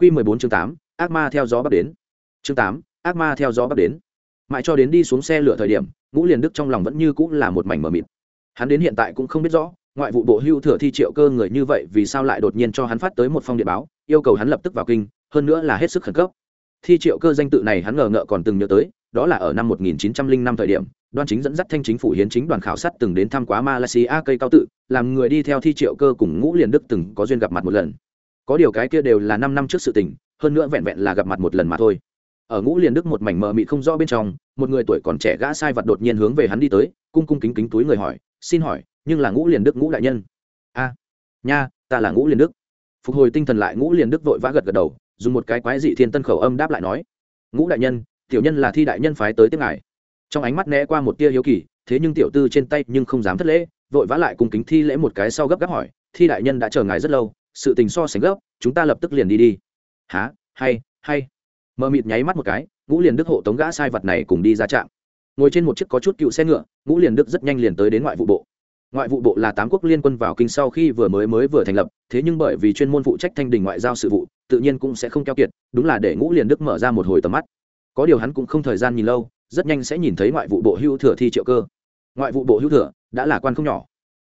Quy 14 chương 8, ác ma theo gió bắt đến. Chương 8, ác ma theo gió bắt đến. Mãi cho đến đi xuống xe lửa thời điểm ngũ liên đức trong lòng vẫn như cũng là một mảnh mờ mịt. Hắn đến hiện tại cũng không biết rõ ngoại vụ bộ hưu thừa thi triệu cơ người như vậy vì sao lại đột nhiên cho hắn phát tới một phong điện báo yêu cầu hắn lập tức vào kinh hơn nữa là hết sức khẩn cấp. Thi triệu cơ danh tự này hắn ngờ ngợ còn từng nhớ tới đó là ở năm 1905 thời điểm đoan chính dẫn dắt thanh chính phủ hiến chính đoàn khảo sát từng đến thăm quá malaysia cây cao tự làm người đi theo thi triệu cơ cùng ngũ liên đức từng có duyên gặp mặt một lần có điều cái kia đều là năm năm trước sự tình, hơn nữa vẹn vẹn là gặp mặt một lần mà thôi. Ở ngũ liền đức một mảnh mờ mịt không rõ bên trong, một người tuổi còn trẻ gã sai vật đột nhiên hướng về hắn đi tới, cung cung kính kính túi người hỏi, xin hỏi, nhưng là ngũ liền đức ngũ đại nhân? A, nha, ta là ngũ liền đức. Phục hồi tinh thần lại, ngũ liền đức vội vã gật gật đầu, dùng một cái quái dị thiên tân khẩu âm đáp lại nói, ngũ đại nhân, tiểu nhân là thi đại nhân phái tới tiếp ngài. Trong ánh mắt né qua một tia hiếu kỳ, thế nhưng tiểu tư trên tay nhưng không dám thất lễ, vội vã lại cùng kính thi lễ một cái sau gấp gáp hỏi, thi đại nhân đã chờ ngài rất lâu sự tình so sánh gấp, chúng ta lập tức liền đi đi. Há hay hay. Mờ mịt nháy mắt một cái, ngũ liền đức hộ tống gã sai vật này cùng đi ra trạm. Ngồi trên một chiếc có chút cựu xe ngựa, ngũ liền đức rất nhanh liền tới đến ngoại vụ bộ. Ngoại vụ bộ là tám quốc liên quân vào kinh sau khi vừa mới mới vừa thành lập, thế nhưng bởi vì chuyên môn phụ trách thanh đình ngoại giao sự vụ, tự nhiên cũng sẽ không keo kiệt, đúng là để ngũ liền đức mở ra một hồi tầm mắt. Có điều hắn cũng không thời gian nhìn lâu, rất nhanh sẽ nhìn thấy ngoại vụ bộ hưu thừa thi triệu cơ. Ngoại vụ bộ hưu thừa, đã là quan không nhỏ.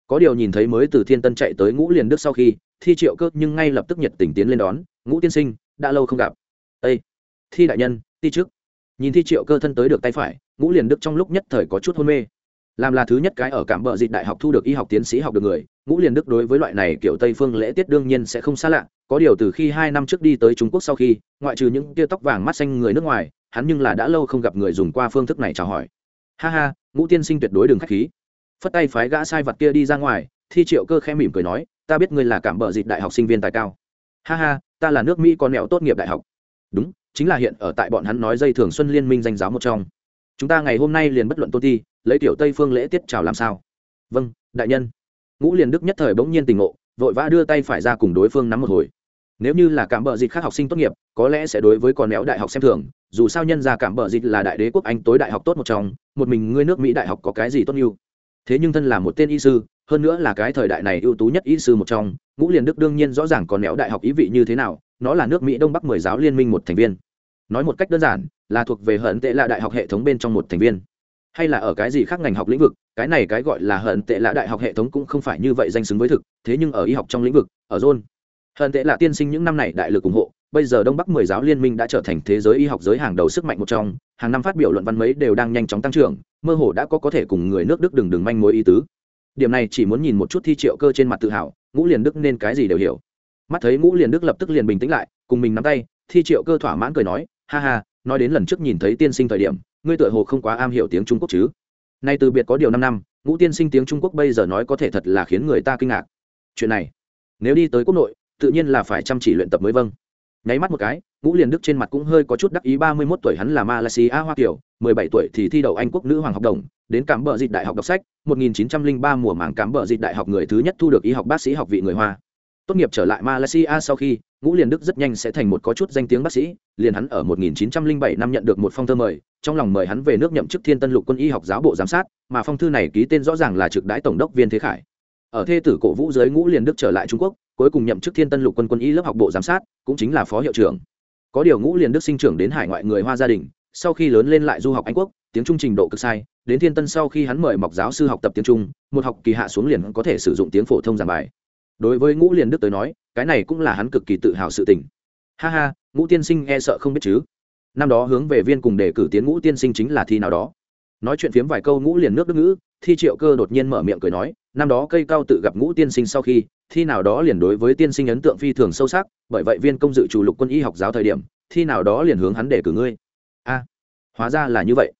Có điều nhìn thấy mới từ thiên tân chạy tới ngũ liền đức sau khi thi triệu cơ nhưng ngay lập tức nhiệt tình tiến lên đón, ngũ tiên sinh, đã lâu không gặp. Ây thi đại nhân ti trước. Nhìn thi triệu cơ thân tới được tay phải, ngũ liền đức trong lúc nhất thời có chút hôn mê. Làm là thứ nhất cái ở cảm bợ dịch đại học thu được y học tiến sĩ học được người, ngũ liền đức đối với loại này kiểu tây phương lễ tiết đương nhiên sẽ không xa lạ, có điều từ khi hai năm trước đi tới trung quốc sau khi, ngoại trừ những tia tóc vàng mắt xanh người nước ngoài, hắn nhưng là đã lâu không gặp người dùng qua phương thức này chào hỏi. Ha ha, ngũ tiên sinh tuyệt đối đừng k h á c h khí. Phất tay phái gã sai vật kia đi ra ngoài, thi triệu cơ khẽ mỉm cười nói ta biết ngươi là cảm bợ dịch đại học sinh viên tài cao. Ha ha, ta là nước mỹ con mẹo tốt nghiệp đại học. Đúng, chính là hiện ở tại bọn hắn nói dây thường xuân liên minh danh giáo một trong. Chúng ta ngày hôm nay liền bất luận tôn thi lấy tiểu tây phương lễ tiết chào làm sao? Vâng đại nhân. Ngũ liền đức nhất thời bỗng nhiên tình ngộ, vội vã đưa tay phải ra cùng đối phương nắm một hồi. Nếu như là cảm bợ dịch khác học sinh tốt nghiệp, có lẽ sẽ đối với con méo đại học xem thường, dù sao nhân ra cảm bợ dịch là đại đế quốc anh tối đại học tốt một trong, một mình ngươi nước mỹ đại học có cái gì tốt như? Thế nhưng thân là một tên y sư hơn nữa là cái thời đại này ưu tú nhất y sư một trong, ngũ liền đức đương nhiên rõ ràng còn méo đại học ý vị như thế nào, nó là nước mỹ đông bắc mười giáo liên minh một thành viên. Nói một cách đơn giản, là thuộc về hận tệ là đại học hệ thống bên trong một thành viên. Hay là ở cái gì khác ngành học lĩnh vực, cái này cái gọi là hận tệ là đại học hệ thống cũng không phải như vậy danh xứng với thực, thế nhưng ở y học trong lĩnh vực, ở john hận tệ là tiên sinh những năm này đại lực ủng hộ, bây giờ đông bắc mười giáo liên minh đã trở thành thế giới y học giới hàng đầu sức mạnh một trong, hàng năm phát biểu luận văn mấy đều đang nhanh chóng tăng trưởng, mơ hồ đã có có thể cùng người nước đức đừng đừng manh mối ý tứ điểm này chỉ muốn nhìn một chút thi triệu cơ trên mặt tự hào, ngũ liền đức nên cái gì đều hiểu. Mắt thấy ngũ liền đức lập tức liền bình tĩnh lại, cùng mình nắm tay, thi triệu cơ thỏa mãn cười nói, ha ha, nói đến lần trước nhìn thấy tiên sinh thời điểm, ngươi tựa hồ không quá am hiểu tiếng trung quốc chứ? Nay từ biệt có điều năm năm, ngũ tiên sinh tiếng trung quốc bây giờ nói có thể thật là khiến người ta kinh ngạc. Chuyện này, nếu đi tới quốc nội, tự nhiên là phải chăm chỉ luyện tập mới vâng nháy mắt một cái, ngũ liền đức trên mặt cũng hơi có chút đắc ý, ba mươi mốt tuổi hắn là malaysia hoa kiều, mười bảy tuổi thì thi đậu anh quốc nữ hoàng học đồng, đến cảm bờ dịch đại học đọc sách, một nghìn chín trăm linh ba mùa mảng cảm bờ dịch đại học người thứ nhất thu được y học bác sĩ học vị người hoa. Tốt nghiệp trở lại malaysia sau khi, ngũ liền đức rất nhanh sẽ thành một có chút danh tiếng bác sĩ, liền hắn ở 1907 năm nhận được một phong thư mời, trong lòng mời hắn về nước nhậm chức thiên tân lục quân y học giáo bộ giám sát, mà phong thư này ký tên rõ ràng là trực đái tổng đốc viên thế khải. Ở thê tử cổ vũ giới ngũ liền đức trở lại trung quốc cuối cùng nhậm chức thiên tân lục quân quân y lớp học bộ giám sát, cũng chính là phó hiệu trưởng. Có điều ngũ liền đức sinh trưởng đến hải ngoại người hoa gia đình, sau khi lớn lên lại du học anh quốc, tiếng trung trình độ cực sai, đến thiên tân sau khi hắn mời mọc giáo sư học tập tiếng trung, một học kỳ hạ xuống liền có thể sử dụng tiếng phổ thông giảng bài. Đối với ngũ liền đức tới nói, cái này cũng là hắn cực kỳ tự hào sự tình. Ha ha, ngũ tiên sinh e sợ không biết chứ? Năm đó hướng về viên cùng đề cử tiến ngũ tiên sinh chính là thi nào đó. Nói chuyện phiếm vài câu ngũ liền nước đức ngữ, thi triệu cơ đột nhiên mở miệng cười nói năm đó cây cao tự gặp ngũ tiên sinh sau khi, thi nào đó liền đối với tiên sinh ấn tượng phi thường sâu sắc, bởi vậy viên công dự chủ lục quân y học giáo thời điểm, thi nào đó liền hướng hắn để cử ngươi. A, hóa ra là như vậy.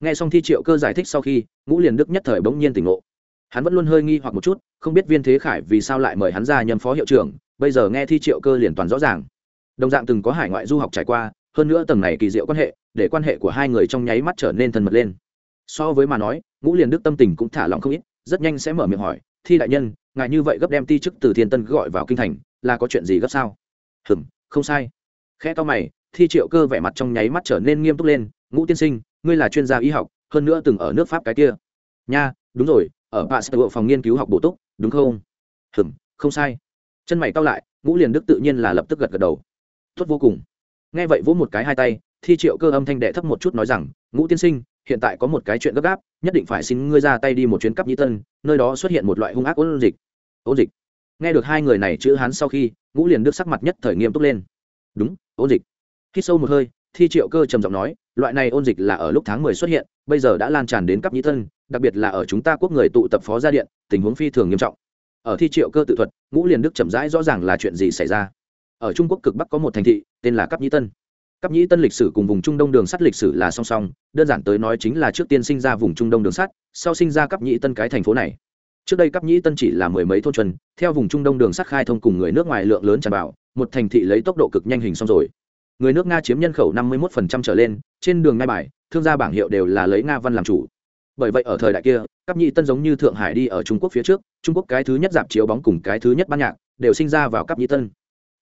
Nghe xong thi triệu cơ giải thích sau khi, ngũ liền đức nhất thời bỗng nhiên tỉnh ngộ. Hắn vẫn luôn hơi nghi hoặc một chút, không biết viên thế khải vì sao lại mời hắn ra nhâm phó hiệu trưởng, bây giờ nghe thi triệu cơ liền toàn rõ ràng. Đồng dạng từng có hải ngoại du học trải qua, hơn nữa tầng này kỳ diệu quan hệ, để quan hệ của hai người trong nháy mắt trở nên thân mật lên. So với mà nói, ngũ liền đức tâm tình cũng thả lỏng không ít rất nhanh sẽ mở miệng hỏi, thi đại nhân, ngài như vậy gấp đem ti chức từ thiên tân gọi vào kinh thành, là có chuyện gì gấp sao? Hừm, không sai. Khe to mày, thi triệu cơ vẻ mặt trong nháy mắt trở nên nghiêm túc lên, ngũ tiên sinh, ngươi là chuyên gia y học, hơn nữa từng ở nước pháp cái kia. Nha, đúng rồi, ở pasteur phòng nghiên cứu học bổ túc, đúng không? Hừm, không sai. Chân mày cao lại, ngũ liền đức tự nhiên là lập tức gật gật đầu. Tốt vô cùng. Nghe vậy vỗ một cái hai tay, thi triệu cơ âm thanh đệ thấp một chút nói rằng, ngũ tiên sinh hiện tại có một cái chuyện gấp gáp, nhất định phải xin ngươi ra tay đi một chuyến cấp nhĩ tân, nơi đó xuất hiện một loại hung ác ôn dịch. Ôn dịch. Nghe được hai người này chữ hắn sau khi, ngũ liền đức sắc mặt nhất thời nghiêm túc lên. Đúng, ôn dịch. Khi sâu một hơi, thi triệu cơ trầm giọng nói, loại này ôn dịch là ở lúc tháng mười xuất hiện, bây giờ đã lan tràn đến cấp nhĩ tân, đặc biệt là ở chúng ta quốc người tụ tập phó gia điện, tình huống phi thường nghiêm trọng. Ở thi triệu cơ tự thuật, ngũ liền đức chậm rãi rõ ràng là chuyện gì xảy ra. Ở trung quốc cực bắc có một thành thị, tên là cấp nhĩ tân cấp nhĩ tân lịch sử cùng vùng trung đông đường sắt lịch sử là song song đơn giản tới nói chính là trước tiên sinh ra vùng trung đông đường sắt sau sinh ra cấp nhĩ tân cái thành phố này. Trước đây cấp nhĩ tân chỉ là mười mấy thôn chuẩn, theo vùng trung đông đường sắt khai thông cùng người nước ngoài lượng lớn tràn vào một thành thị lấy tốc độ cực nhanh hình xong rồi. Người nước nga chiếm nhân khẩu năm mươi 51% trở lên trên đường ngay bài thương gia bảng hiệu đều là lấy nga văn làm chủ. Bởi vậy ở thời đại kia cấp nhĩ tân giống như thượng hải đi ở trung quốc phía trước trung quốc cái thứ nhất dạp chiếu bóng cùng cái thứ nhất ban nhạc đều sinh ra vào cấp nhĩ tân.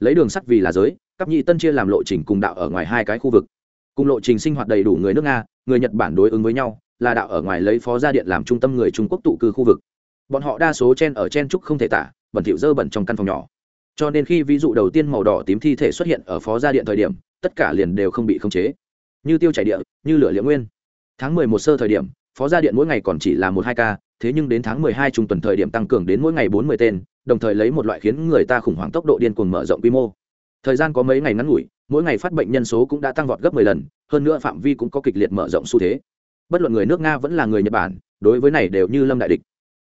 Lấy đường sắt vì là giới cấp nhị tân chia làm lộ trình cùng đạo ở ngoài hai cái khu vực. Cùng lộ trình sinh hoạt đầy đủ người nước nga, người nhật bản đối ứng với nhau, là đạo ở ngoài lấy phó gia điện làm trung tâm người trung quốc tụ cư khu vực. Bọn họ đa số chen ở chen trúc không thể tả, bẩn thỉu dơ bẩn trong căn phòng nhỏ. Cho nên khi ví dụ đầu tiên màu đỏ tím thi thể xuất hiện ở phó gia điện thời điểm, tất cả liền đều không bị khống chế. Như tiêu chảy địa, như lửa liễu nguyên. Tháng mười một sơ thời điểm, phó gia điện mỗi ngày còn chỉ là một hai ca, thế nhưng đến tháng mười hai trung tuần thời điểm tăng cường đến mỗi ngày bốn mươi tên, đồng thời lấy một loại khiến người ta khủng hoảng tốc độ điên cuồng mở rộng quy mô thời gian có mấy ngày ngắn ngủi mỗi ngày phát bệnh nhân số cũng đã tăng vọt gấp mười lần hơn nữa phạm vi cũng có kịch liệt mở rộng xu thế. Bất luận người nước nga vẫn là người nhật bản đối với này đều như lâm đại địch.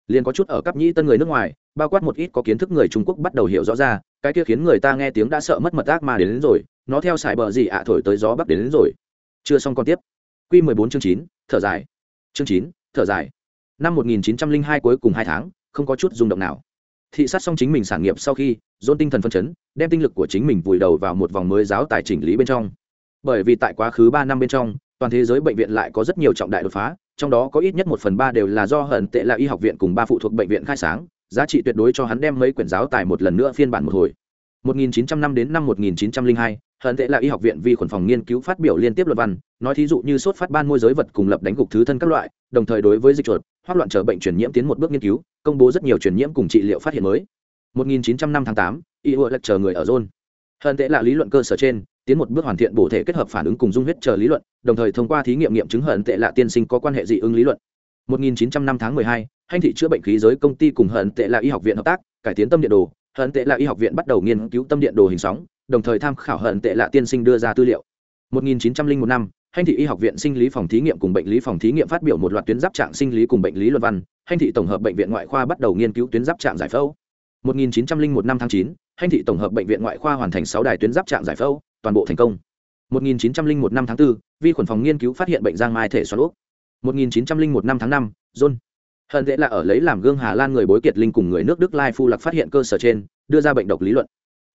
Liền có chút ở cấp nhĩ tân người nước ngoài bao quát một ít có kiến thức người trung quốc bắt đầu hiểu rõ ra cái kia khiến người ta nghe tiếng đã sợ mất mật ác mà đến, đến rồi nó theo sải bờ gì ạ thổi tới gió bắc đến, đến rồi. Chưa xong còn tiếp. Q mười bốn chương chín thở dài. Chương chín thở dài. Năm một nghìn chín trăm linh hai cuối cùng hai tháng không có chút rung động nào thị sát xong chính mình sản nghiệp sau khi dôn tinh thần phân chấn đem tinh lực của chính mình vùi đầu vào một vòng mới giáo tài chỉnh lý bên trong. Bởi vì tại quá khứ ba năm bên trong toàn thế giới bệnh viện lại có rất nhiều trọng đại đột phá trong đó có ít nhất một phần ba đều là do hận tệ là y học viện cùng ba phụ thuộc bệnh viện khai sáng giá trị tuyệt đối cho hắn đem mấy quyển giáo tài một lần nữa phiên bản một hồi. 1900 năm đến năm 1902, hận tệ là y học viện vi khuẩn phòng nghiên cứu phát biểu liên tiếp luận văn nói thí dụ như sốt phát ban môi giới vật cùng lập đánh gục thứ thân các loại đồng thời đối với dịch chuột hoác loạn trở bệnh truyền nhiễm tiến một bước nghiên cứu công bố rất nhiều truyền nhiễm cùng trị liệu phát hiện mới. 1900 năm tháng 8, y lệch chờ người ở zone hận tệ là lý luận cơ sở trên tiến một bước hoàn thiện bổ thể kết hợp phản ứng cùng dung huyết chờ lý luận đồng thời thông qua thí nghiệm nghiệm chứng hận tệ lạ tiên sinh có quan hệ dị ứng lý luận. 1900 năm tháng 12, hành thị chữa bệnh khí giới công ty cùng hận tệ lạ y học viện hợp tác cải tiến tâm điện đồ. Hận tệ lạ y học viện bắt đầu nghiên cứu tâm điện đồ hình sóng đồng thời tham khảo hận tệ lạ tiên sinh đưa ra tư liệu. 1901 năm hành thị y học viện sinh lý phòng thí nghiệm cùng bệnh lý phòng thí nghiệm phát biểu một loạt tuyến giáp trạng sinh lý cùng bệnh lý luận văn. Hành thị tổng hợp bệnh viện ngoại khoa bắt đầu nghiên cứu tuyến giáp trạng giải phẫu. 1901 năm tháng 9, hành thị tổng hợp bệnh viện ngoại khoa hoàn thành 6 đài tuyến giáp trạng giải phẫu toàn bộ thành công. 1901 năm tháng 4, vi khuẩn phòng nghiên cứu phát hiện bệnh giang mai thể xoắn ốc. 1901 năm tháng 5, John hận dễ là ở lấy làm gương Hà Lan người bối kiệt linh cùng người nước Đức Lai Phu Lạc phát hiện cơ sở trên, đưa ra bệnh độc lý luận.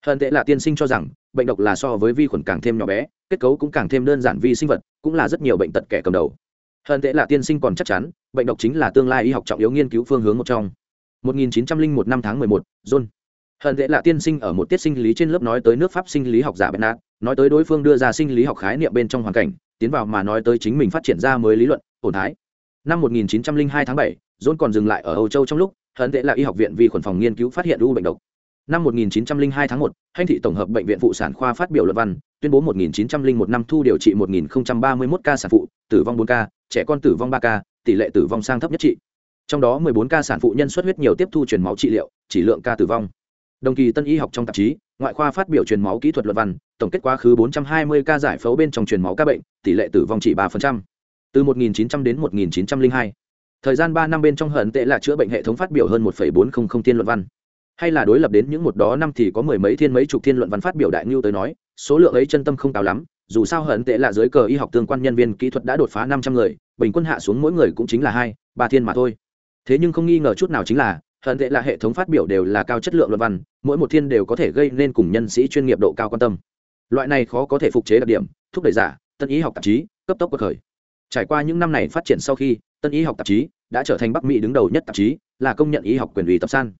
Hận tệ là tiên sinh cho rằng, bệnh độc là so với vi khuẩn càng thêm nhỏ bé, kết cấu cũng càng thêm đơn giản vi sinh vật, cũng là rất nhiều bệnh tật kẻ cầm đầu. Hận tệ là tiên sinh còn chắc chắn, bệnh độc chính là tương lai y học trọng yếu nghiên cứu phương hướng một trong. 1901 năm tháng 11, John hận tệ là tiên sinh ở một tiết sinh lý trên lớp nói tới nước pháp sinh lý học giả bernard nói tới đối phương đưa ra sinh lý học khái niệm bên trong hoàn cảnh tiến vào mà nói tới chính mình phát triển ra mới lý luận ổn thái năm 1902 tháng 7, john còn dừng lại ở âu châu trong lúc hận tệ là y học viện vi khuẩn phòng nghiên cứu phát hiện u bệnh độc năm 1902 tháng 1, hành thị tổng hợp bệnh viện phụ sản khoa phát biểu luận văn tuyên bố 1901 năm thu điều trị 1031 ca sản phụ tử vong 4 ca trẻ con tử vong 3 ca tỷ lệ tử vong sang thấp nhất trị. Trong đó 14 ca sản phụ nhân xuất huyết nhiều tiếp thu truyền máu trị liệu chỉ lượng ca tử vong. Đồng kỳ tân y học trong tạp chí ngoại khoa phát biểu truyền máu kỹ thuật luận văn tổng kết quá khứ 420 ca giải phẫu bên trong truyền máu ca bệnh tỷ lệ tử vong chỉ 3%. từ 1900 đến 1902 thời gian 3 năm bên trong hận tệ là chữa bệnh hệ thống phát biểu hơn 1,400 tiên luận văn hay là đối lập đến những một đó năm thì có mười mấy thiên mấy chục thiên luận văn phát biểu đại ngưu tới nói, số lượng ấy chân tâm không cao lắm, dù sao hận tệ là dưới cờ y học tương quan nhân viên kỹ thuật đã đột phá năm trăm người, bình quân hạ xuống mỗi người cũng chính là hai, ba thiên mà thôi. Thế nhưng không nghi ngờ chút nào chính là, hận tệ là hệ thống phát biểu đều là cao chất lượng luận văn, mỗi một thiên đều có thể gây nên cùng nhân sĩ chuyên nghiệp độ cao quan tâm. Loại này khó có thể phục chế đặc điểm, thúc đẩy giả, tân y học tạp chí, cấp tốc bậc khởi. Trải qua những năm này phát triển sau khi, tân y học tạp chí đã trở thành bắc mỹ đứng đầu nhất tạp chí, là công nhận y học quyền ủy tập san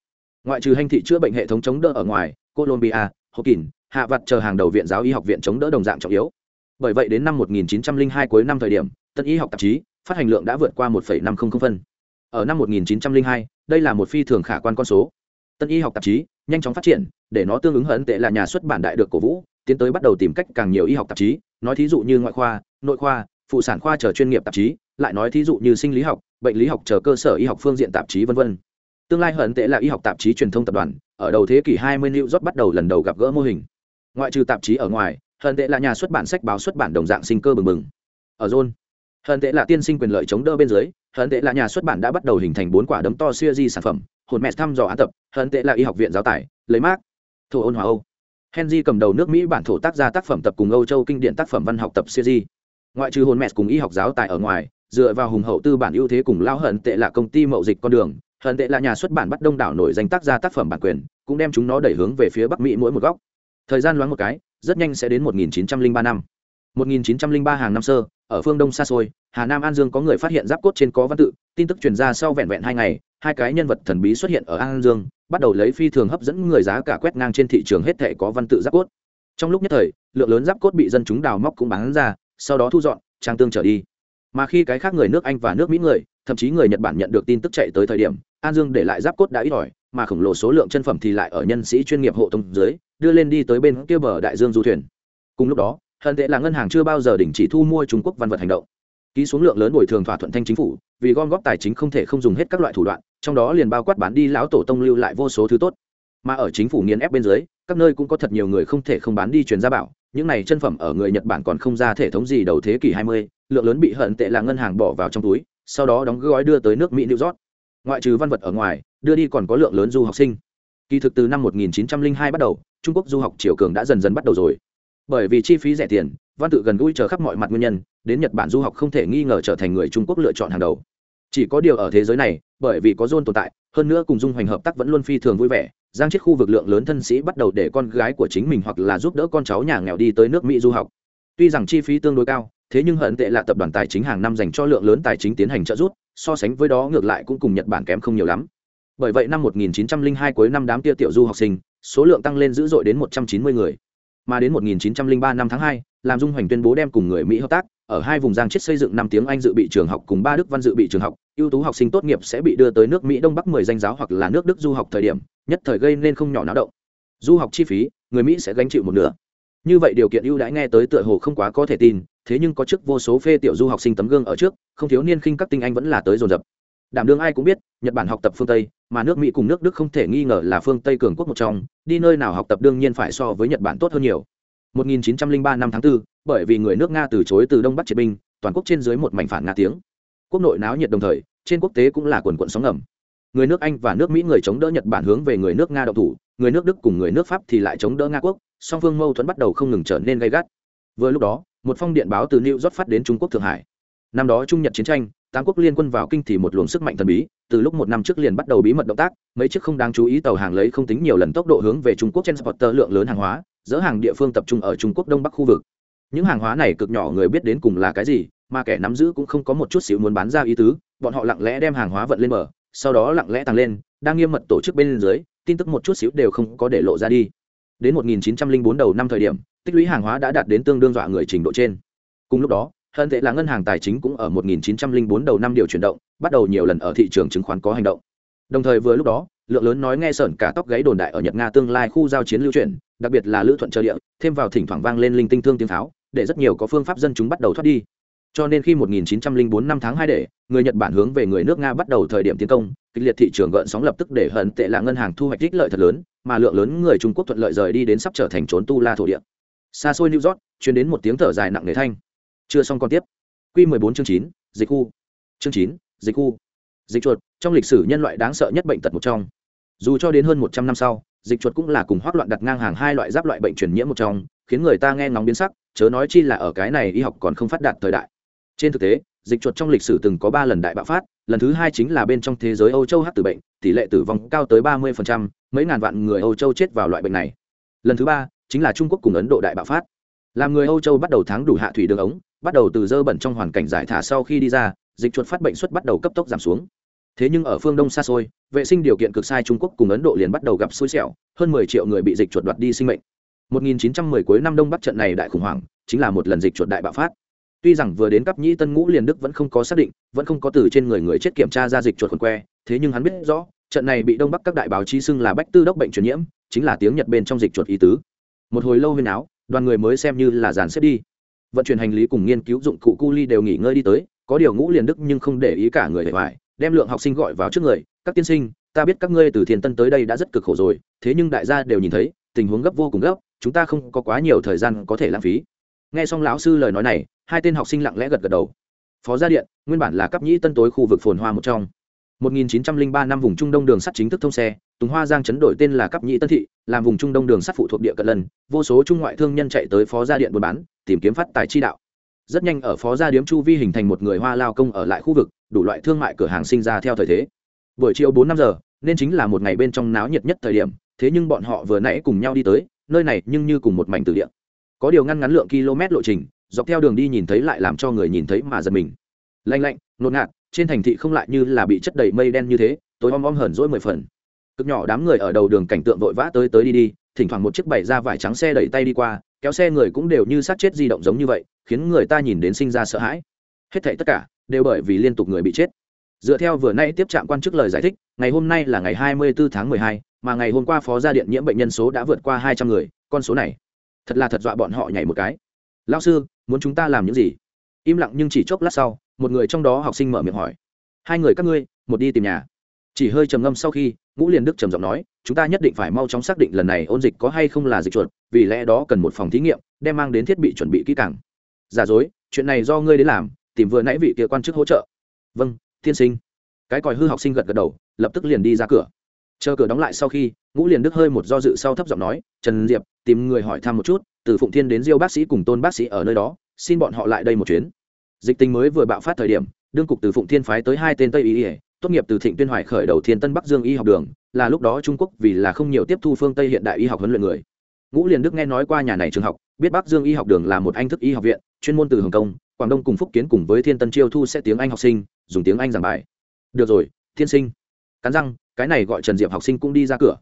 ngoại trừ hành thị chữa bệnh hệ thống chống đỡ ở ngoài colombia hokin hạ vặt chờ hàng đầu viện giáo y học viện chống đỡ đồng dạng trọng yếu. Bởi vậy đến năm 1902 cuối năm thời điểm tân y học tạp chí phát hành lượng đã vượt qua 1,500 phân. Ở năm 1902, đây là một phi thường khả quan con số. Tân y học tạp chí nhanh chóng phát triển để nó tương ứng hận tệ là nhà xuất bản đại được cổ vũ tiến tới bắt đầu tìm cách càng nhiều y học tạp chí nói thí dụ như ngoại khoa nội khoa phụ sản khoa chờ chuyên nghiệp tạp chí lại nói thí dụ như sinh lý học bệnh lý học chờ cơ sở y học phương diện tạp chí v v tương lai hận tệ là y học tạp chí truyền thông tập đoàn ở đầu thế kỷ 20 New York bắt đầu lần đầu gặp gỡ mô hình. Ngoại trừ tạp chí ở ngoài hận tệ là nhà xuất bản sách báo xuất bản đồng dạng sinh cơ bừng bừng. Ở John, hận tệ là tiên sinh quyền lợi chống đỡ bên dưới hận tệ là nhà xuất bản đã bắt đầu hình thành bốn quả đấm to siêu di sản phẩm hồn mẹ thăm dò án tập hận tệ là y học viện giáo tài lấy mát thổ ôn hòa âu. Henry cầm đầu nước mỹ bản thổ tác gia tác phẩm tập cùng âu châu kinh điển tác phẩm văn học tập siêu di. Ngoại trừ hồn mẹ cùng y học giáo tài ở ngoài dựa vào hùng hậu tư bản ưu thế cùng lao hận tệ là công ty mậu dịch con đường hận tệ là nhà xuất bản bắt đông đảo nổi danh tác gia tác phẩm bản quyền, cũng đem chúng nó đẩy hướng về phía bắc mỹ mỗi một góc. Thời gian loáng một cái, rất nhanh sẽ đến 1903 năm. 1903 hàng năm sơ, ở phương đông xa xôi, hà nam, an dương có người phát hiện giáp cốt trên có văn tự, tin tức truyền ra sau vẹn vẹn hai ngày, hai cái nhân vật thần bí xuất hiện ở an dương, bắt đầu lấy phi thường hấp dẫn người giá cả quét ngang trên thị trường hết thệ có văn tự giáp cốt. Trong lúc nhất thời, lượng lớn giáp cốt bị dân chúng đào móc cũng bán ra, sau đó thu dọn, trang tương trở đi. Mà khi cái khác người nước anh và nước mỹ người, thậm chí người nhật bản nhận được tin tức chạy tới thời điểm an dương để lại giáp cốt đã ít ỏi mà khổng lồ số lượng chân phẩm thì lại ở nhân sĩ chuyên nghiệp hộ tông dưới đưa lên đi tới bên kia bờ đại dương du thuyền. Cùng lúc đó hận tệ là ngân hàng chưa bao giờ đình chỉ thu mua trung quốc văn vật hành động. Ký xuống lượng lớn bồi thường thỏa thuận thanh chính phủ vì gom góp tài chính không thể không dùng hết các loại thủ đoạn trong đó liền bao quát bán đi lão tổ tông lưu lại vô số thứ tốt. Mà ở chính phủ nghiền ép bên dưới các nơi cũng có thật nhiều người không thể không bán đi truyền gia bảo những này chân phẩm ở người nhật bản còn không ra thể thống gì đầu thế kỷ 20, lượng lớn bị hận tệ là ngân hàng bỏ vào trong túi sau đó đóng gói đưa tới nước mỹ new york ngoại trừ văn vật ở ngoài, đưa đi còn có lượng lớn du học sinh. Kỳ thực từ năm 1902 bắt đầu, trung quốc du học triều cường đã dần dần bắt đầu rồi. Bởi vì chi phí rẻ tiền, văn tự gần gũi chờ khắp mọi mặt nguyên nhân, đến nhật bản du học không thể nghi ngờ trở thành người trung quốc lựa chọn hàng đầu. Chỉ có điều ở thế giới này, bởi vì có dôn tồn tại, hơn nữa cùng dung hoành hợp tác vẫn luôn phi thường vui vẻ, giang chết khu vực lượng lớn thân sĩ bắt đầu để con gái của chính mình hoặc là giúp đỡ con cháu nhà nghèo đi tới nước mỹ du học. Tuy rằng chi phí tương đối cao, thế nhưng hận tệ là tập đoàn tài chính hàng năm dành cho lượng lớn tài chính tiến hành trợ giúp so sánh với đó ngược lại cũng cùng nhật bản kém không nhiều lắm. Bởi vậy năm 1902 cuối năm đám tia tiểu du học sinh số lượng tăng lên dữ dội đến 190 người. Mà đến 1903 năm tháng 2, làm dung hoành tuyên bố đem cùng người mỹ hợp tác ở hai vùng giang chết xây dựng năm tiếng anh dự bị trường học cùng ba đức văn dự bị trường học ưu tú học sinh tốt nghiệp sẽ bị đưa tới nước mỹ đông bắc mười danh giáo hoặc là nước đức du học thời điểm nhất thời gây nên không nhỏ náo động. Du học chi phí người mỹ sẽ gánh chịu một nửa. Như vậy điều kiện ưu đãi nghe tới tựa hồ không quá có thể tin thế nhưng có chức vô số phê tiểu du học sinh tấm gương ở trước không thiếu niên khinh các tinh anh vẫn là tới dồn dập. Đảm đương ai cũng biết nhật bản học tập phương tây mà nước mỹ cùng nước đức không thể nghi ngờ là phương tây cường quốc một trong đi nơi nào học tập đương nhiên phải so với nhật bản tốt hơn nhiều. 1903 năm tháng 4, bởi vì người nước nga từ chối từ đông bắc triệt binh toàn quốc trên dưới một mảnh phản nga tiếng. Quốc nội náo nhiệt đồng thời trên quốc tế cũng là quần quận sóng ngầm. Người nước anh và nước mỹ người chống đỡ nhật bản hướng về người nước nga độc thủ người nước đức cùng người nước pháp thì lại chống đỡ nga quốc song phương mâu thuẫn bắt đầu không ngừng trở nên gay gắt. Vừa lúc đó một phong điện báo từ new york phát đến trung quốc thượng hải. Năm đó trung nhật chiến tranh, tám quốc liên quân vào kinh thì một luồng sức mạnh thần bí, từ lúc một năm trước liền bắt đầu bí mật động tác, mấy chiếc không đáng chú ý tàu hàng lấy không tính nhiều lần tốc độ hướng về trung quốc trên transporter lượng lớn hàng hóa, dỡ hàng địa phương tập trung ở trung quốc đông bắc khu vực. Những hàng hóa này cực nhỏ người biết đến cùng là cái gì, mà kẻ nắm giữ cũng không có một chút xíu muốn bán ra ý tứ, bọn họ lặng lẽ đem hàng hóa vận lên mở sau đó lặng lẽ tăng lên, đang nghiêm mật tổ chức bên dưới, tin tức một chút xíu đều không có để lộ ra đi. Đến 1904 đầu năm thời điểm tích lũy hàng hóa đã đạt đến tương đương dọa người trình độ trên. Cùng lúc đó hơn tệ là ngân hàng tài chính cũng ở 1904 đầu năm điều chuyển động bắt đầu nhiều lần ở thị trường chứng khoán có hành động. Đồng thời vừa lúc đó lượng lớn nói nghe sởn cả tóc gáy đồn đại ở nhật nga tương lai khu giao chiến lưu chuyển đặc biệt là lữ thuận chờ địa thêm vào thỉnh thoảng vang lên linh tinh thương tiếng tháo để rất nhiều có phương pháp dân chúng bắt đầu thoát đi. Cho nên khi 1904 năm tháng 2 để người Nhật Bản hướng về người nước Nga bắt đầu thời điểm tiến công, kịch liệt thị trường gợn sóng lập tức để hận tệ là ngân hàng thu hoạch ích lợi thật lớn, mà lượng lớn người Trung Quốc thuận lợi rời đi đến sắp trở thành trốn tu la thổ địa. Xa xôi New York, truyền đến một tiếng thở dài nặng nề thanh. Chưa xong còn tiếp. Quy 14 chương 9, dịch khu. Chương 9, dịch khu. Dịch chuột, trong lịch sử nhân loại đáng sợ nhất bệnh tật một trong. Dù cho đến hơn 100 năm sau, dịch chuột cũng là cùng hoắc loạn đặt ngang hàng hai loại giáp loại bệnh truyền nhiễm một trong, khiến người ta nghe ngóng biến sắc, chớ nói chi là ở cái này y học còn không phát đạt thời đại trên thực tế dịch chuột trong lịch sử từng có ba lần đại bạo phát lần thứ hai chính là bên trong thế giới âu châu hát tử bệnh tỷ lệ tử vong cao tới ba mươi mấy ngàn vạn người âu châu chết vào loại bệnh này lần thứ ba chính là trung quốc cùng ấn độ đại bạo phát. Làm người âu châu bắt đầu tháng đủ hạ thủy đường ống, bắt đầu từ dơ bẩn trong hoàn cảnh giải thả sau khi đi ra, dịch chuột phát bệnh xuất bắt đầu cấp tốc giảm xuống. Thế nhưng ở phương đông xa xôi, vệ sinh điều kiện cực sai trung quốc cùng ấn độ liền bắt đầu gặp xui xẻo, hơn 10 triệu người bị dịch chuột đoạt đi sinh mệnh. 1910 cuối năm đông bắc trận này đại khủng hoảng, chính là một lần dịch chuột đại bạo phát. Tuy rằng vừa đến cấp nhĩ tân ngũ liền đức vẫn không có xác định, vẫn không có từ trên người người chết kiểm tra ra dịch chuột khuẩn que, thế nhưng hắn biết rõ, trận này bị đông bắc các đại báo chí xưng là bách tư đốc bệnh truyền nhiễm, chính là tiếng nhật bên trong dịch chuột ý tứ một hồi lâu huyên áo đoàn người mới xem như là dàn xếp đi. Vận chuyển hành lý cùng nghiên cứu dụng cụ cu ly đều nghỉ ngơi đi tới có điều ngũ liền đức nhưng không để ý cả người hệ hoài đem lượng học sinh gọi vào trước người các tiên sinh ta biết các ngươi từ thiền tân tới đây đã rất cực khổ rồi thế nhưng đại gia đều nhìn thấy tình huống gấp vô cùng gấp chúng ta không có quá nhiều thời gian có thể lãng phí. Nghe xong lão sư lời nói này hai tên học sinh lặng lẽ gật gật đầu. Phó gia điện nguyên bản là cấp nhĩ tân tối khu vực phồn hoa một trong. 1903 năm vùng Trung Đông đường sắt chính thức thông xe, Tùng Hoa Giang chấn đổi tên là Cấp Nhĩ Tân thị, làm vùng Trung Đông đường sắt phụ thuộc địa cận lần, vô số trung ngoại thương nhân chạy tới phó gia điện buôn bán, tìm kiếm phát tài chi đạo. Rất nhanh ở phó gia điếm chu vi hình thành một người hoa lao công ở lại khu vực, đủ loại thương mại cửa hàng sinh ra theo thời thế. Buổi chiều bốn năm giờ, nên chính là một ngày bên trong náo nhiệt nhất thời điểm, thế nhưng bọn họ vừa nãy cùng nhau đi tới, nơi này nhưng như cùng một mảnh tử địa. Có điều ngăn ngắn lượng km lộ trình, dọc theo đường đi nhìn thấy lại làm cho người nhìn thấy mà giật mình. Lanh lạnh, nột ngạt, trên thành thị không lại như là bị chất đầy mây đen như thế tối om om hởn rỗi mười phần cực nhỏ đám người ở đầu đường cảnh tượng vội vã tới tới đi đi thỉnh thoảng một chiếc bày ra vải trắng xe đẩy tay đi qua kéo xe người cũng đều như sát chết di động giống như vậy khiến người ta nhìn đến sinh ra sợ hãi. Hết thảy tất cả đều bởi vì liên tục người bị chết. Dựa theo vừa nay tiếp trạm quan chức lời giải thích ngày hôm nay là ngày 24 tháng 12, mà ngày hôm qua phó gia điện nhiễm bệnh nhân số đã vượt qua 200 người con số này thật là thật dọa bọn họ nhảy một cái. Lão sư muốn chúng ta làm những gì? Im lặng nhưng chỉ chốc lát sau một người trong đó học sinh mở miệng hỏi. Hai người các ngươi một đi tìm nhà. Chỉ hơi trầm ngâm sau khi ngũ liền đức trầm giọng nói, chúng ta nhất định phải mau chóng xác định lần này ôn dịch có hay không là dịch chuột, vì lẽ đó cần một phòng thí nghiệm, đem mang đến thiết bị chuẩn bị kỹ càng. Giả dối, chuyện này do ngươi đến làm, tìm vừa nãy vị kia quan chức hỗ trợ. Vâng tiên sinh. Cái còi hư học sinh gật gật đầu, lập tức liền đi ra cửa. Chờ cửa đóng lại sau khi, ngũ liền đức hơi một do dự sau thấp giọng nói, trần diệp, tìm người hỏi thăm một chút, từ phụng thiên đến diêu bác sĩ cùng tôn bác sĩ ở nơi đó, xin bọn họ lại đây một chuyến. Dịch tình mới vừa bạo phát thời điểm, đương cục từ phụng thiên phái tới hai tên tây y ỉa tốt nghiệp từ thịnh tuyên hoài khởi đầu thiên tân bắc dương y học đường, là lúc đó trung quốc vì là không nhiều tiếp thu phương tây hiện đại y học huấn luyện người. Ngũ liền đức nghe nói qua nhà này trường học, biết bắc dương y học đường là một anh thức y học viện, chuyên môn từ hồng kông, quảng đông cùng phúc kiến cùng với thiên tân chiêu thu sẽ tiếng anh học sinh, dùng tiếng anh giảng bài. Được rồi thiên sinh. Cắn răng, cái này gọi trần diệp học sinh cũng đi ra cửa.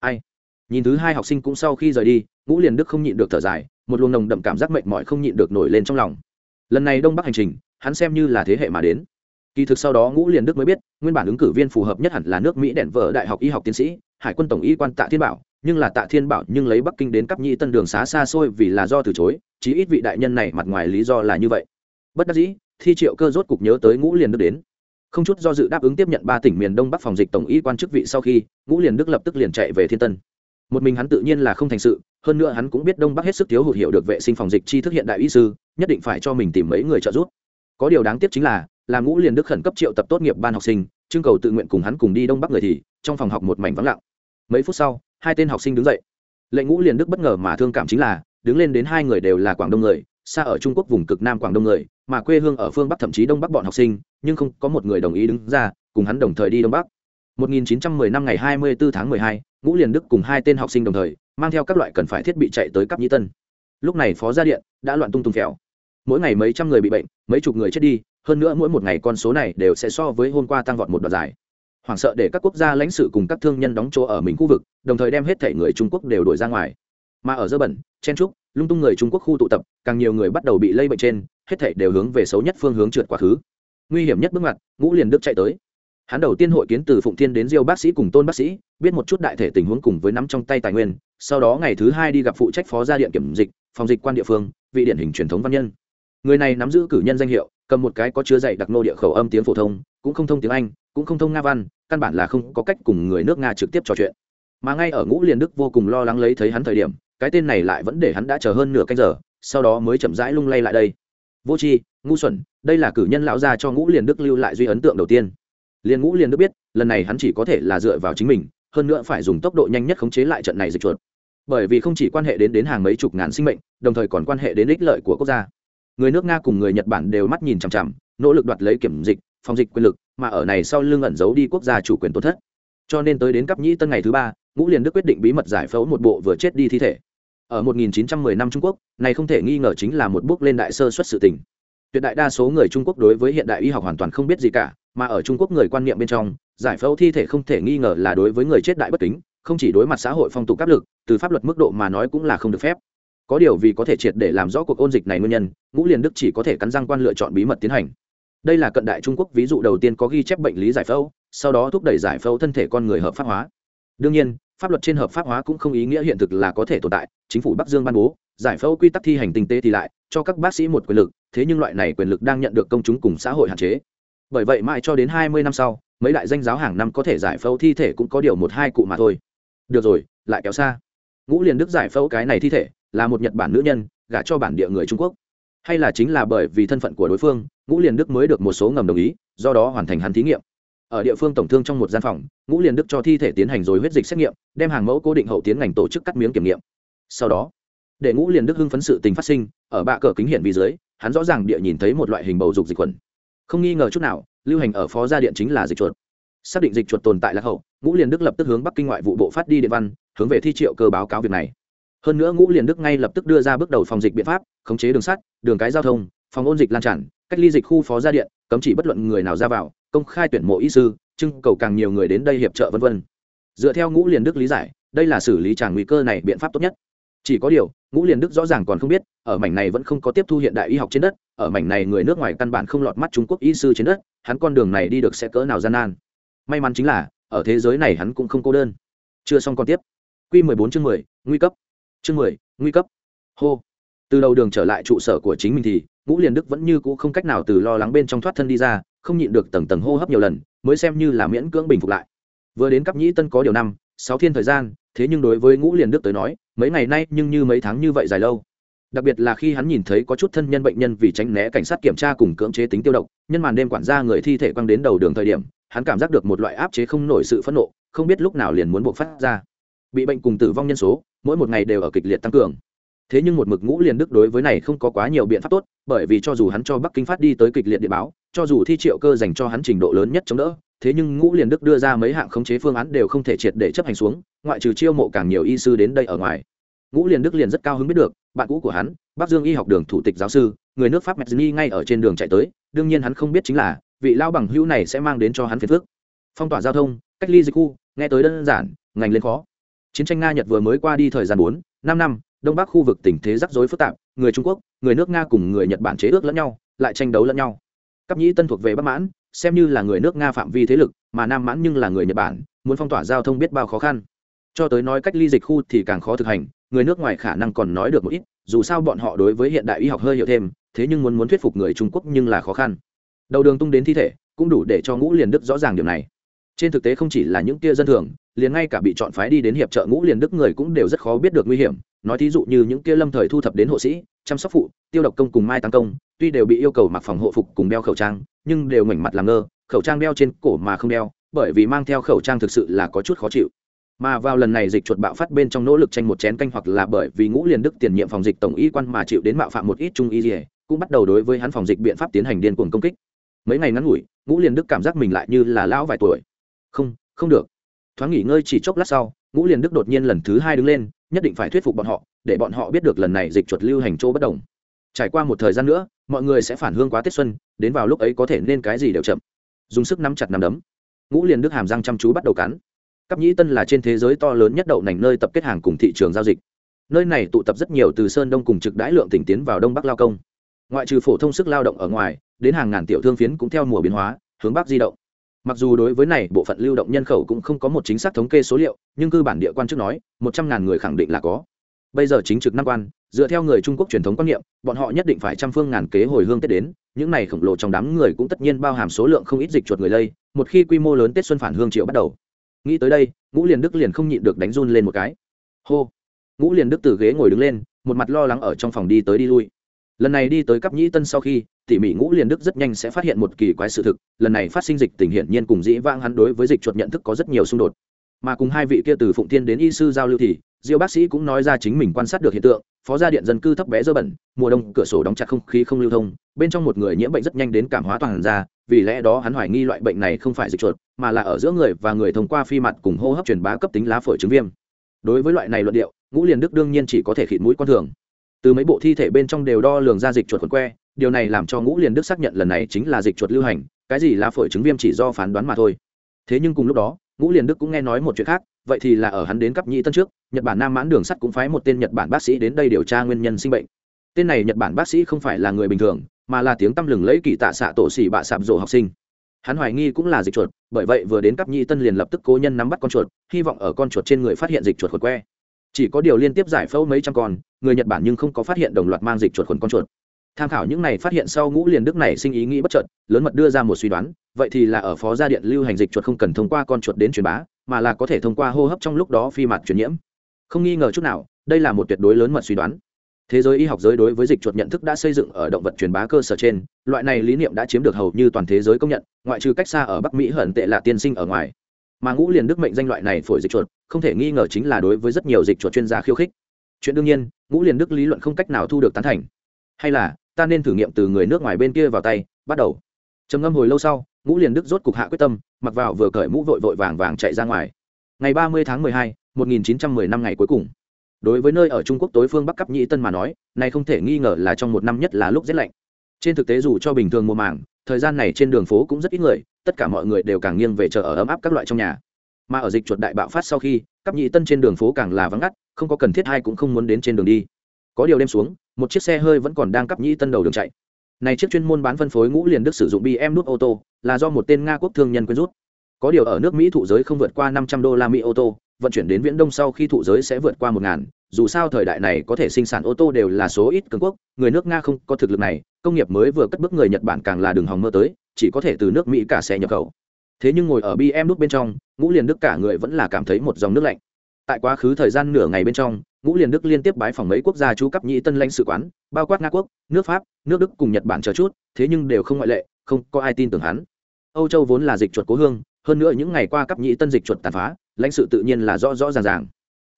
Ai? Nhìn thứ hai học sinh cũng sau khi rời đi, ngũ liền đức không nhịn được thở dài, một luồng nồng đậm cảm giác mệt mỏi không nhịn được nổi lên trong lòng. Lần này đông bắc hành trình, hắn xem như là thế hệ mà đến kỳ thực sau đó ngũ liền đức mới biết, nguyên bản ứng cử viên phù hợp nhất hẳn là nước mỹ đèn vợ đại học y học tiến sĩ, hải quân tổng y quan tạ thiên bảo, nhưng là tạ thiên bảo nhưng lấy bắc kinh đến cấp nhị tân đường xá xa xôi vì là do từ chối, chí ít vị đại nhân này mặt ngoài lý do là như vậy. Bất đắc dĩ, thi triệu cơ rốt cục nhớ tới ngũ liền đức đến. Không chút do dự đáp ứng tiếp nhận ba tỉnh miền đông bắc phòng dịch tổng y quan chức vị sau khi, ngũ liền đức lập tức liền chạy về thiên tân. Một mình hắn tự nhiên là không thành sự, hơn nữa hắn cũng biết đông bắc hết sức thiếu hụt hiểu được vệ sinh phòng dịch tri thức hiện đại y sư, nhất định phải cho mình tìm mấy người trợ giúp. Có điều đáng tiếc chính là làm ngũ liền đức khẩn cấp triệu tập tốt nghiệp ban học sinh trưng cầu tự nguyện cùng hắn cùng đi đông bắc người thì trong phòng học một mảnh vắng lặng. Mấy phút sau hai tên học sinh đứng dậy. Lệnh ngũ liền đức bất ngờ mà thương cảm chính là đứng lên đến hai người đều là quảng đông người xa ở trung quốc vùng cực nam quảng đông người mà quê hương ở phương bắc thậm chí đông bắc bọn học sinh nhưng không có một người đồng ý đứng ra cùng hắn đồng thời đi đông bắc. 1910 năm ngày 24 tháng 12, ngũ liền đức cùng hai tên học sinh đồng thời mang theo các loại cần phải thiết bị chạy tới cấp nhĩ tân. Lúc này phó gia điện đã loạn tung tung phèo. Mỗi ngày mấy trăm người bị bệnh mấy chục người chết đi hơn nữa mỗi một ngày con số này đều sẽ so với hôm qua tăng vọt một đoạn dài. Hoảng sợ để các quốc gia lãnh sự cùng các thương nhân đóng chỗ ở mình khu vực, đồng thời đem hết thể người trung quốc đều đổi ra ngoài. Mà ở dơ bẩn chen trúc lung tung người trung quốc khu tụ tập, càng nhiều người bắt đầu bị lây bệnh trên, hết thể đều hướng về xấu nhất phương hướng trượt quá khứ. Nguy hiểm nhất bước ngoặt, ngũ liền đức chạy tới. Hắn đầu tiên hội kiến từ phụng thiên đến diêu bác sĩ cùng tôn bác sĩ, biết một chút đại thể tình huống cùng với nắm trong tay tài nguyên, sau đó ngày thứ hai đi gặp phụ trách phó gia điện kiểm dịch, phòng dịch quan địa phương, vị điển hình truyền thống văn nhân. Người này nắm giữ cử nhân danh hiệu cầm một cái có chứa dạy đặc nô địa khẩu âm tiếng phổ thông, cũng không thông tiếng anh, cũng không thông nga văn, căn bản là không có cách cùng người nước nga trực tiếp trò chuyện. Mà ngay ở ngũ liền đức vô cùng lo lắng lấy thấy hắn thời điểm, cái tên này lại vẫn để hắn đã chờ hơn nửa canh giờ, sau đó mới chậm rãi lung lay lại đây. Vô tri, ngu xuẩn, đây là cử nhân lão gia cho ngũ liền đức lưu lại duy ấn tượng đầu tiên. Liền ngũ liền đức biết, lần này hắn chỉ có thể là dựa vào chính mình, hơn nữa phải dùng tốc độ nhanh nhất khống chế lại trận này dịch chuột. Bởi vì không chỉ quan hệ đến đến hàng mấy chục ngàn sinh mệnh, đồng thời còn quan hệ đến ích lợi của quốc gia người nước nga cùng người nhật bản đều mắt nhìn chằm chằm, nỗ lực đoạt lấy kiểm dịch, phòng dịch quyền lực, mà ở này sau lưng ẩn giấu đi quốc gia chủ quyền tổn thất. Cho nên tới đến cấp nhĩ tân ngày thứ ba, ngũ liền đức quyết định bí mật giải phẫu một bộ vừa chết đi thi thể. Ở 1910 năm trung quốc, này không thể nghi ngờ chính là một bước lên đại sơ xuất sự tình. Tuyệt đại đa số người trung quốc đối với hiện đại y học hoàn toàn không biết gì cả, mà ở trung quốc người quan niệm bên trong, giải phẫu thi thể không thể nghi ngờ là đối với người chết đại bất kính, không chỉ đối mặt xã hội phong tục áp lực, từ pháp luật mức độ mà nói cũng là không được phép có điều vì có thể triệt để làm rõ cuộc ôn dịch này nguyên nhân, ngũ liền đức chỉ có thể cắn răng quan lựa chọn bí mật tiến hành. Đây là cận đại trung quốc ví dụ đầu tiên có ghi chép bệnh lý giải phẫu, sau đó thúc đẩy giải phẫu thân thể con người hợp pháp hóa. Đương nhiên, pháp luật trên hợp pháp hóa cũng không ý nghĩa hiện thực là có thể tồn tại, chính phủ bắc dương ban bố, giải phẫu quy tắc thi hành tinh tế thì lại, cho các bác sĩ một quyền lực, thế nhưng loại này quyền lực đang nhận được công chúng cùng xã hội hạn chế. Bởi vậy mãi cho đến hai mươi năm sau, mấy đại danh giáo hàng năm có thể giải phẫu thi thể cũng có điều một hai cụ mà thôi. Được rồi, lại kéo xa. Ngũ liền đức giải phẫu cái này thi thể là một nhật bản nữ nhân, gả cho bản địa người trung quốc. Hay là chính là bởi vì thân phận của đối phương, ngũ liền đức mới được một số ngầm đồng ý, do đó hoàn thành hắn thí nghiệm. Ở địa phương tổng thương trong một gian phòng, ngũ liền đức cho thi thể tiến hành rồi huyết dịch xét nghiệm, đem hàng mẫu cố định hậu tiến ngành tổ chức cắt miếng kiểm nghiệm. Sau đó, để ngũ liền đức hưng phấn sự tình phát sinh, ở bạ cờ kính hiển vi dưới, hắn rõ ràng địa nhìn thấy một loại hình bầu dục dịch khuẩn. Không nghi ngờ chút nào, lưu hành ở phó gia điện chính là dịch chuột. Xác định dịch chuột tồn tại lạc hậu, ngũ liền đức lập tức hướng bắc kinh ngoại vụ bộ phát đi điện văn, hướng về thi triệu cơ báo cáo việc này hơn nữa ngũ liền đức ngay lập tức đưa ra bước đầu phòng dịch biện pháp, khống chế đường sắt, đường cái giao thông, phòng ôn dịch lan tràn, cách ly dịch khu phó gia điện, cấm chỉ bất luận người nào ra vào, công khai tuyển mộ y sư, trưng cầu càng nhiều người đến đây hiệp trợ v v dựa theo ngũ liền đức lý giải, đây là xử lý tràn nguy cơ này biện pháp tốt nhất. Chỉ có điều, ngũ liền đức rõ ràng còn không biết, ở mảnh này vẫn không có tiếp thu hiện đại y học trên đất, ở mảnh này người nước ngoài căn bản không lọt mắt trung quốc y sư trên đất, hắn con đường này đi được sẽ cỡ nào gian nan. May mắn chính là, ở thế giới này hắn cũng không cô đơn. Chưa xong còn tiếp. Q mười bốn chương mười, nguy cấp chương mười, nguy cấp. Hô. Từ đầu đường trở lại trụ sở của chính mình thì, ngũ liền đức vẫn như cũ không cách nào từ lo lắng bên trong thoát thân đi ra, không nhịn được tầng tầng hô hấp nhiều lần, mới xem như là miễn cưỡng bình phục lại. Vừa đến cấp nhĩ tân có điều năm, sáu thiên thời gian, thế nhưng đối với ngũ liền đức tới nói, mấy ngày nay nhưng như mấy tháng như vậy dài lâu. Đặc biệt là khi hắn nhìn thấy có chút thân nhân bệnh nhân vì tránh né cảnh sát kiểm tra cùng cưỡng chế tính tiêu độc, nhân màn đêm quản gia người thi thể quăng đến đầu đường thời điểm, hắn cảm giác được một loại áp chế không nổi sự phẫn nộ, không biết lúc nào liền muốn buộc phát ra bị bệnh cùng tử vong nhân số, mỗi một ngày đều ở kịch liệt tăng cường. Thế nhưng một mực ngũ liền đức đối với này không có quá nhiều biện pháp tốt, bởi vì cho dù hắn cho bắc kinh phát đi tới kịch liệt địa báo, cho dù thi triệu cơ dành cho hắn trình độ lớn nhất chống đỡ, thế nhưng ngũ liền đức đưa ra mấy hạng khống chế phương án đều không thể triệt để chấp hành xuống, ngoại trừ chiêu mộ càng nhiều y sư đến đây ở ngoài. Ngũ liền đức liền rất cao hứng biết được, bạn cũ của hắn, bắc dương y học đường thủ tịch giáo sư, người nước pháp metzny ngay ở trên đường chạy tới, đương nhiên hắn không biết chính là, vị lao bằng hữu này sẽ mang đến cho hắn phiền phước phong tỏa giao thông, cách ly dịch khu, nghe tới đơn giản, ngành lên khó chiến tranh nga nhật vừa mới qua đi thời gian bốn, năm năm, đông bắc khu vực tình thế rắc rối phức tạp, người trung quốc, người nước nga cùng người nhật bản chế ước lẫn nhau, lại tranh đấu lẫn nhau. Cấp nhĩ tân thuộc về bắc mãn, xem như là người nước nga phạm vi thế lực, mà nam mãn nhưng là người nhật bản, muốn phong tỏa giao thông biết bao khó khăn. Cho tới nói cách ly dịch khu thì càng khó thực hành, người nước ngoài khả năng còn nói được một ít, dù sao bọn họ đối với hiện đại y học hơi hiểu thêm, thế nhưng muốn muốn thuyết phục người trung quốc nhưng là khó khăn. Đầu đường tung đến thi thể, cũng đủ để cho ngũ liền đức rõ ràng điều này. Trên thực tế không chỉ là những kia dân thường liền ngay cả bị chọn phái đi đến hiệp trợ ngũ liền đức người cũng đều rất khó biết được nguy hiểm. Nói thí dụ như những kia lâm thời thu thập đến hộ sĩ, chăm sóc phụ, tiêu độc công cùng mai tăng công, tuy đều bị yêu cầu mặc phòng hộ phục cùng đeo khẩu trang, nhưng đều ngoảnh mặt làm ngơ, khẩu trang đeo trên cổ mà không đeo, bởi vì mang theo khẩu trang thực sự là có chút khó chịu. Mà vào lần này dịch chuột bạo phát bên trong nỗ lực tranh một chén canh hoặc là bởi vì ngũ liền đức tiền nhiệm phòng dịch tổng y quan mà chịu đến mạo phạm một ít trung y dỉa cũng bắt đầu đối với hắn phòng dịch biện pháp tiến hành điên cuồng công kích. Mấy ngày ngắn ngủi, ngũ liền đức cảm giác mình lại như là lão vài tuổi. Không không được thoáng nghỉ ngơi chỉ chốc lát sau, ngũ liền đức đột nhiên lần thứ hai đứng lên, nhất định phải thuyết phục bọn họ, để bọn họ biết được lần này dịch chuột lưu hành chỗ bất đồng. Trải qua một thời gian nữa, mọi người sẽ phản hương quá tết xuân, đến vào lúc ấy có thể nên cái gì đều chậm. Dùng sức nắm chặt nắm đấm, ngũ liền đức hàm răng chăm chú bắt đầu cắn. Cắp nhĩ tân là trên thế giới to lớn nhất đậu nành nơi tập kết hàng cùng thị trường giao dịch. Nơi này tụ tập rất nhiều từ sơn đông cùng trực đãi lượng tỉnh tiến vào đông bắc lao công. Ngoại trừ phổ thông sức lao động ở ngoài, đến hàng ngàn tiểu thương phiến cũng theo mùa biến hóa, hướng bắc di động mặc dù đối với này, bộ phận lưu động nhân khẩu cũng không có một chính xác thống kê số liệu, nhưng cơ bản địa quan chức nói, một trăm ngàn người khẳng định là có. Bây giờ chính trực năm quan, dựa theo người trung quốc truyền thống quan niệm, bọn họ nhất định phải trăm phương ngàn kế hồi hương tết đến, những này khổng lồ trong đám người cũng tất nhiên bao hàm số lượng không ít dịch chuột người lây, một khi quy mô lớn tết xuân phản hương triệu bắt đầu. Nghĩ tới đây, ngũ liền đức liền không nhịn được đánh run lên một cái. Hô. Ngũ liền đức từ ghế ngồi đứng lên, một mặt lo lắng ở trong phòng đi tới đi lui lần này đi tới cấp nhĩ tân sau khi, tỉ mỉ ngũ liền đức rất nhanh sẽ phát hiện một kỳ quái sự thực, lần này phát sinh dịch tình hiển nhiên cùng dĩ vãng hắn đối với dịch chuột nhận thức có rất nhiều xung đột. Mà cùng hai vị kia từ phụng tiên đến y sư giao lưu thì, diêu bác sĩ cũng nói ra chính mình quan sát được hiện tượng, phó gia điện dân cư thấp bé dơ bẩn, mùa đông, cửa sổ đóng chặt không khí không lưu thông, bên trong một người nhiễm bệnh rất nhanh đến cảm hóa toàn ra, vì lẽ đó hắn hoài nghi loại bệnh này không phải dịch chuột, mà là ở giữa người và người thông qua phi mặt cùng hô hấp truyền bá cấp tính lá phổi chứng viêm. Đối với loại này luận điệu, ngũ liền đức đương nhiên chỉ có thể khịt mũi quan thường từ mấy bộ thi thể bên trong đều đo lường ra dịch chuột khuẩn que, điều này làm cho ngũ liền đức xác nhận lần này chính là dịch chuột lưu hành, cái gì là phổi chứng viêm chỉ do phán đoán mà thôi. Thế nhưng cùng lúc đó, ngũ liền đức cũng nghe nói một chuyện khác, vậy thì là ở hắn đến cấp nhị tân trước, nhật bản nam mãn đường sắt cũng phái một tên nhật bản bác sĩ đến đây điều tra nguyên nhân sinh bệnh. Tên này nhật bản bác sĩ không phải là người bình thường, mà là tiếng tăm lừng lẫy kỳ tạ xạ tổ xỉ bạ sạp rộ học sinh. Hắn hoài nghi cũng là dịch chuột, bởi vậy vừa đến cấp nhị tân liền lập tức cố nhân nắm bắt con chuột, hy vọng ở con chuột trên người phát hiện dịch chuột khuẩn que chỉ có điều liên tiếp giải phẫu mấy trăm con, người nhật bản nhưng không có phát hiện đồng loạt mang dịch chuột khuẩn con chuột. Tham khảo những này phát hiện sau ngũ liền đức này sinh ý nghĩ bất chợt, lớn mật đưa ra một suy đoán, vậy thì là ở phó gia điện lưu hành dịch chuột không cần thông qua con chuột đến truyền bá, mà là có thể thông qua hô hấp trong lúc đó phi mặt truyền nhiễm. Không nghi ngờ chút nào, đây là một tuyệt đối lớn mật suy đoán. Thế giới y học giới đối với dịch chuột nhận thức đã xây dựng ở động vật truyền bá cơ sở trên, loại này lý niệm đã chiếm được hầu như toàn thế giới công nhận, ngoại trừ cách xa ở bắc mỹ hận tệ là tiên sinh ở ngoài mà ngũ liền đức mệnh danh loại này phổi dịch chuột, không thể nghi ngờ chính là đối với rất nhiều dịch chuột chuyên gia khiêu khích. Chuyện đương nhiên, ngũ liền đức lý luận không cách nào thu được tán thành. Hay là, ta nên thử nghiệm từ người nước ngoài bên kia vào tay, bắt đầu. Trầm ngâm hồi lâu sau, ngũ liền đức rốt cục hạ quyết tâm, mặc vào vừa cởi mũ vội vội vàng vàng chạy ra ngoài. Ngày ba mươi tháng mười hai, một nghìn chín trăm mười năm ngày cuối cùng. Đối với nơi ở trung quốc tối phương bắc cấp nhĩ tân mà nói, này không thể nghi ngờ là trong một năm nhất là lúc rét lạnh trên thực tế dù cho bình thường mùa màng, thời gian này trên đường phố cũng rất ít người, tất cả mọi người đều càng nghiêng về chợ ở ấm áp các loại trong nhà. Mà ở dịch chuột đại bạo phát sau khi cấp nhị tân trên đường phố càng là vắng ngắt, không có cần thiết hay cũng không muốn đến trên đường đi. Có điều đêm xuống, một chiếc xe hơi vẫn còn đang cấp nhị tân đầu đường chạy. Này chiếc chuyên môn bán phân phối ngũ liền đức sử dụng bm nút ô tô, là do một tên nga quốc thương nhân quyên rút. Có điều ở nước mỹ thụ giới không vượt qua năm trăm đô la mỹ ô tô, vận chuyển đến viễn đông sau khi thụ giới sẽ vượt qua một ngàn dù sao thời đại này có thể sinh sản ô tô đều là số ít cường quốc, người nước nga không có thực lực này, công nghiệp mới vừa cất bước người nhật bản càng là đường hòng mơ tới, chỉ có thể từ nước mỹ cả xe nhập khẩu. Thế nhưng ngồi ở bm nút bên trong, ngũ liền đức cả người vẫn là cảm thấy một dòng nước lạnh. Tại quá khứ thời gian nửa ngày bên trong, ngũ liền đức liên tiếp bái phòng mấy quốc gia chú cấp nhĩ tân lãnh sự quán, bao quát nga quốc, nước pháp, nước đức cùng nhật bản chờ chút, thế nhưng đều không ngoại lệ, không có ai tin tưởng hắn. Âu châu vốn là dịch chuột cố hương, hơn nữa những ngày qua cấp nhĩ tân dịch chuột tàn phá, lãnh sự tự nhiên là rõ rõ ràng ràng.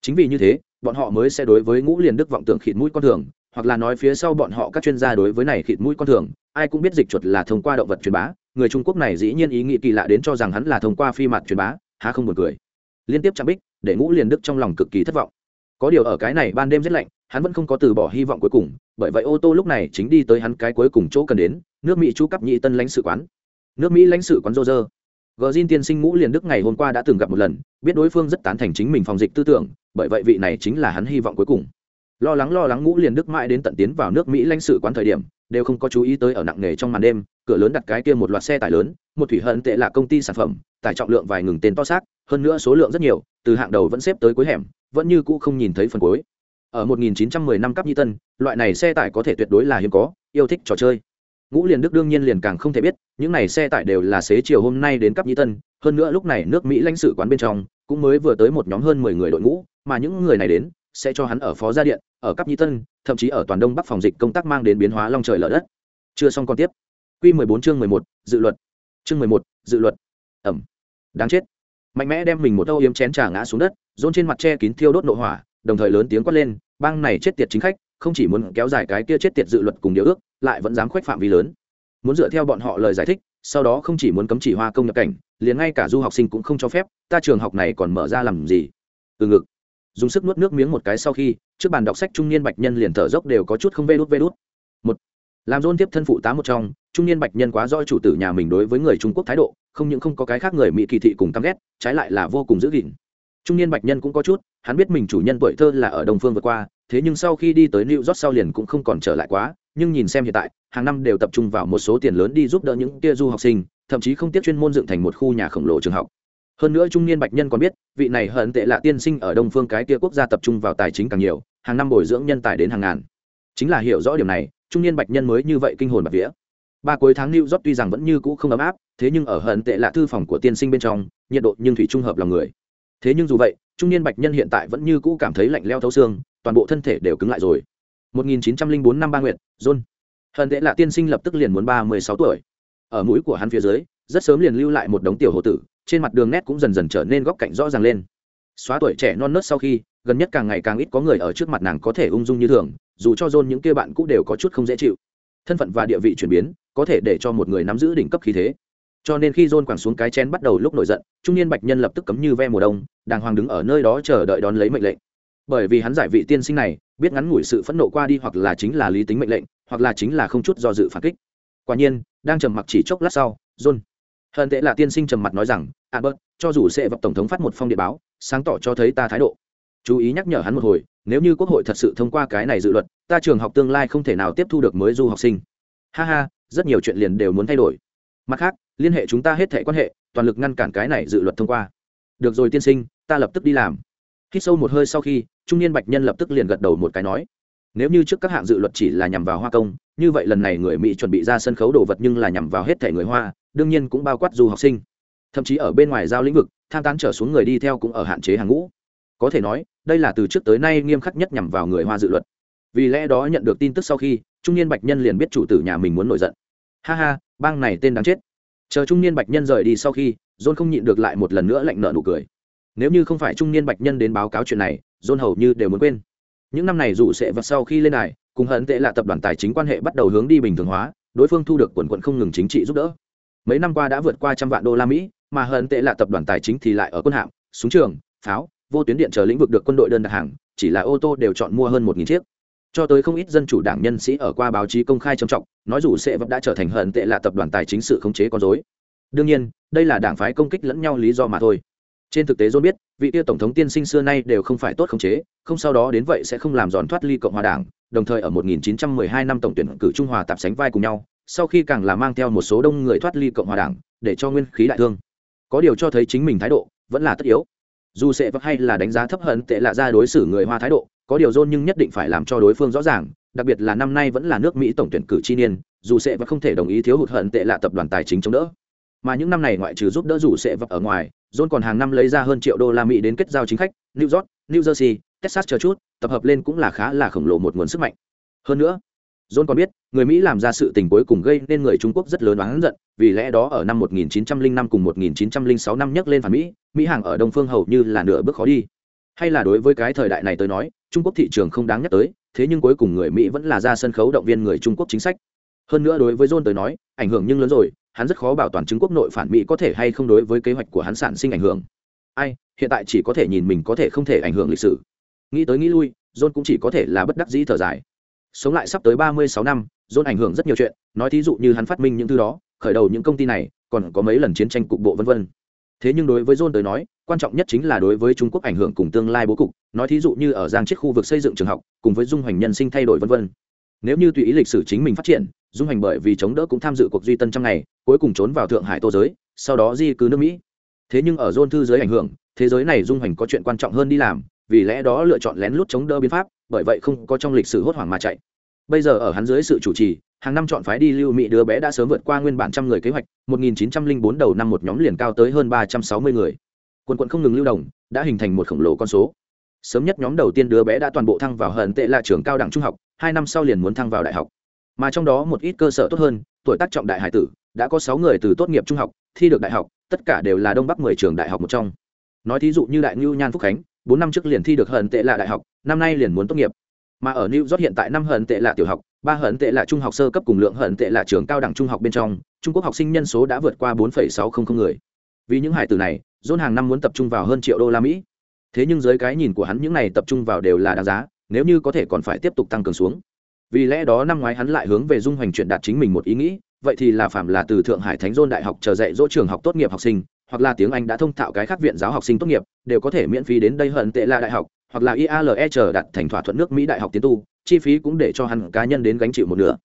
Chính vì như thế bọn họ mới sẽ đối với ngũ liền đức vọng tưởng khịt mũi con thường, hoặc là nói phía sau bọn họ các chuyên gia đối với này khịt mũi con thường, ai cũng biết dịch chuột là thông qua động vật truyền bá, người trung quốc này dĩ nhiên ý nghĩ kỳ lạ đến cho rằng hắn là thông qua phi mặt truyền bá, há không buồn cười. Liên tiếp chạm bích, để ngũ liền đức trong lòng cực kỳ thất vọng. Có điều ở cái này ban đêm rất lạnh, hắn vẫn không có từ bỏ hy vọng cuối cùng, bởi vậy ô tô lúc này chính đi tới hắn cái cuối cùng chỗ cần đến, nước mỹ chú cấp nhị tân lãnh sự quán. Nước mỹ lãnh sự quán rô rơ gờ zin tiên sinh ngũ liền đức ngày hôm qua đã từng gặp một lần, biết đối phương rất tán thành chính mình phòng dịch tư tưởng, bởi vậy vị này chính là hắn hy vọng cuối cùng. Lo lắng lo lắng ngũ liền đức mãi đến tận tiến vào nước mỹ lãnh sự quán thời điểm, đều không có chú ý tới ở nặng nghề trong màn đêm, cửa lớn đặt cái kia một loạt xe tải lớn, một thủy hận tệ là công ty sản phẩm, tải trọng lượng vài ngừng tên to xác, hơn nữa số lượng rất nhiều, từ hạng đầu vẫn xếp tới cuối hẻm, vẫn như cũ không nhìn thấy phần cuối. Ở 1910 năm cấp nhi tân loại này xe tải có thể tuyệt đối là hiếm có, yêu thích trò chơi ngũ liền đức đương nhiên liền càng không thể biết những này xe tải đều là xế chiều hôm nay đến cấp Nhĩ tân hơn nữa lúc này nước mỹ lãnh sự quán bên trong cũng mới vừa tới một nhóm hơn mười người đội ngũ mà những người này đến sẽ cho hắn ở phó gia điện ở cấp Nhĩ tân thậm chí ở toàn đông bắc phòng dịch công tác mang đến biến hóa long trời lở đất. Chưa xong còn tiếp. Quy 14 chương 11, dự luật. Chương 11, dự luật. Ẩm. Đáng chết. Mạnh mẽ đem mình một âu yếm chén trà ngã xuống đất rôn trên mặt che kín thiêu đốt nội hỏa đồng thời lớn tiếng quát lên bang này chết tiệt chính khách không chỉ muốn kéo dài cái kia chết tiệt dự luật cùng điều ước, lại vẫn dám khoách phạm vi lớn. Muốn dựa theo bọn họ lời giải thích, sau đó không chỉ muốn cấm chỉ hoa công nhập cảnh, liền ngay cả du học sinh cũng không cho phép, ta trường học này còn mở ra làm gì? Từ ngực. Dùng sức nuốt nước miếng một cái sau khi, trước bàn đọc sách trung niên bạch nhân liền thở dốc đều có chút không vê đút vê đút. Một. Làm dôn tiếp thân phụ tá một trong, trung niên bạch nhân quá do chủ tử nhà mình đối với người trung quốc thái độ, không những không có cái khác người mỹ kỳ thị cùng căm ghét, trái lại là vô cùng giữ gìn trung niên bạch nhân cũng có chút, hắn biết mình chủ nhân tuổi thơ là ở đông phương vượt qua, thế nhưng sau khi đi tới new york sau liền cũng không còn trở lại quá, nhưng nhìn xem hiện tại, hàng năm đều tập trung vào một số tiền lớn đi giúp đỡ những kia du học sinh, thậm chí không tiếc chuyên môn dựng thành một khu nhà khổng lồ trường học. Hơn nữa trung niên bạch nhân còn biết, vị này hận tệ lạ tiên sinh ở đông phương cái kia quốc gia tập trung vào tài chính càng nhiều, hàng năm bồi dưỡng nhân tài đến hàng ngàn. Chính là hiểu rõ điểm này, trung niên bạch nhân mới như vậy kinh hồn bạc vía. Ba cuối tháng new york tuy rằng vẫn như cũ không ấm áp, thế nhưng ở hận tệ lạ thư phòng của tiên sinh bên trong, nhiệt độ nhưng thủy trung hợp lòng người thế nhưng dù vậy trung niên bạch nhân hiện tại vẫn như cũ cảm thấy lạnh leo thấu xương toàn bộ thân thể đều cứng lại rồi. 1904 năm ba nguyện, john. Hận tệ là tiên sinh lập tức liền muốn ba mươi sáu tuổi. Ở mũi của hắn phía dưới rất sớm liền lưu lại một đống tiểu hồ tử trên mặt đường nét cũng dần dần trở nên góc cạnh rõ ràng lên. Xóa tuổi trẻ non nớt sau khi gần nhất càng ngày càng ít có người ở trước mặt nàng có thể ung dung như thường dù cho john những kia bạn cũ đều có chút không dễ chịu. Thân phận và địa vị chuyển biến có thể để cho một người nắm giữ đỉnh cấp khí thế cho nên khi john quẳng xuống cái chén bắt đầu lúc nổi giận, trung niên bạch nhân lập tức cấm như ve mùa đông, đàng hoàng đứng ở nơi đó chờ đợi đón lấy mệnh lệnh. Bởi vì hắn giải vị tiên sinh này, biết ngắn ngủi sự phẫn nộ qua đi hoặc là chính là lý tính mệnh lệnh, hoặc là chính là không chút do dự phản kích. Quả nhiên, đang trầm mặc chỉ chốc lát sau, john, hận tệ là tiên sinh trầm mặt nói rằng, albert, cho dù sẽ vập tổng thống phát một phong điện báo, sáng tỏ cho thấy ta thái độ. Chú ý nhắc nhở hắn một hồi, nếu như quốc hội thật sự thông qua cái này dự luật, ta trường học tương lai không thể nào tiếp thu được mới du học sinh. Ha ha, rất nhiều chuyện liền đều muốn thay đổi. Mặt khác liên hệ chúng ta hết thể quan hệ, toàn lực ngăn cản cái này dự luật thông qua. Được rồi tiên sinh, ta lập tức đi làm. Hít sâu một hơi sau khi, trung niên bạch nhân lập tức liền gật đầu một cái nói. Nếu như trước các hạng dự luật chỉ là nhằm vào hoa công, như vậy lần này người mỹ chuẩn bị ra sân khấu đồ vật nhưng là nhằm vào hết thẻ người hoa, đương nhiên cũng bao quát du học sinh. Thậm chí ở bên ngoài giao lĩnh vực, tham tán trở xuống người đi theo cũng ở hạn chế hàng ngũ. Có thể nói, đây là từ trước tới nay nghiêm khắc nhất nhằm vào người hoa dự luật. Vì lẽ đó nhận được tin tức sau khi, trung niên bạch nhân liền biết chủ tử nhà mình muốn nổi giận. Ha ha, bang này tên đáng chết chờ trung niên bạch nhân rời đi sau khi, john không nhịn được lại một lần nữa lạnh nợ nụ cười. Nếu như không phải trung niên bạch nhân đến báo cáo chuyện này, john hầu như đều muốn quên. Những năm này dù sẽ vật sau khi lên đài, cùng hận tệ là tập đoàn tài chính quan hệ bắt đầu hướng đi bình thường hóa, đối phương thu được quần quận không ngừng chính trị giúp đỡ. Mấy năm qua đã vượt qua trăm vạn đô la mỹ, mà hận tệ là tập đoàn tài chính thì lại ở quân hạm, súng trường, pháo, vô tuyến điện chờ lĩnh vực được quân đội đơn đặt hàng, chỉ là ô tô đều chọn mua hơn một nghìn chiếc cho tới không ít dân chủ đảng nhân sĩ ở qua báo chí công khai trầm trọng, nói dù sẽ vẫn đã trở thành hận tệ là tập đoàn tài chính sự khống chế con dối đương nhiên, đây là đảng phái công kích lẫn nhau lý do mà thôi. Trên thực tế john biết, vị tiêu tổng thống tiên sinh xưa nay đều không phải tốt khống chế, không sau đó đến vậy sẽ không làm giòn thoát ly cộng hòa đảng, đồng thời ở 1912 năm tổng tuyển cử trung hòa tạp sánh vai cùng nhau, sau khi càng là mang theo một số đông người thoát ly cộng hòa đảng, để cho nguyên khí đại thương. Có điều cho thấy chính mình thái độ vẫn là tất yếu. Dù sẽ vật hay là đánh giá thấp hận tệ lạ ra đối xử người hoa thái độ có điều john nhưng nhất định phải làm cho đối phương rõ ràng, đặc biệt là năm nay vẫn là nước mỹ tổng tuyển cử chi niên, dù sẽ và không thể đồng ý thiếu hụt hận tệ là tập đoàn tài chính chống đỡ. Mà những năm này ngoại trừ giúp đỡ dù sẽ vấp ở ngoài john còn hàng năm lấy ra hơn triệu đô la mỹ đến kết giao chính khách, new york, new jersey, texas chờ chút, tập hợp lên cũng là khá là khổng lồ một nguồn sức mạnh. Hơn nữa john còn biết, người mỹ làm ra sự tình cuối cùng gây nên người trung quốc rất lớn oán giận, vì lẽ đó ở năm 1905 cùng 1906 năm nhắc lên phản mỹ mỹ hàng ở đông phương hầu như là nửa bước khó đi hay là đối với cái thời đại này tới nói, trung quốc thị trường không đáng nhắc tới, thế nhưng cuối cùng người mỹ vẫn là ra sân khấu động viên người trung quốc chính sách. Hơn nữa đối với john tới nói, ảnh hưởng nhưng lớn rồi, hắn rất khó bảo toàn chứng quốc nội phản mỹ có thể hay không đối với kế hoạch của hắn sản sinh ảnh hưởng. Ai, hiện tại chỉ có thể nhìn mình có thể không thể ảnh hưởng lịch sử. Nghĩ tới nghĩ lui, john cũng chỉ có thể là bất đắc dĩ thở dài. Sống lại sắp tới ba mươi sáu năm, john ảnh hưởng rất nhiều chuyện, nói thí dụ như hắn phát minh những thứ đó, khởi đầu những công ty này, còn có mấy lần chiến tranh cục bộ vân vân thế nhưng đối với john tới nói, quan trọng nhất chính là đối với trung quốc ảnh hưởng cùng tương lai bố cục, nói thí dụ như ở giang chiết khu vực xây dựng trường học, cùng với dung hoành nhân sinh thay đổi vân vân. Nếu như tùy ý lịch sử chính mình phát triển, dung hành bởi vì chống đỡ cũng tham dự cuộc duy tân trong ngày, cuối cùng trốn vào thượng hải tô giới, sau đó di cư nước mỹ. Thế nhưng ở John thư giới ảnh hưởng, thế giới này dung hành có chuyện quan trọng hơn đi làm, vì lẽ đó lựa chọn lén lút chống đỡ biến pháp, bởi vậy không có trong lịch sử hốt hoảng mà chạy. Bây giờ ở hắn dưới sự chủ trì hàng năm chọn phái đi lưu mỹ đứa bé đã sớm vượt qua nguyên bản trăm người kế hoạch 1904 đầu năm một nhóm liền cao tới hơn 360 người. Quân quận không ngừng lưu động đã hình thành một khổng lồ con số. Sớm nhất nhóm đầu tiên đứa bé đã toàn bộ thăng vào hận tệ là trường cao đẳng trung học, hai năm sau liền muốn thăng vào đại học. Mà trong đó một ít cơ sở tốt hơn, tuổi tác trọng đại hải tử, đã có sáu người từ tốt nghiệp trung học, thi được đại học, tất cả đều là đông bắc mười trường đại học một trong. Nói thí dụ như đại ngưu nhan phúc khánh, bốn năm trước liền thi được hận tệ là đại học, năm nay liền muốn tốt nghiệp. Mà ở new york hiện tại năm hận tệ là tiểu học ba hận tệ là trung học sơ cấp cùng lượng hận tệ là trường cao đẳng trung học bên trong, trung quốc học sinh nhân số đã vượt qua bốn sáu trăm linh người. Vì những hải tử này dôn hàng năm muốn tập trung vào hơn triệu đô la mỹ. Thế nhưng dưới cái nhìn của hắn, những này tập trung vào đều là đáng giá, nếu như có thể còn phải tiếp tục tăng cường xuống. Vì lẽ đó năm ngoái hắn lại hướng về dung hoành chuyện đạt chính mình một ý nghĩ, vậy thì là phạm là từ thượng hải thánh dôn đại học chờ dạy dỗ trường học tốt nghiệp học sinh, hoặc là tiếng anh đã thông thạo cái khác viện giáo học sinh tốt nghiệp, đều có thể miễn phí đến đây hận tệ là đại học hoặc là iale chờ đặt thành thỏa thuận nước mỹ đại học tiến tu, chi phí cũng để cho hắn cá nhân đến gánh chịu một nửa.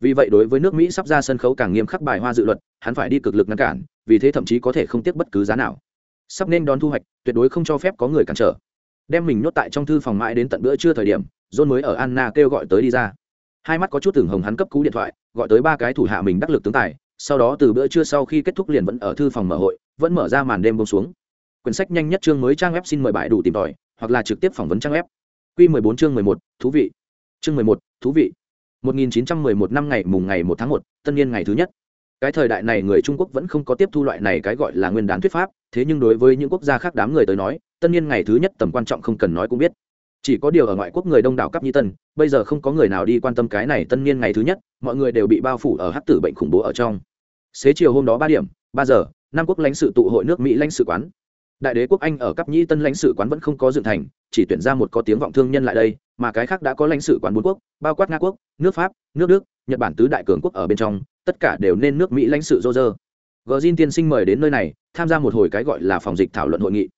Vì vậy đối với nước mỹ sắp ra sân khấu càng nghiêm khắc bài hoa dự luật, hắn phải đi cực lực ngăn cản, vì thế thậm chí có thể không tiếc bất cứ giá nào. Sắp nên đón thu hoạch, tuyệt đối không cho phép có người cản trở. Đem mình nhốt tại trong thư phòng mãi đến tận bữa trưa thời điểm, john mới ở anna kêu gọi tới đi ra. Hai mắt có chút tưởng hồng hắn cấp cú điện thoại, gọi tới ba cái thủ hạ mình đắc lực tướng tài, sau đó từ bữa trưa sau khi kết thúc liền vẫn ở thư phòng mở hội, vẫn mở ra màn đêm bông xuống. Quyển sách nhanh nhất chương mới trang web xin mời bài đủ tìm tòi hoặc là trực tiếp phỏng vấn trang web. Q 14 chương 11, thú vị. Chương 11, thú vị. 1911 năm ngày mùng ngày 1 tháng 1, tân niên ngày thứ nhất. Cái thời đại này người trung quốc vẫn không có tiếp thu loại này cái gọi là nguyên đán thuyết pháp thế nhưng đối với những quốc gia khác đám người tới nói tân niên ngày thứ nhất tầm quan trọng không cần nói cũng biết. Chỉ có điều ở ngoại quốc người đông đảo cấp nhi tân bây giờ không có người nào đi quan tâm cái này tân niên ngày thứ nhất mọi người đều bị bao phủ ở hắc tử bệnh khủng bố ở trong. Xế chiều hôm đó ba điểm ba giờ nam quốc lãnh sự tụ hội nước mỹ lãnh sự quán đại đế quốc anh ở cấp nhĩ tân lãnh sự quán vẫn không có dựng thành, chỉ tuyển ra một có tiếng vọng thương nhân lại đây, mà cái khác đã có lãnh sự quán bốn quốc, bao quát nga quốc, nước pháp, nước đức, nhật bản tứ đại cường quốc ở bên trong, tất cả đều nên nước mỹ lãnh sự dô dơ gờ xin tiên sinh mời đến nơi này, tham gia một hồi cái gọi là phòng dịch thảo luận hội nghị.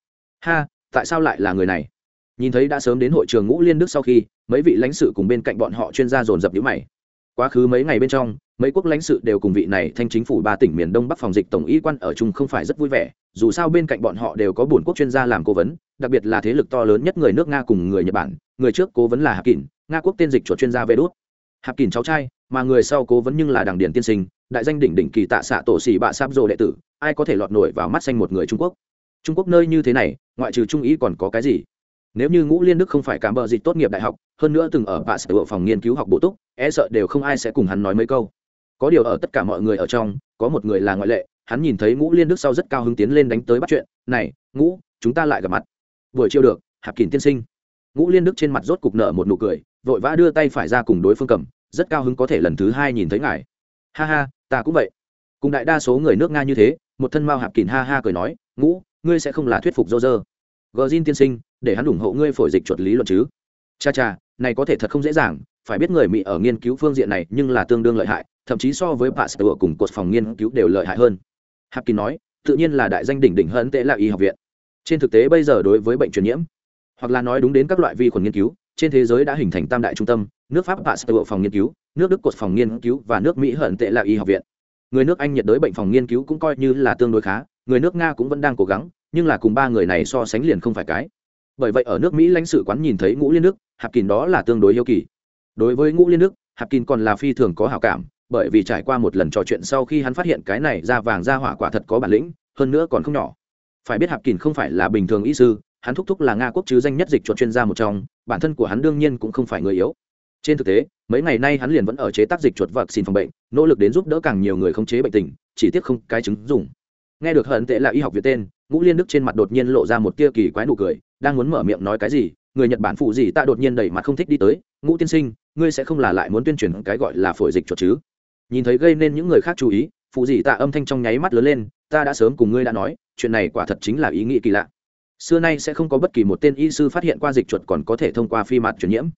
Ha, tại sao lại là người này? Nhìn thấy đã sớm đến hội trường ngũ liên đức sau khi, mấy vị lãnh sự cùng bên cạnh bọn họ chuyên gia dồn dập nhữ mày. Quá khứ mấy ngày bên trong mấy quốc lãnh sự đều cùng vị này thanh chính phủ ba tỉnh miền đông bắc phòng dịch tổng y quan ở chung không phải rất vui vẻ, dù sao bên cạnh bọn họ đều có bổn quốc chuyên gia làm cố vấn, đặc biệt là thế lực to lớn nhất người nước nga cùng người nhật bản, người trước cố vấn là hạp kỳn nga quốc tên dịch chuột chuyên gia vê đốt hạp kỳn cháu trai, mà người sau cố vấn nhưng là đảng điển tiên sinh, đại danh đỉnh đỉnh kỳ tạ xạ tổ xì bạ sáp rồ đệ tử, ai có thể lọt nổi vào mắt xanh một người trung quốc. Trung quốc nơi như thế này, ngoại trừ trung ý còn có cái gì? Nếu như ngũ liên đức không phải cảm bờ dịch tốt nghiệp đại học, hơn nữa từng ở bạ sở phòng nghiên cứu học bổ túc e sợ đều không ai sẽ cùng hắn nói mấy câu có điều ở tất cả mọi người ở trong, có một người là ngoại lệ, hắn nhìn thấy ngũ liên đức sau rất cao hứng tiến lên đánh tới bắt chuyện, này, ngũ, chúng ta lại gặp mặt. Buổi chiều được, hạp kín tiên sinh. Ngũ liên đức trên mặt rốt cục nợ một nụ cười, vội vã đưa tay phải ra cùng đối phương cầm, rất cao hứng có thể lần thứ hai nhìn thấy ngài. Ha ha, ta cũng vậy. Cùng đại đa số người nước nga như thế, một thân mao hạp kín ha ha cười nói, ngũ, ngươi sẽ không là thuyết phục dô dơ gờ zin tiên sinh, để hắn ủng hộ ngươi phổi dịch chuột lý luận chứ. Cha cha, này có thể thật không dễ dàng, phải biết người mỹ ở nghiên cứu phương diện này nhưng là tương đương lợi hại thậm chí so với pasteur cùng cột phòng nghiên cứu đều lợi hại hơn. Hạp kín nói, tự nhiên là đại danh đỉnh đỉnh hơn tệ là y học viện. Trên thực tế bây giờ đối với bệnh truyền nhiễm, hoặc là nói đúng đến các loại vi khuẩn nghiên cứu, trên thế giới đã hình thành tam đại trung tâm, nước pháp pasteur phòng nghiên cứu, nước đức cột phòng nghiên cứu và nước mỹ hận tệ là y học viện. Người nước anh nhiệt đới bệnh phòng nghiên cứu cũng coi như là tương đối khá, người nước nga cũng vẫn đang cố gắng, nhưng là cùng ba người này so sánh liền không phải cái. Bởi vậy ở nước mỹ lãnh sự quán nhìn thấy ngũ liên đức, hạp kín đó là tương đối yêu kỳ. Đối với ngũ liên đức, hạp kín còn là phi thường có hảo cảm bởi vì trải qua một lần trò chuyện sau khi hắn phát hiện cái này ra vàng ra hỏa quả thật có bản lĩnh, hơn nữa còn không nhỏ. Phải biết hạp kín không phải là bình thường y sư, hắn thúc thúc là nga quốc chứ danh nhất dịch chuột chuyên gia một trong, bản thân của hắn đương nhiên cũng không phải người yếu. Trên thực tế, mấy ngày nay hắn liền vẫn ở chế tác dịch chuột vật xin phòng bệnh, nỗ lực đến giúp đỡ càng nhiều người khống chế bệnh tình, chỉ tiếc không cái chứng dùng nghe được hận tệ là y học việt tên, ngũ liên đức trên mặt đột nhiên lộ ra một tia kỳ quái nụ cười, đang muốn mở miệng nói cái gì, người nhật bản phụ gì ta đột nhiên đẩy mặt không thích đi tới. Ngũ tiên sinh, ngươi sẽ không là lại muốn tuyên truyền cái gọi là phổi dịch chuột chứ? Nhìn thấy gây nên những người khác chú ý, phụ dị tạ âm thanh trong nháy mắt lớn lên, ta đã sớm cùng ngươi đã nói, chuyện này quả thật chính là ý nghĩ kỳ lạ. Xưa nay sẽ không có bất kỳ một tên y sư phát hiện qua dịch chuột còn có thể thông qua phi mặt truyền nhiễm.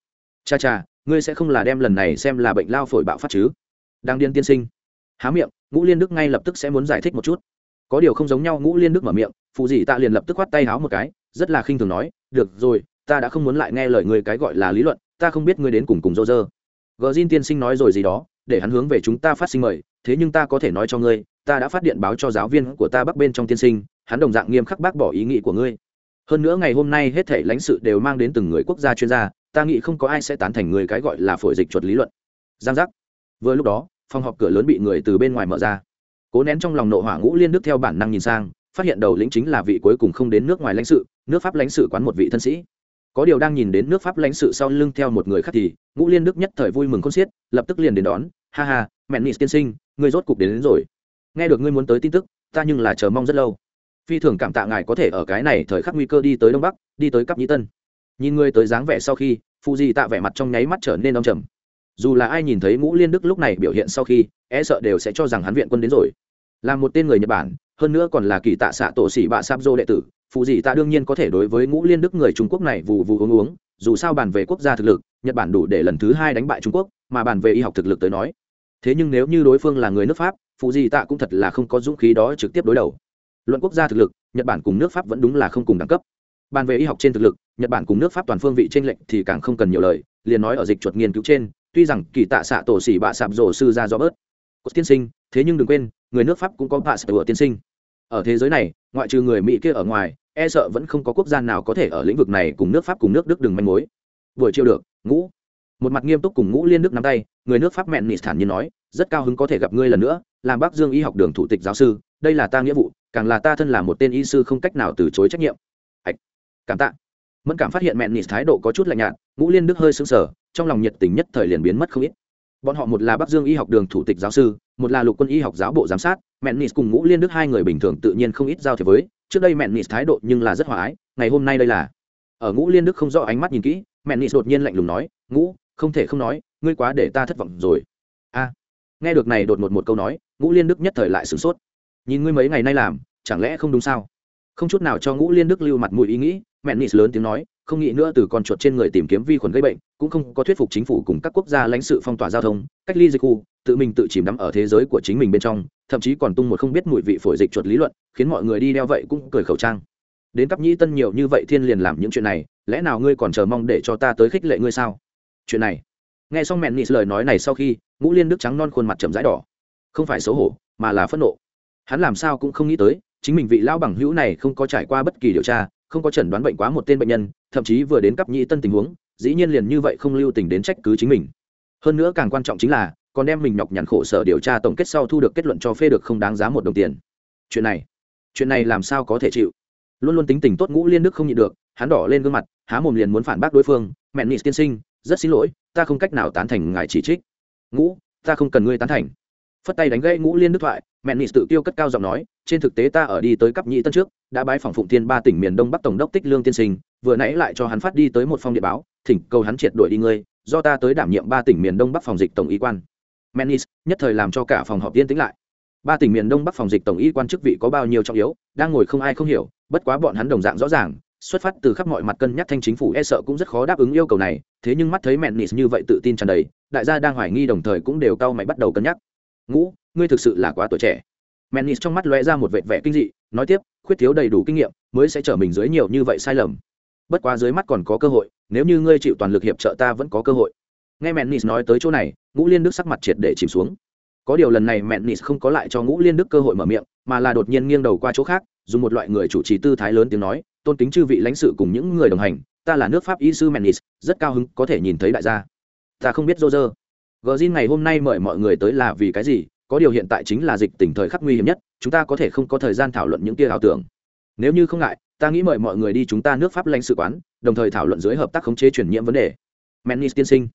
Cha cha, ngươi sẽ không là đem lần này xem là bệnh lao phổi bạo phát chứ? Đang điên tiên sinh. Há miệng, ngũ liên đức ngay lập tức sẽ muốn giải thích một chút. Có điều không giống nhau, ngũ liên đức mở miệng, phụ dị tạ liền lập tức khoát tay háo một cái, rất là khinh thường nói, được rồi, ta đã không muốn lại nghe lời người cái gọi là lý luận, ta không biết ngươi đến cùng cùng dô dơ. Gờ xin tiên sinh nói rồi gì đó để hắn hướng về chúng ta phát sinh mời, thế nhưng ta có thể nói cho ngươi, ta đã phát điện báo cho giáo viên của ta bắc bên trong tiên sinh, hắn đồng dạng nghiêm khắc bác bỏ ý nghĩ của ngươi. Hơn nữa ngày hôm nay hết thể lãnh sự đều mang đến từng người quốc gia chuyên gia, ta nghĩ không có ai sẽ tán thành người cái gọi là phổi dịch chuột lý luận. Giang giác. Vừa lúc đó, phòng họp cửa lớn bị người từ bên ngoài mở ra. Cố nén trong lòng nộ hỏa ngũ liên đức theo bản năng nhìn sang, phát hiện đầu lĩnh chính là vị cuối cùng không đến nước ngoài lãnh sự, nước pháp lãnh sự quán một vị thân sĩ. Có điều đang nhìn đến nước pháp lãnh sự sau lưng theo một người khác thì, ngũ liên đức nhất thời vui mừng con xiết, lập tức liền đến đón ha ha mẹn nị tiên sinh người rốt cục đến, đến rồi. Nghe được ngươi muốn tới tin tức ta nhưng là chờ mong rất lâu. Phi thường cảm tạ ngài có thể ở cái này thời khắc nguy cơ đi tới đông bắc đi tới cấp nhĩ tân. Nhìn ngươi tới dáng vẻ sau khi phụ di tạ vẻ mặt trong nháy mắt trở nên đông trầm. Dù là ai nhìn thấy ngũ liên đức lúc này biểu hiện sau khi e sợ đều sẽ cho rằng hắn viện quân đến rồi. Là một tên người nhật bản hơn nữa còn là kỳ tạ xạ tổ sĩ bạ sáp dô đệ tử phụ dị tạ đương nhiên có thể đối với ngũ liên đức người trung quốc này vù vù uống uống dù sao bàn về quốc gia thực lực nhật bản đủ để lần thứ hai đánh bại trung quốc mà bàn về y học thực lực tới nói. Thế nhưng nếu như đối phương là người nước pháp, phụ gì tạ cũng thật là không có dũng khí đó trực tiếp đối đầu. Luận quốc gia thực lực, nhật bản cùng nước pháp vẫn đúng là không cùng đẳng cấp. Bàn về y học trên thực lực, nhật bản cùng nước pháp toàn phương vị t r ê n lệch thì càng không cần nhiều lời, liền nói ở dịch chuột nghiên cứu trên, tuy rằng kỳ tạ xạ tổ xỉ bạ sạp rổ sư ra do bớt. Có tiên sinh, thế nhưng đừng quên, người nước pháp cũng có bạ sạp tiên sinh. Ở thế giới này, ngoại trừ người mỹ kia ở ngoài e sợ vẫn không có quốc gia nào có thể ở lĩnh vực này cùng nước pháp cùng nước đức đừng manh mối. Buổi chiều được ngũ một mặt nghiêm túc cùng ngũ liên đức nắm tay, người nước pháp mẹn nị thản nhiên nói, rất cao hứng có thể gặp ngươi lần nữa, làm bác dương y học đường thủ tịch giáo sư, đây là ta nghĩa vụ, càng là ta thân là một tên y sư không cách nào từ chối trách nhiệm. Ạch, cảm tạ. Mẫn cảm phát hiện mẹn nị thái độ có chút lạnh nhạt, ngũ liên đức hơi sững sờ, trong lòng nhiệt tình nhất thời liền biến mất không ít. Bọn họ một là bắc dương y học đường thủ tịch giáo sư, một là lục quân y học giáo bộ giám sát, mẹn nịt cùng ngũ liên đức hai người bình thường tự nhiên không ít giao thiệp với, trước đây mẹn nịt thái độ nhưng là rất hòa ái, ngày hôm nay đây là. Ở ngũ liên đức không rõ ánh mắt nhìn kỹ, mẹn nịt đột nhiên lạnh lùng nói, ngũ không thể không nói, ngươi quá để ta thất vọng rồi. A, nghe được này đột ngột một câu nói, ngũ liên đức nhất thời lại sửng sốt. Nhìn ngươi mấy ngày nay làm, chẳng lẽ không đúng sao? Không chút nào cho ngũ liên đức lưu mặt mũi ý nghĩ, mẹ nis lớn tiếng nói, không nghĩ nữa từ con chuột trên người tìm kiếm vi khuẩn gây bệnh, cũng không có thuyết phục chính phủ cùng các quốc gia lãnh sự phong tỏa giao thông, cách ly dịch khu tự mình tự chìm đắm ở thế giới của chính mình bên trong, thậm chí còn tung một không biết mùi vị phổi dịch chuột lý luận, khiến mọi người đi đeo vậy cũng cười khẩu trang. Đến cấp nhĩ tân nhiều như vậy thiên liền làm những chuyện này, lẽ nào ngươi còn chờ mong để cho ta tới khích lệ ngươi sao? Chuyện này. Nghe xong mẹn nị lời nói này sau khi, ngũ liên đức trắng non khuôn mặt chậm rãi đỏ. Không phải xấu hổ, mà là phẫn nộ. Hắn làm sao cũng không nghĩ tới, chính mình vị lão bằng hữu này không có trải qua bất kỳ điều tra, không có chẩn đoán bệnh quá một tên bệnh nhân, thậm chí vừa đến cấp nhĩ tân tình huống, dĩ nhiên liền như vậy không lưu tình đến trách cứ chính mình. Hơn nữa càng quan trọng chính là, còn đem mình nhọc nhằn khổ sở điều tra tổng kết sau thu được kết luận cho phê được không đáng giá một đồng tiền. Chuyện này chuyện này làm sao có thể chịu? Luôn luôn tính tình tốt ngũ liên đức không nhịn được, hắn đỏ lên gương mặt, há mồm liền muốn phản bác đối phương mẹ nị tiên sinh rất xin lỗi, ta không cách nào tán thành ngài chỉ trích. Ngũ, ta không cần ngươi tán thành. Phất tay đánh gãy ngũ liên đức thoại, mẹ nị tự tiêu cất cao giọng nói, trên thực tế ta ở đi tới cấp nhị tân trước, đã bái phòng phụng thiên ba tỉnh miền đông bắc tổng đốc tích lương tiên sinh, vừa nãy lại cho hắn phát đi tới một phong điện báo, thỉnh cầu hắn triệt đuổi đi ngươi, do ta tới đảm nhiệm ba tỉnh miền đông bắc phòng dịch tổng y quan. Menis nhất thời làm cho cả phòng họp tiên tĩnh lại. Ba tỉnh miền đông bắc phòng dịch tổng y quan chức vị có bao nhiêu trọng yếu, đang ngồi không ai không hiểu, bất quá bọn hắn đồng dạng rõ ràng xuất phát từ khắp mọi mặt cân nhắc thanh chính phủ e sợ cũng rất khó đáp ứng yêu cầu này, thế nhưng mắt thấy menis như vậy tự tin tràn đầy, đại gia đang hoài nghi đồng thời cũng đều cau mày bắt đầu cân nhắc. Ngũ, ngươi thực sự là quá tuổi trẻ. Menis trong mắt lóe ra một vệt vẻ kinh dị, nói tiếp, khuyết thiếu đầy đủ kinh nghiệm, mới sẽ trở mình dưới nhiều như vậy sai lầm. Bất quá dưới mắt còn có cơ hội, nếu như ngươi chịu toàn lực hiệp trợ ta vẫn có cơ hội. Nghe mẹn nịt nói tới chỗ này, ngũ liên đức sắc mặt triệt để chìm xuống. Có điều lần này mẹn nịt không có lại cho ngũ liên đức cơ hội mở miệng, mà là đột nhiên nghiêng đầu qua chỗ khác, dùng một loại người chủ trì tư thái lớn tiếng nói tôn kính chư vị lãnh sự cùng những người đồng hành ta là nước pháp y sư Menis, rất cao hứng có thể nhìn thấy đại gia. Ta không biết dô dơ gờ zin ngày hôm nay mời mọi người tới là vì cái gì? Có điều hiện tại chính là dịch tỉnh thời khắc nguy hiểm nhất chúng ta có thể không có thời gian thảo luận những kia ảo tưởng. Nếu như không ngại ta nghĩ mời mọi người đi chúng ta nước pháp lãnh sự quán đồng thời thảo luận dưới hợp tác khống chế chuyển nhiễm vấn đề. Menis tiên sinh.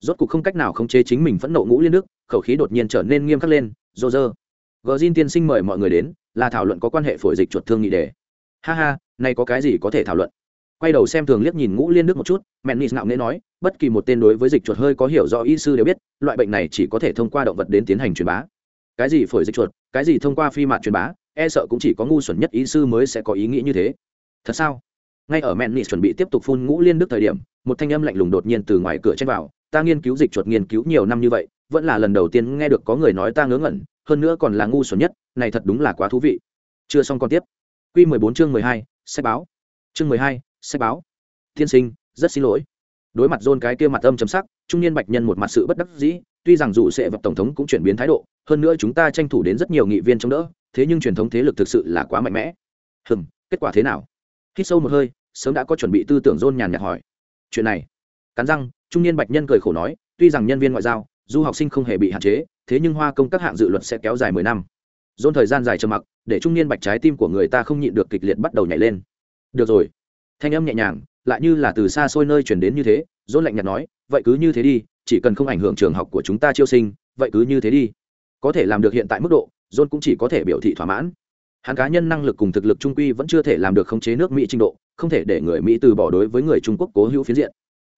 Rốt cuộc không cách nào khống chế chính mình phẫn nộ ngũ liên nước khẩu khí đột nhiên trở nên nghiêm khắc lên. Dô dơ gờ zin tiên sinh mời mọi người đến là thảo luận có quan hệ phổi dịch chuột thương nghị đề. Ha ha nay có cái gì có thể thảo luận? Quay đầu xem thường liếc nhìn ngũ liên đức một chút menis nạo nghễ nói, bất kỳ một tên đối với dịch chuột hơi có hiểu rõ y sư đều biết, loại bệnh này chỉ có thể thông qua động vật đến tiến hành truyền bá. Cái gì phổi dịch chuột, cái gì thông qua phi mạt truyền bá e sợ cũng chỉ có ngu xuẩn nhất y sư mới sẽ có ý nghĩ như thế. Thật sao? Ngay ở mẹn nị chuẩn bị tiếp tục phun ngũ liên đức thời điểm, một thanh âm lạnh lùng đột nhiên từ ngoài cửa chen vào, ta nghiên cứu dịch chuột nghiên cứu nhiều năm như vậy, vẫn là lần đầu tiên nghe được có người nói ta ngớ ngẩn, hơn nữa còn là ngu xuẩn nhất, này thật đúng là quá thú vị. Chưa xong còn tiếp. Quy mười bốn chương mười hai sách báo. Chương mười hai, sách báo. Tiên sinh, rất xin lỗi. Đối mặt dôn cái kia mặt âm chấm sắc, trung niên bạch nhân một mặt sự bất đắc dĩ, tuy rằng dù sẽ vật tổng thống cũng chuyển biến thái độ, hơn nữa chúng ta tranh thủ đến rất nhiều nghị viên chống đỡ, thế nhưng truyền thống thế lực thực sự là quá mạnh mẽ. Hừm, kết quả thế nào? Hít sâu một hơi, sớm đã có chuẩn bị tư tưởng dôn nhàn nhạt hỏi. Chuyện này, cắn răng, trung niên bạch nhân cười khổ nói, tuy rằng nhân viên ngoại giao, du học sinh không hề bị hạn chế, thế nhưng hoa công các hạng dự luật sẽ kéo dài mười năm dôn thời gian dài trầm mặc, để trung niên bạch trái tim của người ta không nhịn được kịch liệt bắt đầu nhảy lên. Được rồi. Thanh âm nhẹ nhàng, lại như là từ xa xôi nơi chuyển đến như thế, dôn lạnh nhạt nói, vậy cứ như thế đi, chỉ cần không ảnh hưởng trường học của chúng ta chiêu sinh, vậy cứ như thế đi. Có thể làm được hiện tại mức độ john cũng chỉ có thể biểu thị thỏa mãn. Hắn cá nhân năng lực cùng thực lực trung quy vẫn chưa thể làm được khống chế nước mỹ trình độ, không thể để người mỹ từ bỏ đối với người trung quốc cố hữu phiến diện.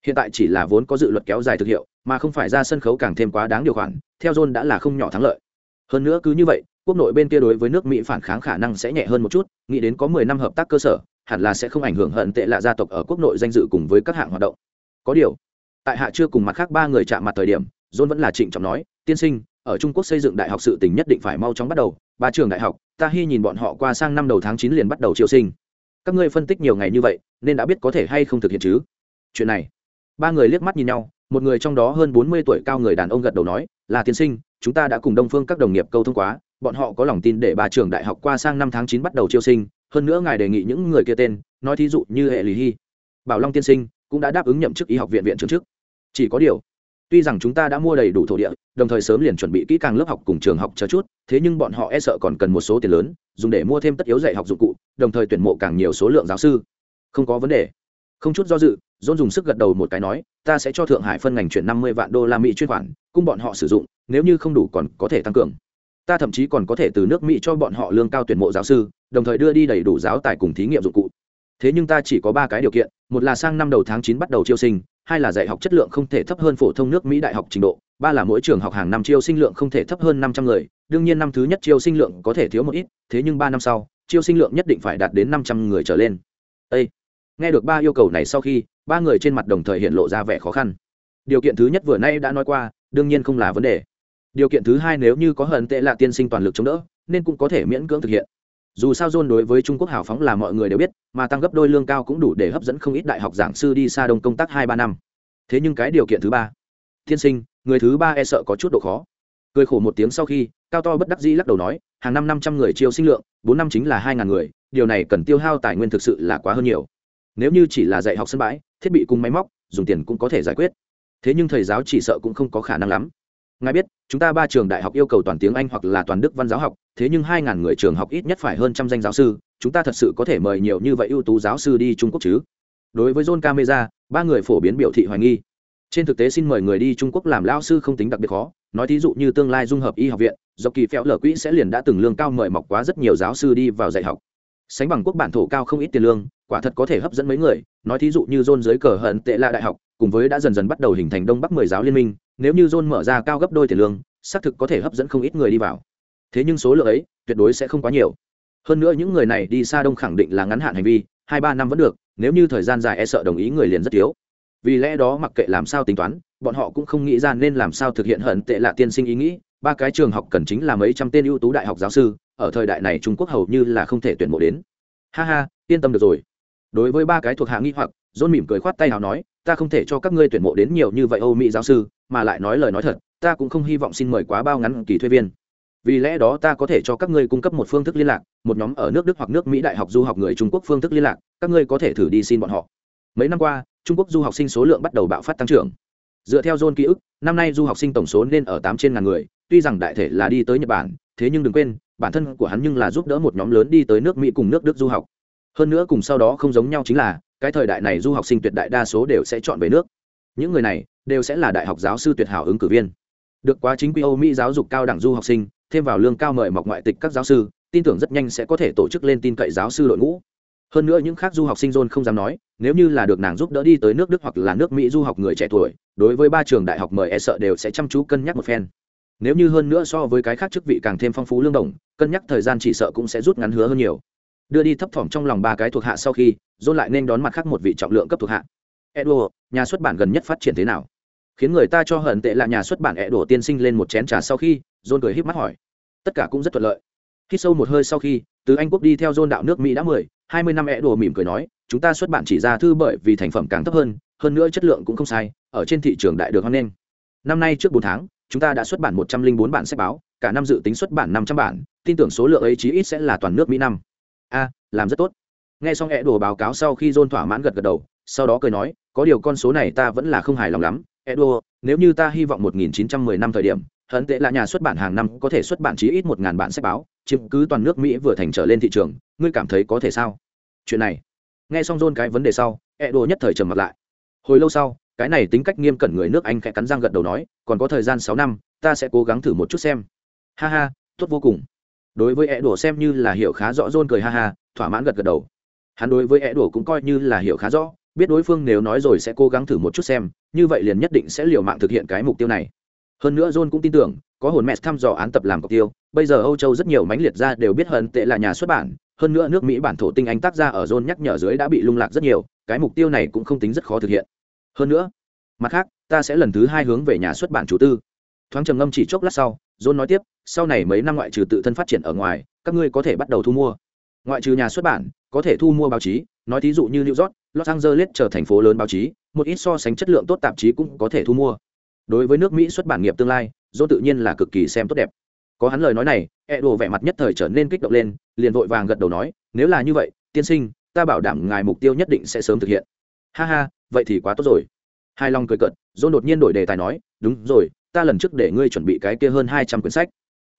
Hiện tại chỉ là vốn có dự luật kéo dài thực hiệu, mà không phải ra sân khấu càng thêm quá đáng điều khoản, theo john đã là không nhỏ thắng lợi. Hơn nữa cứ như vậy quốc nội bên kia đối với nước mỹ phản kháng khả năng sẽ nhẹ hơn một chút nghĩ đến có mười năm hợp tác cơ sở hẳn là sẽ không ảnh hưởng hận tệ lạ gia tộc ở quốc nội danh dự cùng với các hạng hoạt động có điều tại hạ chưa cùng mặt khác ba người chạm mặt thời điểm john vẫn là trịnh trọng nói tiên sinh ở trung quốc xây dựng đại học sự tình nhất định phải mau chóng bắt đầu ba trường đại học ta hy nhìn bọn họ qua sang năm đầu tháng chín liền bắt đầu triệu sinh các ngươi phân tích nhiều ngày như vậy nên đã biết có thể hay không thực hiện chứ chuyện này ba người liếc mắt nhìn nhau một người trong đó hơn bốn mươi tuổi cao người đàn ông gật đầu nói là tiên sinh chúng ta đã cùng đông phương các đồng nghiệp câu thông quá bọn họ có lòng tin để ba trường đại học qua sang năm tháng chín bắt đầu triều sinh, hơn nữa ngài đề nghị những người kia tên, nói thí dụ như hệ lý hy bảo long tiên sinh cũng đã đáp ứng nhậm chức y học viện viện trưởng chức chỉ có điều, tuy rằng chúng ta đã mua đầy đủ thổ địa, đồng thời sớm liền chuẩn bị kỹ càng lớp học cùng trường học chờ chút, thế nhưng bọn họ e sợ còn cần một số tiền lớn, dùng để mua thêm tất yếu dạy học dụng cụ, đồng thời tuyển mộ càng nhiều số lượng giáo sư. Không có vấn đề. Không chút do dự dôn dùng sức gật đầu một cái nói, ta sẽ cho thượng hải phân ngành chuyển năm mươi vạn đô la mỹ chuyên khoản, cung bọn họ sử dụng, nếu như không đủ còn có thể tăng cường ta thậm chí còn có thể từ nước mỹ cho bọn họ lương cao tuyển mộ giáo sư, đồng thời đưa đi đầy đủ giáo tài cùng thí nghiệm dụng cụ. Thế nhưng ta chỉ có ba cái điều kiện, một là sang năm đầu tháng chín bắt đầu chiêu sinh, hai là dạy học chất lượng không thể thấp hơn phổ thông nước mỹ đại học trình độ, ba là mỗi trường học hàng năm chiêu sinh lượng không thể thấp hơn năm trăm người, đương nhiên năm thứ nhất chiêu sinh lượng có thể thiếu một ít, thế nhưng ba năm sau, chiêu sinh lượng nhất định phải đạt đến năm trăm người trở lên. Ê! nghe được ba yêu cầu này sau khi, ba người trên mặt đồng thời hiện lộ ra vẻ khó khăn. Điều kiện thứ nhất vừa nay đã nói qua, đương nhiên không là vấn đề điều kiện thứ hai nếu như có hận tệ là tiên sinh toàn lực chống đỡ, nên cũng có thể miễn cưỡng thực hiện. Dù sao john đối với trung quốc hào phóng là mọi người đều biết, mà tăng gấp đôi lương cao cũng đủ để hấp dẫn không ít đại học giảng sư đi xa đông công tác hai ba năm. Thế nhưng cái điều kiện thứ ba, tiên sinh, người thứ ba e sợ có chút độ khó. Cười khổ một tiếng sau khi, cao to bất đắc dĩ lắc đầu nói, hàng năm năm trăm người chiêu sinh lượng, bốn năm chính là hai ngàn người, điều này cần tiêu hao tài nguyên thực sự là quá hơn nhiều. Nếu như chỉ là dạy học sân bãi, thiết bị cùng máy móc, dùng tiền cũng có thể giải quyết. Thế nhưng thầy giáo chỉ sợ cũng không có khả năng lắm ngài biết, chúng ta ba trường đại học yêu cầu toàn tiếng anh hoặc là toàn đức văn giáo học, thế nhưng hai ngàn người trường học ít nhất phải hơn trăm danh giáo sư, chúng ta thật sự có thể mời nhiều như vậy ưu tú giáo sư đi trung quốc chứ? Đối với john camera, ba người phổ biến biểu thị hoài nghi. Trên thực tế xin mời người đi trung quốc làm lao sư không tính đặc biệt khó, nói thí dụ như tương lai dung hợp y học viện, do kỳ phéo lở quỹ sẽ liền đã từng lương cao mời mọc quá rất nhiều giáo sư đi vào dạy học. Sánh bằng quốc bản thổ cao không ít tiền lương, quả thật có thể hấp dẫn mấy người, nói thí dụ như john dưới cờ hận tệ lạ đại học, cùng với đã dần dần bắt đầu hình thành đông bắc mười giáo liên minh nếu như john mở ra cao gấp đôi tiền lương, xác thực có thể hấp dẫn không ít người đi vào. Thế nhưng số lượng ấy, tuyệt đối sẽ không quá nhiều. Hơn nữa những người này đi xa đông khẳng định là ngắn hạn hành vi, hai ba năm vẫn được, nếu như thời gian dài e sợ đồng ý người liền rất thiếu. Vì lẽ đó mặc kệ làm sao tính toán, bọn họ cũng không nghĩ ra nên làm sao thực hiện hận tệ lạ tiên sinh ý nghĩ. Ba cái trường học cần chính là mấy trăm tên ưu tú đại học giáo sư, ở thời đại này trung quốc hầu như là không thể tuyển mộ đến. Ha ha, yên tâm được rồi. Đối với ba cái thuộc hạ nghi hoặc, John mỉm cười khoát tay nào nói ta không thể cho các ngươi tuyển mộ đến nhiều như vậy âu mỹ giáo sư, mà lại nói lời nói thật, ta cũng không hy vọng xin mời quá bao ngắn kỳ thuê viên. Vì lẽ đó ta có thể cho các ngươi cung cấp một phương thức liên lạc, một nhóm ở nước đức hoặc nước mỹ đại học du học người trung quốc phương thức liên lạc, các ngươi có thể thử đi xin bọn họ. Mấy năm qua, trung quốc du học sinh số lượng bắt đầu bạo phát tăng trưởng. Dựa theo john ký ức, năm nay du học sinh tổng số nên ở tám trên ngàn người, tuy rằng đại thể là đi tới nhật bản, thế nhưng đừng quên, bản thân của hắn nhưng là giúp đỡ một nhóm lớn đi tới nước mỹ cùng nước đức du học. Hơn nữa cùng sau đó không giống nhau chính là cái thời đại này du học sinh tuyệt đại đa số đều sẽ chọn về nước. Những người này đều sẽ là đại học giáo sư tuyệt hảo ứng cử viên. Được quá chính quy âu mỹ giáo dục cao đẳng du học sinh, thêm vào lương cao mời mọc ngoại tịch các giáo sư, tin tưởng rất nhanh sẽ có thể tổ chức lên tin cậy giáo sư đội ngũ. Hơn nữa những khác du học sinh john không dám nói, nếu như là được nàng giúp đỡ đi tới nước đức hoặc là nước mỹ du học người trẻ tuổi, đối với ba trường đại học mời e sợ đều sẽ chăm chú cân nhắc một phen. Nếu như hơn nữa so với cái khác chức vị càng thêm phong phú lương đồng, cân nhắc thời gian chỉ sợ cũng sẽ rút ngắn hứa hơn nhiều đưa đi thấp thỏm trong lòng ba cái thuộc hạ sau khi, john lại nên đón mặt khác một vị trọng lượng cấp thuộc hạ. Edo nhà xuất bản gần nhất phát triển thế nào? Khiến người ta cho hận tệ là nhà xuất bản edo tiên sinh lên một chén trà sau khi, john cười híp mắt hỏi. Tất cả cũng rất thuận lợi. Khi sâu một hơi sau khi, từ anh quốc đi theo john đạo nước mỹ đã mười, hai mươi năm edo mỉm cười nói, chúng ta xuất bản chỉ ra thư bởi vì thành phẩm càng thấp hơn hơn nữa chất lượng cũng không sai, ở trên thị trường đại được hoan nghênh. Năm nay trước bốn tháng, chúng ta đã xuất bản một trăm linh bốn bản sách báo, cả năm dự tính xuất bản năm trăm bản, tin tưởng số lượng ấy chí ít sẽ là toàn nước mỹ năm a làm rất tốt nghe xong ẹ đồ báo cáo sau khi john thỏa mãn gật gật đầu sau đó cười nói có điều con số này ta vẫn là không hài lòng lắm Edo, nếu như ta hy vọng 1910 năm thời điểm, hận tệ là nhà xuất bản hàng năm có thể xuất bản chí ít một ngàn bản sách báo, chiếm cứ toàn nước Mỹ vừa thành trở lên thị trường, ngươi cảm thấy có thể sao? Chuyện này. Nghe xong John cái vấn đề sau, Edo nhất thời trầm mặt lại. Hồi lâu sau, cái này tính cách nghiêm cẩn người nước Anh khẽ cắn răng gật đầu nói, còn có thời gian sáu năm, ta sẽ cố gắng thử một chút xem. Ha ha, tốt vô cùng. Đối với Edo xem như là hiểu khá rõ John cười ha ha, thỏa mãn gật gật đầu. Hắn đối với Edo cũng coi như là hiểu khá rõ, biết đối phương nếu nói rồi sẽ cố gắng thử một chút xem như vậy liền nhất định sẽ liều mạng thực hiện cái mục tiêu này. Hơn nữa john cũng tin tưởng có hồn mẹ thăm dò án tập làm mục tiêu bây giờ âu châu rất nhiều mánh liệt ra đều biết hận tệ là nhà xuất bản hơn nữa nước mỹ bản thổ tinh anh tác ra ở john nhắc nhở dưới đã bị lung lạc rất nhiều cái mục tiêu này cũng không tính rất khó thực hiện. Hơn nữa mặt khác ta sẽ lần thứ hai hướng về nhà xuất bản chủ tư. Thoáng trầm ngâm chỉ chốc lát sau john nói tiếp sau này mấy năm ngoại trừ tự thân phát triển ở ngoài các ngươi có thể bắt đầu thu mua. Ngoại trừ nhà xuất bản có thể thu mua báo chí nói thí dụ như new york los angeles trở thành phố lớn báo chí một ít so sánh chất lượng tốt tạp chí cũng có thể thu mua. Đối với nước mỹ xuất bản nghiệp tương lai John tự nhiên là cực kỳ xem tốt đẹp. Có hắn lời nói này e đồ vẻ mặt nhất thời trở nên kích động lên liền vội vàng gật đầu nói nếu là như vậy tiên sinh ta bảo đảm ngài mục tiêu nhất định sẽ sớm thực hiện. Ha ha vậy thì quá tốt rồi. Hai long cười cợt, John đột nhiên đổi đề tài nói đúng rồi ta lần trước để ngươi chuẩn bị cái kia hơn hai trăm quyển sách.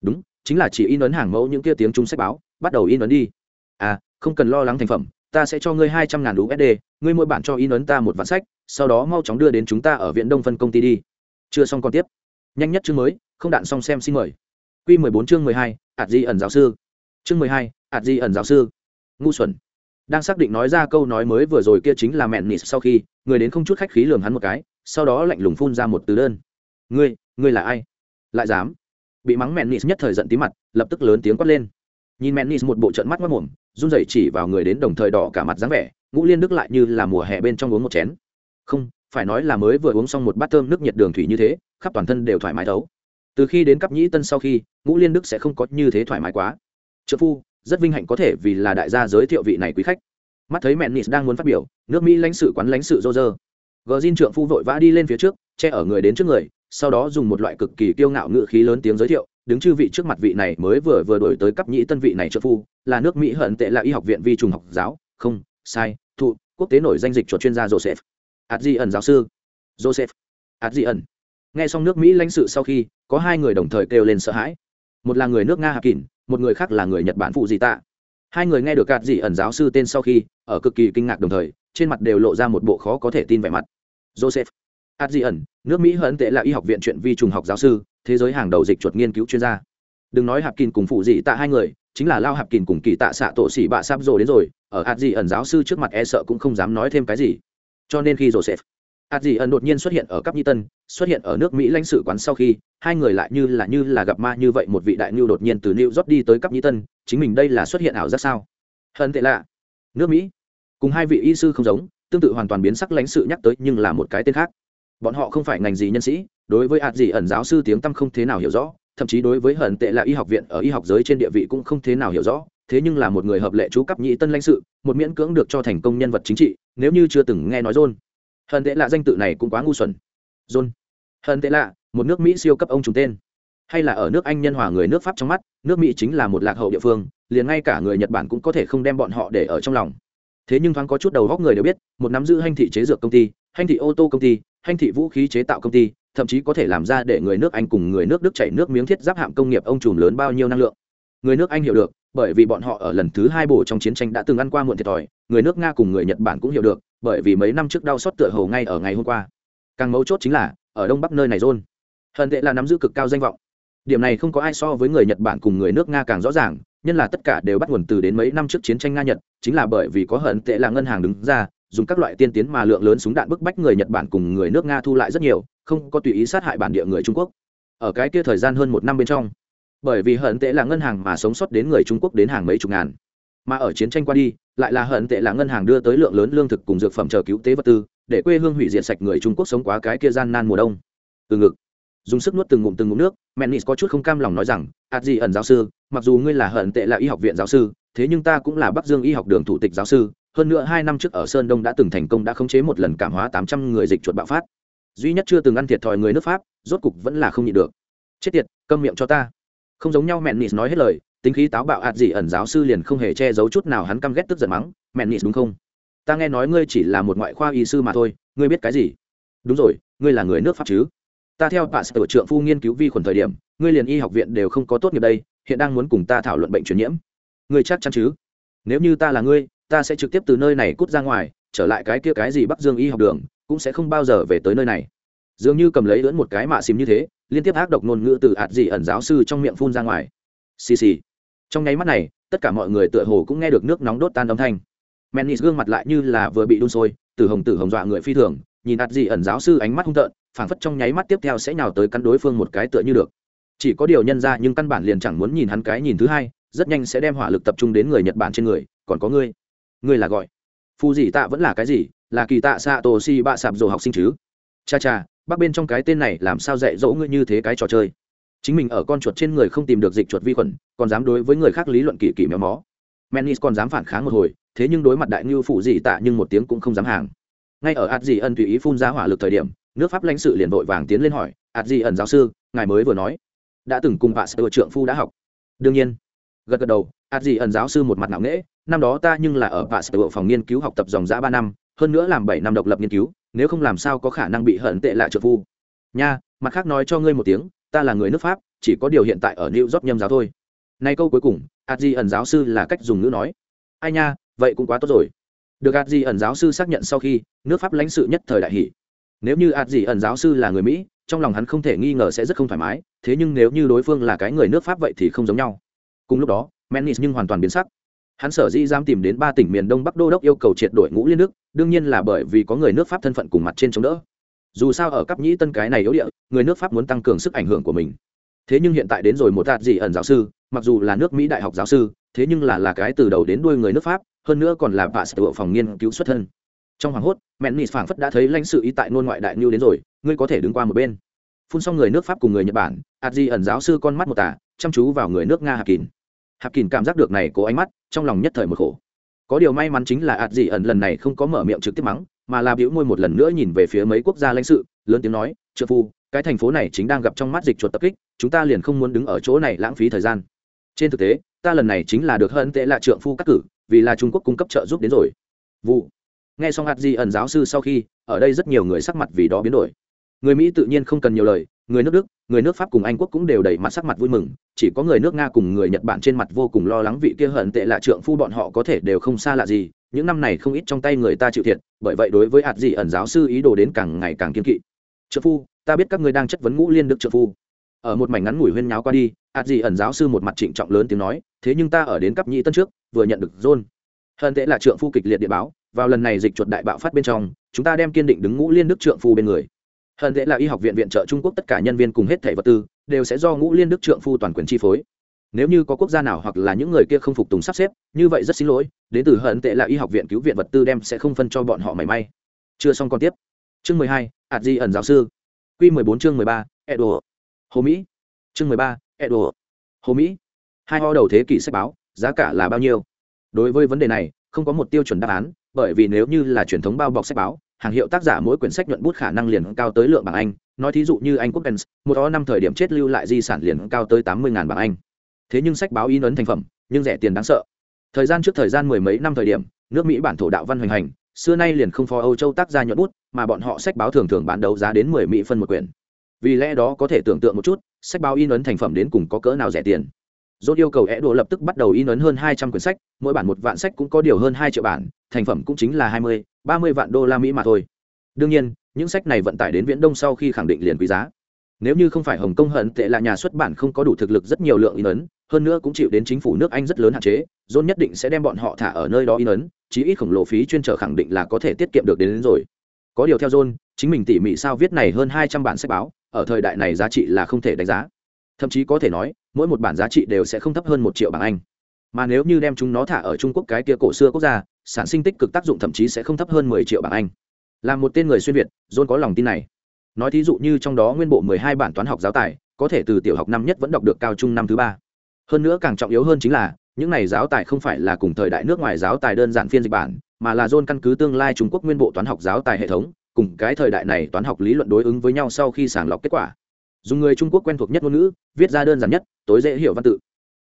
Đúng, chính là chỉ in ấn hàng mẫu những kia tiếng trung sách báo, bắt đầu in ấn đi. À không cần lo lắng thành phẩm, ta sẽ cho ngươi hai trăm ngàn usd ngươi mỗi bản cho in ấn ta một vạn sách, sau đó mau chóng đưa đến chúng ta ở viện đông phân công ty đi. Chưa xong còn tiếp. Nhanh nhất chương mới, không đạn xong xem xin mời. Q mười bốn chương mười hai ạt di ẩn giáo sư. Chương mười hai ạt di ẩn giáo sư. Ngu xuẩn. Đang xác định nói ra câu nói mới vừa rồi kia chính là mẹn nịt sau khi, người đến không chút khách khí lường hắn một cái, sau đó lạnh lùng phun ra một từ đơn. Ngươi ngươi là ai? Lại dám? Bị mắng mẹn nịt nhất thời giận tí mặt, lập tức lớn tiếng quát lên. Nhìn mẹn nịt một bộ trận mắt mất mồm, run rẩy chỉ vào người đến đồng thời đỏ cả mặt dáng vẻ, ngũ liên đức lại như là mùa hè bên trong uống một chén. Không, phải nói là mới vừa uống xong một bát thơm nước nhiệt đường thủy như thế, khắp toàn thân đều thoải mái thấu. Từ khi đến cấp nhĩ tân sau khi, ngũ liên đức sẽ không có như thế thoải mái quá. Trợ phu, rất vinh hạnh có thể vì là đại gia giới thiệu vị này quý khách. Mắt thấy mẹn nis đang muốn phát biểu, nước mỹ lãnh sự quán lãnh sự rô rơ gờ xin trượng phu vội vã đi lên phía trước, che ở người đến trước người sau đó dùng một loại cực kỳ kiêu ngạo ngự khí lớn tiếng giới thiệu, đứng chư vị trước mặt vị này mới vừa vừa đổi tới cấp nhĩ tân vị này trợ phu, là nước mỹ hận tệ là y học viện vi trùng học giáo, không, sai, thụ, quốc tế nổi danh dịch chuột chuyên gia joseph. Adji ẩn giáo sư. Joseph. Adji ẩn nghe xong nước mỹ lãnh sự sau khi, có hai người đồng thời kêu lên sợ hãi. Một là người nước nga hạ kỳn một người khác là người nhật bản phụ dị tạ. Hai người nghe được cạt dị ẩn giáo sư tên sau khi, ở cực kỳ kinh ngạc đồng thời, trên mặt đều lộ ra một bộ khó có thể tin vẻ mặt. Joseph ad Di ẩn, nước mỹ hận tệ là y học viện chuyện vi trùng học giáo sư, thế giới hàng đầu dịch chuột nghiên cứu chuyên gia. Đừng nói hạp kín cùng phụ dị tạ hai người, chính là lao hạp kín cùng kỳ tạ xạ tổ xỉ bạ sắp rồi đến rồi, ở ad Di ẩn giáo sư trước mặt e sợ cũng không dám nói thêm cái gì. Cho nên khi joseph ad Di ẩn đột nhiên xuất hiện ở cấp nhi tân, xuất hiện ở nước mỹ lãnh sự quán sau khi, hai người lại như là như là gặp ma như vậy, một vị đại ngưu đột nhiên từ new york đi tới cấp nhi tân, chính mình đây là xuất hiện ảo giác sao? Hận tệ lạ nước mỹ, cùng hai vị y sư không giống, tương tự hoàn toàn biến sắc lãnh sự nhắc tới nhưng là một cái tên khác bọn họ không phải ngành gì nhân sĩ, đối với hạt gì ẩn giáo sư tiếng tăm không thế nào hiểu rõ, thậm chí đối với hận tệ là y học viện ở y học giới trên địa vị cũng không thế nào hiểu rõ, thế nhưng là một người hợp lệ chú cấp nhị tân lãnh sự, một miễn cưỡng được cho thành công nhân vật chính trị, nếu như chưa từng nghe nói john. Hận tệ lạ danh tự này cũng quá ngu xuẩn. John. Hận tệ lạ một nước mỹ siêu cấp ông trùng tên. Hay là ở nước anh nhân hòa người nước pháp trong mắt, nước mỹ chính là một lạc hậu địa phương, liền ngay cả người nhật bản cũng có thể không đem bọn họ để ở trong lòng thế nhưng thoáng có chút đầu góc người đều biết, một nắm giữ hành thị chế dược công ty hành thị ô tô công ty hành thị vũ khí chế tạo công ty, thậm chí có thể làm ra để người nước anh cùng người nước đức chảy nước miếng thiết giáp hạm công nghiệp ông trùm lớn bao nhiêu năng lượng. Người nước anh hiểu được, bởi vì bọn họ ở lần thứ hai bổ trong chiến tranh đã từng ăn qua muộn thiệt thòi, người nước nga cùng người nhật bản cũng hiểu được, bởi vì mấy năm trước đau xót tựa hầu ngay ở ngày hôm qua. Càng mấu chốt chính là, ở đông bắc nơi này rôn. Hận tệ là nắm giữ cực cao danh vọng. Điểm này không có ai so với người nhật bản cùng người nước nga càng rõ ràng nhân là tất cả đều bắt nguồn từ đến mấy năm trước chiến tranh nga nhật, chính là bởi vì có hận tệ là ngân hàng đứng ra, dùng các loại tiên tiến mà lượng lớn súng đạn bức bách người nhật bản cùng người nước nga thu lại rất nhiều, không có tùy ý sát hại bản địa người trung quốc. Ở cái kia thời gian hơn một năm bên trong, bởi vì hận tệ là ngân hàng mà sống sót đến người trung quốc đến hàng mấy chục ngàn. Mà ở chiến tranh qua đi, lại là hận tệ là ngân hàng đưa tới lượng lớn lương thực cùng dược phẩm chờ cứu tế vật tư, để quê hương hủy diệt sạch người trung quốc sống quá cái kia gian nan mùa đông. Từ ngực, dùng sức nuốt từng ngụm từng ngụm nước mennis có chút không cam lòng nói rằng, hạt gì ẩn giáo sư mặc dù ngươi là hận tệ là y học viện giáo sư, thế nhưng ta cũng là bắc dương y học đường thủ tịch giáo sư, hơn nữa hai năm trước ở sơn đông đã từng thành công đã khống chế một lần cảm hóa tám trăm người dịch chuột bạo phát. Duy nhất chưa từng ăn thiệt thòi người nước pháp, rốt cục vẫn là không nhịn được. Chết tiệt, câm miệng cho ta. Không giống nhau, mẹn nịt nói hết lời, tính khí táo bạo ạt gì ẩn giáo sư liền không hề che giấu chút nào hắn căm ghét tức giận mắng, mẹn nịt đúng không? Ta nghe nói ngươi chỉ là một ngoại khoa y sư mà thôi, ngươi biết cái gì? Đúng rồi, ngươi là người nước pháp chứ? Ta theo bà sở trượng phu nghiên cứu vi khuẩn thời điểm ngươi liền y học viện đều không có tốt nghiệp đây, hiện đang muốn cùng ta thảo luận bệnh truyền nhiễm. Ngươi chắc chắn chứ? Nếu như ta là ngươi, ta sẽ trực tiếp từ nơi này cút ra ngoài, trở lại cái kia cái gì bắc dương y học đường, cũng sẽ không bao giờ về tới nơi này. Dường như cầm lấy lưỡn một cái mạ xìm như thế, liên tiếp ác độc ngôn ngữ từ ạt dị ẩn giáo sư trong miệng phun ra ngoài. Xì xì. Trong nháy mắt này, tất cả mọi người tựa hồ cũng nghe được nước nóng đốt tan âm thanh. Menis gương mặt lại như là vừa bị đun sôi, từ hồng tử hồng dọa người phi thường, nhìn ạt dị ẩn giáo sư ánh mắt hung tợn, phảng phất trong nháy mắt tiếp theo sẽ nhào tới cắn đối phương một cái tựa như được chỉ có điều nhân ra nhưng căn bản liền chẳng muốn nhìn hắn cái nhìn thứ hai, rất nhanh sẽ đem hỏa lực tập trung đến người nhật bản trên người. Còn có ngươi. Ngươi là gọi. Phù dị tạ vẫn là cái gì? Là kỳ tạ xạ tổ si bạ sạp dồ học sinh chứ? Cha cha, bác bên trong cái tên này làm sao dạy dỗ ngươi như thế cái trò chơi? Chính mình ở con chuột trên người không tìm được dịch chuột vi khuẩn, còn dám đối với người khác lý luận kỳ kỳ méo mó. Menis còn dám phản kháng một hồi, thế nhưng đối mặt đại ngư phụ dị tạ nhưng một tiếng cũng không dám hàng. Ngay ở ạt dị ân tùy ý phun ra hỏa lực thời điểm, nước pháp lãnh sự liền vội vàng tiến lên hỏi ạt dị ẩn giáo sư, ngài mới vừa nói đã từng cùng bà sở trượng phu đã học. Đương nhiên, gật gật đầu, ạt gì ẩn giáo sư một mặt ngạo nghễ, năm đó ta nhưng là ở bà sở phòng nghiên cứu học tập dòng giã ba năm, hơn nữa làm bảy năm độc lập nghiên cứu, nếu không làm sao có khả năng bị hận tệ lại trợ phu. Nha, mặt khác nói cho ngươi một tiếng, ta là người nước pháp, chỉ có điều hiện tại ở new york nhâm giáo thôi. Nay câu cuối cùng, ạt gì ẩn giáo sư là cách dùng ngữ nói. Ai nha, vậy cũng quá tốt rồi. Được ạt gì ẩn giáo sư xác nhận sau khi, nước pháp lãnh sự nhất thời đại hỷ. Nếu như ạt gì ẩn giáo sư là người mỹ trong lòng hắn không thể nghi ngờ sẽ rất không thoải mái, thế nhưng nếu như đối phương là cái người nước pháp vậy thì không giống nhau. Cùng lúc đó, menis nhưng hoàn toàn biến sắc. Hắn sở dĩ dám tìm đến ba tỉnh miền đông bắc đô đốc yêu cầu triệt đội ngũ liên nước, đương nhiên là bởi vì có người nước pháp thân phận cùng mặt trên chống đỡ. Dù sao ở cấp nhĩ tân cái này yếu địa, người nước pháp muốn tăng cường sức ảnh hưởng của mình. Thế nhưng hiện tại đến rồi một tạt gì ẩn giáo sư, mặc dù là nước mỹ đại học giáo sư, thế nhưng là là cái từ đầu đến đuôi người nước pháp, hơn nữa còn là bà sở phòng nghiên cứu xuất thân. Trong hoàng hốt mẹn nịt phảng phất đã thấy lãnh sự ý tại nôn ngoại đại nhu đến rồi ngươi có thể đứng qua một bên. Phun xong người nước pháp cùng người nhật bản ạt di ẩn giáo sư con mắt một tả chăm chú vào người nước nga hạp kín hạp kín cảm giác được này cố ánh mắt, trong lòng nhất thời một khổ. Có điều may mắn chính là ạt ẩn lần này không có mở miệng trực tiếp mắng, mà là biểu môi một lần nữa nhìn về phía mấy quốc gia lãnh sự, lớn tiếng nói, trợ phu, cái thành phố này chính đang gặp trong mắt dịch chuột tập kích, chúng ta liền không muốn đứng ở chỗ này lãng phí thời gian. Trên thực tế, ta lần này chính là được hận tệ là trượng phu cắt cử, vì là trung quốc cung cấp trợ giúp đến rồi. Vụ. Nghe xong hạt di ẩn giáo sư sau khi, ở đây rất nhiều người sắc mặt vì đó biến đổi người mỹ tự nhiên không cần nhiều lời, người nước đức, người nước pháp cùng anh quốc cũng đều đẩy mặt sắc mặt vui mừng, chỉ có người nước nga cùng người nhật bản trên mặt vô cùng lo lắng vị kia hận tệ lạ trượng phu bọn họ có thể đều không xa lạ gì, những năm này không ít trong tay người ta chịu thiệt, bởi vậy đối với hạt dị ẩn giáo sư ý đồ đến càng ngày càng kiên kỵ. Trượng phu, ta biết các ngươi đang chất vấn ngũ liên đức trượng phu. Ở một mảnh ngắn ngủi huyên nháo qua đi hạt dị ẩn giáo sư một mặt trịnh trọng lớn tiếng nói, thế nhưng ta ở đến cấp nhị tân trước, vừa nhận được john hận tệ là trượng phu kịch liệt địa báo, vào lần này dịch chuột đại bạo phát bên trong, chúng ta đem kiên định đứng ngũ liên đức trượng phu bên người hận tệ là y học viện viện trợ trung quốc tất cả nhân viên cùng hết thẻ vật tư, đều sẽ do ngũ liên đức trượng phu toàn quyền chi phối. Nếu như có quốc gia nào hoặc là những người kia không phục tùng sắp xếp, như vậy rất xin lỗi, đến từ hận tệ là y học viện cứu viện vật tư đem sẽ không phân cho bọn họ mảy may. Chưa xong còn tiếp. Chương mười hai, ạt di ẩn giáo sư. Q mười bốn chương mười ba, edo. Hồ mỹ. Chương mười ba, edo. Hồ mỹ. Hai ho đầu thế kỷ sách báo, giá cả là bao nhiêu? Đối với vấn đề này, không có một tiêu chuẩn đáp án, bởi vì nếu như là truyền thống bao bọc sách báo hàng hiệu tác giả mỗi quyển sách nhuận bút khả năng liền cao tới lượng bảng anh. Nói thí dụ như anh quốc ens một đó năm thời điểm chết lưu lại di sản liền cao tới tám mươi ngàn bảng anh. Thế nhưng sách báo in ấn thành phẩm, nhưng rẻ tiền đáng sợ. Thời gian trước thời gian mười mấy năm thời điểm, nước mỹ bản thổ đạo văn hoành hành, xưa nay liền không phó âu châu tác gia nhuận bút, mà bọn họ sách báo thường thường bán đấu giá đến mười mỹ phân một quyển. Vì lẽ đó có thể tưởng tượng một chút, sách báo in ấn thành phẩm đến cùng có cỡ nào rẻ tiền. Rốt yêu cầu é đồ lập tức bắt đầu in ấn hơn hai trăm quyển sách, mỗi bản một vạn sách cũng có điều hơn hai triệu bản, thành phẩm cũng chính là hai mươi, ba mươi vạn đô la Mỹ mà thôi. Đương nhiên, những sách này vận tải đến Viễn Đông sau khi khẳng định liền quý giá. Nếu như không phải Hồng Kông hận tệ là nhà xuất bản không có đủ thực lực rất nhiều lượng in ấn, hơn nữa cũng chịu đến chính phủ nước Anh rất lớn hạn chế, John nhất định sẽ đem bọn họ thả ở nơi đó in ấn, chí ít khổng lồ phí chuyên trở khẳng định là có thể tiết kiệm được đến, đến rồi. Có điều theo John, chính mình tỉ mỉ sao viết này hơn hai trăm bản sách báo, ở thời đại này giá trị là không thể đánh giá thậm chí có thể nói, mỗi một bản giá trị đều sẽ không thấp hơn một triệu bảng anh. Mà nếu như đem chúng nó thả ở trung quốc cái kia cổ xưa quốc gia, sản sinh tích cực tác dụng thậm chí sẽ không thấp hơn mười triệu bảng anh. Là một tên người xuyên việt, john có lòng tin này. Nói thí dụ như trong đó nguyên bộ mười hai bản toán học giáo tài, có thể từ tiểu học năm nhất vẫn đọc được cao trung năm thứ ba. Hơn nữa càng trọng yếu hơn chính là, những này giáo tài không phải là cùng thời đại nước ngoài giáo tài đơn giản phiên dịch bản, mà là john căn cứ tương lai trung quốc nguyên bộ toán học giáo tài hệ thống, cùng cái thời đại này toán học lý luận đối ứng với nhau sau khi sàng lọc kết quả dùng người trung quốc quen thuộc nhất ngôn ngữ, viết ra đơn giản nhất, tối dễ hiểu văn tự.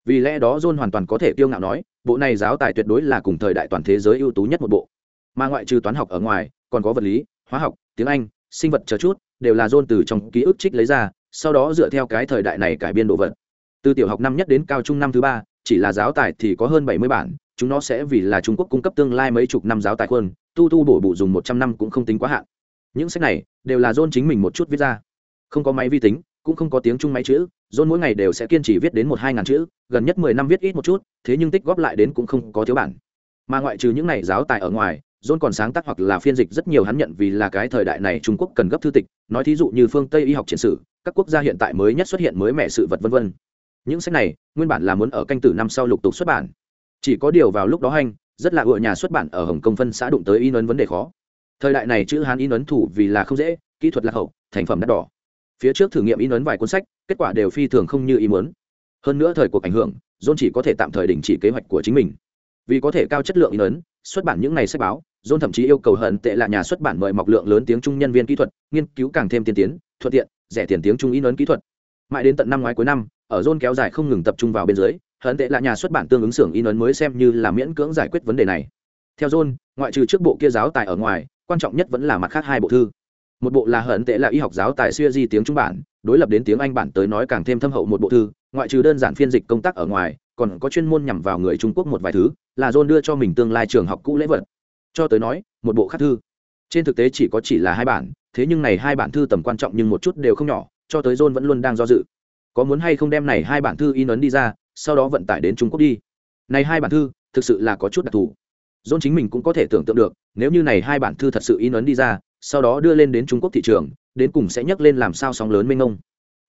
Vì lẽ đó john hoàn toàn có thể kiêu ngạo nói, bộ này giáo tài tuyệt đối là cùng thời đại toàn thế giới ưu tú nhất một bộ. Mà ngoại trừ toán học ở ngoài, còn có vật lý, hóa học, tiếng anh, sinh vật chờ chút, đều là john từ trong ký ức trích lấy ra, sau đó dựa theo cái thời đại này cải biên đồ vật. Từ tiểu học năm nhất đến cao trung năm thứ ba, chỉ là giáo tài thì có hơn bảy mươi bản, chúng nó sẽ vì là trung quốc cung cấp tương lai mấy chục năm giáo tài khuôn tu tu bổ bổ dùng một trăm năm cũng không tính quá hạn. Những sách này đều là john chính mình một chút viết ra. Không có máy vi tính cũng không có tiếng trung máy chữ, john mỗi ngày đều sẽ kiên trì viết đến một hai ngàn chữ, gần nhất mười năm viết ít một chút, thế nhưng tích góp lại đến cũng không có thiếu bản. Mà ngoại trừ những này giáo tài ở ngoài, john còn sáng tác hoặc là phiên dịch rất nhiều hắn nhận vì là cái thời đại này trung quốc cần gấp thư tịch, nói thí dụ như phương tây y học triển sử, các quốc gia hiện tại mới nhất xuất hiện mới mẻ sự vật vân vân. Những sách này, nguyên bản là muốn ở canh tử năm sau lục tục xuất bản. Chỉ có điều vào lúc đó hành, rất là ựa nhà xuất bản ở hồng kông phân xã đụng tới in ấn vấn đề khó. Thời đại này chữ hán in ấn thủ vì là không dễ, kỹ thuật lạc hậu, thành phẩm đắt đỏ phía trước thử nghiệm in ấn vài cuốn sách, kết quả đều phi thường không như ý muốn. Hơn nữa thời cuộc ảnh hưởng, john chỉ có thể tạm thời đình chỉ kế hoạch của chính mình. Vì có thể cao chất lượng in ấn, xuất bản những ngày sách báo, john thậm chí yêu cầu hận tệ là nhà xuất bản mời mọc lượng lớn tiếng trung nhân viên kỹ thuật, nghiên cứu càng thêm tiên tiến, thuận tiện, rẻ tiền tiếng trung in ấn kỹ thuật. Mãi đến tận năm ngoái cuối năm, ở john kéo dài không ngừng tập trung vào bên dưới, hận tệ là nhà xuất bản tương ứng xưởng in ấn mới xem như là miễn cưỡng giải quyết vấn đề này. Theo john, ngoại trừ trước bộ kia giáo tài ở ngoài, quan trọng nhất vẫn là mặt khác hai bộ thư một bộ là hận tệ là y học giáo tài xuya di tiếng trung bản, đối lập đến tiếng anh bản tới nói càng thêm thâm hậu một bộ thư, ngoại trừ đơn giản phiên dịch công tác ở ngoài, còn có chuyên môn nhằm vào người trung quốc một vài thứ, là john đưa cho mình tương lai trường học cũ lễ vật. Cho tới nói, một bộ khác thư. Trên thực tế chỉ có chỉ là hai bản, thế nhưng này hai bản thư tầm quan trọng nhưng một chút đều không nhỏ, cho tới john vẫn luôn đang do dự. Có muốn hay không đem này hai bản thư in ấn đi ra, sau đó vận tải đến trung quốc đi. Này hai bản thư, thực sự là có chút đặc thù. John chính mình cũng có thể tưởng tượng được, nếu như này hai bản thư thật sự in ấn đi ra sau đó đưa lên đến trung quốc thị trường, đến cùng sẽ nhấc lên làm sao sóng lớn mênh mông.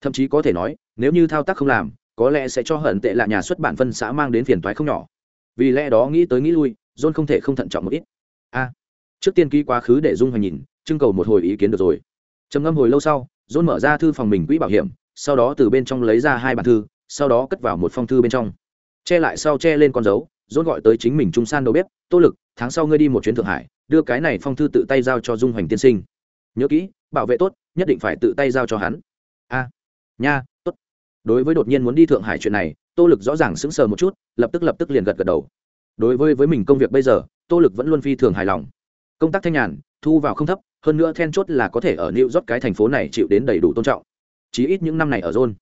Thậm chí có thể nói, nếu như thao tác không làm, có lẽ sẽ cho hận tệ là nhà xuất bản phân xã mang đến phiền toái không nhỏ. Vì lẽ đó nghĩ tới nghĩ lui, john không thể không thận trọng một ít. A, trước tiên ký quá khứ để dung hoành nhìn, trưng cầu một hồi ý kiến được rồi. Trầm ngâm hồi lâu sau, john mở ra thư phòng mình quỹ bảo hiểm, sau đó từ bên trong lấy ra hai bản thư, sau đó cất vào một phong thư bên trong. Che lại sau che lên con dấu, john gọi tới chính mình trung san đầu bếp, tô lực, tháng sau ngươi đi một chuyến thượng hải đưa cái này phong thư tự tay giao cho dung hoành tiên sinh. Nhớ kỹ, bảo vệ tốt, nhất định phải tự tay giao cho hắn. A, nha, tốt. Đối với đột nhiên muốn đi thượng hải chuyện này, tô lực rõ ràng sững sờ một chút, lập tức lập tức liền gật gật đầu. Đối với với mình công việc bây giờ, tô lực vẫn luôn phi thường hài lòng. Công tác thanh nhàn, thu vào không thấp, hơn nữa then chốt là có thể ở new york cái thành phố này chịu đến đầy đủ tôn trọng. Chí ít những năm này ở rôn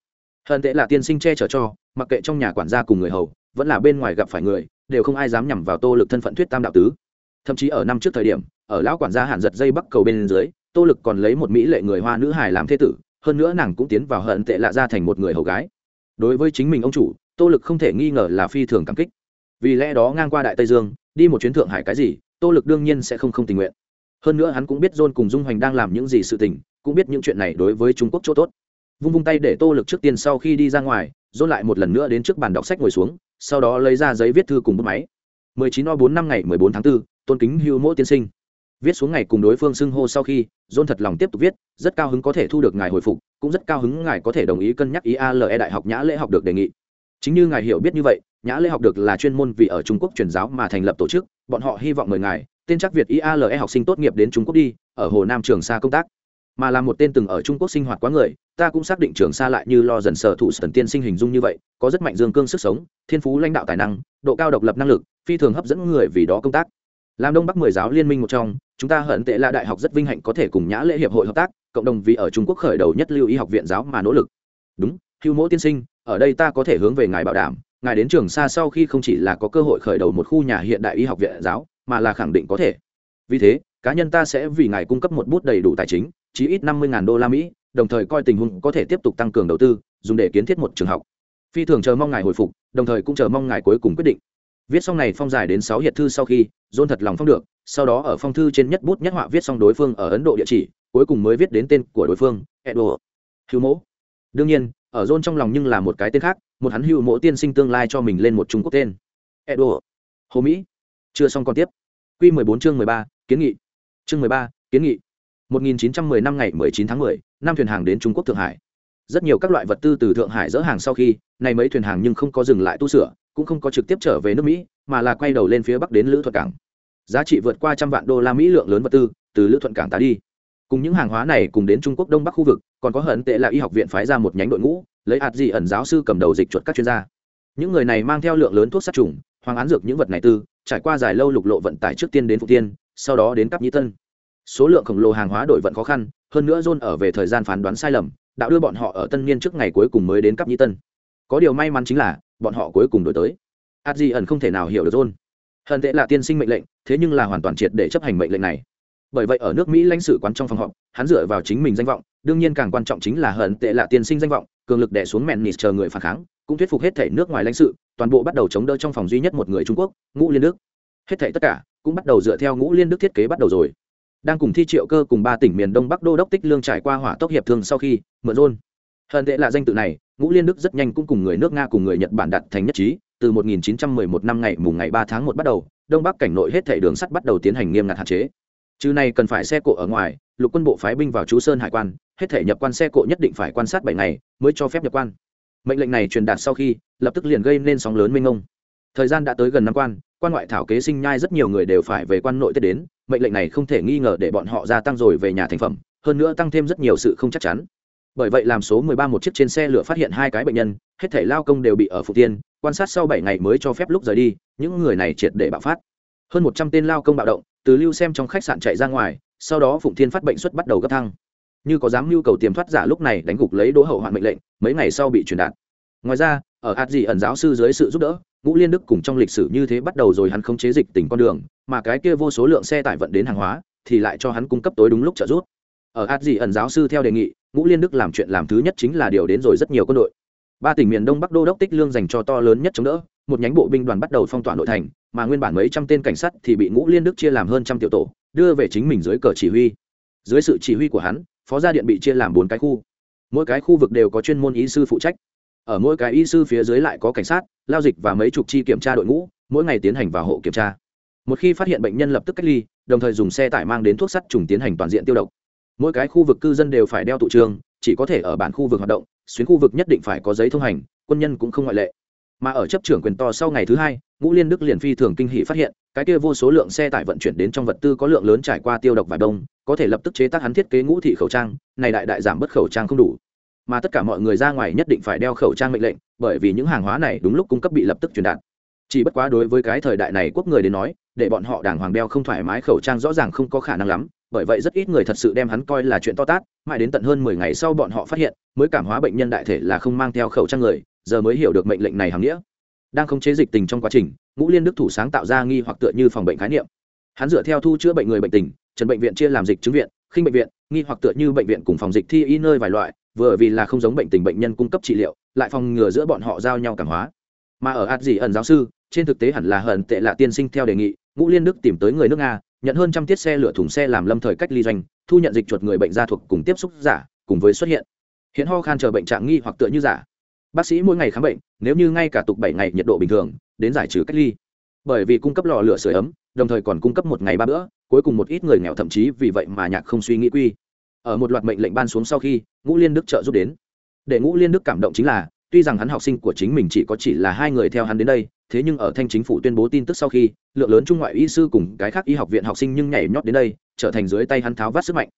hận tệ là tiên sinh che chở cho, mặc kệ trong nhà quản gia cùng người hầu, vẫn là bên ngoài gặp phải người, đều không ai dám nhằm vào tô lực thân phận thuyết tam đạo tứ thậm chí ở năm trước thời điểm ở lão quản gia hạn giật dây bắc cầu bên dưới tô lực còn lấy một mỹ lệ người hoa nữ hài làm thế tử hơn nữa nàng cũng tiến vào hận tệ lạ ra thành một người hầu gái. Đối với chính mình ông chủ tô lực không thể nghi ngờ là phi thường cảm kích. Vì lẽ đó ngang qua đại tây dương đi một chuyến thượng hải cái gì tô lực đương nhiên sẽ không không tình nguyện. Hơn nữa hắn cũng biết john cùng dung hoành đang làm những gì sự tình cũng biết những chuyện này đối với trung quốc chỗ tốt. Vung vung tay để tô lực trước tiên sau khi đi ra ngoài john lại một lần nữa đến trước bàn đọc sách ngồi xuống sau đó lấy ra giấy viết thư cùng bút máy. 19 o 4 năm ngày 14 tháng 4, tôn kính hưu mỗ tiên sinh. Viết xuống ngày cùng đối phương xưng hô sau khi, john thật lòng tiếp tục viết, rất cao hứng có thể thu được ngài hồi phục, cũng rất cao hứng ngài có thể đồng ý cân nhắc ý ale đại học nhã lễ học được đề nghị. Chính như ngài hiểu biết như vậy, nhã lễ học được là chuyên môn vì ở trung quốc truyền giáo mà thành lập tổ chức, bọn họ hy vọng mời ngài, tên chắc việt iale học sinh tốt nghiệp đến trung quốc đi, ở hồ nam trường sa công tác. Mà là một tên từng ở trung quốc sinh hoạt quá người, ta cũng xác định trường sa lại như lo dần sở thủ sần tiên sinh hình dung như vậy, có rất mạnh dương cương sức sống, thiên phú lãnh đạo tài năng, độ cao độc lập năng lực, phi thường hấp dẫn người vì đó công tác làm đông bắc mười giáo liên minh một trong, chúng ta hận tệ là đại học rất vinh hạnh có thể cùng nhã lễ hiệp hội hợp tác, cộng đồng vì ở trung quốc khởi đầu nhất lưu y học viện giáo mà nỗ lực. Đúng, hưu mỗ tiên sinh, ở đây ta có thể hướng về ngài bảo đảm, ngài đến trường xa sau khi không chỉ là có cơ hội khởi đầu một khu nhà hiện đại y học viện giáo, mà là khẳng định có thể. Vì thế, cá nhân ta sẽ vì ngài cung cấp một bút đầy đủ tài chính, chí ít năm mươi đô la mỹ, đồng thời coi tình huống có thể tiếp tục tăng cường đầu tư, dùng để kiến thiết một trường học. Phi thường chờ mong ngài hồi phục, đồng thời cũng chờ mong ngài cuối cùng quyết định viết xong này phong dài đến sáu hiệp thư sau khi dôn thật lòng phong được sau đó ở phong thư trên nhất bút nhất họa viết xong đối phương ở ấn độ địa chỉ cuối cùng mới viết đến tên của đối phương edo hữu Mỗ. đương nhiên ở dôn trong lòng nhưng là một cái tên khác một hắn hữu Mỗ tiên sinh tương lai cho mình lên một trung quốc tên. Edo hồ mỹ. Chưa xong còn tiếp. Q 14 chương 13, kiến nghị. Chương 13, kiến nghị. 1910 năm ngày 19 tháng 10, năm thuyền hàng đến trung quốc thượng hải. Rất nhiều các loại vật tư từ thượng hải dỡ hàng sau khi này mấy thuyền hàng nhưng không có dừng lại tu sửa cũng không có trực tiếp trở về nước mỹ, mà là quay đầu lên phía bắc đến lữ thuận cảng. Giá trị vượt qua trăm vạn đô la mỹ lượng lớn vật tư, từ lữ thuận cảng tá đi. Cùng những hàng hóa này cùng đến trung quốc đông bắc khu vực, còn có hận tệ là y học viện phái ra một nhánh đội ngũ, lấy hạt dị ẩn giáo sư cầm đầu dịch chuột các chuyên gia. Những người này mang theo lượng lớn thuốc sát trùng, hoàng án dược những vật này tư, trải qua dài lâu lục lộ vận tải trước tiên đến phụ tiên, sau đó đến cắp nhĩ tân. Số lượng khổng lồ hàng hóa đổi vận khó khăn, hơn nữa john ở về thời gian phán đoán sai lầm, đã đưa bọn họ ở tân niên trước ngày cuối cùng mới đến cắp nhĩ tân có điều may mắn chính là, bọn họ cuối cùng đổi tới. A di ẩn không thể nào hiểu được john. Hận tệ là tiên sinh mệnh lệnh, thế nhưng là hoàn toàn triệt để chấp hành mệnh lệnh này. Bởi vậy ở nước mỹ lãnh sự quán trong phòng họp, hắn dựa vào chính mình danh vọng, đương nhiên càng quan trọng chính là hận tệ là tiên sinh danh vọng, cường lực đẻ xuống mẹn nịt chờ người phản kháng, cũng thuyết phục hết thể nước ngoài lãnh sự, toàn bộ bắt đầu chống đỡ trong phòng duy nhất một người trung quốc, ngũ liên đức. Hết thể tất cả cũng bắt đầu dựa theo ngũ liên đức thiết kế bắt đầu rồi. Đang cùng thi triệu cơ cùng ba tỉnh miền đông bắc đô đốc tích lương trải qua hỏa tốc hiệp thương sau khi, mượn rôn hận tệ là danh tự này, ngũ liên đức rất nhanh cũng cùng người nước nga cùng người nhật bản đặt thành nhất trí, từ 1911 năm ngày mùng ngày 3 tháng 1 bắt đầu, đông bắc cảnh nội hết thảy đường sắt bắt đầu tiến hành nghiêm ngặt hạn chế. Chứ này cần phải xe cộ ở ngoài, lục quân bộ phái binh vào chú sơn hải quan, hết thảy nhập quan xe cộ nhất định phải quan sát bảy ngày mới cho phép nhập quan. Mệnh lệnh này truyền đạt sau khi, lập tức liền gây nên sóng lớn mênh mông. Thời gian đã tới gần năm quan quan ngoại thảo kế sinh nhai rất nhiều người đều phải về quan nội tết đến, mệnh lệnh này không thể nghi ngờ để bọn họ gia tăng rồi về nhà thành phẩm, hơn nữa tăng thêm rất nhiều sự không chắc chắn bởi vậy làm số 13 một chiếc trên xe lửa phát hiện hai cái bệnh nhân, hết thể lao công đều bị ở phụ tiên, quan sát sau bảy ngày mới cho phép lúc rời đi, những người này triệt để bạo phát. Hơn một trăm tên lao công bạo động, từ lưu xem trong khách sạn chạy ra ngoài, sau đó phụng thiên phát bệnh suất bắt đầu gấp thăng. Như có dám nhu cầu tiềm thoát giả lúc này đánh gục lấy đỗ hậu hoạn mệnh lệnh, mấy ngày sau bị truyền đạt. Ngoài ra, ở hạt dị ẩn giáo sư dưới sự giúp đỡ, ngũ liên đức cùng trong lịch sử như thế bắt đầu rồi hắn không chế dịch tỉnh con đường, mà cái kia vô số lượng xe tải vận đến hàng hóa, thì lại cho hắn cung cấp tối đúng lúc trợ giúp. Ở hạt dị ẩn giáo sư theo đề nghị ngũ liên đức làm chuyện làm thứ nhất chính là điều đến rồi rất nhiều quân đội. Ba tỉnh miền đông bắc đô đốc tích lương dành cho to lớn nhất chống đỡ, một nhánh bộ binh đoàn bắt đầu phong tỏa nội thành, mà nguyên bản mấy trăm tên cảnh sát thì bị ngũ liên đức chia làm hơn trăm tiểu tổ, đưa về chính mình dưới cờ chỉ huy. Dưới sự chỉ huy của hắn, phó gia điện bị chia làm bốn cái khu. Mỗi cái khu vực đều có chuyên môn y sư phụ trách. Ở mỗi cái y sư phía dưới lại có cảnh sát, lao dịch và mấy chục chi kiểm tra đội ngũ, mỗi ngày tiến hành vào hộ kiểm tra. Một khi phát hiện bệnh nhân lập tức cách ly, đồng thời dùng xe tải mang đến thuốc sắt trùng tiến hành toàn diện tiêu độc mỗi cái khu vực cư dân đều phải đeo tụ trường, chỉ có thể ở bản khu vực hoạt động, xuyến khu vực nhất định phải có giấy thông hành, quân nhân cũng không ngoại lệ. Mà ở chấp trưởng quyền to sau ngày thứ hai, ngũ liên đức liền phi thường kinh hỷ phát hiện, cái kia vô số lượng xe tải vận chuyển đến trong vật tư có lượng lớn trải qua tiêu độc và đông, có thể lập tức chế tác hắn thiết kế ngũ thị khẩu trang, này đại đại giảm bất khẩu trang không đủ. Mà tất cả mọi người ra ngoài nhất định phải đeo khẩu trang mệnh lệnh, bởi vì những hàng hóa này đúng lúc cung cấp bị lập tức truyền đạt. Chỉ bất quá đối với cái thời đại này quốc người đến nói, để bọn họ đàng hoàng đeo không thoải mái khẩu trang rõ ràng không có khả năng lắm bởi vậy rất ít người thật sự đem hắn coi là chuyện to tát, mãi đến tận hơn mười ngày sau bọn họ phát hiện, mới cảm hóa bệnh nhân đại thể là không mang theo khẩu trang người, giờ mới hiểu được mệnh lệnh này hàm nghĩa. Đang khống chế dịch tình trong quá trình, ngũ liên đức thủ sáng tạo ra nghi hoặc tựa như phòng bệnh khái niệm. Hắn dựa theo thu chữa bệnh người bệnh tình, trần bệnh viện chia làm dịch chứng viện, khinh bệnh viện, nghi hoặc tựa như bệnh viện cùng phòng dịch thi y nơi vài loại, vừa vì là không giống bệnh tình bệnh nhân cung cấp trị liệu, lại phòng ngừa giữa bọn họ giao nhau cảm hóa. Mà ở ạt gì ẩn giáo sư, trên thực tế hẳn là hận tệ là tiên sinh theo đề nghị, ngũ liên đức tìm tới người nước nga nhận hơn trăm tiết xe lửa thùng xe làm lâm thời cách ly doanh, thu nhận dịch chuột người bệnh gia thuộc cùng tiếp xúc giả, cùng với xuất hiện. Hiện ho khan chờ bệnh trạng nghi hoặc tựa như giả. Bác sĩ mỗi ngày khám bệnh, nếu như ngay cả tục bảy ngày nhiệt độ bình thường, đến giải trừ cách ly. Bởi vì cung cấp lò lửa sửa ấm, đồng thời còn cung cấp một ngày ba bữa, cuối cùng một ít người nghèo thậm chí vì vậy mà nhạc không suy nghĩ quy. Ở một loạt mệnh lệnh ban xuống sau khi, ngũ liên đức trợ giúp đến. Để ngũ liên đức cảm động chính là tuy rằng hắn học sinh của chính mình chỉ có chỉ là hai người theo hắn đến đây, thế nhưng ở thanh chính phủ tuyên bố tin tức sau khi, lượng lớn trung ngoại y sư cùng cái khác y học viện học sinh nhưng nhảy nhót đến đây, trở thành dưới tay hắn tháo vát sức mạnh.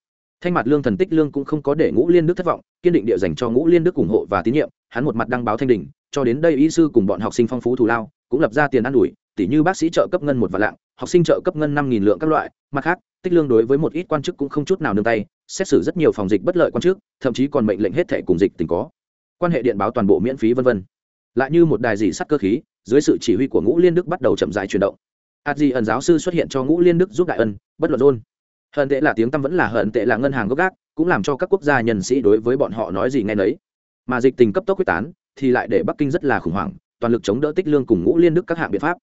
Thanh mặt lương thần tích lương cũng không có để ngũ liên đức thất vọng, kiên định địa dành cho ngũ liên đức ủng hộ và tín nhiệm, hắn một mặt đăng báo thanh đình cho đến đây y sư cùng bọn học sinh phong phú thù lao, cũng lập ra tiền ăn ủi tỷ như bác sĩ trợ cấp ngân một vạn lạng, học sinh trợ cấp ngân năm nghìn lượng các loại, mặt khác, tích lương đối với một ít quan chức cũng không chút nào nương tay, xét xử rất nhiều phòng dịch bất lợi quan chức, thậm chí còn mệnh lệnh hết thẻ cùng dịch tình có quan hệ điện báo toàn bộ miễn phí vân vân. Lại như một đài dì sắt cơ khí, dưới sự chỉ huy của ngũ liên đức bắt đầu chậm dài chuyển động. Ạt gì ẩn giáo sư xuất hiện cho ngũ liên đức giúp đại ân, bất luận rôn. Hận tệ là tiếng tâm vẫn là hận tệ là ngân hàng gốc gác, cũng làm cho các quốc gia nhân sĩ đối với bọn họ nói gì nghe nấy. Mà dịch tình cấp tốc quyết tán, thì lại để bắc kinh rất là khủng hoảng, toàn lực chống đỡ tích lương cùng ngũ liên đức các hạng biện pháp.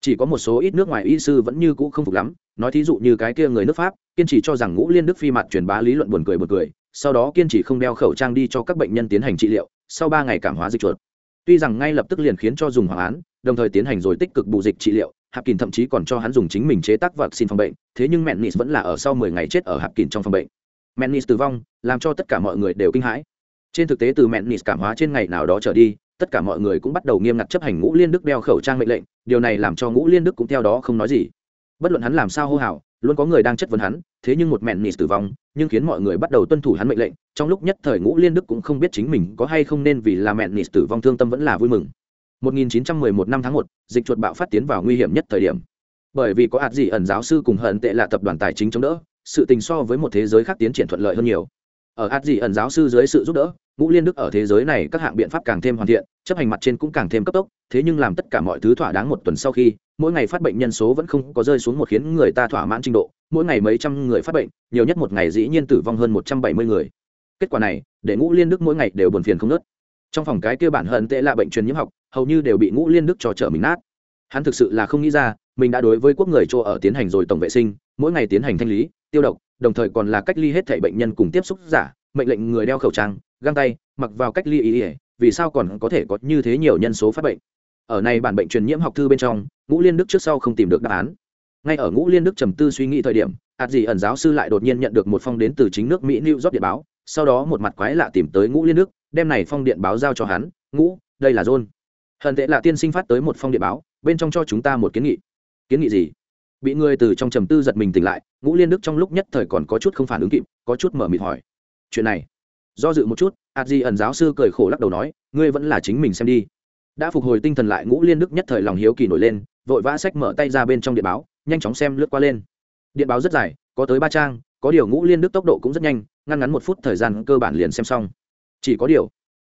Chỉ có một số ít nước ngoài y sư vẫn như cũ không phục lắm, nói thí dụ như cái kia người nước pháp, kiên trì cho rằng ngũ liên đức phi mặt truyền bá lý luận buồn cười buồn cười sau đó kiên trì không đeo khẩu trang đi cho các bệnh nhân tiến hành trị liệu, sau ba ngày cảm hóa dịch chuột. Tuy rằng ngay lập tức liền khiến cho dùng hoàng án, đồng thời tiến hành rồi tích cực bù dịch trị liệu, hạp kín thậm chí còn cho hắn dùng chính mình chế tác vật xin phòng bệnh, thế nhưng mẹn nis vẫn là ở sau mười ngày chết ở hạp kín trong phòng bệnh. Mẹn nis tử vong, làm cho tất cả mọi người đều kinh hãi. Trên thực tế từ mẹn nis cảm hóa trên ngày nào đó trở đi, tất cả mọi người cũng bắt đầu nghiêm ngặt chấp hành ngũ liên đức đeo khẩu trang mệnh lệnh, điều này làm cho ngũ liên đức cũng theo đó không nói gì. Bất luận hắn làm sao hô hào luôn có người đang chất vấn hắn thế nhưng một mẹn nịt tử vong nhưng khiến mọi người bắt đầu tuân thủ hắn mệnh lệnh trong lúc nhất thời ngũ liên đức cũng không biết chính mình có hay không nên vì là mẹn nịt tử vong thương tâm vẫn là vui mừng. 1911 năm tháng 1, dịch chuột bạo phát tiến vào nguy hiểm nhất thời điểm. Bởi vì có ạt gì ẩn giáo sư cùng hận tệ là tập đoàn tài chính chống đỡ sự tình so với một thế giới khác tiến triển thuận lợi hơn nhiều. Ở ạt gì ẩn giáo sư dưới sự giúp đỡ ngũ liên đức ở thế giới này các hạng biện pháp càng thêm hoàn thiện, chấp hành mặt trên cũng càng thêm cấp tốc, thế nhưng làm tất cả mọi thứ thỏa đáng một tuần sau khi, mỗi ngày phát bệnh nhân số vẫn không có rơi xuống một khiến người ta thỏa mãn trình độ, mỗi ngày mấy trăm người phát bệnh, nhiều nhất một ngày dĩ nhiên tử vong hơn một trăm bảy mươi người. Kết quả này, để ngũ liên đức mỗi ngày đều buồn phiền không nớt trong phòng cái kia bản hận tệ là bệnh truyền nhiễm học, hầu như đều bị ngũ liên đức cho trở mình nát. Hắn thực sự là không nghĩ ra, mình đã đối với quốc người chỗ ở tiến hành rồi tổng vệ sinh, mỗi ngày tiến hành thanh lý, tiêu độc, đồng thời còn là cách ly hết thể bệnh nhân cùng tiếp xúc giả, mệnh lệnh người đeo khẩu trang găng tay, mặc vào cách ly ý ỉa vì sao còn có thể có như thế nhiều nhân số phát bệnh? Ở này bản bệnh truyền nhiễm học thư bên trong, ngũ liên đức trước sau không tìm được đáp án. Ngay ở ngũ liên đức trầm tư suy nghĩ thời điểm ạt gì ẩn giáo sư lại đột nhiên nhận được một phong đến từ chính nước mỹ new york điện báo, sau đó một mặt quái lạ tìm tới ngũ liên đức, đem này phong điện báo giao cho hắn, ngũ, đây là john. Hận tệ là tiên sinh phát tới một phong điện báo, bên trong cho chúng ta một kiến nghị. Kiến nghị gì? Bị người từ trong trầm tư giật mình tỉnh lại, ngũ liên đức trong lúc nhất thời còn có chút không phản ứng kịp, có chút mở mịt hỏi. Chuyện này do dự một chút ạt di ẩn giáo sư cười khổ lắc đầu nói, ngươi vẫn là chính mình xem đi. Đã phục hồi tinh thần lại, ngũ liên đức nhất thời lòng hiếu kỳ nổi lên, vội vã sách mở tay ra bên trong điện báo, nhanh chóng xem lướt qua lên. Điện báo rất dài, có tới ba trang, có điều ngũ liên đức tốc độ cũng rất nhanh, ngăn ngắn một phút thời gian cơ bản liền xem xong. Chỉ có điều,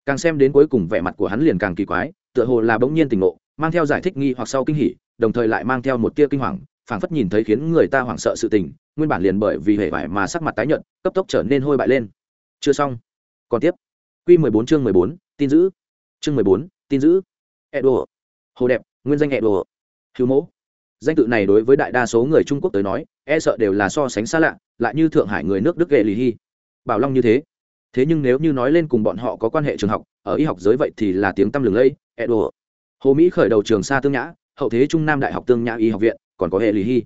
càng xem đến cuối cùng vẻ mặt của hắn liền càng kỳ quái, tựa hồ là bỗng nhiên tình ngộ, mang theo giải thích nghi hoặc sau kinh hỉ, đồng thời lại mang theo một tia kinh hoàng, phảng phất nhìn thấy khiến người ta hoảng sợ sự tình, nguyên bản liền bởi vì hệ vải mà sắc mặt tái nhợt, cấp tốc trở nên hôi bại lên. Chưa xong còn tiếp. Q mười bốn chương mười bốn, tin giữ. Chương mười bốn, tin giữ. Edo. Hồ đẹp, nguyên danh edo. Hữu mẫu. Danh tự này đối với đại đa số người trung quốc tới nói e sợ đều là so sánh xa lạ, lại như thượng hải người nước đức ghệ lì hy bảo long như thế. Thế nhưng nếu như nói lên cùng bọn họ có quan hệ trường học, ở y học giới vậy thì là tiếng tăm lừng lây, edo. Hồ mỹ khởi đầu trường sa tương nhã, hậu thế trung nam đại học tương nhã y học viện, còn có hệ lì hy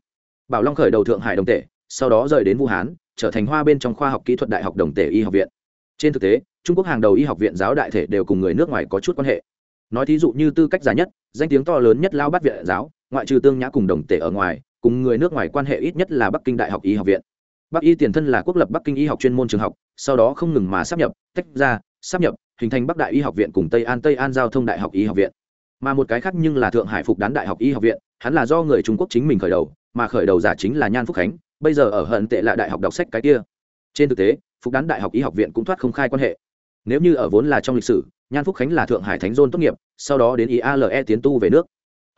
bảo long khởi đầu thượng hải đồng tể, sau đó rời đến vũ hán, trở thành hoa bên trong khoa học kỹ thuật đại học đồng tể y học viện trên thực tế, trung quốc hàng đầu y học viện giáo đại thể đều cùng người nước ngoài có chút quan hệ. Nói thí dụ như tư cách giá nhất, danh tiếng to lớn nhất lao bắt viện giáo, ngoại trừ tương nhã cùng đồng tể ở ngoài, cùng người nước ngoài quan hệ ít nhất là bắc kinh đại học y học viện. Bắc y tiền thân là quốc lập bắc kinh y học chuyên môn trường học, sau đó không ngừng mà sắp nhập, tách ra sắp nhập, hình thành bắc đại y học viện cùng tây an tây an giao thông đại học y học viện. Mà một cái khác nhưng là thượng hải phục đán đại học y học viện, hắn là do người trung quốc chính mình khởi đầu, mà khởi đầu giả chính là nhan phúc khánh, bây giờ ở hận tệ là đại học đọc sách cái kia. Trên thực tế phục đán đại học y học viện cũng thoát không khai quan hệ. Nếu như ở vốn là trong lịch sử, nhan phúc khánh là thượng hải thánh dôn tốt nghiệp, sau đó đến iale tiến tu về nước.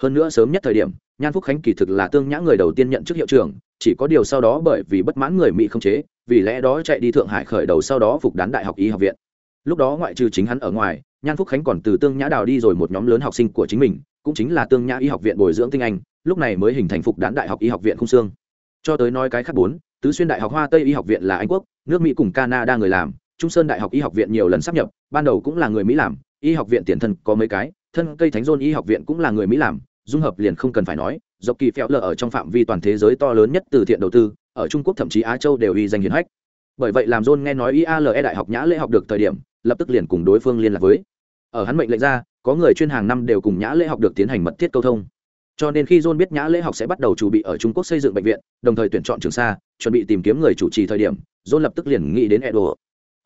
Hơn nữa sớm nhất thời điểm, nhan phúc khánh kỳ thực là tương nhã người đầu tiên nhận chức hiệu trưởng, chỉ có điều sau đó bởi vì bất mãn người mỹ không chế, vì lẽ đó chạy đi thượng hải khởi đầu sau đó phục đán đại học y học viện. Lúc đó ngoại trừ chính hắn ở ngoài, nhan phúc khánh còn từ tương nhã đào đi rồi một nhóm lớn học sinh của chính mình, cũng chính là tương nhã y học viện bồi dưỡng tinh anh, lúc này mới hình thành phục đán đại học y học viện không xương. Cho tới nói cái khác bốn tứ xuyên đại học hoa tây y học viện là anh quốc, nước mỹ cùng canada người làm, trung sơn đại học y học viện nhiều lần sắp nhập, ban đầu cũng là người mỹ làm, y học viện tiền thân có mấy cái, thân cây thánh dôn y học viện cũng là người mỹ làm, dung hợp liền không cần phải nói, dọc kỳ phèo lờ ở trong phạm vi toàn thế giới to lớn nhất từ thiện đầu tư, ở trung quốc thậm chí á châu đều y danh hiến hách. Bởi vậy làm john nghe nói iale đại học nhã lễ học được thời điểm, lập tức liền cùng đối phương liên lạc với. Ở hắn mệnh lệnh ra, có người chuyên hàng năm đều cùng nhã lễ học được tiến hành mật thiết câu thông cho nên khi john biết nhã lễ học sẽ bắt đầu chuẩn bị ở trung quốc xây dựng bệnh viện đồng thời tuyển chọn trường sa, chuẩn bị tìm kiếm người chủ trì thời điểm john lập tức liền nghĩ đến edo.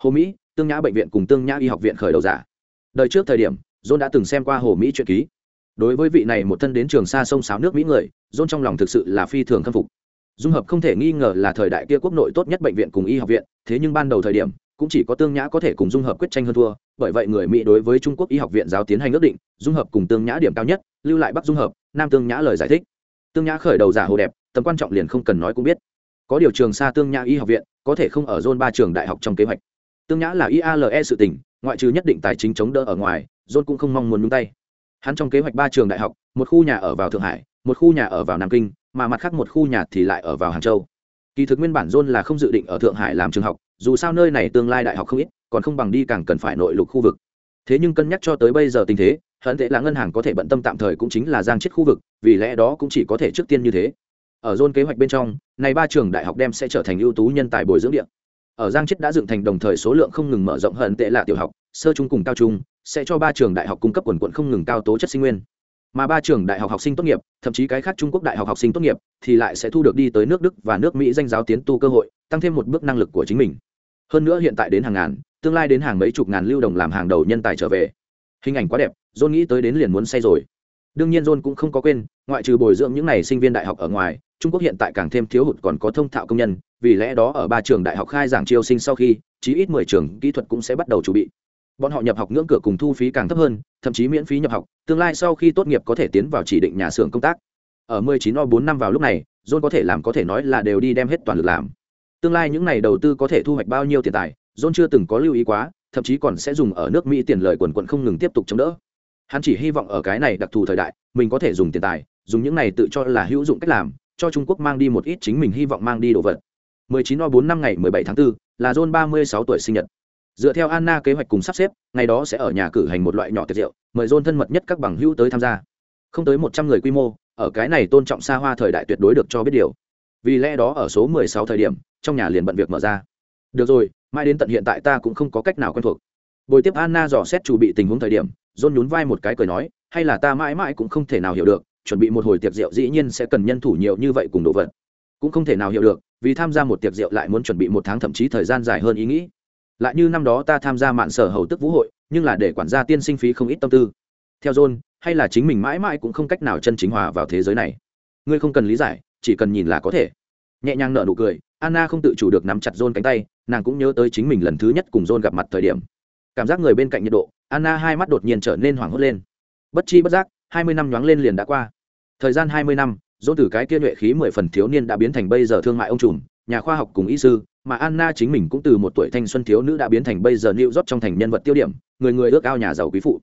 Hồ mỹ tương nhã bệnh viện cùng tương nhã y học viện khởi đầu giả. Đời trước thời điểm john đã từng xem qua hồ mỹ truyện ký. Đối với vị này một thân đến trường xa sông sáo nước mỹ người john trong lòng thực sự là phi thường khâm phục. Dung hợp không thể nghi ngờ là thời đại kia quốc nội tốt nhất bệnh viện cùng y học viện thế nhưng ban đầu thời điểm cũng chỉ có tương nhã có thể cùng dung hợp quyết tranh hơn thua, bởi vậy người mỹ đối với trung quốc y học viện giáo tiến hành ước định, dung hợp cùng tương nhã điểm cao nhất, lưu lại bắc dung hợp, nam tương nhã lời giải thích. Tương nhã khởi đầu giả hồ đẹp, tầm quan trọng liền không cần nói cũng biết. Có điều trường xa tương nhã y học viện, có thể không ở zone ba trường đại học trong kế hoạch. Tương nhã là iale sự tỉnh ngoại trừ nhất định tài chính chống đỡ ở ngoài, zone cũng không mong muốn nhúng tay. Hắn trong kế hoạch ba trường đại học, một khu nhà ở vào thượng hải, một khu nhà ở vào nam kinh, mà mặt khác một khu nhà thì lại ở vào hàng châu kỳ thực nguyên bản john là không dự định ở thượng hải làm trường học, dù sao nơi này tương lai đại học không ít, còn không bằng đi càng cần phải nội lục khu vực. Thế nhưng cân nhắc cho tới bây giờ tình thế hận tệ là ngân hàng có thể bận tâm tạm thời cũng chính là giang chết khu vực, vì lẽ đó cũng chỉ có thể trước tiên như thế. Ở John kế hoạch bên trong, này ba trường đại học đem sẽ trở thành ưu tú nhân tài bồi dưỡng điện ở giang chết đã dựng thành đồng thời số lượng không ngừng mở rộng hận tệ là tiểu học, sơ trung cùng cao trung, sẽ cho ba trường đại học cung cấp quần quận không ngừng cao tố chất sinh nguyên mà ba trường đại học học sinh tốt nghiệp, thậm chí cái khác trung quốc đại học học sinh tốt nghiệp thì lại sẽ thu được đi tới nước đức và nước mỹ danh giáo tiến tu cơ hội, tăng thêm một bước năng lực của chính mình. Hơn nữa hiện tại đến hàng ngàn, tương lai đến hàng mấy chục ngàn lưu đồng làm hàng đầu nhân tài trở về. Hình ảnh quá đẹp, john nghĩ tới đến liền muốn say rồi. Đương nhiên john cũng không có quên, ngoại trừ bồi dưỡng những n à y sinh viên đại học ở ngoài, trung quốc hiện tại càng thêm thiếu hụt còn có thông thạo công nhân, vì lẽ đó ở ba trường đại học khai giảng chiêu sinh sau khi, chí ít mười trường kỹ thuật cũng sẽ bắt đầu chuẩn bị bọn họ nhập học ngưỡng cửa cùng thu phí càng thấp hơn thậm chí miễn phí nhập học tương lai sau khi tốt nghiệp có thể tiến vào chỉ định nhà xưởng công tác. Ở 19 o 4 năm vào lúc này john có thể làm có thể nói là đều đi đem hết toàn lực làm. Tương lai những này đầu tư có thể thu hoạch bao nhiêu tiền tài john chưa từng có lưu ý quá thậm chí còn sẽ dùng ở nước mỹ tiền lời quần quận không ngừng tiếp tục chống đỡ. Hắn chỉ hy vọng ở cái này đặc thù thời đại mình có thể dùng tiền tài dùng những này tự cho là hữu dụng cách làm cho trung quốc mang đi một ít chính mình hy vọng mang đi đồ vật. 19 o 4 năm ngày 17 tháng 4, là john 36 tuổi sinh nhật dựa theo anna kế hoạch cùng sắp xếp, ngày đó sẽ ở nhà cử hành một loại nhỏ tiệc rượu, mời dôn thân mật nhất các bằng hữu tới tham gia. Không tới một trăm người quy mô, ở cái này tôn trọng xa hoa thời đại tuyệt đối được cho biết điều. Vì lẽ đó ở số mười sáu thời điểm, trong nhà liền bận việc mở ra. Được rồi, mai đến tận hiện tại ta cũng không có cách nào quen thuộc. Buổi tiếp anna dò xét chủ bị tình huống thời điểm, dôn nhún vai một cái cười nói, hay là ta mãi mãi cũng không thể nào hiểu được, chuẩn bị một hồi tiệc rượu dĩ nhiên sẽ cần nhân thủ nhiều như vậy cùng đồ vật. Cũng không thể nào hiểu được, vì tham gia một tiệc rượu lại muốn chuẩn bị một tháng thậm chí thời gian dài hơn ý nghĩ lại như năm đó ta tham gia mạn sở hầu tức vũ hội, nhưng là để quản gia tiên sinh phí không ít tâm tư. Theo john, hay là chính mình mãi mãi cũng không cách nào chân chính hòa vào thế giới này. Ngươi không cần lý giải, chỉ cần nhìn là có thể. Nhẹ nhàng nở nụ cười, anna không tự chủ được nắm chặt john cánh tay, nàng cũng nhớ tới chính mình lần thứ nhất cùng john gặp mặt thời điểm. Cảm giác người bên cạnh nhiệt độ, anna hai mắt đột nhiên trở nên hoảng hốt lên. Bất chi bất giác, hai mươi năm nhoáng lên liền đã qua. Thời gian hai mươi năm dỗ từ cái kia nhuệ khí mười phần thiếu niên đã biến thành bây giờ thương mại ông trùm, nhà khoa học cùng y sư mà Anna chính mình cũng từ một tuổi thanh xuân thiếu nữ đã biến thành bây giờ New York trong thành nhân vật tiêu điểm, người người ước ao nhà giàu quý phụ.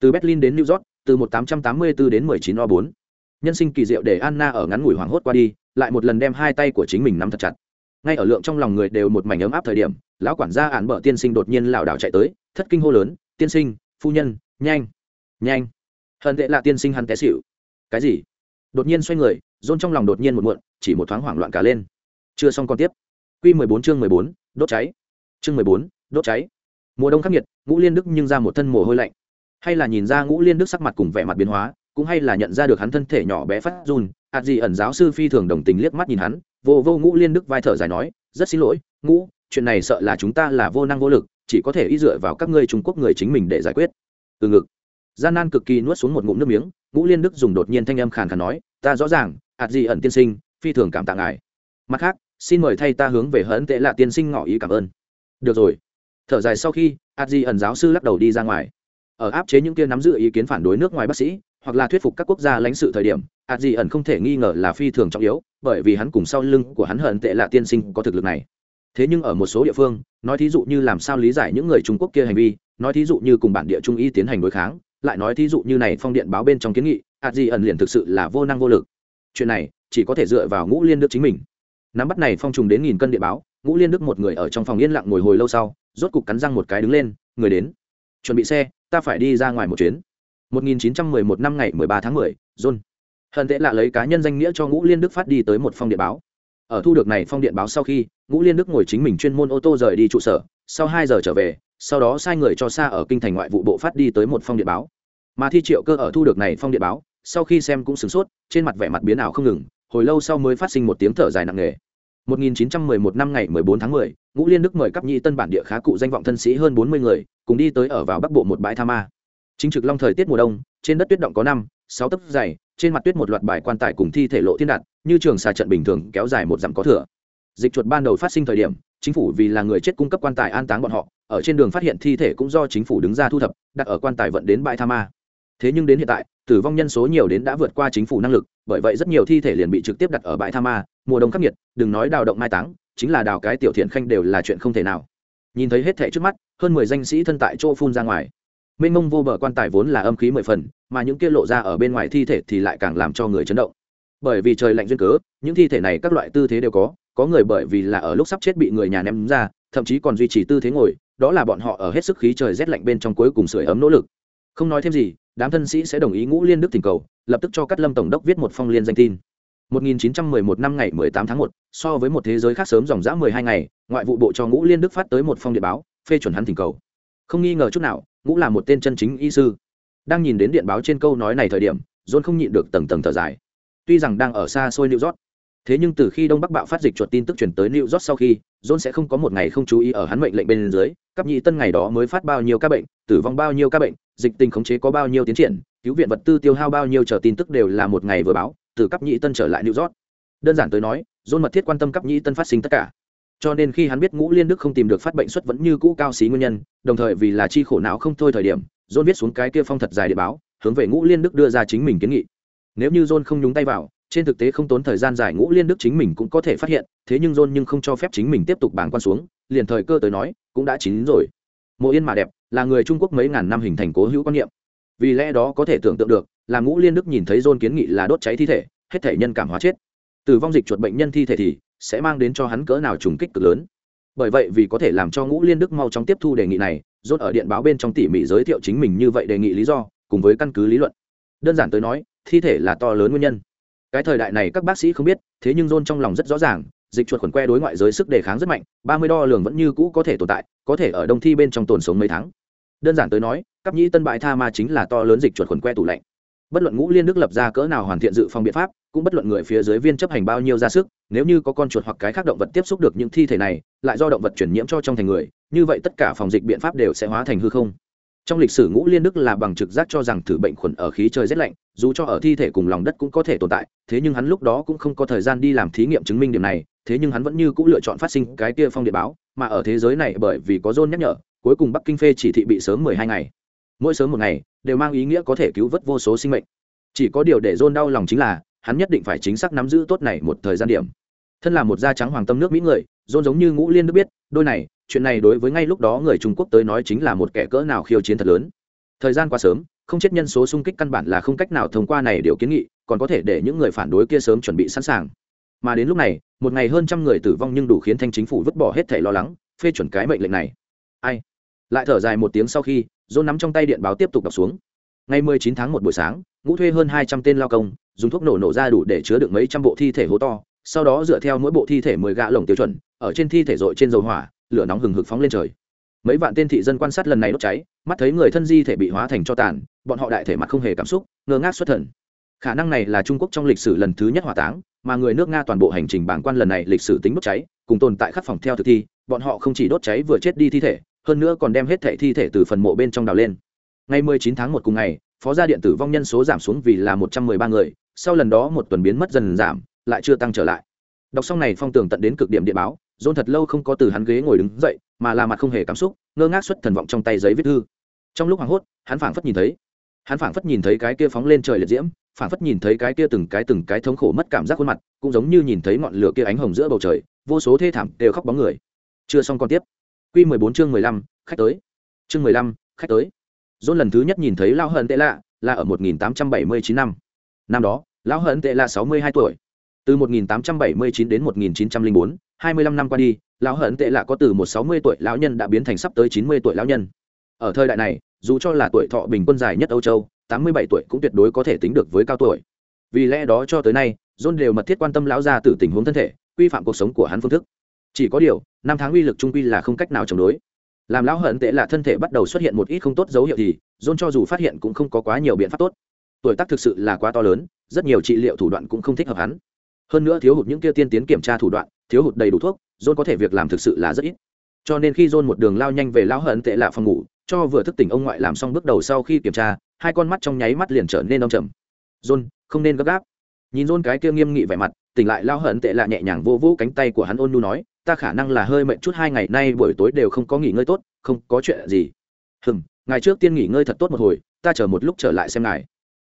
Từ Berlin đến New York, từ 1884 đến 1904, Nhân sinh kỳ diệu để Anna ở ngắn ngủi hoảng hốt qua đi, lại một lần đem hai tay của chính mình nắm thật chặt. Ngay ở lượng trong lòng người đều một mảnh ấm áp thời điểm, lão quản gia án bợ tiên sinh đột nhiên lảo đảo chạy tới, thất kinh hô lớn, "Tiên sinh, phu nhân, nhanh, nhanh!" Hận tệ là tiên sinh hắn té xỉu. Cái gì? Đột nhiên xoay người, rôn trong lòng đột nhiên một muộn, chỉ một thoáng hoảng loạn cả lên. Chưa xong con tiếp Quy 14 chương 14, đốt cháy. Chương 14, đốt cháy. Mùa đông khắc nghiệt, Ngũ Liên Đức nhưng ra một thân mồ hôi lạnh. Hay là nhìn ra Ngũ Liên Đức sắc mặt cùng vẻ mặt biến hóa, cũng hay là nhận ra được hắn thân thể nhỏ bé phát run, ạt gì ẩn giáo sư phi thường đồng tình liếc mắt nhìn hắn, vô vô Ngũ Liên Đức vai thở dài nói, rất xin lỗi, Ngũ, chuyện này sợ là chúng ta là vô năng vô lực chỉ có thể y dựa vào các ngươi trung quốc người chính mình để giải quyết từ ngực gian nan cực kỳ nuốt xuống một ngụm nước miếng ngũ liên đức dùng đột nhiên thanh âm khàn khàn nói ta rõ ràng ạt gì ẩn tiên sinh phi thường cảm tạ ngài mặt khác xin mời thay ta hướng về hấn tệ lạ tiên sinh ngỏ ý cảm ơn. Được rồi. Thở dài sau khi a di ẩn giáo sư lắc đầu đi ra ngoài. Ở áp chế những kia nắm giữ ý kiến phản đối nước ngoài bác sĩ, hoặc là thuyết phục các quốc gia lãnh sự thời điểm a di ẩn không thể nghi ngờ là phi thường trọng yếu, bởi vì hắn cùng sau lưng của hắn hận tệ lạ tiên sinh có thực lực này. Thế nhưng ở một số địa phương, nói thí dụ như làm sao lý giải những người trung quốc kia hành vi, nói thí dụ như cùng bản địa trung y tiến hành đối kháng, lại nói thí dụ như này phong điện báo bên trong kiến nghị a di ẩn liền thực sự là vô năng vô lực. Chuyện này chỉ có thể dựa vào ngũ liên đức chính mình nắm bắt này phong trùng đến nghìn cân địa báo ngũ liên đức một người ở trong phòng yên lặng ngồi hồi lâu sau rốt cục cắn răng một cái đứng lên người đến chuẩn bị xe ta phải đi ra ngoài một chuyến 1911 năm ngày 13 tháng 10, John. Hận tệ lạ lấy cá nhân danh nghĩa cho Ngũ Liên Đức phát đi tới một phong điện báo. Ở thu được này phong điện báo sau khi, Ngũ Liên Đức ngồi chính mình chuyên môn ô tô rời đi trụ sở, sau 2 giờ trở về, sau đó sai người cho xa ở kinh thành ngoại vụ bộ phát đi tới một phong điện báo. Mà Thi Triệu Cơ ở thu được này phong điện báo, sau khi xem cũng sửng sốt, trên mặt vẻ mặt biến ảo không ngừng, hồi lâu sau mới phát sinh một tiếng thở dài nặng nề. 1911 năm ngày 14 tháng 10, Ngũ Liên Đức mời cấp nhị tân bản địa khá cụ danh vọng thân sĩ hơn 40 người, cùng đi tới ở vào Bắc Bộ một bãi tha ma. Chính trực long thời tiết mùa đông, trên đất tuyết động có năm, sáu tấc dày, trên mặt tuyết một loạt bài quan tài cùng thi thể lộ thiên đạt, như trường xà trận bình thường kéo dài một dặm có thừa. Dịch chuột ban đầu phát sinh thời điểm, chính phủ vì là người chết cung cấp quan tài an táng bọn họ, ở trên đường phát hiện thi thể cũng do chính phủ đứng ra thu thập, đặt ở quan tài vận đến bãi tha ma. Thế nhưng đến hiện tại, tử vong nhân số nhiều đến đã vượt qua chính phủ năng lực, bởi vậy rất nhiều thi thể liền bị trực tiếp đặt ở bãi tha ma, mùa đông khắc nghiệt, đừng nói đào động mai táng, chính là đào cái tiểu thiện khanh đều là chuyện không thể nào. Nhìn thấy hết thể trước mắt hơn mười danh sĩ thân tại chỗ phun ra ngoài. Mênh mông vô bờ quan tài vốn là âm khí mười phần mà những kia lộ ra ở bên ngoài thi thể thì lại càng làm cho người chấn động. Bởi vì trời lạnh duyên cớ những thi thể này các loại tư thế đều có có người bởi vì là ở lúc sắp chết bị người nhà ném ra thậm chí còn duy trì tư thế ngồi đó là bọn họ ở hết sức khí trời rét lạnh bên trong cuối cùng sưởi ấm nỗ lực. Không nói thêm gì đám thân sĩ sẽ đồng ý ngũ liên đức thỉnh cầu lập tức cho cát lâm tổng đốc viết một phong liên danh tin 1911 năm ngày 18 tháng 1, so với một thế giới khác sớm dòng dã 12 ngày, ngoại vụ bộ cho Ngũ Liên Đức phát tới một phong điện báo, phê chuẩn hắn thỉnh cầu. Không nghi ngờ chút nào, Ngũ là một tên chân chính y sư. Đang nhìn đến điện báo trên câu nói này thời điểm, John không nhịn được tầng tầng thở dài. Tuy rằng đang ở xa xôi New York, thế nhưng từ khi Đông Bắc bạo phát dịch chuột tin tức truyền tới New York sau khi, John sẽ không có một ngày không chú ý ở hắn mệnh lệnh bên dưới, cấp nhị tân ngày đó mới phát bao nhiêu ca bệnh, tử vong bao nhiêu ca bệnh, dịch tình khống chế có bao nhiêu tiến triển, cứu viện vật tư tiêu hao bao nhiêu chờ tin tức đều là một ngày vừa báo, từ cấp nhị tân trở lại New York. Đơn giản tới nói, John mật thiết quan tâm cấp nhị tân phát sinh tất cả. Cho nên khi hắn biết Ngũ Liên Đức không tìm được phát bệnh suất vẫn như cũ cao xí nguyên nhân, đồng thời vì là chi khổ não không thôi thời điểm, John viết xuống cái kia phong thật dài để báo, hướng về Ngũ Liên Đức đưa ra chính mình kiến nghị. Nếu như John không nhúng tay vào, trên thực tế không tốn thời gian dài Ngũ Liên Đức chính mình cũng có thể phát hiện, thế nhưng John nhưng không cho phép chính mình tiếp tục bảng quan xuống, liền thời cơ tới nói, cũng đã chín rồi. Mộ Yên mà đẹp, là người Trung Quốc mấy ngàn năm hình thành cố hữu quan niệm. Vì lẽ đó có thể tưởng tượng được, là Ngũ Liên Đức nhìn thấy dôn kiến nghị là đốt cháy thi thể, hết thể nhân cảm hóa chết. Tử vong dịch chuột bệnh nhân thi thể thì sẽ mang đến cho hắn cỡ nào trùng kích cực lớn. Bởi vậy vì có thể làm cho ngũ liên đức mau chóng tiếp thu đề nghị này rốt ở điện báo bên trong tỉ mỉ giới thiệu chính mình như vậy đề nghị lý do cùng với căn cứ lý luận. Đơn giản tới nói thi thể là to lớn nguyên nhân. Cái thời đại này các bác sĩ không biết thế nhưng dôn trong lòng rất rõ ràng dịch chuột khuẩn que đối ngoại giới sức đề kháng rất mạnh, ba mươi đo lường vẫn như cũ có thể tồn tại, có thể ở đông thi bên trong tồn sống mấy tháng. Đơn giản tới nói, cấp nhĩ tân bại tha ma chính là to lớn dịch chuột khuẩn que tủ lạnh. Bất luận ngũ liên đức lập ra cỡ nào hoàn thiện dự phòng biện pháp, cũng bất luận người phía dưới viên chấp hành bao nhiêu ra sức, nếu như có con chuột hoặc cái khác động vật tiếp xúc được những thi thể này, lại do động vật chuyển nhiễm cho trong thành người, như vậy tất cả phòng dịch biện pháp đều sẽ hóa thành hư không. Trong lịch sử, ngũ liên đức là bằng trực giác cho rằng thử bệnh khuẩn ở khí trời rét lạnh, dù cho ở thi thể cùng lòng đất cũng có thể tồn tại, thế nhưng hắn lúc đó cũng không có thời gian đi làm thí nghiệm chứng minh điểm này thế nhưng hắn vẫn như cũng lựa chọn phát sinh cái kia phong điện báo, mà ở thế giới này bởi vì có john nhắc nhở, cuối cùng bắc kinh phê chỉ thị bị sớm mười hai ngày. Mỗi sớm một ngày, đều mang ý nghĩa có thể cứu vớt vô số sinh mệnh. Chỉ có điều để john đau lòng chính là, hắn nhất định phải chính xác nắm giữ tốt này một thời gian điểm. Thân là một da trắng hoàng tâm nước mỹ người, john giống như ngũ liên nước biết, đôi này, chuyện này đối với ngay lúc đó người trung quốc tới nói chính là một kẻ cỡ nào khiêu chiến thật lớn. Thời gian quá sớm, không chết nhân số xung kích căn bản là không cách nào thông qua này điều kiến nghị, còn có thể để những người phản đối kia sớm chuẩn bị sẵn sàng mà đến lúc này, một ngày hơn trăm người tử vong nhưng đủ khiến thanh chính phủ vứt bỏ hết thể lo lắng, phê chuẩn cái mệnh lệnh này. Ai? Lại thở dài một tiếng sau khi, john nắm trong tay điện báo tiếp tục đọc xuống. Ngày 19 tháng một buổi sáng, ngũ thuê hơn 200 tên lao công, dùng thuốc nổ nổ ra đủ để chứa được mấy trăm bộ thi thể hố to, sau đó dựa theo mỗi bộ thi thể mười gạ lồng tiêu chuẩn, ở trên thi thể dội trên dầu hỏa, lửa nóng hừng hực phóng lên trời. Mấy vạn tên thị dân quan sát lần này đốt cháy, mắt thấy người thân di thể bị hóa thành cho tàn, bọn họ đại thể mặt không hề cảm xúc, ngơ ngác xuất thần. Khả năng này là trung quốc trong lịch sử lần thứ nhất hỏa táng mà người nước nga toàn bộ hành trình bảng quan lần này lịch sử tính đốt cháy, cùng tồn tại khắc phòng theo thực thi, bọn họ không chỉ đốt cháy vừa chết đi thi thể, hơn nữa còn đem hết thẻ thi thể từ phần mộ bên trong đào lên. Ngày 19 tháng 1 cùng ngày, phó gia điện tử vong nhân số giảm xuống vì là 113 người, sau lần đó một tuần biến mất dần giảm, lại chưa tăng trở lại. Đọc xong này phong tường tận đến cực điểm điện báo dôn thật lâu không có từ hắn ghế ngồi đứng dậy, mà là mặt không hề cảm xúc, ngơ ngác xuất thần vọng trong tay giấy viết thư. Trong lúc hoảng hốt, hắn phảng phất nhìn thấy, hắn phảng phất nhìn thấy cái kia phóng lên trời liệt diễm phản phất nhìn thấy cái kia từng cái từng cái thống khổ mất cảm giác khuôn mặt cũng giống như nhìn thấy ngọn lửa kia ánh hồng giữa bầu trời vô số thê thảm đều khóc bóng người. Chưa xong còn tiếp. Q 14 chương 15, khách tới. Chương 15, khách tới. Dôn lần thứ nhất nhìn thấy lao hận tệ lạ là ở 1879 năm. Năm đó lão hận tệ là 62 tuổi. Từ 1879 đến 1904, 25 năm qua đi lão hận tệ lạ có từ một 60 tuổi lão nhân đã biến thành sắp tới 90 tuổi lão nhân. Ở thời đại này dù cho là tuổi thọ bình quân dài nhất âu châu 87 tuổi cũng tuyệt đối có thể tính được với cao tuổi. Vì lẽ đó cho tới nay, john đều mật thiết quan tâm lão gia tử tình huống thân thể, quy phạm cuộc sống của hắn phương thức. Chỉ có điều, năm tháng uy lực trung quy là không cách nào chống đối. Làm lão hận tệ là thân thể bắt đầu xuất hiện một ít không tốt dấu hiệu thì, john cho dù phát hiện cũng không có quá nhiều biện pháp tốt. Tuổi tác thực sự là quá to lớn, rất nhiều trị liệu thủ đoạn cũng không thích hợp hắn. Hơn nữa thiếu hụt những kia tiên tiến kiểm tra thủ đoạn, thiếu hụt đầy đủ thuốc, john có thể việc làm thực sự là rất ít. Cho nên khi john một đường lao nhanh về lão hận tệ là phòng ngủ, cho vừa thức tỉnh ông ngoại làm xong bước đầu sau khi kiểm tra hai con mắt trong nháy mắt liền trở nên đông trầm. John, không nên gấp gáp. Nhìn john cái kia nghiêm nghị vẻ mặt, tỉnh lại lao hận tệ lạ nhẹ nhàng vô vũ cánh tay của hắn ôn nu nói, ta khả năng là hơi mệt chút hai ngày nay buổi tối đều không có nghỉ ngơi tốt, không có chuyện gì. Hừm, ngày trước tiên nghỉ ngơi thật tốt một hồi, ta chờ một lúc trở lại xem ngài.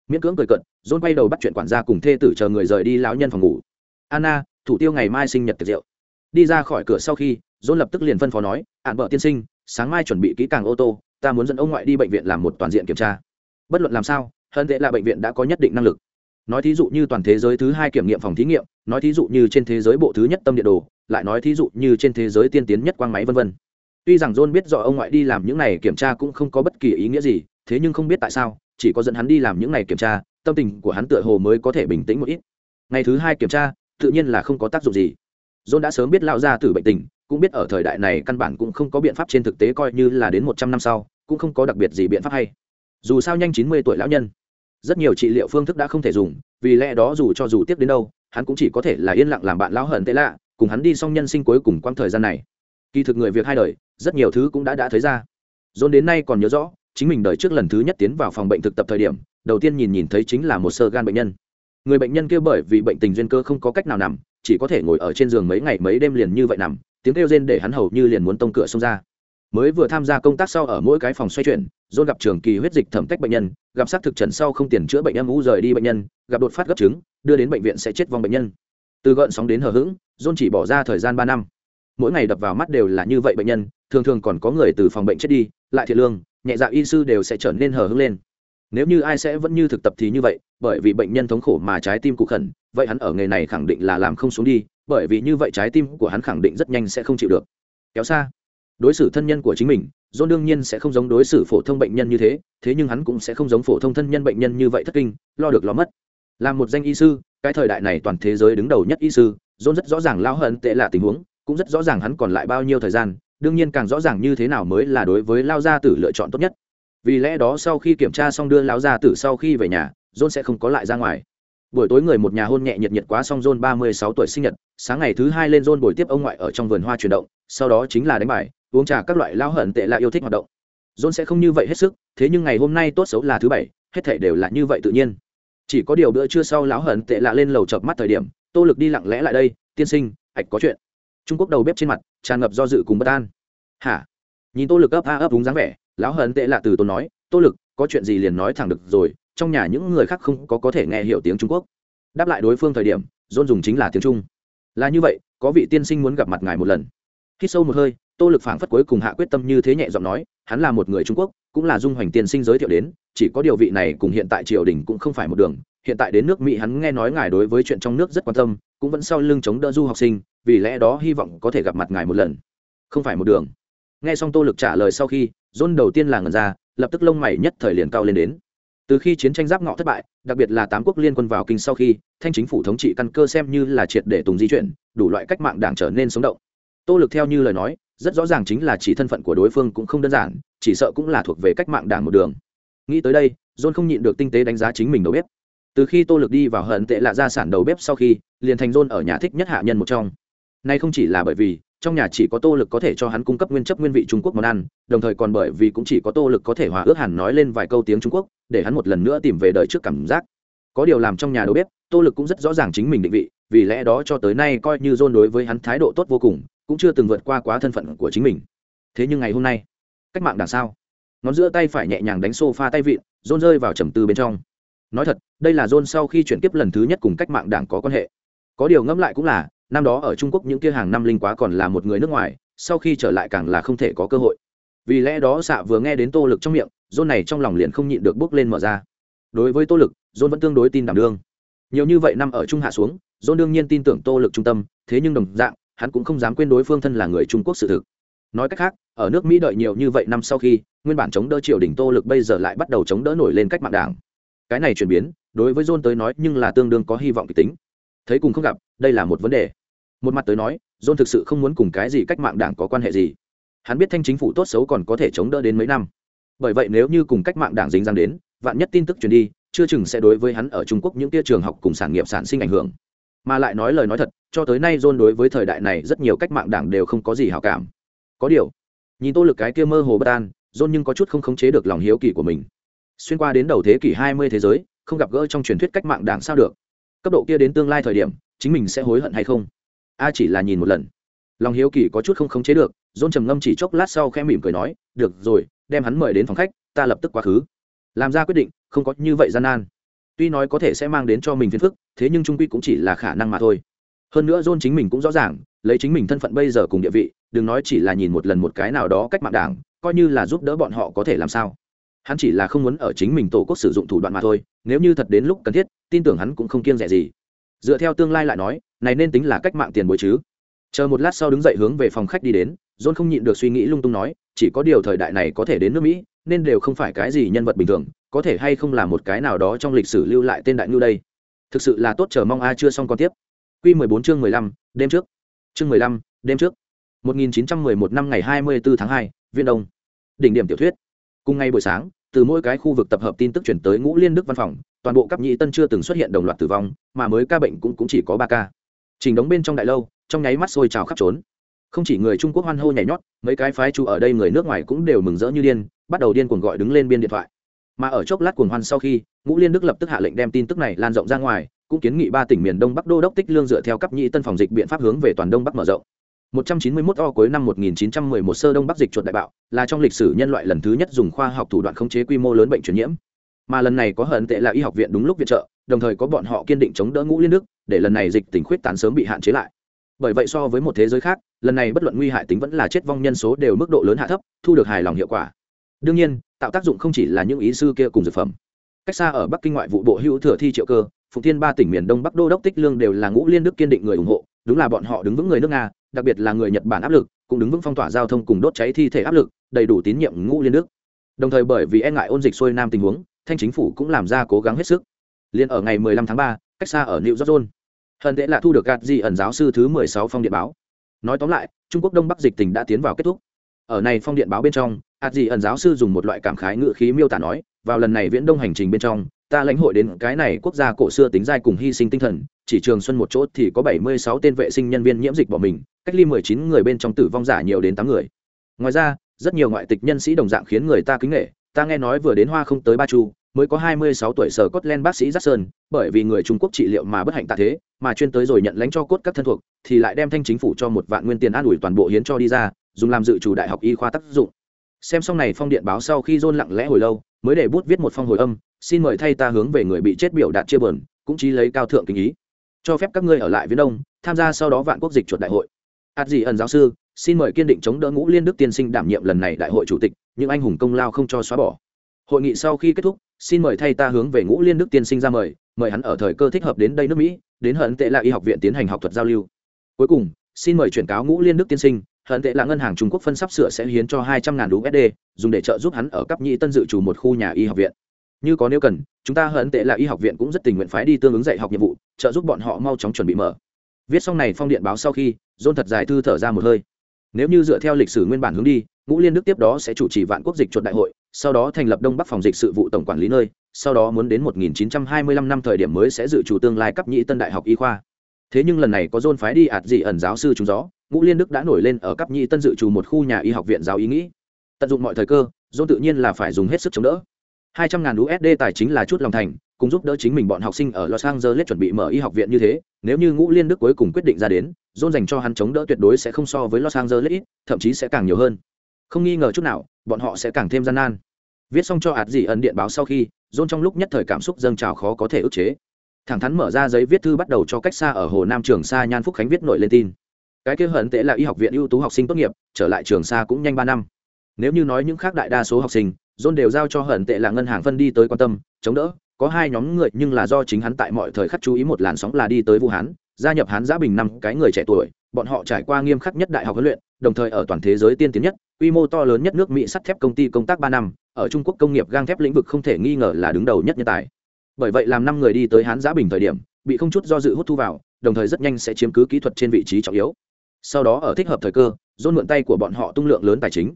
Miễn cưỡng cười cận john quay đầu bắt chuyện quản gia cùng thê tử chờ người rời đi lão nhân phòng ngủ. Anna, thủ tiêu ngày mai sinh nhật tiệc rượu. Đi ra khỏi cửa sau khi, john lập tức liền phân phó nói ạn vợ tiên sinh, sáng mai chuẩn bị kỹ càng ô tô, ta muốn dẫn ông ngoại đi bệnh viện làm một toàn diện kiểm tra bất luận làm sao hơn tệ là bệnh viện đã có nhất định năng lực. Nói thí dụ như toàn thế giới thứ hai kiểm nghiệm phòng thí nghiệm, nói thí dụ như trên thế giới bộ thứ nhất tâm địa đồ, lại nói thí dụ như trên thế giới tiên tiến nhất quang máy vân vân. Tuy rằng john biết rõ ông ngoại đi làm những này kiểm tra cũng không có bất kỳ ý nghĩa gì, thế nhưng không biết tại sao, chỉ có dẫn hắn đi làm những này kiểm tra, tâm tình của hắn tựa hồ mới có thể bình tĩnh một ít. Ngày thứ hai kiểm tra, tự nhiên là không có tác dụng gì. John đã sớm biết lao ra từ bệnh tình, cũng biết ở thời đại này căn bản cũng không có biện pháp trên thực tế coi như là đến một trăm năm sau, cũng không có đặc biệt gì biện pháp hay dù sao nhanh chín mươi tuổi lão nhân. Rất nhiều trị liệu phương thức đã không thể dùng, vì lẽ đó dù cho dù tiếp đến đâu, hắn cũng chỉ có thể là yên lặng làm bạn lão hận tệ lạ, cùng hắn đi xong nhân sinh cuối cùng quãng thời gian này. Kỳ thực người việc hai đời, rất nhiều thứ cũng đã đã thấy ra. Dồn đến nay còn nhớ rõ, chính mình đời trước lần thứ nhất tiến vào phòng bệnh thực tập thời điểm, đầu tiên nhìn nhìn thấy chính là một sơ gan bệnh nhân. Người bệnh nhân kia bởi vì bệnh tình duyên cơ không có cách nào nằm, chỉ có thể ngồi ở trên giường mấy ngày mấy đêm liền như vậy nằm, tiếng kêu rên để hắn hầu như liền muốn tông cửa xông ra. Mới vừa tham gia công tác sau ở mỗi cái phòng xoay chuyển dôn gặp trường kỳ huyết dịch thẩm tách bệnh nhân, gặp xác thực trần sau không tiền chữa bệnh âm u rời đi bệnh nhân, gặp đột phát gấp chứng đưa đến bệnh viện sẽ chết vong bệnh nhân. Từ gợn sóng đến hờ hững dôn chỉ bỏ ra thời gian ba năm. Mỗi ngày đập vào mắt đều là như vậy bệnh nhân, thường thường còn có người từ phòng bệnh chết đi, lại thiệt lương, nhẹ dạ y sư đều sẽ trở nên hờ hững lên. Nếu như ai sẽ vẫn như thực tập thì như vậy, bởi vì bệnh nhân thống khổ mà trái tim cụ khẩn, vậy hắn ở nghề này khẳng định là làm không xuống đi, bởi vì như vậy trái tim của hắn khẳng định rất nhanh sẽ không chịu được. Kéo xa. Đối xử thân nhân của chính mình john đương nhiên sẽ không giống đối xử phổ thông bệnh nhân như thế thế nhưng hắn cũng sẽ không giống phổ thông thân nhân bệnh nhân như vậy thất kinh, lo được lo mất. Làm một danh y sư, cái thời đại này toàn thế giới đứng đầu nhất y sư, john rất rõ ràng lao hận tệ là tình huống, cũng rất rõ ràng hắn còn lại bao nhiêu thời gian, đương nhiên càng rõ ràng như thế nào mới là đối với lao gia tử lựa chọn tốt nhất. Vì lẽ đó sau khi kiểm tra xong đưa lao gia tử sau khi về nhà, john sẽ không có lại ra ngoài buổi tối người một nhà hôn nhẹ nhiệt nhiệt quá xong john ba mươi sáu tuổi sinh nhật, sáng ngày thứ hai lên john buổi tiếp ông ngoại ở trong vườn hoa chuyển động, sau đó chính là đánh bài, uống trà các loại lao hận tệ lại yêu thích hoạt động. John sẽ không như vậy hết sức, thế nhưng ngày hôm nay tốt xấu là thứ bảy, hết thảy đều là như vậy tự nhiên. Chỉ có điều bữa trưa sau lão hận tệ lạ lên lầu chợp mắt thời điểm, tô lực đi lặng lẽ lại đây, tiên sinh hạch có chuyện. Trung quốc đầu bếp trên mặt tràn ngập do dự cùng bất an. Hả? Nhìn tô lực ấp a ấp đúng dáng vẻ, lão hận tệ lạ từ tôi nói, tô lực, có chuyện gì liền nói thẳng được rồi trong nhà những người khác không có có thể nghe hiểu tiếng trung quốc. Đáp lại đối phương thời điểm dôn dùng chính là tiếng trung. Là như vậy, có vị tiên sinh muốn gặp mặt ngài một lần. Khi sâu một hơi, tô lực phảng phất cuối cùng hạ quyết tâm như thế nhẹ giọng nói, hắn là một người trung quốc, cũng là dung hoành tiên sinh giới thiệu đến, chỉ có điều vị này cùng hiện tại triều đình cũng không phải một đường. Hiện tại đến nước mỹ hắn nghe nói ngài đối với chuyện trong nước rất quan tâm, cũng vẫn sau lưng chống đỡ du học sinh, vì lẽ đó hy vọng có thể gặp mặt ngài một lần. Không phải một đường. Nghe xong tô lực trả lời sau khi dôn đầu tiên là ngần ra, lập tức lông mày nhất thời liền cao lên đến từ khi chiến tranh giáp ngọ thất bại, đặc biệt là tám quốc liên quân vào kinh sau khi, thanh chính phủ thống trị căn cơ xem như là triệt để tùng di chuyển, đủ loại cách mạng đảng trở nên sống động. Tô lực theo như lời nói, rất rõ ràng chính là chỉ thân phận của đối phương cũng không đơn giản, chỉ sợ cũng là thuộc về cách mạng đảng một đường. Nghĩ tới đây, john không nhịn được tinh tế đánh giá chính mình đầu bếp. Từ khi tô lực đi vào hận tệ lạ gia sản đầu bếp sau khi, liền thành john ở nhà thích nhất hạ nhân một trong. Nay không chỉ là bởi vì trong nhà chỉ có tô lực có thể cho hắn cung cấp nguyên chất nguyên vị trung quốc món ăn, đồng thời còn bởi vì cũng chỉ có tô lực có thể hòa ước hẳn nói lên vài câu tiếng trung quốc, để hắn một lần nữa tìm về đời trước cảm giác. Có điều làm trong nhà đầu bếp, tô lực cũng rất rõ ràng chính mình định vị, vì lẽ đó cho tới nay coi như john đối với hắn thái độ tốt vô cùng, cũng chưa từng vượt qua quá thân phận của chính mình. Thế nhưng ngày hôm nay, cách mạng đằng sao ngón giữa tay phải nhẹ nhàng đánh s o f a tay vịn john rơi vào trầm tư bên trong. Nói thật, đây là john sau khi chuyển tiếp lần thứ nhất cùng cách mạng đảng có quan hệ. Có điều ngẫm lại cũng là năm đó ở trung quốc những kia hàng năm linh quá còn là một người nước ngoài, sau khi trở lại càng là không thể có cơ hội. Vì lẽ đó xạ vừa nghe đến tô lực trong miệng, john này trong lòng liền không nhịn được bước lên mở ra. Đối với tô lực, john vẫn tương đối tin đảm đương. Nhiều như vậy năm ở trung hạ xuống, john đương nhiên tin tưởng tô lực trung tâm, thế nhưng đồng dạng, hắn cũng không dám quên đối phương thân là người trung quốc sự thực. Nói cách khác, ở nước mỹ đợi nhiều như vậy năm sau khi, nguyên bản chống đỡ triều đình tô lực bây giờ lại bắt đầu chống đỡ nổi lên cách mạng đảng. Cái này chuyển biến, đối với john tới nói nhưng là tương đương có hy vọng kịch tính thấy cùng không gặp, đây là một vấn đề. Một mặt tới nói, john thực sự không muốn cùng cái gì cách mạng đảng có quan hệ gì. Hắn biết thanh chính phủ tốt xấu còn có thể chống đỡ đến mấy năm. Bởi vậy nếu như cùng cách mạng đảng dính dáng đến, vạn nhất tin tức truyền đi, chưa chừng sẽ đối với hắn ở trung quốc những tia trường học cùng sản nghiệp sản sinh ảnh hưởng. Mà lại nói lời nói thật, cho tới nay john đối với thời đại này rất nhiều cách mạng đảng đều không có gì hào cảm. Có điều, nhìn tô lực cái kia mơ hồ bất an, john nhưng có chút không khống chế được lòng hiếu kỳ của mình. Xuyên qua đến đầu thế kỷ 20 thế giới, không gặp gỡ trong truyền thuyết cách mạng đảng sao được cấp độ kia đến tương lai thời điểm, chính mình sẽ hối hận hay không? A chỉ là nhìn một lần. Lòng hiếu kỳ có chút không khống chế được john trầm ngâm chỉ chốc lát sau khẽ mỉm cười nói, được rồi, đem hắn mời đến phòng khách, ta lập tức quá khứ. Làm ra quyết định, không có như vậy gian nan. Tuy nói có thể sẽ mang đến cho mình phiền phức, thế nhưng trung quy cũng chỉ là khả năng mà thôi. Hơn nữa john chính mình cũng rõ ràng, lấy chính mình thân phận bây giờ cùng địa vị, đừng nói chỉ là nhìn một lần một cái nào đó cách mạng đảng, coi như là giúp đỡ bọn họ có thể làm sao hắn chỉ là không muốn ở chính mình tổ quốc sử dụng thủ đoạn mà thôi nếu như thật đến lúc cần thiết tin tưởng hắn cũng không kiêng rẻ gì. Dựa theo tương lai lại nói này nên tính là cách mạng tiền bối chứ. Chờ một lát sau đứng dậy hướng về phòng khách đi đến john không nhịn được suy nghĩ lung tung nói chỉ có điều thời đại này có thể đến nước mỹ nên đều không phải cái gì nhân vật bình thường có thể hay không là một cái nào đó trong lịch sử lưu lại tên đại ngưu đây. Thực sự là tốt chờ mong a chưa xong còn tiếp. Q 14 chương 15, đêm trước. Chương 15, đêm trước. 1911 năm ngày 24 tháng 2, viên đông. Đỉnh điểm tiểu thuyết. Cùng ngày buổi sáng từ mỗi cái khu vực tập hợp tin tức chuyển tới ngũ liên đức văn phòng toàn bộ cấp nhị tân chưa từng xuất hiện đồng loạt tử vong mà mới ca bệnh cũng, cũng chỉ có ba ca. Trình đóng bên trong đại lâu trong nháy mắt sôi trào khắp trốn. Không chỉ người trung quốc hoan hô nhảy nhót mấy cái phái chủ ở đây người nước ngoài cũng đều mừng rỡ như điên bắt đầu điên cuồng gọi đứng lên biên điện thoại. Mà ở chốc lát cuồng hoan sau khi ngũ liên đức lập tức hạ lệnh đem tin tức này lan rộng ra ngoài cũng kiến nghị ba tỉnh miền đông bắc đô đốc tích lương dựa theo cấp nhị tân phòng dịch biện pháp hướng về toàn đông bắc mở rộng. 191 o cuối năm 1911 sơ đông bắc dịch chuột đại bạo, là trong lịch sử nhân loại lần thứ nhất dùng khoa học thủ đoạn khống chế quy mô lớn bệnh truyền nhiễm. Mà lần này có hận tệ là y học viện đúng lúc viện trợ, đồng thời có bọn họ kiên định chống đỡ ngũ liên đức, để lần này dịch tình khuyết tán sớm bị hạn chế lại. Bởi vậy so với một thế giới khác, lần này bất luận nguy hại tính vẫn là chết vong nhân số đều mức độ lớn hạ thấp, thu được hài lòng hiệu quả. Đương nhiên, tạo tác dụng không chỉ là những ý sư kia cùng dược phẩm. Cách xa ở bắc kinh ngoại vụ bộ hữu thừa thi triệu cơ, phụng thiên ba tỉnh miền đông bắc đô đốc tích lương đều là ngũ liên đức kiên định người ủng hộ, đúng là bọn họ đứng vững người nước nga đặc biệt là người nhật bản áp lực cũng đứng vững phong tỏa giao thông cùng đốt cháy thi thể áp lực đầy đủ tín nhiệm ngũ liên đức đồng thời bởi vì e ngại ôn dịch xuôi nam tình huống thanh chính phủ cũng làm ra cố gắng hết sức liên ở ngày 15 tháng 3, cách xa ở New York Zone. Hận tệ là thu được gạt gì ẩn giáo sư thứ 16 phong điện báo. Nói tóm lại, Trung Quốc Đông Bắc dịch tình đã tiến vào kết thúc. Ở này phong điện báo bên trong, hạt gì ẩn giáo sư dùng một loại cảm khái ngữ khí miêu tả nói, vào lần này viễn đông hành trình bên trong, ta lãnh hội đến cái này quốc gia cổ xưa tính dai cùng hy sinh tinh thần, chỉ trường xuân một chỗ thì có 76 tên vệ sinh nhân viên nhiễm dịch bỏ mình, cách ly 19 người bên trong tử vong giả nhiều đến 8 người. Ngoài ra, rất nhiều ngoại tịch nhân sĩ đồng dạng khiến người ta kính nghệ ta nghe nói vừa đến hoa không tới ba chu, mới có 26 tuổi sở cốt len bác sĩ Jackson, bởi vì người Trung Quốc trị liệu mà bất hạnh tạ thế, mà chuyên tới rồi nhận lãnh cho cốt các thân thuộc, thì lại đem thanh chính phủ cho một vạn nguyên tiền an ủi toàn bộ hiến cho đi ra, dùng làm dự chủ đại học y khoa tác dụng. Xem xong này phong điện báo sau khi dôn lặng lẽ hồi lâu, mới để bút viết một phong hồi âm, xin mời thay ta hướng về người bị chết biểu đạt chia buồn, cũng chí lấy cao thượng kính ý, cho phép các ngươi ở lại phía đông, tham gia sau đó vạn quốc dịch chuột đại hội. ạt gì ẩn giáo sư, xin mời kiên định chống đỡ ngũ liên đức tiên sinh đảm nhiệm lần này đại hội chủ tịch, những anh hùng công lao không cho xóa bỏ. Hội nghị sau khi kết thúc xin mời thay ta hướng về ngũ liên đức tiên sinh ra mời mời hắn ở thời cơ thích hợp đến đây nước mỹ đến hận tệ là y học viện tiến hành học thuật giao lưu. Cuối cùng xin mời chuyển cáo ngũ liên đức tiên sinh hận tệ là ngân hàng trung quốc phân sắp sửa sẽ hiến cho hai trăm ngàn usd dùng để trợ giúp hắn ở cấp nhị tân dự trù một khu nhà y học viện. Như có nếu cần, chúng ta hận tệ là y học viện cũng rất tình nguyện phái đi tương ứng dạy học nhiệm vụ, trợ giúp bọn họ mau chóng chuẩn bị mở. Viết xong này phong điện báo sau khi dôn thật dài thư thở ra một hơi. Nếu như dựa theo lịch sử nguyên bản hướng đi, ngũ liên đức tiếp đó sẽ chủ trì vạn quốc dịch chuột đại hội, sau đó thành lập đông bắc phòng dịch sự vụ tổng quản lý nơi, sau đó muốn đến 1925 năm thời điểm mới sẽ dự chủ tương lai cấp nhị tân đại học y khoa. Thế nhưng lần này có dôn phái đi ạt dị ẩn giáo sư chúng gió ngũ liên đức đã nổi lên ở cấp nhị tân dự trù một khu nhà y học viện giáo ý nghĩ. Tận dụng mọi thời cơ dôn tự nhiên là phải dùng hết sức chống đỡ. Hai trăm ngàn usd tài chính là chút lòng thành, cùng giúp đỡ chính mình bọn học sinh ở los angeles chuẩn bị mở y học viện như thế, nếu như ngũ liên đức cuối cùng quyết định ra đến dôn dành cho hắn chống đỡ tuyệt đối sẽ không so với los angeles ít, thậm chí sẽ càng nhiều hơn. Không nghi ngờ chút nào, bọn họ sẽ càng thêm gian nan. Viết xong cho ạt dị ẩn điện báo sau khi dôn trong lúc nhất thời cảm xúc dâng trào khó có thể ức chế. Thẳng thắn mở ra giấy viết thư bắt đầu cho cách xa ở hồ nam trường sa nhan phúc khánh viết nội lên tin cái kia hận tệ là y học viện ưu tú học sinh tốt nghiệp, trở lại trường xa cũng nhanh ba năm. Nếu như nói những khác đại đa số học sinh, john đều giao cho hận tệ là ngân hàng phân đi tới quan tâm, chống đỡ. Có hai nhóm người, nhưng là do chính hắn tại mọi thời khắc chú ý một làn sóng là đi tới vũ hán, gia nhập hán giã bình năm cái người trẻ tuổi, bọn họ trải qua nghiêm khắc nhất đại học huấn luyện, đồng thời ở toàn thế giới tiên tiến nhất, quy mô to lớn nhất nước mỹ sắt thép công ty công tác ba năm, ở trung quốc công nghiệp gang thép lĩnh vực không thể nghi ngờ là đứng đầu nhất nhân tài. Bởi vậy làm năm người đi tới hán giã bình thời điểm, bị không chút do dự hút thu vào, đồng thời rất nhanh sẽ chiếm cứ kỹ thuật trên vị trí trọng yếu sau đó ở thích hợp thời cơ, dôn mượn tay của bọn họ tung lượng lớn tài chính.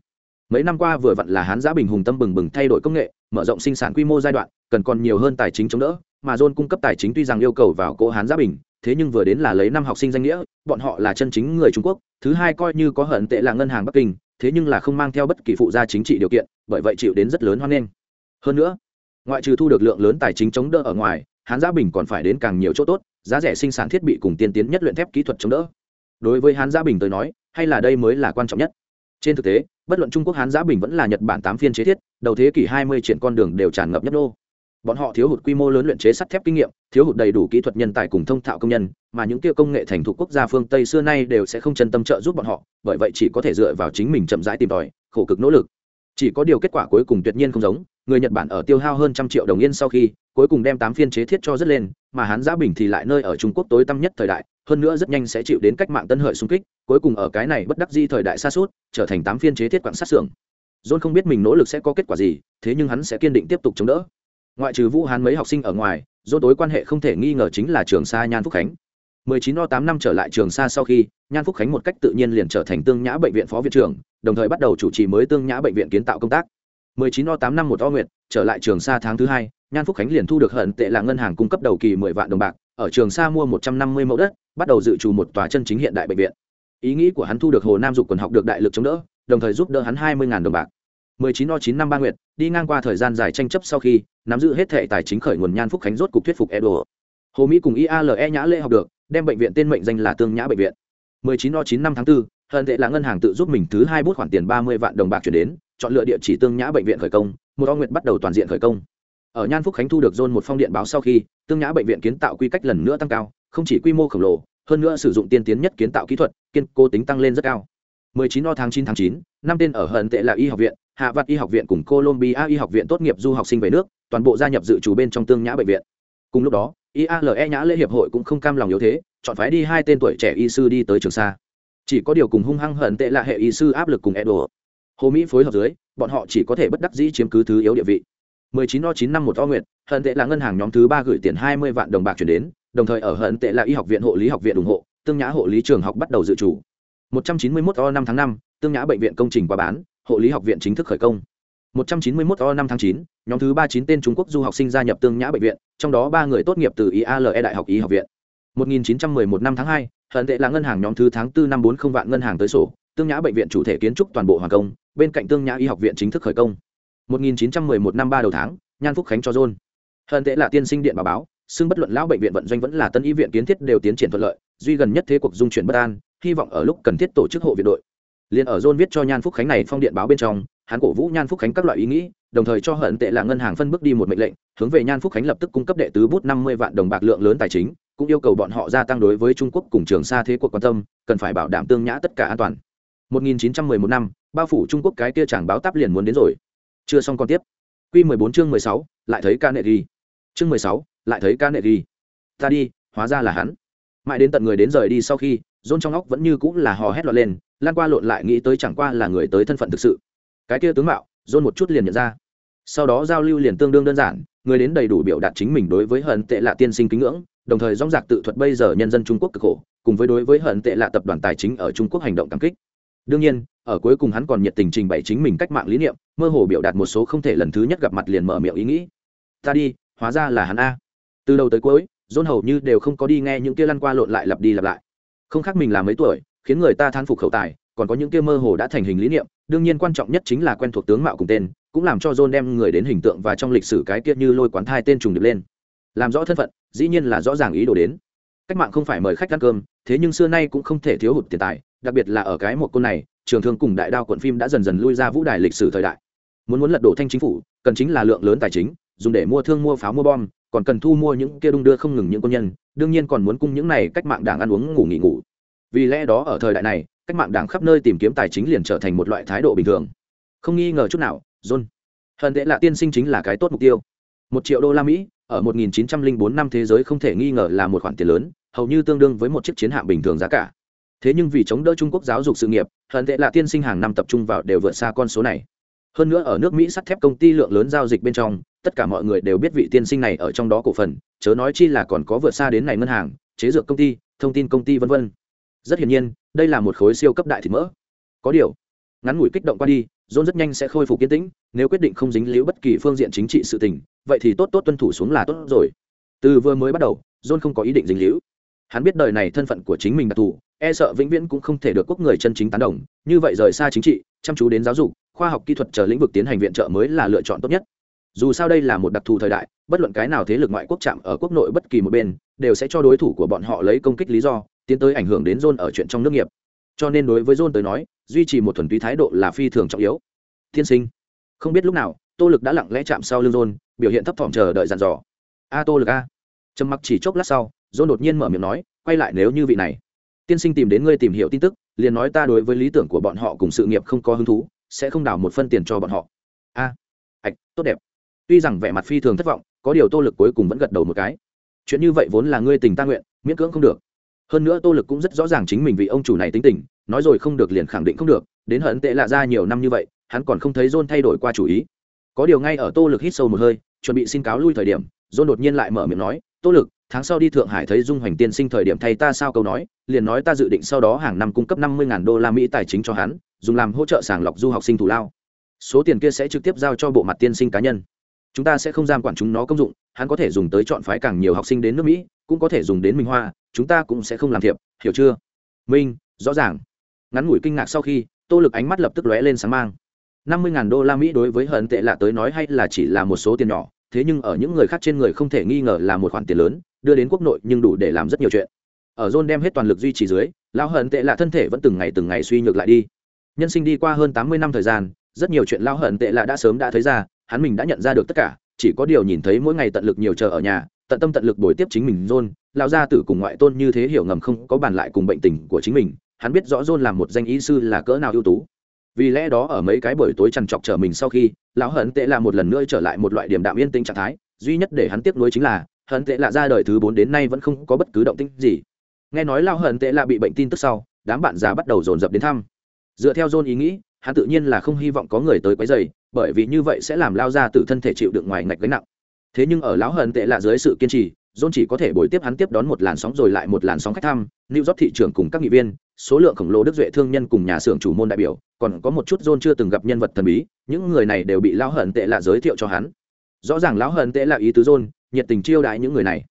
Mấy năm qua vừa vặn là hán giã bình hùng tâm bừng bừng thay đổi công nghệ, mở rộng sinh sản quy mô giai đoạn, cần còn nhiều hơn tài chính chống đỡ, mà dôn cung cấp tài chính tuy rằng yêu cầu vào cỗ hán giã bình, thế nhưng vừa đến là lấy năm học sinh danh nghĩa, bọn họ là chân chính người trung quốc, thứ hai coi như có hận tệ là ngân hàng bắc kinh, thế nhưng là không mang theo bất kỳ phụ gia chính trị điều kiện, bởi vậy chịu đến rất lớn hoan nghênh. Hơn nữa, ngoại trừ thu được lượng lớn tài chính chống đỡ ở ngoài, hán giã bình còn phải đến càng nhiều chỗ tốt, giá rẻ sinh sản thiết bị cùng tiên tiến nhất luyện thép kỹ thuật chống đỡ đối với hán giã bình tới nói, hay là đây mới là quan trọng nhất. Trên thực tế, bất luận trung quốc hán giã bình vẫn là nhật bản tám phiên chế thiết, đầu thế kỷ hai mươi triển con đường đều tràn ngập nhất đô. Bọn họ thiếu hụt quy mô lớn luyện chế sắt thép kinh nghiệm, thiếu hụt đầy đủ kỹ thuật nhân tài cùng thông thạo công nhân, mà những kia công nghệ thành thục quốc gia phương tây xưa nay đều sẽ không chân tâm trợ giúp bọn họ, bởi vậy chỉ có thể dựa vào chính mình chậm rãi tìm tòi, khổ cực nỗ lực. Chỉ có điều kết quả cuối cùng tuyệt nhiên không giống, người nhật bản ở tiêu hao hơn trăm triệu đồng yên sau khi, cuối cùng đem tám phiên chế thiết cho rất lên, mà hán giã bình thì lại nơi ở trung quốc tối tăm nhất thời đại hơn nữa rất nhanh sẽ chịu đến cách mạng tân hợi xung kích, cuối cùng ở cái này bất đắc di thời đại xa suốt, trở thành tám phiên chế thiết quạng sát xưởng. John không biết mình nỗ lực sẽ có kết quả gì, thế nhưng hắn sẽ kiên định tiếp tục chống đỡ. Ngoại trừ vũ hán mấy học sinh ở ngoài, john tối quan hệ không thể nghi ngờ chính là trường sa nhan phúc khánh. 19 o 8 năm trở lại trường sa sau khi, nhan phúc khánh một cách tự nhiên liền trở thành tương nhã bệnh viện phó viện trưởng, đồng thời bắt đầu chủ trì mới tương nhã bệnh viện kiến tạo công tác. 19 o 8 năm một o nguyệt, trở lại trường sa tháng thứ hai, nhan phúc khánh liền thu được hận tệ là ngân hàng cung cấp đầu kỳ 10 vạn đồng bạc ở trường sa mua 150 mẫu đất bắt đầu dự trù một tòa chân chính hiện đại bệnh viện. Ý nghĩ của hắn thu được hồ nam dục quần học được đại lực chống đỡ đồng thời giúp đỡ hắn 20.000 đồng bạc. 19 o chín năm ba nguyệt đi ngang qua thời gian dài tranh chấp sau khi nắm giữ hết thể tài chính khởi nguồn nhan phúc khánh rốt cục thuyết phục edo. Hồ mỹ cùng iale nhã lễ học được đem bệnh viện tên mệnh danh là tương nhã bệnh viện. 19 o chín năm tháng 4, hận tệ là ngân hàng tự giúp mình thứ hai bút khoản tiền 30 vạn đồng bạc chuyển đến chọn lựa địa chỉ tương nhã bệnh viện khởi công một o nguyệt bắt đầu toàn diện khởi công ở nhan phúc khánh thu được dôn một phong điện báo sau khi tương nhã bệnh viện kiến tạo quy cách lần nữa tăng cao không chỉ quy mô khổng lồ hơn nữa sử dụng tiên tiến nhất kiến tạo kỹ thuật kiên cố tính tăng lên rất cao. 19 o tháng 9 tháng 9, năm tên ở hận tệ là y học viện hạ vặt y học viện cùng colombia y học viện tốt nghiệp du học sinh về nước toàn bộ gia nhập dự chủ bên trong tương nhã bệnh viện. Cùng lúc đó iale nhã lễ hiệp hội cũng không cam lòng yếu thế chọn phái đi hai tên tuổi trẻ y sư đi tới trường sa. Chỉ có điều cùng hung hăng hận tệ là hệ y sư áp lực cùng edo hồ mỹ phối hợp dưới bọn họ chỉ có thể bất đắc dĩ chiếm cứ thứ yếu địa vị. 19 o 9 năm một o nguyện hận tệ là ngân hàng nhóm thứ ba gửi tiền 20 vạn đồng bạc chuyển đến đồng thời ở hận tệ là y học viện hộ lý học viện ủng hộ tương nhã hộ lý trường học bắt đầu dự chủ 191 o 5 tháng 5, tương nhã bệnh viện công trình qua bán hộ lý học viện chính thức khởi công 191 o 5 tháng 9, nhóm thứ ba chín tên Trung Quốc du học sinh gia nhập Tương Nhã bệnh viện, trong đó ba người tốt nghiệp từ IALE Đại học Y học viện. 1911 năm tháng 2, hận tệ là ngân hàng nhóm thứ tháng 4 năm 40 vạn ngân hàng tới sổ, Tương Nhã bệnh viện chủ thể kiến trúc toàn bộ hoàn công, bên cạnh Tương Nhã Y học viện chính thức khởi công. 1911 năm 3 đầu tháng, Nhan Phúc Khánh cho John. Hận tệ là tiên sinh điện báo báo, xương bất luận lão bệnh viện vận doanh vẫn là tân y viện kiến thiết đều tiến triển thuận lợi, duy gần nhất thế cuộc dung chuyển bất an, hy vọng ở lúc cần thiết tổ chức hộ viện đội. Liên ở John viết cho Nhan Phúc Khánh này phong điện báo bên trong, hắn cổ vũ Nhan Phúc Khánh các loại ý nghĩ, đồng thời cho hận tệ là ngân hàng phân bước đi một mệnh lệnh, hướng về Nhan Phúc Khánh lập tức cung cấp đệ tứ bút 50 vạn đồng bạc lượng lớn tài chính, cũng yêu cầu bọn họ gia tăng đối với Trung Quốc cùng Trường xa thế cuộc quan tâm, cần phải bảo đảm tương nhã tất cả an toàn. 1911 năm, bao phủ Trung Quốc cái kia chẳng báo táp liền muốn đến rồi. Chưa xong con tiếp. Quy 14 chương 16, lại thấy ca nệ ghi. Chương 16, lại thấy ca nệ ghi. Ta đi, hóa ra là hắn. Mãi đến tận người đến rời đi sau khi, John trong óc vẫn như cũng là hò hét loạn lên, lan qua lộn lại nghĩ tới chẳng qua là người tới thân phận thực sự. Cái kia tướng mạo, John một chút liền nhận ra. Sau đó giao lưu liền tương đương đơn giản, người đến đầy đủ biểu đạt chính mình đối với hận tệ lạ tiên sinh kính ngưỡng, đồng thời dóng dạc tự thuật bây giờ nhân dân Trung Quốc cực khổ, cùng với đối với hận tệ lạ tập đoàn tài chính ở Trung Quốc hành động cảm kích. Đương nhiên, ở cuối cùng hắn còn nhiệt tình trình bày chính mình cách mạng lý niệm, mơ hồ biểu đạt một số không thể lần thứ nhất gặp mặt liền mở miệng ý nghĩ. Ta đi, hóa ra là hắn a. Từ đầu tới cuối, John hầu như đều không có đi nghe những kia lăn qua lộn lại lặp đi lặp lại. Không khác mình là mấy tuổi, khiến người ta thán phục khẩu tài còn có những kia mơ hồ đã thành hình lý niệm đương nhiên quan trọng nhất chính là quen thuộc tướng mạo cùng tên cũng làm cho john đem người đến hình tượng và trong lịch sử cái kia như lôi quán thai tên trùng được lên làm rõ thân phận dĩ nhiên là rõ ràng ý đồ đến cách mạng không phải mời khách ăn cơm thế nhưng xưa nay cũng không thể thiếu hụt tiền tài đặc biệt là ở cái một côn này trường thương cùng đại đao quận phim đã dần dần lui ra vũ đài lịch sử thời đại. Muốn muốn lật đổ thanh chính phủ, cần chính là lượng lớn tài chính, dùng để mua thương mua pháo mua bom, còn cần thu mua những kia đung đưa không ngừng những quân nhân, đương nhiên còn muốn cung những này cách mạng đảng ăn uống ngủ nghỉ ngủ. Vì lẽ đó ở thời đại này, cách mạng đảng khắp nơi tìm kiếm tài chính liền trở thành một loại thái độ bình thường. Không nghi ngờ chút nào, john. Hận tệ là tiên sinh chính là cái tốt mục tiêu. Một triệu đô la mỹ, ở 1904 năm thế giới không thể nghi ngờ là một khoản tiền lớn, hầu như tương đương với một chiếc chiến hạm bình thường giá cả thế nhưng vì chống đỡ trung quốc giáo dục sự nghiệp, hận tệ là tiên sinh hàng năm tập trung vào đều vượt xa con số này. Hơn nữa ở nước mỹ sắt thép công ty lượng lớn giao dịch bên trong, tất cả mọi người đều biết vị tiên sinh này ở trong đó cổ phần, chớ nói chi là còn có vượt xa đến này ngân hàng, chế dược công ty, thông tin công ty v v rất hiển nhiên, đây là một khối siêu cấp đại thịt mỡ. Có điều, ngắn ngủi kích động qua đi john rất nhanh sẽ khôi phục kiến tĩnh, nếu quyết định không dính líu bất kỳ phương diện chính trị sự tình, vậy thì tốt tốt tuân thủ xuống là tốt rồi. Từ vừa mới bắt đầu john không có ý định dính líu. Hắn biết đời này thân phận của chính mình đặc thù e sợ vĩnh viễn cũng không thể được quốc người chân chính tán đồng. Như vậy rời xa chính trị, chăm chú đến giáo dục, khoa học kỹ thuật chờ lĩnh vực tiến hành viện trợ mới là lựa chọn tốt nhất. Dù sao đây là một đặc thù thời đại, bất luận cái nào thế lực ngoại quốc chạm ở quốc nội bất kỳ một bên, đều sẽ cho đối thủ của bọn họ lấy công kích lý do, tiến tới ảnh hưởng đến john ở chuyện trong nước nghiệp. Cho nên đối với john tới nói, duy trì một thuần túy thái độ là phi thường trọng yếu. Thiên sinh, không biết lúc nào, tô lực đã lặng lẽ chạm sau lưng john, biểu hiện thấp thỏm chờ đợi dàn dò. A tô lực a. Trầm mặc chỉ chốc lát sau, john đột nhiên mở miệng nói, quay lại nếu như vị này tiên sinh tìm đến ngươi tìm hiểu tin tức, liền nói ta đối với lý tưởng của bọn họ cùng sự nghiệp không có hứng thú, sẽ không đảo một phân tiền cho bọn họ. A, ạch, tốt đẹp. Tuy rằng vẻ mặt phi thường thất vọng, có điều tô lực cuối cùng vẫn gật đầu một cái. Chuyện như vậy vốn là ngươi tình ta nguyện, miễn cưỡng không được. Hơn nữa tô lực cũng rất rõ ràng chính mình vì ông chủ này tính tình, nói rồi không được liền khẳng định không được, đến hận tệ lạ ra nhiều năm như vậy, hắn còn không thấy john thay đổi qua chủ ý. Có điều ngay ở tô lực hít sâu một hơi, chuẩn bị xin cáo lui thời điểm, john đột nhiên lại mở miệng nói, tô lực tháng sau đi thượng hải thấy dung hoành tiên sinh thời điểm thay ta sao câu nói, liền nói ta dự định sau đó hàng năm cung cấp năm mươi đô la mỹ tài chính cho hắn, dùng làm hỗ trợ sàng lọc du học sinh thủ lao. Số tiền kia sẽ trực tiếp giao cho bộ mặt tiên sinh cá nhân. Chúng ta sẽ không giam quản chúng nó công dụng, hắn có thể dùng tới chọn phái càng nhiều học sinh đến nước mỹ, cũng có thể dùng đến minh hoa, chúng ta cũng sẽ không làm thiệp, hiểu chưa? Minh, rõ ràng. Ngắn ngủi kinh ngạc sau khi, tô lực ánh mắt lập tức lóe lên sáng mang. năm mươi đô la mỹ đối với hận tệ lạ tới nói hay là chỉ là một số tiền nhỏ thế nhưng ở những người khác trên người không thể nghi ngờ là một khoản tiền lớn, đưa đến quốc nội nhưng đủ để làm rất nhiều chuyện. Ở john đem hết toàn lực duy trì dưới, lão hận tệ lạ thân thể vẫn từng ngày từng ngày suy nhược lại đi. Nhân sinh đi qua hơn tám mươi năm thời gian, rất nhiều chuyện lão hận tệ lạ đã sớm đã thấy ra, hắn mình đã nhận ra được tất cả, chỉ có điều nhìn thấy mỗi ngày tận lực nhiều chờ ở nhà, tận tâm tận lực bồi tiếp chính mình john lão gia tử cùng ngoại tôn như thế hiểu ngầm không có bàn lại cùng bệnh tình của chính mình, hắn biết rõ john là một danh y sư là cỡ nào ưu tú vì lẽ đó ở mấy cái buổi tối trằn trọc trở mình sau khi, lão hận tệ là một lần nữa trở lại một loại điểm đạm yên tĩnh trạng thái, duy nhất để hắn tiếc nuối chính là, hận tệ là ra đời thứ bốn đến nay vẫn không có bất cứ động tĩnh gì. Nghe nói lão hận tệ là bị bệnh tin tức sau, đám bạn già bắt đầu dồn dập đến thăm. Dựa theo john ý nghĩ, hắn tự nhiên là không hy vọng có người tới quấy rầy, bởi vì như vậy sẽ làm lao ra từ thân thể chịu đựng ngoài ngạch gánh nặng. Thế nhưng ở lão hận tệ là dưới sự kiên trì john chỉ có thể bồi tiếp hắn tiếp đón một làn sóng rồi lại một làn sóng khách thăm, new york thị trường cùng các nghị viên, số lượng khổng lồ đức duệ thương nhân cùng nhà xưởng chủ môn đại biểu, còn có một chút john chưa từng gặp nhân vật thần bí, những người này đều bị lão hận tệ lạ giới thiệu cho hắn. Rõ ràng lão hận tệ lạ ý tứ john, nhiệt tình chiêu đãi những người này.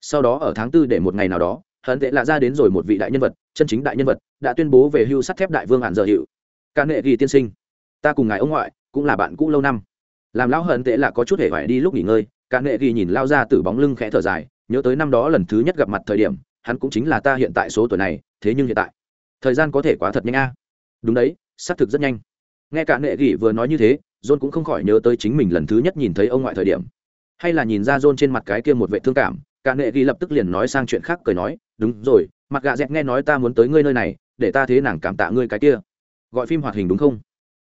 Sau đó ở tháng tư để một ngày nào đó, hận tệ lạ ra đến rồi một vị đại nhân vật, chân chính đại nhân vật, đã tuyên bố về hưu sắt thép đại vương hạn giờ hiệu Cả nệ ghi tiên sinh, ta cùng ngài ông ngoại, cũng là bạn cũ lâu năm. Làm lão hận tệ lạ có chút hề phải đi lúc nghỉ ngơi Cả nghệ ghi nhìn lao ra từ bóng lưng khẽ thở dài, nhớ tới năm đó lần thứ nhất gặp mặt thời điểm, hắn cũng chính là ta hiện tại số tuổi này, thế nhưng hiện tại, thời gian có thể quá thật nhanh a. Đúng đấy, xác thực rất nhanh. Nghe cả nghệ ghi vừa nói như thế, john cũng không khỏi nhớ tới chính mình lần thứ nhất nhìn thấy ông ngoại thời điểm. Hay là nhìn ra john trên mặt cái kia một vệ thương cảm, cả nghệ ghi lập tức liền nói sang chuyện khác, cười nói, đúng rồi, mặt gạ dẹt nghe nói ta muốn tới ngươi nơi này, để ta thế nàng cảm tạ ngươi cái kia. Gọi phim hoạt hình đúng không?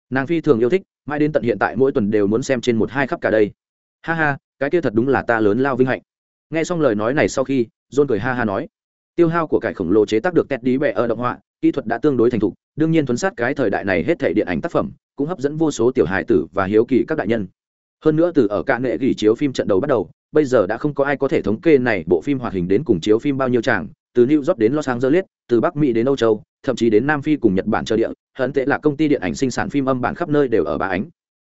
Nàng phi thường yêu thích, mãi đến tận hiện tại mỗi tuần đều muốn xem trên một hai khắp cả đây. Ha ha cái kia thật đúng là ta lớn lao vinh hạnh. Nghe xong lời nói này sau khi, john cười ha ha nói, tiêu hao của cải khổng lồ chế tác được tét đi bẹ ở động họa, kỹ thuật đã tương đối thành thục, đương nhiên thuấn sát cái thời đại này hết thể điện ảnh tác phẩm, cũng hấp dẫn vô số tiểu hài tử và hiếu kỳ các đại nhân. Hơn nữa từ ở cạn nghệ gỉ chiếu phim trận đầu bắt đầu, bây giờ đã không có ai có thể thống kê này bộ phim hoạt hình đến cùng chiếu phim bao nhiêu tràng từ new york đến los angeles, từ bắc mỹ đến âu châu, thậm chí đến nam phi cùng nhật bản chờ địa hận tệ là công ty điện ảnh sinh sản phim âm bản khắp nơi đều ở bà ánh.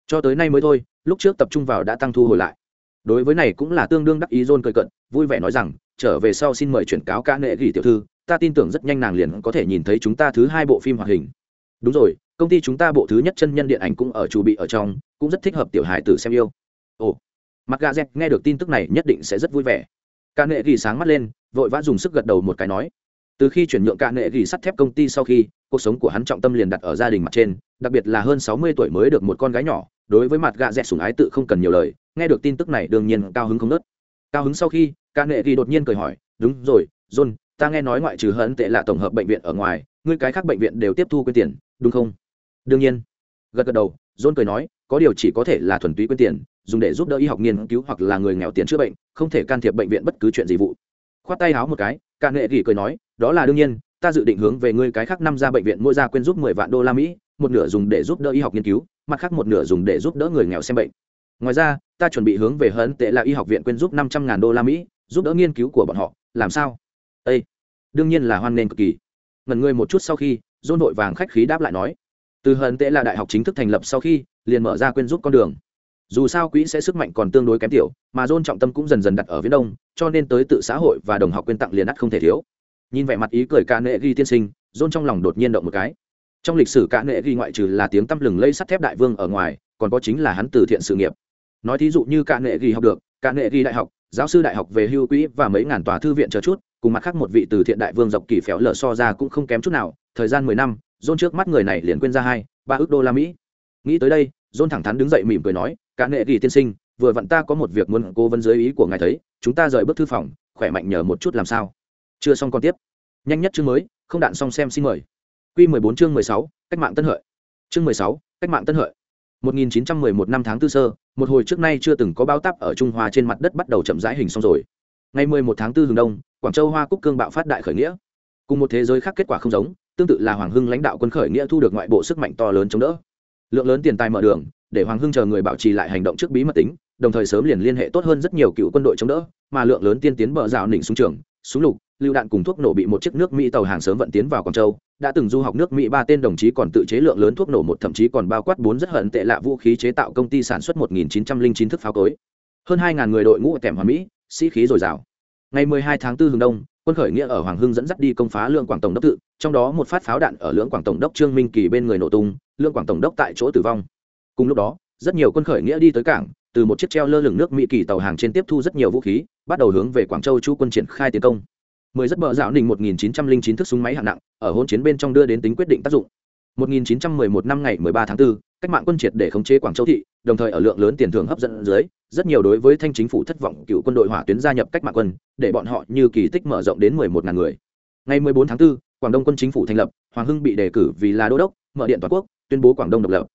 Cho tới nay mới thôi, lúc trước tập trung vào đã tăng thu hồi lại đối với này cũng là tương đương đắc ý john cười cận, vui vẻ nói rằng, trở về sau xin mời chuyển cáo ca nệ gỉ tiểu thư, ta tin tưởng rất nhanh nàng liền có thể nhìn thấy chúng ta thứ hai bộ phim hoạt hình. Đúng rồi, công ty chúng ta bộ thứ nhất chân nhân điện ảnh cũng ở chủ bị ở trong, cũng rất thích hợp tiểu hài tử xem yêu. Ồ. Mặt gà dẹt nghe được tin tức này nhất định sẽ rất vui vẻ. Ca nệ gỉ sáng mắt lên, vội vã dùng sức gật đầu một cái nói, từ khi chuyển nhượng ca nệ gỉ sắt thép công ty sau khi, cuộc sống của hắn trọng tâm liền đặt ở gia đình mặt trên, đặc biệt là hơn sáu mươi tuổi mới được một con gái nhỏ, đối với mặt gà dẹt sủng ái tự không cần nhiều lời nghe được tin tức này đương nhiên cao hứng không nớt. Cao hứng sau khi, ca nệ ghi đột nhiên cười hỏi, đúng rồi, john, ta nghe nói ngoại trừ hận tệ là tổng hợp bệnh viện ở ngoài, ngươi cái khác bệnh viện đều tiếp thu quyên tiền, đúng không? Đương nhiên. Gật gật đầu, john cười nói, có điều chỉ có thể là thuần túy quyên tiền, dùng để giúp đỡ y học nghiên cứu hoặc là người nghèo tiền chữa bệnh, không thể can thiệp bệnh viện bất cứ chuyện gì vụ. Khoát tay háo một cái, ca nệ ghi cười nói, đó là đương nhiên, ta dự định hướng về ngươi cái khác năm ra bệnh viện mỗi ra quyên giúp mười vạn đô la mỹ, một nửa dùng để giúp đỡ y học nghiên cứu, mặt khác một nửa dùng để giúp đỡ người nghèo xem bệnh ngoài ra, ta chuẩn bị hướng về hấn tệ là y học viện quyên giúp năm trăm ngàn đô la mỹ, giúp đỡ nghiên cứu của bọn họ, làm sao? Ây đương nhiên là hoan nghênh cực kỳ. Ngần ngươi một chút sau khi dôn vội vàng khách khí đáp lại nói. Từ hận tệ là đại học chính thức thành lập sau khi, liền mở ra quyên giúp con đường. Dù sao quỹ sẽ sức mạnh còn tương đối kém tiểu, mà dôn trọng tâm cũng dần dần đặt ở phía đông, cho nên tới tự xã hội và đồng học quyên tặng liền ắt không thể thiếu. Nhìn vẻ mặt ý cười ca nệ ghi tiên sinh dôn trong lòng đột nhiên động một cái. Trong lịch sử ca nệ ghi ngoại trừ là tiếng tăm lừng lây sắt thép đại vương ở ngoài, còn có chính là hắn từ thiện sự nghiệp nói thí dụ như cạn nghệ ghi học được cạn nghệ ghi đại học, giáo sư đại học về hưu quỹ và mấy ngàn tòa thư viện chờ chút, cùng mặt khác một vị từ thiện đại vương dọc kỳ phéo lở so ra cũng không kém chút nào, thời gian mười năm dôn trước mắt người này liền quên ra hai, ba ước đô la mỹ. Nghĩ tới đây dôn thẳng thắn đứng dậy mỉm cười nói, cả nghệ kỳ tiên sinh, vừa vặn ta có một việc muốn cố vấn dưới ý của ngài thấy, chúng ta rời bước thư phòng, khỏe mạnh nhờ một chút làm sao. Chưa xong còn tiếp. Nhanh nhất chương mới, không đạn xong xem xin mời. Q mười bốn chương mười sáu, cách mạng tân hợi. Chương mười sáu, cách mạng tân hợi một nghìn chín trăm mười một năm tháng tư sơ, một hồi trước nay chưa từng có báo táp ở trung hoa trên mặt đất bắt đầu chậm rãi hình xong rồi. Ngày mười một tháng tư hừng đông, quảng châu hoa cúc cương bạo phát đại khởi nghĩa. Cùng một thế giới khác kết quả không giống, tương tự là hoàng hưng lãnh đạo quân khởi nghĩa thu được ngoại bộ sức mạnh to lớn chống đỡ. Lượng lớn tiền tài mở đường, để hoàng hưng chờ người bảo trì lại hành động trước bí mật tính, đồng thời sớm liền liên hệ tốt hơn rất nhiều cựu quân đội chống đỡ, mà lượng lớn tiên tiến bờ rào nỉnh súng trường súng lục, lựu đạn cùng thuốc nổ bị một chiếc nước mỹ tàu hàng sớm vận tiến vào quảng châu. Đã từng du học nước mỹ, ba tên đồng chí còn tự chế lượng lớn thuốc nổ, một thậm chí còn bao quát bốn rất hận tệ lạ vũ khí chế tạo công ty sản xuất 1909 thức pháo cối. Hơn 2.000 người đội ngũ kèm hòa mỹ, sĩ khí dồi dào. Ngày 12 tháng 4 hướng đông, quân khởi nghĩa ở hoàng hưng dẫn dắt đi công phá lượng quảng tổng đốc tự, trong đó một phát pháo đạn ở lưỡng quảng tổng đốc trương minh kỳ bên người nổ tung, lưỡng quảng tổng đốc tại chỗ tử vong. Cùng lúc đó, rất nhiều quân khởi nghĩa đi tới cảng từ một chiếc treo lơ lửng nước mỹ kỳ tàu hàng trên tiếp thu rất nhiều vũ khí bắt đầu hướng về quảng châu chu quân triển khai tiến công mười rất bờ dạo nình 1909 thức súng máy hạng nặng ở hỗn chiến bên trong đưa đến tính quyết định tác dụng 1911 năm ngày 13 tháng 4, cách mạng quân triệt để khống chế Quảng Châu thị, đồng thời ở lượng lớn tiền thưởng hấp dẫn dưới, rất nhiều đối với thanh chính phủ thất vọng cựu quân đội hỏa tuyến gia nhập cách mạng quân, để bọn họ như kỳ tích mở rộng đến 11.000 người. Ngày 14 tháng 4, Quảng Đông quân chính phủ thành lập, Hoàng Hưng bị đề cử vì là đô đốc, mở điện toàn quốc, tuyên bố Quảng Đông độc lập.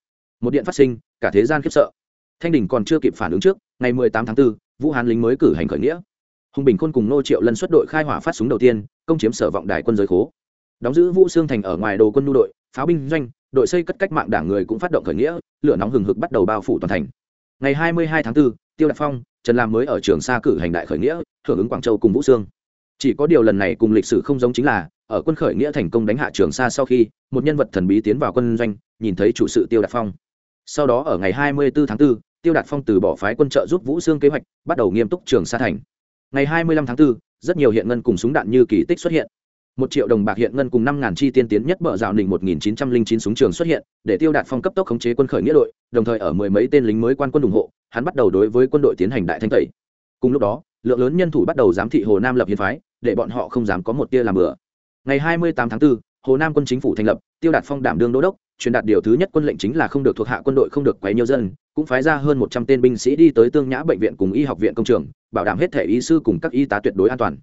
Một điện phát sinh, cả thế gian khiếp sợ. Thanh đỉnh còn chưa kịp phản ứng trước, ngày 18 tháng 4, Vũ Hán lính mới cử hành khởi nghĩa. Hùng Bình Quân cùng Nô Triệu lần xuất đội khai hỏa phát súng đầu tiên, công chiếm sở vọng đài quân giới khố. Đóng giữ Vũ Xương thành ở ngoài đồ quân nhu đội, pháo binh doanh, đội xây cất cách mạng đảng người cũng phát động khởi nghĩa lửa nóng hừng hực bắt đầu bao phủ toàn thành ngày 22 tháng 4, tiêu đạt phong trần lam mới ở trường sa cử hành đại khởi nghĩa hưởng ứng quảng châu cùng vũ Xương. chỉ có điều lần này cùng lịch sử không giống chính là ở quân khởi nghĩa thành công đánh hạ trường sa sau khi một nhân vật thần bí tiến vào quân doanh nhìn thấy chủ sự tiêu đạt phong sau đó ở ngày 24 tháng 4, tiêu đạt phong từ bỏ phái quân trợ giúp vũ sương kế hoạch bắt đầu nghiêm túc trường sa thành. Ngày 25 tháng 4, rất nhiều hiện ngân cùng súng đạn như kỳ tích xuất hiện. Một triệu đồng bạc hiện ngân cùng năm ngàn chi tiên tiến nhất bờ rào nỉnh một nghìn chín trăm linh chín súng trường xuất hiện để tiêu đạt phong cấp tốc khống chế quân khởi nghĩa đội đồng thời ở mười mấy tên lính mới quan quân ủng hộ hắn bắt đầu đối với quân đội tiến hành đại thanh tẩy. Cùng lúc đó lượng lớn nhân thủ bắt đầu giám thị hồ nam lập hiến phái để bọn họ không dám có một tia làm bừa. Ngày hai mươi tám tháng 4, hồ nam quân chính phủ thành lập, tiêu đạt phong đảm đương đô đốc, truyền đạt điều thứ nhất quân lệnh chính là không được thuộc hạ quân đội không được quấy nhiều dân, cũng phái ra hơn một trăm tên binh sĩ đi tới tương nhã bệnh viện cùng y học viện công trường, bảo đảm hết thể y sư cùng các y tá tuyệt đối an toàn.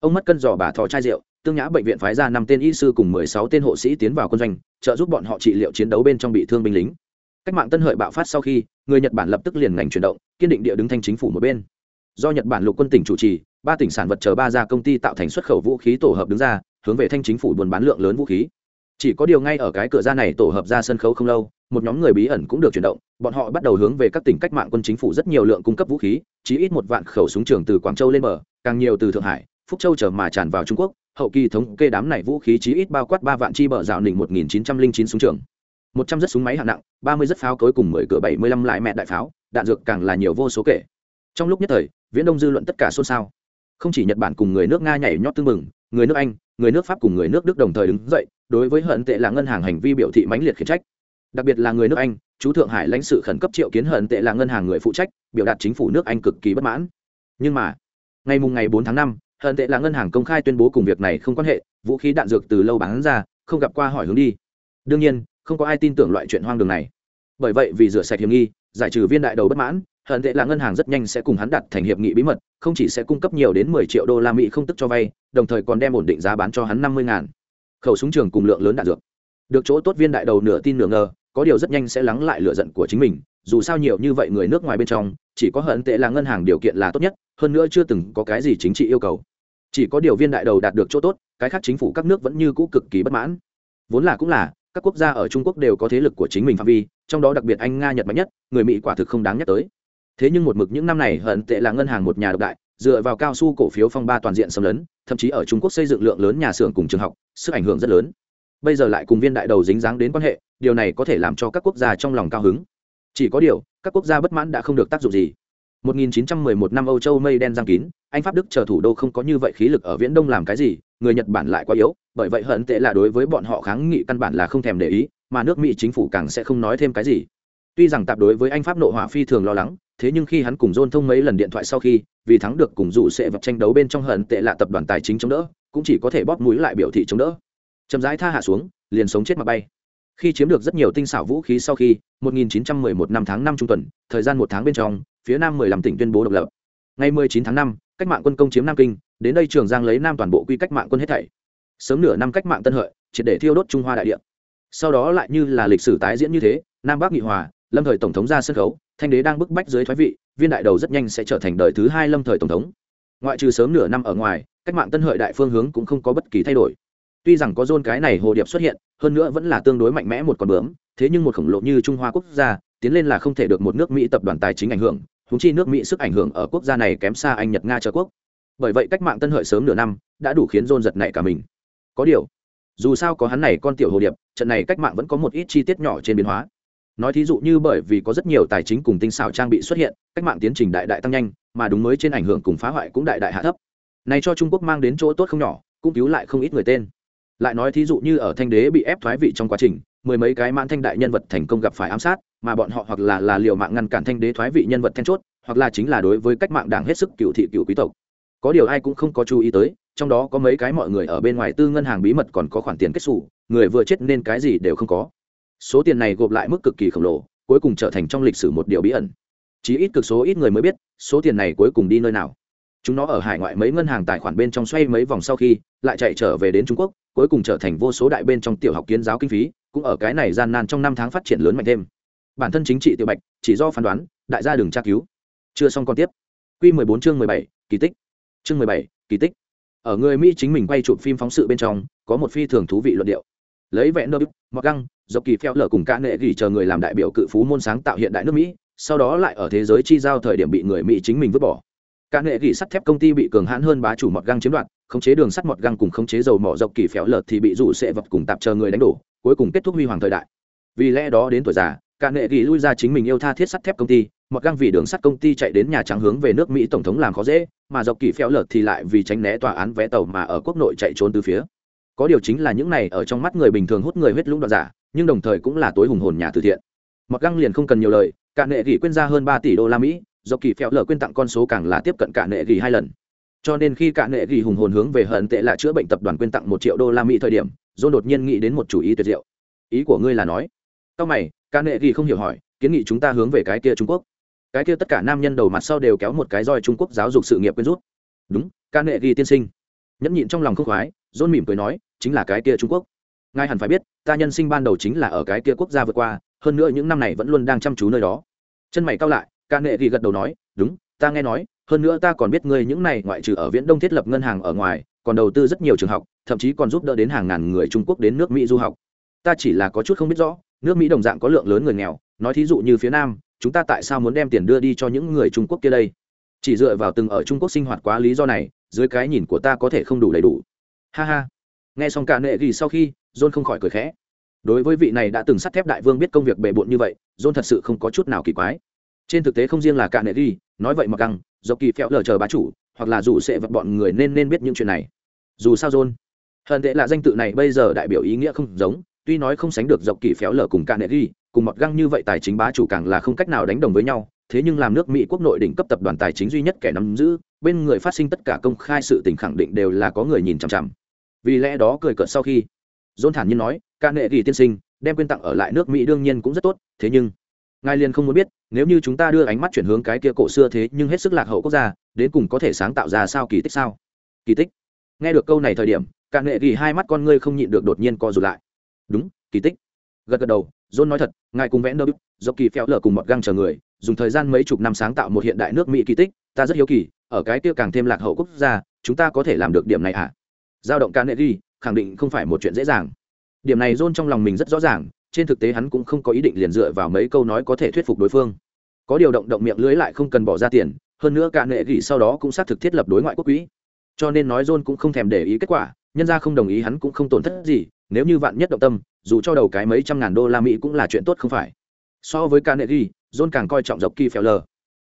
Ông mất cân giò bà thò chai rượu, tương nhã bệnh viện phái ra năm tên y sư cùng mười sáu tên hộ sĩ tiến vào quân doanh, trợ giúp bọn họ trị liệu chiến đấu bên trong bị thương binh lính. Cách mạng tân hợi bạo phát sau khi, người nhật bản lập tức liền ngành chuyển động, kiên định địa đứng thanh chính phủ một bên. Do nhật bản lục quân tỉnh chủ trì, ba tỉnh sản vật chờ ba gia công ty tạo thành xuất khẩu vũ khí tổ hợp đứng ra hướng về thanh chính phủ buôn bán lượng lớn vũ khí. Chỉ có điều ngay ở cái cửa ra này tổ hợp ra sân khấu không lâu, một nhóm người bí ẩn cũng được chuyển động, bọn họ bắt đầu hướng về các tỉnh cách mạng quân chính phủ rất nhiều lượng cung cấp vũ khí chỉ ít một vạn khẩu súng trường từ quảng châu lên bờ, càng nhiều từ thượng hải, phúc châu chờ mà tràn vào trung quốc, hậu kỳ thống kê đám này vũ khí chí ít bao quát ba vạn chi bờ rào nỉnh một nghìn chín trăm linh chín súng trường. Một trăm rất súng máy hạng nặng, ba mươi rất pháo cối cùng mười cửa bảy mươi lăm lại mẹ đại pháo, đạn dược càng là nhiều vô số kể. Trong lúc nhất thời, viễn đông dư luận tất cả xôn xao. Không chỉ nhật bản cùng người nước nga nhảy nhót tương mừng người nước anh người nước pháp cùng người nước đức đồng thời đứng dậy đối với hận tệ là ngân hàng hành vi biểu thị mãnh liệt khiển trách. Đặc biệt là người nước anh chú thượng hải lãnh sự khẩn cấp triệu kiến hận tệ là ngân hàng người phụ trách biểu đạt chính phủ nước anh cực kỳ bất mãn. Nhưng mà ngày mùng ngày 4 tháng 5, hận tệ là ngân hàng công khai tuyên bố cùng việc này không quan hệ vũ khí đạn dược từ lâu bán ra không gặp qua hỏi hướng đi. Đương nhiên không có ai tin tưởng loại chuyện hoang đường này. Bởi vậy vì rửa sạch hiểm nghi giải trừ viên đại đầu bất mãn hận tệ là ngân hàng rất nhanh sẽ cùng hắn đặt thành hiệp nghị bí mật, không chỉ sẽ cung cấp nhiều đến 10 triệu đô la mỹ không tức cho vay, đồng thời còn đem ổn định giá bán cho hắn 50 ngàn. Khẩu súng trường cùng lượng lớn đạn dược. Được chỗ tốt viên đại đầu nửa tin nửa ngờ, có điều rất nhanh sẽ lắng lại lựa giận của chính mình, dù sao nhiều như vậy người nước ngoài bên trong, chỉ có hận tệ là ngân hàng điều kiện là tốt nhất, hơn nữa chưa từng có cái gì chính trị yêu cầu. Chỉ có điều viên đại đầu đạt được chỗ tốt, cái khác chính phủ các nước vẫn như cũ cực kỳ bất mãn. Vốn là cũng là, các quốc gia ở trung quốc đều có thế lực của chính mình phạm vi, trong đó đặc biệt anh, nga, nhật mạnh nhất, người mỹ quả thực không đáng nhắc tới thế nhưng một mực những năm này hận tệ là ngân hàng một nhà độc đại dựa vào cao su cổ phiếu phong ba toàn diện xâm lấn thậm chí ở trung quốc xây dựng lượng lớn nhà xưởng cùng trường học sức ảnh hưởng rất lớn. Bây giờ lại cùng viên đại đầu dính dáng đến quan hệ điều này có thể làm cho các quốc gia trong lòng cao hứng. Chỉ có điều các quốc gia bất mãn đã không được tác dụng gì. 1911 năm Âu Châu mây đen giăng kín, Anh Pháp Đức chờ thủ đô không có như vậy khí lực ở Viễn Đông làm cái gì, người Nhật Bản lại quá yếu, bởi vậy hận tệ là đối với bọn họ kháng nghị căn bản là không thèm để ý, mà nước Mỹ chính phủ càng sẽ không nói thêm cái gì. Tuy rằng tạp đối với Anh Pháp nộ hỏa phi thường lo lắng, thế nhưng khi hắn cùng John thông mấy lần điện thoại sau khi, vì thắng được cùng dụ sẽ vật tranh đấu bên trong hận tệ là tập đoàn tài chính chống đỡ, cũng chỉ có thể bóp mũi lại biểu thị chống đỡ. Chậm rãi tha hạ xuống, liền sống chết mà bay. Khi chiếm được rất nhiều tinh xảo vũ khí sau khi, 1911 năm tháng 5 trung tuần, thời gian một tháng bên trong, phía nam 15 tỉnh tuyên bố độc lập. Ngày 19 tháng 5, cách mạng quân công chiếm Nam Kinh, đến đây Trường Giang lấy Nam toàn bộ quy cách mạng quân hết thảy. Sớm nửa năm cách mạng Tân Hợi, triệt để thiêu đốt Trung Hoa đại địa. Sau đó lại như là lịch sử tái diễn như thế, Nam Bắc nghị hòa, Lâm thời tổng thống ra sân khấu, Thanh đế đang bức bách dưới thoái vị, viên đại đầu rất nhanh sẽ trở thành đời thứ hai Lâm thời tổng thống. Ngoại trừ sớm nửa năm ở ngoài, cách mạng Tân Hợi đại phương hướng cũng không có bất kỳ thay đổi. Tuy rằng có John cái này hồ điệp xuất hiện, hơn nữa vẫn là tương đối mạnh mẽ một con bướm, thế nhưng một khổng lồ như Trung Hoa quốc gia, tiến lên là không thể được một nước Mỹ tập đoàn tài chính ảnh hưởng, húng chi nước mỹ sức ảnh hưởng ở quốc gia này kém xa anh nhật nga chờ quốc bởi vậy cách mạng tân hợi sớm nửa năm đã đủ khiến dôn giật nảy cả mình có điều dù sao có hắn này con tiểu hồ điệp trận này cách mạng vẫn có một ít chi tiết nhỏ trên biến hóa nói thí dụ như bởi vì có rất nhiều tài chính cùng tinh xảo trang bị xuất hiện, cách mạng tiến trình đại đại tăng nhanh, mà đúng mới trên ảnh hưởng cùng phá hoại cũng đại đại hạ thấp. Này cho trung quốc mang đến chỗ tốt không nhỏ, cũng cứu lại không ít người tên. Lại nói thí dụ như ở thanh đế bị ép thoái vị trong quá trình, mười mấy cái mãn thanh đại nhân vật thành công gặp phải ám sát, mà bọn họ hoặc là là liều mạng ngăn cản thanh đế thoái vị nhân vật then chốt, hoặc là chính là đối với cách mạng đảng hết sức cựu thị cựu quý tộc. Có điều ai cũng không có chú ý tới, trong đó có mấy cái mọi người ở bên ngoài tư ngân hàng bí mật còn có khoản tiền kết xù, người vừa chết nên cái gì đều không có số tiền này gộp lại mức cực kỳ khổng lồ cuối cùng trở thành trong lịch sử một điều bí ẩn. Chỉ ít cực số ít người mới biết số tiền này cuối cùng đi nơi nào. Chúng nó ở hải ngoại mấy ngân hàng tài khoản bên trong xoay mấy vòng sau khi lại chạy trở về đến trung quốc cuối cùng trở thành vô số đại bên trong tiểu học kiến giáo kinh phí cũng ở cái này gian nan trong năm tháng phát triển lớn mạnh thêm. Bản thân chính trị tiểu bạch chỉ do phán đoán đại gia đừng tra cứu. Chưa xong còn tiếp. Q 14 chương 17, kỳ tích. Chương 17, kỳ tích. Ở người mỹ chính mình quay chụp phim phóng sự bên trong có một phi thường thú vị luận điệu lấy vẽ nơ bíp mặc găng, dọc kỳ phèo lở cùng ca nệ gỉ chờ người làm đại biểu cự phú môn sáng tạo hiện đại nước mỹ, sau đó lại ở thế giới chi giao thời điểm bị người mỹ chính mình vứt bỏ. Ca nệ gỉ sắt thép công ty bị cường hãn hơn bá chủ mọt găng chiếm đoạt, khống chế đường sắt mọt găng cùng khống chế dầu mỏ dọc kỳ phèo lở thì bị rủ sệ vật cùng tạp chờ người đánh đổ, cuối cùng kết thúc huy hoàng thời đại. Vì lẽ đó đến tuổi già ca nệ gỉ lui ra chính mình yêu tha thiết sắt thép công ty mọt găng vì đường sắt công ty chạy đến nhà trắng hướng về nước mỹ tổng thống làm khó dễ, mà dọc kỳ phèo lợt thì lại vì tránh né tòa án vé tàu mà ở quốc nội chạy trốn từ phía có điều chính là những này ở trong mắt người bình thường hút người huyết lũng đoạn giả, nhưng đồng thời cũng là tối hùng hồn nhà từ thiện. Mặc găng liền không cần nhiều lời, cả nệ gỉ quyên ra hơn ba tỷ đô la mỹ, do kỳ phèo lờ quyên tặng con số càng là tiếp cận cả nệ gỉ hai lần. Cho nên khi cả nệ gỉ hùng hồn hướng về hận tệ là chữa bệnh tập đoàn quyên tặng một triệu đô la mỹ thời điểm, john đột nhiên nghĩ đến một chủ ý tuyệt diệu. Ý của ngươi là nói sau mày, cả nệ gỉ không hiểu hỏi, kiến nghị chúng ta hướng về cái kia trung quốc. Cái kia tất cả nam nhân đầu mặt sau đều kéo một cái roi trung quốc giáo dục sự nghiệp quyên rút. Đúng ca nệ ghi tiên sinh. Nhẫn nhịn trong lòng không khoái dôn mỉm cười nói chính là cái kia trung quốc. Ngài hẳn phải biết, ta nhân sinh ban đầu chính là ở cái kia quốc gia vượt qua, hơn nữa những năm này vẫn luôn đang chăm chú nơi đó. Chân mày cao lại, ca nghệ thì gật đầu nói, đúng, ta nghe nói, hơn nữa ta còn biết ngươi những này ngoại trừ ở viễn đông thiết lập ngân hàng ở ngoài, còn đầu tư rất nhiều trường học, thậm chí còn giúp đỡ đến hàng ngàn người trung quốc đến nước mỹ du học. Ta chỉ là có chút không biết rõ, nước mỹ đồng dạng có lượng lớn người nghèo, nói thí dụ như phía nam, chúng ta tại sao muốn đem tiền đưa đi cho những người trung quốc kia đây? Chỉ dựa vào từng ở trung quốc sinh hoạt quá lý do này, dưới cái nhìn của ta có thể không đủ đầy đủ. Ha ha nghe xong cả nệ ghi sau khi, john không khỏi cười khẽ. Đối với vị này đã từng sắt thép đại vương biết công việc bề bộn như vậy, john thật sự không có chút nào kỳ quái. Trên thực tế không riêng là cả nệ ghi, nói vậy mà căng do kỳ phèo lờ chờ bá chủ, hoặc là dù sẽ vật bọn người nên nên biết những chuyện này. Dù sao john, hận tệ là danh tự này bây giờ đại biểu ý nghĩa không giống, tuy nói không sánh được dọc kỳ phéo lở cùng cả nệ ghi, cùng mọt găng như vậy tài chính bá chủ càng là không cách nào đánh đồng với nhau, thế nhưng làm nước mỹ quốc nội đỉnh cấp tập đoàn tài chính duy nhất kẻ nắm giữ, bên người phát sinh tất cả công khai sự tình khẳng định đều là có người nhìn chằm chằm vì lẽ đó cười cợt sau khi. Dôn thản nhiên nói ca nghệ kỳ tiên sinh, đem quyên tặng ở lại nước mỹ đương nhiên cũng rất tốt, thế nhưng, ngài liền không muốn biết, nếu như chúng ta đưa ánh mắt chuyển hướng cái kia cổ xưa thế nhưng hết sức lạc hậu quốc gia, đến cùng có thể sáng tạo ra sao kỳ tích sao? Kỳ tích? Nghe được câu này thời điểm ca nghệ kỳ hai mắt con ngươi không nhịn được đột nhiên co rụt lại. Đúng, kỳ tích. Gật gật đầu john nói thật, ngài cùng vẽ nơ bức do kỳ phéo lở cùng mọt găng chờ người, dùng thời gian mấy chục năm sáng tạo một hiện đại nước mỹ kỳ tích, ta rất hiếu kỳ, ở cái kia càng thêm lạc hậu quốc gia, chúng ta có thể làm được điểm này à? Giao động ca khẳng định không phải một chuyện dễ dàng. Điểm này john trong lòng mình rất rõ ràng, trên thực tế hắn cũng không có ý định liền dựa vào mấy câu nói có thể thuyết phục đối phương. Có điều động động miệng lưới lại không cần bỏ ra tiền, hơn nữa cả nệ gỉ sau đó cũng xác thực thiết lập đối ngoại quốc quỹ. Cho nên nói john cũng không thèm để ý kết quả, nhân ra không đồng ý hắn cũng không tổn thất gì, nếu như vạn nhất động tâm, dù cho đầu cái mấy trăm ngàn đô la mỹ cũng là chuyện tốt không phải. So với cả nệ gỉ john càng coi trọng dọc kỳ phèo lờ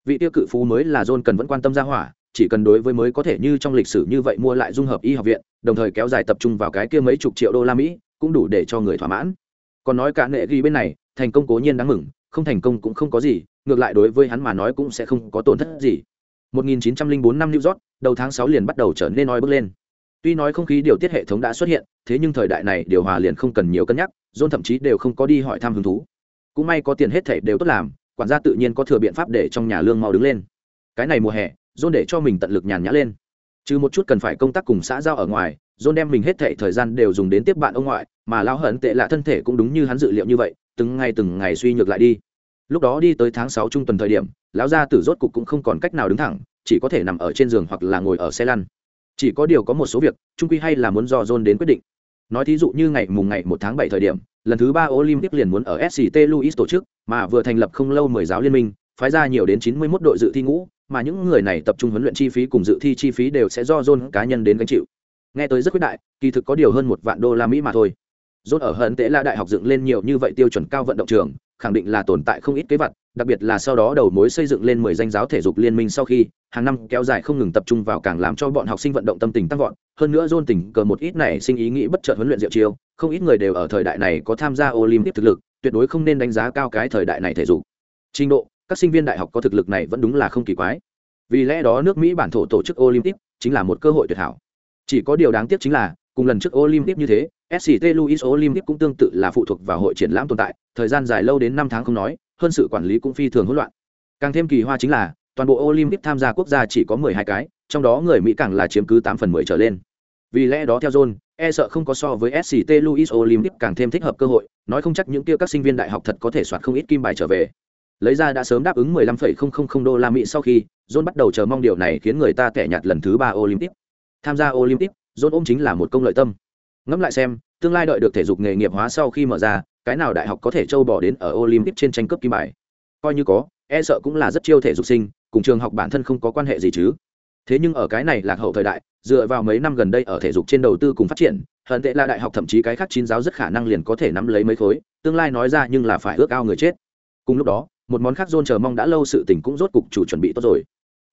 vị tiêu cự phú mới là john cần vẫn quan tâm ra hỏa chỉ cần đối với mới có thể như trong lịch sử như vậy mua lại dung hợp y học viện đồng thời kéo dài tập trung vào cái kia mấy chục triệu đô la mỹ cũng đủ để cho người thỏa mãn còn nói cả nệ ghi bên này thành công cố nhiên đáng mừng không thành công cũng không có gì ngược lại đối với hắn mà nói cũng sẽ không có tổn thất gì 1904 năm New York, đầu tháng 6 liền bắt đầu trở nên nói bước lên. Tuy nói không khí điều tiết hệ thống đã xuất hiện, thế nhưng thời đại này điều hòa liền không cần nhiều cân nhắc, John thậm chí đều không có đi hỏi thăm hứng thú. Cũng may có tiền hết thảy đều tốt làm, quản gia tự nhiên có thừa biện pháp để trong nhà lương mau đứng lên. Cái này mùa hè, John để cho mình tận lực nhàn nhã lên. Trừ một chút cần phải công tác cùng xã giao ở ngoài, John đem mình hết thảy thời gian đều dùng đến tiếp bạn ông ngoại, mà lao hận tệ lạ thân thể cũng đúng như hắn dự liệu như vậy, từng ngày từng ngày suy nhược lại đi. Lúc đó đi tới tháng sáu trung tuần thời điểm, lão gia tử rốt cục cũng không còn cách nào đứng thẳng, chỉ có thể nằm ở trên giường hoặc là ngồi ở xe lăn. Chỉ có điều có một số việc, trung quy hay là muốn do John đến quyết định. Nói thí dụ như ngày mùng ngày một tháng bảy thời điểm, lần thứ ba Olympic liền muốn ở SCT Luis tổ chức, mà vừa thành lập không lâu mười giáo liên minh, phái ra nhiều đến chín mươi 91 đội dự thi ngũ, mà những người này tập trung huấn luyện chi phí cùng dự thi chi phí đều sẽ do John cá nhân đến gánh chịu. Nghe tới rất quyết đại, kỳ thực có điều hơn một vạn đô la Mỹ mà thôi. John ở hận Tế là đại học dựng lên nhiều như vậy tiêu chuẩn cao vận động trường, khẳng định là tồn tại không ít kế vật, đặc biệt là sau đó đầu mối xây dựng lên mười danh giáo thể dục liên minh sau khi, hàng năm kéo dài không ngừng tập trung vào càng làm cho bọn học sinh vận động tâm tình tăng vọt, hơn nữa John tình cờ một ít này sinh ý nghĩ bất chợt huấn luyện diệu chiêu, không ít người đều ở thời đại này có tham gia Olympic thực lực, tuyệt đối không nên đánh giá cao cái thời đại này thể dục. Trình độ, các sinh viên đại học có thực lực này vẫn đúng là không kỳ quái. Vì lẽ đó nước mỹ bản thổ tổ chức olympic chính là một cơ hội tuyệt hảo. Chỉ có điều đáng tiếc chính là, cùng lần trước olympic như thế sct louis olympic cũng tương tự là phụ thuộc vào hội triển lãm tồn tại, thời gian dài lâu đến năm tháng không nói, hơn sự quản lý cũng phi thường hỗn loạn. Càng thêm kỳ hoa chính là, toàn bộ olympic tham gia quốc gia chỉ có mười hai cái, trong đó người mỹ càng là chiếm cứ tám phần mười trở lên. Vì lẽ đó theo john e sợ không có so với sct louis olympic càng thêm thích hợp cơ hội, nói không chắc những kia các sinh viên đại học thật có thể soạt không ít kim bài trở về lấy ra đã sớm đáp ứng 15,000 đô la Mỹ sau khi, John bắt đầu chờ mong điều này khiến người ta kẻ nhạt lần thứ ba Olympic. Tham gia Olympic, John ôm chính là một công lợi tâm. Ngẫm lại xem, tương lai đợi được thể dục nghề nghiệp hóa sau khi mở ra, cái nào đại học có thể trâu bỏ đến ở Olympic trên tranh cướp kim bài. Coi như có, e sợ cũng là rất chiêu thể dục sinh, cùng trường học bản thân không có quan hệ gì chứ. Thế nhưng ở cái này lạc hậu thời đại, dựa vào mấy năm gần đây ở thể dục trên đầu tư cùng phát triển, hận tệ là đại học thậm chí cái khác chín giáo rất khả năng liền có thể nắm lấy mấy khối, tương lai nói ra nhưng là phải ước ao người chết. Cùng lúc đó, một món khác John chờ mong đã lâu sự tình cũng rốt cục chủ chuẩn bị tốt rồi.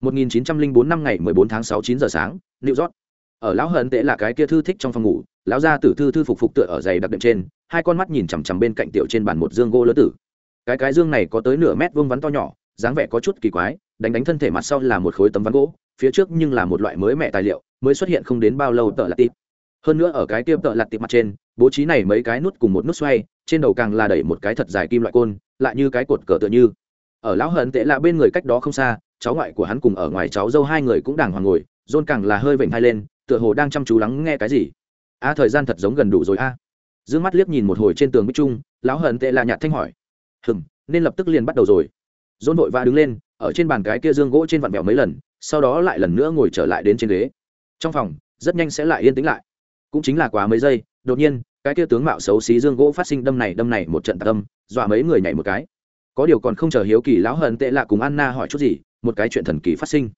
1904 năm ngày 14 tháng 6 9 giờ sáng, New York. Ở lão hận tệ là cái kia thư thích trong phòng ngủ, lão gia tử thư thư phục phục tựa ở giày đặc đệm trên, hai con mắt nhìn chằm chằm bên cạnh tiểu trên bàn một dương gỗ lớn tử. Cái cái dương này có tới nửa mét vuông vắn to nhỏ, dáng vẻ có chút kỳ quái, đánh đánh thân thể mặt sau là một khối tấm ván gỗ, phía trước nhưng là một loại mới mẹ tài liệu, mới xuất hiện không đến bao lâu tợ là tịp. Hơn nữa ở cái kia tợ lặt tịp mặt trên, bố trí này mấy cái nút cùng một nút xoay, trên đầu càng là đẩy một cái thật dài kim loại côn, lại như cái cột cờ tựa như. Ở lão hận tệ là bên người cách đó không xa, cháu ngoại của hắn cùng ở ngoài cháu dâu hai người cũng đàng hoàng ngồi, john càng là hơi vểnh hai lên, tựa hồ đang chăm chú lắng nghe cái gì. A, thời gian thật giống gần đủ rồi a. À. d mắt liếc nhìn một hồi trên tường bích trung, lão hận tệ là nhạt thanh hỏi. Hừng nên lập tức liền bắt đầu rồi. John vội và đứng lên, ở trên bàn cái kia dương gỗ trên vặn vẹo mấy lần, sau đó lại lần nữa ngồi trở lại đến trên ghế. Trong phòng, rất nhanh sẽ lại yên tĩnh lại. Cũng chính là quá mấy giây, đột nhiên cái kia tướng mạo xấu xí dương gỗ phát sinh đâm này đâm này một trận tạc âm, dọa mấy người nhảy một cái. Có điều còn không chờ hiếu kỳ lão hận tệ lạ cùng anna hỏi chút gì, một cái chuyện thần kỳ phát sinh.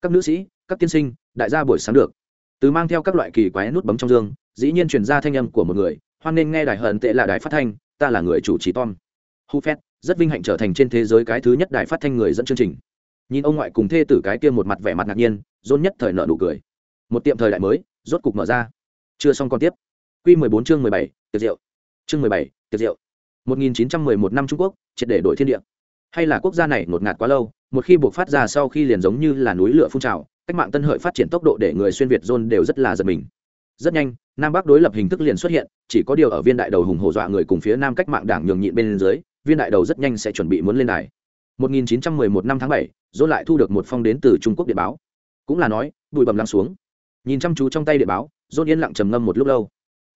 Các nữ sĩ, các tiên sinh, đại gia buổi sáng được. Từ mang theo các loại kỳ quái nút bấm trong dương, dĩ nhiên truyền ra thanh âm của một người, hoan nên nghe đài hận tệ là đài phát thanh, ta là người chủ trì tom. Hu phét rất vinh hạnh trở thành trên thế giới cái thứ nhất đài phát thanh người dẫn chương trình. Nhìn ông ngoại cùng thê tử cái kia một mặt vẻ mặt ngạc nhiên dôn nhất thời nợ nụ cười. Một tiệm thời đại mới, rốt cục mở ra. Chưa xong còn tiếp. Quy 14 chương 17, tiệc rượu. Chương 17, tiệc rượu. 1911 năm trung quốc triệt để đổi thiên địa. Hay là quốc gia này ngột ngạt quá lâu một khi buộc phát ra sau khi liền giống như là núi lửa phun trào cách mạng tân hợi phát triển tốc độ để người xuyên việt zone đều rất là giật mình. Rất nhanh nam bắc đối lập hình thức liền xuất hiện chỉ có điều ở viên đại đầu hùng hổ dọa người cùng phía nam cách mạng đảng nhường nhịn bên dưới viên đại đầu rất nhanh sẽ chuẩn bị muốn lên đài. 1911 năm tháng 7, dỗ lại thu được một phong đến từ trung quốc điện báo. Cũng là nói bụi bầm lắng xuống. Nhìn chăm chú trong tay điện báo dỗ yên lặng trầm ngâm một lúc lâu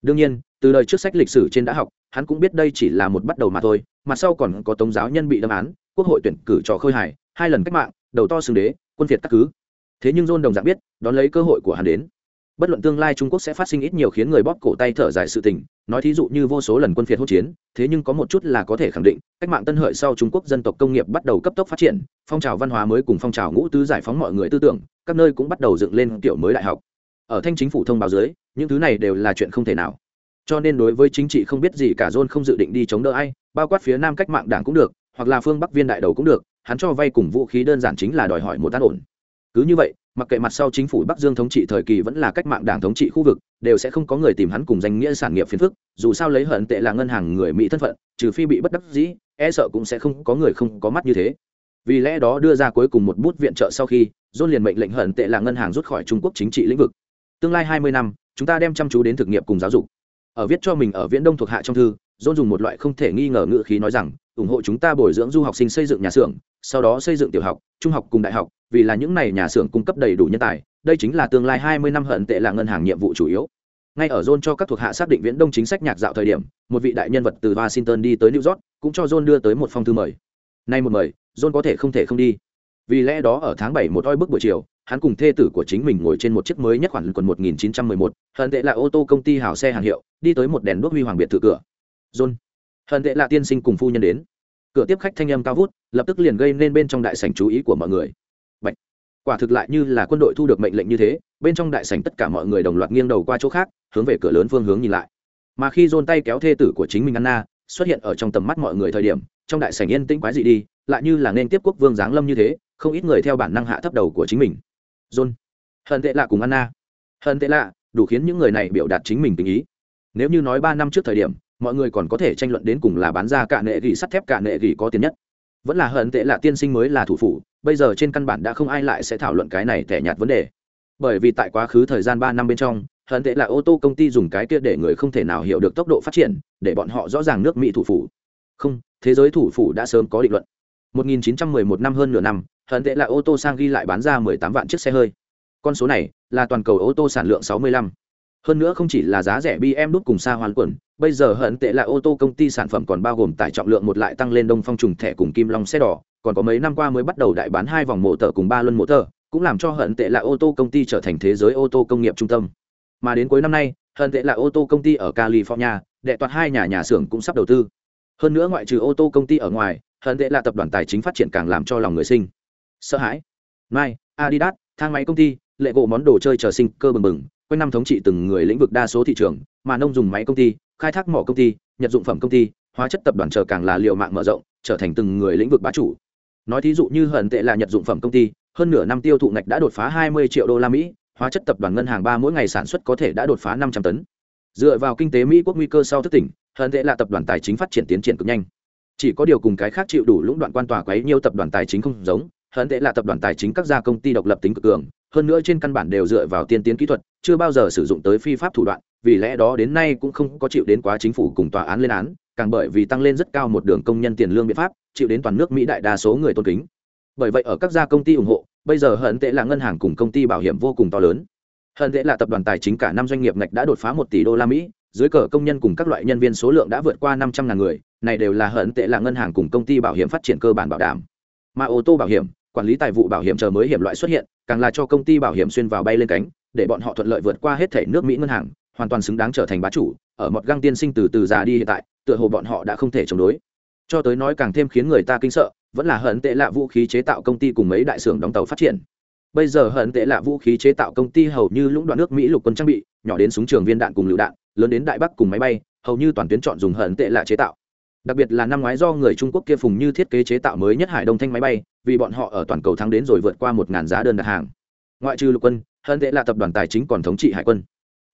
đương nhiên, từ đời trước sách lịch sử trên đã học, hắn cũng biết đây chỉ là một bắt đầu mà thôi, mà sau còn có tống giáo nhân bị đâm án, quốc hội tuyển cử trò khơi hải hai lần cách mạng, đầu to xưng đế, quân việt các cứ. Thế nhưng john đồng dạng biết, đón lấy cơ hội của hắn đến. Bất luận tương lai trung quốc sẽ phát sinh ít nhiều khiến người bóp cổ tay thở dài sự tình, nói thí dụ như vô số lần quân phiệt hỗn chiến, thế nhưng có một chút là có thể khẳng định, cách mạng tân hợi sau trung quốc dân tộc công nghiệp bắt đầu cấp tốc phát triển, phong trào văn hóa mới cùng phong trào ngũ tứ giải phóng mọi người tư tưởng, các nơi cũng bắt đầu dựng lên kiểu mới đại học ở thanh chính phủ thông báo dưới, những thứ này đều là chuyện không thể nào. Cho nên đối với chính trị không biết gì cả john không dự định đi chống đỡ ai, bao quát phía nam cách mạng đảng cũng được, hoặc là phương bắc viên đại đầu cũng được, hắn cho vay cùng vũ khí đơn giản chính là đòi hỏi một tác ổn. Cứ như vậy, mặc kệ mặt sau chính phủ bắc dương thống trị thời kỳ vẫn là cách mạng đảng thống trị khu vực, đều sẽ không có người tìm hắn cùng danh nghĩa sản nghiệp phiền phức, dù sao lấy hận tệ là ngân hàng người mỹ thân phận, trừ phi bị bất đắc dĩ e sợ cũng sẽ không có người không có mắt như thế. Vì lẽ đó đưa ra cuối cùng một bút viện trợ sau khi, john liền mệnh lệnh hận tệ là ngân hàng rút khỏi trung quốc chính trị lĩnh vực tương lai hai mươi năm, chúng ta đem chăm chú đến thực nghiệp cùng giáo dục. Ở viết cho mình ở viễn đông thuộc hạ trong thư john dùng một loại không thể nghi ngờ ngữ khí nói rằng, ủng hộ chúng ta bồi dưỡng du học sinh xây dựng nhà xưởng, sau đó xây dựng tiểu học, trung học cùng đại học, vì là những này nhà xưởng cung cấp đầy đủ nhân tài, đây chính là tương lai hai mươi năm hận tệ là ngân hàng nhiệm vụ chủ yếu. Ngay ở john cho các thuộc hạ xác định viễn đông chính sách nhạc dạo thời điểm, một vị đại nhân vật từ washington đi tới new york, cũng cho john đưa tới một phong thư mời. Nay một mời john có thể không thể không đi. Vì lẽ đó ở tháng bảy một oi bức buổi chiều hắn cùng thê tử của chính mình ngồi trên một chiếc mới nhất khoản quần 1911, hận tệ là ô tô công ty hào xe hàng hiệu đi tới một đèn đuốc huy hoàng biệt thự cửa. John hận tệ là tiên sinh cùng phu nhân đến. Cửa tiếp khách thanh âm cao vút lập tức liền gây nên bên trong đại sảnh chú ý của mọi người. Bạch. quả thực lại như là quân đội thu được mệnh lệnh như thế bên trong đại sảnh tất cả mọi người đồng loạt nghiêng đầu qua chỗ khác hướng về cửa lớn phương hướng nhìn lại. Mà khi John tay kéo thê tử của chính mình anna xuất hiện ở trong tầm mắt mọi người thời điểm trong đại sảnh yên tĩnh quái dị đi lại như là nên tiếp quốc vương giáng lâm như thế không ít người theo bản năng hạ thấp đầu của chính mình john. Hận tệ lạ cùng anna. Hận tệ lạ, đủ khiến những người này biểu đạt chính mình tình ý. Nếu như nói ba năm trước thời điểm, mọi người còn có thể tranh luận đến cùng là bán ra cả nệ gỉ sắt thép, cả nệ gỉ có tiền nhất. Vẫn là hận tệ lạ tiên sinh mới là thủ phủ, bây giờ trên căn bản đã không ai lại sẽ thảo luận cái này thẻ nhạt vấn đề. Bởi vì tại quá khứ thời gian ba năm bên trong, hận tệ là ô tô công ty dùng cái kia để người không thể nào hiểu được tốc độ phát triển, để bọn họ rõ ràng nước mỹ thủ phủ. Không, thế giới thủ phủ đã sớm có định luận. 1911 năm hơn nửa năm hận tệ là ô tô sang ghi lại bán ra 18 vạn chiếc xe hơi. Con số này là toàn cầu ô tô sản lượng 65. hơn nữa không chỉ là giá rẻ bm đúc cùng xa hoàn quẩn bây giờ hận tệ là ô tô công ty sản phẩm còn bao gồm tải trọng lượng một lại tăng lên đông phong trùng thẻ cùng kim long xe đỏ, còn có mấy năm qua mới bắt đầu đại bán hai vòng mộ tờ cùng ba luân mộ tờ, cũng làm cho hận tệ là ô tô công ty trở thành thế giới ô tô công nghiệp trung tâm. Mà đến cuối năm nay, hận tệ là ô tô công ty ở california, đệ toàn hai nhà nhà xưởng cũng sắp đầu tư. Hơn nữa ngoại trừ ô tô công ty ở ngoài, hận tệ là tập đoàn tài chính phát triển càng làm cho lòng người sinh sợ hãi. Mai, adidas, thang máy công ty, lệ gỗ món đồ chơi chờ sinh cơ bừng bừng, quanh năm thống trị từng người lĩnh vực đa số thị trường, mà nông dùng máy công ty, khai thác mỏ công ty, nhật dụng phẩm công ty, hóa chất tập đoàn chờ càng là liệu mạng mở rộng, trở thành từng người lĩnh vực bá chủ. Nói thí dụ như hận tệ là nhật dụng phẩm công ty, hơn nửa năm tiêu thụ ngạch đã đột phá 20 triệu đô la mỹ, hóa chất tập đoàn ngân hàng ba mỗi ngày sản xuất có thể đã đột phá 500 tấn. Dựa vào kinh tế mỹ quốc nguy cơ sau thức tỉnh, hận tệ là tập đoàn tài chính phát triển tiến triển cực nhanh. Chỉ có điều cùng cái khác chịu đủ lũng đoạn quan tòa quấy nhiều tập đoàn tài chính không giống hận tệ là tập đoàn tài chính các gia công ty độc lập tính cực cường, hơn nữa trên căn bản đều dựa vào tiên tiến kỹ thuật, chưa bao giờ sử dụng tới phi pháp thủ đoạn, vì lẽ đó đến nay cũng không có chịu đến quá chính phủ cùng tòa án lên án, càng bởi vì tăng lên rất cao một đường công nhân tiền lương biện pháp, chịu đến toàn nước mỹ đại đa số người tôn kính. Bởi vậy ở các gia công ty ủng hộ, bây giờ hận tệ là ngân hàng cùng công ty bảo hiểm vô cùng to lớn. Hận tệ là tập đoàn tài chính cả năm doanh nghiệp ngạch đã đột phá một tỷ đô la mỹ, dưới cờ công nhân cùng các loại nhân viên số lượng đã vượt qua năm trăm ngàn người, này đều là hận tệ là ngân hàng cùng công ty bảo hiểm phát triển cơ bản bảo đảm. Mà ô tô bảo hiểm quản lý tài vụ bảo hiểm chờ mới hiểm loại xuất hiện, càng là cho công ty bảo hiểm xuyên vào bay lên cánh, để bọn họ thuận lợi vượt qua hết thể nước mỹ ngân hàng, hoàn toàn xứng đáng trở thành bá chủ, ở một găng tiên sinh từ từ già đi hiện tại, tựa hồ bọn họ đã không thể chống đối. Cho tới nói càng thêm khiến người ta kinh sợ, vẫn là hận tệ lạ vũ khí chế tạo công ty cùng mấy đại xưởng đóng tàu phát triển. Bây giờ hận tệ lạ vũ khí chế tạo công ty hầu như lũng đoạn nước mỹ lục quân trang bị, nhỏ đến súng trường viên đạn cùng lựu đạn, lớn đến đại bắc cùng máy bay, hầu như toàn tuyến chọn dùng hận tệ lạ chế tạo đặc biệt là năm ngoái do người trung quốc kia phùng như thiết kế chế tạo mới nhất hải đông thanh máy bay, vì bọn họ ở toàn cầu thắng đến rồi vượt qua một ngàn giá đơn đặt hàng. Ngoại trừ lục quân hận tệ là tập đoàn tài chính còn thống trị hải quân.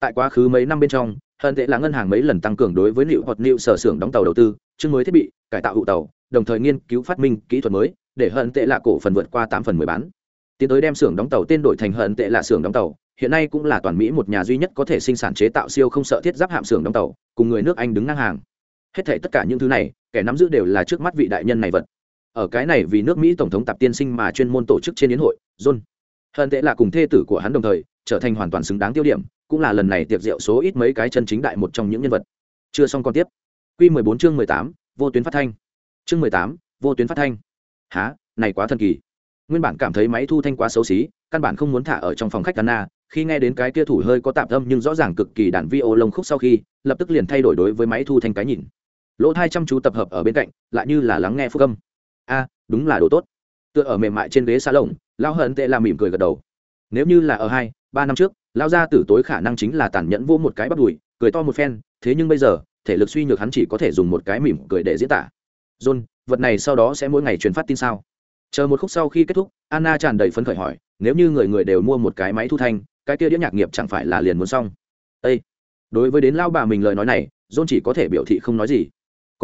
Tại quá khứ mấy năm bên trong hận tệ là ngân hàng mấy lần tăng cường đối với liệu hoặc liệu sở xưởng đóng tàu đầu tư, chương mới thiết bị, cải tạo hụ tàu, đồng thời nghiên cứu phát minh kỹ thuật mới, để hận tệ là cổ phần vượt qua tám phần mười bán. Tiến tới đem xưởng đóng tàu tên đổi thành hận tệ là xưởng đóng tàu, hiện nay cũng là toàn mỹ một nhà duy nhất có thể sinh sản chế tạo siêu không sợ thiết giáp hạm xưởng đóng tàu, cùng người nước anh đứng ngang hàng hết thể tất cả những thứ này kẻ nắm giữ đều là trước mắt vị đại nhân này vật. Ở cái này vì nước mỹ tổng thống tạp tiên sinh mà chuyên môn tổ chức trên yến hội john. Hận tệ là cùng thê tử của hắn đồng thời trở thành hoàn toàn xứng đáng tiêu điểm cũng là lần này tiệc rượu số ít mấy cái chân chính đại một trong những nhân vật. Chưa xong còn tiếp. Q 14 chương 18, vô tuyến phát thanh. Chương 18, vô tuyến phát thanh. Há này quá thần kỳ. Nguyên bản cảm thấy máy thu thanh quá xấu xí căn bản không muốn thả ở trong phòng khách Anna, khi nghe đến cái kia thủ hơi có tạm âm nhưng rõ ràng cực kỳ đàn vi ô lông khúc sau khi lập tức liền thay đổi đối với máy thu thanh cái nhìn lỗ thai chăm chú tập hợp ở bên cạnh, lại như là lắng nghe phúc âm. A, đúng là đồ tốt. Tựa ở mềm mại trên ghế xa lồng lao hận tệ làm mỉm cười gật đầu. Nếu như là ở hai, ba năm trước lao ra tử tối khả năng chính là tàn nhẫn vô một cái bắt đùi, cười to một phen, thế nhưng bây giờ, thể lực suy nhược hắn chỉ có thể dùng một cái mỉm cười để diễn tả. John, vật này sau đó sẽ mỗi ngày truyền phát tin sao? Chờ một khúc sau khi kết thúc, anna tràn đầy phấn khởi hỏi, nếu như người người đều mua một cái máy thu thanh, cái kia đĩa nhạc nghiệp chẳng phải là liền muốn xong? Ê! đối với đến lao bà mình lời nói này, john chỉ có thể biểu thị không nói gì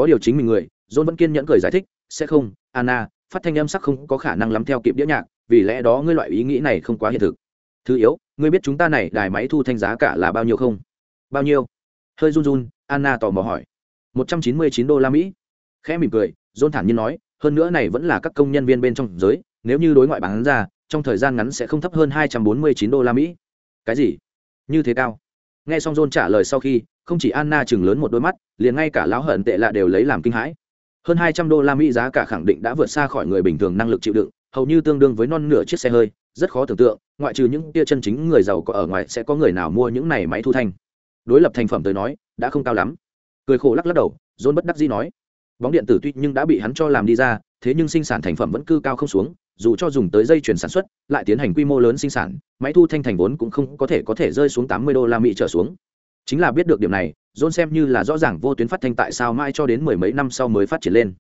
có điều chính mình người, john vẫn kiên nhẫn cười giải thích, sẽ không, anna, phát thanh âm sắc không có khả năng lắm theo kịp đĩa nhạc, vì lẽ đó ngươi loại ý nghĩ này không quá hiện thực. Thứ yếu, ngươi biết chúng ta này đài máy thu thanh giá cả là bao nhiêu không? Bao nhiêu? Hơi run run, anna tò mò hỏi. Một trăm chín mươi chín đô la mỹ. Khẽ mỉm cười, john thản nhiên nói, hơn nữa này vẫn là các công nhân viên bên trong giới, nếu như đối ngoại bán ra, trong thời gian ngắn sẽ không thấp hơn hai trăm bốn mươi chín đô la mỹ. Cái gì? Như thế cao nghe xong john trả lời sau khi, không chỉ anna chừng lớn một đôi mắt, liền ngay cả lão hận tệ lạ đều lấy làm kinh hãi. Hơn hai trăm đô la mỹ giá cả khẳng định đã vượt xa khỏi người bình thường năng lực chịu đựng, hầu như tương đương với non nửa chiếc xe hơi, rất khó tưởng tượng, ngoại trừ những tia chân chính người giàu có ở ngoài sẽ có người nào mua những này máy thu thanh. Đối lập thành phẩm tới nói, đã không cao lắm. Cười khổ lắc lắc đầu, john bất đắc dĩ nói. Bóng điện tử tuy nhưng đã bị hắn cho làm đi ra, thế nhưng sinh sản thành phẩm vẫn cư cao không xuống dù cho dùng tới dây chuyển sản xuất, lại tiến hành quy mô lớn sinh sản, máy thu thanh thành vốn cũng không có thể có thể rơi xuống tám mươi đô la mỹ trở xuống. Chính là biết được điểm này, john xem như là rõ ràng vô tuyến phát thanh tại sao mãi cho đến mười mấy năm sau mới phát triển lên.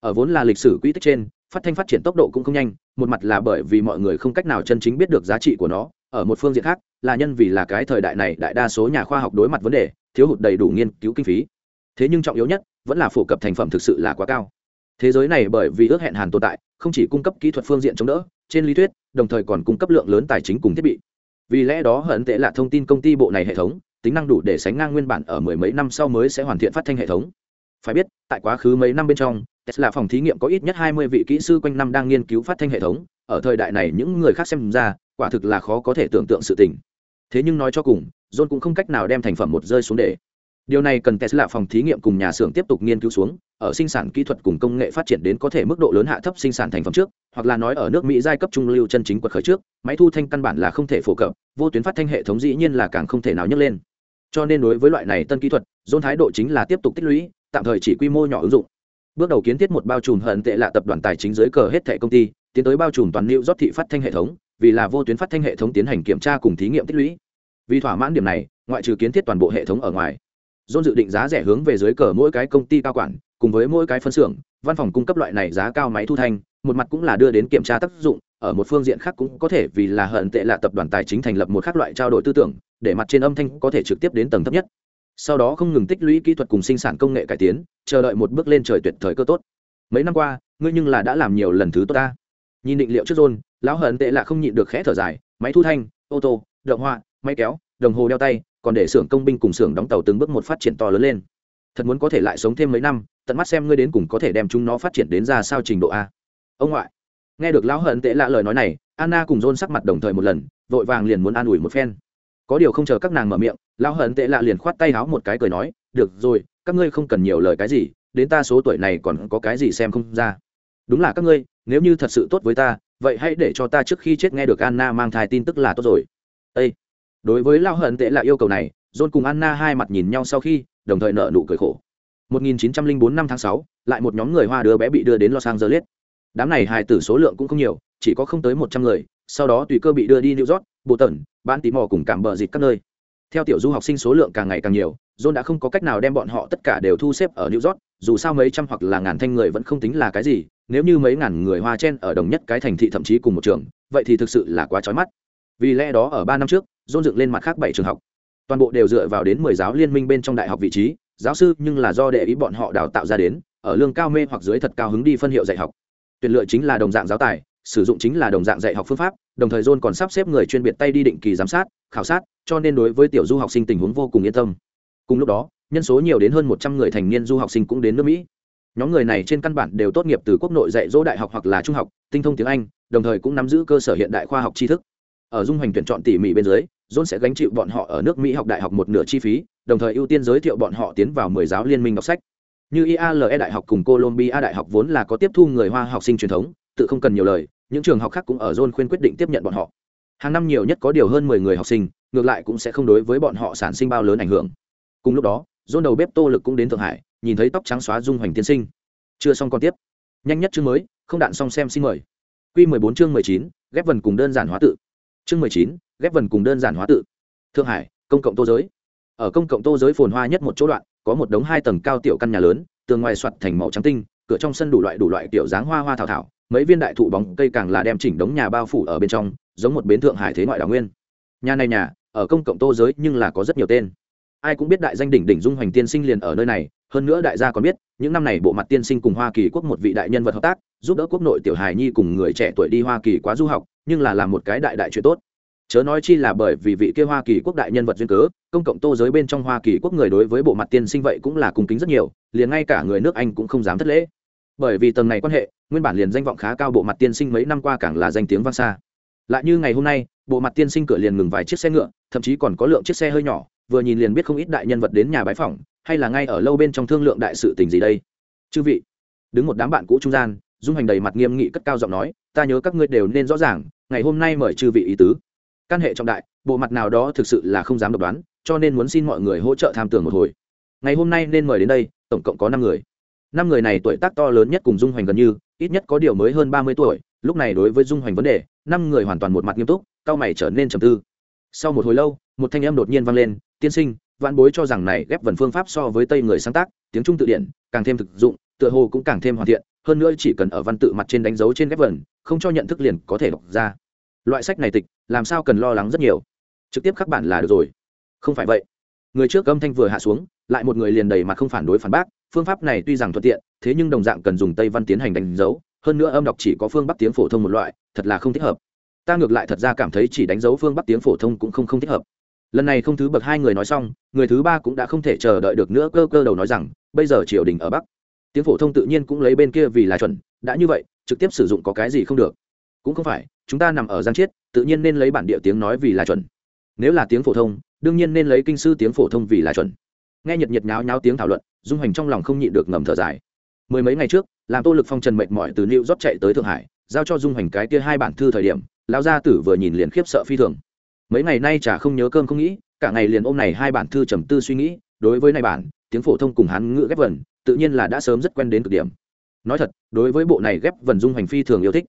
Ở vốn là lịch sử quỹ tích trên, phát thanh phát triển tốc độ cũng không nhanh, một mặt là bởi vì mọi người không cách nào chân chính biết được giá trị của nó, ở một phương diện khác, là nhân vì là cái thời đại này đại đa số nhà khoa học đối mặt vấn đề, thiếu hụt đầy đủ nghiên cứu kinh phí. Thế nhưng trọng yếu nhất, vẫn là phổ cập thành phẩm thực sự là quá cao thế giới này bởi vì ước hẹn hàn tồn tại, không chỉ cung cấp kỹ thuật phương diện chống đỡ, trên lý thuyết, đồng thời còn cung cấp lượng lớn tài chính cùng thiết bị. Vì lẽ đó hận tệ là thông tin công ty bộ này hệ thống, tính năng đủ để sánh ngang nguyên bản ở mười mấy năm sau mới sẽ hoàn thiện phát thanh hệ thống. Phải biết, tại quá khứ mấy năm bên trong, tesla phòng thí nghiệm có ít nhất hai mươi vị kỹ sư quanh năm đang nghiên cứu phát thanh hệ thống, ở thời đại này những người khác xem ra, quả thực là khó có thể tưởng tượng sự tình. Thế nhưng nói cho cùng, john cũng không cách nào đem thành phẩm một rơi xuống để điều này cần tesla phòng thí nghiệm cùng nhà xưởng tiếp tục nghiên cứu xuống, ở sinh sản kỹ thuật cùng công nghệ phát triển đến có thể mức độ lớn hạ thấp sinh sản thành phẩm trước, hoặc là nói ở nước mỹ giai cấp trung lưu chân chính quật khởi trước, máy thu thanh căn bản là không thể phổ cập, vô tuyến phát thanh hệ thống dĩ nhiên là càng không thể nào nhấc lên. Cho nên đối với loại này tân kỹ thuật dôn thái độ chính là tiếp tục tích lũy, tạm thời chỉ quy mô nhỏ ứng dụng. Bước đầu kiến thiết một bao trùm hận tệ là tập đoàn tài chính dưới cờ hết thẻ công ty, tiến tới bao trùm toàn lưu rót thị phát thanh hệ thống, vì là vô tuyến phát thanh hệ thống tiến hành kiểm tra cùng thí nghiệm tích lũy. Vì thỏa mãn điểm này, ngoại trừ kiến thiết toàn bộ hệ thống ở ngoài John dự định giá rẻ hướng về dưới cờ mỗi cái công ty cao quản cùng với mỗi cái phân xưởng văn phòng cung cấp loại này giá cao máy thu thanh một mặt cũng là đưa đến kiểm tra tác dụng ở một phương diện khác cũng có thể vì là hận tệ là tập đoàn tài chính thành lập một khác loại trao đổi tư tưởng để mặt trên âm thanh có thể trực tiếp đến tầng thấp nhất. Sau đó không ngừng tích lũy kỹ thuật cùng sinh sản công nghệ cải tiến chờ đợi một bước lên trời tuyệt thời cơ tốt. Mấy năm qua ngươi nhưng là đã làm nhiều lần thứ tốt ta. Nhìn định liệu trước John, lão hận tệ là không nhịn được khẽ thở dài máy thu thanh ô tô động họa máy kéo đồng hồ đeo tay, còn để xưởng công binh cùng xưởng đóng tàu từng bước một phát triển to lớn lên. Thật muốn có thể lại sống thêm mấy năm, tận mắt xem ngươi đến cùng có thể đem chúng nó phát triển đến ra sao trình độ a. Ông ngoại, nghe được lão hận tệ lạ lời nói này, anna cùng John sắc mặt đồng thời một lần, vội vàng liền muốn an ủi một phen. Có điều không chờ các nàng mở miệng, lão hận tệ lạ liền khoát tay háo một cái cười nói, được rồi, các ngươi không cần nhiều lời cái gì, đến ta số tuổi này còn có cái gì xem không ra. Đúng là các ngươi, nếu như thật sự tốt với ta, vậy hãy để cho ta trước khi chết nghe được anna mang thai tin tức là tốt rồi. Ây đối với lao hận tệ là yêu cầu này john cùng anna hai mặt nhìn nhau sau khi đồng thời nợ nụ cười khổ. 1904 năm tháng 6, lại một nhóm người hoa đứa bé bị đưa đến los angeles. Đám này hài tử số lượng cũng không nhiều chỉ có không tới một trăm người sau đó tùy cơ bị đưa đi new york bộ tần ban tí mò cùng cảm bờ dịt các nơi. Theo tiểu du học sinh số lượng càng ngày càng nhiều john đã không có cách nào đem bọn họ tất cả đều thu xếp ở new york dù sao mấy trăm hoặc là ngàn thanh người vẫn không tính là cái gì nếu như mấy ngàn người hoa chen ở đồng nhất cái thành thị thậm chí cùng một trường vậy thì thực sự là quá trói mắt. Vì lẽ đó ở ba năm trước dôn dựng lên mặt khác bảy trường học. Toàn bộ đều dựa vào đến mười giáo liên minh bên trong đại học vị trí, giáo sư nhưng là do đệ ý bọn họ đào tạo ra đến, ở lương cao mê hoặc dưới thật cao hứng đi phân hiệu dạy học. Tuyển lựa chính là đồng dạng giáo tài, sử dụng chính là đồng dạng dạy học phương pháp, đồng thời john còn sắp xếp người chuyên biệt tay đi định kỳ giám sát, khảo sát, cho nên đối với tiểu du học sinh tình huống vô cùng yên tâm. Cùng lúc đó, nhân số nhiều đến hơn một trăm người thành niên du học sinh cũng đến nước mỹ. Nhóm người này trên căn bản đều tốt nghiệp từ quốc nội dạy dỗ đại học hoặc là trung học, tinh thông tiếng anh, đồng thời cũng nắm giữ cơ sở hiện đại khoa học tri thức ở dung hoành tuyển chọn tỉ mỉ bên dưới john sẽ gánh chịu bọn họ ở nước mỹ học đại học một nửa chi phí, đồng thời ưu tiên giới thiệu bọn họ tiến vào mười giáo liên minh đọc sách. Như iale đại học cùng colombia đại học vốn là có tiếp thu người hoa học sinh truyền thống, tự không cần nhiều lời, những trường học khác cũng ở john khuyên quyết định tiếp nhận bọn họ. Hàng năm nhiều nhất có điều hơn mười người học sinh, ngược lại cũng sẽ không đối với bọn họ sản sinh bao lớn ảnh hưởng. Cùng lúc đó john đầu bếp tô lực cũng đến thượng hải, nhìn thấy tóc trắng xóa dung hoành tiên sinh. Chưa xong còn tiếp. Nhanh nhất chương mới, không đạn xong xem xin mời. Q mười bốn chương mười chín, ghép vần cùng đơn giản hóa tự chương mười chín, ghép vần cùng đơn giản hóa tự. Thượng hải, công cộng tô giới. Ở công cộng tô giới phồn hoa nhất một chỗ đoạn, có một đống hai tầng cao tiểu căn nhà lớn, tường ngoài soạt thành màu trắng tinh, cửa trong sân đủ loại đủ loại kiểu dáng hoa hoa thảo thảo, mấy viên đại thụ bóng cây càng là đem chỉnh đống nhà bao phủ ở bên trong, giống một bến thượng hải thế ngoại đảo nguyên. Nhà này nhà, ở công cộng tô giới nhưng là có rất nhiều tên ai cũng biết đại danh đỉnh đỉnh dung hoành tiên sinh liền ở nơi này, hơn nữa đại gia còn biết, những năm này bộ mặt tiên sinh cùng hoa kỳ quốc một vị đại nhân vật hợp tác, giúp đỡ quốc nội tiểu hài nhi cùng người trẻ tuổi đi hoa kỳ quá du học, nhưng là làm một cái đại đại chuyện tốt. Chớ nói chi là bởi vì vị kia hoa kỳ quốc đại nhân vật duyên cớ, công cộng tô giới bên trong hoa kỳ quốc người đối với bộ mặt tiên sinh vậy cũng là cung kính rất nhiều, liền ngay cả người nước anh cũng không dám thất lễ. Bởi vì tầng này quan hệ, nguyên bản liền danh vọng khá cao bộ mặt tiên sinh mấy năm qua càng là danh tiếng vang xa. Lại như ngày hôm nay, bộ mặt tiên sinh cửa liền ngừng vài chiếc xe ngựa, thậm chí còn có lượng chiếc xe hơi nhỏ vừa nhìn liền biết không ít đại nhân vật đến nhà bái phỏng, hay là ngay ở lâu bên trong thương lượng đại sự tình gì đây? Chư vị, đứng một đám bạn cũ trung gian, dung hành đầy mặt nghiêm nghị cất cao giọng nói, ta nhớ các ngươi đều nên rõ ràng, ngày hôm nay mời chư vị ý tứ. Căn hệ trọng đại, bộ mặt nào đó thực sự là không dám độc đoán, cho nên muốn xin mọi người hỗ trợ tham tưởng một hồi. Ngày hôm nay nên mời đến đây, tổng cộng có năm người. Năm người này tuổi tác to lớn nhất cùng dung hoành gần như, ít nhất có điều mới hơn ba mươi tuổi, lúc này đối với dung hoành vấn đề, năm người hoàn toàn một mặt nghiêm túc, cao mày trở nên trầm tư. Sau một hồi lâu, một thanh âm đột nhiên vang lên tiên sinh vạn bối cho rằng này ghép vần phương pháp so với tây người sáng tác, tiếng trung tự điển, càng thêm thực dụng, tựa hồ cũng càng thêm hoàn thiện, hơn nữa chỉ cần ở văn tự mặt trên đánh dấu trên ghép vần, không cho nhận thức liền có thể đọc ra. Loại sách này tịch, làm sao cần lo lắng rất nhiều. Trực tiếp khắc bản là được rồi. Không phải vậy. Người trước âm thanh vừa hạ xuống, lại một người liền đầy mặt không phản đối phản bác, phương pháp này tuy rằng thuận tiện, thế nhưng đồng dạng cần dùng tây văn tiến hành đánh dấu, hơn nữa âm đọc chỉ có phương bắc tiếng phổ thông một loại, thật là không thích hợp. Ta ngược lại thật ra cảm thấy chỉ đánh dấu phương bắc tiếng phổ thông cũng không không thích hợp lần này không thứ bậc hai người nói xong, người thứ ba cũng đã không thể chờ đợi được nữa, cơ cơ đầu nói rằng, bây giờ triều đình ở bắc. Tiếng phổ thông tự nhiên cũng lấy bên kia vì là chuẩn, đã như vậy, trực tiếp sử dụng có cái gì không được. Cũng không phải, chúng ta nằm ở giang chiết, tự nhiên nên lấy bản địa tiếng nói vì là chuẩn. Nếu là tiếng phổ thông, đương nhiên nên lấy kinh sư tiếng phổ thông vì là chuẩn. Nghe nhiệt nhiệt nháo nháo tiếng thảo luận, dung hành trong lòng không nhịn được ngầm thở dài. Mười mấy ngày trước, làm tô lực phong trần mệt mỏi từ new rót chạy tới thượng hải, giao cho dung hành cái kia hai bản thư thời điểm, lão gia tử vừa nhìn liền khiếp sợ phi thường mấy ngày nay chả không nhớ cơm không nghĩ, cả ngày liền ôm này hai bản thư trầm tư suy nghĩ, đối với này bản, tiếng phổ thông cùng hắn ngữ ghép vần, tự nhiên là đã sớm rất quen đến cực điểm. Nói thật, đối với bộ này ghép vần dung hành phi thường yêu thích.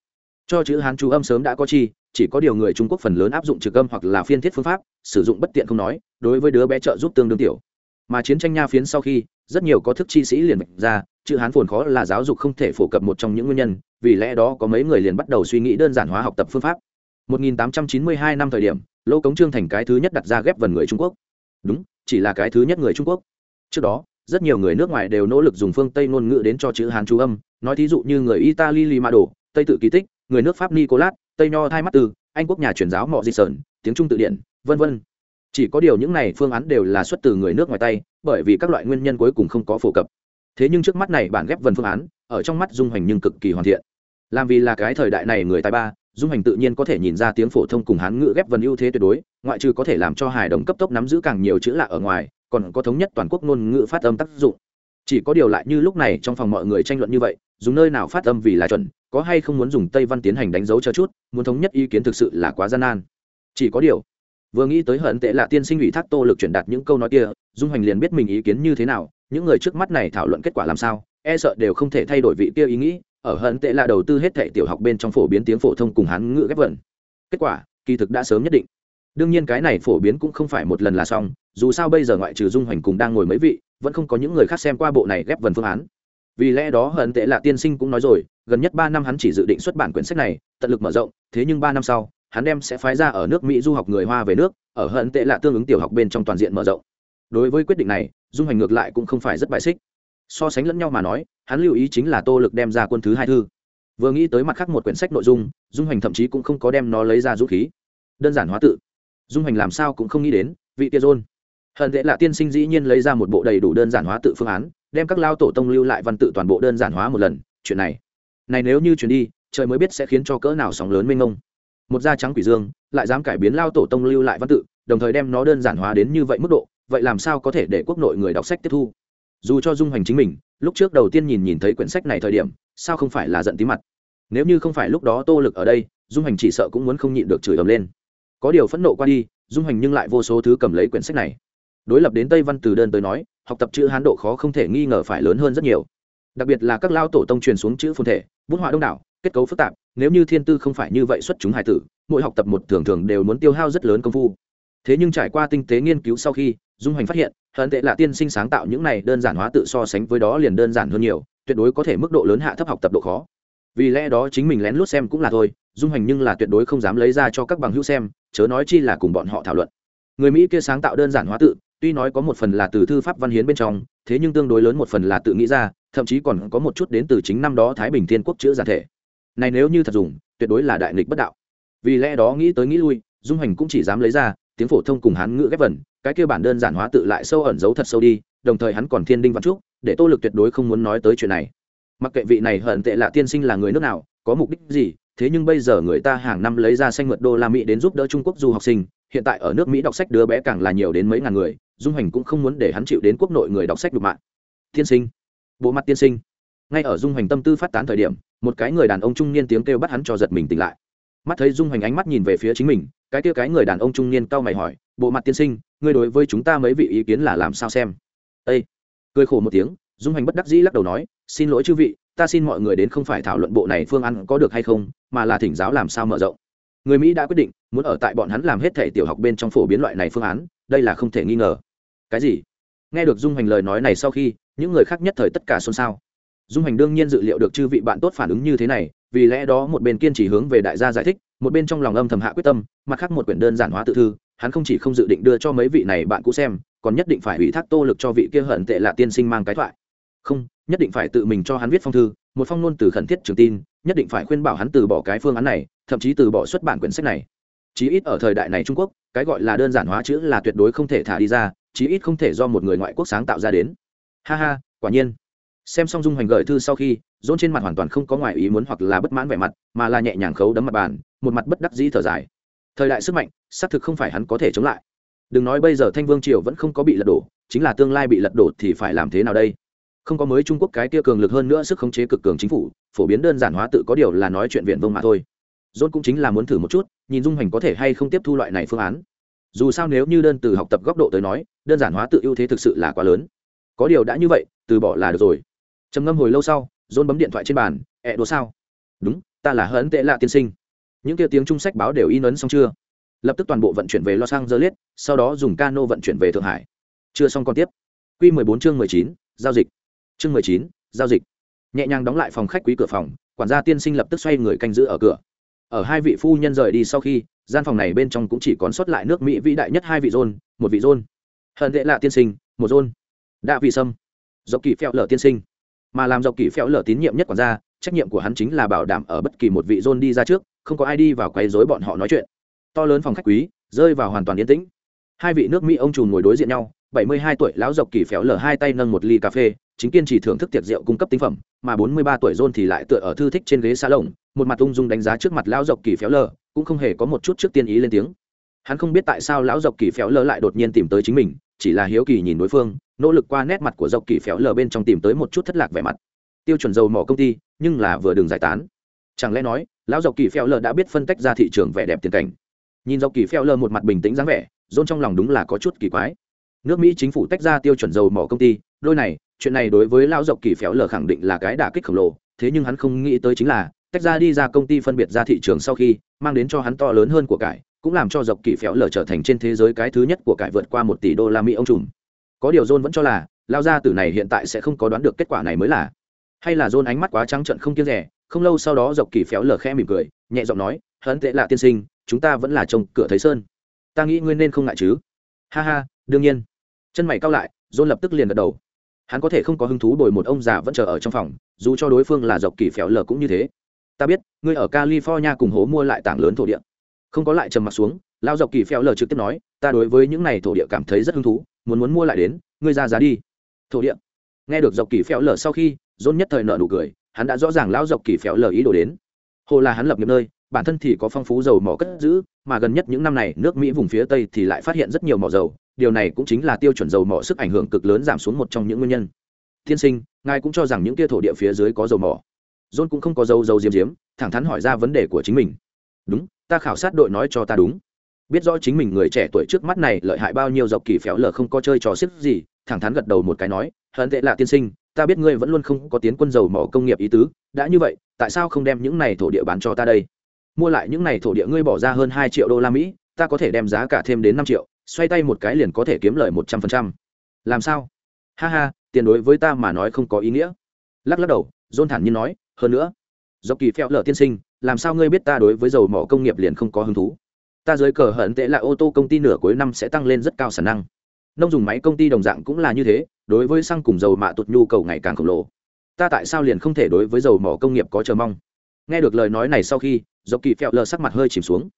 Cho chữ hán chú âm sớm đã có chi, chỉ có điều người trung quốc phần lớn áp dụng trực âm hoặc là phiên thiết phương pháp, sử dụng bất tiện không nói, đối với đứa bé trợ giúp tương đương tiểu. Mà chiến tranh nha phiến sau khi, rất nhiều có thức chi sĩ liền mạch ra, chữ hán phồn khó là giáo dục không thể phổ cập một trong những nguyên nhân, vì lẽ đó có mấy người liền bắt đầu suy nghĩ đơn giản hóa học tập phương pháp. 1892 năm thời điểm lô cống trương thành cái thứ nhất đặt ra ghép vần người trung quốc. Đúng, chỉ là cái thứ nhất người trung quốc. Trước đó, rất nhiều người nước ngoài đều nỗ lực dùng phương tây ngôn ngữ đến cho chữ hán chú âm. Nói thí dụ như người italy limado, tây tự kỳ tích, người nước pháp nicolas, tây nho thai mắt tư anh quốc nhà truyền giáo mọ di sơn, tiếng trung tự điển vân vân. Chỉ có điều những này phương án đều là xuất từ người nước ngoài tay, bởi vì các loại nguyên nhân cuối cùng không có phổ cập. Thế nhưng trước mắt này bản ghép vần phương án, ở trong mắt dung hoành nhưng cực kỳ hoàn thiện. Làm vì là cái thời đại này người tài ba dung hành tự nhiên có thể nhìn ra tiếng phổ thông cùng hán ngữ ghép vần ưu thế tuyệt đối, ngoại trừ có thể làm cho hài đồng cấp tốc nắm giữ càng nhiều chữ lạ ở ngoài, còn có thống nhất toàn quốc ngôn ngữ phát âm tác dụng. Chỉ có điều lại như lúc này trong phòng mọi người tranh luận như vậy, dùng nơi nào phát âm vì là chuẩn, có hay không muốn dùng tây văn tiến hành đánh dấu cho chút, muốn thống nhất ý kiến thực sự là quá gian nan. Chỉ có điều, vừa nghĩ tới hận tệ là tiên sinh ủy thác tô lực truyền đạt những câu nói kia, dung hoành liền biết mình ý kiến như thế nào, những người trước mắt này thảo luận kết quả làm sao e sợ đều không thể thay đổi vị kia ý nghĩ ở hận tệ là đầu tư hết thể tiểu học bên trong phổ biến tiếng phổ thông cùng hán ngữ ghép vần. Kết quả, kỳ thực đã sớm nhất định. Đương nhiên cái này phổ biến cũng không phải một lần là xong, dù sao bây giờ ngoại trừ dung hoành cùng đang ngồi mấy vị, vẫn không có những người khác xem qua bộ này ghép vần phương án. Vì lẽ đó hận tệ là tiên sinh cũng nói rồi, gần nhất ba năm hắn chỉ dự định xuất bản quyển sách này, tận lực mở rộng, thế nhưng ba năm sau, hắn đem sẽ phái ra ở nước mỹ du học người hoa về nước, ở hận tệ là tương ứng tiểu học bên trong toàn diện mở rộng. Đối với quyết định này, dung Hoành ngược lại cũng không phải rất bài xích so sánh lẫn nhau mà nói, hắn lưu ý chính là tô lực đem ra quân thứ hai thư. Vừa nghĩ tới mặt khác một quyển sách nội dung dung hoành thậm chí cũng không có đem nó lấy ra dũng khí. Đơn giản hóa tự. Dung hoành làm sao cũng không nghĩ đến, vị tia rôn hận tệ là tiên sinh dĩ nhiên lấy ra một bộ đầy đủ đơn giản hóa tự phương án, đem các lao tổ tông lưu lại văn tự toàn bộ đơn giản hóa một lần, chuyện này. Này nếu như chuyển đi, trời mới biết sẽ khiến cho cỡ nào sóng lớn mênh mông. Một da trắng quỷ dương, lại dám cải biến lao tổ tông lưu lại văn tự, đồng thời đem nó đơn giản hóa đến như vậy mức độ, vậy làm sao có thể để quốc nội người đọc sách tiếp thu? Dù cho dung hành chính mình, lúc trước đầu tiên nhìn nhìn thấy quyển sách này thời điểm, sao không phải là giận tí mặt? Nếu như không phải lúc đó tô lực ở đây, dung hành chỉ sợ cũng muốn không nhịn được chửi ầm lên. Có điều phẫn nộ qua đi, dung hành nhưng lại vô số thứ cầm lấy quyển sách này. Đối lập đến tây văn từ đơn tới nói, học tập chữ hán độ khó không thể nghi ngờ phải lớn hơn rất nhiều. Đặc biệt là các lao tổ tông truyền xuống chữ phồn thể, bút họa đông đảo, kết cấu phức tạp, nếu như thiên tư không phải như vậy xuất chúng hài tử, mỗi học tập một thường thường đều muốn tiêu hao rất lớn công phu. Thế nhưng trải qua tinh tế nghiên cứu sau khi dung hoành phát hiện, hận tệ là tiên sinh sáng tạo những này đơn giản hóa tự so sánh với đó liền đơn giản hơn nhiều, tuyệt đối có thể mức độ lớn hạ thấp học tập độ khó. Vì lẽ đó chính mình lén lút xem cũng là thôi, dung hoành nhưng là tuyệt đối không dám lấy ra cho các bằng hữu xem, chớ nói chi là cùng bọn họ thảo luận. Người mỹ kia sáng tạo đơn giản hóa tự, tuy nói có một phần là từ thư pháp văn hiến bên trong, thế nhưng tương đối lớn một phần là tự nghĩ ra, thậm chí còn có một chút đến từ chính năm đó thái bình thiên quốc chữ giản thể. Này nếu như thật dùng, tuyệt đối là đại nghịch bất đạo. Vì lẽ đó nghĩ tới nghĩ lui, dung hành cũng chỉ dám lấy ra, tiếng phổ thông cùng hán ngữ ghép vần cái kia bản đơn giản hóa tự lại sâu ẩn giấu thật sâu đi, đồng thời hắn còn thiên đinh văn trúc, để tô lực tuyệt đối không muốn nói tới chuyện này. Mặc kệ vị này hận tệ lạ tiên sinh là người nước nào, có mục đích gì, thế nhưng bây giờ người ta hàng năm lấy ra xanh mượt đô la mỹ đến giúp đỡ trung quốc du học sinh, hiện tại ở nước mỹ đọc sách đứa bé càng là nhiều đến mấy ngàn người, dung hành cũng không muốn để hắn chịu đến quốc nội người đọc sách đục mạng tiên sinh, bộ mặt tiên sinh. Ngay ở dung hành tâm tư phát tán thời điểm, một cái người đàn ông trung niên tiếng kêu bắt hắn cho giật mình tỉnh lại. Mắt thấy dung hành ánh mắt nhìn về phía chính mình cái kia cái người đàn ông trung niên cau mày hỏi, bộ mặt tiên sinh, ngươi đối với chúng ta mấy vị ý kiến là làm sao xem? Ây cười khổ một tiếng, dung hành bất đắc dĩ lắc đầu nói, xin lỗi chư vị, ta xin mọi người đến không phải thảo luận bộ này phương ăn có được hay không, mà là thỉnh giáo làm sao mở rộng. Người mỹ đã quyết định, muốn ở tại bọn hắn làm hết thể tiểu học bên trong phổ biến loại này phương án, đây là không thể nghi ngờ. Cái gì? Nghe được dung hành lời nói này sau khi, những người khác nhất thời tất cả xôn xao. Dung hành đương nhiên dự liệu được chư vị bạn tốt phản ứng như thế này, vì lẽ đó một bên kiên trì hướng về đại gia giải thích một bên trong lòng âm thầm hạ quyết tâm, mặt khác một quyển đơn giản hóa tự thư, hắn không chỉ không dự định đưa cho mấy vị này bạn cũ xem, còn nhất định phải ủy thác tô lực cho vị kia hận tệ là tiên sinh mang cái thoại. Không, nhất định phải tự mình cho hắn viết phong thư, một phong ngôn từ khẩn thiết trường tin, nhất định phải khuyên bảo hắn từ bỏ cái phương án này, thậm chí từ bỏ xuất bản quyển sách này. Chí ít ở thời đại này trung quốc, cái gọi là đơn giản hóa chữ là tuyệt đối không thể thả đi ra, chí ít không thể do một người ngoại quốc sáng tạo ra đến. Ha ha, quả nhiên xem xong dung hoành gợi thư sau khi dôn trên mặt hoàn toàn không có ngoài ý muốn hoặc là bất mãn vẻ mặt, mà là nhẹ nhàng khấu đấm mặt bàn, một mặt bất đắc dĩ thở dài. Thời đại sức mạnh, xác thực không phải hắn có thể chống lại. Đừng nói bây giờ thanh vương triều vẫn không có bị lật đổ, chính là tương lai bị lật đổ thì phải làm thế nào đây? Không có mới trung quốc cái tia cường lực hơn nữa sức khống chế cực cường chính phủ, phổ biến đơn giản hóa tự có điều là nói chuyện viện vông mà thôi. Dôn cũng chính là muốn thử một chút, nhìn dung hoành có thể hay không tiếp thu loại này phương án. Dù sao nếu như đơn từ học tập góc độ tới nói, đơn giản hóa tự ưu thế thực sự là quá lớn. Có điều đã như vậy, từ bỏ là được rồi trầm ngâm hồi lâu sau john bấm điện thoại trên bàn ẹ đùa sao? Đúng ta là hớn tệ lạ tiên sinh. Những kia tiếng trung sách báo đều in ấn xong chưa? Lập tức toàn bộ vận chuyển về los angeles sau đó dùng cano vận chuyển về thượng hải. Chưa xong còn tiếp. Q 14 chương 19, giao dịch. Chương 19, giao dịch. Nhẹ nhàng đóng lại phòng khách quý cửa phòng quản gia tiên sinh lập tức xoay người canh giữ ở cửa. Ở hai vị phu nhân rời đi sau khi gian phòng này bên trong cũng chỉ còn sót lại nước mỹ vĩ đại nhất hai vị rôn một vị rôn hận tệ lạ tiên sinh một rôn đạ vị sâm. Dọc kỳ phèo lở tiên sinh mà làm dọc kỳ phèo lở tín nhiệm nhất quản gia, trách nhiệm của hắn chính là bảo đảm ở bất kỳ một vị john đi ra trước, không có ai đi vào quấy rối bọn họ nói chuyện. To lớn phòng khách quý, rơi vào hoàn toàn yên tĩnh. Hai vị nước mỹ ông trùn ngồi đối diện nhau, bảy mươi hai tuổi lão dọc kỳ phéo lở hai tay nâng một ly cà phê, chính kiên trì thưởng thức tiệc rượu cung cấp tinh phẩm, mà bốn mươi ba tuổi john thì lại tựa ở thư thích trên ghế xa lồng một mặt ung dung đánh giá trước mặt lão dọc kỳ phéo lở, cũng không hề có một chút trước tiên ý lên tiếng. Hắn không biết tại sao lão dọc kỳ phéo lở lại đột nhiên tìm tới chính mình, chỉ là hiếu kỳ nhìn đối phương nỗ lực qua nét mặt của dọc kỳ phéo lờ bên trong tìm tới một chút thất lạc vẻ mặt. Tiêu chuẩn dầu mỏ công ty, nhưng là vừa đường giải tán. Chẳng lẽ nói, lão dọc kỳ phéo lờ đã biết phân tách ra thị trường vẻ đẹp tiền cảnh? Nhìn dọc kỳ phéo lờ một mặt bình tĩnh dáng vẻ, dôn trong lòng đúng là có chút kỳ quái. Nước mỹ chính phủ tách ra tiêu chuẩn dầu mỏ công ty, đôi này, chuyện này đối với lão dọc kỳ phéo lờ khẳng định là cái đả kích khổng lồ, thế nhưng hắn không nghĩ tới chính là, tách ra đi ra công ty phân biệt ra thị trường sau khi, mang đến cho hắn to lớn hơn của cải, cũng làm cho dọc kỳ phéo lở trở thành trên thế giới cái thứ nhất của cải vượt qua một tỷ đô la mỹ ông trùm có điều john vẫn cho là, lao gia tử này hiện tại sẽ không có đoán được kết quả này mới là. Hay là john ánh mắt quá trắng trợn không kiêng rẻ, không lâu sau đó dọc kỳ phéo lở khẽ mỉm cười, nhẹ giọng nói, hấn tệ lạ tiên sinh, chúng ta vẫn là trông cửa thấy sơn. Ta nghĩ ngươi nên không ngại chứ. Ha ha, đương nhiên. Chân mày cao lại, John lập tức liền gật đầu. Hắn có thể không có hứng thú đổi một ông già vẫn chờ ở trong phòng, dù cho đối phương là dọc kỳ phéo lờ cũng như thế. Ta biết, ngươi ở california cùng hố mua lại tảng lớn thổ địa. Không có lại trầm mặt xuống lao dọc kỳ phèo lờ trực tiếp nói, ta đối với những này thổ địa cảm thấy rất hứng thú, muốn muốn mua lại đến, ngươi ra giá đi. Thổ địa. Nghe được dọc kỳ phèo lờ sau khi, dôn nhất thời nợ nụ cười, hắn đã rõ ràng lao dọc kỳ phèo lờ ý đồ đến. Hồ là hắn lập nghiệp nơi, bản thân thì có phong phú dầu mỏ cất giữ, mà gần nhất những năm này, nước mỹ vùng phía tây thì lại phát hiện rất nhiều mỏ dầu, điều này cũng chính là tiêu chuẩn dầu mỏ sức ảnh hưởng cực lớn giảm xuống một trong những nguyên nhân. Tiên sinh, ngài cũng cho rằng những kia thổ địa phía dưới có dầu mỏ? John cũng không có dầu dầu diếm diếm, thẳng thắn hỏi ra vấn đề của chính mình. Đúng, ta khảo sát đội nói cho ta đúng biết rõ chính mình người trẻ tuổi trước mắt này lợi hại bao nhiêu dọc kỳ phéo lờ không có chơi trò xếp gì, thẳng thắn gật đầu một cái nói, hận tệ là tiên sinh, ta biết ngươi vẫn luôn không có tiến quân dầu mỏ công nghiệp ý tứ, đã như vậy, tại sao không đem những này thổ địa bán cho ta đây? Mua lại những này thổ địa ngươi bỏ ra hơn hai triệu đô la mỹ, ta có thể đem giá cả thêm đến năm triệu, xoay tay một cái liền có thể kiếm lời một trăm phần trăm. Làm sao? Ha ha, tiền đối với ta mà nói không có ý nghĩa. Lắc lắc đầu dôn thản nhiên nói, hơn nữa do kỳ phèo lở tiên sinh, làm sao ngươi biết ta đối với dầu mỏ công nghiệp liền không có hứng thú? Ta dưới cờ hận tệ là ô tô công ty nửa cuối năm sẽ tăng lên rất cao sản năng. Nông dùng máy công ty đồng dạng cũng là như thế, đối với xăng cùng dầu mạ tụt nhu cầu ngày càng khổng lồ. Ta tại sao liền không thể đối với dầu mỏ công nghiệp có chờ mong? Nghe được lời nói này sau khi dọc kỳ phẹo lờ sắc mặt hơi chìm xuống.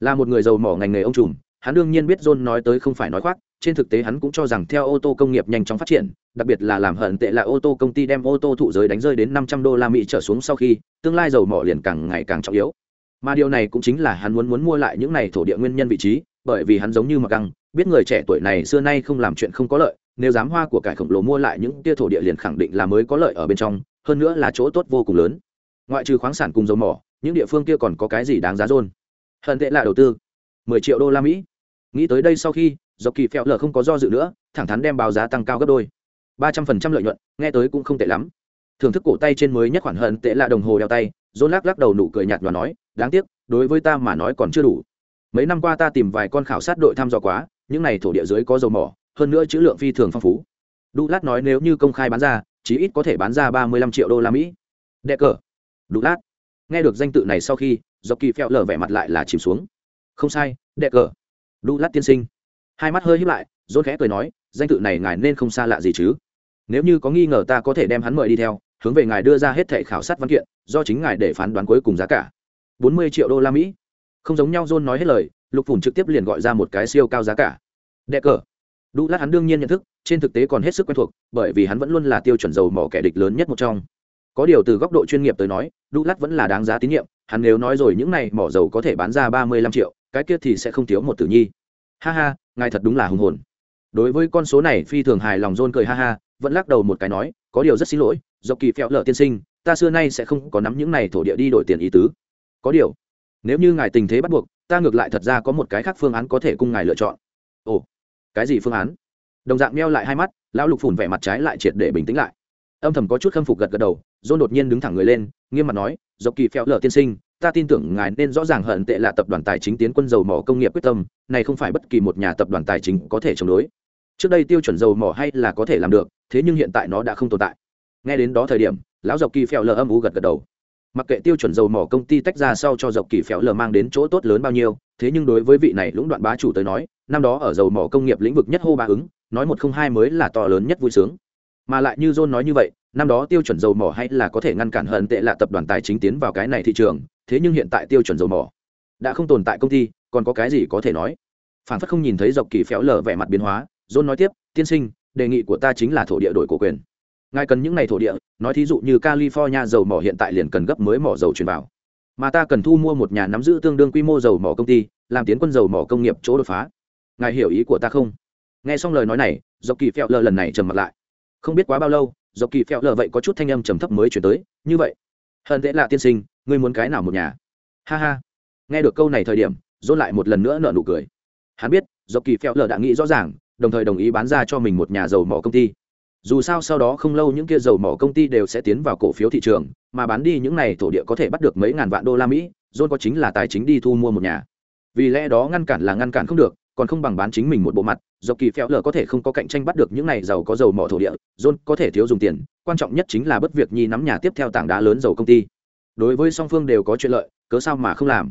Là một người dầu mỏ ngành nghề ông trùm, hắn đương nhiên biết john nói tới không phải nói khoác, trên thực tế hắn cũng cho rằng theo ô tô công nghiệp nhanh chóng phát triển, đặc biệt là làm hận tệ là ô tô công ty đem ô tô thụ giới đánh rơi đến năm trăm đô la mỹ trở xuống sau khi, tương lai dầu mỏ liền càng ngày càng trọng yếu mà điều này cũng chính là hắn muốn muốn mua lại những này thổ địa nguyên nhân vị trí, bởi vì hắn giống như mặc găng, biết người trẻ tuổi này xưa nay không làm chuyện không có lợi, nếu dám hoa của cải khổng lồ mua lại những tia thổ địa liền khẳng định là mới có lợi ở bên trong, hơn nữa là chỗ tốt vô cùng lớn. Ngoại trừ khoáng sản cùng dầu mỏ, những địa phương kia còn có cái gì đáng giá rôn hận tệ là đầu tư. Mười triệu đô la mỹ. Nghĩ tới đây sau khi do kỳ phèo lờ không có do dự nữa, thẳng thắn đem báo giá tăng cao gấp đôi. Ba trăm phần trăm lợi nhuận, nghe tới cũng không tệ lắm. Thưởng thức cổ tay trên mới nhất khoản hận tệ là đồng hồ đeo tay rôn lắc lắc đầu nụ cười nhạt và nói đáng tiếc, đối với ta mà nói còn chưa đủ. Mấy năm qua ta tìm vài con khảo sát đội thăm dò quá, những này thổ địa dưới có dầu mỏ, hơn nữa chữ lượng phi thường phong phú. Đu lát nói nếu như công khai bán ra, chí ít có thể bán ra ba mươi lăm triệu đô la mỹ. Đệ cờ. Đu lát nghe được danh tự này sau khi do kỳ phèo lở vẻ mặt lại là chìm xuống. Không sai, đệ cờ. Đu lát tiên sinh. Hai mắt hơi híp lại dôn khẽ cười nói, danh tự này ngài nên không xa lạ gì chứ? Nếu như có nghi ngờ ta có thể đem hắn mời đi theo, hướng về ngài đưa ra hết thẻ khảo sát văn kiện, do chính ngài để phán đoán cuối cùng giá cả bốn mươi triệu đô la mỹ. Không giống nhau john nói hết lời, lục phủn trực tiếp liền gọi ra một cái siêu cao giá cả. Đệ cờ. Đu lát hắn đương nhiên nhận thức, trên thực tế còn hết sức quen thuộc, bởi vì hắn vẫn luôn là tiêu chuẩn dầu mỏ kẻ địch lớn nhất một trong. Có điều từ góc độ chuyên nghiệp tới nói, đu lát vẫn là đáng giá tín nhiệm, hắn nếu nói rồi những này mỏ dầu có thể bán ra ba mươi lăm triệu, cái kia thì sẽ không thiếu một tử nhi. Ha ha, ngài thật đúng là hùng hồn. Đối với con số này phi thường hài lòng john cười ha ha, vẫn lắc đầu một cái nói, có điều rất xin lỗi, do kỳ phèo lợ tiên sinh, ta xưa nay sẽ không có nắm những này thổ địa đi đổi tiền ý tứ có điều, nếu như ngài tình thế bắt buộc, ta ngược lại thật ra có một cái khác phương án có thể cung ngài lựa chọn. Ồ, cái gì phương án? Đồng dạng meo lại hai mắt, lão lục phủn vẻ mặt trái lại triệt để bình tĩnh lại. Âm thầm có chút khâm phục gật gật đầu dôn đột nhiên đứng thẳng người lên, nghiêm mặt nói dọc kỳ phèo lở tiên sinh, ta tin tưởng ngài nên rõ ràng hận tệ là tập đoàn tài chính tiến quân dầu mỏ công nghiệp quyết tâm, này không phải bất kỳ một nhà tập đoàn tài chính có thể chống đối. Trước đây tiêu chuẩn dầu mỏ hay là có thể làm được, thế nhưng hiện tại nó đã không tồn tại. Nghe đến đó thời điểm, lão dọc kỳ phèo lờ âm u gật gật đầu mặc kệ tiêu chuẩn dầu mỏ công ty tách ra sau cho dọc kỳ phèo lờ mang đến chỗ tốt lớn bao nhiêu, thế nhưng đối với vị này lũng đoạn bá chủ tới nói, năm đó ở dầu mỏ công nghiệp lĩnh vực nhất hô ba ứng, nói một không hai mới là to lớn nhất vui sướng. Mà lại như john nói như vậy, năm đó tiêu chuẩn dầu mỏ hay là có thể ngăn cản hận tệ là tập đoàn tài chính tiến vào cái này thị trường, thế nhưng hiện tại tiêu chuẩn dầu mỏ đã không tồn tại công ty, còn có cái gì có thể nói? Phản phất không nhìn thấy dọc kỳ phéo lờ vẻ mặt biến hóa, john nói tiếp, tiên sinh, đề nghị của ta chính là thổ địa đổi cổ quyền ngài cần những n à y thổ địa, nói thí dụ như california dầu mỏ hiện tại liền cần gấp mới mỏ dầu truyền vào. Mà ta cần thu mua một nhà nắm giữ tương đương quy mô dầu mỏ công ty, làm tiến quân dầu mỏ công nghiệp chỗ đột phá. Ngài hiểu ý của ta không? Nghe xong lời nói này, dọc kỳ Phẹo lờ lần này trầm mặt lại. Không biết quá bao lâu, dọc kỳ Phẹo lờ vậy có chút thanh âm trầm thấp mới chuyển tới, như vậy hơn thế là tiên sinh, ngươi muốn cái nào một nhà? Ha ha. Nghe được câu này thời điểm, dôn lại một lần nữa nợ nụ cười. Hắn biết, dọc kỳ Phẹo lờ đã nghĩ rõ ràng, đồng thời đồng ý bán ra cho mình một nhà dầu mỏ công ty dù sao sau đó không lâu những kia dầu mỏ công ty đều sẽ tiến vào cổ phiếu thị trường, mà bán đi những này thổ địa có thể bắt được mấy ngàn vạn đô la mỹ, john có chính là tài chính đi thu mua một nhà. Vì lẽ đó ngăn cản là ngăn cản không được, còn không bằng bán chính mình một bộ mặt dọc kỳ phèo lờ có thể không có cạnh tranh bắt được những này giàu có dầu mỏ thổ địa, john có thể thiếu dùng tiền, quan trọng nhất chính là bất việc nhi nắm nhà tiếp theo tảng đá lớn dầu công ty. Đối với song phương đều có chuyện lợi, cớ sao mà không làm?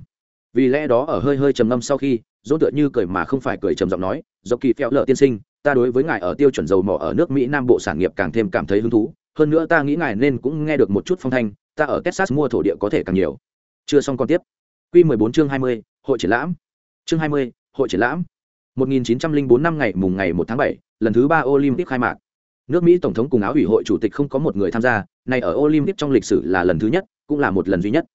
Vì lẽ đó ở hơi hơi trầm ngâm sau khi dỗ tựa như cười mà không phải cười trầm giọng nói do kỳ phèo lợ tiên sinh ta đối với ngài ở tiêu chuẩn dầu mỏ ở nước mỹ nam bộ sản nghiệp càng thêm cảm thấy hứng thú. Hơn nữa ta nghĩ ngài nên cũng nghe được một chút phong thanh ta ở texas mua thổ địa có thể càng nhiều. Chưa xong còn tiếp. Q 14 chương 20, hội triển lãm. Chương 20, hội triển lãm. 1904 năm ngày mùng ngày 1 tháng 7, lần thứ ba olympic khai mạc. Nước mỹ tổng thống cùng áo ủy hội chủ tịch không có một người tham gia này ở olympic trong lịch sử là lần thứ nhất cũng là một lần duy nhất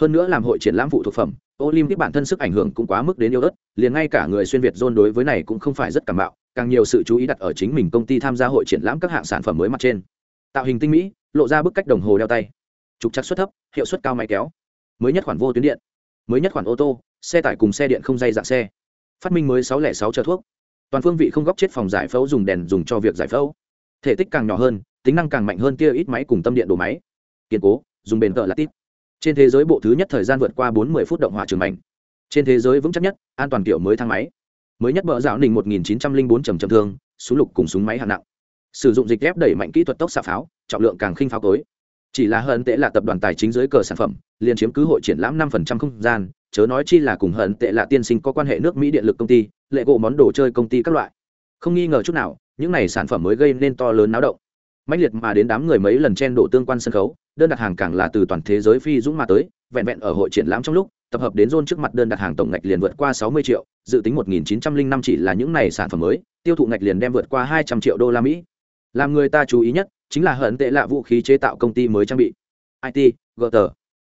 hơn nữa làm hội triển lãm phụ thuộc phẩm, olympic bản thân sức ảnh hưởng cũng quá mức đến yêu ớt, liền ngay cả người xuyên việt john đối với này cũng không phải rất cảm bạo càng nhiều sự chú ý đặt ở chính mình công ty tham gia hội triển lãm các hạng sản phẩm mới mặt trên. Tạo hình tinh mỹ, lộ ra bức cách đồng hồ đeo tay. Trục chắc suất thấp, hiệu suất cao máy kéo. Mới nhất khoản vô tuyến điện. Mới nhất khoản ô tô, xe tải cùng xe điện không dây dạng xe. Phát minh mới sáu lẻ sáu chờ thuốc. Toàn phương vị không góc chết phòng giải phẫu dùng đèn dùng cho việc giải phẫu. Thể tích càng nhỏ hơn, tính năng càng mạnh hơn kia ít máy cùng tâm điện đồ máy. Kiên cố, dùng bền tợ là tít trên thế giới bộ thứ nhất thời gian vượt qua bốn mươi phút động hỏa trường mạnh trên thế giới vững chắc nhất, an toàn kiểu mới thang máy. Mới nhất bờ dạo nình một nghìn chín trăm linh bốn trầm trầm thương, súng lục cùng súng máy hạng nặng. Sử dụng dịch ghép đẩy mạnh kỹ thuật tốc xạ pháo, trọng lượng càng khinh pháo tối chỉ là hận tệ là tập đoàn tài chính dưới cờ sản phẩm, liền chiếm cứ hội triển lãm năm phần trăm không gian, chớ nói chi là cùng hận tệ là tiên sinh có quan hệ nước mỹ điện lực công ty, lệ gỗ món đồ chơi công ty các loại. Không nghi ngờ chút nào, những này sản phẩm mới gây nên to lớn náo động. Mãnh liệt mà đến đám người mấy lần chen đổ tương quan sân khấu đơn đặt hàng càng là từ toàn thế giới phi dũng mà tới, vẹn vẹn ở hội triển lãm trong lúc, tập hợp đến rôn trước mặt đơn đặt hàng tổng ngạch liền vượt qua 60 triệu, dự tính 1905 chỉ là những này sản phẩm mới, tiêu thụ ngạch liền đem vượt qua 200 triệu đô la mỹ. Làm người ta chú ý nhất, chính là hận tệ lạ vũ khí chế tạo công ty mới trang bị. It gờ tờ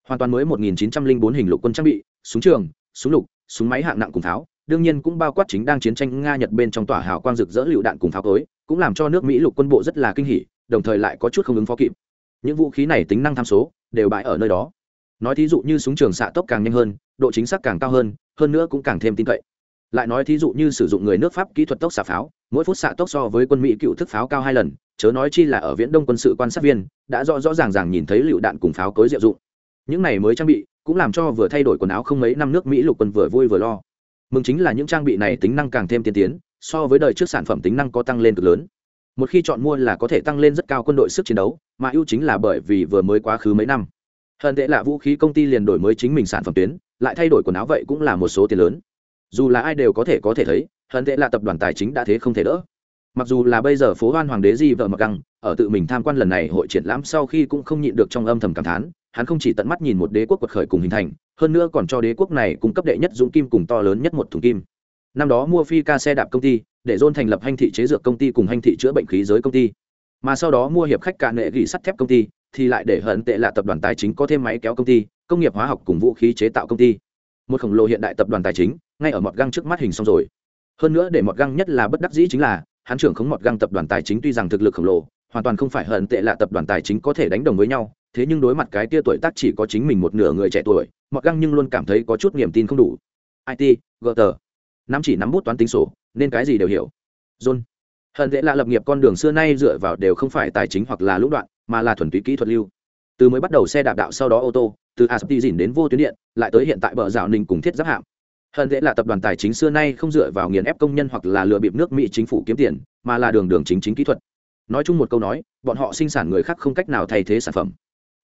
hoàn toàn mới 1904 hình lục quân trang bị, súng trường, súng lục, súng máy hạng nặng cùng pháo đương nhiên cũng bao quát chính đang chiến tranh nga, nhật bên trong tỏa hào quang rực rỡ lựu đạn cùng pháo tối cũng làm cho nước mỹ lục quân bộ rất là kinh hỉ, đồng thời lại có chút không ứng phó kịp những vũ khí này tính năng tham số đều bãi ở nơi đó. Nói thí dụ như súng trường xạ tốc càng nhanh hơn, độ chính xác càng cao hơn hơn nữa cũng càng thêm tin cậy. Lại nói thí dụ như sử dụng người nước pháp kỹ thuật tốc xạ pháo, mỗi phút xạ tốc so với quân mỹ cựu thức pháo cao hai lần, chớ nói chi là ở viễn đông quân sự quan sát viên, đã rõ rõ ràng ràng nhìn thấy lựu đạn cùng pháo cối diệu dụng. Những này mới trang bị cũng làm cho vừa thay đổi quần áo không mấy năm nước mỹ lục quân vừa vui vừa lo. Mừng chính là những trang bị này tính năng càng thêm tiên tiến, so với đời trước sản phẩm tính năng có tăng lên cực lớn. Một khi chọn mua là có thể tăng lên rất cao quân đội sức chiến đấu mà ưu chính là bởi vì vừa mới quá khứ mấy năm. Hận tệ là vũ khí công ty liền đổi mới chính mình sản phẩm tuyến, lại thay đổi quần áo vậy cũng là một số tiền lớn. Dù là ai đều có thể có thể thấy, hận tệ là tập đoàn tài chính đã thế không thể đỡ. Mặc dù là bây giờ phố hoan hoàng đế di vợ mặc găng, ở tự mình tham quan lần này hội triển lãm sau khi cũng không nhịn được trong âm thầm cảm thán, hắn không chỉ tận mắt nhìn một đế quốc quật khởi cùng hình thành, hơn nữa còn cho đế quốc này cung cấp đệ nhất dũng kim cùng to lớn nhất một thùng kim. Năm đó mua phi ca xe đạp công ty, để dôn thành lập hành thị chế dược công ty cùng hành thị chữa bệnh khí giới công ty mà sau đó mua hiệp khách cả nệ gỉ sắt thép công ty, thì lại để hận tệ là tập đoàn tài chính có thêm máy kéo công ty, công nghiệp hóa học cùng vũ khí chế tạo công ty. Một khổng lồ hiện đại tập đoàn tài chính, ngay ở mọt găng trước mắt hình xong rồi. Hơn nữa để mọt găng nhất là bất đắc dĩ chính là, hắn trưởng khống mọt găng tập đoàn tài chính tuy rằng thực lực khổng lồ, hoàn toàn không phải hận tệ là tập đoàn tài chính có thể đánh đồng với nhau, thế nhưng đối mặt cái tia tuổi tác chỉ có chính mình một nửa người trẻ tuổi, mọt găng nhưng luôn cảm thấy có chút niềm tin không đủ. It gờ tờ nắm chỉ nắm bút toán tính sổ, nên cái gì đều hiểu. John hận tệ là lập nghiệp con đường xưa nay dựa vào đều không phải tài chính hoặc là lũng đoạn, mà là thuần túy kỹ thuật lưu. Từ mới bắt đầu xe đạp đạo sau đó ô tô, từ aspi dìn đến vô tuyến điện, lại tới hiện tại bờ rào ninh cùng thiết giáp hạm. Hận tệ là tập đoàn tài chính xưa nay không dựa vào nghiền ép công nhân hoặc là lừa bịp nước mỹ chính phủ kiếm tiền, mà là đường đường chính chính kỹ thuật. Nói chung một câu nói, bọn họ sinh sản người khác không cách nào thay thế sản phẩm.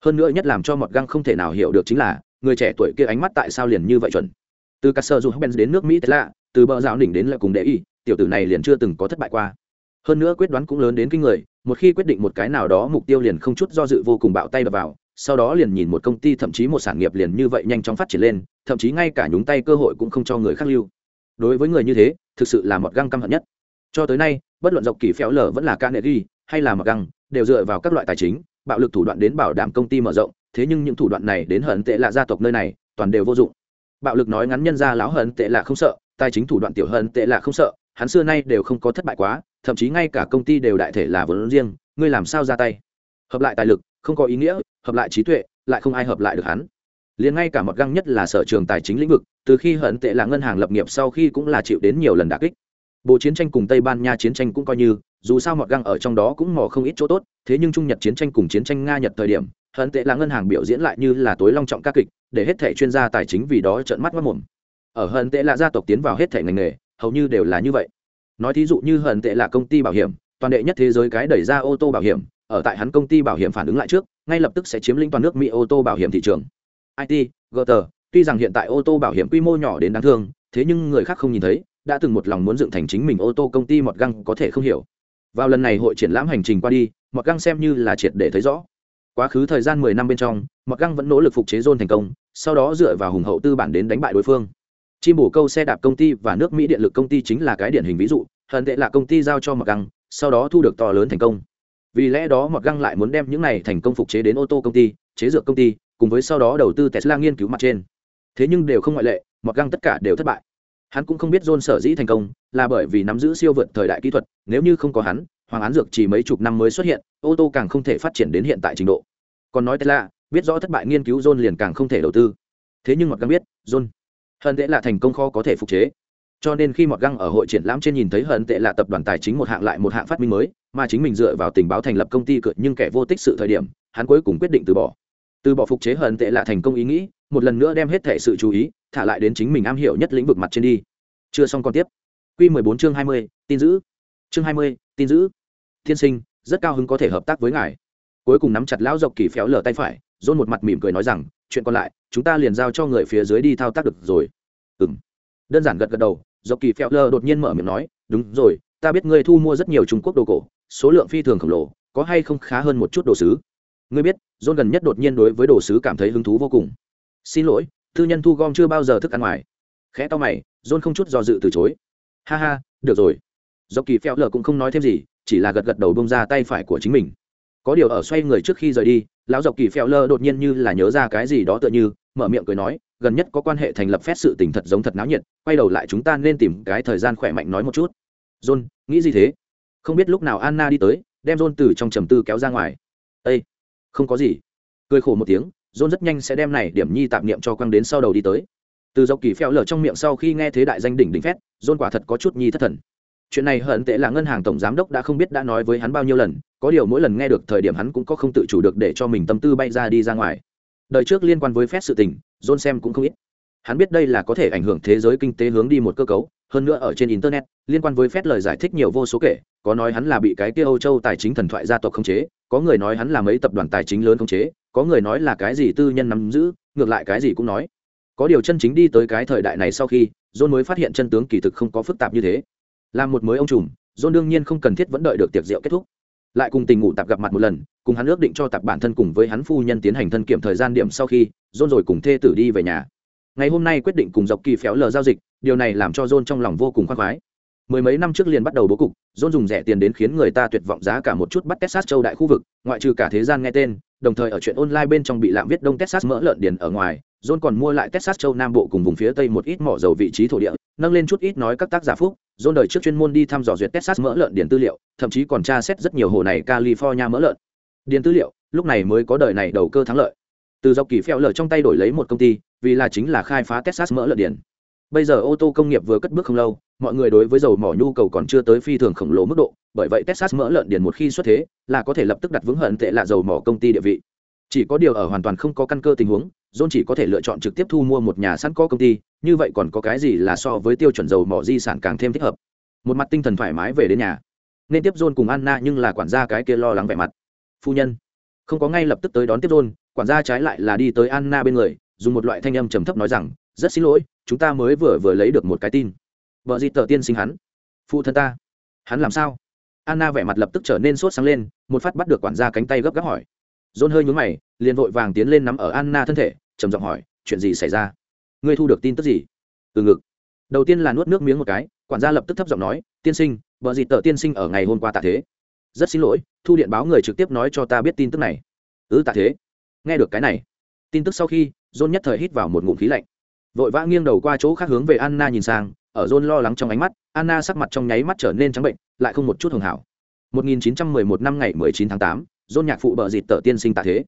Hơn nữa nhất làm cho mọt găng không thể nào hiểu được chính là, người trẻ tuổi kia ánh mắt tại sao liền như vậy chuẩn. Từ các sơ dù benz đến nước mỹ thế lạ từ bờ rào đỉnh đến lại cùng đệ y tiểu tử này liền chưa từng có thất bại qua hơn nữa quyết đoán cũng lớn đến kinh người, một khi quyết định một cái nào đó, mục tiêu liền không chút do dự vô cùng bạo tay đập vào, sau đó liền nhìn một công ty, thậm chí một sản nghiệp liền như vậy nhanh chóng phát triển lên, thậm chí ngay cả nhúng tay cơ hội cũng không cho người khác lưu. Đối với người như thế, thực sự là một găng căm hận nhất. Cho tới nay, bất luận dọc kỳ phéo lở vẫn là ca nệ ghi hay là mặc găng, đều dựa vào các loại tài chính, bạo lực thủ đoạn đến bảo đảm công ty mở rộng, thế nhưng những thủ đoạn này đến hận tệ lạ gia tộc nơi này, toàn đều vô dụng. Bạo lực nói ngắn nhân ra lão hận tệ lạ không sợ, tài chính thủ đoạn tiểu hận tệ lạ không sợ, hắn xưa nay đều không có thất bại quá thậm chí ngay cả công ty đều đại thể là vốn riêng, ngươi làm sao ra tay? Hợp lại tài lực, không có ý nghĩa, hợp lại trí tuệ, lại không ai hợp lại được hắn. Liền ngay cả mọt găng nhất là sở trường tài chính lĩnh vực, từ khi hận tệ là ngân hàng lập nghiệp sau khi cũng là chịu đến nhiều lần đà kích. Bộ chiến tranh cùng tây ban nha chiến tranh cũng coi như, dù sao mọt găng ở trong đó cũng mò không ít chỗ tốt, thế nhưng trung nhật chiến tranh cùng chiến tranh nga nhật thời điểm, hận tệ là ngân hàng biểu diễn lại như là tối long trọng ca kịch, để hết thẻ chuyên gia tài chính vì đó trợn mắt mất mồm. Ở hận tệ là gia tộc tiến vào hết thẻ ngành nghề, hầu như đều là như vậy nói thí dụ như hận tệ là công ty bảo hiểm, toàn đệ nhất thế giới cái đẩy ra ô tô bảo hiểm, ở tại hắn công ty bảo hiểm phản ứng lại trước, ngay lập tức sẽ chiếm lĩnh toàn nước mỹ ô tô bảo hiểm thị trường. It gutter, tuy rằng hiện tại ô tô bảo hiểm quy mô nhỏ đến đáng thương, thế nhưng người khác không nhìn thấy, đã từng một lòng muốn dựng thành chính mình ô tô công ty mọt găng có thể không hiểu. Vào lần này hội triển lãm hành trình qua đi, mọt găng xem như là triệt để thấy rõ. Quá khứ thời gian mười năm bên trong, mọt găng vẫn nỗ lực phục chế dôn thành công, sau đó dựa vào hùng hậu tư bản đến đánh bại đối phương chim bổ câu xe đạp công ty và nước mỹ điện lực công ty chính là cái điển hình ví dụ, hận tệ là công ty giao cho mặc găng, sau đó thu được to lớn thành công. Vì lẽ đó mặc găng lại muốn đem những này thành công phục chế đến ô tô công ty, chế dược công ty, cùng với sau đó đầu tư tesla nghiên cứu mặt trên. Thế nhưng đều không ngoại lệ mặc găng tất cả đều thất bại. Hắn cũng không biết john sở dĩ thành công, là bởi vì nắm giữ siêu vượt thời đại kỹ thuật, nếu như không có hắn, hoàng án dược chỉ mấy chục năm mới xuất hiện, ô tô càng không thể phát triển đến hiện tại trình độ. Còn nói tesla, biết rõ thất bại nghiên cứu john liền càng không thể đầu tư. Thế nhưng mặc găng biết, john hận tệ là thành công khó có thể phục chế. Cho nên khi mọt găng ở hội triển lãm trên nhìn thấy hận tệ là tập đoàn tài chính một hạng lại một hạng phát minh mới mà chính mình dựa vào tình báo thành lập công ty cự nhưng kẻ vô tích sự thời điểm hắn cuối cùng quyết định từ bỏ. Từ bỏ phục chế hận tệ là thành công ý nghĩ một lần nữa đem hết thể sự chú ý thả lại đến chính mình am hiểu nhất lĩnh vực mặt trên đi. Chưa xong còn tiếp. Q 14 chương 20, tin giữ. Chương 20, tin giữ. Thiên sinh rất cao hứng có thể hợp tác với ngài. Cuối cùng nắm chặt lão dọc kỳ phéo lở tay phải dôn một mặt mỉm cười nói rằng chuyện còn lại, chúng ta liền giao cho người phía dưới đi thao tác được rồi. Ừ m đơn giản gật gật đầu dọc kỳ phèo lơ đột nhiên mở miệng nói, đúng rồi, ta biết ngươi thu mua rất nhiều trung quốc đồ cổ, số lượng phi thường khổng lồ, có hay không khá hơn một chút đồ sứ? Ngươi biết dôn gần nhất đột nhiên đối với đồ sứ cảm thấy hứng thú vô cùng. Xin lỗi thư nhân thu gom chưa bao giờ thức ăn ngoài. Khẽ to mày, john không chút do dự từ chối. Ha ha, được rồi. Do kỳ phèo lơ cũng không nói thêm gì, chỉ là gật gật đầu bông ra tay phải của chính mình có điều ở xoay người trước khi rời đi, lão dọc kỳ phèo lơ đột nhiên như là nhớ ra cái gì đó tựa như, mở miệng cười nói, gần nhất có quan hệ thành lập phép sự tình thật giống thật náo nhiệt, quay đầu lại chúng ta nên tìm cái thời gian khỏe mạnh nói một chút. John, nghĩ gì thế? Không biết lúc nào anna đi tới, đem john từ trong trầm tư kéo ra ngoài. Ây không có gì. Cười khổ một tiếng, john rất nhanh sẽ đem này điểm nhi tạp niệm cho quăng đến sau đầu đi tới. Từ dọc kỳ phèo lở trong miệng sau khi nghe thế đại danh đỉnh đỉnh phét, john quả thật có chút nhi thất thần. Chuyện này hận tệ là ngân hàng tổng giám đốc đã không biết đã nói với hắn bao nhiêu lần có điều mỗi lần nghe được thời điểm hắn cũng có không tự chủ được để cho mình tâm tư bay ra đi ra ngoài. Đời trước liên quan với phép sự tình, john xem cũng không ít. Hắn biết đây là có thể ảnh hưởng thế giới kinh tế hướng đi một cơ cấu, hơn nữa ở trên internet, liên quan với phép lời giải thích nhiều vô số kể, có nói hắn là bị cái kia âu châu tài chính thần thoại gia tộc khống chế, có người nói hắn là mấy tập đoàn tài chính lớn khống chế, có người nói là cái gì tư nhân nắm giữ, ngược lại cái gì cũng nói. Có điều chân chính đi tới cái thời đại này sau khi, john mới phát hiện chân tướng kỳ thực không có phức tạp như thế. Là một mới ông trùm, john đương nhiên không cần thiết vẫn đợi được tiệc rượu kết thúc lại cùng tình ngủ tạp gặp mặt một lần, cùng hắn ước định cho tạp bản thân cùng với hắn phu nhân tiến hành thân kiểm thời gian điểm sau khi, john rồi cùng thê tử đi về nhà. Ngày hôm nay quyết định cùng dọc kỳ phéo lờ giao dịch, điều này làm cho john trong lòng vô cùng khoác khoái. Mười mấy năm trước liền bắt đầu bố cục, john dùng rẻ tiền đến khiến người ta tuyệt vọng giá cả một chút bắt texas châu đại khu vực, ngoại trừ cả thế gian nghe tên, đồng thời ở chuyện online bên trong bị lạm viết đông texas mỡ lợn điền ở ngoài john còn mua lại texas châu nam bộ cùng vùng phía tây một ít mỏ dầu vị trí thổ địa, nâng lên chút ít nói các tác giả phúc. John đời trước chuyên môn đi thăm dò duyệt texas mỡ lợn điển tư liệu, thậm chí còn tra xét rất nhiều hồ này california mỡ lợn điển tư liệu, lúc này mới có đời này đầu cơ thắng lợi. Từ dọc kỳ phèo lở trong tay đổi lấy một công ty, vì là chính là khai phá texas mỡ lợn điển. bây giờ ô tô công nghiệp vừa cất bước không lâu, mọi người đối với dầu mỏ nhu cầu còn chưa tới phi thường khổng lồ mức độ, bởi vậy texas mỡ lợn điển một khi xuất thế, là có thể lập tức đặt vững hận tệ là dầu mỏ công ty địa vị chỉ có điều ở hoàn toàn không có căn cơ tình huống john chỉ có thể lựa chọn trực tiếp thu mua một nhà sẵn có công ty, như vậy còn có cái gì là so với tiêu chuẩn dầu mỏ di sản càng thêm thích hợp? Một mặt tinh thần thoải mái về đến nhà. Nên tiếp john cùng anna nhưng là quản gia cái kia lo lắng vẻ mặt. Phu nhân. Không có ngay lập tức tới đón tiếp john quản gia trái lại là đi tới anna bên người, dùng một loại thanh âm trầm thấp nói rằng, rất xin lỗi, chúng ta mới vừa vừa lấy được một cái tin. Vợ dịt tờ tiên sinh hắn. Phụ thân ta. Hắn làm sao? Anna vẻ mặt lập tức trở nên sốt sáng lên, một phát bắt được quản gia cánh tay gấp gáp hỏi john hơi nhướng mày liền vội vàng tiến lên nắm ở anna thân thể trầm giọng hỏi chuyện gì xảy ra? Ngươi thu được tin tức gì? Từ ngực. Đầu tiên là nuốt nước miếng một cái quản gia lập tức thấp giọng nói tiên sinh vợ gì tờ tiên sinh ở ngày hôm qua tạ thế? Rất xin lỗi thu điện báo người trực tiếp nói cho ta biết tin tức này. Ư ừ, tạ thế. Nghe được cái này. Tin tức sau khi john nhất thời hít vào một ngụm khí lạnh. Vội vã nghiêng đầu qua chỗ khác hướng về anna nhìn sang ở john lo lắng trong ánh mắt anna sắc mặt trong nháy mắt trở nên trắng bệnh lại không một chút hồng hảo. 1911 năm ngày 19 tháng 8, dôn nhạc phụ bờ dịt tờ tiên sinh tạ thế.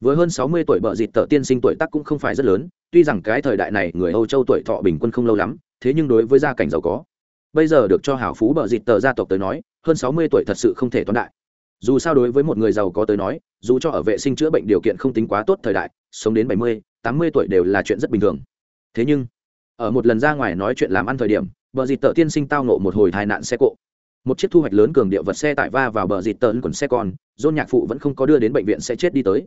Với hơn 60 tuổi bờ dịt tờ tiên sinh tuổi tác cũng không phải rất lớn tuy rằng cái thời đại này người âu châu tuổi thọ bình quân không lâu lắm thế nhưng đối với gia cảnh giàu có. Bây giờ được cho hảo phú bờ dịt tờ gia tộc tới nói hơn 60 tuổi thật sự không thể toán đại. Dù sao đối với một người giàu có tới nói dù cho ở vệ sinh chữa bệnh điều kiện không tính quá tốt thời đại sống đến 70, 80 tuổi đều là chuyện rất bình thường. Thế nhưng ở một lần ra ngoài nói chuyện làm ăn thời điểm bờ dịt tờ tiên sinh tao nộ một hồi tai nạn xe cộ một chiếc thu hoạch lớn cường địa vật xe tải va vào bờ dịt tơn quần xe con dôn nhạc phụ vẫn không có đưa đến bệnh viện sẽ chết đi tới.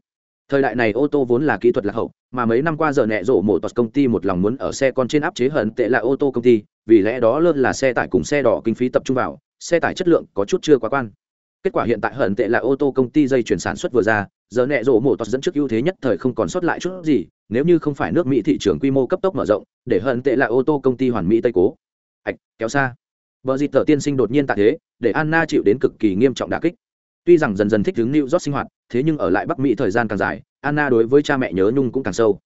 Thời đại này ô tô vốn là kỹ thuật lạc hậu, mà mấy năm qua giờ nẹ rộ một tọt công ty một lòng muốn ở xe con trên áp chế hận tệ là ô tô công ty, vì lẽ đó lơn là xe tải cùng xe đỏ kinh phí tập trung vào, xe tải chất lượng có chút chưa quá quan. Kết quả hiện tại hận tệ là ô tô công ty dây chuyển sản xuất vừa ra, giờ nẹ rộ một tọt dẫn trước ưu thế nhất thời không còn sót lại chút gì, nếu như không phải nước mỹ thị trường quy mô cấp tốc mở rộng, để hận tệ là ô tô công ty hoàn mỹ tây cố. Ạch kéo xa vợ dịt tờ tiên sinh đột nhiên tại thế, để anna chịu đến cực kỳ nghiêm trọng đả kích. Tuy rằng dần dần thích ứng new York sinh hoạt, thế nhưng ở lại bắc mỹ thời gian càng dài, anna đối với cha mẹ nhớ nhung cũng càng sâu.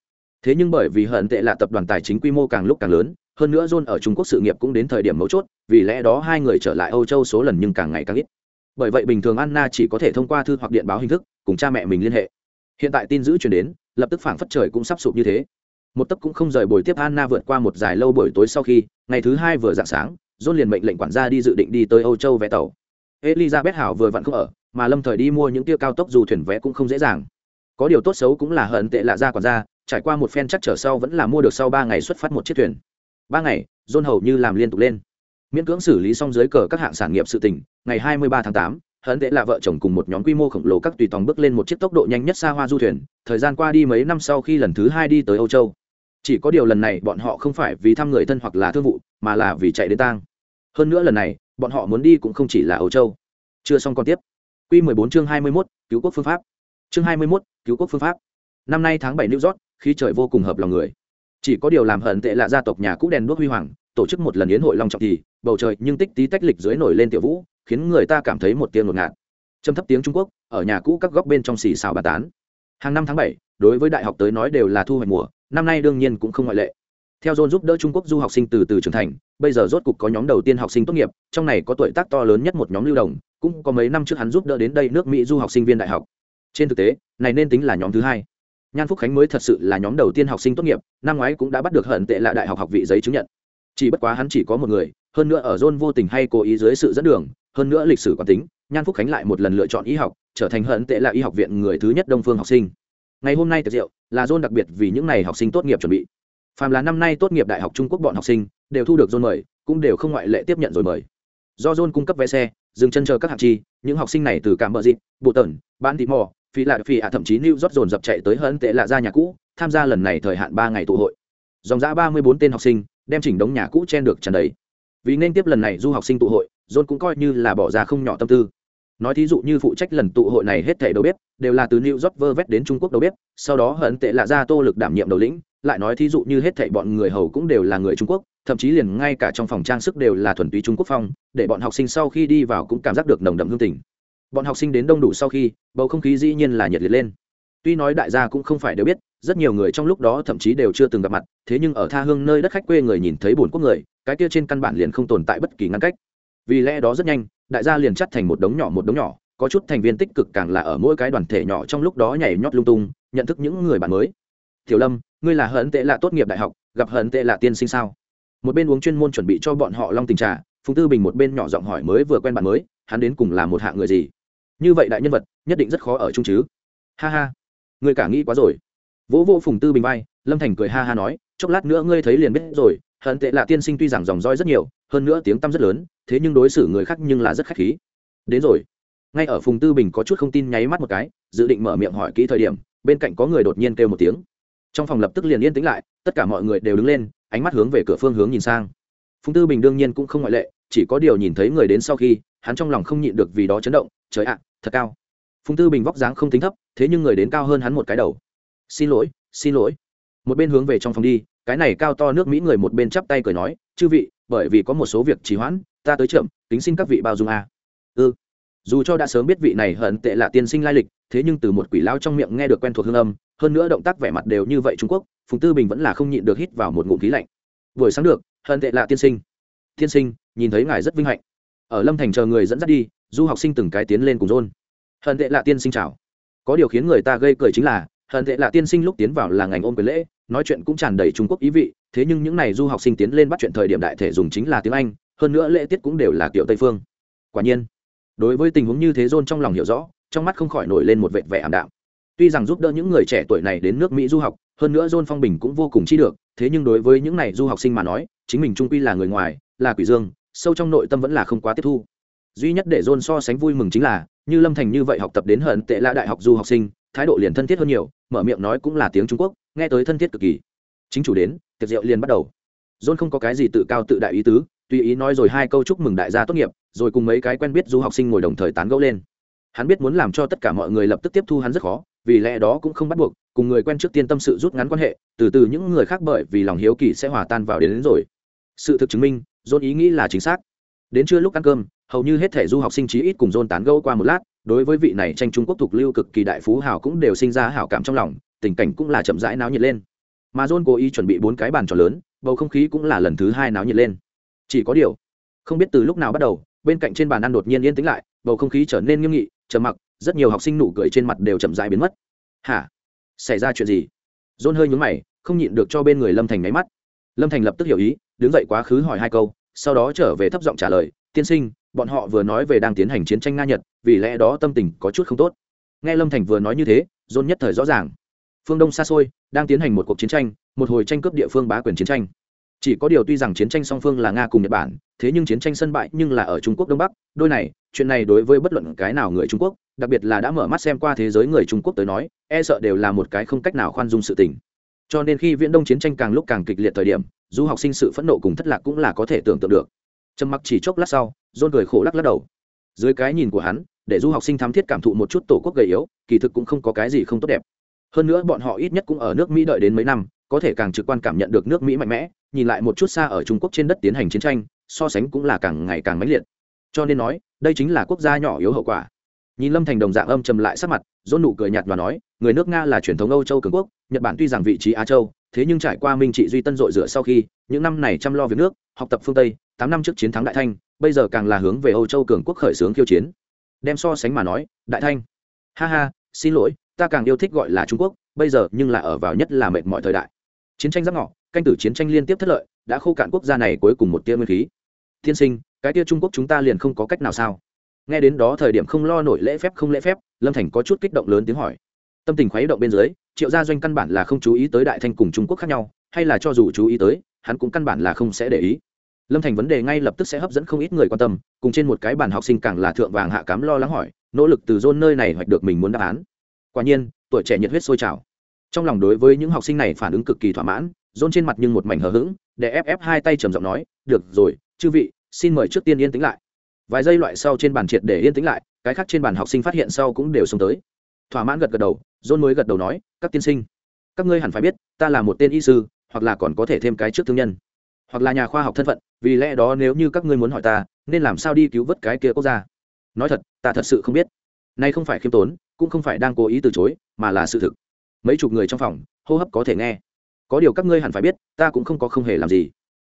Thế nhưng bởi vì hận tệ là tập đoàn tài chính quy mô càng lúc càng lớn, hơn nữa john ở trung quốc sự nghiệp cũng đến thời điểm mấu chốt, vì lẽ đó hai người trở lại âu châu số lần nhưng càng ngày càng ít. Bởi vậy bình thường anna chỉ có thể thông qua thư hoặc điện báo hình thức, cùng cha mẹ mình liên hệ. Hiện tại tin dữ truyền đến, lập tức phảng phất trời cũng sắp sụp như thế. Một tấc cũng không rời buổi tiếp anna vượt qua một dài lâu buổi tối sau khi, ngày thứ hai vừa dạng sáng john liền mệnh lệnh quản gia đi dự định đi tới âu châu vé tàu. Elizabeth hảo vừa vặn không ở mà lâm thời đi mua những tiêu cao tốc dù thuyền vé cũng không dễ dàng. Có điều tốt xấu cũng là hận tệ lạ ra quản gia trải qua một phen chắc trở sau vẫn là mua được sau ba ngày xuất phát một chiếc thuyền. Ba ngày john hầu như làm liên tục lên. Miễn cưỡng xử lý xong dưới cờ các hạng sản nghiệp sự tình. ngày 23 tháng 8, hận tệ là vợ chồng cùng một nhóm quy mô khổng lồ các tùy tòng bước lên một chiếc tốc độ nhanh nhất xa hoa du thuyền thời gian qua đi mấy năm sau khi lần thứ hai đi tới âu châu chỉ có điều lần này bọn họ không phải vì thăm người thân hoặc là thương vụ mà là vì chạy đến tang. Hơn nữa lần này bọn họ muốn đi cũng không chỉ là âu châu. Chưa xong còn tiếp. Q 14 chương 21, cứu quốc phương pháp. Chương 21, cứu quốc phương pháp. Năm nay tháng 7 new york khi trời vô cùng hợp lòng người. Chỉ có điều làm hận tệ là gia tộc nhà cũ đèn đuốc huy hoàng tổ chức một lần yến hội long trọng thì bầu trời nhưng tích tí tách lịch dưới nổi lên tiểu vũ khiến người ta cảm thấy một tiếng ngột ngạt. Trầm thấp tiếng trung quốc ở nhà cũ các góc bên trong xì xào bà tán. Hàng năm tháng bảy đối với đại học tới nói đều là thu hoạch mùa, năm nay đương nhiên cũng không ngoại lệ. Theo john giúp đỡ trung quốc du học sinh từ từ trưởng thành, bây giờ rốt cục có nhóm đầu tiên học sinh tốt nghiệp, trong này có tuổi tác to lớn nhất một nhóm lưu đồng, cũng có mấy năm trước hắn giúp đỡ đến đây nước mỹ du học sinh viên đại học. Trên thực tế, này nên tính là nhóm thứ hai. Nhan phúc khánh mới thật sự là nhóm đầu tiên học sinh tốt nghiệp, năm ngoái cũng đã bắt được hận tệ là đại học học vị giấy chứng nhận. Chỉ bất quá hắn chỉ có một người, hơn nữa ở john vô tình hay cố ý dưới sự dẫn đường, hơn nữa lịch sử quán tính, nhan phúc khánh lại một lần lựa chọn y học, trở thành hận tệ là y học viện người thứ nhất đông phương học sinh ngày hôm nay tiệc rượu là john đặc biệt vì những ngày học sinh tốt nghiệp chuẩn bị. Phàm là năm nay tốt nghiệp đại học trung quốc bọn học sinh, đều thu được john mời, cũng đều không ngoại lệ tiếp nhận rồi mời. Do john cung cấp vé xe, dừng chân chờ các hạng chi, những học sinh này từ cảm bờ dịp, bộ tần ban tị mò phi lạ phi ạ thậm chí new rót dồn dập chạy tới hơn tệ lạ ra nhà cũ, tham gia lần này thời hạn ba ngày tụ hội. Dòng giã ba mươi bốn tên học sinh, đem chỉnh đống nhà cũ chen được trần đầy. Vì nên tiếp lần này du học sinh tụ hội, john cũng coi như là bỏ ra không nhỏ tâm tư nói thí dụ như phụ trách lần tụ hội này hết thảy đầu bếp, đều là từ new york vơ vét đến trung quốc đầu bếp, sau đó hận tệ lạ ra tô lực đảm nhiệm đầu lĩnh, lại nói thí dụ như hết thảy bọn người hầu cũng đều là người trung quốc, thậm chí liền ngay cả trong phòng trang sức đều là thuần túy trung quốc phong, để bọn học sinh sau khi đi vào cũng cảm giác được nồng đậm hương tình. Bọn học sinh đến đông đủ sau khi, bầu không khí dĩ nhiên là nhiệt liệt lên. Tuy nói đại gia cũng không phải đều biết, rất nhiều người trong lúc đó thậm chí đều chưa từng gặp mặt, thế nhưng ở tha hương nơi đất khách quê người nhìn thấy bổn quốc người, cái kia trên căn bản liền không tồn tại bất kỳ ngăn cách. Vì lẽ đó rất nhanh đại gia liền chắt thành một đống nhỏ một đống nhỏ, có chút thành viên tích cực càng là ở mỗi cái đoàn thể nhỏ trong lúc đó nhảy nhót lung tung, nhận thức những người bạn mới. Tiểu lâm, ngươi là hận tệ là tốt nghiệp đại học, gặp hận tệ là tiên sinh sao? Một bên uống chuyên môn chuẩn bị cho bọn họ long tình trà, phùng tư bình một bên nhỏ giọng hỏi mới vừa quen bạn mới, hắn đến cùng là một hạng người gì? Như vậy đại nhân vật, nhất định rất khó ở chung chứ. Ha ha, ngươi cả nghĩ quá rồi. Vỗ vô phùng tư bình vai, lâm thành cười ha ha nói, chốc lát nữa ngươi thấy liền biết rồi hận tệ là tiên sinh tuy rằng dòng roi rất nhiều, hơn nữa tiếng tăm rất lớn, thế nhưng đối xử người khác nhưng là rất khách khí. Đến rồi. Ngay ở phùng tư bình có chút không tin nháy mắt một cái, dự định mở miệng hỏi kỹ thời điểm, bên cạnh có người đột nhiên kêu một tiếng. Trong phòng lập tức liền yên tĩnh lại, tất cả mọi người đều đứng lên, ánh mắt hướng về cửa phương hướng nhìn sang. Phùng tư bình đương nhiên cũng không ngoại lệ, chỉ có điều nhìn thấy người đến sau khi, hắn trong lòng không nhịn được vì đó chấn động, trời ạ, thật cao. Phùng tư bình vóc dáng không tính thấp, thế nhưng người đến cao hơn hắn một cái đầu. Xin lỗi xin lỗi. Một bên hướng về trong phòng đi cái này cao to nước mỹ người một bên chắp tay cười nói, chư vị, bởi vì có một số việc trì hoãn, ta tới chậm, kính xin các vị bao dung a. À. ư dù cho đã sớm biết vị này hận tệ là tiên sinh lai lịch, thế nhưng từ một quỷ lao trong miệng nghe được quen thuộc hương âm, hơn nữa động tác vẻ mặt đều như vậy trung quốc, phùng tư bình vẫn là không nhịn được hít vào một ngụm khí lạnh. Buổi sáng được, hận tệ là tiên sinh. Tiên sinh, nhìn thấy ngài rất vinh hạnh. Ở lâm thành chờ người dẫn dắt đi, du học sinh từng cái tiến lên cùng rôn. Hận tệ là tiên sinh chào. Có điều khiến người ta gây cười chính là hận tệ là tiên sinh lúc tiến vào là ngành ôm quyền lễ, nói chuyện cũng tràn đầy trung quốc ý vị, thế nhưng những n à y du học sinh tiến lên bắt chuyện thời điểm đại thể dùng chính là tiếng anh, hơn nữa lễ tiết cũng đều là kiểu tây phương. Quả nhiên, đối với tình huống như thế john trong lòng hiểu rõ, trong mắt không khỏi nổi lên một vệt vẻ ảm đạm. Tuy rằng giúp đỡ những người trẻ tuổi này đến nước mỹ du học, hơn nữa john phong bình cũng vô cùng chi được, thế nhưng đối với những này du học sinh mà nói, chính mình trung quy là người ngoài, là quỷ dương, sâu trong nội tâm vẫn là không quá tiếp thu. Duy nhất để john so sánh vui mừng chính là như lâm thành như vậy học tập đến hận tệ lạ đại học du học sinh thái độ liền thân thiết hơn nhiều mở miệng nói cũng là tiếng trung quốc nghe tới thân thiết cực kỳ. Chính chủ đến tiệc rượu liền bắt đầu. John không có cái gì tự cao tự đại ý tứ tùy ý nói rồi hai câu chúc mừng đại gia tốt nghiệp rồi cùng mấy cái quen biết du học sinh ngồi đồng thời tán gẫu lên. Hắn biết muốn làm cho tất cả mọi người lập tức tiếp thu hắn rất khó vì lẽ đó cũng không bắt buộc cùng người quen trước tiên tâm sự rút ngắn quan hệ từ từ những người khác bởi vì lòng hiếu kỳ sẽ hòa tan vào đến, đến rồi. Sự thực chứng minh john ý nghĩ là chính xác. Đến trưa lúc ăn cơm hầu như hết thể du học sinh trí ít cùng john tán gẫu qua một lát, đối với vị này tranh trung quốc thuộc lưu cực kỳ đại phú hào cũng đều sinh ra hảo cảm trong lòng, tình cảnh cũng là chậm rãi náo nhiệt lên. Mà john cố ý chuẩn bị bốn cái bàn trò lớn, bầu không khí cũng là lần thứ hai náo nhiệt lên. Chỉ có điều, không biết từ lúc nào bắt đầu, bên cạnh trên bàn ăn đột nhiên yên tĩnh lại, bầu không khí trở nên nghiêm nghị, trầm mặc, rất nhiều học sinh nụ cười trên mặt đều chậm rãi biến mất. Hả? Xảy ra chuyện gì? John hơi nhướng mày, không nhịn được cho bên người lâm thành nháy mắt. Lâm thành lập tức hiểu ý, đứng dậy quá khứ hỏi hai câu, sau đó trở về thấp giọng trả lời, tiên sinh bọn họ vừa nói về đang tiến hành chiến tranh nga nhật, vì lẽ đó tâm tình có chút không tốt. Nghe lâm thành vừa nói như thế john nhất thời rõ ràng. Phương đông xa xôi, đang tiến hành một cuộc chiến tranh, một hồi tranh cướp địa phương bá quyền chiến tranh. Chỉ có điều tuy rằng chiến tranh song phương là nga cùng nhật bản, thế nhưng chiến tranh sân bại nhưng là ở trung quốc đông bắc. Đôi này, chuyện này đối với bất luận cái nào người trung quốc, đặc biệt là đã mở mắt xem qua thế giới người trung quốc tới nói e sợ đều là một cái không cách nào khoan dung sự tình. Cho nên khi viễn đông chiến tranh càng lúc càng kịch liệt thời điểm, du học sinh sự phẫn nộ cùng thất lạc cũng là có thể tưởng tượng được. Trầm mặc chỉ chốc lát sau john cười khổ lắc lắc đầu. Dưới cái nhìn của hắn, để du học sinh thám thiết cảm thụ một chút tổ quốc gầy yếu, kỳ thực cũng không có cái gì không tốt đẹp. Hơn nữa bọn họ ít nhất cũng ở nước mỹ đợi đến mấy năm, có thể càng trực quan cảm nhận được nước mỹ mạnh mẽ, nhìn lại một chút xa ở trung quốc trên đất tiến hành chiến tranh, so sánh cũng là càng ngày càng mãnh liệt. Cho nên nói, đây chính là quốc gia nhỏ yếu hậu quả nhìn lâm thành đồng dạng âm trầm lại sắc mặt dôn nụ cười nhạt và nói, người nước nga là truyền thống âu châu cường quốc, nhật bản tuy rằng vị trí á châu, thế nhưng trải qua minh trị duy tân dội rửa sau khi, những năm này chăm lo việc nước, học tập phương tây, tám năm trước chiến thắng đại thanh, bây giờ càng là hướng về âu châu cường quốc khởi xướng khiêu chiến. Đem so sánh mà nói, đại thanh. Ha ha, xin lỗi, ta càng yêu thích gọi là trung quốc, bây giờ nhưng là ở vào nhất là mệt mọi thời đại. Chiến tranh giáp ngọ, canh tử chiến tranh liên tiếp thất lợi, đã khô cạn quốc gia này cuối cùng một tia nguyên khí. Tiên sinh, cái tia trung quốc chúng ta liền không có cách nào sao? Nghe đến đó thời điểm không lo nổi lễ phép không lễ phép, lâm thành có chút kích động lớn tiếng hỏi. Tâm tình khuấy động bên dưới, triệu gia doanh căn bản là không chú ý tới đại thanh cùng trung quốc khác nhau, hay là cho dù chú ý tới, hắn cũng căn bản là không sẽ để ý. Lâm thành vấn đề ngay lập tức sẽ hấp dẫn không ít người quan tâm, cùng trên một cái bàn học sinh càng là thượng vàng hạ cám lo lắng hỏi, nỗ lực từ dôn nơi này hoạch được mình muốn đáp án. Quả nhiên, tuổi trẻ nhiệt huyết sôi trào. Trong lòng đối với những học sinh này phản ứng cực kỳ thỏa mãn, dôn trên mặt nhưng một mảnh hờ hững để ép ép hai tay trầm giọng nói, được rồi, chư vị, xin mời trước tiên yên tĩnh lại vài giây loại sau trên bàn triệt để yên tĩnh lại, cái khác trên bàn học sinh phát hiện sau cũng đều xông tới. Thỏa mãn gật gật đầu dôn mới gật đầu nói, các tiên sinh, các ngươi hẳn phải biết, ta là một tên y sư, hoặc là còn có thể thêm cái trước thương nhân, hoặc là nhà khoa học thân phận, vì lẽ đó nếu như các ngươi muốn hỏi ta, nên làm sao đi cứu vớt cái kia quốc gia? Nói thật, ta thật sự không biết. Nay không phải khiêm tốn, cũng không phải đang cố ý từ chối, mà là sự thực. Mấy chục người trong phòng, hô hấp có thể nghe. Có điều các ngươi hẳn phải biết, ta cũng không có không hề làm gì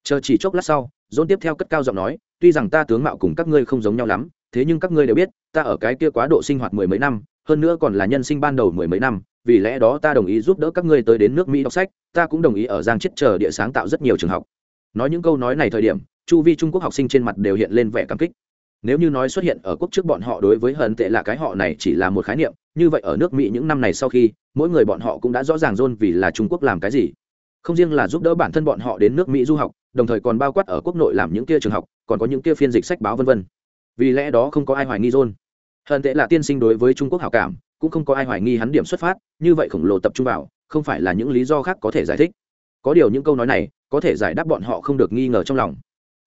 chờ chỉ chốc lát sau, dôn tiếp theo cất cao giọng nói, tuy rằng ta tướng mạo cùng các ngươi không giống nhau lắm, thế nhưng các ngươi đều biết, ta ở cái kia quá độ sinh hoạt mười mấy năm, hơn nữa còn là nhân sinh ban đầu mười mấy năm, vì lẽ đó ta đồng ý giúp đỡ các ngươi tới đến nước mỹ đọc sách, ta cũng đồng ý ở giang chết chờ địa sáng tạo rất nhiều trường học. Nói những câu nói này thời điểm, chu vi trung quốc học sinh trên mặt đều hiện lên vẻ cảm kích. Nếu như nói xuất hiện ở quốc trước bọn họ đối với hận tệ là cái họ này chỉ là một khái niệm, như vậy ở nước mỹ những năm này sau khi, mỗi người bọn họ cũng đã rõ ràng rôn vì là trung quốc làm cái gì không riêng là giúp đỡ bản thân bọn họ đến nước mỹ du học đồng thời còn bao quát ở quốc nội làm những kia trường học còn có những kia phiên dịch sách báo vân vân. Vì lẽ đó không có ai hoài nghi John, hận tệ là tiên sinh đối với trung quốc hảo cảm cũng không có ai hoài nghi hắn điểm xuất phát như vậy khổng lồ tập trung vào không phải là những lý do khác có thể giải thích. Có điều những câu nói này có thể giải đáp bọn họ không được nghi ngờ trong lòng.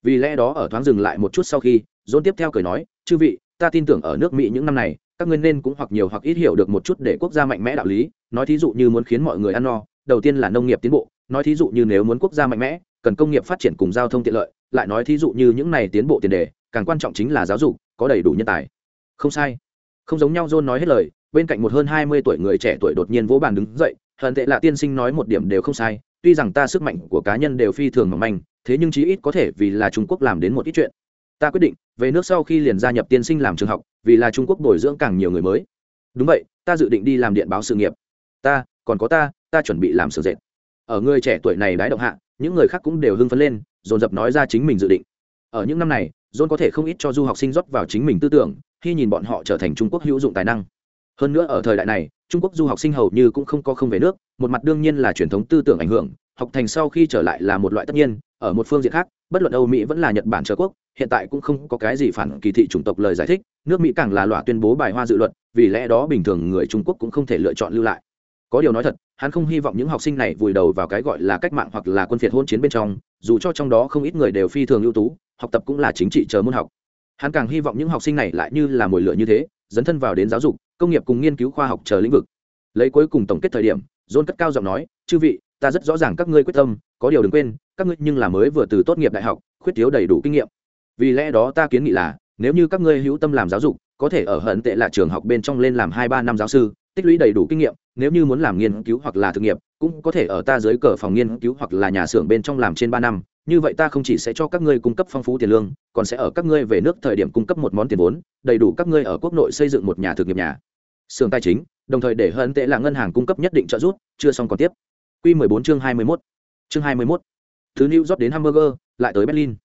Vì lẽ đó ở thoáng dừng lại một chút sau khi John tiếp theo cười nói chư vị ta tin tưởng ở nước mỹ những năm này các ngươi nên cũng hoặc nhiều hoặc ít hiểu được một chút để quốc gia mạnh mẽ đạo lý nói thí dụ như muốn khiến mọi người ăn no đầu tiên là nông nghiệp tiến bộ nói thí dụ như nếu muốn quốc gia mạnh mẽ, cần công nghiệp phát triển cùng giao thông tiện lợi, lại nói thí dụ như những này tiến bộ tiền đề, càng quan trọng chính là giáo dục, có đầy đủ nhân tài. Không sai. Không giống nhau john nói hết lời, bên cạnh một hơn hai mươi tuổi người trẻ tuổi đột nhiên vỗ bàn đứng dậy, hận tệ là tiên sinh nói một điểm đều không sai, tuy rằng ta sức mạnh của cá nhân đều phi thường mỏng manh, thế nhưng chí ít có thể vì là trung quốc làm đến một ít chuyện. Ta quyết định, về nước sau khi liền gia nhập tiên sinh làm trường học, vì là trung quốc bồi dưỡng càng nhiều người mới. Đúng vậy, ta dự định đi làm điện báo sự nghiệp. Ta, còn có ta ta chuẩn bị làm sửa dệt ở người trẻ tuổi này đái động hạ, những người khác cũng đều hưng phấn lên, dồn dập nói ra chính mình dự định. Ở những năm này, john có thể không ít cho du học sinh rót vào chính mình tư tưởng, khi nhìn bọn họ trở thành trung quốc hữu dụng tài năng. Hơn nữa ở thời đại này, trung quốc du học sinh hầu như cũng không có không về nước, một mặt đương nhiên là truyền thống tư tưởng ảnh hưởng, học thành sau khi trở lại là một loại tất nhiên, ở một phương diện khác, bất luận âu mỹ vẫn là nhật bản trở quốc, hiện tại cũng không có cái gì phản kỳ thị chủng tộc lời giải thích, nước mỹ càng là loại tuyên bố bài hoa dự luật, vì lẽ đó bình thường người trung quốc cũng không thể lựa chọn lưu lại có điều nói thật, hắn không hy vọng những học sinh này vùi đầu vào cái gọi là cách mạng hoặc là quân phiệt hôn chiến bên trong, dù cho trong đó không ít người đều phi thường ưu tú, học tập cũng là chính trị chờ môn học. Hắn càng hy vọng những học sinh này lại như là mồi lửa như thế, dấn thân vào đến giáo dục, công nghiệp cùng nghiên cứu khoa học chờ lĩnh vực. Lấy cuối cùng tổng kết thời điểm, john cất cao giọng nói, chư vị, ta rất rõ ràng các ngươi quyết tâm, có điều đừng quên, các ngươi nhưng là mới vừa từ tốt nghiệp đại học, khuyết thiếu đầy đủ kinh nghiệm. Vì lẽ đó ta kiến nghị là, nếu như các ngươi hữu tâm làm giáo dục, có thể ở hận tệ là trường học bên trong lên làm hai ba năm giáo sư tích lũy đầy đủ kinh nghiệm, nếu như muốn làm nghiên cứu hoặc là thực nghiệp cũng có thể ở ta dưới cờ phòng nghiên cứu hoặc là nhà xưởng bên trong làm trên ba năm. Như vậy ta không chỉ sẽ cho các ngươi cung cấp phong phú tiền lương, còn sẽ ở các ngươi về nước thời điểm cung cấp một món tiền vốn, đầy đủ các ngươi ở quốc nội xây dựng một nhà thực nghiệp nhà. Xưởng tài chính, đồng thời để hơn tệ là ngân hàng cung cấp nhất định trợ giúp, chưa xong còn tiếp. Q 14 chương 21 chương 21 thứ new york đến hamburger, lại tới berlin.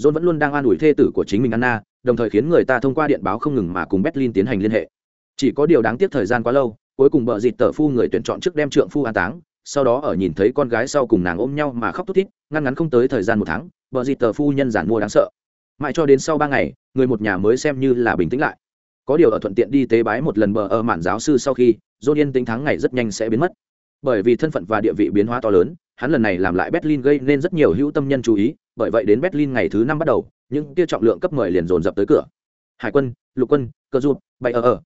John vẫn luôn đang an ủi thê tử của chính mình anna, đồng thời khiến người ta thông qua điện báo không ngừng mà cùng berlin tiến hành liên hệ chỉ có điều đáng tiếc thời gian quá lâu, cuối cùng bợ dịt tờ phu người tuyển chọn trước đem trượng phu an táng, sau đó ở nhìn thấy con gái sau cùng nàng ôm nhau mà khóc thút thít, ngăn ngắn không tới thời gian một tháng, bợ dịt tờ phu nhân giản mua đáng sợ. Mãi cho đến sau ba ngày, người một nhà mới xem như là bình tĩnh lại. Có điều ở thuận tiện đi tế bái một lần bờ ở mạn giáo sư sau khi dôn yên tính tháng ngày rất nhanh sẽ biến mất. Bởi vì thân phận và địa vị biến hóa to lớn, hắn lần này làm lại berlin gây nên rất nhiều hữu tâm nhân chú ý, bởi vậy đến berlin ngày thứ năm bắt đầu, những kia trọng lượng cấp mười liền dồn dập tới cửa. Hải quân, lục quân, cơ du bay ở ở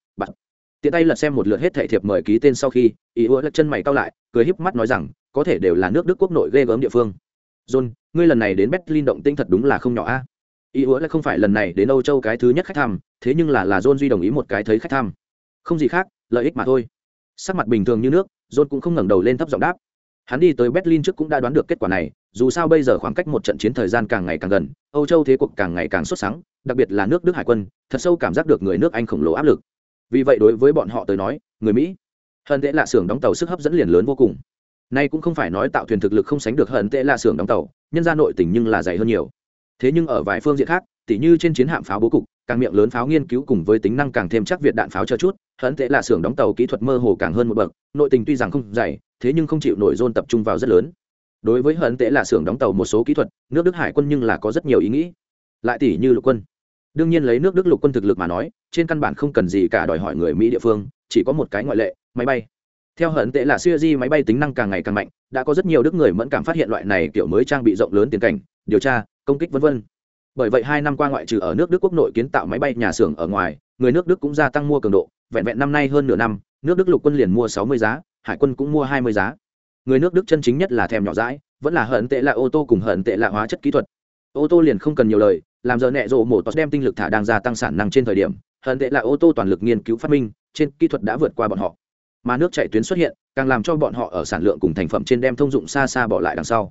tiện tay lật xem một lượt hết thệ thiệp mời ký tên sau khi ý ủa lật chân mày cao lại, cười híp mắt nói rằng, có thể đều là nước đức quốc nội ghê gớm địa phương. John, ngươi lần này đến berlin động tinh thật đúng là không nhỏ a. Ý ủa lại không phải lần này đến âu châu cái thứ nhất khách thăm, thế nhưng là là john duy đồng ý một cái thấy khách thăm. Không gì khác, lợi ích mà thôi. Sắc mặt bình thường như nước, john cũng không ngẩng đầu lên thấp giọng đáp. Hắn đi tới berlin trước cũng đã đoán được kết quả này, dù sao bây giờ khoảng cách một trận chiến thời gian càng ngày càng gần, âu châu thế cuộc càng ngày càng xuất sáng đặc biệt là nước đức hải quân, thật sâu cảm giác được người nước anh khổng lồ áp lực vì vậy đối với bọn họ tới nói, người mỹ hận tệ là xưởng đóng tàu sức hấp dẫn liền lớn vô cùng. Nay cũng không phải nói tạo thuyền thực lực không sánh được hận tệ là xưởng đóng tàu, nhân ra nội tình nhưng là dày hơn nhiều. Thế nhưng ở vài phương diện khác, tỉ như trên chiến hạm pháo bố cục, càng miệng lớn pháo nghiên cứu cùng với tính năng càng thêm chắc việt đạn pháo cho chút hận tệ là xưởng đóng tàu kỹ thuật mơ hồ càng hơn một bậc, nội tình tuy rằng không dày, thế nhưng không chịu nổi dôn tập trung vào rất lớn. Đối với hận tệ là xưởng đóng tàu một số kỹ thuật, nước đức hải quân nhưng là có rất nhiều ý nghĩ. Lại tỷ như lục quân. Đương nhiên lấy nước đức lục quân thực lực mà nói trên căn bản không cần gì cả đòi hỏi người mỹ địa phương, chỉ có một cái ngoại lệ, máy bay. Theo hận tệ là siêu di máy bay tính năng càng ngày càng mạnh, đã có rất nhiều đức người mẫn cảm phát hiện loại này kiểu mới trang bị rộng lớn tiền cảnh, điều tra, công kích v v bởi vậy hai năm qua ngoại trừ ở nước đức quốc nội kiến tạo máy bay nhà xưởng ở ngoài, người nước đức cũng gia tăng mua cường độ, vẹn vẹn năm nay hơn nửa năm, nước đức lục quân liền mua sáu mươi giá, hải quân cũng mua hai mươi giá. Người nước đức chân chính nhất là thèm nhỏ rãi vẫn là hận tệ là ô tô cùng hận tệ là hóa chất kỹ thuật. Ô tô liền không cần nhiều lời, làm giờ nẹ rộ một tos đem tinh lực thả đang gia tăng sản năng trên thời điểm hận tệ là ô tô toàn lực nghiên cứu phát minh, trên kỹ thuật đã vượt qua bọn họ. Mà nước chạy tuyến xuất hiện, càng làm cho bọn họ ở sản lượng cùng thành phẩm trên đem thông dụng xa xa bỏ lại đằng sau.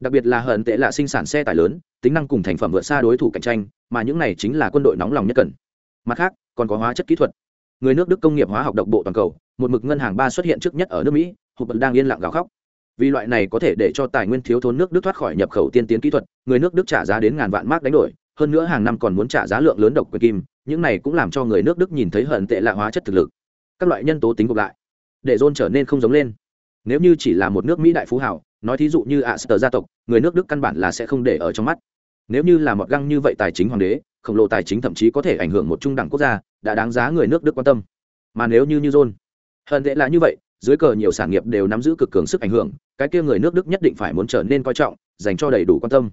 Đặc biệt là hận tệ là sinh sản xe tải lớn, tính năng cùng thành phẩm vượt xa đối thủ cạnh tranh, mà những này chính là quân đội nóng lòng nhất cần. Mặt khác, còn có hóa chất kỹ thuật. Người nước đức công nghiệp hóa học độc bộ toàn cầu, một mực ngân hàng ba xuất hiện trước nhất ở nước mỹ, hụt đang yên lặng gào khóc. Vì loại này có thể để cho tài nguyên thiếu thốn nước đức thoát khỏi nhập khẩu tiên tiến kỹ thuật, người nước đức trả giá đến ngàn vạn mark đánh đổi, hơn nữa hàng năm còn muốn trả giá lượng lớn độc quyền kim những này cũng làm cho người nước đức nhìn thấy hận tệ lạ hóa chất thực lực. Các loại nhân tố tính gộp lại, để dôn trở nên không giống lên. Nếu như chỉ là một nước mỹ đại phú hảo, nói thí dụ như ạ sơ gia tộc, người nước đức căn bản là sẽ không để ở trong mắt. Nếu như là một găng như vậy tài chính hoàng đế, khổng lồ tài chính thậm chí có thể ảnh hưởng một trung đẳng quốc gia, đã đáng giá người nước đức quan tâm. Mà nếu như như john, hận tệ là như vậy, dưới cờ nhiều sản nghiệp đều nắm giữ cực cường sức ảnh hưởng, cái kia người nước đức nhất định phải muốn trở nên coi trọng, dành cho đầy đủ quan tâm.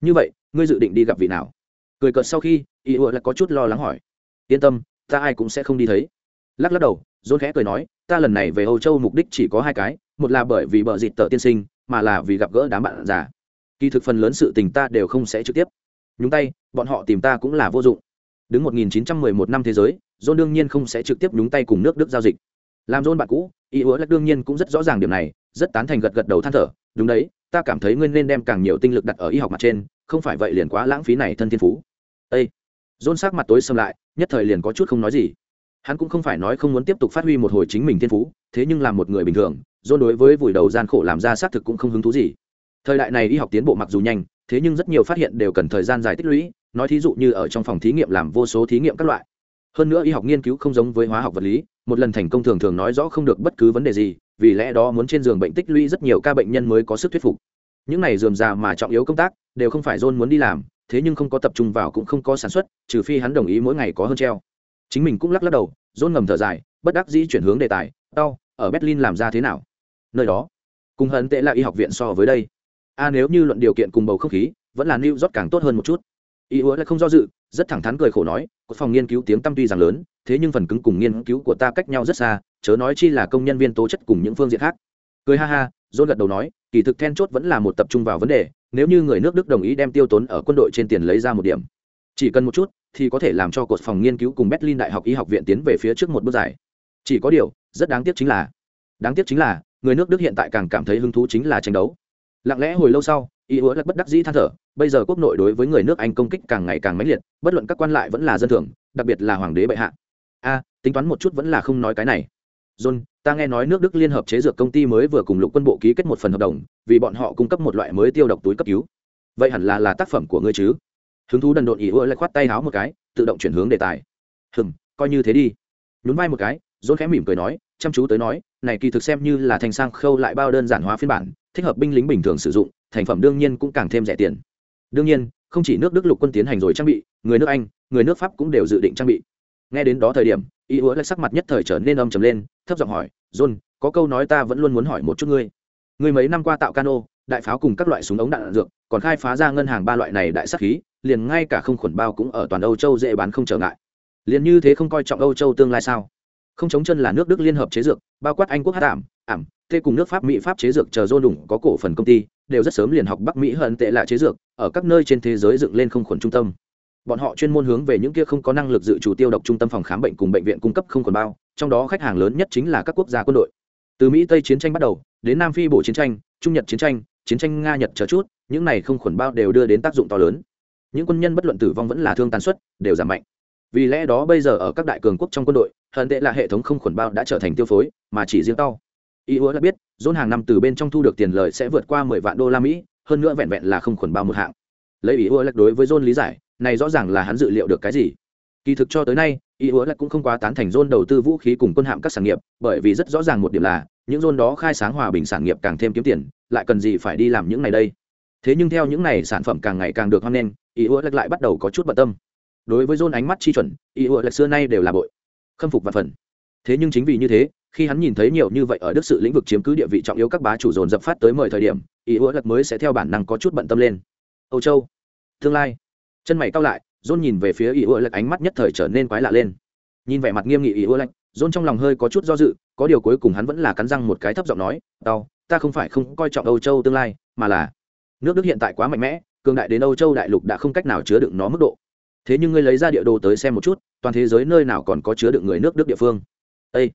Như vậy, ngươi dự định đi gặp vị nào? Cười cợt sau khi, y ùa lại có chút lo lắng hỏi. Yên tâm, ta ai cũng sẽ không đi thấy. Lắc lắc đầu, dôn khẽ cười nói, ta lần này về âu châu mục đích chỉ có hai cái, một là bởi vì bợ dịt tờ tiên sinh, mà là vì gặp gỡ đám bạn già. Kỳ thực phần lớn sự tình ta đều không sẽ trực tiếp. Nhúng tay, bọn họ tìm ta cũng là vô dụng. Đứng 1911 năm thế giới, dôn đương nhiên không sẽ trực tiếp nhúng tay cùng nước đức giao dịch. Làm dôn bạn cũ ý ùa lại đương nhiên cũng rất rõ ràng điểm này, rất tán thành gật gật đầu than thở, đúng đấy, ta cảm thấy ngươi nên đem càng nhiều tinh lực đặt ở y học mặt trên, không phải vậy liền quá lãng phí này thân thiên phú ây dôn sắc mặt tối xâm lại, nhất thời liền có chút không nói gì. Hắn cũng không phải nói không muốn tiếp tục phát huy một hồi chính mình thiên phú, thế nhưng làm một người bình thường dôn đối với vùi đầu gian khổ làm ra xác thực cũng không hứng thú gì. Thời đại này y học tiến bộ mặc dù nhanh, thế nhưng rất nhiều phát hiện đều cần thời gian dài tích lũy, nói thí dụ như ở trong phòng thí nghiệm làm vô số thí nghiệm các loại. Hơn nữa y học nghiên cứu không giống với hóa học vật lý, một lần thành công thường thường nói rõ không được bất cứ vấn đề gì, vì lẽ đó muốn trên giường bệnh tích lũy rất nhiều ca bệnh nhân mới có sức thuyết phục. Những này dườm già mà trọng yếu công tác, đều không phải john muốn đi làm thế nhưng không có tập trung vào cũng không có sản xuất, trừ phi hắn đồng ý mỗi ngày có hơn treo. Chính mình cũng lắc lắc đầu dôn ngầm thở dài, bất đắc dĩ chuyển hướng đề tài đau ở berlin làm ra thế nào? Nơi đó. Cùng hận tệ là y học viện so với đây. A, nếu như luận điều kiện cùng bầu không khí, vẫn là new york càng tốt hơn một chút. Y hứa lại không do dự, rất thẳng thắn cười khổ nói có phòng nghiên cứu tiếng tăm tuy rằng lớn, thế nhưng phần cứng cùng nghiên cứu của ta cách nhau rất xa, chớ nói chi là công nhân viên tố chất cùng những phương diện khác. Cười ha ha dôn gật đầu nói, kỳ thực then chốt vẫn là một tập trung vào vấn đề, nếu như người nước đức đồng ý đem tiêu tốn ở quân đội trên tiền lấy ra một điểm. Chỉ cần một chút, thì có thể làm cho cột phòng nghiên cứu cùng berlin đại học y học viện tiến về phía trước một bước dài. Chỉ có điều, rất đáng tiếc chính là, đáng tiếc chính là, người nước đức hiện tại càng cảm thấy hứng thú chính là tranh đấu. Lặng lẽ hồi lâu sau ý hứa lật bất đắc dĩ than thở, bây giờ quốc nội đối với người nước anh công kích càng ngày càng mãnh liệt, bất luận các quan lại vẫn là dân thường, đặc biệt là hoàng đế bệ hạ. A, tính toán một chút vẫn là không nói cái này john, ta nghe nói nước đức liên hợp chế dược công ty mới vừa cùng lục quân bộ ký kết một phần hợp đồng, vì bọn họ cung cấp một loại mới tiêu độc túi cấp cứu. Vậy hẳn là là tác phẩm của ngươi chứ? Hứng thú đần độn ý ưa lại khoát tay háo một cái, tự động chuyển hướng đề tài. Hừm, coi như thế đi. Nhún vai một cái, john khẽ mỉm cười nói, chăm chú tới nói, này kỳ thực xem như là thành sang khâu lại bao đơn giản hóa phiên bản, thích hợp binh lính bình thường sử dụng, thành phẩm đương nhiên cũng càng thêm rẻ tiền. Đương nhiên, không chỉ nước đức lục quân tiến hành rồi trang bị, người nước anh, người nước pháp cũng đều dự định trang bị nghe đến đó thời điểm y hứa lại sắc mặt nhất thời trở nên âm trầm lên thấp giọng hỏi john có câu nói ta vẫn luôn muốn hỏi một chút ngươi. Ngươi mấy năm qua tạo cano đại pháo cùng các loại súng ống đạn, đạn dược còn khai phá ra ngân hàng ba loại này đại sắc khí liền ngay cả không khuẩn bao cũng ở toàn âu châu dễ bán không trở ngại. Liền như thế không coi trọng âu châu tương lai sao? Không chống chân là nước đức liên hợp chế dược bao quát anh quốc hát ảm ảm tê cùng nước pháp mỹ pháp chế dược chờ dô đủng có cổ phần công ty đều rất sớm liền học bắc mỹ hận tệ là chế dược ở các nơi trên thế giới dựng lên không khuẩn trung tâm bọn họ chuyên môn hướng về những kia không có năng lực dự trù tiêu độc trung tâm phòng khám bệnh cùng bệnh viện cung cấp không khuẩn bao, trong đó khách hàng lớn nhất chính là các quốc gia quân đội. Từ mỹ tây chiến tranh bắt đầu, đến nam phi bổ chiến tranh, trung nhật chiến tranh chiến tranh nga nhật chờ chút, những này không khuẩn bao đều đưa đến tác dụng to lớn. Những quân nhân bất luận tử vong vẫn là thương tàn suất, đều giảm mạnh. Vì lẽ đó bây giờ ở các đại cường quốc trong quân đội, hận tệ là hệ thống không khuẩn bao đã trở thành tiêu phối, mà chỉ riêng tao ý hứa đã biết dôn hàng năm từ bên trong thu được tiền lời sẽ vượt qua mười vạn đô la mỹ, hơn nữa vẹn vẹn là không khuẩn bao một hạng. Lấy ý hứa đối với dôn lý giải này rõ ràng là hắn dự liệu được cái gì. Kỳ thực cho tới nay ý hứa lại cũng không quá tán thành dôn đầu tư vũ khí cùng quân hạm các sản nghiệp bởi vì rất rõ ràng một điểm là những dôn đó khai sáng hòa bình sản nghiệp càng thêm kiếm tiền lại cần gì phải đi làm những này đây. Thế nhưng theo những này sản phẩm càng ngày càng được hoan nghênh ý hứa lại, lại bắt đầu có chút bận tâm. Đối với dôn ánh mắt chi chuẩn ý hứa lại xưa nay đều là bội khâm phục và phần. Thế nhưng chính vì như thế khi hắn nhìn thấy nhiều như vậy ở đức sự lĩnh vực chiếm cứ địa vị trọng yếu các bá chủ dồn dập phát tới mời thời điểm ý hứa lật mới sẽ theo bản năng có chút bận tâm lên. Âu châu tương lai chân mày cao lại dôn nhìn về phía ý ưa lạch ánh mắt nhất thời trở nên quái lạ lên. Nhìn vẻ mặt nghiêm nghị ý ưa lạch dôn trong lòng hơi có chút do dự, có điều cuối cùng hắn vẫn là cắn răng một cái thấp giọng nói đau ta không phải không coi trọng âu châu tương lai, mà là nước đức hiện tại quá mạnh mẽ, cường đại đến âu châu đại lục đã không cách nào chứa đựng nó mức độ. Thế nhưng ngươi lấy ra địa đồ tới xem một chút, toàn thế giới nơi nào còn có chứa đựng người nước đức địa phương. Ê!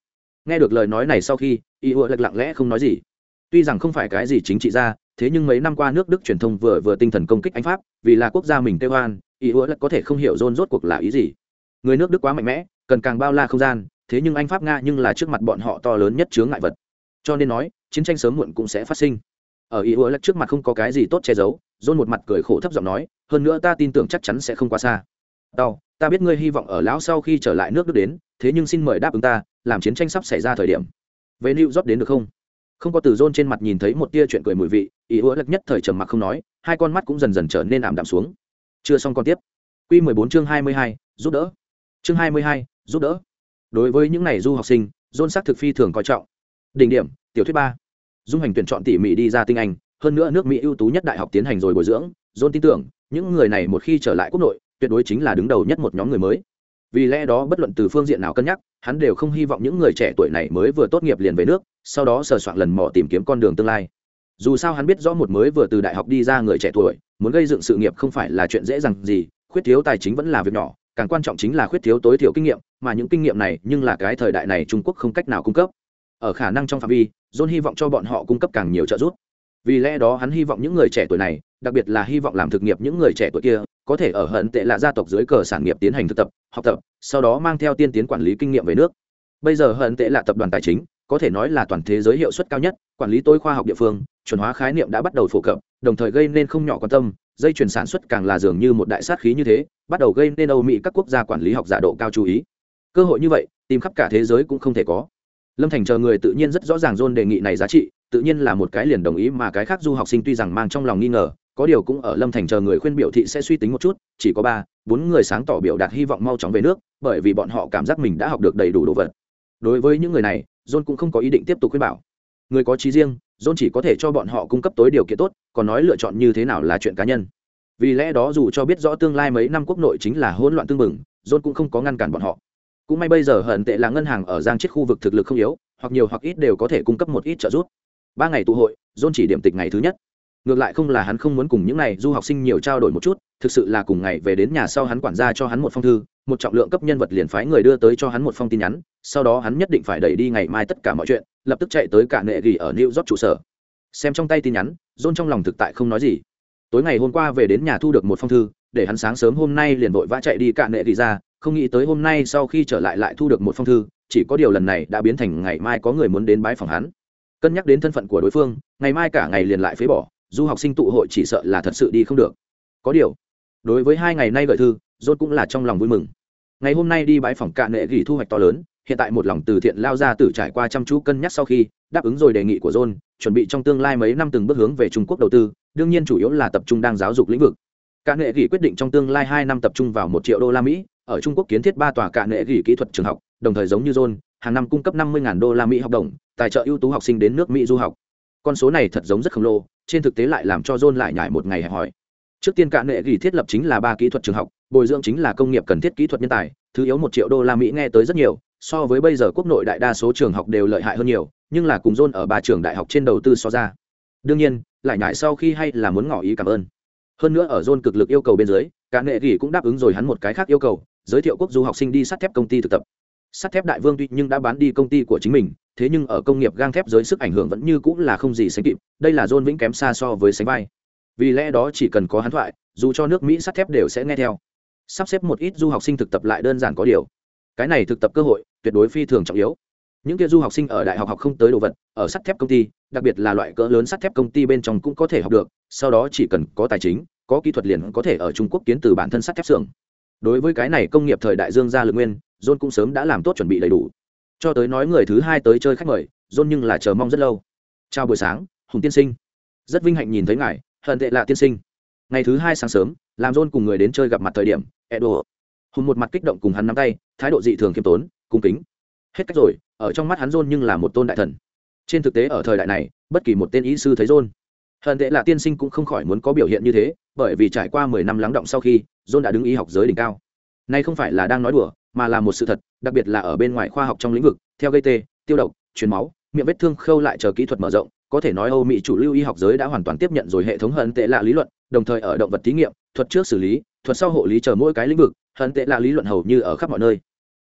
nghe được lời nói này sau khi y ùa lặng lẽ không nói gì. Tuy rằng không phải cái gì chính trị ra thế nhưng mấy năm qua nước đức truyền thông vừa vừa tinh thần công kích anh pháp, vì là quốc gia mình tê hoan ý hứa ùa có thể không hiểu rôn rốt cuộc là ý gì. Người nước đức quá mạnh mẽ, cần càng bao la không gian, thế nhưng anh pháp nga nhưng là trước mặt bọn họ to lớn nhất chướng ngại vật. Cho nên nói, chiến tranh sớm muộn cũng sẽ phát sinh. Ở ý ùa trước mặt không có cái gì tốt che giấu, rôn một mặt cười khổ thấp giọng nói, hơn nữa ta tin tưởng chắc chắn sẽ không quá xa. Đau ta biết ngươi hy vọng ở lão sau khi trở lại nước đức đến, thế nhưng xin mời đáp ứng ta, làm chiến tranh sắp xảy ra thời điểm. Về new york đến được không? Không có từ rôn trên mặt nhìn thấy một tia chuyện cười mùi vị ý hứa lật nhất thời trầm mặc không nói, hai con mắt cũng dần dần trở nên ảm đạm xuống. Chưa xong con tiếp. Q mười bốn chương hai mươi hai, giúp đỡ. Chương hai mươi hai, giúp đỡ. Đối với những n à y du học sinh rôn sắc thực phi thường coi trọng. Đỉnh điểm, tiểu thuyết ba. Dung hành tuyển chọn tỉ mỉ đi ra tinh anh, hơn nữa nước mỹ ưu tú nhất đại học tiến hành rồi bồi dưỡng. Dôn tin tưởng, những người này một khi trở lại quốc nội, tuyệt đối chính là đứng đầu nhất một nhóm người mới. Vì lẽ đó bất luận từ phương diện nào cân nhắc, hắn đều không hy vọng những người trẻ tuổi này mới vừa tốt nghiệp liền về nước, sau đó sờ soạn lần mò tìm kiếm con đường tương lai dù sao hắn biết rõ một mới vừa từ đại học đi ra người trẻ tuổi, muốn gây dựng sự nghiệp không phải là chuyện dễ dàng gì, khuyết thiếu tài chính vẫn là việc nhỏ, càng quan trọng chính là khuyết thiếu tối thiểu kinh nghiệm, mà những kinh nghiệm này nhưng là cái thời đại này trung quốc không cách nào cung cấp. Ở khả năng trong phạm vi, john hy vọng cho bọn họ cung cấp càng nhiều trợ giúp. Vì lẽ đó hắn hy vọng những người trẻ tuổi này, đặc biệt là hy vọng làm thực nghiệp những người trẻ tuổi kia, có thể ở hận tệ là gia tộc dưới cờ sản nghiệp tiến hành thực tập, học tập, sau đó mang theo tiên tiến quản lý kinh nghiệm về nước. Bây giờ hận tệ là tập đoàn tài chính, có thể nói là toàn thế giới hiệu suất cao nhất, quản lý tối khoa học địa phương chuẩn hóa khái niệm đã bắt đầu phổ cập, đồng thời gây nên không nhỏ quan tâm, dây chuyển sản xuất càng là dường như một đại sát khí như thế, bắt đầu gây nên âu mỹ các quốc gia quản lý học giả độ cao chú ý. Cơ hội như vậy, tìm khắp cả thế giới cũng không thể có. Lâm thành chờ người tự nhiên rất rõ ràng dôn đề nghị này giá trị, tự nhiên là một cái liền đồng ý mà cái khác du học sinh tuy rằng mang trong lòng nghi ngờ, có điều cũng ở lâm thành chờ người khuyên biểu thị sẽ suy tính một chút, chỉ có ba, bốn người sáng tỏ biểu đạt hy vọng mau chóng về nước, bởi vì bọn họ cảm giác mình đã học được đầy đủ đồ vật. Đối với những người này, john cũng không có ý định tiếp tục khuyên bảo. Người có trí riêng john chỉ có thể cho bọn họ cung cấp tối điều kiện tốt, còn nói lựa chọn như thế nào là chuyện cá nhân. Vì lẽ đó dù cho biết rõ tương lai mấy năm quốc nội chính là hỗn loạn tương mừng john cũng không có ngăn cản bọn họ. Cũng may bây giờ hận tệ là ngân hàng ở giang chết khu vực thực lực không yếu, hoặc nhiều hoặc ít đều có thể cung cấp một ít trợ giúp. Ba ngày tụ hội, john chỉ điểm tịch ngày thứ nhất. Ngược lại không là hắn không muốn cùng những này du học sinh nhiều trao đổi một chút, thực sự là cùng ngày về đến nhà sau hắn quản gia cho hắn một phong thư một trọng lượng cấp nhân vật liền phái người đưa tới cho hắn một phong tin nhắn, sau đó hắn nhất định phải đẩy đi ngày mai tất cả mọi chuyện, lập tức chạy tới cả nệ gỉ ở new york trụ sở. Xem trong tay tin nhắn, john trong lòng thực tại không nói gì. Tối ngày hôm qua về đến nhà thu được một phong thư, để hắn sáng sớm hôm nay liền vội vã chạy đi cả nệ gỉ ra, không nghĩ tới hôm nay sau khi trở lại lại thu được một phong thư, chỉ có điều lần này đã biến thành ngày mai có người muốn đến bái phòng hắn. Cân nhắc đến thân phận của đối phương, ngày mai cả ngày liền lại phế bỏ, du học sinh tụ hội chỉ sợ là thật sự đi không được. Có điều, đối với hai ngày nay gửi thư, john cũng là trong lòng vui mừng ngày hôm nay đi bãi phòng cạn nệ gỉ thu hoạch to lớn, hiện tại một lòng từ thiện lao ra từ trải qua chăm chú cân nhắc sau khi, đáp ứng rồi đề nghị của john, chuẩn bị trong tương lai mấy năm từng bước hướng về trung quốc đầu tư, đương nhiên chủ yếu là tập trung đang giáo dục lĩnh vực. Cạn nệ gỉ quyết định trong tương lai hai năm tập trung vào một triệu đô la mỹ, ở trung quốc kiến thiết ba tòa cạn nệ gỉ kỹ thuật trường học, đồng thời giống như john, hàng năm cung cấp năm mươi đô la mỹ học đồng, tài trợ ưu tú học sinh đến nước mỹ du học. Con số này thật giống rất khổng lồ, trên thực tế lại làm cho john lại nhải một ngày hẹp hỏi trước tiên cạn nghệ ghi thiết lập chính là ba kỹ thuật trường học, bồi dưỡng chính là công nghiệp cần thiết kỹ thuật nhân tài, thứ yếu một triệu đô la mỹ nghe tới rất nhiều, so với bây giờ quốc nội đại đa số trường học đều lợi hại hơn nhiều, nhưng là cùng john ở ba trường đại học trên đầu tư so ra. Đương nhiên, lại nhải sau khi hay là muốn ngỏ ý cảm ơn. Hơn nữa ở john cực lực yêu cầu bên dưới cạn nghệ gỉ cũng đáp ứng rồi hắn một cái khác yêu cầu, giới thiệu quốc du học sinh đi sắt thép công ty thực tập. Sắt thép đại vương tuy nhưng đã bán đi công ty của chính mình, thế nhưng ở công nghiệp gang thép dưới sức ảnh hưởng vẫn như cũng là không gì sánh kịp, đây là john vĩnh kém xa so với sánh vai vì lẽ đó chỉ cần có hắn thoại, dù cho nước mỹ sắt thép đều sẽ nghe theo. Sắp xếp một ít du học sinh thực tập lại đơn giản có điều. Cái này thực tập cơ hội tuyệt đối phi thường trọng yếu. Những kia du học sinh ở đại học học không tới đồ vật, ở sắt thép công ty, đặc biệt là loại cỡ lớn sắt thép công ty bên trong cũng có thể học được, sau đó chỉ cần có tài chính, có kỹ thuật liền có thể ở trung quốc kiến từ bản thân sắt thép xưởng. Đối với cái này công nghiệp thời đại dương gia lực nguyên, john cũng sớm đã làm tốt chuẩn bị đầy đủ. Cho tới nói người thứ hai tới chơi khách mời, john nhưng là chờ mong rất lâu. Chào buổi sáng, hùng tiên sinh. Rất vinh hạnh nhìn thấy ngài hận tệ lạ tiên sinh. Ngày thứ hai sáng sớm, làm john cùng người đến chơi gặp mặt thời điểm edo hùng một mặt kích động cùng hắn nắm tay, thái độ dị thường khiêm tốn, cung kính. Hết cách rồi, ở trong mắt hắn john nhưng là một tôn đại thần. Trên thực tế ở thời đại này, bất kỳ một tên ý sư thấy john, hận tệ là tiên sinh cũng không khỏi muốn có biểu hiện như thế, bởi vì trải qua mười năm lắng động sau khi, john đã đứng y học giới đỉnh cao. Nay không phải là đang nói đùa, mà là một sự thật, đặc biệt là ở bên ngoài khoa học trong lĩnh vực, theo gây tê, tiêu độc, truyền máu, miệng vết thương khâu lại chờ kỹ thuật mở rộng có thể nói âu mỹ chủ lưu y học giới đã hoàn toàn tiếp nhận rồi hệ thống hận tệ lạ lý luận, đồng thời ở động vật thí nghiệm, thuật trước xử lý, thuật sau hộ lý chờ mỗi cái lĩnh vực, hận tệ lạ lý luận hầu như ở khắp mọi nơi.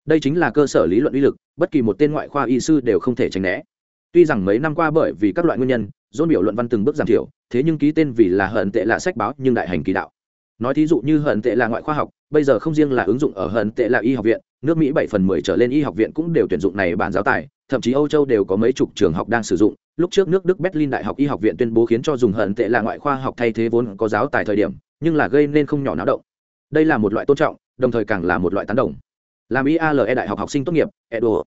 Đây chính là cơ sở lý luận uy lực, bất kỳ một tên ngoại khoa y sư đều không thể tránh né. Tuy rằng mấy năm qua bởi vì các loại nguyên nhân, dôn biểu luận văn từng bước giảm thiểu, thế nhưng ký tên vì là hận tệ lạ sách báo nhưng đại hành kỳ đạo nói thí dụ như hận tệ là ngoại khoa học, bây giờ không riêng là ứng dụng ở hận tệ là y học viện, nước mỹ bảy phần mười trở lên y học viện cũng đều tuyển dụng này bản giáo tài, thậm chí âu châu đều có mấy chục trường học đang sử dụng. Lúc trước nước đức berlin đại học y học viện tuyên bố khiến cho dùng hận tệ là ngoại khoa học thay thế vốn có giáo tài thời điểm, nhưng là gây nên không nhỏ náo động. Đây là một loại tôn trọng, đồng thời càng là một loại tán đồng. Làm iale đại học học sinh tốt nghiệp, edo.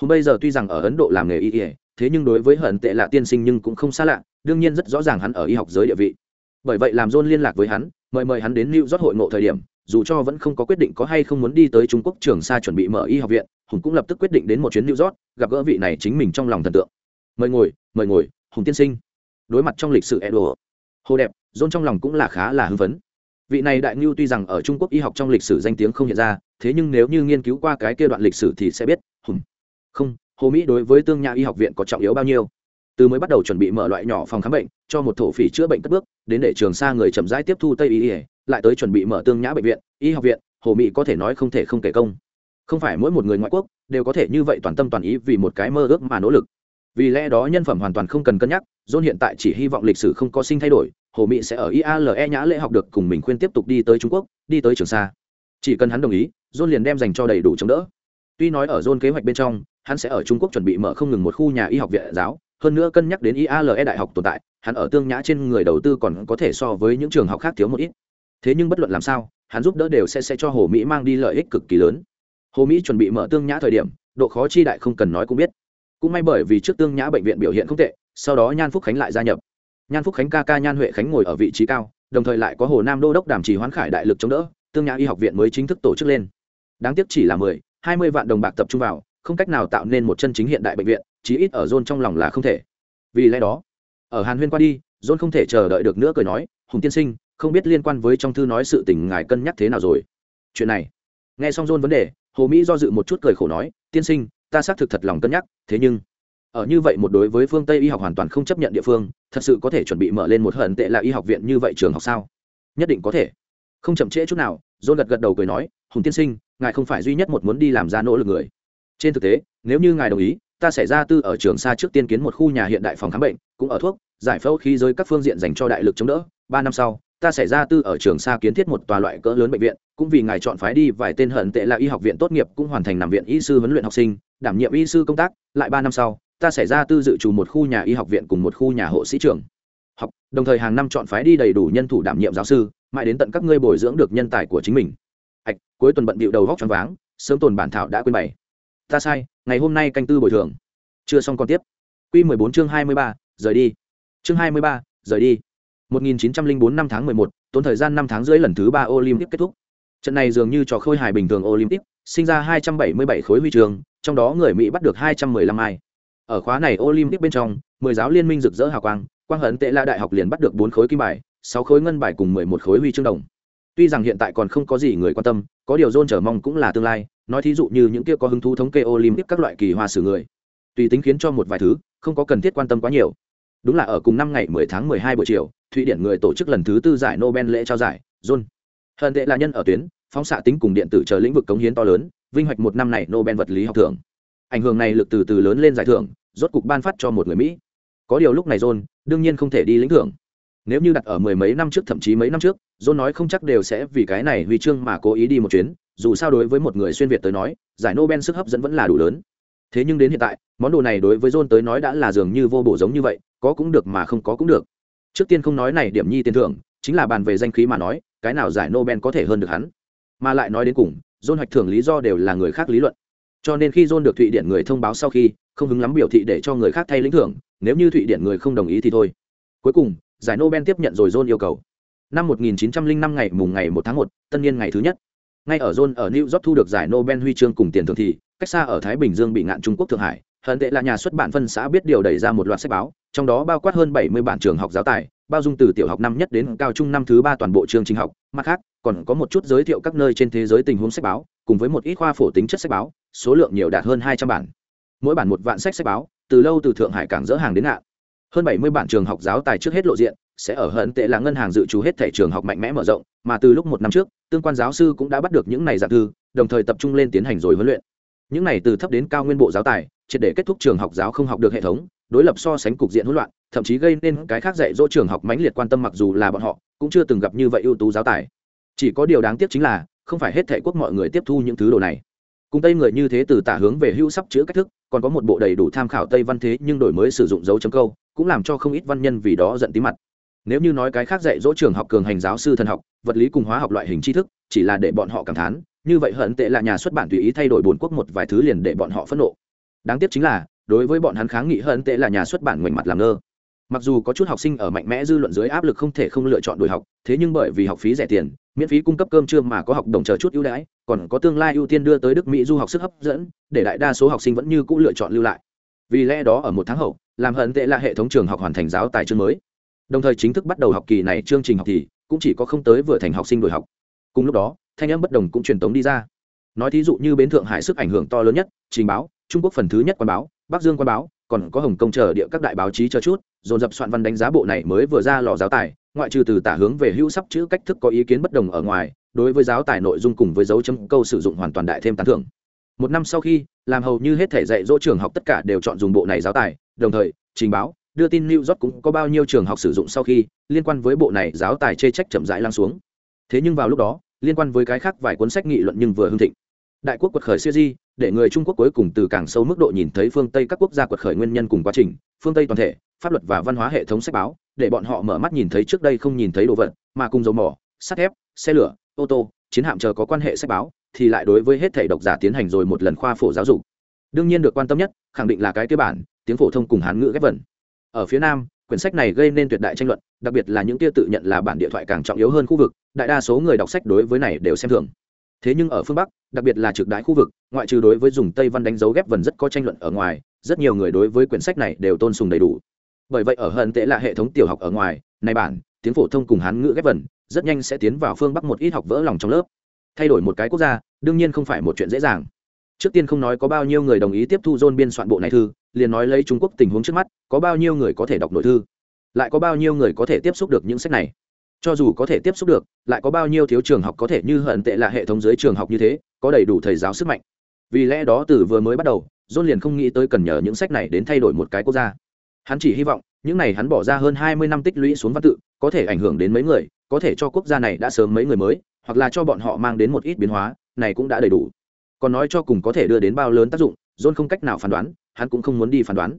Hôm bây giờ tuy rằng ở ấn độ làm nghề y, thế nhưng đối với hận tệ là tiên sinh nhưng cũng không xa lạ, đương nhiên rất rõ ràng hắn ở y học giới địa vị. Bởi vậy làm john liên lạc với hắn mời mời hắn đến new york hội ngộ thời điểm, dù cho vẫn không có quyết định có hay không muốn đi tới trung quốc trường sa chuẩn bị mở y học viện, hùng cũng lập tức quyết định đến một chuyến new york, gặp gỡ vị này chính mình trong lòng thần tượng. Mời ngồi mời ngồi, hùng tiên sinh. Đối mặt trong lịch sử edo, hồ đẹp, john trong lòng cũng là khá là hưng phấn. Vị này đại ngưu tuy rằng ở trung quốc y học trong lịch sử danh tiếng không hiện ra, thế nhưng nếu như nghiên cứu qua cái kia đoạn lịch sử thì sẽ biết, hùng, không, hồ mỹ đối với tương nhã y học viện có trọng yếu bao nhiêu? Từ mới bắt đầu chuẩn bị mở loại nhỏ phòng khám bệnh, cho một thổ phỉ chữa bệnh cất bước, đến để trường xa người chậm rãi tiếp thu tây y lại tới chuẩn bị mở tương nhã bệnh viện, y học viện, hồ mỹ có thể nói không thể không kể công. Không phải mỗi một người ngoại quốc đều có thể như vậy toàn tâm toàn ý vì một cái mơ ước mà nỗ lực. Vì lẽ đó nhân phẩm hoàn toàn không cần cân nhắc, john hiện tại chỉ hy vọng lịch sử không có sinh thay đổi, hồ mỹ sẽ ở iale nhã lễ học được cùng mình khuyên tiếp tục đi tới trung quốc, đi tới trường sa chỉ cần hắn đồng ý, john liền đem dành cho đầy đủ chống đỡ. Tuy nói ở john kế hoạch bên trong, hắn sẽ ở trung quốc chuẩn bị mở không ngừng một khu nhà y học viện giáo hơn nữa cân nhắc đến iale đại học tồn tại, hắn ở tương nhã trên người đầu tư còn có thể so với những trường học khác thiếu một ít. Thế nhưng bất luận làm sao, hắn giúp đỡ đều sẽ sẽ cho hồ mỹ mang đi lợi ích cực kỳ lớn. Hồ mỹ chuẩn bị mở tương nhã thời điểm, độ khó chi đại không cần nói cũng biết. Cũng may bởi vì trước tương nhã bệnh viện biểu hiện không tệ, sau đó nhan phúc khánh lại gia nhập. Nhan phúc khánh ca ca nhan huệ khánh ngồi ở vị trí cao, đồng thời lại có hồ nam đô đốc đàm trì hoán khải đại lực chống đỡ, tương nhã y học viện mới chính thức tổ chức lên. Đáng tiếc chỉ là mười, hai mươi vạn đồng bạc tập trung vào không cách nào tạo nên một chân chính hiện đại bệnh viện, chí ít ở John trong lòng là không thể. Vì lẽ đó, ở hàn huyên qua đi John không thể chờ đợi được nữa cười nói, hùng tiên sinh, không biết liên quan với trong thư nói sự tình ngài cân nhắc thế nào rồi? Chuyện này, nghe xong John vấn đề, hồ mỹ do dự một chút cười khổ nói, tiên sinh, ta xác thực thật lòng cân nhắc, thế nhưng, ở như vậy một đối với phương tây y học hoàn toàn không chấp nhận địa phương, thật sự có thể chuẩn bị mở lên một hận tệ là y học viện như vậy trường học sao? Nhất định có thể. Không chậm trễ chút nào John gật gật đầu cười nói, hùng tiên sinh, ngài không phải duy nhất một muốn đi làm ra nỗ lực người trên thực tế, nếu như ngài đồng ý, ta sẽ ra tư ở trường xa trước tiên kiến một khu nhà hiện đại phòng khám bệnh, cũng ở thuốc, giải phẫu khí giới các phương diện dành cho đại lực chống đỡ. Ba năm sau, ta sẽ ra tư ở trường xa kiến thiết một tòa loại cỡ lớn bệnh viện, cũng vì ngài chọn phái đi vài tên hận tệ là y học viện tốt nghiệp cũng hoàn thành nằm viện y sư huấn luyện học sinh, đảm nhiệm y sư công tác. Lại ba năm sau, ta sẽ ra tư dự trù một khu nhà y học viện cùng một khu nhà hộ sĩ trường học, đồng thời hàng năm chọn phái đi đầy đủ nhân thủ đảm nhiệm giáo sư, mãi đến tận các ngươi bồi dưỡng được nhân tài của chính mình. Ạch cuối tuần bận bịu đầu góc choáng váng, sớm tồn bản thảo đã quên bày ta sai, ngày hôm nay canh tư bồi thường. Chưa xong còn tiếp. Q mười bốn chương hai mươi ba, rời đi. Chương hai mươi ba, rời đi. một nghìn chín trăm linh bốn năm tháng mười một, tốn thời gian năm tháng rưỡi lần thứ ba olympic kết thúc. Trận này dường như trò khôi hài bình thường olympic, sinh ra hai trăm bảy mươi bảy khối huy trường trong đó người mỹ bắt được hai trăm mười lăm ai. Ở khóa này olympic bên trong, mười giáo liên minh rực rỡ hào quang quang hấn tệ la đại học liền bắt được bốn khối kim bài, sáu khối ngân bài cùng mười một khối huy chương đồng tuy rằng hiện tại còn không có gì người quan tâm, có điều dôn trở mong cũng là tương lai, nói thí dụ như những kia có hứng thú thống kê olympic các loại kỳ hoa sử người. Tùy tính khiến cho một vài thứ, không có cần thiết quan tâm quá nhiều. Đúng là ở cùng năm ngày 10 tháng 12 buổi chiều, thụy điển người tổ chức lần thứ tư giải nobel lễ trao giải john hận tệ là nhân ở tuyến, phóng xạ tính cùng điện tử chờ lĩnh vực cống hiến to lớn, vinh hoạch một năm này nobel vật lý học thưởng. Ảnh hưởng này lực từ từ lớn lên giải thưởng, rốt cục ban phát cho một người mỹ. Có điều lúc này john đương nhiên không thể đi lĩnh thưởng nếu như đặt ở mười mấy năm trước, thậm chí mấy năm trước, john nói không chắc đều sẽ vì cái này huy chương mà cố ý đi một chuyến, dù sao đối với một người xuyên việt tới nói, giải nobel sức hấp dẫn vẫn là đủ lớn. Thế nhưng đến hiện tại, món đồ này đối với john tới nói đã là dường như vô bổ giống như vậy, có cũng được mà không có cũng được. Trước tiên không nói này điểm nhi tiền thưởng, chính là bàn về danh khí mà nói, cái nào giải nobel có thể hơn được hắn. Mà lại nói đến cùng, john hoạch thưởng lý do đều là người khác lý luận. Cho nên khi john được thụy điển người thông báo sau khi, không hứng lắm biểu thị để cho người khác thay lĩnh thưởng, nếu như thụy điển người không đồng ý thì thôi. Cuối cùng giải nobel tiếp nhận rồi john yêu cầu. Năm 1905 ngày mùng ngày 1 tháng 1, tân niên ngày thứ nhất. Ngay ở john ở new york thu được giải nobel huy chương cùng tiền thưởng thì cách xa ở thái bình dương bị ngạn trung quốc thượng hải hận tệ là nhà xuất bản phân xã biết điều đẩy ra một loạt sách báo trong đó bao quát hơn 70 bản trường học giáo tài bao dung từ tiểu học năm nhất đến cao trung năm thứ ba toàn bộ chương trình học. Mặt khác còn có một chút giới thiệu các nơi trên thế giới tình huống sách báo cùng với một ít khoa phổ tính chất sách báo số lượng nhiều đạt hơn 200 bản. Mỗi bản một vạn sách sách báo từ lâu từ thượng hải cảng dỡ hàng đến ngạn hơn 70 bản trường học giáo tài trước hết lộ diện, sẽ ở hận tệ là ngân hàng dự trù hết thể trường học mạnh mẽ mở rộng, mà từ lúc một năm trước, tương quan giáo sư cũng đã bắt được những này dạng thư, đồng thời tập trung lên tiến hành rồi huấn luyện. Những này từ thấp đến cao nguyên bộ giáo tài, triệt để kết thúc trường học giáo không học được hệ thống, đối lập so sánh cục diện hỗn loạn, thậm chí gây nên cái khác dạy dỗ trường học mãnh liệt quan tâm mặc dù là bọn họ, cũng chưa từng gặp như vậy ưu tú giáo tài. Chỉ có điều đáng tiếc chính là, không phải hết thể quốc mọi người tiếp thu những thứ đồ này cùng tây người như thế từ tả hướng về hữu sắp chữa cách thức, còn có một bộ đầy đủ tham khảo tây văn thế nhưng đổi mới sử dụng dấu chấm câu, cũng làm cho không ít văn nhân vì đó giận tí mặt. Nếu như nói cái khác dạy dỗ trường học cường hành giáo sư thần học, vật lý cùng hóa học loại hình tri thức, chỉ là để bọn họ cảm thán, như vậy hận tệ là nhà xuất bản tùy ý thay đổi bồn quốc một vài thứ liền để bọn họ phẫn nộ. Đáng tiếc chính là, đối với bọn hắn kháng nghị hận tệ là nhà xuất bản ngoảnh mặt làm ngơ. Mặc dù có chút học sinh ở mạnh mẽ dư luận dưới áp lực không thể không lựa chọn đổi học, thế nhưng bởi vì học phí rẻ tiền miễn phí cung cấp cơm trưa mà có học đồng chờ chút ưu đãi, còn có tương lai ưu tiên đưa tới đức mỹ du học sức hấp dẫn, để đại đa số học sinh vẫn như cũ lựa chọn lưu lại. Vì lẽ đó ở một tháng hậu, làm hận tệ là hệ thống trường học hoàn thành giáo tài chương mới. Đồng thời chính thức bắt đầu học kỳ này chương trình học thì cũng chỉ có không tới vừa thành học sinh đổi học. Cùng lúc đó, thanh em bất đồng cũng truyền tống đi ra. Nói thí dụ như bến thượng hải sức ảnh hưởng to lớn nhất, trình báo, trung quốc phần thứ nhất quan báo, bắc dương quan báo, còn có hồng kông chờ địa các đại báo chí cho chút, dồn dập soạn văn đánh giá bộ này mới vừa ra lò giáo tài ngoại trừ từ tả hướng về hữu sắp chữ cách thức có ý kiến bất đồng ở ngoài đối với giáo tài nội dung cùng với dấu chấm câu sử dụng hoàn toàn đại thêm tán thưởng một năm sau khi làm hầu như hết thể dạy dỗ trường học tất cả đều chọn dùng bộ này giáo tài đồng thời trình báo đưa tin New York cũng có bao nhiêu trường học sử dụng sau khi liên quan với bộ này giáo tài chê trách chậm rãi lắng xuống. Thế nhưng vào lúc đó, liên quan với cái khác vài cuốn sách nghị luận nhưng vừa hưng thịnh. Đại quốc quật khởi siêu di, để người Trung Quốc cuối cùng từ càng sâu mức độ nhìn thấy phương Tây các quốc gia quật khởi nguyên nhân cùng quá trình, phương Tây toàn thể, pháp luật và văn hóa hệ thống sách báo, để bọn họ mở mắt nhìn thấy trước đây không nhìn thấy đồ vật, mà cùng dầu mỏ, sắt thép, xe lửa, ô tô, chiến hạm chờ có quan hệ sách báo, thì lại đối với hết thảy độc giả tiến hành rồi một lần khoa phổ giáo dục. Đương nhiên được quan tâm nhất, khẳng định là cái cơ bản, tiếng phổ thông cùng hán ngữ ghép vần. Ở phía nam quyển sách này gây nên tuyệt đại tranh luận đặc biệt là những tia tự nhận là bản địa thoại càng trọng yếu hơn khu vực đại đa số người đọc sách đối với này đều xem thường. Thế nhưng ở phương bắc đặc biệt là trực đại khu vực ngoại trừ đối với dùng tây văn đánh dấu ghép vần rất có tranh luận ở ngoài rất nhiều người đối với quyển sách này đều tôn sùng đầy đủ bởi vậy ở hận tệ là hệ thống tiểu học ở ngoài, này bản, tiếng phổ thông cùng hán ngữ ghép vần, rất nhanh sẽ tiến vào phương bắc một ít học vỡ lòng trong lớp. Thay đổi một cái quốc gia, đương nhiên không phải một chuyện dễ dàng. Trước tiên không nói có bao nhiêu người đồng ý tiếp thu john biên soạn bộ này thư, liền nói lấy trung quốc tình huống trước mắt, có bao nhiêu người có thể đọc nội thư, lại có bao nhiêu người có thể tiếp xúc được những sách này. Cho dù có thể tiếp xúc được, lại có bao nhiêu thiếu trường học có thể như hận tệ là hệ thống dưới trường học như thế, có đầy đủ thầy giáo sức mạnh. Vì lẽ đó từ vừa mới bắt đầu john liền không nghĩ tới cần nhờ những sách này đến thay đổi một cái quốc gia hắn chỉ hy vọng những này hắn bỏ ra hơn hai mươi năm tích lũy xuống văn tự có thể ảnh hưởng đến mấy người có thể cho quốc gia này đã sớm mấy người mới hoặc là cho bọn họ mang đến một ít biến hóa này cũng đã đầy đủ. Còn nói cho cùng có thể đưa đến bao lớn tác dụng john không cách nào phán đoán hắn cũng không muốn đi phán đoán.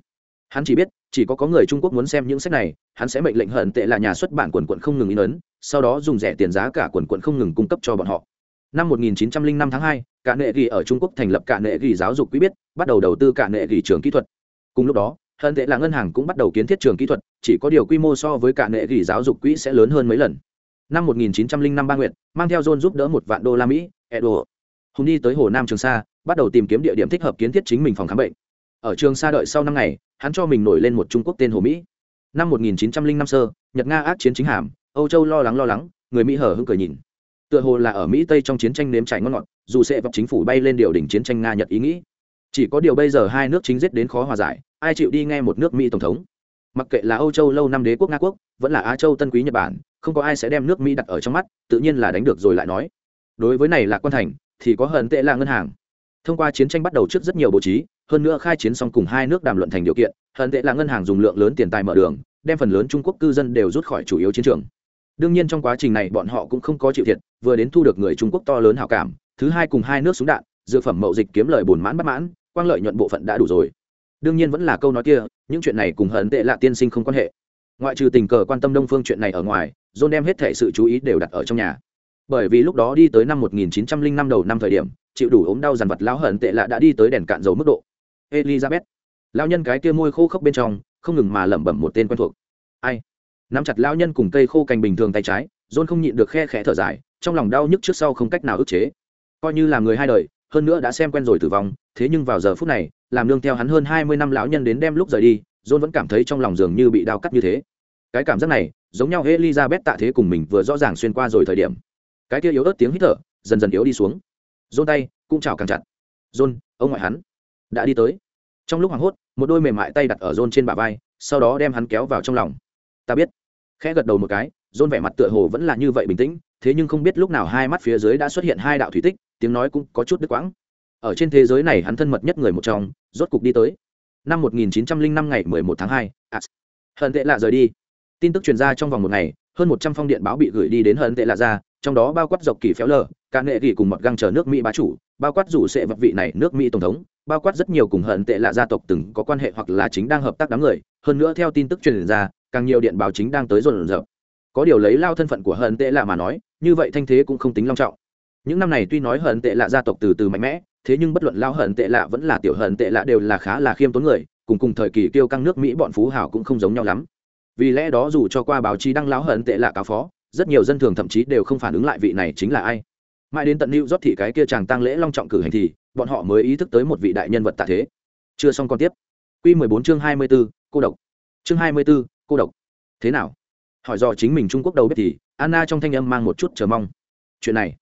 Hắn chỉ biết chỉ có có người trung quốc muốn xem những sách này hắn sẽ mệnh lệnh hận tệ là nhà xuất bản quần quận không ngừng in ấn sau đó dùng rẻ tiền giá cả quần quận không ngừng cung cấp cho bọn họ. Năm 1905 tháng 2, cả nệ ghi ở trung quốc thành lập cả nệ ghi giáo dục quý biết bắt đầu đầu tư cả nệ ghi trường kỹ thuật. Cùng lúc đó hơn tệ là ngân hàng cũng bắt đầu kiến thiết trường kỹ thuật, chỉ có điều quy mô so với cả nệ gỉ giáo dục quỹ sẽ lớn hơn mấy lần. Năm 1905 ba nguyện mang theo john giúp đỡ một vạn đô la mỹ, edo. Hùng đi tới hồ nam trường sa, bắt đầu tìm kiếm địa điểm thích hợp kiến thiết chính mình phòng khám bệnh. Ở trường sa đợi sau năm ngày, hắn cho mình nổi lên một trung quốc tên hồ mỹ. Năm 1905 sơ, nhật nga ác chiến chính hàm, âu châu lo lắng lo lắng, người mỹ hở hững cười nhìn. Tựa hồ là ở mỹ tây trong chiến tranh nếm trải ngon ngọt, dù sẽ vấp chính phủ bay lên điều đỉnh chiến tranh nga nhật ý nghĩ. Chỉ có điều bây giờ hai nước chính giết đến khó hòa giải ai chịu đi nghe một nước mỹ tổng thống? Mặc kệ là âu châu lâu năm đế quốc nga quốc, vẫn là á châu tân quý nhật bản, không có ai sẽ đem nước mỹ đặt ở trong mắt, tự nhiên là đánh được rồi lại nói. Đối với này là quan thành, thì có hận tệ là ngân hàng. Thông qua chiến tranh bắt đầu trước rất nhiều bố trí, hơn nữa khai chiến xong cùng hai nước đàm luận thành điều kiện, hận tệ là ngân hàng dùng lượng lớn tiền tài mở đường, đem phần lớn trung quốc cư dân đều rút khỏi chủ yếu chiến trường. Đương nhiên trong quá trình này bọn họ cũng không có chịu thiệt, vừa đến thu được người trung quốc to lớn hảo cảm, thứ hai cùng hai nước súng đạn, dược phẩm mậu dịch kiếm lời bồn mãn bất mãn, quang lợi nhuận bộ phận đã đủ rồi đương nhiên vẫn là câu nói kia, những chuyện này cùng hận tệ lạ tiên sinh không quan hệ. Ngoại trừ tình cờ quan tâm đông phương chuyện này ở ngoài, john đem hết thể sự chú ý đều đặt ở trong nhà. Bởi vì lúc đó đi tới năm 1905 đầu năm thời điểm, chịu đủ ốm đau dằn vặt lão hận tệ lạ đã đi tới đèn cạn dầu mức độ. Elizabeth, lão nhân cái kia môi khô khốc bên trong, không ngừng mà lẩm bẩm một tên quen thuộc. Ai? Nắm chặt lão nhân cùng cây khô cành bình thường tay trái, john không nhịn được khe khẽ thở dài, trong lòng đau nhức trước sau không cách nào ức chế. Coi như là người hai đời hơn nữa đã xem quen rồi tử vong, thế nhưng vào giờ phút này, làm nương theo hắn hơn hai mươi năm lão nhân đến đem lúc rời đi, john vẫn cảm thấy trong lòng dường như bị đau cắt như thế. Cái cảm giác này, giống nhau elizabeth tạ thế cùng mình vừa rõ ràng xuyên qua rồi thời điểm. Cái kia yếu ớt tiếng hít thở, dần dần yếu đi xuống. John tay, cũng chào càng chặt. John, ông ngoại hắn đã đi tới. Trong lúc hoảng hốt, một đôi mềm mại tay đặt ở john trên bả vai, sau đó đem hắn kéo vào trong lòng. Ta biết. Khẽ gật đầu một cái, john vẻ mặt tựa hồ vẫn là như vậy bình tĩnh thế nhưng không biết lúc nào hai mắt phía dưới đã xuất hiện hai đạo thủy tích tiếng nói cũng có chút đứt quãng. Ở trên thế giới này hắn thân mật nhất người một trong rốt cục đi tới. Năm 1905 ngày 11 tháng 2, à, hận tệ lạ rời đi. Tin tức truyền ra trong vòng một ngày hơn 100 phong điện báo bị gửi đi đến hận tệ lạ ra trong đó bao quát dọc kỳ phéo lờ cả nghệ kỳ cùng mọt găng chờ nước mỹ bá chủ bao quát rủ sẽ vật vị này nước mỹ tổng thống bao quát rất nhiều cùng hận tệ lạ gia tộc từng có quan hệ hoặc là chính đang hợp tác đám người. Hơn nữa theo tin tức truyền ra càng nhiều điện báo chính đang tới rộn rộn có điều lấy lao thân phận của hận tệ lạ mà nói, như vậy thanh thế cũng không tính long trọng. Những năm này tuy nói hận tệ lạ gia tộc từ từ mạnh mẽ, thế nhưng bất luận lao hận tệ lạ vẫn là tiểu hận tệ lạ đều là khá là khiêm tốn người, cùng cùng thời kỳ tiêu căng nước mỹ bọn phú hảo cũng không giống nhau lắm. Vì lẽ đó dù cho qua báo chí đăng lao hận tệ lạ cáo phó, rất nhiều dân thường thậm chí đều không phản ứng lại vị này chính là ai. Mãi đến tận lưu rót thị cái kia chàng tăng lễ long trọng cử hành thì, bọn họ mới ý thức tới một vị đại nhân vật tạ thế. Chưa xong còn tiếp. Q mười bốn chương hai mươi b ố cô độc. Chương hai mươi b ố cô độc. Thế nào? Hỏi dò chính mình trung quốc đầu biết thì, anna trong thanh âm mang một chút chờ mong. Chuyện này,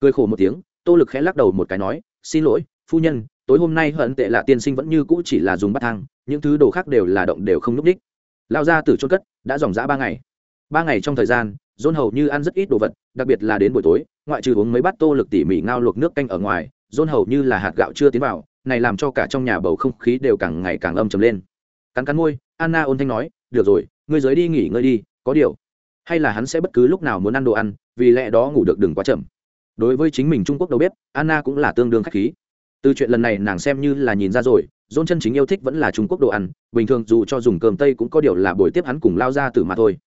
cười khổ một tiếng, tô lực khẽ lắc đầu một cái nói, xin lỗi, phu nhân, tối hôm nay hận tệ là tiên sinh vẫn như cũ chỉ là dùng bát thang, những thứ đồ khác đều là động đều không núp đích. Lao ra từ trôn cất, đã dòng dã ba ngày. Ba ngày trong thời gian dôn hầu như ăn rất ít đồ vật, đặc biệt là đến buổi tối, ngoại trừ uống mấy bát tô lực tỉ mỉ ngao luộc nước canh ở ngoài dôn hầu như là hạt gạo chưa tiến vào, này làm cho cả trong nhà bầu không khí đều càng ngày càng âm trầm lên. Cắn cắn môi, anna ôn thanh nói, được rồi, ngươi giới đi nghỉ ngơi đi có điều. Hay là hắn sẽ bất cứ lúc nào muốn ăn đồ ăn, vì lẽ đó ngủ được đừng quá chậm. Đối với chính mình trung quốc đầu bếp, anna cũng là tương đương khách khí. Từ chuyện lần này nàng xem như là nhìn ra rồi, dôn chân chính yêu thích vẫn là trung quốc đồ ăn, bình thường dù cho dùng cơm tây cũng có điều là buổi tiếp hắn cùng lao ra từ mà thôi.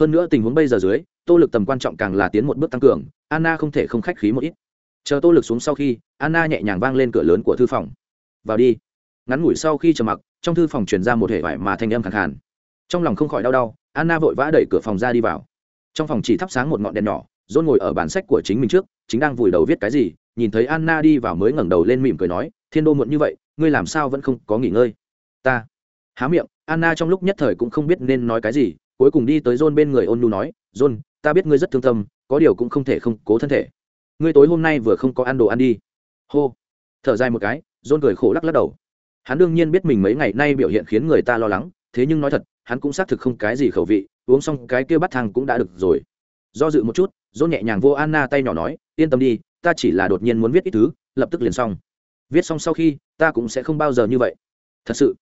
Hơn nữa tình huống bây giờ dưới, tô lực tầm quan trọng càng là tiến một bước tăng cường, anna không thể không khách khí một ít. Chờ tô lực xuống sau khi, anna nhẹ nhàng vang lên cửa lớn của thư phòng. Vào đi. Ngắn ngủi sau khi chờ mặc, trong thư phòng truyền ra một hệ vải mà thanh âm khẳng hẳn trong lòng không khỏi đau đau anna vội vã đẩy cửa phòng ra đi vào. Trong phòng chỉ thắp sáng một ngọn đèn nhỏ john ngồi ở bản sách của chính mình trước, chính đang vùi đầu viết cái gì, nhìn thấy anna đi vào mới ngẩng đầu lên mỉm cười nói, thiên đô muộn như vậy, ngươi làm sao vẫn không có nghỉ ngơi? Ta há miệng, anna trong lúc nhất thời cũng không biết nên nói cái gì, cuối cùng đi tới john bên người ôn nhu nói john ta biết ngươi rất thương tâm, có điều cũng không thể không cố thân thể. Ngươi tối hôm nay vừa không có ăn đồ ăn đi. Hô. Thở dài một cái john cười khổ lắc lắc đầu. Hắn đương nhiên biết mình mấy ngày nay biểu hiện khiến người ta lo lắng, thế nhưng nói thật hắn cũng xác thực không cái gì khẩu vị, uống xong cái kia bắt thang cũng đã được rồi. Do dự một chút john nhẹ nhàng vô anna tay nhỏ nói, yên tâm đi, ta chỉ là đột nhiên muốn viết ít thứ, lập tức liền xong. Viết xong sau khi, ta cũng sẽ không bao giờ như vậy. Thật sự?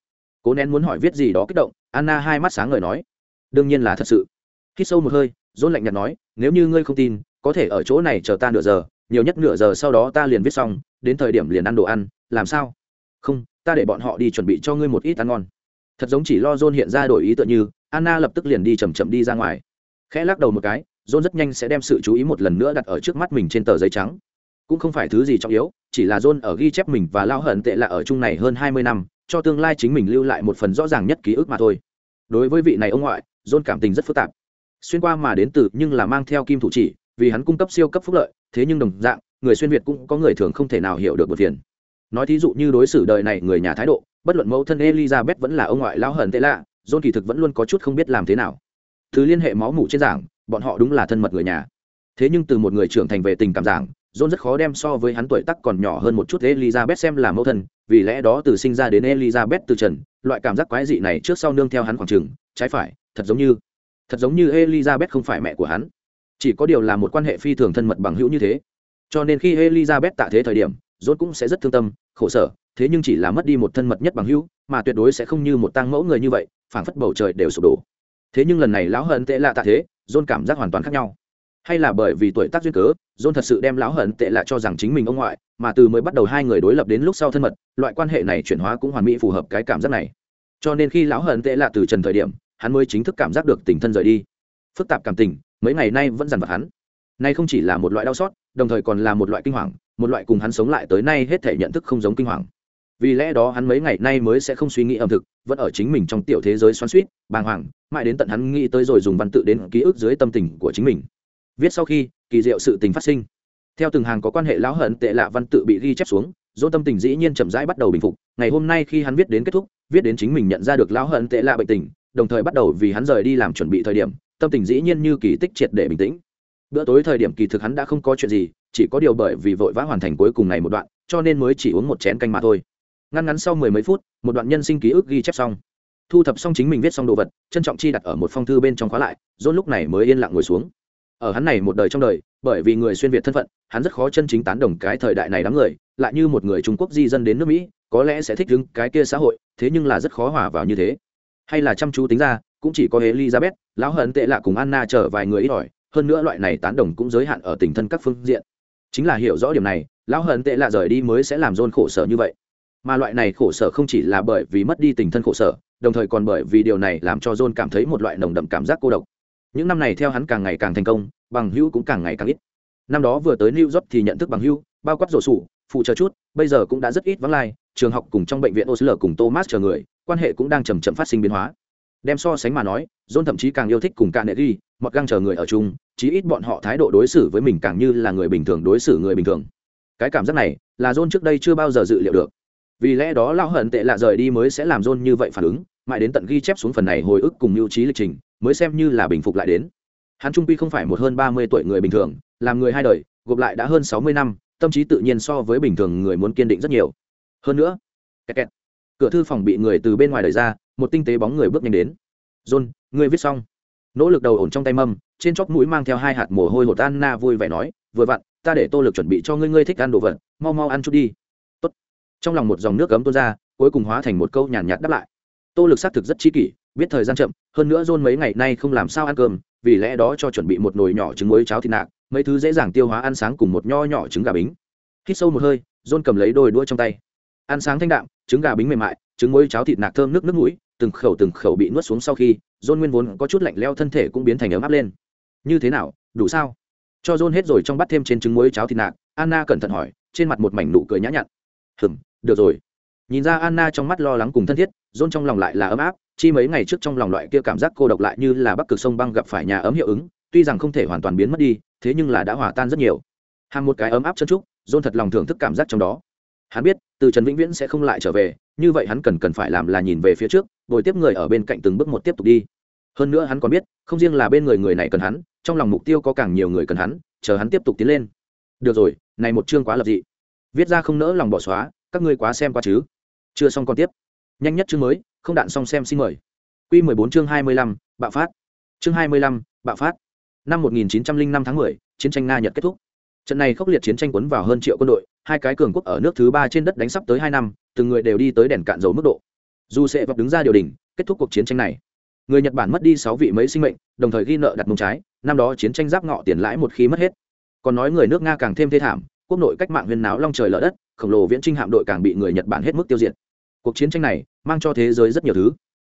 Cố nén muốn hỏi viết gì đó kích động, anna hai mắt sáng ngời nói, đương nhiên là thật sự. Khi sâu một hơi dôn lạnh nhạt nói, nếu như ngươi không tin, có thể ở chỗ này chờ ta nửa giờ, nhiều nhất nửa giờ sau đó ta liền viết xong, đến thời điểm liền ăn đồ ăn, làm sao? Không, ta để bọn họ đi chuẩn bị cho ngươi một ít ăn ngon thật giống chỉ lo John hiện ra đổi ý tựa như, anna lập tức liền đi chầm chậm đi ra ngoài. Khẽ lắc đầu một cái, John rất nhanh sẽ đem sự chú ý một lần nữa đặt ở trước mắt mình trên tờ giấy trắng. Cũng không phải thứ gì trọng yếu, chỉ là John ở ghi chép mình và lao hận tệ là ở chung này hơn hai mươi năm, cho tương lai chính mình lưu lại một phần rõ ràng nhất ký ức mà thôi. Đối với vị này ông ngoại, John cảm tình rất phức tạp. Xuyên qua mà đến từ nhưng là mang theo kim thủ chỉ, vì hắn cung cấp siêu cấp phúc lợi, thế nhưng đồng dạng, người xuyên việt cũng có người thường không thể nào hiểu được một phiền nói thí dụ như đối xử đời này người nhà thái độ, bất luận mẫu thân elizabeth vẫn là ông ngoại lão hờn tệ lạ, john kỳ thực vẫn luôn có chút không biết làm thế nào. Thứ liên hệ máu mủ trên giảng, bọn họ đúng là thân mật người nhà. Thế nhưng từ một người trưởng thành về tình cảm giảng, john rất khó đem so với hắn tuổi tắc còn nhỏ hơn một chút elizabeth xem là mẫu thân, vì lẽ đó từ sinh ra đến elizabeth từ trần, loại cảm giác quái dị này trước sau nương theo hắn khoảng chừng, trái phải, thật giống như, thật giống như elizabeth không phải mẹ của hắn. Chỉ có điều là một quan hệ phi thường thân mật bằng hữu như thế. Cho nên khi elizabeth tạ thế thời điểm rốt cũng sẽ rất thương tâm, khổ sở, thế nhưng chỉ là mất đi một thân mật nhất bằng hữu, mà tuyệt đối sẽ không như một tang mẫu người như vậy, phảng phất bầu trời đều sụp đổ. Thế nhưng lần này lão hận tệ lạ tạ thế john cảm giác hoàn toàn khác nhau. Hay là bởi vì tuổi tác duyên cớ john thật sự đem lão hận tệ lạ cho rằng chính mình ông ngoại, mà từ mới bắt đầu hai người đối lập đến lúc sau thân mật, loại quan hệ này chuyển hóa cũng hoàn mỹ phù hợp cái cảm giác này. Cho nên khi lão hận tệ lạ từ trần thời điểm, hắn mới chính thức cảm giác được tình thân rời đi. Phức tạp cảm tình, mấy ngày nay vẫn dằn vặt hắn. Nay không chỉ là một loại đau xót, đồng thời còn là một loại kinh hoàng một loại cùng hắn sống lại tới nay hết thể nhận thức không giống kinh hoàng. Vì lẽ đó hắn mấy ngày nay mới sẽ không suy nghĩ ẩm thực, vẫn ở chính mình trong tiểu thế giới xoắn suýt bàng hoàng, mãi đến tận hắn nghĩ tới rồi dùng văn tự đến ký ức dưới tâm tình của chính mình. Viết sau khi, kỳ diệu sự tình phát sinh. Theo từng hàng có quan hệ lão hận tệ lạ văn tự bị ghi chép xuống, dỗ tâm tình dĩ nhiên chậm rãi bắt đầu bình phục. Ngày hôm nay khi hắn viết đến kết thúc, viết đến chính mình nhận ra được lão hận tệ lạ bệnh tình, đồng thời bắt đầu vì hắn rời đi làm chuẩn bị thời điểm, tâm tình dĩ nhiên như kỳ tích triệt để bình tĩnh. Bữa tối thời điểm kỳ thực hắn đã không có chuyện gì chỉ có điều bởi vì vội vã hoàn thành cuối cùng này một đoạn, cho nên mới chỉ uống một chén canh mà thôi. Ngăn ngắn sau mười mấy phút, một đoạn nhân sinh ký ức ghi chép xong. Thu thập xong chính mình viết xong đồ vật, trân trọng chi đặt ở một phong thư bên trong khóa lại dôn lúc này mới yên lặng ngồi xuống. Ở hắn này một đời trong đời, bởi vì người xuyên việt thân phận, hắn rất khó chân chính tán đồng cái thời đại này đám người, lại như một người trung quốc di dân đến nước mỹ, có lẽ sẽ thích đứng cái kia xã hội, thế nhưng là rất khó hòa vào như thế. Hay là chăm chú tính ra, cũng chỉ có elizabeth, lão hận tệ lạ cùng anna chờ vài người ít ỏi, hơn nữa loại này tán đồng cũng giới hạn ở tình thân các phương diện chính là hiểu rõ điểm này, lão hận tệ lạ rời đi mới sẽ làm dôn khổ sở như vậy. Mà loại này khổ sở không chỉ là bởi vì mất đi tình thân khổ sở, đồng thời còn bởi vì điều này làm cho john cảm thấy một loại nồng đậm cảm giác cô độc. Những năm này theo hắn càng ngày càng thành công, bằng hữu cũng càng ngày càng ít. Năm đó vừa tới new york thì nhận thức bằng hữu, bao quát rổ sủ, phụ trợ chút, bây giờ cũng đã rất ít vắng lai, trường học cùng trong bệnh viện osler cùng thomas chờ người, quan hệ cũng đang chầm chậm phát sinh biến hóa. Đem so sánh mà nói, john thậm chí càng yêu thích cùng cạn nệ ghi mọt găng chờ người ở chung chí ít bọn họ thái độ đối xử với mình càng như là người bình thường đối xử người bình thường. Cái cảm giác này là john trước đây chưa bao giờ dự liệu được. Vì lẽ đó lao hận tệ lạ rời đi mới sẽ làm john như vậy phản ứng, mãi đến tận ghi chép xuống phần này hồi ức cùng mưu trí lịch trình, mới xem như là bình phục lại đến. Hắn trung quy không phải một hơn ba mươi tuổi người bình thường, làm người hai đời, gộp lại đã hơn sáu mươi năm, tâm trí tự nhiên so với bình thường người muốn kiên định rất nhiều. Hơn nữa, kẹt kẹt. cửa thư phòng bị người từ bên ngoài đẩy ra, một tinh tế bóng người bước nhanh đến. John, ngươi viết xong. Nỗ lực đầu ổn trong tay mâm trên chóp mũi mang theo hai hạt mồ hôi hột anna vui vẻ nói, vừa vặn, ta để tô lực chuẩn bị cho ngươi ngươi thích ăn đồ vật, mau mau ăn chút đi. Tốt. trong lòng một dòng nước cấm tuôn ra, cuối cùng hóa thành một câu nhàn nhạt đáp lại. Tô lực xác thực rất chi kỷ, biết thời gian chậm, hơn nữa john mấy ngày nay không làm sao ăn cơm, vì lẽ đó cho chuẩn bị một nồi nhỏ trứng muối cháo thịt nạc, mấy thứ dễ dàng tiêu hóa ăn sáng cùng một nho nhỏ trứng gà bính. Hít sâu một hơi john cầm lấy đôi đũa trong tay. Ăn sáng thanh đạm, trứng gà bính mềm mại, trứng muối cháo thịt nạc thơm nước nước mũi, từng khẩu từng khẩu bị nuốt xuống sau khi john nguyên vốn có chút lạnh leo thân thể cũng biến thành ấm áp lên như thế nào, đủ sao? Cho john hết rồi trong bắt thêm trên trứng muối cháo thịt nạc, anna cẩn thận hỏi, trên mặt một mảnh nụ cười nhã nhặn. Hừm, được rồi. Nhìn ra anna trong mắt lo lắng cùng thân thiết, john trong lòng lại là ấm áp, chi mấy ngày trước trong lòng loại kia cảm giác cô độc lại như là bắc cực sông băng gặp phải nhà ấm hiệu ứng, tuy rằng không thể hoàn toàn biến mất đi, thế nhưng là đã hòa tan rất nhiều. Hàng một cái ấm áp chân trúc dôn thật lòng thưởng thức cảm giác trong đó. Hắn biết, từ trần vĩnh viễn sẽ không lại trở về, như vậy hắn cần cần phải làm là nhìn về phía trước, bồi tiếp người ở bên cạnh từng bước một tiếp tục đi hơn nữa hắn còn biết, không riêng là bên người người này cần hắn, trong lòng mục tiêu có càng nhiều người cần hắn, chờ hắn tiếp tục tiến lên. Được rồi, này một chương quá lập dị. Viết ra không nỡ lòng bỏ xóa, các ngươi quá xem qua chứ? Chưa xong còn tiếp. Nhanh nhất chương mới, không đạn xong xem xin mời. Q mười bốn chương hai mươi lăm, bạo phát. Chương hai mươi lăm, bạo phát. Năm một nghìn chín trăm linh năm tháng mười, chiến tranh nga nhật kết thúc. Trận này khốc liệt chiến tranh quấn vào hơn triệu quân đội, hai cái cường quốc ở nước thứ ba trên đất đánh sắp tới hai năm, từng người đều đi tới đèn cạn dầu mức độ. Dù sẽ vấp đứng ra điều đình kết thúc cuộc chiến tranh này người nhật bản mất đi sáu vị mấy sinh mệnh, đồng thời ghi nợ đặt mông trái, năm đó chiến tranh giáp ngọ tiền lãi một khi mất hết. Còn nói người nước nga càng thêm thê thảm, quốc nội cách mạng huyên náo long trời lở đất, khổng lồ viễn trinh hạm đội càng bị người nhật bản hết mức tiêu diệt. Cuộc chiến tranh này mang cho thế giới rất nhiều thứ.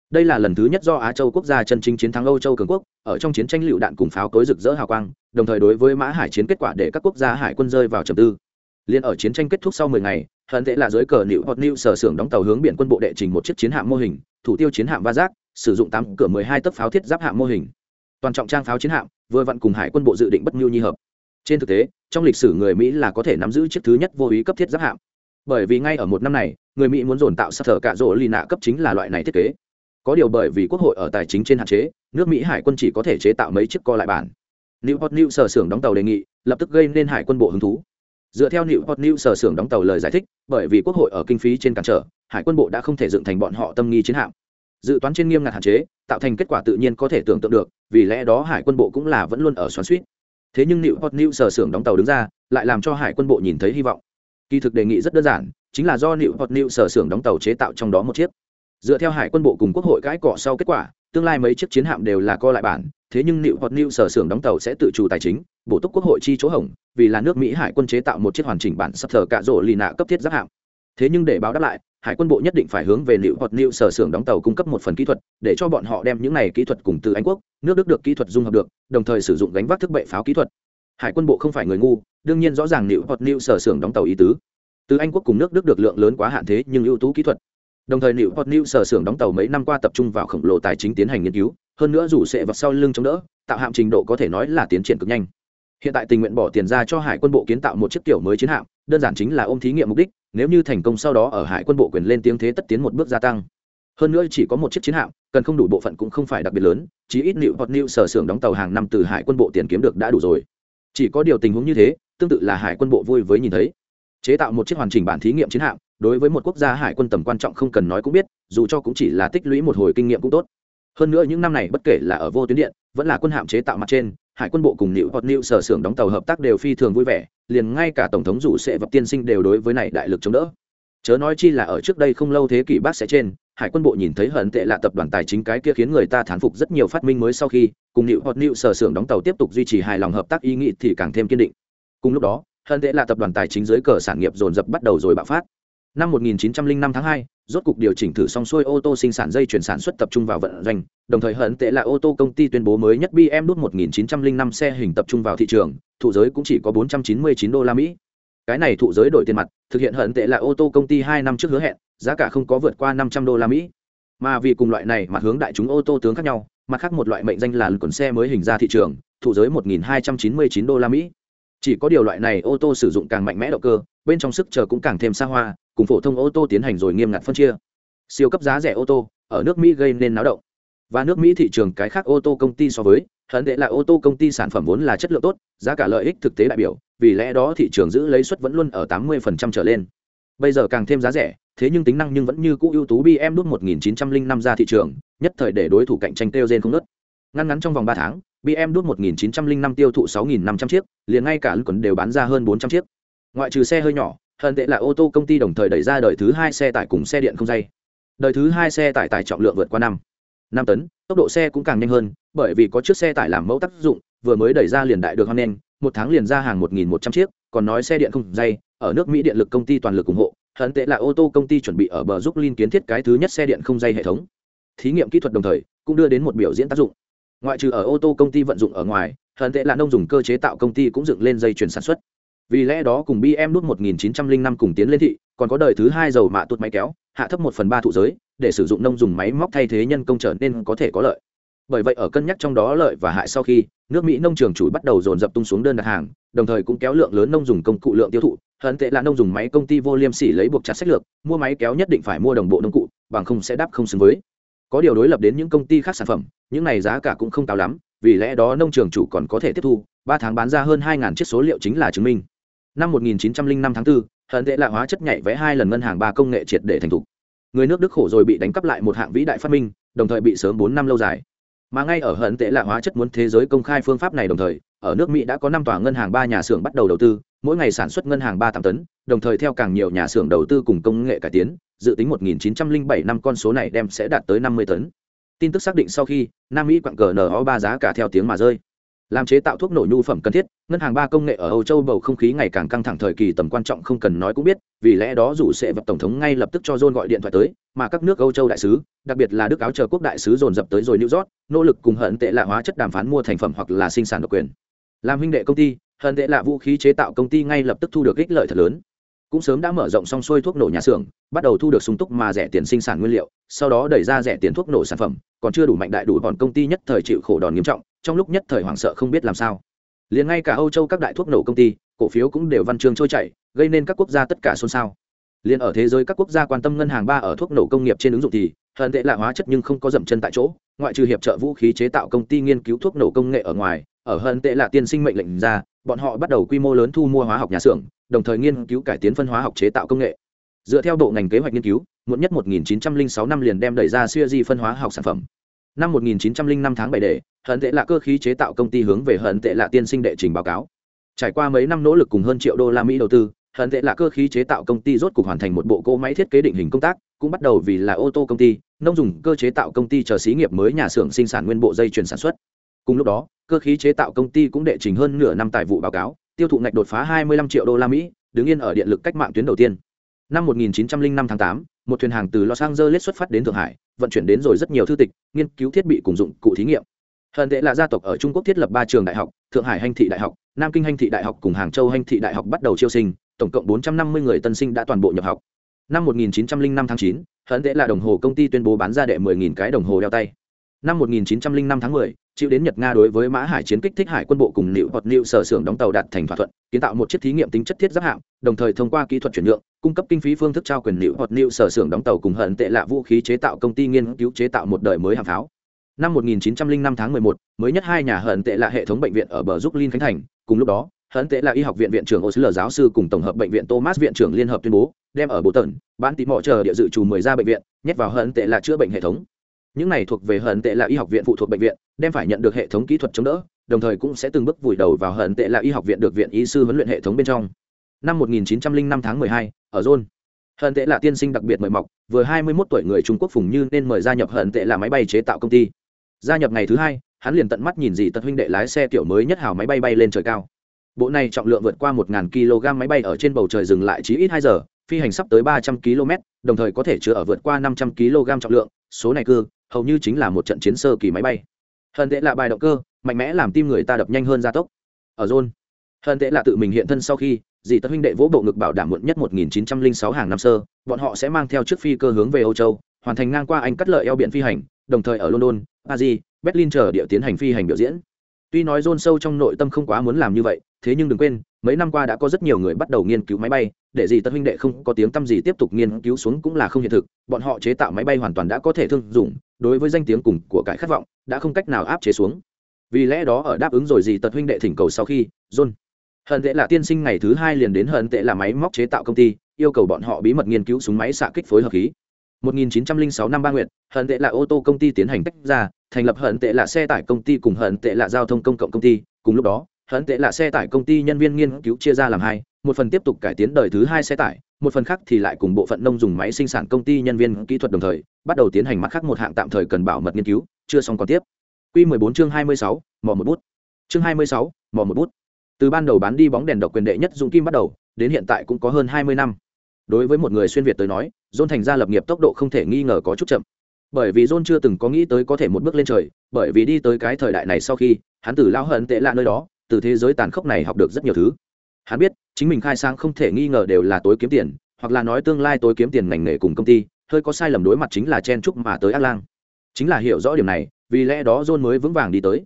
Đây là lần thứ nhất do á châu quốc gia chân chính chiến thắng âu châu cường quốc, ở trong chiến tranh lựu đạn cùng pháo cối rực rỡ hào quang, đồng thời đối với mã hải chiến kết quả để các quốc gia hải quân rơi vào trầm tư. Liên ở chiến tranh kết thúc sau 10 ngày, hận tệ là dưới cờ nịu hoặc nịu sở xưởng đóng tàu hướng biển quân bộ đệ trình một chiếc chiến hạm mô hình, thủ tiêu chiến hạm va giác sử dụng tám cửa 12 tấc pháo thiết giáp hạm mô hình. Toàn trọng trang pháo chiến hạm, vừa vặn cùng hải quân bộ dự định bất nhu nhi hợp. Trên thực tế, trong lịch sử người mỹ là có thể nắm giữ chiếc thứ nhất vô ý cấp thiết giáp hạm. Bởi vì ngay ở một năm này, người mỹ muốn dồn tạo sắp thở cạ rỗ lì nạ cấp chính là loại này thiết kế. Có điều bởi vì quốc hội ở tài chính trên hạn chế, nước mỹ hải quân chỉ có thể chế tạo mấy chiếc co lại bản. Newport hot new sở xưởng đóng tàu đề nghị, lập tức gây nên hải quân bộ hứng thú. Dựa theo newport hot new sở xưởng đóng tàu lời giải thích, bởi vì quốc hội ở kinh phí trên cản trở, hải quân bộ đã không thể dựng thành bọn họ tâm nghi chiến hạm dự toán trên nghiêm ngặt hạn chế, tạo thành kết quả tự nhiên có thể tưởng tượng được, vì lẽ đó hải quân bộ cũng là vẫn luôn ở xoắn suýt. Thế nhưng nịu hot new sở xưởng đóng tàu đứng ra, lại làm cho hải quân bộ nhìn thấy hy vọng. Kỳ thực đề nghị rất đơn giản, chính là do nịu hot new sở xưởng đóng tàu chế tạo trong đó một chiếc. Dựa theo hải quân bộ cùng quốc hội cãi cọ sau kết quả, tương lai mấy chiếc chiến hạm đều là co lại bản, thế nhưng nịu hot new sở xưởng đóng tàu sẽ tự chủ tài chính, bổ túc quốc hội chi chỗ hỏng vì là nước mỹ hải quân chế tạo một chiếc hoàn chỉnh bản sắp thờ cạ rỗ lì nạ cấp thiết giáp hạm. Thế nhưng để báo đáp lại hải quân bộ nhất định phải hướng về liệu hoặc liệu sở xưởng đóng tàu cung cấp một phần kỹ thuật, để cho bọn họ đem những này kỹ thuật cùng từ anh quốc, nước đức được kỹ thuật dung hợp được, đồng thời sử dụng gánh vác thức bệ pháo kỹ thuật. Hải quân bộ không phải người ngu, đương nhiên rõ ràng liệu hoặc liệu sở xưởng đóng tàu ý tứ. Từ anh quốc cùng nước đức được lượng lớn quá hạn thế, nhưng ưu tú kỹ thuật. Đồng thời liệu hoặc liệu sở xưởng đóng tàu mấy năm qua tập trung vào khổng lồ tài chính tiến hành nghiên cứu, hơn nữa dù sẽ vật sau lưng chống đỡ, tạo hạm trình độ có thể nói là tiến triển cực nhanh. Hiện tại tình nguyện bỏ tiền ra cho hải quân bộ kiến tạo một chiếc kiểu mới chiến hạm, đơn giản chính là ôm thí nghiệm mục đích nếu như thành công sau đó ở hải quân bộ quyền lên tiếng thế tất tiến một bước gia tăng. Hơn nữa chỉ có một chiếc chiến hạm, cần không đủ bộ phận cũng không phải đặc biệt lớn chỉ ít nịu hoặc nịu sở xưởng đóng tàu hàng năm từ hải quân bộ tiền kiếm được đã đủ rồi. Chỉ có điều tình huống như thế, tương tự là hải quân bộ vui với nhìn thấy. Chế tạo một chiếc hoàn chỉnh bản thí nghiệm chiến hạm, đối với một quốc gia hải quân tầm quan trọng không cần nói cũng biết, dù cho cũng chỉ là tích lũy một hồi kinh nghiệm cũng tốt. Hơn nữa những năm này bất kể là ở vô tuyến điện, vẫn là quân hạm chế tạo mặt trên hải quân bộ cùng nịu hoặc nịu sở xưởng đóng tàu hợp tác đều phi thường vui vẻ liền ngay cả tổng thống rủ sẽ vật tiên sinh đều đối với này đại lực chống đỡ. Chớ nói chi là ở trước đây không lâu thế kỷ bác sẽ trên hải quân bộ nhìn thấy hận tệ là tập đoàn tài chính cái kia khiến người ta thán phục rất nhiều phát minh mới sau khi cùng nịu hoặc nịu sở xưởng đóng tàu tiếp tục duy trì hài lòng hợp tác ý nghị thì càng thêm kiên định. Cùng lúc đó hận tệ là tập đoàn tài chính dưới cờ sản nghiệp dồn dập bắt đầu rồi bạo phát. Năm 1905 tháng 2, rốt cục điều chỉnh thử xong xuôi ô tô sinh sản dây chuyển sản xuất tập trung vào vận doanh, đồng thời hận tệ là ô tô công ty tuyên bố mới nhất BMW đút 1905 xe hình tập trung vào thị trường, thụ giới cũng chỉ có 499 đô la Mỹ. Cái này thụ giới đổi tiền mặt, thực hiện hận tệ là ô tô công ty 2 năm trước hứa hẹn, giá cả không có vượt qua 500 đô la Mỹ. Mà vì cùng loại này mặt hướng đại chúng ô tô tướng khác nhau, mặt khác một loại mệnh danh là quần xe mới hình ra thị trường, thụ giới 1299 đô la Mỹ. Chỉ có điều loại này ô tô sử dụng càng mạnh mẽ động cơ, bên trong sức chờ cũng càng thêm xa hoa, cùng phổ thông ô tô tiến hành rồi nghiêm ngặt phân chia. Siêu cấp giá rẻ ô tô, ở nước mỹ gây nên náo động. Và nước mỹ thị trường cái khác ô tô công ty so với hận tệ là ô tô công ty sản phẩm vốn là chất lượng tốt, giá cả lợi ích thực tế đại biểu, vì lẽ đó thị trường giữ lấy suất vẫn luôn ở 80% trở lên. Bây giờ càng thêm giá rẻ, thế nhưng tính năng nhưng vẫn như cũ ưu tú bm đút 1905 ra thị trường, nhất thời để đối thủ cạnh tranh tiêu gen không nứt ngăn ngắn trong vòng ba tháng bm đút 1905 tiêu thụ 6.500 chiếc, liền ngay cả quần đều bán ra hơn 400 chiếc. Ngoại trừ xe hơi nhỏ hận tệ là ô tô công ty đồng thời đẩy ra đời thứ hai xe tải cùng xe điện không dây. Đời thứ hai xe tải tải trọng lượng vượt qua năm. Năm tấn, tốc độ xe cũng càng nhanh hơn, bởi vì có chiếc xe tải làm mẫu tác dụng, vừa mới đẩy ra liền đại được hoan nghênh, một tháng liền ra hàng một nghìn một trăm chiếc, còn nói xe điện không dây, ở nước mỹ điện lực công ty toàn lực ủng hộ, hận tệ là ô tô công ty chuẩn bị ở bờ giúp linh kiến thiết cái thứ nhất xe điện không dây hệ thống. Thí nghiệm kỹ thuật đồng thời, cũng đưa đến một biểu diễn tác dụng. Ngoại trừ ở ô tô công ty vận dụng ở ngoài, hận tệ là nông dùng cơ chế tạo công ty cũng dựng lên dây chuyển sản xuất vì lẽ đó cùng bm đút 1905 cùng tiến lên thị, còn có đời thứ hai dầu mạ tụt máy kéo, hạ thấp một phần ba thụ giới, để sử dụng nông dùng máy móc thay thế nhân công trở nên có thể có lợi. Bởi vậy ở cân nhắc trong đó lợi và hại sau khi, nước mỹ nông trường chủ bắt đầu dồn dập tung xuống đơn đặt hàng, đồng thời cũng kéo lượng lớn nông dùng công cụ lượng tiêu thụ hận tệ là nông dùng máy công ty vô liêm sỉ lấy buộc chặt sách lược, mua máy kéo nhất định phải mua đồng bộ nông cụ, bằng không sẽ đáp không xứng với. Có điều đối lập đến những công ty khác sản phẩm, những này giá cả cũng không cao lắm, vì lẽ đó nông trường chủ còn có thể tiếp thu, ba tháng bán ra hơn hai chiếc số liệu chính là chứng minh năm 1905 tháng 4, hận tệ lạ hóa chất nhảy vẽ hai lần ngân hàng ba công nghệ triệt để thành thục. Người nước đức khổ rồi bị đánh cắp lại một hạng vĩ đại phát minh đồng thời bị sớm bốn năm lâu dài. Mà ngay ở hận tệ lạ hóa chất muốn thế giới công khai phương pháp này đồng thời ở nước mỹ đã có năm tòa ngân hàng ba nhà xưởng bắt đầu đầu tư mỗi ngày sản xuất ngân hàng ba tám tấn đồng thời theo càng nhiều nhà xưởng đầu tư cùng công nghệ cải tiến dự tính 1907 năm con số này đem sẽ đạt tới 50 tấn. Tin tức xác định sau khi nam mỹ quặng cờ no ba giá cả theo tiếng mà rơi làm chế tạo thuốc nổ nhu phẩm cần thiết, ngân hàng ba công nghệ ở âu châu bầu không khí ngày càng căng thẳng thời kỳ tầm quan trọng không cần nói cũng biết, vì lẽ đó dù sẽ vật tổng thống ngay lập tức cho john gọi điện thoại tới, mà các nước âu châu đại sứ, đặc biệt là đức áo chờ quốc đại sứ dồn dập tới rồi new york, nỗ lực cùng hận tệ lạ hóa chất đàm phán mua thành phẩm hoặc là sinh sản độc quyền. Làm huynh đệ công ty, hận tệ lạ vũ khí chế tạo công ty ngay lập tức thu được ích lợi thật lớn. Cũng sớm đã mở rộng xong xuôi thuốc nổ nhà xưởng, bắt đầu thu được sung túc mà rẻ tiền sinh sản nguyên liệu, sau đó đẩy ra rẻ tiền thuốc nổ sản phẩm, còn chưa đủ mạnh đại đủ bọn công ty nhất thời chịu khổ đòn nghiêm trọng trong lúc nhất thời hoảng sợ không biết làm sao. Liền ngay cả âu châu các đại thuốc nổ công ty, cổ phiếu cũng đều văn chương trôi chảy, gây nên các quốc gia tất cả xôn xao. Liền ở thế giới các quốc gia quan tâm ngân hàng ba ở thuốc nổ công nghiệp trên ứng dụng thì, hận tệ lạ hóa chất nhưng không có dậm chân tại chỗ, ngoại trừ hiệp trợ vũ khí chế tạo công ty nghiên cứu thuốc nổ công nghệ ở ngoài, ở hận tệ lạ tiên sinh mệnh lệnh ra, bọn họ bắt đầu quy mô lớn thu mua hóa học nhà xưởng, đồng thời nghiên cứu cải tiến phân hóa học chế tạo công nghệ. Dựa theo bộ ngành kế hoạch nghiên cứu, muộn nhất 1906 năm liền đem đẩy ra siêu di phân hóa học sản phẩm năm 1905 tháng 7 để hận tệ là cơ khí chế tạo công ty hướng về hận tệ là tiên sinh đệ trình báo cáo. Trải qua mấy năm nỗ lực cùng hơn triệu đô la mỹ đầu tư hận tệ là cơ khí chế tạo công ty rốt cục hoàn thành một bộ cỗ máy thiết kế định hình công tác cũng bắt đầu vì là ô tô công ty nông dùng cơ chế tạo công ty chờ xí nghiệp mới nhà xưởng sinh sản nguyên bộ dây chuyển sản xuất. Cùng lúc đó cơ khí chế tạo công ty cũng đệ trình hơn nửa năm tài vụ báo cáo tiêu thụ ngạch đột phá 25 triệu đô la mỹ đứng yên ở điện lực cách mạng tuyến đầu tiên. Năm 1905 tháng 8, một thuyền hàng từ los angeles xuất phát đến thượng hải vận chuyển đến rồi rất nhiều thư tịch nghiên cứu thiết bị cùng dụng cụ thí nghiệm. Hận tệ là gia tộc ở trung quốc thiết lập ba trường đại học thượng hải hành thị đại học nam kinh hành thị đại học cùng hàng châu hành thị đại học bắt đầu chiêu sinh tổng cộng 450 người tân sinh đã toàn bộ nhập học. Năm 1905 tháng 9, hận tệ là đồng hồ công ty tuyên bố bán ra đệ 10.000 cái đồng hồ đeo tay. Năm 1905 tháng 10, chịu đến Nhật Nga đối với Mã Hải chiến kích thích hải quân bộ cùng Liệu Hoạt Liệu sở xưởng đóng tàu đạt thành thỏa thuận, kiến tạo một chiếc thí nghiệm tính chất thiết giáp hạm, đồng thời thông qua kỹ thuật chuyển nhượng, cung cấp kinh phí phương thức trao quyền Liệu Hoạt Liệu sở xưởng đóng tàu cùng hận tệ lạ vũ khí chế tạo công ty nghiên cứu chế tạo một đời mới hàng pháo. Năm 1905 tháng 11, mới nhất hai nhà hận tệ lạ hệ thống bệnh viện ở bờ giúp Linh Khánh Thành, cùng lúc đó, hận tệ là y học viện viện trưởng Osler giáo sư cùng tổng hợp bệnh viện Thomas viện trưởng liên hợp tuyên bố, đem ở bộ tận, bán tí mọ chờ địa dự trù 10 ra bệnh viện, nhét vào hận tệ là chữa bệnh hệ thống những này thuộc về hận tệ là y học viện phụ thuộc bệnh viện đem phải nhận được hệ thống kỹ thuật chống đỡ đồng thời cũng sẽ từng bước vùi đầu vào hận tệ là y học viện được viện y sư huấn luyện hệ thống bên trong. Năm 1905 tháng 12, ở John hận tệ là tiên sinh đặc biệt mời mọc vừa 21 tuổi người trung quốc phùng như nên mời gia nhập hận tệ là máy bay chế tạo công ty. Gia nhập ngày thứ hai hắn liền tận mắt nhìn gì tật huynh đệ lái xe kiểu mới nhất hào máy bay bay lên trời cao. Bộ này trọng lượng vượt qua 1.000 kg máy bay ở trên bầu trời dừng lại chỉ ít hai giờ phi hành sắp tới 300 km đồng thời có thể chứa ở vượt qua 500 kg trọng lượng số này cư hầu như chính là một trận chiến sơ kỳ máy bay. Hận tệ là bài động cơ, mạnh mẽ làm tim người ta đập nhanh hơn gia tốc. Ở zone, hận tệ là tự mình hiện thân sau khi, dì tất huynh đệ vỗ bộ ngực bảo đảm muộn nhất 1906 hàng năm sơ, bọn họ sẽ mang theo chiếc phi cơ hướng về âu châu, hoàn thành ngang qua anh cắt lợi eo biển phi hành, đồng thời ở london, paris, berlin chờ địa tiến hành phi hành biểu diễn. Tuy nói John sâu trong nội tâm không quá muốn làm như vậy, thế nhưng đừng quên, mấy năm qua đã có rất nhiều người bắt đầu nghiên cứu máy bay, để gì tất huynh đệ không có tiếng tăm gì tiếp tục nghiên cứu xuống cũng là không hiện thực, bọn họ chế tạo máy bay hoàn toàn đã có thể thương dụng đối với danh tiếng cùng của cải khát vọng, đã không cách nào áp chế xuống. Vì lẽ đó ở đáp ứng rồi gì tật huynh đệ thỉnh cầu sau khi, john. Hận tệ là tiên sinh ngày thứ hai liền đến hận tệ là máy móc chế tạo công ty, yêu cầu bọn họ bí mật nghiên cứu súng máy xạ kích phối hợp khí. 1906 năm ba nguyện hận tệ là ô tô công ty tiến hành tách ra, thành lập hận tệ là xe tải công ty cùng hận tệ là giao thông công cộng công ty. Cùng lúc đó, hận tệ là xe tải công ty nhân viên nghiên cứu chia ra làm hai một phần tiếp tục cải tiến đời thứ hai xe tải một phần khác thì lại cùng bộ phận nông dùng máy sinh sản công ty nhân viên kỹ thuật đồng thời bắt đầu tiến hành mặt khác một hạng tạm thời cần bảo mật nghiên cứu chưa xong còn tiếp. Quy 14 chương 26, mò một bút. Chương 26, mò một bút. Từ ban đầu bán đi bóng đèn độc quyền đệ nhất dũng kim bắt đầu đến hiện tại cũng có hơn 20 năm. Đối với một người xuyên việt tới nói john thành ra lập nghiệp tốc độ không thể nghi ngờ có chút chậm. Bởi vì john chưa từng có nghĩ tới có thể một bước lên trời bởi vì đi tới cái thời đại này sau khi hắn từ lao hận tệ lạ nơi đó từ thế giới tàn khốc này học được rất nhiều thứ. Hắn biết chính mình khai sáng không thể nghi ngờ đều là tối kiếm tiền, hoặc là nói tương lai tối kiếm tiền ngành nghề cùng công ty, hơi có sai lầm đối mặt chính là chen chúc mà tới ác lang. Chính là hiểu rõ điểm này, vì lẽ đó john mới vững vàng đi tới.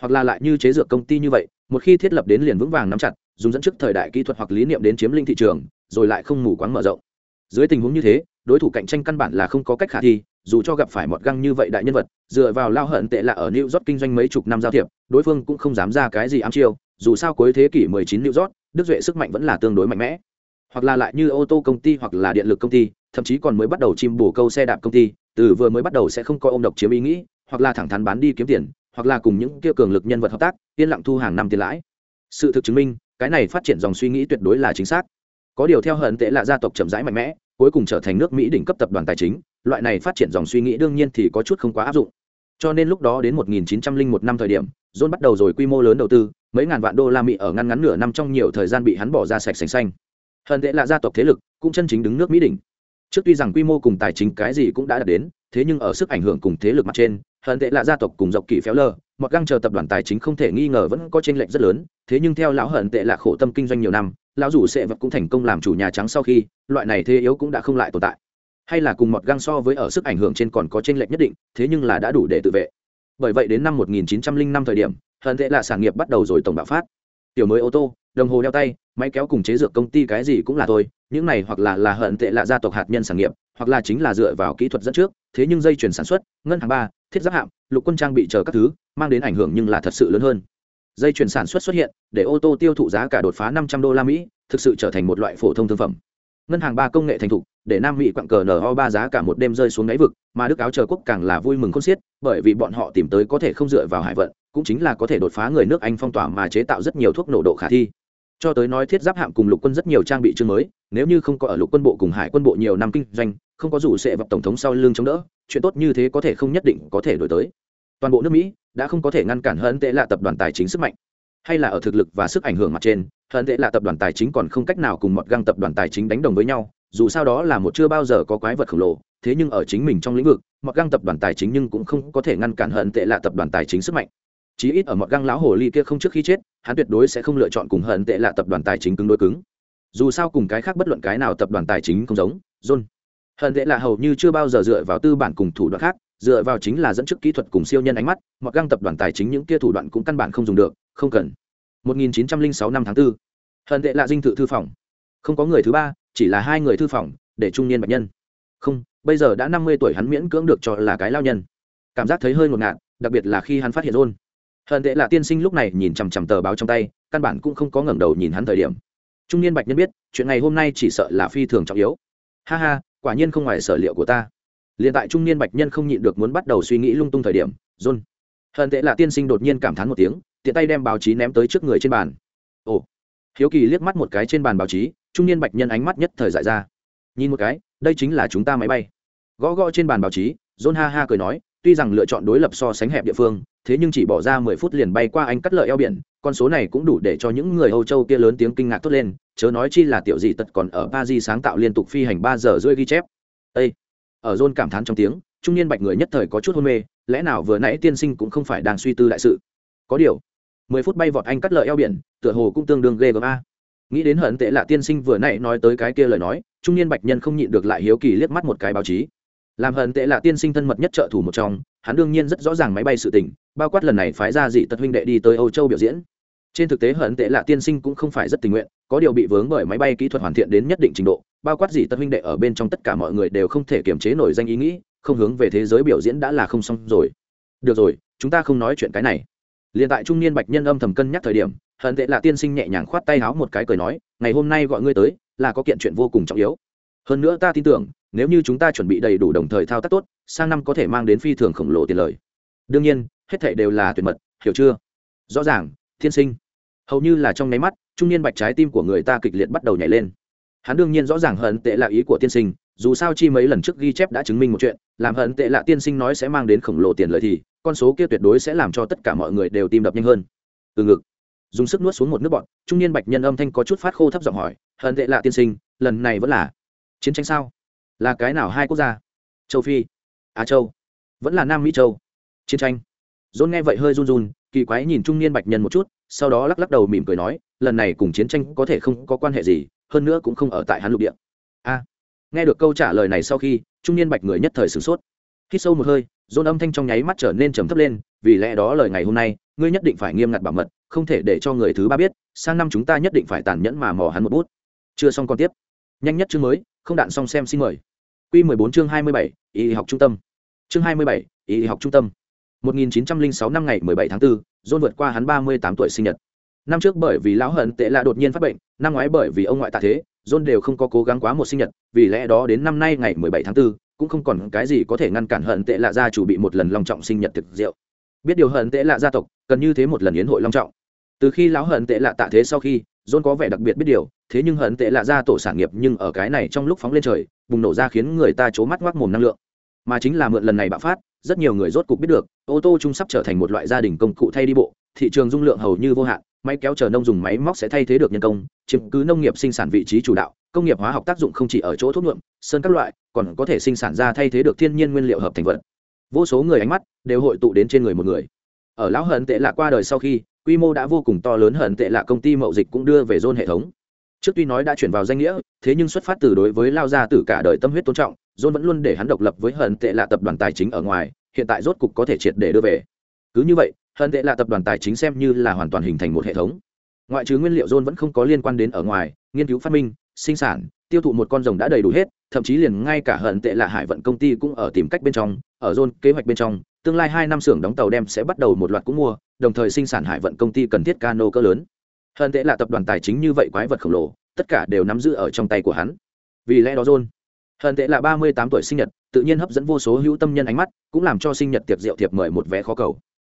Hoặc là lại như chế dược công ty như vậy, một khi thiết lập đến liền vững vàng nắm chặt, dùng dẫn trước thời đại kỹ thuật hoặc lý niệm đến chiếm lĩnh thị trường, rồi lại không mù quáng mở rộng. Dưới tình huống như thế, đối thủ cạnh tranh căn bản là không có cách khả thi, dù cho gặp phải một găng như vậy đại nhân vật, dựa vào lao hận tệ là ở new york kinh doanh mấy chục năm giao thiệp, đối phương cũng không dám ra cái gì ám chiêu, dù sao cuối thế kỷ 19 new york đức duệ sức mạnh vẫn là tương đối mạnh mẽ. Hoặc là lại như ô tô công ty hoặc là điện lực công ty, thậm chí còn mới bắt đầu chim bổ câu xe đạp công ty, từ vừa mới bắt đầu sẽ không coi ông độc chiếm ý nghĩ, hoặc là thẳng thắn bán đi kiếm tiền, hoặc là cùng những kia cường lực nhân vật hợp tác, yên lặng thu hàng năm tiền lãi. Sự thực chứng minh, cái này phát triển dòng suy nghĩ tuyệt đối là chính xác. Có điều theo hận tệ là gia tộc chậm rãi mạnh mẽ, cuối cùng trở thành nước mỹ đỉnh cấp tập đoàn tài chính, loại này phát triển dòng suy nghĩ đương nhiên thì có chút không quá áp dụng. Cho nên lúc đó đến 1901 năm thời điểm john bắt đầu rồi quy mô lớn đầu tư mấy ngàn vạn đô la mỹ ở ngăn ngắn nửa năm trong nhiều thời gian bị hắn bỏ ra sạch sành xanh. Hận tệ là gia tộc thế lực, cũng chân chính đứng nước mỹ đỉnh. Trước tuy rằng quy mô cùng tài chính cái gì cũng đã đạt đến, thế nhưng ở sức ảnh hưởng cùng thế lực mặt trên, hận tệ là gia tộc cùng dọc kỳ phéo lơ một găng chờ tập đoàn tài chính không thể nghi ngờ vẫn có tranh lệch rất lớn, thế nhưng theo lão hận tệ là khổ tâm kinh doanh nhiều năm, lão rủ sệ vật cũng thành công làm chủ nhà trắng sau khi, loại này thế yếu cũng đã không lại tồn tại. Hay là cùng một găng so với ở sức ảnh hưởng trên còn có tranh lệch nhất định, thế nhưng là đã đủ để tự vệ. Bởi vậy đến năm 1905 thời điểm hận tệ là sản nghiệp bắt đầu rồi tổng bạo phát. Tiểu mới ô tô, đồng hồ đeo tay, máy kéo cùng chế dược công ty cái gì cũng là thôi, những này hoặc là là hận tệ là gia tộc hạt nhân sản nghiệp, hoặc là chính là dựa vào kỹ thuật dẫn trước, thế nhưng dây chuyển sản xuất, ngân hàng ba, thiết giáp hạm, lục quân trang bị chờ các thứ, mang đến ảnh hưởng nhưng là thật sự lớn hơn. Dây chuyển sản xuất xuất hiện, để ô tô tiêu thụ giá cả đột phá 500 đô la mỹ, thực sự trở thành một loại phổ thông thương phẩm. Ngân hàng ba công nghệ thành thục để nam mỹ quặng cờ no ba giá cả một đêm rơi xuống đáy vực, mà đức áo chờ quốc càng là vui mừng khôn xiết, bởi vì bọn họ tìm tới có thể không dựa vào hải vận, cũng chính là có thể đột phá người nước anh phong tỏa mà chế tạo rất nhiều thuốc nổ độ khả thi. Cho tới nói thiết giáp hạm cùng lục quân rất nhiều trang bị chương mới, nếu như không có ở lục quân bộ cùng hải quân bộ nhiều năm kinh doanh, không có rủ sẽ vập tổng thống sau lưng chống đỡ, chuyện tốt như thế có thể không nhất định có thể đổi tới. Toàn bộ nước mỹ đã không có thể ngăn cản hơn tệ là tập đoàn tài chính sức mạnh. Hay là ở thực lực và sức ảnh hưởng mặt trên hơn tệ là tập đoàn tài chính còn không cách nào cùng một găng tập đoàn tài chính đánh đồng với nhau dù sao đó là một chưa bao giờ có quái vật khổng lồ, thế nhưng ở chính mình trong lĩnh vực, mọt găng tập đoàn tài chính nhưng cũng không có thể ngăn cản hận tệ là tập đoàn tài chính sức mạnh. Chí ít ở mọt găng lão hồ ly kia không trước khi chết, hắn tuyệt đối sẽ không lựa chọn cùng hận tệ là tập đoàn tài chính cứng đối cứng. Dù sao cùng cái khác bất luận cái nào tập đoàn tài chính không giống, john. Hận tệ là hầu như chưa bao giờ dựa vào tư bản cùng thủ đoạn khác, dựa vào chính là dẫn trước kỹ thuật cùng siêu nhân ánh mắt, mọt găng tập đoàn tài chính những kia thủ đoạn cũng căn bản không dùng được, không cần. 1906 năm tháng 4. hận tệ là dinh thự thư phòng. Không có người thứ ba chỉ là hai người thư phòng, để trung niên bệnh nhân. Không, bây giờ đã năm mươi tuổi hắn miễn cưỡng được cho là cái lao nhân. Cảm giác thấy hơi ngột ngạt, đặc biệt là khi hắn phát hiện rôn. Hận tệ là tiên sinh lúc này nhìn chằm chằm tờ báo trong tay, căn bản cũng không có ngẩng đầu nhìn hắn thời điểm. Trung niên bạch nhân biết, chuyện này hôm nay chỉ sợ là phi thường trọng yếu. Ha ha, quả nhiên không ngoài sở liệu của ta. Liền tại trung niên bạch nhân không nhịn được muốn bắt đầu suy nghĩ lung tung thời điểm john hận tệ là tiên sinh đột nhiên cảm thán một tiếng, tiện tay đem báo chí ném tới trước người trên bàn. Ồ. Hiếu kỳ liếc mắt một cái trên bàn báo chí trung niên bạch nhân ánh mắt nhất thời dại ra. Nhìn một cái, đây chính là chúng ta máy bay. Gõ gõ trên bàn báo chí, john ha ha cười nói, tuy rằng lựa chọn đối lập so sánh hẹp địa phương, thế nhưng chỉ bỏ ra mười phút liền bay qua anh cắt lợi eo biển, con số này cũng đủ để cho những người âu châu kia lớn tiếng kinh ngạc thốt lên, chớ nói chi là tiểu gì tật còn ở paris sáng tạo liên tục phi hành ba giờ rưỡi ghi chép. Ê! ở john cảm thán trong tiếng, trung niên bạch người nhất thời có chút hôn mê, lẽ nào vừa nãy tiên sinh cũng không phải đang suy tư đại sự? Có điều, mười phút bay vọt anh cắt lợi eo biển, tựa hồ cũng tương đương ghê gớm a nghĩ đến hận tệ lạ tiên sinh vừa nãy nói tới cái kia lời nói, trung niên bạch nhân không nhịn được lại hiếu kỳ liếc mắt một cái báo chí. Làm hận tệ lạ tiên sinh thân mật nhất trợ thủ một trong, hắn đương nhiên rất rõ ràng máy bay sự tình, bao quát lần này phái ra dị tật huynh đệ đi tới âu châu biểu diễn. Trên thực tế hận tệ lạ tiên sinh cũng không phải rất tình nguyện, có điều bị vướng bởi máy bay kỹ thuật hoàn thiện đến nhất định trình độ, bao quát dị tật huynh đệ ở bên trong tất cả mọi người đều không thể kiềm chế nổi danh ý nghĩ, không hướng về thế giới biểu diễn đã là không xong rồi. Được rồi, chúng ta không nói chuyện cái này. Liền tại trung niên bạch nhân âm thầm cân nhắc thời điểm hận tệ là tiên sinh nhẹ nhàng khoát tay háo một cái cười nói, ngày hôm nay gọi ngươi tới, là có kiện chuyện vô cùng trọng yếu. Hơn nữa ta tin tưởng, nếu như chúng ta chuẩn bị đầy đủ đồng thời thao tác tốt, sang năm có thể mang đến phi thường khổng lồ tiền lời. Đương nhiên, hết thảy đều là tuyệt mật, hiểu chưa? Rõ ràng, tiên sinh. Hầu như là trong nháy mắt, trung niên bạch trái tim của người ta kịch liệt bắt đầu nhảy lên. Hắn đương nhiên rõ ràng hận tệ là ý của tiên sinh, dù sao chi mấy lần trước ghi chép đã chứng minh một chuyện, làm hận tệ là tiên sinh nói sẽ mang đến khổng lồ tiền lợi thì, con số kia tuyệt đối sẽ làm cho tất cả mọi người đều tim đập nhanh hơn. Từ ngực dùng sức nuốt xuống một nước bọn trung niên bạch nhân âm thanh có chút phát khô thấp giọng hỏi, hận tệ lạ tiên sinh, lần này vẫn là chiến tranh sao? Là cái nào hai quốc gia? Châu phi, á châu, vẫn là nam mỹ châu, chiến tranh? Dôn nghe vậy hơi run run, kỳ quái nhìn trung niên bạch nhân một chút, sau đó lắc lắc đầu mỉm cười nói, lần này cùng chiến tranh có thể không có quan hệ gì, hơn nữa cũng không ở tại hắn lục địa. A, nghe được câu trả lời này sau khi, trung niên bạch người nhất thời sửng sốt. Hít sâu một hơi, dôn âm thanh trong nháy mắt trở nên trầm thấp lên, vì lẽ đó lời ngày hôm nay, ngươi nhất định phải nghiêm ngặt bảo mật không thể để cho người thứ ba biết sang năm chúng ta nhất định phải tàn nhẫn mà mò hắn một bút chưa xong còn tiếp nhanh nhất chương mới không đạn xong xem xin mời q 14 chương 27, y học trung tâm chương 27, y học trung tâm 1906 năm ngày 17 tháng 4, John vượt qua hắn 38 tuổi sinh nhật. Năm trước bởi vì lão hận tệ lạ đột nhiên phát bệnh, năm ngoái bởi vì ông ngoại tạ thế, John đều không có cố gắng quá một sinh nhật, vì lẽ đó đến năm nay ngày 17 tháng 4, cũng không còn cái gì có thể ngăn cản hận tệ lạ gia chủ bị một lần long trọng sinh nhật thực rượu. Biết điều hận tệ lạ gia tộc, cần như thế một lần yến hội long trọng. Từ khi lão hận tệ lạ tạ thế sau khi, John có vẻ đặc biệt biết điều, thế nhưng hận tệ lạ ra tổ sản nghiệp nhưng ở cái này trong lúc phóng lên trời, bùng nổ ra khiến người ta chố mắt ngoác mồm năng lượng. Mà chính là mượn lần này bạo phát, rất nhiều người rốt cục biết được, ô tô chung sắp trở thành một loại gia đình công cụ thay đi bộ, thị trường dung lượng hầu như vô hạn, máy kéo chờ nông dùng máy móc sẽ thay thế được nhân công, chiếm cứ nông nghiệp sinh sản vị trí chủ đạo, công nghiệp hóa học tác dụng không chỉ ở chỗ thuốc nhuộm, sơn các loại, còn có thể sinh sản ra thay thế được thiên nhiên nguyên liệu hợp thành vật. Vô số người ánh mắt đều hội tụ đến trên người một người. Ở lão hận tệ lạ qua đời sau khi, quy mô đã vô cùng to lớn hận tệ là công ty mậu dịch cũng đưa về dôn hệ thống. Trước tuy nói đã chuyển vào danh nghĩa, thế nhưng xuất phát từ đối với lao gia tử cả đời tâm huyết tôn trọng, John vẫn luôn để hắn độc lập với hận tệ là tập đoàn tài chính ở ngoài, hiện tại rốt cục có thể triệt để đưa về. Cứ như vậy, hận tệ là tập đoàn tài chính xem như là hoàn toàn hình thành một hệ thống. Ngoại trừ nguyên liệu John vẫn không có liên quan đến ở ngoài, nghiên cứu phát minh, sinh sản, tiêu thụ một con rồng đã đầy đủ hết, thậm chí liền ngay cả hận tệ là hải vận công ty cũng ở tìm cách bên trong, ở John kế hoạch bên trong, tương lai hai năm xưởng đóng tàu đem sẽ bắt đầu một loạt cũng mua, đồng thời sinh sản hải vận công ty cần thiết cano cỡ lớn. Hận tệ là tập đoàn tài chính như vậy quái vật khổng lồ, tất cả đều nắm giữ ở trong tay của hắn. Vì lẽ đó John hận tệ là ba mươi tám tuổi sinh nhật tự nhiên hấp dẫn vô số hữu tâm nhân ánh mắt cũng làm cho sinh nhật tiệc rượu thiệp mời một vé khó cầu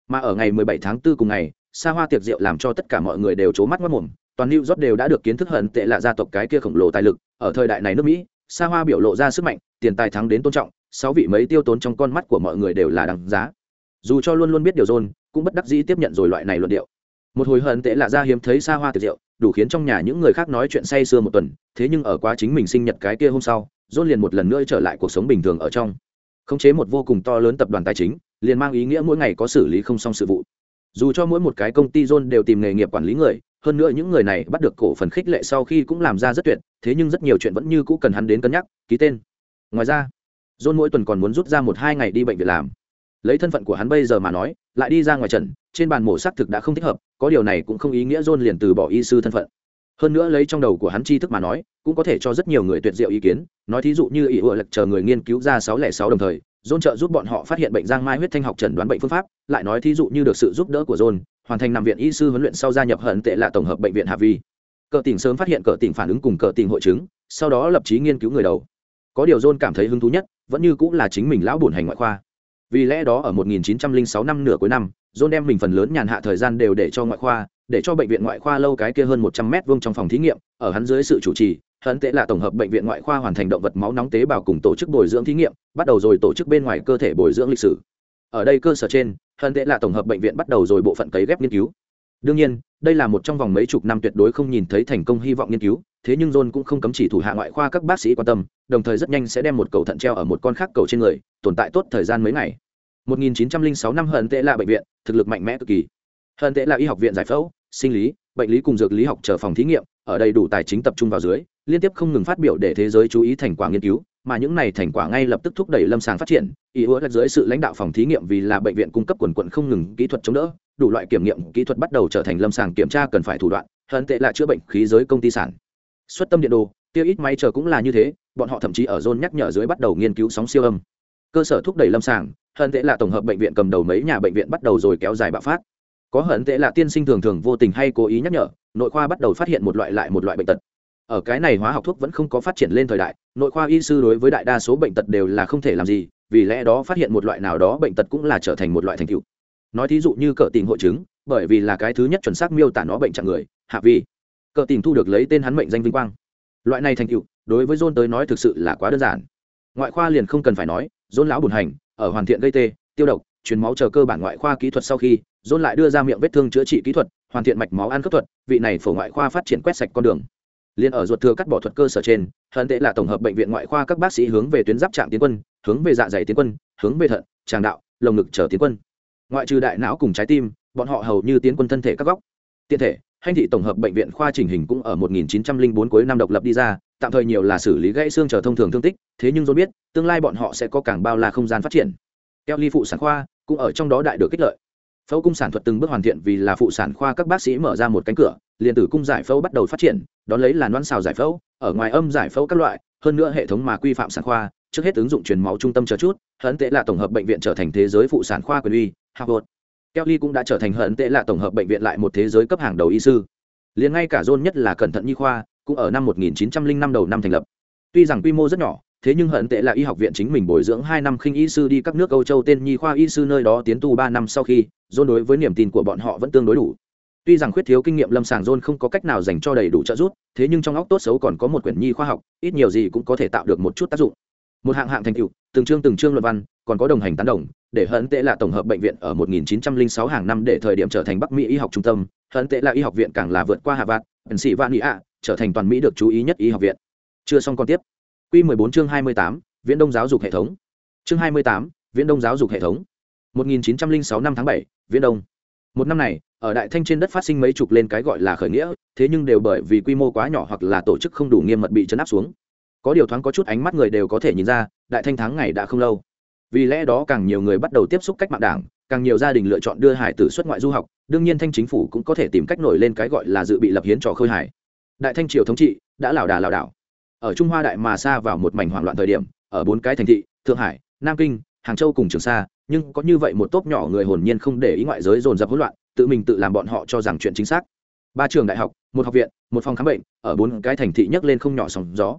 mà ở ngày mười bảy tháng 4 cùng ngày xa hoa tiệc rượu làm cho tất cả mọi người đều trố mắt mất mồm toàn New York đều đã được kiến thức hận tệ là gia tộc cái kia khổng lồ tài lực ở thời đại này nước Mỹ xa hoa biểu lộ ra sức mạnh tiền tài thắng đến tôn trọng sáu vị mấy tiêu tốn trong con mắt của mọi người đều là đằng giá dù cho luôn luôn biết điều dôn cũng bất đắc dĩ tiếp nhận rồi loại này luận điệu một hồi hận tệ là ra hiếm thấy xa hoa tiệc rượu đủ khiến trong nhà những người khác nói chuyện say sưa một tuần thế nhưng ở quá chính mình sinh nhật cái kia hôm sau John liền một lần nữa trở lại cuộc sống bình thường ở trong. Khống chế một vô cùng to lớn tập đoàn tài chính, liền mang ý nghĩa mỗi ngày có xử lý không xong sự vụ. Dù cho mỗi một cái công ty John đều tìm nghề nghiệp quản lý người, hơn nữa những người này bắt được cổ phần khích lệ sau khi cũng làm ra rất tuyệt, thế nhưng rất nhiều chuyện vẫn như cũ cần hắn đến cân nhắc, ký tên. Ngoài ra, John mỗi tuần còn muốn rút ra một hai ngày đi bệnh viện làm. Lấy thân phận của hắn bây giờ mà nói, lại đi ra ngoài trận, trên bàn mổ xác thực đã không thích hợp, có điều này cũng không ý nghĩa John liền từ bỏ y sư thân phận. Hơn nữa lấy trong đầu của hắn tri thức mà nói cũng có thể cho rất nhiều người tuyệt diệu ý kiến nói thí dụ như ỷ ựa lệch chờ người nghiên cứu ra sáu lẻ sáu đồng thời John trợ giúp bọn họ phát hiện bệnh giang mai huyết thanh học chẩn đoán bệnh phương pháp lại nói thí dụ như được sự giúp đỡ của John hoàn thành nằm viện y sư huấn luyện sau gia nhập hận tệ là tổng hợp bệnh viện Hà vi. Cờ tỉnh sớm phát hiện cờ tỉnh phản ứng cùng cờ tỉnh hội chứng sau đó lập trí nghiên cứu người đầu có điều John cảm thấy hứng thú nhất vẫn như cũng là chính mình lão bổn hành ngoại khoa vì lẽ đó ở 1906 năm nửa cuối năm John đem mình phần lớn nhàn hạ thời gian đều để cho ngoại khoa, để cho bệnh viện ngoại khoa lâu cái kia hơn một trăm mét vuông trong phòng thí nghiệm, ở hắn dưới sự chủ trì, hắn tệ là tổng hợp bệnh viện ngoại khoa hoàn thành động vật máu nóng tế bào cùng tổ chức bồi dưỡng thí nghiệm, bắt đầu rồi tổ chức bên ngoài cơ thể bồi dưỡng lịch sử. Ở đây cơ sở trên, hắn tệ là tổng hợp bệnh viện bắt đầu rồi bộ phận cấy ghép nghiên cứu. Đương nhiên, đây là một trong vòng mấy chục năm tuyệt đối không nhìn thấy thành công hy vọng nghiên cứu, thế nhưng John cũng không cấm chỉ thủ hạ ngoại khoa các bác sĩ quan tâm, đồng thời rất nhanh sẽ đem một cầu thận treo ở một con khác cầu trên người, tồn tại tốt thời gian mấy ngày. 1906 năm hận tệ là bệnh viện, thực lực mạnh mẽ cực kỳ. Hận tệ là y học viện giải phẫu, sinh lý, bệnh lý cùng dược lý học chờ phòng thí nghiệm, ở đây đủ tài chính tập trung vào dưới, liên tiếp không ngừng phát biểu để thế giới chú ý thành quả nghiên cứu, mà những này thành quả ngay lập tức thúc đẩy lâm sàng phát triển, ý hứa là dưới sự lãnh đạo phòng thí nghiệm vì là bệnh viện cung cấp quần quận không ngừng kỹ thuật chống đỡ, đủ loại kiểm nghiệm kỹ thuật bắt đầu trở thành lâm sàng kiểm tra cần phải thủ đoạn, hận tệ là chữa bệnh khí giới công ty sản. Xuất tâm điện đồ, tiêu ít máy chờ cũng là như thế, bọn họ thậm chí ở zone nhắc nhở dưới bắt đầu nghiên cứu sóng siêu âm. Cơ sở thúc đẩy lâm sàng, hận tệ là tổng hợp bệnh viện cầm đầu mấy nhà bệnh viện bắt đầu rồi kéo dài bạo phát có hận tệ là tiên sinh thường thường vô tình hay cố ý nhắc nhở nội khoa bắt đầu phát hiện một loại lại một loại bệnh tật ở cái này hóa học thuốc vẫn không có phát triển lên thời đại, nội khoa y sư đối với đại đa số bệnh tật đều là không thể làm gì, vì lẽ đó phát hiện một loại nào đó bệnh tật cũng là trở thành một loại thành tựu. Nói thí dụ như cỡ tình hội chứng, bởi vì là cái thứ nhất chuẩn xác miêu tả nó bệnh trạng người, hạ vi cỡ tình thu được lấy tên hắn mệnh danh vinh quang. Loại này thành tựu, đối với john tới nói thực sự là quá đơn giản. Ngoại khoa liền không cần phải nói, john lão bùn hành, ở hoàn thiện gây tê, tiêu độc, truyền máu chờ cơ bản ngoại khoa kỹ thuật sau khi, john lại đưa ra miệng vết thương chữa trị kỹ thuật, hoàn thiện mạch máu ăn cấp thuật, vị này phổ ngoại khoa phát triển quét sạch con đường liền ở ruột thừa cắt bỏ thuật cơ sở trên, hận tệ là tổng hợp bệnh viện ngoại khoa các bác sĩ hướng về tuyến giáp trạng tiến quân, hướng về dạ dày tiến quân, hướng về thận, tràng đạo, lồng ngực chờ tiến quân. Ngoại trừ đại não cùng trái tim, bọn họ hầu như tiến quân thân thể các góc. Tiện thể, hành thị tổng hợp bệnh viện khoa chỉnh hình cũng ở 1904 cuối năm độc lập đi ra, tạm thời nhiều là xử lý gãy xương chờ thông thường thương tích, thế nhưng john biết, tương lai bọn họ sẽ có càng bao la không gian phát triển. Kelly phụ sản khoa cũng ở trong đó đại được kích lợi phẫu cung sản thuật từng bước hoàn thiện vì là phụ sản khoa các bác sĩ mở ra một cánh cửa, liền tử cung giải phẫu bắt đầu phát triển, đón lấy là non xào giải phẫu, ở ngoài âm giải phẫu các loại, hơn nữa hệ thống mà quy phạm sản khoa, trước hết ứng dụng truyền máu trung tâm chờ chút, hận tệ là tổng hợp bệnh viện trở thành thế giới phụ sản khoa quyền uy, harvard. Kelly cũng đã trở thành hận tệ là tổng hợp bệnh viện lại một thế giới cấp hàng đầu y sư. Liền ngay cả john nhất là cẩn thận nhi khoa, cũng ở năm 1905 đầu năm thành lập. Tuy rằng quy mô rất nhỏ thế nhưng hận tệ là y học viện chính mình bồi dưỡng hai năm khinh y sư đi các nước âu châu tên nhi khoa y sư nơi đó tiến tu ba năm sau khi john đối với niềm tin của bọn họ vẫn tương đối đủ. Tuy rằng khuyết thiếu kinh nghiệm lâm sàng john không có cách nào dành cho đầy đủ trợ giúp thế nhưng trong óc tốt xấu còn có một quyển nhi khoa học ít nhiều gì cũng có thể tạo được một chút tác dụng. Một hạng hạng thành tựu từng chương từng chương luận văn còn có đồng hành tán đồng để hận tệ là tổng hợp bệnh viện ở 1906 hàng năm để thời điểm trở thành bắc mỹ y học trung tâm hận tệ là y học viện càng là vượt qua Harvard, pennsylvania trở thành toàn mỹ được chú ý nhất y học viện. Chưa xong còn tiếp. Quy 14 chương 28, Viễn Đông giáo dục hệ thống. Chương 28, Viễn Đông giáo dục hệ thống. 1906 năm tháng 7, Viễn Đông. Một năm này, ở Đại Thanh trên đất phát sinh mấy chục lên cái gọi là khởi nghĩa, thế nhưng đều bởi vì quy mô quá nhỏ hoặc là tổ chức không đủ nghiêm mật bị trấn áp xuống. Có điều thoáng có chút ánh mắt người đều có thể nhìn ra, Đại Thanh tháng ngày đã không lâu. Vì lẽ đó càng nhiều người bắt đầu tiếp xúc cách mạng đảng, càng nhiều gia đình lựa chọn đưa hải tử xuất ngoại du học, đương nhiên thanh chính phủ cũng có thể tìm cách nổi lên cái gọi là dự bị lập hiến trò khơi hải. Đại Thanh triều thống trị đã lảo đà lảo đảo ở trung hoa đại mà xa vào một mảnh hoảng loạn thời điểm, ở bốn cái thành thị, thượng hải, nam kinh, hàng châu cùng trường sa, nhưng có như vậy một tốp nhỏ người hồn nhiên không để ý ngoại giới dồn dập hỗn loạn, tự mình tự làm bọn họ cho rằng chuyện chính xác. Ba trường đại học, một học viện, một phòng khám bệnh, ở bốn cái thành thị nhấc lên không nhỏ sóng gió.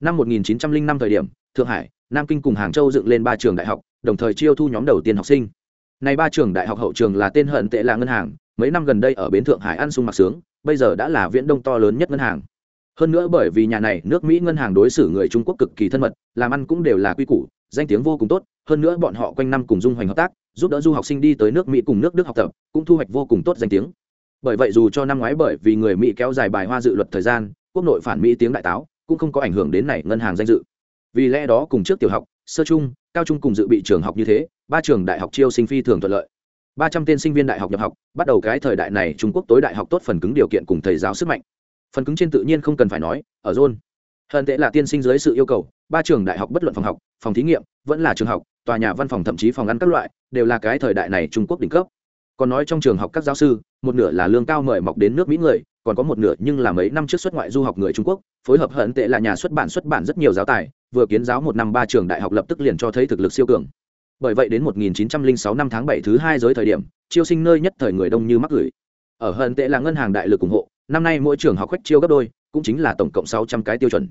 Năm 1905 thời điểm, thượng hải, nam kinh cùng hàng châu dựng lên ba trường đại học, đồng thời chiêu thu nhóm đầu tiên học sinh. Này ba trường đại học hậu trường là tên hận tệ là ngân hàng, mấy năm gần đây ở bến thượng hải ăn sung mặc sướng, bây giờ đã là viễn đông to lớn nhất ngân hàng hơn nữa bởi vì nhà này nước mỹ ngân hàng đối xử người trung quốc cực kỳ thân mật, làm ăn cũng đều là quy củ, danh tiếng vô cùng tốt. Hơn nữa bọn họ quanh năm cùng dung hoành hợp tác, giúp đỡ du học sinh đi tới nước mỹ cùng nước đức học tập, cũng thu hoạch vô cùng tốt danh tiếng. Bởi vậy dù cho năm ngoái bởi vì người mỹ kéo dài bài hoa dự luật thời gian, quốc nội phản mỹ tiếng đại táo, cũng không có ảnh hưởng đến này ngân hàng danh dự. Vì lẽ đó cùng trước tiểu học, sơ trung, cao trung cùng dự bị trường học như thế, ba trường đại học chiêu sinh phi thường thuận lợi. Ba trăm tên sinh viên đại học nhập học, bắt đầu cái thời đại này trung quốc tối đại học tốt phần cứng điều kiện cùng thầy giáo sức mạnh phần cứng trên tự nhiên không cần phải nói, ở zone. Hận tệ là tiên sinh dưới sự yêu cầu, ba trường đại học bất luận phòng học, phòng thí nghiệm, vẫn là trường học, tòa nhà văn phòng thậm chí phòng ăn các loại, đều là cái thời đại này trung quốc đỉnh cấp. Còn nói trong trường học các giáo sư, một nửa là lương cao mời mọc đến nước mỹ người, còn có một nửa nhưng là mấy năm trước xuất ngoại du học người trung quốc, phối hợp hận tệ là nhà xuất bản xuất bản rất nhiều giáo tài, vừa kiến giáo một năm ba trường đại học lập tức liền cho thấy thực lực siêu cường. Bởi vậy đến 1906 năm tháng 7 thứ hai giới thời điểm, chiêu sinh nơi nhất thời người đông như mắc gửi. Ở hận tệ là ngân hàng đại lực ủng hộ năm nay mỗi trường học khoách chiêu gấp đôi, cũng chính là tổng cộng sáu trăm cái tiêu chuẩn.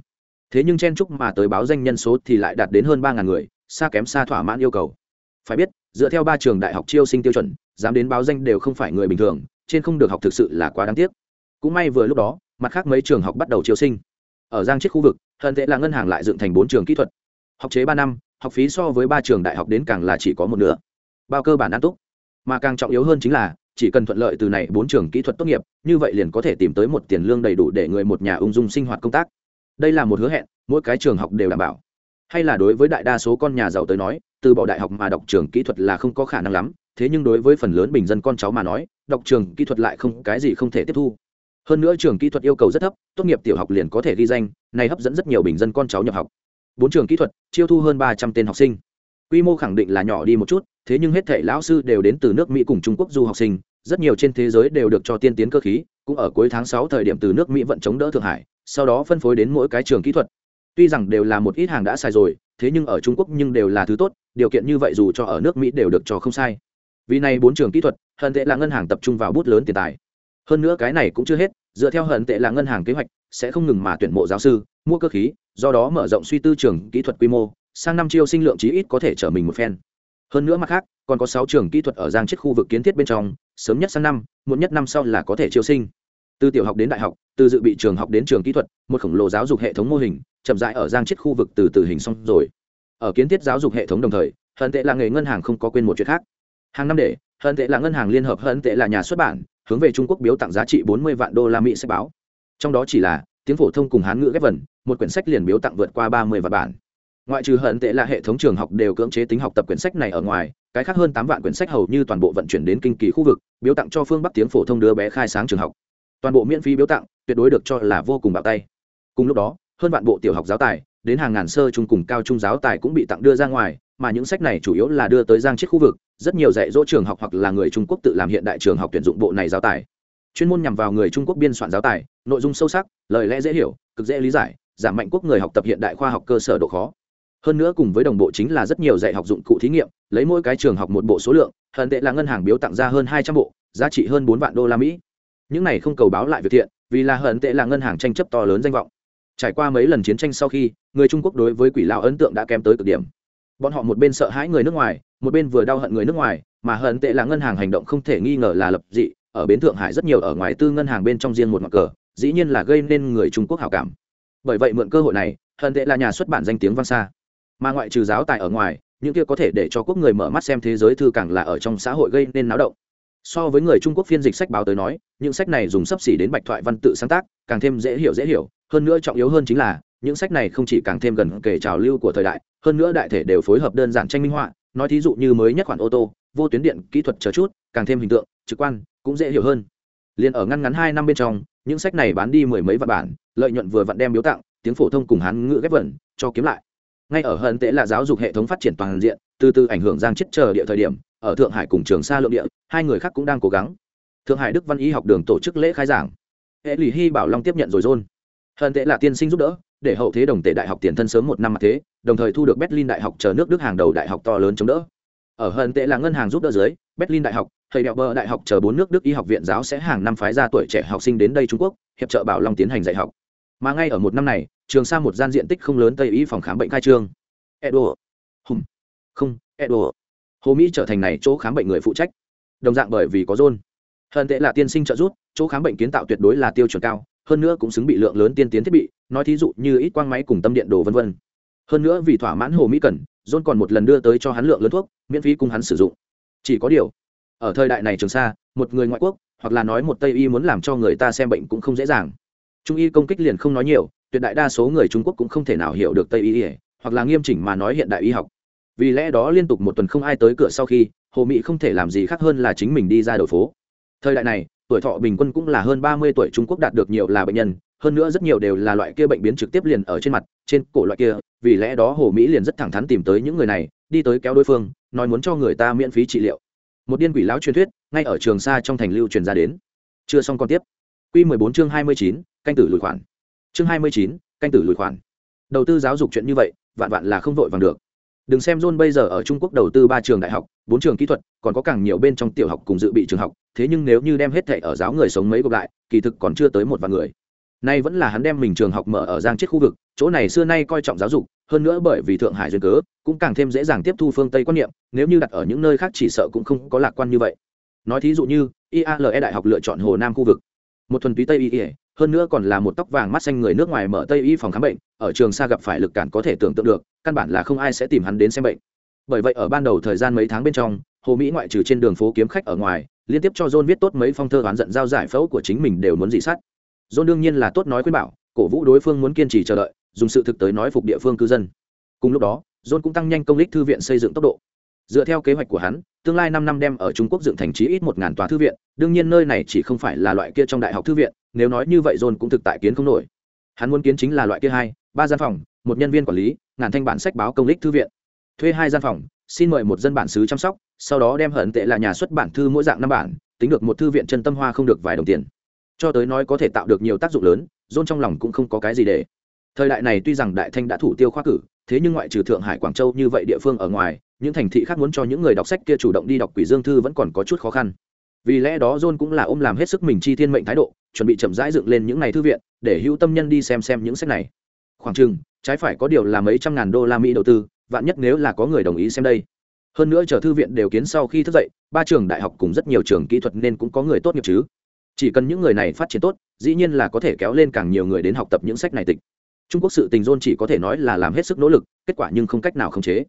Thế nhưng chen chúc mà tới báo danh nhân số thì lại đạt đến hơn ba ngàn người, xa kém xa thỏa mãn yêu cầu. Phải biết, dựa theo ba trường đại học chiêu sinh tiêu chuẩn, dám đến báo danh đều không phải người bình thường, trên không được học thực sự là quá đáng tiếc. Cũng may vừa lúc đó, mặt khác mấy trường học bắt đầu chiêu sinh. Ở giang chết khu vực, hận tệ là ngân hàng lại dựng thành bốn trường kỹ thuật. Học chế ba năm, học phí so với ba trường đại học đến càng là chỉ có một nửa. Bao cơ bản an túc. Mà càng trọng yếu hơn chính là chỉ cần thuận lợi từ này bốn trường kỹ thuật tốt nghiệp, như vậy liền có thể tìm tới một tiền lương đầy đủ để người một nhà ung dung sinh hoạt công tác. Đây là một hứa hẹn, mỗi cái trường học đều đảm bảo. Hay là đối với đại đa số con nhà giàu tới nói, từ bỏ đại học mà đọc trường kỹ thuật là không có khả năng lắm, thế nhưng đối với phần lớn bình dân con cháu mà nói, đọc trường kỹ thuật lại không cái gì không thể tiếp thu. Hơn nữa trường kỹ thuật yêu cầu rất thấp, tốt nghiệp tiểu học liền có thể ghi danh, này hấp dẫn rất nhiều bình dân con cháu nhập học. Bốn trường kỹ thuật, chiêu thu hơn ba trăm tên học sinh. Quy mô khẳng định là nhỏ đi một chút, thế nhưng hết thể lão sư đều đến từ nước mỹ cùng trung quốc du học sinh rất nhiều trên thế giới đều được cho tiên tiến cơ khí, cũng ở cuối tháng sáu thời điểm từ nước mỹ vận chống đỡ thượng hải, sau đó phân phối đến mỗi cái trường kỹ thuật. Tuy rằng đều là một ít hàng đã sai rồi, thế nhưng ở trung quốc nhưng đều là thứ tốt, điều kiện như vậy dù cho ở nước mỹ đều được cho không sai. Vì này bốn trường kỹ thuật, hận tệ là ngân hàng tập trung vào bút lớn tiền tài. Hơn nữa cái này cũng chưa hết, dựa theo hận tệ là ngân hàng kế hoạch, sẽ không ngừng mà tuyển mộ giáo sư, mua cơ khí, do đó mở rộng suy tư trường kỹ thuật quy mô, sang năm chiêu sinh lượng chí ít có thể trở mình một phen hơn nữa mặt khác, còn có sáu trường kỹ thuật ở giang chết khu vực kiến thiết bên trong, sớm nhất sang năm, muộn nhất năm sau là có thể chiêu sinh. Từ tiểu học đến đại học, từ dự bị trường học đến trường kỹ thuật, một khổng lồ giáo dục hệ thống mô hình, chậm rãi ở giang chết khu vực từ từ hình xong rồi. Ở kiến thiết giáo dục hệ thống đồng thời, hận tệ là nghề ngân hàng không có quên một chuyện khác. Hàng năm để, hận tệ là ngân hàng liên hợp hận tệ là nhà xuất bản, hướng về trung quốc biếu tặng giá trị bốn mươi vạn đô la mỹ sách báo. Trong đó chỉ là, tiếng phổ thông cùng hán ngữ ghép vần, một quyển sách liền biếu tặng vượt qua ba mươi vạn bản ngoại trừ hận tệ là hệ thống trường học đều cưỡng chế tính học tập quyển sách này ở ngoài, cái khác hơn tám vạn quyển sách hầu như toàn bộ vận chuyển đến kinh kỳ khu vực, biếu tặng cho phương bắc tiếng phổ thông đứa bé khai sáng trường học. Toàn bộ miễn phí biếu tặng, tuyệt đối được cho là vô cùng bạo tay. Cùng lúc đó, hơn vạn bộ tiểu học giáo tài, đến hàng ngàn sơ trung cùng cao trung giáo tài cũng bị tặng đưa ra ngoài, mà những sách này chủ yếu là đưa tới giang chiết khu vực, rất nhiều dạy dỗ trường học hoặc là người trung quốc tự làm hiện đại trường học tuyển dụng bộ này giáo tài. Chuyên môn nhằm vào người trung quốc biên soạn giáo tài, nội dung sâu sắc, lời lẽ dễ hiểu, cực dễ lý giải, giảm mạnh quốc người học tập hiện đại khoa học cơ sở độ khó hơn nữa cùng với đồng bộ chính là rất nhiều dạy học dụng cụ thí nghiệm, lấy mỗi cái trường học một bộ số lượng hận tệ là ngân hàng biếu tặng ra hơn hai trăm bộ, giá trị hơn bốn vạn đô la mỹ. Những này không cầu báo lại việc thiện, vì là hận tệ là ngân hàng tranh chấp to lớn danh vọng. Trải qua mấy lần chiến tranh sau khi, người trung quốc đối với quỷ lao ấn tượng đã kém tới cực điểm. Bọn họ một bên sợ hãi người nước ngoài, một bên vừa đau hận người nước ngoài, mà hận tệ là ngân hàng hành động không thể nghi ngờ là lập dị, ở bến thượng hải rất nhiều ở ngoài tư ngân hàng bên trong riêng một mặt cờ, dĩ nhiên là gây nên người trung quốc hảo cảm. Bởi vậy mượn cơ hội này hận tệ là nhà xuất bản danh tiếng vang xa mà ngoại trừ giáo tài ở ngoài, những kia có thể để cho quốc người mở mắt xem thế giới thư càng là ở trong xã hội gây nên náo động. So với người trung quốc phiên dịch sách báo tới nói, những sách này dùng sấp xỉ đến bạch thoại văn tự sáng tác, càng thêm dễ hiểu dễ hiểu, hơn nữa trọng yếu hơn chính là, những sách này không chỉ càng thêm gần kể trào lưu của thời đại, hơn nữa đại thể đều phối hợp đơn giản tranh minh họa, nói thí dụ như mới nhất khoản ô tô, vô tuyến điện, kỹ thuật chờ chút, càng thêm hình tượng, trực quan, cũng dễ hiểu hơn. Liền ở ngăn ngắn hai năm bên trong, những sách này bán đi mười mấy vạn bản, lợi nhuận vừa vặn đem biếu tặng, tiếng phổ thông cùng hán ngữ ghép vẩn cho kiếm lại ngay ở hận tệ là giáo dục hệ thống phát triển toàn diện, từ từ ảnh hưởng giang chết chờ địa thời điểm, ở thượng hải cùng trường sa lượng địa, hai người khác cũng đang cố gắng. Thượng hải đức văn y học đường tổ chức lễ khai giảng. Hệ lì hy bảo long tiếp nhận rồi rôn hận tệ là tiên sinh giúp đỡ, để hậu thế đồng tệ đại học tiền thân sớm một năm mặt thế, đồng thời thu được berlin đại học chờ nước đức hàng đầu đại học to lớn chống đỡ. Ở hận tệ là ngân hàng giúp đỡ dưới, berlin đại học, thầy đẹo bờ đại học chờ bốn nước đức y học viện giáo sẽ hàng năm phái ra tuổi trẻ học sinh đến đây trung quốc, hiệp trợ bảo long tiến hành dạy học. Mà ngay ở một năm này trường sa một gian diện tích không lớn tây y phòng khám bệnh khai trương. Edo. Hùng không edo. Hồ mỹ trở thành này chỗ khám bệnh người phụ trách. Đồng dạng bởi vì có rôn hận tệ là tiên sinh trợ giúp chỗ khám bệnh kiến tạo tuyệt đối là tiêu chuẩn cao hơn nữa cũng xứng bị lượng lớn tiên tiến thiết bị nói thí dụ như ít quang máy cùng tâm điện đồ vân vân. Hơn nữa vì thỏa mãn hồ mỹ cần john còn một lần đưa tới cho hắn lượng lớn thuốc miễn phí cùng hắn sử dụng. Chỉ có điều ở thời đại này trường Sa, một người ngoại quốc hoặc là nói một tây y muốn làm cho người ta xem bệnh cũng không dễ dàng. Trung y công kích liền không nói nhiều tuyệt đại đa số người trung quốc cũng không thể nào hiểu được tây y hoặc là nghiêm chỉnh mà nói hiện đại y học. Vì lẽ đó liên tục một tuần không ai tới cửa sau khi, hồ mỹ không thể làm gì khác hơn là chính mình đi ra đầu phố. Thời đại này, tuổi thọ bình quân cũng là hơn ba mươi tuổi trung quốc đạt được nhiều là bệnh nhân, hơn nữa rất nhiều đều là loại kia bệnh biến trực tiếp liền ở trên mặt, trên cổ loại kia. Vì lẽ đó hồ mỹ liền rất thẳng thắn tìm tới những người này, đi tới kéo đối phương, nói muốn cho người ta miễn phí trị liệu. Một điên quỷ lão truyền thuyết, ngay ở trường sa trong thành lưu truyền ra đến. Chưa xong còn tiếp. Q mười bốn chương hai mươi chín, canh tử lùi khoản chương hai mươi chín, canh tử lùi khoản. Đầu tư giáo dục chuyện như vậy, vạn vạn là không vội vàng được. Đừng xem john bây giờ ở trung quốc đầu tư ba trường đại học, bốn trường kỹ thuật, còn có càng nhiều bên trong tiểu học cùng dự bị trường học, thế nhưng nếu như đem hết thệ ở giáo người sống mấy gộp lại, kỳ thực còn chưa tới một vạn người. Nay vẫn là hắn đem mình trường học mở ở giang chết khu vực, chỗ này xưa nay coi trọng giáo dục, hơn nữa bởi vì thượng hải duyên cớ, cũng càng thêm dễ dàng tiếp thu phương tây quan niệm, nếu như đặt ở những nơi khác chỉ sợ cũng không có lạc quan như vậy. Nói thí dụ như iale đại học lựa chọn hồ nam khu vực. Một thuần túy tây y hơn nữa còn là một tóc vàng mắt xanh người nước ngoài mở tây y phòng khám bệnh, ở trường xa gặp phải lực cản có thể tưởng tượng được, căn bản là không ai sẽ tìm hắn đến xem bệnh. Bởi vậy ở ban đầu thời gian mấy tháng bên trong, hồ mỹ ngoại trừ trên đường phố kiếm khách ở ngoài, liên tiếp cho john viết tốt mấy phong thơ oán giận giao giải phẫu của chính mình đều muốn dị sát. John đương nhiên là tốt nói khuyên bảo, cổ vũ đối phương muốn kiên trì chờ đợi, dùng sự thực tới nói phục địa phương cư dân. Cùng lúc đó, john cũng tăng nhanh công lích thư viện xây dựng tốc độ. Dựa theo kế hoạch của hắn tương lai năm năm đem ở trung quốc dựng thành trí ít một ngàn tòa thư viện, đương nhiên nơi này chỉ không phải là loại kia trong đại học thư viện, nếu nói như vậy john cũng thực tại kiến không nổi. Hắn muốn kiến chính là loại kia hai, ba gian phòng, một nhân viên quản lý, ngàn thanh bản sách báo công lịch thư viện. Thuê hai gian phòng, xin mời một dân bản xứ chăm sóc, sau đó đem hận tệ là nhà xuất bản thư mỗi dạng năm bản, tính được một thư viện chân tâm hoa không được vài đồng tiền. Cho tới nói có thể tạo được nhiều tác dụng lớn, john trong lòng cũng không có cái gì để. Thời đại này tuy rằng đại thanh đã thủ tiêu khoa cử, thế nhưng ngoại trừ thượng hải, quảng châu như vậy địa phương ở ngoài những thành thị khác muốn cho những người đọc sách kia chủ động đi đọc quỷ dương thư vẫn còn có chút khó khăn. Vì lẽ đó john cũng là ôm làm hết sức mình chi thiên mệnh thái độ, chuẩn bị chậm rãi dựng lên những ngày thư viện, để hữu tâm nhân đi xem xem những sách này. Khoảng chừng, trái phải có điều là mấy trăm ngàn đô la mỹ đầu tư, vạn nhất nếu là có người đồng ý xem đây. Hơn nữa chờ thư viện đều kiến sau khi thức dậy, ba trường đại học cùng rất nhiều trường kỹ thuật nên cũng có người tốt nghiệp chứ. Chỉ cần những người này phát triển tốt, dĩ nhiên là có thể kéo lên càng nhiều người đến học tập những sách này tịch. Trung quốc sự tình dôn chỉ có thể nói là làm hết sức nỗ lực, kết quả nhưng không cách nào khống chế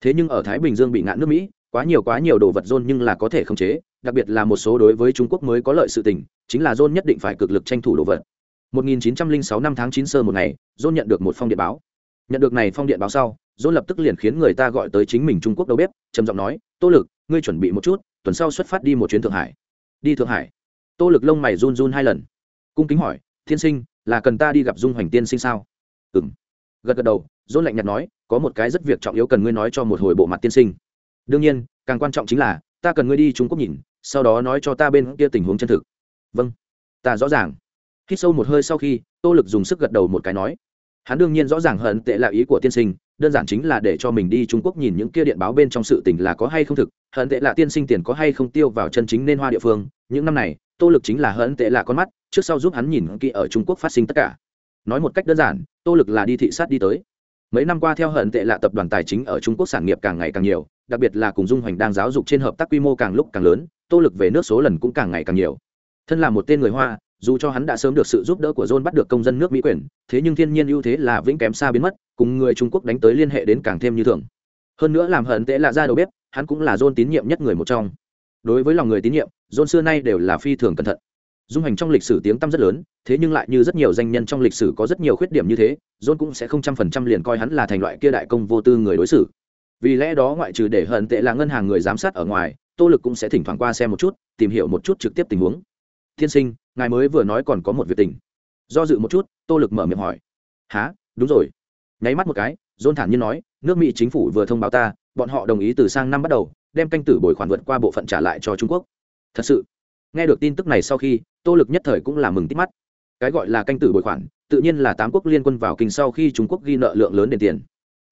thế nhưng ở thái bình dương bị ngạn nước mỹ, quá nhiều quá nhiều đồ vật dôn nhưng là có thể khống chế, đặc biệt là một số đối với trung quốc mới có lợi sự tình, chính là dôn nhất định phải cực lực tranh thủ đồ vật. 1906 năm tháng 9 sơ một ngày dôn nhận được một phong điện báo. Nhận được này phong điện báo sau dôn lập tức liền khiến người ta gọi tới chính mình trung quốc đầu bếp, trầm giọng nói, tô lực, ngươi chuẩn bị một chút, tuần sau xuất phát đi một chuyến thượng hải. Đi thượng hải? Tô lực lông mày run run hai lần. Cung kính hỏi thiên sinh, là cần ta đi gặp dung hoành tiên sinh sao? Ừng gật gật đầu dôn lạnh nhạt nói, có một cái rất việc trọng yếu cần ngươi nói cho một hồi bộ mặt tiên sinh. Đương nhiên, càng quan trọng chính là, ta cần ngươi đi trung quốc nhìn, sau đó nói cho ta bên kia tình huống chân thực. Vâng ta rõ ràng. Hít sâu một hơi sau khi, tô lực dùng sức gật đầu một cái nói, hắn đương nhiên rõ ràng hận tệ là ý của tiên sinh, đơn giản chính là để cho mình đi trung quốc nhìn những kia điện báo bên trong sự tình là có hay không thực, hận tệ là tiên sinh tiền có hay không tiêu vào chân chính nên hoa địa phương, những năm này, tô lực chính là hận tệ là con mắt, trước sau giúp hắn nhìn kỹ ở trung quốc phát sinh tất cả. Nói một cách đơn giản, tô lực là đi thị sát đi tới mấy năm qua theo hận tệ là tập đoàn tài chính ở trung quốc sản nghiệp càng ngày càng nhiều, đặc biệt là cùng dung hoành đang giáo dục trên hợp tác quy mô càng lúc càng lớn, tô lực về nước số lần cũng càng ngày càng nhiều. Thân là một tên người hoa, dù cho hắn đã sớm được sự giúp đỡ của john bắt được công dân nước mỹ quyền, thế nhưng thiên nhiên ưu thế là vĩnh kém xa biến mất, cùng người trung quốc đánh tới liên hệ đến càng thêm như thường. Hơn nữa làm hận tệ là ra đầu bếp, hắn cũng là john tín nhiệm nhất người một trong. Đối với lòng người tín nhiệm, john xưa nay đều là phi thường cẩn thận dung hành trong lịch sử tiếng tăm rất lớn, thế nhưng lại như rất nhiều danh nhân trong lịch sử có rất nhiều khuyết điểm như thế, john cũng sẽ không trăm phần trăm liền coi hắn là thành loại kia đại công vô tư người đối xử. Vì lẽ đó ngoại trừ để hận tệ là ngân hàng người giám sát ở ngoài, tô lực cũng sẽ thỉnh thoảng qua xem một chút, tìm hiểu một chút trực tiếp tình huống. Tiên sinh, ngài mới vừa nói còn có một việc tình. Do dự một chút, tô lực mở miệng hỏi. Há đúng rồi. Nháy mắt một cái dôn thản nhiên nói, nước mỹ chính phủ vừa thông báo ta, bọn họ đồng ý từ sang năm bắt đầu, đem canh tử bồi khoản vượt qua bộ phận trả lại cho trung quốc. Thật sự, nghe được tin tức này sau khi tô lực nhất thời cũng là mừng tít mắt. Cái gọi là canh tử bồi khoản, tự nhiên là tám quốc liên quân vào kinh sau khi trung quốc ghi nợ lượng lớn đền tiền.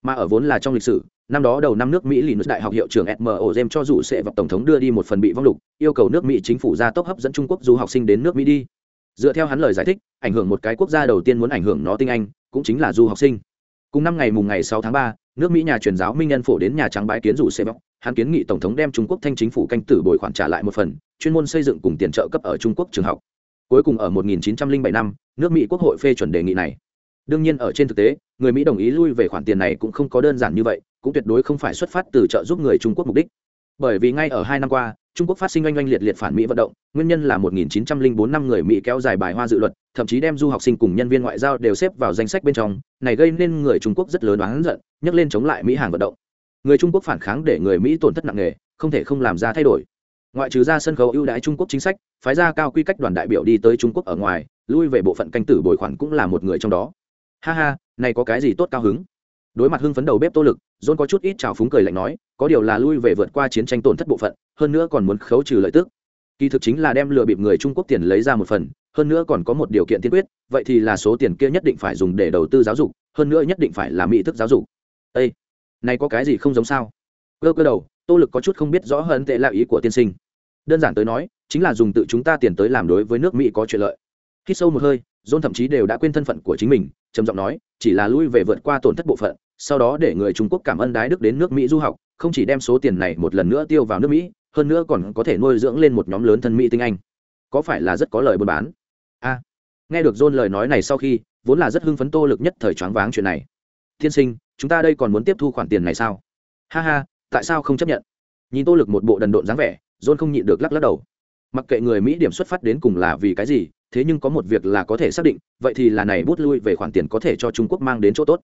Mà ở vốn là trong lịch sử, năm đó đầu năm nước mỹ lì nước đại học hiệu trưởng mo jem cho dù sẽ vật tổng thống đưa đi một phần bị vong lục, yêu cầu nước mỹ chính phủ ra tốc hấp dẫn trung quốc du học sinh đến nước mỹ đi. Dựa theo hắn lời giải thích, ảnh hưởng một cái quốc gia đầu tiên muốn ảnh hưởng nó tinh anh, cũng chính là du học sinh cùng năm ngày mùng ngày sáu tháng ba, nước mỹ nhà truyền giáo minh nhân phổ đến nhà trắng bái kiến rủ xe bọc hắn kiến nghị tổng thống đem trung quốc thanh chính phủ canh tử bồi khoản trả lại một phần, chuyên môn xây dựng cùng tiền trợ cấp ở trung quốc trường học. Cuối cùng ở 1907 năm, nước mỹ quốc hội phê chuẩn đề nghị này. Đương nhiên ở trên thực tế, người mỹ đồng ý lui về khoản tiền này cũng không có đơn giản như vậy, cũng tuyệt đối không phải xuất phát từ trợ giúp người trung quốc mục đích. Bởi vì ngay ở hai năm qua trung quốc phát sinh oanh oanh liệt liệt phản mỹ vận động, nguyên nhân là 1904 năm người mỹ kéo dài bài hoa dự luật, thậm chí đem du học sinh cùng nhân viên ngoại giao đều xếp vào danh sách bên trong, này gây nên người trung quốc rất lớn oán giận nhấc lên chống lại mỹ hàng vận động. Người trung quốc phản kháng để người mỹ tổn thất nặng nề, không thể không làm ra thay đổi. Ngoại trừ ra sân khấu ưu đãi trung quốc chính sách, phái ra cao quy cách đoàn đại biểu đi tới trung quốc ở ngoài, lui về bộ phận canh tử bồi khoản cũng là một người trong đó. Ha ha, này có cái gì tốt cao hứng? Đối mặt hưng phấn đầu bếp tô lực, john có chút ít trào phúng cười lạnh nói, có điều là lui về vượt qua chiến tranh tổn thất bộ phận, hơn nữa còn muốn khấu trừ lợi tức. Kỳ thực chính là đem lừa bịp người trung quốc tiền lấy ra một phần, hơn nữa còn có một điều kiện tiên quyết, vậy thì là số tiền kia nhất định phải dùng để đầu tư giáo dục, hơn nữa nhất định phải là mỹ thức giáo dục. Ây này có cái gì không giống sao? Cơ cơ đầu, tô lực có chút không biết rõ hơn tệ là ý của tiên sinh. Đơn giản tới nói, chính là dùng tự chúng ta tiền tới làm đối với nước mỹ có chuyện lợi. Khi sâu một hơi, john thậm chí đều đã quên thân phận của chính mình, trầm giọng nói chỉ là lui về vượt qua tổn thất bộ phận, sau đó để người trung quốc cảm ơn đái đức đến nước mỹ du học, không chỉ đem số tiền này một lần nữa tiêu vào nước mỹ, hơn nữa còn có thể nuôi dưỡng lên một nhóm lớn thân mỹ tinh anh. Có phải là rất có lời buôn bán? A. Nghe được john lời nói này sau khi, vốn là rất hưng phấn tô lực nhất thời choáng váng chuyện này. Tiên sinh, chúng ta đây còn muốn tiếp thu khoản tiền này sao? Ha ha, tại sao không chấp nhận? Nhìn tô lực một bộ đần độn dáng vẻ, john không nhịn được lắc lắc đầu. Mặc kệ người mỹ điểm xuất phát đến cùng là vì cái gì thế nhưng có một việc là có thể xác định, vậy thì là này bút lui về khoản tiền có thể cho trung quốc mang đến chỗ tốt.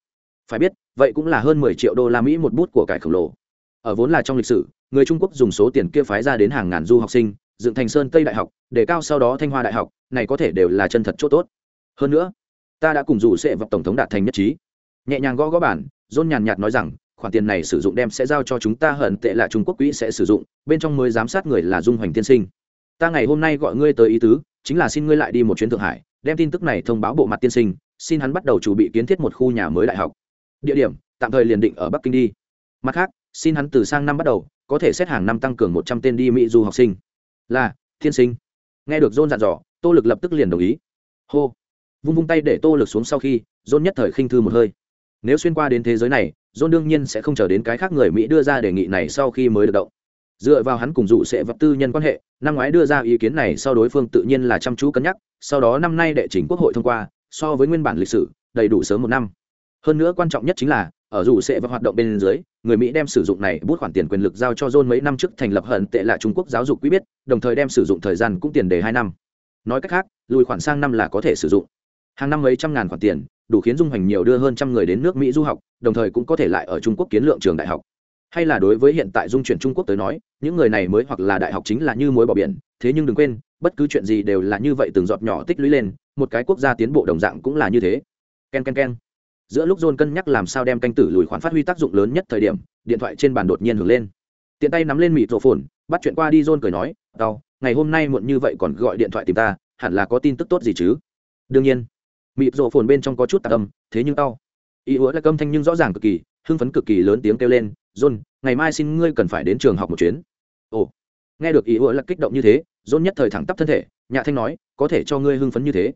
Phải biết, vậy cũng là hơn mười triệu đô la mỹ một bút của cải khổng lồ. Ở vốn là trong lịch sử, người trung quốc dùng số tiền kia phái ra đến hàng ngàn du học sinh, dựng thành sơn tây đại học, để cao sau đó thanh hoa đại học, này có thể đều là chân thật chỗ tốt. Hơn nữa, ta đã cùng dù sẽ vật tổng thống đạt thành nhất trí. Nhẹ nhàng gõ gõ bản dôn nhàn nhạt nói rằng, khoản tiền này sử dụng đem sẽ giao cho chúng ta hận tệ là trung quốc quỹ sẽ sử dụng, bên trong mới giám sát người là dung hoành tiên sinh. Ta ngày hôm nay gọi ngươi tới ý tứ chính là xin ngươi lại đi một chuyến thượng hải, đem tin tức này thông báo bộ mặt tiên sinh, xin hắn bắt đầu chuẩn bị kiến thiết một khu nhà mới đại học. Địa điểm, tạm thời liền định ở bắc kinh đi. Mặt khác, xin hắn từ sang năm bắt đầu, có thể xét hàng năm tăng cường một trăm tên đi mỹ du học sinh. Là tiên sinh. Nghe được dôn dặn dò, tô lực lập tức liền đồng ý. Hô. Vung vung tay để tô lực xuống sau khi dôn nhất thời khinh thư một hơi. Nếu xuyên qua đến thế giới này dôn đương nhiên sẽ không chờ đến cái khác người mỹ đưa ra đề nghị này sau khi mới được động dựa vào hắn cùng dụ sẽ vật tư nhân quan hệ, năm ngoái đưa ra ý kiến này sau đối phương tự nhiên là chăm chú cân nhắc, sau đó năm nay đệ trình quốc hội thông qua, so với nguyên bản lịch sử, đầy đủ sớm một năm. Hơn nữa quan trọng nhất chính là, ở dù sẽ vật hoạt động bên dưới, người mỹ đem sử dụng này bút khoản tiền quyền lực giao cho john mấy năm trước thành lập hận tệ là trung quốc giáo dục quý biết, đồng thời đem sử dụng thời gian cũng tiền đề hai năm. Nói cách khác, lùi khoản sang năm là có thể sử dụng. Hàng năm mấy trăm ngàn khoản tiền, đủ khiến dung hành nhiều đưa hơn trăm người đến nước mỹ du học, đồng thời cũng có thể lại ở trung quốc kiến lượng trường đại học hay là đối với hiện tại dung chuyển trung quốc tới nói, những người này mới hoặc là đại học chính là như mối bỏ biển, thế nhưng đừng quên, bất cứ chuyện gì đều là như vậy từng giọt nhỏ tích lũy lên, một cái quốc gia tiến bộ đồng dạng cũng là như thế. K e n k e n k e n giữa lúc john cân nhắc làm sao đem canh tử lùi khoản phát huy tác dụng lớn nhất thời điểm, điện thoại trên bàn đột nhiên hưởng lên. Tiện tay nắm lên mịt rổ phồn, bắt chuyện qua đi john cười nói đau ngày hôm nay muộn như vậy còn gọi điện thoại tìm ta, hẳn là có tin tức tốt gì chứ? Đương nhiên. Mịt rổ phồn bên trong có chút tạc âm, thế nhưng đau ý hứa là câm thanh nhưng rõ ràng cực kỳ, hưng phấn cực kỳ lớn tiếng kêu lên john ngày mai xin ngươi cần phải đến trường học một chuyến ồ nghe được ý ủa là kích động như thế john nhất thời thẳng tắp thân thể nhạ thanh nói có thể cho ngươi hưng phấn như thế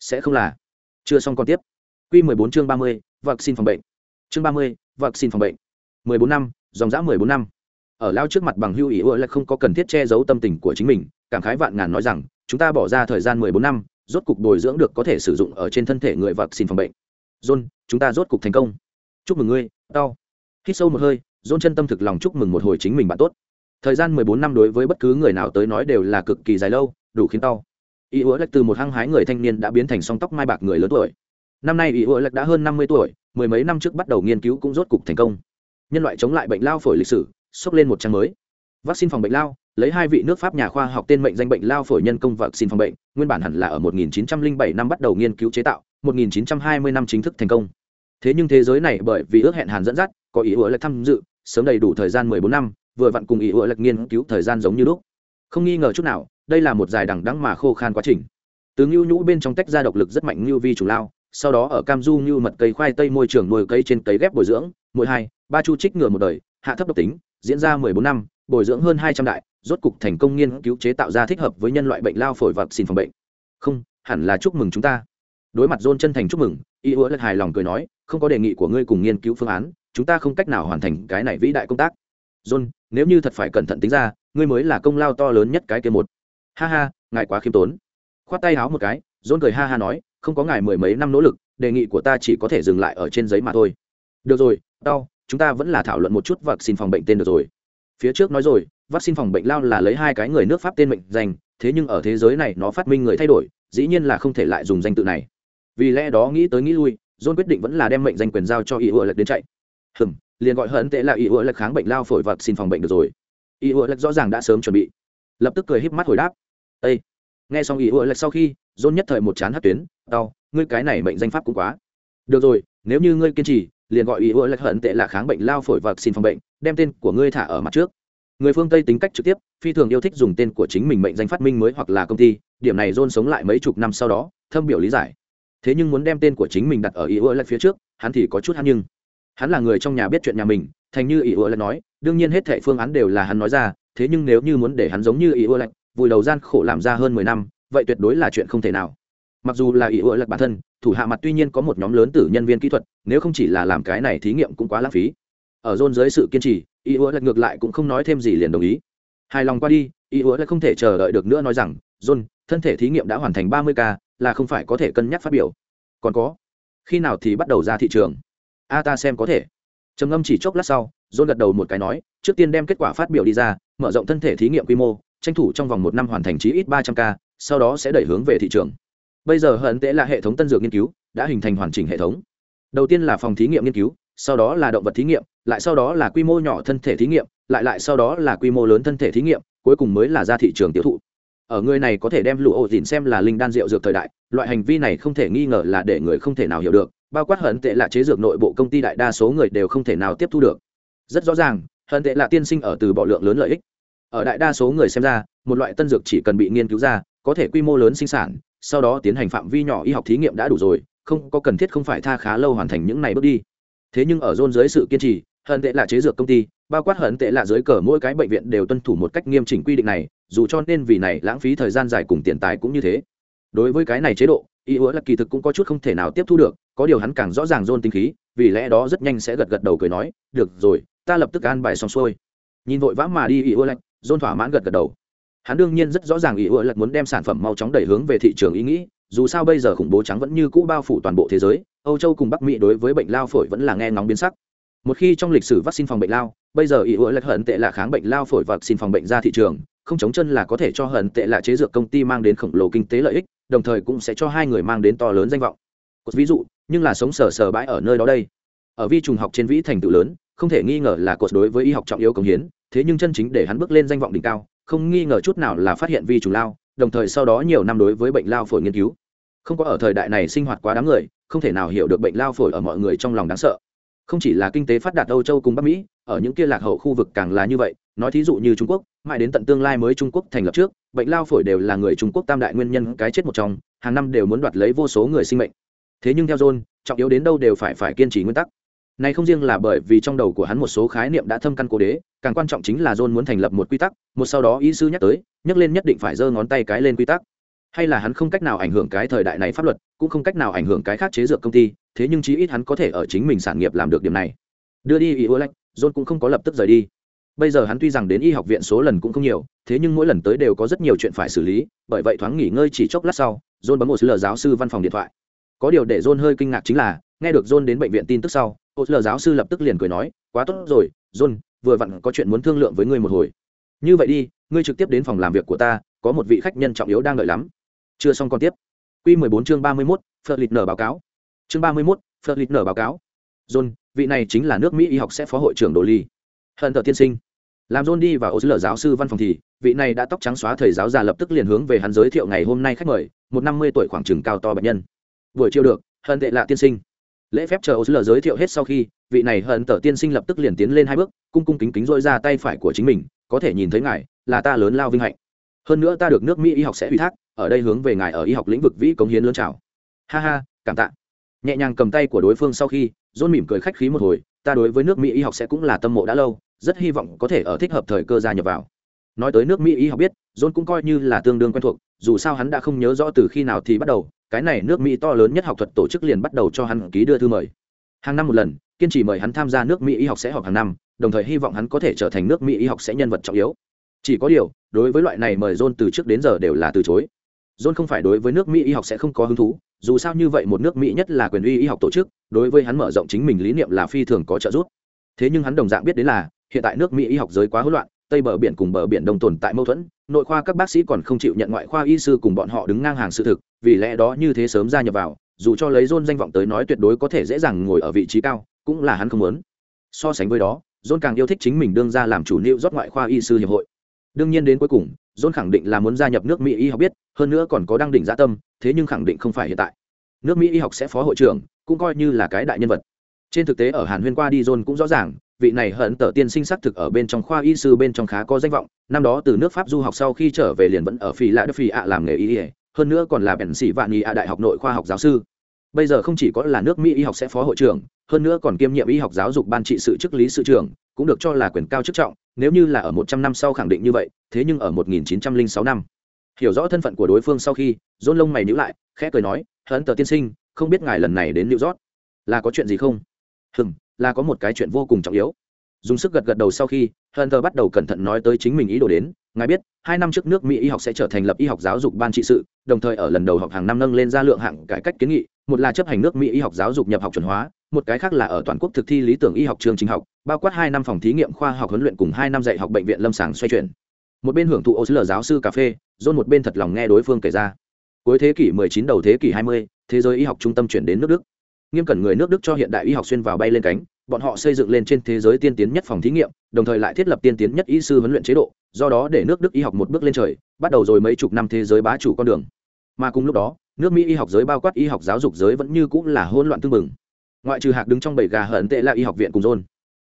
sẽ không là chưa xong còn tiếp Quy 14 chương 30, vaccine phòng bệnh. Chương 30, vaccine phòng bệnh. 14 năm, dòng dã 14 năm. Ở lao trước mặt bằng hưu ý ủa lại không có cần thiết che giấu tâm tình của chính mình, cảm khái vạn ngàn nói rằng, chúng ta bỏ ra thời gian 14 năm, rốt cục bồi dưỡng được có thể sử dụng ở trên thân thể người vaccine phòng bệnh. John, chúng ta rốt cục thành công. Chúc mừng ngươi, đau. Hít sâu một hơi, dôn chân tâm thực lòng chúc mừng một hồi chính mình bạn tốt. Thời gian 14 năm đối với bất cứ người nào tới nói đều là cực kỳ dài lâu, đủ khiến đau. Ý ứa lệch từ một hăng hái người thanh niên đã biến thành song tóc mai bạc người lớn tuổi năm nay ý ứa lệch đã hơn năm mươi tuổi mười mấy năm trước bắt đầu nghiên cứu cũng rốt cục thành công nhân loại chống lại bệnh lao phổi lịch sử xốc lên một trang mới vaccine phòng bệnh lao lấy hai vị nước pháp nhà khoa học tên mệnh danh bệnh lao phổi nhân công vaccine phòng bệnh nguyên bản hẳn là ở 1907 năm bắt đầu nghiên cứu chế tạo 1920 năm chính thức thành công thế nhưng thế giới này bởi vì ước hẹn hàn dẫn dắt có ý ứa lệch tham dự sớm đầy đủ thời gian 14 năm, vừa vặn cùng ý ủa lệch nghiên cứu thời gian giống như lúc. Không nghi ngờ chút nào, đây là một dài đằng đẵng mà khô khan quá trình. Từ ngưu nhũ bên trong tách ra độc lực rất mạnh như vi chủ lao, sau đó ở cam du như mật cây khoai tây môi trường nuôi cây trên cấy ghép bồi dưỡng, mỗi hai, ba chu trích ngừa một đời, hạ thấp độc tính, diễn ra mười bốn năm, bồi dưỡng hơn hai trăm đại, rốt cục thành công nghiên cứu chế tạo ra thích hợp với nhân loại bệnh lao phổi và xin phòng bệnh. Không, hẳn là chúc mừng chúng ta đối mặt john chân thành chúc mừng, y ứa lật hài lòng cười nói, không có đề nghị của ngươi cùng nghiên cứu phương án, chúng ta không cách nào hoàn thành cái này vĩ đại công tác. John, nếu như thật phải cẩn thận tính ra, ngươi mới là công lao to lớn nhất cái kia một. Ha ha, ngài quá khiêm tốn. Khoát tay háo một cái, john cười ha ha nói, không có ngài mười mấy năm nỗ lực, đề nghị của ta chỉ có thể dừng lại ở trên giấy mà thôi. Được rồi đau chúng ta vẫn là thảo luận một chút vaccine phòng bệnh tên được rồi. Phía trước nói rồi, vaccine phòng bệnh lao là lấy hai cái người nước pháp tên mệnh danh, thế nhưng ở thế giới này nó phát minh người thay đổi, dĩ nhiên là không thể lại dùng danh tự này vì lẽ đó nghĩ tới nghĩ lui, john quyết định vẫn là đem mệnh danh quyền giao cho y ựa lệch đến chạy. Hừm, liền gọi hận tệ là y ựa lệch kháng bệnh lao phổi vaccine phòng bệnh được rồi. Y ựa lệch rõ ràng đã sớm chuẩn bị. Lập tức cười híp mắt hồi đáp. Ây nghe xong y ựa lệch sau khi, john nhất thời một chán hát tuyến đau ngươi cái này mệnh danh pháp cũng quá. Được rồi, nếu như ngươi kiên trì, liền gọi ý ưa lệch hận tệ là kháng bệnh lao phổi và xin phòng bệnh, đem tên của ngươi thả ở mặt trước. Người phương tây tính cách trực tiếp, phi thường yêu thích dùng tên của chính mình mệnh danh phát minh mới hoặc là công ty, điểm này john sống lại mấy chục năm sau đó, thâm biểu lý giải thế nhưng muốn đem tên của chính mình đặt ở ý ưa lại phía trước, hắn thì có chút hắn nhưng. Hắn là người trong nhà biết chuyện nhà mình, thành như ý ưa lại nói, đương nhiên hết thệ phương án đều là hắn nói ra, thế nhưng nếu như muốn để hắn giống như ý ưa lại, vùi đầu gian khổ làm ra hơn mười năm, vậy tuyệt đối là chuyện không thể nào. Mặc dù là ý ưa lại bản thân, thủ hạ mặt tuy nhiên có một nhóm lớn tử nhân viên kỹ thuật, nếu không chỉ là làm cái này thí nghiệm cũng quá lãng phí. Ở rôn dưới sự kiên trì, ý ưa lại ngược lại cũng không nói thêm gì liền đồng ý. Hài lòng qua đi, ý ưa lại không thể chờ đợi được nữa nói rằng john thân thể thí nghiệm đã hoàn thành ba mươi ca là không phải có thể cân nhắc phát biểu. Còn có, khi nào thì bắt đầu ra thị trường? A ta xem có thể. Trầm ngâm chỉ chốc lát sau, john gật đầu một cái nói, trước tiên đem kết quả phát biểu đi ra, mở rộng thân thể thí nghiệm quy mô, tranh thủ trong vòng một năm hoàn thành chí ít ba trăm ca sau đó sẽ đẩy hướng về thị trường. Bây giờ hận tệ là hệ thống tân dược nghiên cứu, đã hình thành hoàn chỉnh hệ thống. Đầu tiên là phòng thí nghiệm nghiên cứu, sau đó là động vật thí nghiệm, lại sau đó là quy mô nhỏ thân thể thí nghiệm, lại lại sau đó là quy mô lớn thân thể thí nghiệm, cuối cùng mới là ra thị trường tiêu thụ ở người này có thể đem lũ ổ dìn xem là linh đan rượu dược thời đại, loại hành vi này không thể nghi ngờ là để người không thể nào hiểu được, bao quát hận tệ là chế dược nội bộ công ty đại đa số người đều không thể nào tiếp thu được. Rất rõ ràng, hận tệ là tiên sinh ở từ bỏ lượng lớn lợi ích. Ở đại đa số người xem ra, một loại tân dược chỉ cần bị nghiên cứu ra, có thể quy mô lớn sinh sản, sau đó tiến hành phạm vi nhỏ y học thí nghiệm đã đủ rồi, không có cần thiết không phải tha khá lâu hoàn thành những này bước đi. Thế nhưng ở rôn dưới sự kiên trì, hận tệ là chế dược công ty bao quát hận tệ là dưới cờ mỗi cái bệnh viện đều tuân thủ một cách nghiêm chỉnh quy định này, dù cho nên vì này lãng phí thời gian dài cùng tiền tài cũng như thế. Đối với cái này chế độ ý hứa là kỳ thực cũng có chút không thể nào tiếp thu được, có điều hắn càng rõ ràng dôn tinh khí, vì lẽ đó rất nhanh sẽ gật gật đầu cười nói, được rồi, ta lập tức an bài xong xuôi. Nhìn vội vã mà đi ý hứa lạnh dôn thỏa mãn gật gật đầu. Hắn đương nhiên rất rõ ràng ý hứa lật muốn đem sản phẩm mau chóng đẩy hướng về thị trường ý nghĩ, dù sao bây giờ khủng bố trắng vẫn như cũ bao phủ toàn bộ thế giới, âu châu cùng bắc mỹ đối với bệnh lao phổi vẫn là nghe ngóng biến sắc một khi trong lịch sử vaccine phòng bệnh lao, bây giờ ý ủa lệch hận tệ là kháng bệnh lao phổi và vaccine phòng bệnh ra thị trường, không chống chân là có thể cho hận tệ là chế dược công ty mang đến khổng lồ kinh tế lợi ích, đồng thời cũng sẽ cho hai người mang đến to lớn danh vọng. Ví dụ, nhưng là sống sờ sờ bãi ở nơi đó đây. Ở vi trùng học trên vĩ thành tựu lớn, không thể nghi ngờ là cột đối với y học trọng yếu công hiến, thế nhưng chân chính để hắn bước lên danh vọng đỉnh cao, không nghi ngờ chút nào là phát hiện vi trùng lao, đồng thời sau đó nhiều năm đối với bệnh lao phổi nghiên cứu. Không có ở thời đại này sinh hoạt quá đáng người, không thể nào hiểu được bệnh lao phổi ở mọi người trong lòng đáng sợ không chỉ là kinh tế phát đạt âu châu cùng bắc mỹ, ở những kia lạc hậu khu vực càng là như vậy. Nói thí dụ như trung quốc, mãi đến tận tương lai mới trung quốc thành lập trước, bệnh lao phổi đều là người trung quốc tam đại nguyên nhân cái chết một trong, hàng năm đều muốn đoạt lấy vô số người sinh mệnh. Thế nhưng theo john, trọng yếu đến đâu đều phải phải kiên trì nguyên tắc. Này không riêng là bởi vì trong đầu của hắn một số khái niệm đã thâm căn cố đế, càng quan trọng chính là john muốn thành lập một quy tắc, một sau đó y sư nhắc tới nhắc lên nhất định phải giơ ngón tay cái lên quy tắc. Hay là hắn không cách nào ảnh hưởng cái thời đại này pháp luật, cũng không cách nào ảnh hưởng cái khác chế dược công ty thế nhưng chí ít hắn có thể ở chính mình sản nghiệp làm được điểm này. Đưa đi ý ô lách john cũng không có lập tức rời đi. Bây giờ hắn tuy rằng đến y học viện số lần cũng không nhiều thế nhưng mỗi lần tới đều có rất nhiều chuyện phải xử lý bởi vậy thoáng nghỉ ngơi chỉ chốc lát sau john bấm một lờ giáo sư văn phòng điện thoại. Có điều để john hơi kinh ngạc chính là nghe được john đến bệnh viện tin tức sau một lờ giáo sư lập tức liền cười nói quá tốt rồi john vừa vặn có chuyện muốn thương lượng với ngươi một hồi. Như vậy đi ngươi trực tiếp đến phòng làm việc của ta có một vị khách nhân trọng yếu đang đợi lắm. Chưa xong còn tiếp. Q 14 chương 31, phật lịch nở báo cáo chương 31, phật lịch nở báo cáo. John vị này chính là nước mỹ y học sẽ phó hội trưởng đồ ly. Hận tờ tiên sinh. Làm john đi vào ô lở giáo sư văn phòng thì vị này đã tóc trắng xóa thầy giáo già lập tức liền hướng về hắn giới thiệu ngày hôm nay khách mời một năm mươi tuổi khoảng chừng cao to bệnh nhân. Buổi chiều được hận tệ lạ tiên sinh. Lễ phép chờ ô lờ giới thiệu hết sau khi vị này hận tờ tiên sinh lập tức liền tiến lên hai bước cung cung kính kính dội ra tay phải của chính mình có thể nhìn thấy ngài là ta lớn lao vinh hạnh. Hơn nữa ta được nước mỹ y học sẽ ủy thác ở đây hướng về ngài ở y học lĩnh vực vĩ cống hiến lớn chào. Ha ha cảm tạ nhẹ nhàng cầm tay của đối phương sau khi dôn mỉm cười khách khí một hồi, ta đối với nước mỹ y học sẽ cũng là tâm mộ đã lâu, rất hy vọng có thể ở thích hợp thời cơ gia nhập vào. Nói tới nước mỹ y học biết, john cũng coi như là tương đương quen thuộc, dù sao hắn đã không nhớ rõ từ khi nào thì bắt đầu, cái này nước mỹ to lớn nhất học thuật tổ chức liền bắt đầu cho hắn ký đưa thư mời. Hàng năm một lần, kiên trì mời hắn tham gia nước mỹ y học sẽ họp hàng năm, đồng thời hy vọng hắn có thể trở thành nước mỹ y học sẽ nhân vật trọng yếu. Chỉ có điều, đối với loại này mời john từ trước đến giờ đều là từ chối. John không phải đối với nước mỹ y học sẽ không có hứng thú dù sao như vậy một nước mỹ nhất là quyền uy y học tổ chức, đối với hắn mở rộng chính mình lý niệm là phi thường có trợ giúp. Thế nhưng hắn đồng dạng biết đến là, hiện tại nước mỹ y học giới quá hỗn loạn, tây bờ biển cùng bờ biển đông tồn tại mâu thuẫn, nội khoa các bác sĩ còn không chịu nhận ngoại khoa y sư cùng bọn họ đứng ngang hàng sự thực, vì lẽ đó như thế sớm gia nhập vào, dù cho lấy john danh vọng tới nói tuyệt đối có thể dễ dàng ngồi ở vị trí cao, cũng là hắn không muốn. So sánh với đó, john càng yêu thích chính mình đương ra làm chủ liệu rót ngoại khoa y sư hiệp hội. Đương nhiên đến cuối cùng, john khẳng định là muốn gia nhập nước mỹ y học biết, hơn nữa còn có đăng đỉnh gia tâm thế nhưng khẳng định không phải hiện tại. Nước mỹ y học sẽ phó hội trưởng, cũng coi như là cái đại nhân vật. Trên thực tế ở hàn huyên qua đi john cũng rõ ràng, vị này hận tở tiên sinh xác thực ở bên trong khoa y sư bên trong khá có danh vọng, năm đó từ nước pháp du học sau khi trở về liền vẫn ở phi lạ đức phi ạ làm nghề y, hơn nữa còn là bèn sĩ vạn y ạ đại học nội khoa học giáo sư. Bây giờ không chỉ có là nước mỹ y học sẽ phó hội trưởng, hơn nữa còn kiêm nhiệm y học giáo dục ban trị sự chức lý sự trưởng, cũng được cho là quyền cao chức trọng, nếu như là ở một trăm năm sau khẳng định như vậy, thế nhưng ở một nghìn chín trăm linh sáu năm hiểu rõ thân phận của đối phương sau khi dôn lông mày nhữ lại, khẽ cười nói hấn tờ tiên sinh, không biết ngài lần này đến liệu rót là có chuyện gì không? Hừm, là có một cái chuyện vô cùng trọng yếu. Dùng sức gật gật đầu sau khi hờn thờ bắt đầu cẩn thận nói tới chính mình ý đồ đến. Ngài biết, hai năm trước nước mỹ y học sẽ trở thành lập y học giáo dục ban trị sự, đồng thời ở lần đầu học hàng năm nâng lên ra lượng hạng cải cách kiến nghị, một là chấp hành nước mỹ y học giáo dục nhập học chuẩn hóa, một cái khác là ở toàn quốc thực thi lý tưởng y học trường trình học, bao quát hai năm phòng thí nghiệm khoa học huấn luyện cùng hai năm dạy học bệnh viện lâm sàng xoay chuyển. Một bên hưởng thụ ô sứ giáo sư cà phê John một bên thật lòng nghe đối phương kể ra. Cuối thế kỷ 19 đầu thế kỷ 20, thế giới y học trung tâm chuyển đến nước đức. Nghiêm cẩn người nước đức cho hiện đại y học xuyên vào bay lên cánh bọn họ xây dựng lên trên thế giới tiên tiến nhất phòng thí nghiệm đồng thời lại thiết lập tiên tiến nhất y sư huấn luyện chế độ do đó để nước đức y học một bước lên trời bắt đầu rồi mấy chục năm thế giới bá chủ con đường. Mà cùng lúc đó nước mỹ y học giới bao quát y học giáo dục giới vẫn như cũng là hỗn loạn tương mừng ngoại trừ hạc đứng trong bảy gà hận tệ là y học viện cùng John,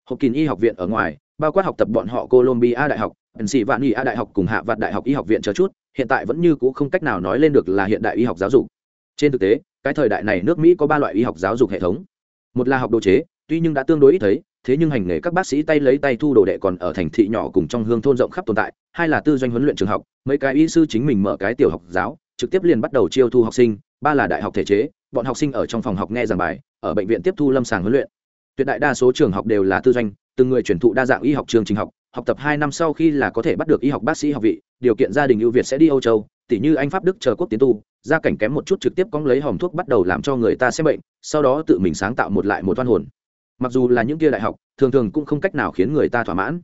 học kỳ y học viện ở ngoài bao quát học tập bọn họ Columbia đại học ẩn sĩ vạn nghị a đại học cùng hạ vạn đại học y học viện chờ chút, hiện tại vẫn như cũ không cách nào nói lên được là hiện đại y học giáo dục. Trên thực tế, cái thời đại này nước mỹ có ba loại y học giáo dục hệ thống. Một là học đồ chế, tuy nhưng đã tương đối ít thấy, thế nhưng hành nghề các bác sĩ tay lấy tay thu đồ đệ còn ở thành thị nhỏ cùng trong hương thôn rộng khắp tồn tại. Hai là tư doanh huấn luyện trường học, mấy cái y sư chính mình mở cái tiểu học giáo, trực tiếp liền bắt đầu chiêu thu học sinh. Ba là đại học thể chế, bọn học sinh ở trong phòng học nghe giảng bài, ở bệnh viện tiếp thu lâm sàng huấn luyện. Tuyệt đại đa số trường học đều là tư doanh, từng người truyền thụ đa dạng y học trường trình học học tập hai năm sau khi là có thể bắt được y học bác sĩ học vị, điều kiện gia đình ưu việt sẽ đi âu châu, Tỉ như anh pháp đức chờ quốc tiến tu, gia cảnh kém một chút trực tiếp cóng lấy hòm thuốc bắt đầu làm cho người ta xem bệnh, sau đó tự mình sáng tạo một lại một văn hồn. Mặc dù là những kia đại học, thường thường cũng không cách nào khiến người ta thỏa mãn.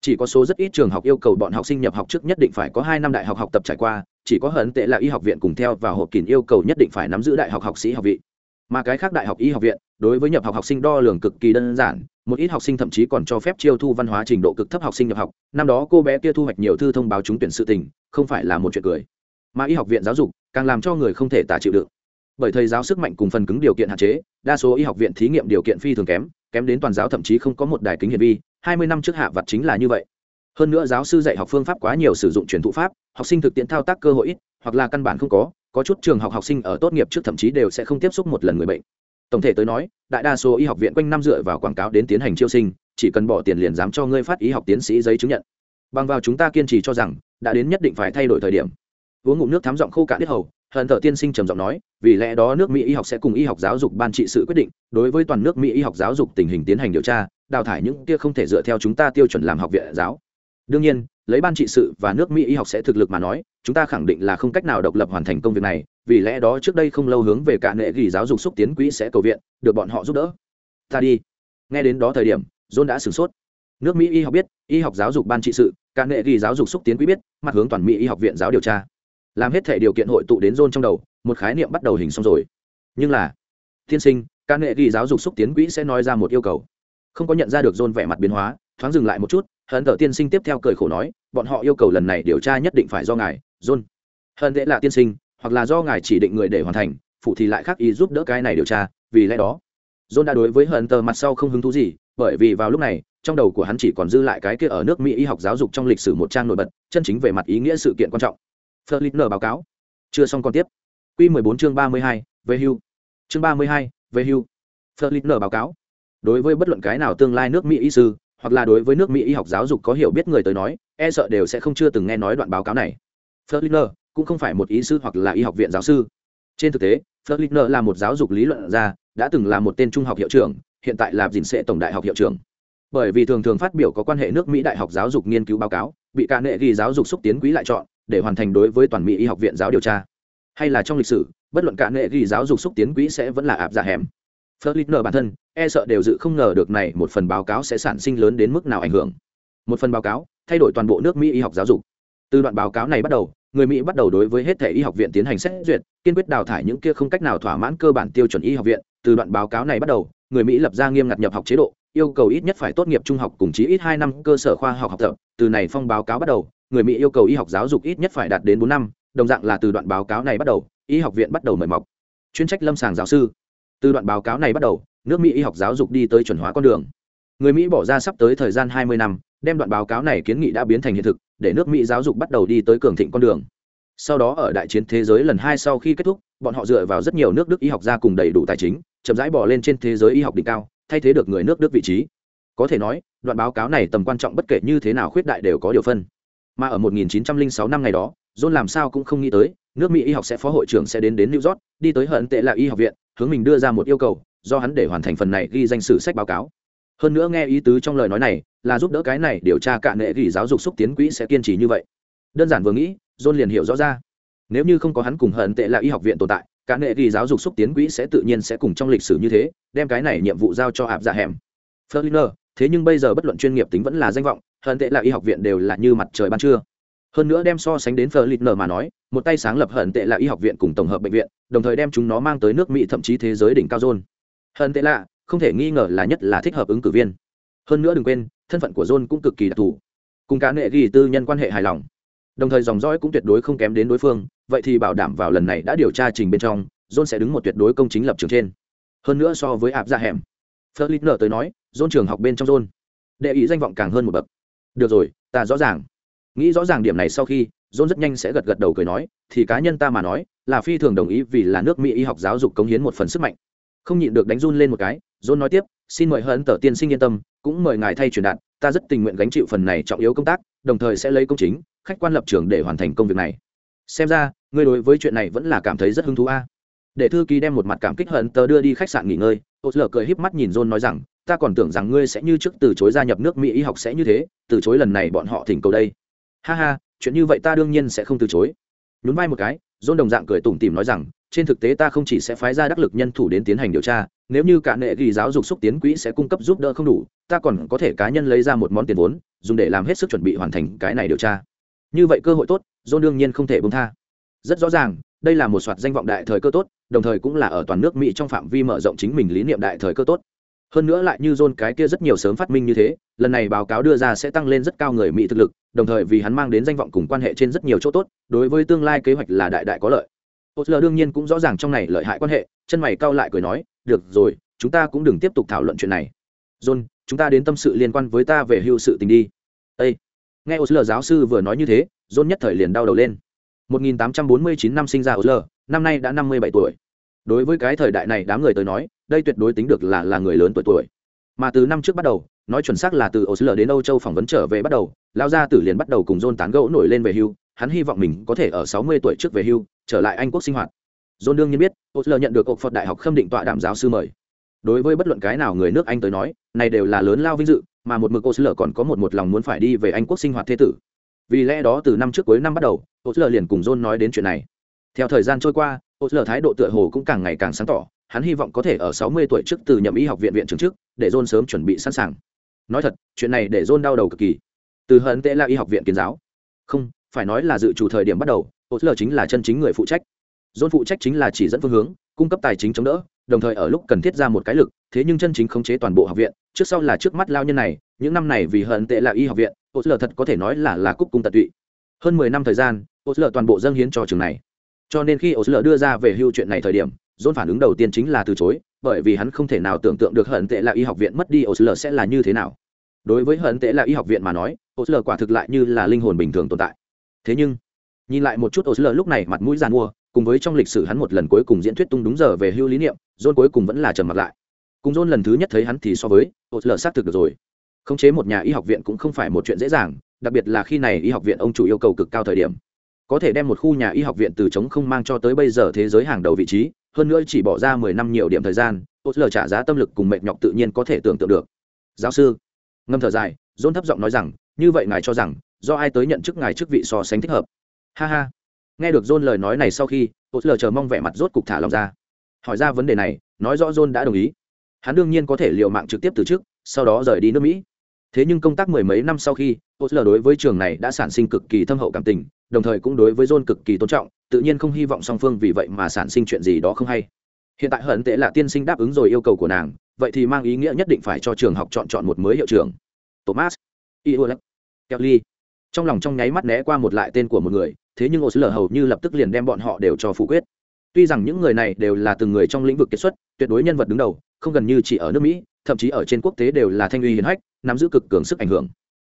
Chỉ có số rất ít trường học yêu cầu bọn học sinh nhập học trước nhất định phải có hai năm đại học học tập trải qua, chỉ có hận tệ là y học viện cùng theo vào hộp kín yêu cầu nhất định phải nắm giữ đại học học sĩ học vị. Mà cái khác đại học y học viện, đối với nhập học học sinh đo lường cực kỳ đơn giản một ít học sinh thậm chí còn cho phép chiêu thu văn hóa trình độ cực thấp học sinh nhập học. Năm đó cô bé kia thu hoạch nhiều thư thông báo trúng tuyển sự tình, không phải là một chuyện cười. Mà y học viện giáo dục càng làm cho người không thể tả chịu đựng bởi thầy giáo sức mạnh cùng phần cứng điều kiện hạn chế, đa số y học viện thí nghiệm điều kiện phi thường kém kém đến toàn giáo thậm chí không có một đài kính hiển vi, hai mươi năm trước hạ vặt chính là như vậy. Hơn nữa giáo sư dạy học phương pháp quá nhiều sử dụng truyền thụ pháp, học sinh thực tiễn thao tác cơ hội ít, hoặc là căn bản không có có chút trường học học sinh ở tốt nghiệp trước thậm chí đều sẽ không tiếp xúc một lần người bệnh tổng thể tới nói, đại đa số y học viện quanh năm dựa vào quảng cáo đến tiến hành chiêu sinh, chỉ cần bỏ tiền liền dám cho ngươi phát y học tiến sĩ giấy chứng nhận. Bằng vào chúng ta kiên trì cho rằng, đã đến nhất định phải thay đổi thời điểm. Uống ngụm nước thám giọng khô cạn biết hầu, hận thợ tiên sinh trầm giọng nói, vì lẽ đó nước mỹ y học sẽ cùng y học giáo dục ban trị sự quyết định, đối với toàn nước mỹ y học giáo dục tình hình tiến hành điều tra, đào thải những kia không thể dựa theo chúng ta tiêu chuẩn làm học viện giáo. Đương nhiên, lấy ban trị sự và nước mỹ y học sẽ thực lực mà nói, chúng ta khẳng định là không cách nào độc lập hoàn thành công việc này vì lẽ đó trước đây không lâu hướng về cả nệ ghi giáo dục xúc tiến quỹ sẽ cầu viện, được bọn họ giúp đỡ. Ta đi. Nghe đến đó thời điểm, john đã sửng sốt. Nước mỹ y học biết, y học giáo dục ban trị sự, cả nệ ghi giáo dục xúc tiến quỹ biết, mặt hướng toàn mỹ y học viện giáo điều tra. Làm hết thể điều kiện hội tụ đến john trong đầu, một khái niệm bắt đầu hình xong rồi. Nhưng là, tiên sinh, cả nệ ghi giáo dục xúc tiến quỹ sẽ nói ra một yêu cầu. Không có nhận ra được john vẻ mặt biến hóa, thoáng dừng lại một chút, hận thờ tiên sinh tiếp theo cười khổ nói, bọn họ yêu cầu lần này điều tra nhất định phải do ngài, john. Hận tệ là tiên sinh hoặc là do ngài chỉ định người để hoàn thành phụ thì lại khác ý giúp đỡ cái này điều tra vì lẽ đó john đã đối với hận tờ mặt sau không hứng thú gì bởi vì vào lúc này trong đầu của hắn chỉ còn dư lại cái kia ở nước mỹ y học giáo dục trong lịch sử một trang nổi bật chân chính về mặt ý nghĩa sự kiện quan trọng. Flitner báo cáo. Chưa xong còn tiếp. Quy 14 chương 32, về hưu. Chương 32, về hưu. Flitner báo cáo. Đối với bất luận cái nào tương lai nước mỹ y sư hoặc là đối với nước mỹ y học giáo dục có hiểu biết người tới nói e sợ đều sẽ không chưa từng nghe nói đoạn báo cáo này. Flitner cũng không phải một ý sư hoặc là y học viện giáo sư. Trên thực tế Flitner là một giáo dục lý luận gia, đã từng là một tên trung học hiệu trưởng, hiện tại là dình sẽ tổng đại học hiệu trưởng. Bởi vì thường thường phát biểu có quan hệ nước mỹ đại học giáo dục nghiên cứu báo cáo, bị cả nệ ghi giáo dục xúc tiến quỹ lại chọn, để hoàn thành đối với toàn mỹ y học viện giáo điều tra. Hay là trong lịch sử, bất luận cả nệ ghi giáo dục xúc tiến quỹ sẽ vẫn là áp giả dạ hẻm. Flitner bản thân e sợ đều dự không ngờ được này một phần báo cáo sẽ sản sinh lớn đến mức nào ảnh hưởng. Một phần báo cáo, thay đổi toàn bộ nước mỹ y học giáo dục. Từ đoạn báo cáo này bắt đầu người mỹ bắt đầu đối với hết thể y học viện tiến hành xét duyệt, kiên quyết đào thải những kia không cách nào thỏa mãn cơ bản tiêu chuẩn y học viện. Từ đoạn báo cáo này bắt đầu, người mỹ lập ra nghiêm ngặt nhập học chế độ, yêu cầu ít nhất phải tốt nghiệp trung học cùng chí ít hai năm cơ sở khoa học học tập. Từ này phong báo cáo bắt đầu, người mỹ yêu cầu y học giáo dục ít nhất phải đạt đến bốn năm, đồng dạng là từ đoạn báo cáo này bắt đầu, y học viện bắt đầu mời mọc. Chuyên trách lâm sàng giáo sư. Từ đoạn báo cáo này bắt đầu, nước mỹ y học giáo dục đi tới chuẩn hóa con đường. Người mỹ bỏ ra sắp tới thời gian hai mươi năm, đem đoạn báo cáo này kiến nghị đã biến thành hiện thực để nước mỹ giáo dục bắt đầu đi tới cường thịnh con đường. Sau đó ở đại chiến thế giới lần hai sau khi kết thúc, bọn họ dựa vào rất nhiều nước đức y học gia cùng đầy đủ tài chính, chậm rãi bỏ lên trên thế giới y học đỉnh cao, thay thế được người nước đức vị trí. Có thể nói, đoạn báo cáo này tầm quan trọng bất kể như thế nào khuyết đại đều có điều phân. Mà ở 1906 năm ngày đó, john làm sao cũng không nghĩ tới, nước mỹ y học sẽ phó hội trưởng sẽ đến đến new york, đi tới hận tệ là y học viện, hướng mình đưa ra một yêu cầu, do hắn để hoàn thành phần này ghi danh sử sách báo cáo hơn nữa nghe ý tứ trong lời nói này là giúp đỡ cái này điều tra cạn nệ gỉ giáo dục xúc tiến quỹ sẽ kiên trì như vậy. Đơn giản vừa nghĩ john liền hiểu rõ ra. Nếu như không có hắn cùng hận tệ là y học viện tồn tại cạn nệ gỉ giáo dục xúc tiến quỹ sẽ tự nhiên sẽ cùng trong lịch sử như thế đem cái này nhiệm vụ giao cho hạp dạ hẻm. Ferdinand, thế nhưng bây giờ bất luận chuyên nghiệp tính vẫn là danh vọng hận tệ là y học viện đều là như mặt trời ban trưa. Hơn nữa đem so sánh đến Ferdinand mà nói một tay sáng lập hận tệ là y học viện cùng tổng hợp bệnh viện đồng thời đem chúng nó mang tới nước mỹ thậm chí thế giới đỉnh cao John. hận tệ là không thể nghi ngờ là nhất là thích hợp ứng cử viên. Hơn nữa đừng quên, thân phận của john cũng cực kỳ đặc thù. Cùng cá nệ ghi tư nhân quan hệ hài lòng. Đồng thời dòng dõi cũng tuyệt đối không kém đến đối phương, vậy thì bảo đảm vào lần này đã điều tra trình bên trong, john sẽ đứng một tuyệt đối công chính lập trường trên. Hơn nữa so với ạp ra hẻm Philip nở tới nói, john trường học bên trong john đệ ý danh vọng càng hơn một bậc. Được rồi, ta rõ ràng. Nghĩ rõ ràng điểm này sau khi, john rất nhanh sẽ gật gật đầu cười nói, thì cá nhân ta mà nói, là phi thường đồng ý vì là nước mỹ y học giáo dục cống hiến một phần sức mạnh không nhịn được đánh run lên một cái, john nói tiếp, xin mời hận tờ tiên sinh yên tâm, cũng mời ngài thay truyền đạt, ta rất tình nguyện gánh chịu phần này trọng yếu công tác, đồng thời sẽ lấy công chính, khách quan lập trường để hoàn thành công việc này. Xem ra, ngươi đối với chuyện này vẫn là cảm thấy rất hứng thú a. Để thư ký đem một mặt cảm kích hận tờ đưa đi khách sạn nghỉ ngơi ô lờ cười híp mắt nhìn john nói rằng, ta còn tưởng rằng ngươi sẽ như trước từ chối gia nhập nước mỹ y học sẽ như thế, từ chối lần này bọn họ thỉnh cầu đây. Ha ha, chuyện như vậy ta đương nhiên sẽ không từ chối. Nhún vai một cái, john đồng dạng cười tủm tỉm nói rằng trên thực tế ta không chỉ sẽ phái ra đắc lực nhân thủ đến tiến hành điều tra, nếu như cả nệ ghi giáo dục xúc tiến quỹ sẽ cung cấp giúp đỡ không đủ, ta còn có thể cá nhân lấy ra một món tiền vốn, dùng để làm hết sức chuẩn bị hoàn thành cái này điều tra. Như vậy cơ hội tốt, john đương nhiên không thể bông tha. Rất rõ ràng, đây là một soạt danh vọng đại thời cơ tốt, đồng thời cũng là ở toàn nước mỹ trong phạm vi mở rộng chính mình lý niệm đại thời cơ tốt. Hơn nữa lại như john cái kia rất nhiều sớm phát minh như thế, lần này báo cáo đưa ra sẽ tăng lên rất cao người mỹ thực lực, đồng thời vì hắn mang đến danh vọng cùng quan hệ trên rất nhiều chỗ tốt, đối với tương lai kế hoạch là đại đại có lợi. Osler đương nhiên cũng rõ ràng trong này lợi hại quan hệ, chân mày cau lại cười nói, "Được rồi, chúng ta cũng đừng tiếp tục thảo luận chuyện này. John, chúng ta đến tâm sự liên quan với ta về hưu sự tình đi." Ê! Nghe Osler giáo sư vừa nói như thế, John nhất thời liền đau đầu lên. 1849 năm sinh ra Osler, năm nay đã 57 tuổi. Đối với cái thời đại này đám người tới nói, đây tuyệt đối tính được là là người lớn tuổi tuổi. Mà từ năm trước bắt đầu, nói chuẩn xác là từ Osler đến Âu Châu phỏng vấn trở về bắt đầu, lao gia tử liền bắt đầu cùng John tán gẫu nổi lên về hưu, hắn hy vọng mình có thể ở 60 tuổi trước về hưu, trở lại Anh quốc sinh hoạt. John đương nhiên biết, Otler nhận được Oxford Đại học khâm định tọa đảm giáo sư mời. Đối với bất luận cái nào người nước Anh tới nói, này đều là lớn lao vinh dự, mà một mực Otler còn có một một lòng muốn phải đi về Anh quốc sinh hoạt thế tử. Vì lẽ đó từ năm trước cuối năm bắt đầu, Otler liền cùng John nói đến chuyện này. Theo thời gian trôi qua, Otler thái độ tựa hồ cũng càng ngày càng sáng tỏ, hắn hy vọng có thể ở 60 tuổi trước từ nhậm y học viện viện trưởng trước, để John sớm chuẩn bị sẵn sàng. Nói thật, chuyện này để John đau đầu cực kỳ. Từ hận tệ là y học viện kiến giáo. Không, phải nói là dự chủ thời điểm bắt đầu, Osler chính là chân chính người phụ trách. dôn phụ trách chính là chỉ dẫn phương hướng, cung cấp tài chính chống đỡ, đồng thời ở lúc cần thiết ra một cái lực, thế nhưng chân chính khống chế toàn bộ học viện, trước sau là trước mắt lao nhân này, những năm này vì hận tệ là y học viện, Osler thật có thể nói là là cúc cung tận tụy. Hơn 10 năm thời gian, Osler toàn bộ dâng hiến cho trường này. Cho nên khi Osler đưa ra về hưu chuyện này thời điểm, dôn phản ứng đầu tiên chính là từ chối, bởi vì hắn không thể nào tưởng tượng được hận tệ là y học viện mất đi Osler sẽ là như thế nào. Đối với hận tệ là y học viện mà nói, Osler quả thực lại như là linh hồn bình thường tồn tại. Thế nhưng, nhìn lại một chút Osler lúc này mặt mũi giàn mua, cùng với trong lịch sử hắn một lần cuối cùng diễn thuyết tung đúng giờ về hưu lý niệm, John cuối cùng vẫn là trầm mặt lại. Cùng John lần thứ nhất thấy hắn thì so với, Osler xác thực được rồi. Khống chế một nhà y học viện cũng không phải một chuyện dễ dàng, đặc biệt là khi này y học viện ông chủ yêu cầu cực cao thời điểm có thể đem một khu nhà y học viện từ chống không mang cho tới bây giờ thế giới hàng đầu vị trí hơn nữa chỉ bỏ ra mười năm nhiều điểm thời gian tốt lờ trả giá tâm lực cùng mệt nhọc tự nhiên có thể tưởng tượng được giáo sư ngâm thở dài john thấp giọng nói rằng như vậy ngài cho rằng do ai tới nhận chức ngài chức vị so sánh thích hợp. Ha ha. Nghe được John lời nói này sau khi tốt lờ chờ mong vẻ mặt rốt cục thả lòng ra. Hỏi ra vấn đề này, nói rõ John đã đồng ý. Hắn đương nhiên có thể liệu mạng trực tiếp từ chức, sau đó rời đi nước mỹ. Thế nhưng công tác mười mấy năm sau khi Osler đối với trường này đã sản sinh cực kỳ thâm hậu cảm tình, đồng thời cũng đối với john cực kỳ tôn trọng, tự nhiên không hy vọng song phương vì vậy mà sản sinh chuyện gì đó không hay. Hiện tại hận tệ là tiên sinh đáp ứng rồi yêu cầu của nàng, vậy thì mang ý nghĩa nhất định phải cho trường học chọn chọn một mới hiệu trưởng. Thomas iolek kelly trong lòng trong nháy mắt né qua một lại tên của một người, thế nhưng Osler hầu như lập tức liền đem bọn họ đều cho phủ quyết. Tuy rằng những người này đều là từng người trong lĩnh vực kết xuất, tuyệt đối nhân vật đứng đầu, không gần như chỉ ở nước mỹ, thậm chí ở trên quốc tế đều là thanh uy hiển hách, nắm giữ cực cường sức ảnh hưởng.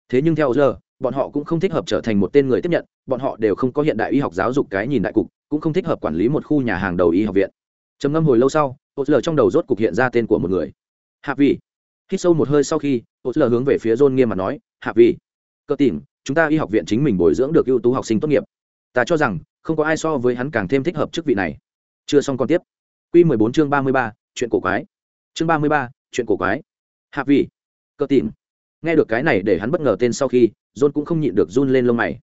Thế nhưng theo giờ bọn họ cũng không thích hợp trở thành một tên người tiếp nhận, bọn họ đều không có hiện đại y học giáo dục cái nhìn đại cục, cũng không thích hợp quản lý một khu nhà hàng đầu y học viện. Trầm ngâm hồi lâu sau ô lờ trong đầu rốt cục hiện ra tên của một người. Hạ vị khi sâu một hơi sau khi ô lờ hướng về phía john nghiêm mặt nói, hạ vị cơ tìm chúng ta y học viện chính mình bồi dưỡng được ưu tú học sinh tốt nghiệp. Ta cho rằng không có ai so với hắn càng thêm thích hợp chức vị này. Chưa xong còn tiếp. Q 14 chương 33, chuyện cổ quái. Chương 33, chuyện cổ quái. Hạ vị. Cơ tìm. Nghe được cái này để hắn bất ngờ tên sau khi john cũng không nhịn được run lên lông mày.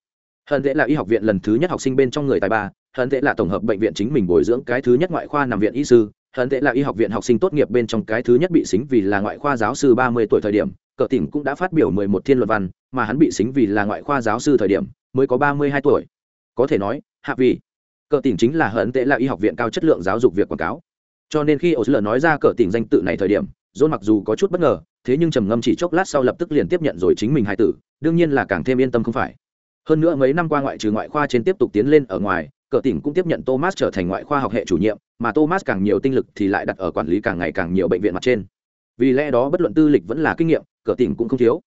Hận tệ là y học viện lần thứ nhất học sinh bên trong người tài ba hận tệ là tổng hợp bệnh viện chính mình bồi dưỡng cái thứ nhất ngoại khoa nằm viện y sư hận tệ là y học viện học sinh tốt nghiệp bên trong cái thứ nhất bị xính vì là ngoại khoa giáo sư ba mươi tuổi thời điểm cờ tỉnh cũng đã phát biểu mười một thiên luận văn, mà hắn bị xính vì là ngoại khoa giáo sư thời điểm, mới có ba mươi hai tuổi. Có thể nói, hạ vị cờ tỉnh chính là hận tệ là y học viện cao chất lượng giáo dục việc quảng cáo. Cho nên khi osler nói ra cờ tỉnh danh tự này thời điểm, john mặc dù có chút bất ngờ, thế nhưng trầm ngâm chỉ chốc lát sau lập tức liền tiếp nhận rồi chính mình hai tử, đương nhiên là càng thêm yên tâm không phải. Hơn nữa mấy năm qua ngoại trừ ngoại khoa trên tiếp tục tiến lên ở ngoài, cờ tỉnh cũng tiếp nhận thomas trở thành ngoại khoa học hệ chủ nhiệm, mà thomas càng nhiều tinh lực thì lại đặt ở quản lý càng ngày càng nhiều bệnh viện mặt trên. Vì lẽ đó bất luận tư lịch vẫn là kinh nghiệm cờ tỉnh cũng không thiếu.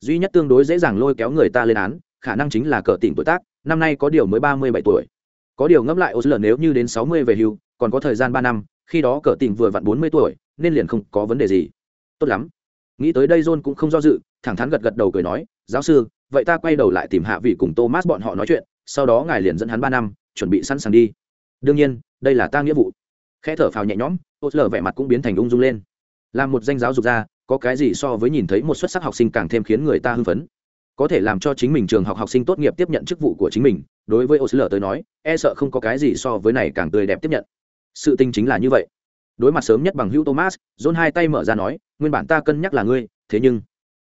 Duy nhất tương đối dễ dàng lôi kéo người ta lên án, khả năng chính là cờ tỉnh tuổi tác, năm nay có điều mới ba mươi bảy tuổi. Có điều ngẫm lại ô nếu như đến sáu mươi về hưu, còn có thời gian ba năm, khi đó cờ tỉnh vừa vặn bốn mươi tuổi, nên liền không có vấn đề gì. Tốt lắm. Nghĩ tới đây john cũng không do dự, thẳng thắn gật gật đầu cười nói, giáo sư, vậy ta quay đầu lại tìm hạ vị cùng thomas bọn họ nói chuyện, sau đó ngài liền dẫn hắn ba năm, chuẩn bị sẵn sàng đi. Đương nhiên, đây là ta nghĩa vụ. Khẽ thở phào nhẹ nhõm ô lờ vẻ mặt cũng biến thành ung dung lên. Làm một danh giáo dục ra có cái gì so với nhìn thấy một xuất sắc học sinh càng thêm khiến người ta hưng phấn. Có thể làm cho chính mình trường học học sinh tốt nghiệp tiếp nhận chức vụ của chính mình, đối với Osl tới nói e sợ không có cái gì so với này càng tươi đẹp tiếp nhận. Sự tình chính là như vậy. Đối mặt sớm nhất bằng hữu thomas, john hai tay mở ra nói, nguyên bản ta cân nhắc là ngươi, thế nhưng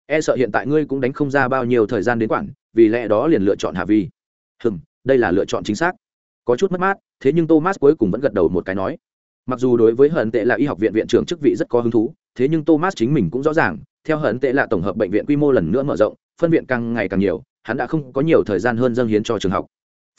e sợ hiện tại ngươi cũng đánh không ra bao nhiêu thời gian đến quản vì lẽ đó liền lựa chọn hà vi. Hừm, đây là lựa chọn chính xác. Có chút mất mát, thế nhưng thomas cuối cùng vẫn gật đầu một cái nói. Mặc dù đối với hận tệ là y học viện viện trưởng chức vị rất có hứng thú thế nhưng thomas chính mình cũng rõ ràng theo hận tệ là tổng hợp bệnh viện quy mô lần nữa mở rộng phân viện càng ngày càng nhiều hắn đã không có nhiều thời gian hơn dâng hiến cho trường học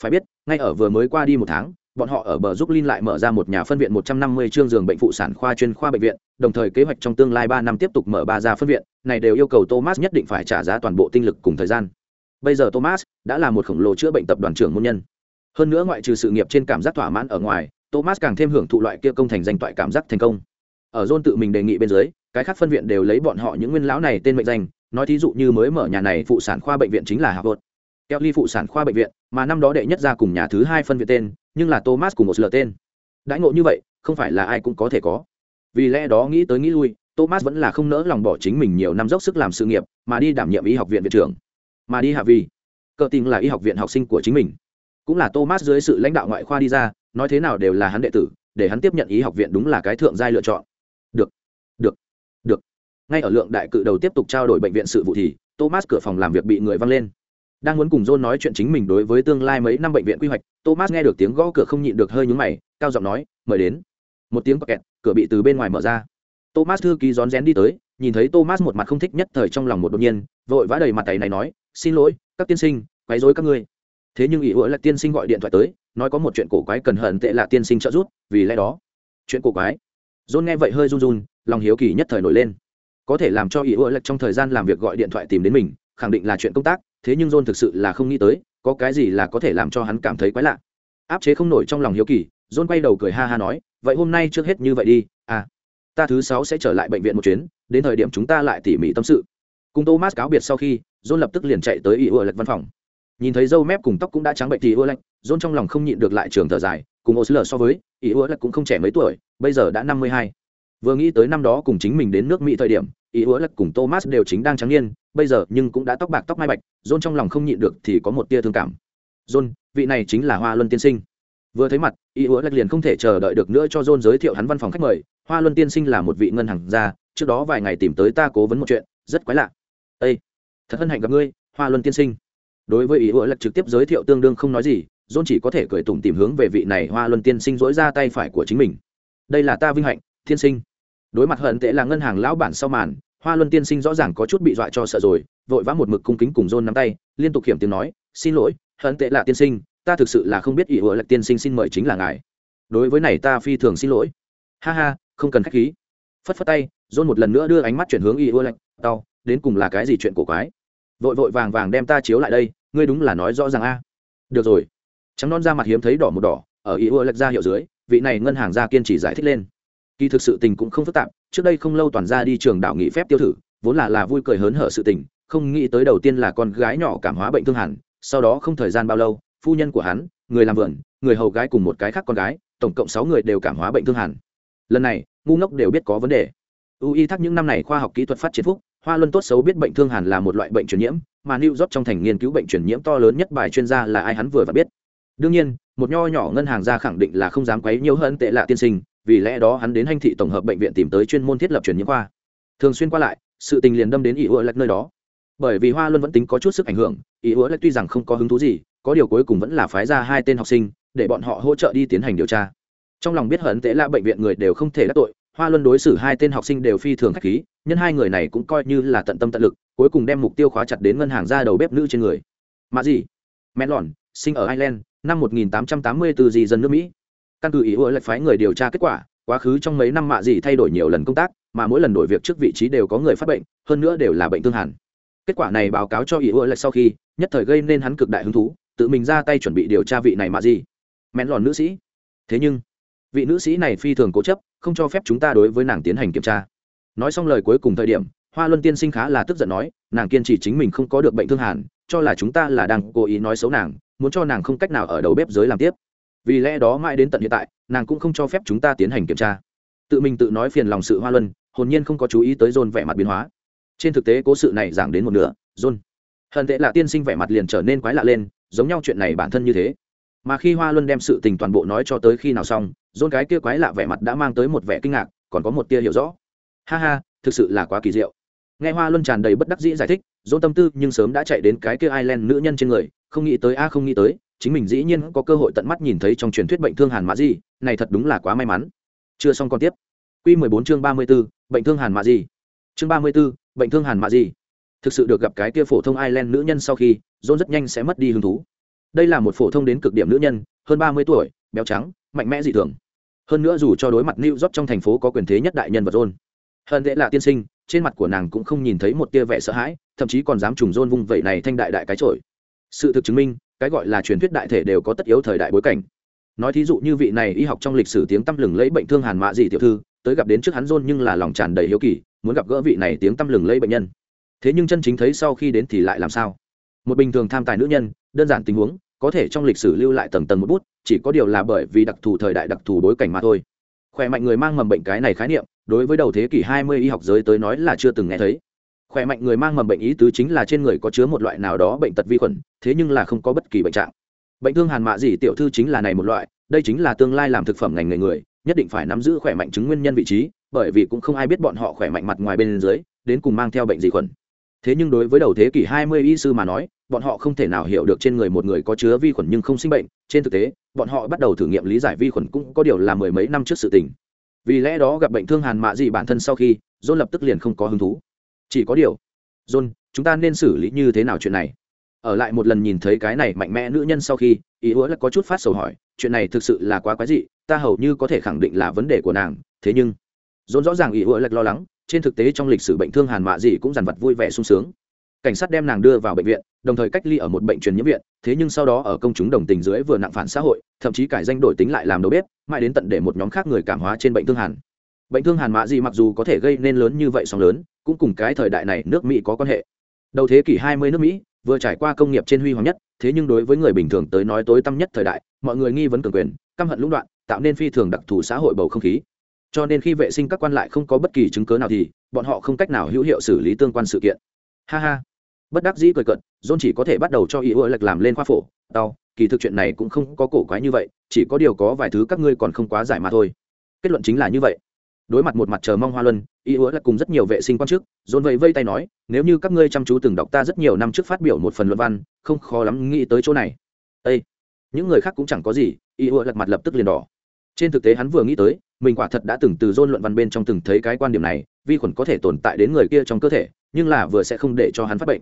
phải biết ngay ở vừa mới qua đi một tháng bọn họ ở bờ giúp Linh lại mở ra một nhà phân viện 150 chương giường bệnh phụ sản khoa chuyên khoa bệnh viện, đồng thời kế hoạch trong tương lai 3 năm tiếp tục mở ba gia phân viện, này đều yêu cầu Thomas nhất định phải trả giá toàn bộ tinh lực cùng thời gian. Bây giờ Thomas đã là một khổng lồ chữa bệnh tập đoàn trưởng môn nhân. Hơn nữa ngoại trừ sự nghiệp trên cảm giác thỏa mãn ở ngoài, Thomas càng thêm hưởng thụ loại kia công thành danh toại cảm giác thành công. Ở John tự mình đề nghị bên dưới, cái khác phân viện đều lấy bọn họ những nguyên lão này tên mệnh danh, nói thí dụ như mới mở nhà này phụ sản khoa bệnh viện chính là Harvard. Kelly phụ sản khoa bệnh viện, mà năm đó đệ nhất ra cùng nhà thứ hai phân viện tên, nhưng là Thomas cùng một lờ tên. Đãi ngộ như vậy, không phải là ai cũng có thể có. Vì lẽ đó nghĩ tới nghĩ lui, Thomas vẫn là không nỡ lòng bỏ chính mình nhiều năm dốc sức làm sự nghiệp, mà đi đảm nhiệm y học viện viện trưởng. Mà đi hạ vì, cờ tình là y học viện học sinh của chính mình. Cũng là Thomas dưới sự lãnh đạo ngoại khoa đi ra, nói thế nào đều là hắn đệ tử, để hắn tiếp nhận y học viện đúng là cái thượng giai lựa chọn. Được, được, được. Ngay ở lượng đại cự đầu tiếp tục trao đổi bệnh viện sự vụ thì, Thomas cửa phòng làm việc bị người văng lên. Đang muốn cùng john nói chuyện chính mình đối với tương lai mấy năm bệnh viện quy hoạch thomas nghe được tiếng gõ cửa không nhịn được hơi nhúng mày cao giọng nói mời đến. Một tiếng kẹt cửa bị từ bên ngoài mở ra. Thomas thư ký rón rén đi tới nhìn thấy thomas một mặt không thích nhất thời trong lòng một đột nhiên vội vã đầy mặt tay này nói xin lỗi các tiên sinh quấy rối các ngươi. Thế nhưng ý hứa là tiên sinh gọi điện thoại tới nói có một chuyện cổ quái cần hận tệ là tiên sinh trợ giúp vì lẽ đó. Chuyện cổ quái john nghe vậy hơi run run, lòng hiếu kỳ nhất thời nổi lên. Có thể làm cho ý Ua lệch trong thời gian làm việc gọi điện thoại tìm đến mình, khẳng định là chuyện công tác, thế nhưng john thực sự là không nghĩ tới, có cái gì là có thể làm cho hắn cảm thấy quái lạ. Áp chế không nổi trong lòng hiếu kỳ, john quay đầu cười ha ha nói, vậy hôm nay trước hết như vậy đi à ta thứ sáu sẽ trở lại bệnh viện một chuyến, đến thời điểm chúng ta lại tỉ mỉ tâm sự. Cùng thomas cáo biệt sau khi, john lập tức liền chạy tới ý ưa lệch văn phòng. Nhìn thấy dâu mép cùng tóc cũng đã trắng bệnh thì ưa lệch john trong lòng không nhịn được lại trường thở dài, cùng osl so với ý ưa lệch cũng không trẻ mấy tuổi bây giờ đã năm mươi hai. Vừa nghĩ tới năm đó cùng chính mình đến nước mỹ thời điểm, ý hứa lật cùng thomas đều chính đang trắng niên, bây giờ nhưng cũng đã tóc bạc tóc mai bạch, john trong lòng không nhịn được thì có một tia thương cảm. John, vị này chính là hoa luân tiên sinh. Vừa thấy mặt, ý hứa lật liền không thể chờ đợi được nữa cho john giới thiệu hắn văn phòng khách mời. Hoa luân tiên sinh là một vị ngân hàng gia, trước đó vài ngày tìm tới ta cố vấn một chuyện, rất quái lạ. Ây thật hân hạnh gặp ngươi, hoa luân tiên sinh. Đối với ý hứa lật trực tiếp giới thiệu tương đương không nói gì, john chỉ có thể cười tủm tìm hướng về vị này hoa luân tiên sinh dỗi ra tay phải của chính mình đây là ta vinh hạnh, tiên sinh. Đối mặt hận tệ là ngân hàng lão bản sau màn, hoa luân tiên sinh rõ ràng có chút bị dọa cho sợ rồi, vội vã một mực cung kính cùng john nắm tay, liên tục hiểm tiếng nói, xin lỗi, hận tệ là tiên sinh, ta thực sự là không biết ỷ ủa lạch tiên sinh xin mời chính là ngài. Đối với này ta phi thường xin lỗi. Ha ha, không cần k h á c h khí. Phất phất tay, john một lần nữa đưa ánh mắt chuyển hướng ỷ ủa lạch tao, đến cùng là cái gì chuyện cổ quái? Vội vội vàng vàng đem ta chiếu lại đây, ngươi đúng là nói rõ ràng a. Được rồi. Trắng non ra mặt hiếm thấy đỏ một đỏ, ở ỷ ủa lạch ra hiệu dưới vị này ngân hàng gia kiên trì giải thích lên. Kỳ thực sự tình cũng không phức tạp, trước đây không lâu toàn ra đi trường đảo nghỉ phép tiêu thử, vốn là là vui cười hớn hở sự tình, không nghĩ tới đầu tiên là con gái nhỏ cảm hóa bệnh thương hẳn, sau đó không thời gian bao lâu, phu nhân của hắn, người làm vườn, người hầu gái cùng một cái khác con gái, tổng cộng sáu người đều cảm hóa bệnh thương hẳn. Lần này, ngu ngốc đều biết có vấn đề. Ui thắc những năm này khoa học kỹ thuật phát triển phúc, hoa luân tốt xấu biết bệnh thương hàn là một loại bệnh truyền nhiễm, mà new york trong thành nghiên cứu bệnh truyền nhiễm to lớn nhất bài chuyên gia là ai hắn vừa và biết đương nhiên, một nho nhỏ ngân hàng ra khẳng định là không dám quấy nhiều hơn tệ lạ tiên sinh, vì lẽ đó hắn đến hành thị tổng hợp bệnh viện tìm tới chuyên môn thiết lập truyền nhiễm khoa. Thường xuyên qua lại, sự tình liền đâm đến ý ứa lạch nơi đó. Bởi vì hoa luân vẫn tính có chút sức ảnh hưởng ý ứa lạch tuy rằng không có hứng thú gì, có điều cuối cùng vẫn là phái ra hai tên học sinh, để bọn họ hỗ trợ đi tiến hành điều tra. Trong lòng biết hận tệ lạ bệnh viện người đều không thể đắc tội, hoa luân đối xử hai tên học sinh đều phi thường k h á c h khí, nhân hai người này cũng coi như là tận tâm tận lực, cuối cùng đem mục tiêu khóa chặt đến ngân hàng ra đầu bếp nữ trên người. Mà gì? Mẹ lòn sinh ở ireland năm 1884 gì dân nước mỹ. Căn cứ ý ủa lại phái người điều tra kết quả, quá khứ trong mấy năm mạ gì thay đổi nhiều lần công tác, mà mỗi lần đổi việc trước vị trí đều có người phát bệnh, hơn nữa đều là bệnh thương hẳn kết quả này báo cáo cho ý ủa lại sau khi, nhất thời gây nên hắn cực đại hứng thú, tự mình ra tay chuẩn bị điều tra vị này mạ gì. Mẹn lòn nữ sĩ. Thế nhưng, vị nữ sĩ này phi thường cố chấp, không cho phép chúng ta đối với nàng tiến hành kiểm tra. Nói xong lời cuối cùng thời điểm, hoa luân tiên sinh khá là tức giận nói, nàng kiên trì chính mình không có được bệnh thương hàn, cho là chúng ta là đang cố ý nói xấu nàng muốn cho nàng không cách nào ở đầu bếp giới làm tiếp. Vì lẽ đó mãi đến tận hiện tại, nàng cũng không cho phép chúng ta tiến hành kiểm tra. Tự mình tự nói phiền lòng sự hoa luân, hồn nhiên không có chú ý tới dồn vẻ mặt biến hóa. Trên thực tế cố sự này giảng đến một nửa dồn hận tệ là tiên sinh vẻ mặt liền trở nên quái lạ lên, giống nhau chuyện này bản thân như thế. Mà khi hoa luân đem sự tình toàn bộ nói cho tới khi nào xong dồn cái kia quái lạ vẻ mặt đã mang tới một vẻ kinh ngạc, còn có một tia hiểu rõ. Ha ha, thực sự là quá kỳ diệu. Nghe hoa luân tràn đầy bất đắc dĩ giải thích dồn tâm tư nhưng sớm đã chạy đến cái kia ireland nữ nhân trên người không nghĩ tới a không nghĩ tới chính mình dĩ nhiên có cơ hội tận mắt nhìn thấy trong truyền thuyết bệnh thương hàn mã di này thật đúng là quá may mắn. Chưa xong còn tiếp. Q 14 chương 34, bệnh thương hàn mã di. Chương 34, bệnh thương hàn mã di. Thực sự được gặp cái kia phổ thông ireland nữ nhân sau khi john rất nhanh sẽ mất đi hứng thú. Đây là một phổ thông đến cực điểm nữ nhân hơn ba mươi tuổi béo trắng mạnh mẽ dị thường. Hơn nữa dù cho đối mặt new york trong thành phố có quyền thế nhất đại nhân vật john hơn dễ là tiên sinh trên mặt của nàng cũng không nhìn thấy một tia vẻ sợ hãi thậm chí còn dám trùng john vung vẩy này thanh đại đại cái trội sự thực chứng minh, cái gọi là truyền thuyết đại thể đều có tất yếu thời đại bối cảnh. Nói thí dụ như vị này y học trong lịch sử tiếng tăm lừng lẫy bệnh thương hàn mạ dị tiểu thư, tới gặp đến trước hắn rôn nhưng là lòng tràn đầy hiếu kỳ, muốn gặp gỡ vị này tiếng tăm lừng lẫy bệnh nhân. Thế nhưng chân chính thấy sau khi đến thì lại làm sao? Một bình thường tham tài nữ nhân, đơn giản tình huống, có thể trong lịch sử lưu lại tầng tầng một bút, chỉ có điều là bởi vì đặc thù thời đại đặc thù bối cảnh mà thôi. Khỏe mạnh người mang mầm bệnh cái này khái niệm, đối với đầu thế kỷ 20 y học giới tới nói là chưa từng nghe thấy khỏe mạnh người mang mầm bệnh ý tứ chính là trên người có chứa một loại nào đó bệnh tật vi khuẩn, thế nhưng là không có bất kỳ bệnh trạng. Bệnh thương hàn mạ gì tiểu thư chính là này một loại, đây chính là tương lai làm thực phẩm ngành nghề người, nhất định phải nắm giữ khỏe mạnh chứng nguyên nhân vị trí, bởi vì cũng không ai biết bọn họ khỏe mạnh mặt ngoài bên dưới, đến cùng mang theo bệnh gì khuẩn. Thế nhưng đối với đầu thế kỷ 20 y sư mà nói, bọn họ không thể nào hiểu được trên người một người có chứa vi khuẩn nhưng không sinh bệnh, trên thực tế, bọn họ bắt đầu thử nghiệm lý giải vi khuẩn cũng có điều là mười mấy năm trước sự tình. Vì lẽ đó gặp bệnh thương hàn mạ gì bản thân sau khi dôn lập tức liền không có hứng thú chỉ có điều, john, chúng ta nên xử lý như thế nào chuyện này? Ở lại một lần nhìn thấy cái này mạnh mẽ nữ nhân sau khi, ý hứa là có chút phát sầu hỏi, chuyện này thực sự là quá quái dị, ta hầu như có thể khẳng định là vấn đề của nàng, thế nhưng, john rõ ràng ý hứa là lo lắng, trên thực tế trong lịch sử bệnh thương hàn mạ gì cũng dằn vặt vui vẻ sung sướng. Cảnh sát đem nàng đưa vào bệnh viện, đồng thời cách ly ở một bệnh truyền nhiễm viện, thế nhưng sau đó ở công chúng đồng tình dưới vừa nặng phản xã hội, thậm chí cải danh đổi tính lại làm đầu bếp, mãi đến tận để một nhóm khác người cảm hóa trên bệnh thương hàn bệnh thương hàn mạ gì mặc dù có thể gây nên lớn như vậy sóng lớn, cũng cùng cái thời đại này nước mỹ có quan hệ. Đầu thế kỷ 20 nước mỹ, vừa trải qua công nghiệp trên huy hoàng nhất, thế nhưng đối với người bình thường tới nói tối tăm nhất thời đại, mọi người nghi vấn cường quyền, căm hận lũng đoạn, tạo nên phi thường đặc thù xã hội bầu không khí. Cho nên khi vệ sinh các quan lại không có bất kỳ chứng cớ nào thì, bọn họ không cách nào hữu hiệu xử lý tương quan sự kiện. Ha ha. Bất đắc dĩ cười cận john chỉ có thể bắt đầu cho ý ưa lệch làm lên khoa phổ. Đau kỳ thực chuyện này cũng không có cổ quái như vậy, chỉ có điều có vài thứ các ngươi còn không quá giải mà thôi. Kết luận chính là như vậy đối mặt một mặt chờ mong hoa luân, y hứa là cùng rất nhiều vệ sinh quan chức, dồn vẫy vây tay nói, nếu như các ngươi chăm chú từng đọc ta rất nhiều năm trước phát biểu một phần luận văn, không khó lắm nghĩ tới chỗ này. Ê! những người khác cũng chẳng có gì, y hứa lật mặt lập tức liền đỏ. Trên thực tế hắn vừa nghĩ tới, mình quả thật đã từng từ dôn luận văn bên trong từng thấy cái quan điểm này, vi khuẩn có thể tồn tại đến người kia trong cơ thể, nhưng là vừa sẽ không để cho hắn phát bệnh.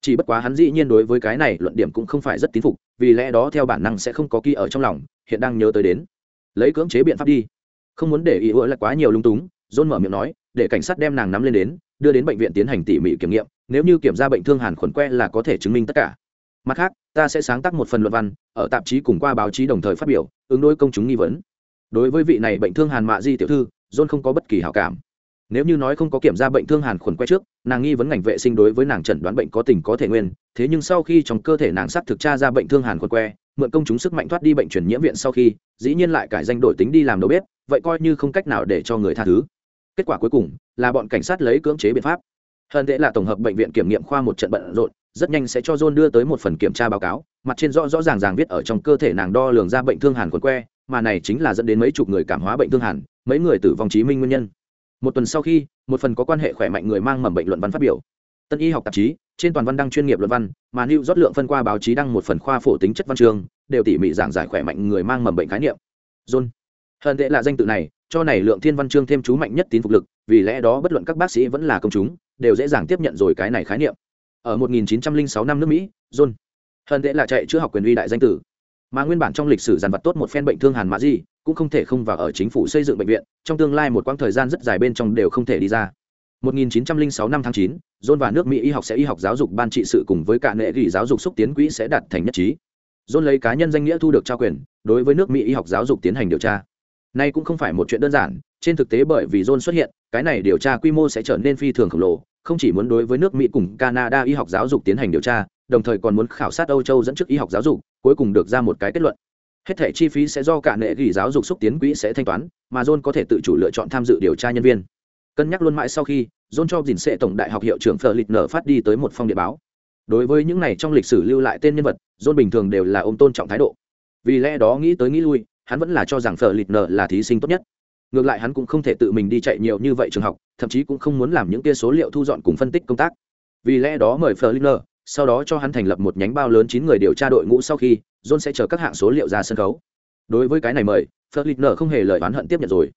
Chỉ bất quá hắn dĩ nhiên đối với cái này luận điểm cũng không phải rất tín phục, vì lẽ đó theo bản năng sẽ không có ký ở trong lòng, hiện đang nhớ tới đến. Lấy cưỡng chế biện pháp đi không muốn để ý ưa là quá nhiều lung túng dôn mở miệng nói, để cảnh sát đem nàng nắm lên đến, đưa đến bệnh viện tiến hành tỉ mỉ kiểm nghiệm, nếu như kiểm ra bệnh thương hàn khuẩn que là có thể chứng minh tất cả. Mặt khác, ta sẽ sáng tác một phần luận văn, ở tạp chí cùng qua báo chí đồng thời phát biểu, ứng đối công chúng nghi vấn. Đối với vị này bệnh thương hàn mạ di tiểu thư, john không có bất kỳ hảo cảm nếu như nói không có kiểm tra bệnh thương hàn khuẩn quay trước, nàng nghi vấn ngành vệ sinh đối với nàng chẩn đoán bệnh có tình có thể nguyên. Thế nhưng sau khi trong cơ thể nàng xác thực tra ra bệnh thương hàn khuẩn que, mượn công chúng sức mạnh thoát đi bệnh truyền nhiễm viện sau khi, dĩ nhiên lại cải danh đổi tính đi làm đầu bếp, vậy coi như không cách nào để cho người tha thứ. Kết quả cuối cùng là bọn cảnh sát lấy cưỡng chế biện pháp. Hơn thế là tổng hợp bệnh viện kiểm nghiệm khoa một trận bận rộn, rất nhanh sẽ cho john đưa tới một phần kiểm tra báo cáo, mặt trên rõ rõ ràng ràng viết ở trong cơ thể nàng đo lường ra bệnh thương hàn khuẩn que, mà này chính là dẫn đến mấy chục người cảm hóa bệnh thương hàn, mấy người tử vong chí minh nguyên nhân một tuần sau khi, một phần có quan hệ khỏe mạnh người mang mầm bệnh luận văn phát biểu. Tân y học tạp chí, trên toàn văn đăng chuyên nghiệp luận văn, mà lưu rót lượng phân qua báo chí đăng một phần khoa phổ tính chất văn chương đều tỉ mỉ giảng giải khỏe mạnh người mang mầm bệnh khái niệm. John hơn tệ là danh tự này, cho này lượng thiên văn chương thêm chú mạnh nhất tín phục lực, vì lẽ đó bất luận các bác sĩ vẫn là công chúng, đều dễ dàng tiếp nhận rồi cái này khái niệm. Ở 1906 năm nước mỹ, john hơn tệ là chạy chữa học quyền uy đại danh tử. Mà nguyên bản trong lịch sử giàn vật tốt một phen bệnh thương hàn mã gì cũng không thể không vào ở chính phủ xây dựng bệnh viện trong tương lai một quãng thời gian rất dài bên trong đều không thể đi ra 1906 năm tháng 9, John và nước Mỹ y học sẽ y học giáo dục ban trị sự cùng với cả nệ gỉ giáo dục xúc tiến quỹ sẽ đạt thành nhất trí. John lấy cá nhân danh nghĩa thu được trao quyền, đối với nước Mỹ y học giáo dục tiến hành điều tra. Nay cũng không phải một chuyện đơn giản, trên thực tế bởi vì John xuất hiện, cái này điều tra quy mô sẽ trở nên phi thường khổng lồ, không chỉ muốn đối với nước Mỹ cùng Canada y học giáo dục tiến hành điều tra, đồng thời còn muốn khảo sát Âu Châu dẫn trước y học giáo dục, cuối cùng được ra một cái kết luận hết thẻ chi phí sẽ do cả nệ gỉ giáo dục xúc tiến quỹ sẽ thanh toán, mà john có thể tự chủ lựa chọn tham dự điều tra nhân viên. Cân nhắc luôn mãi sau khi, john cho dình sệ tổng đại học hiệu trưởng phờ lịch nở phát đi tới một phong điện báo. Đối với những này trong lịch sử lưu lại tên nhân vật, john bình thường đều là ôm tôn trọng thái độ. Vì lẽ đó nghĩ tới nghĩ lui, hắn vẫn là cho rằng phờ lịch nở là thí sinh tốt nhất. Ngược lại hắn cũng không thể tự mình đi chạy nhiều như vậy trường học, thậm chí cũng không muốn làm những kia số liệu thu dọn cùng phân tích công tác. Vì lẽ đó mời phờ lịch nở sau đó cho hắn thành lập một nhánh bao lớn chín người điều tra đội ngũ sau khi, john sẽ chờ các hạng số liệu ra sân khấu. Đối với cái này mời flitner không hề lời oán hận tiếp nhận rồi.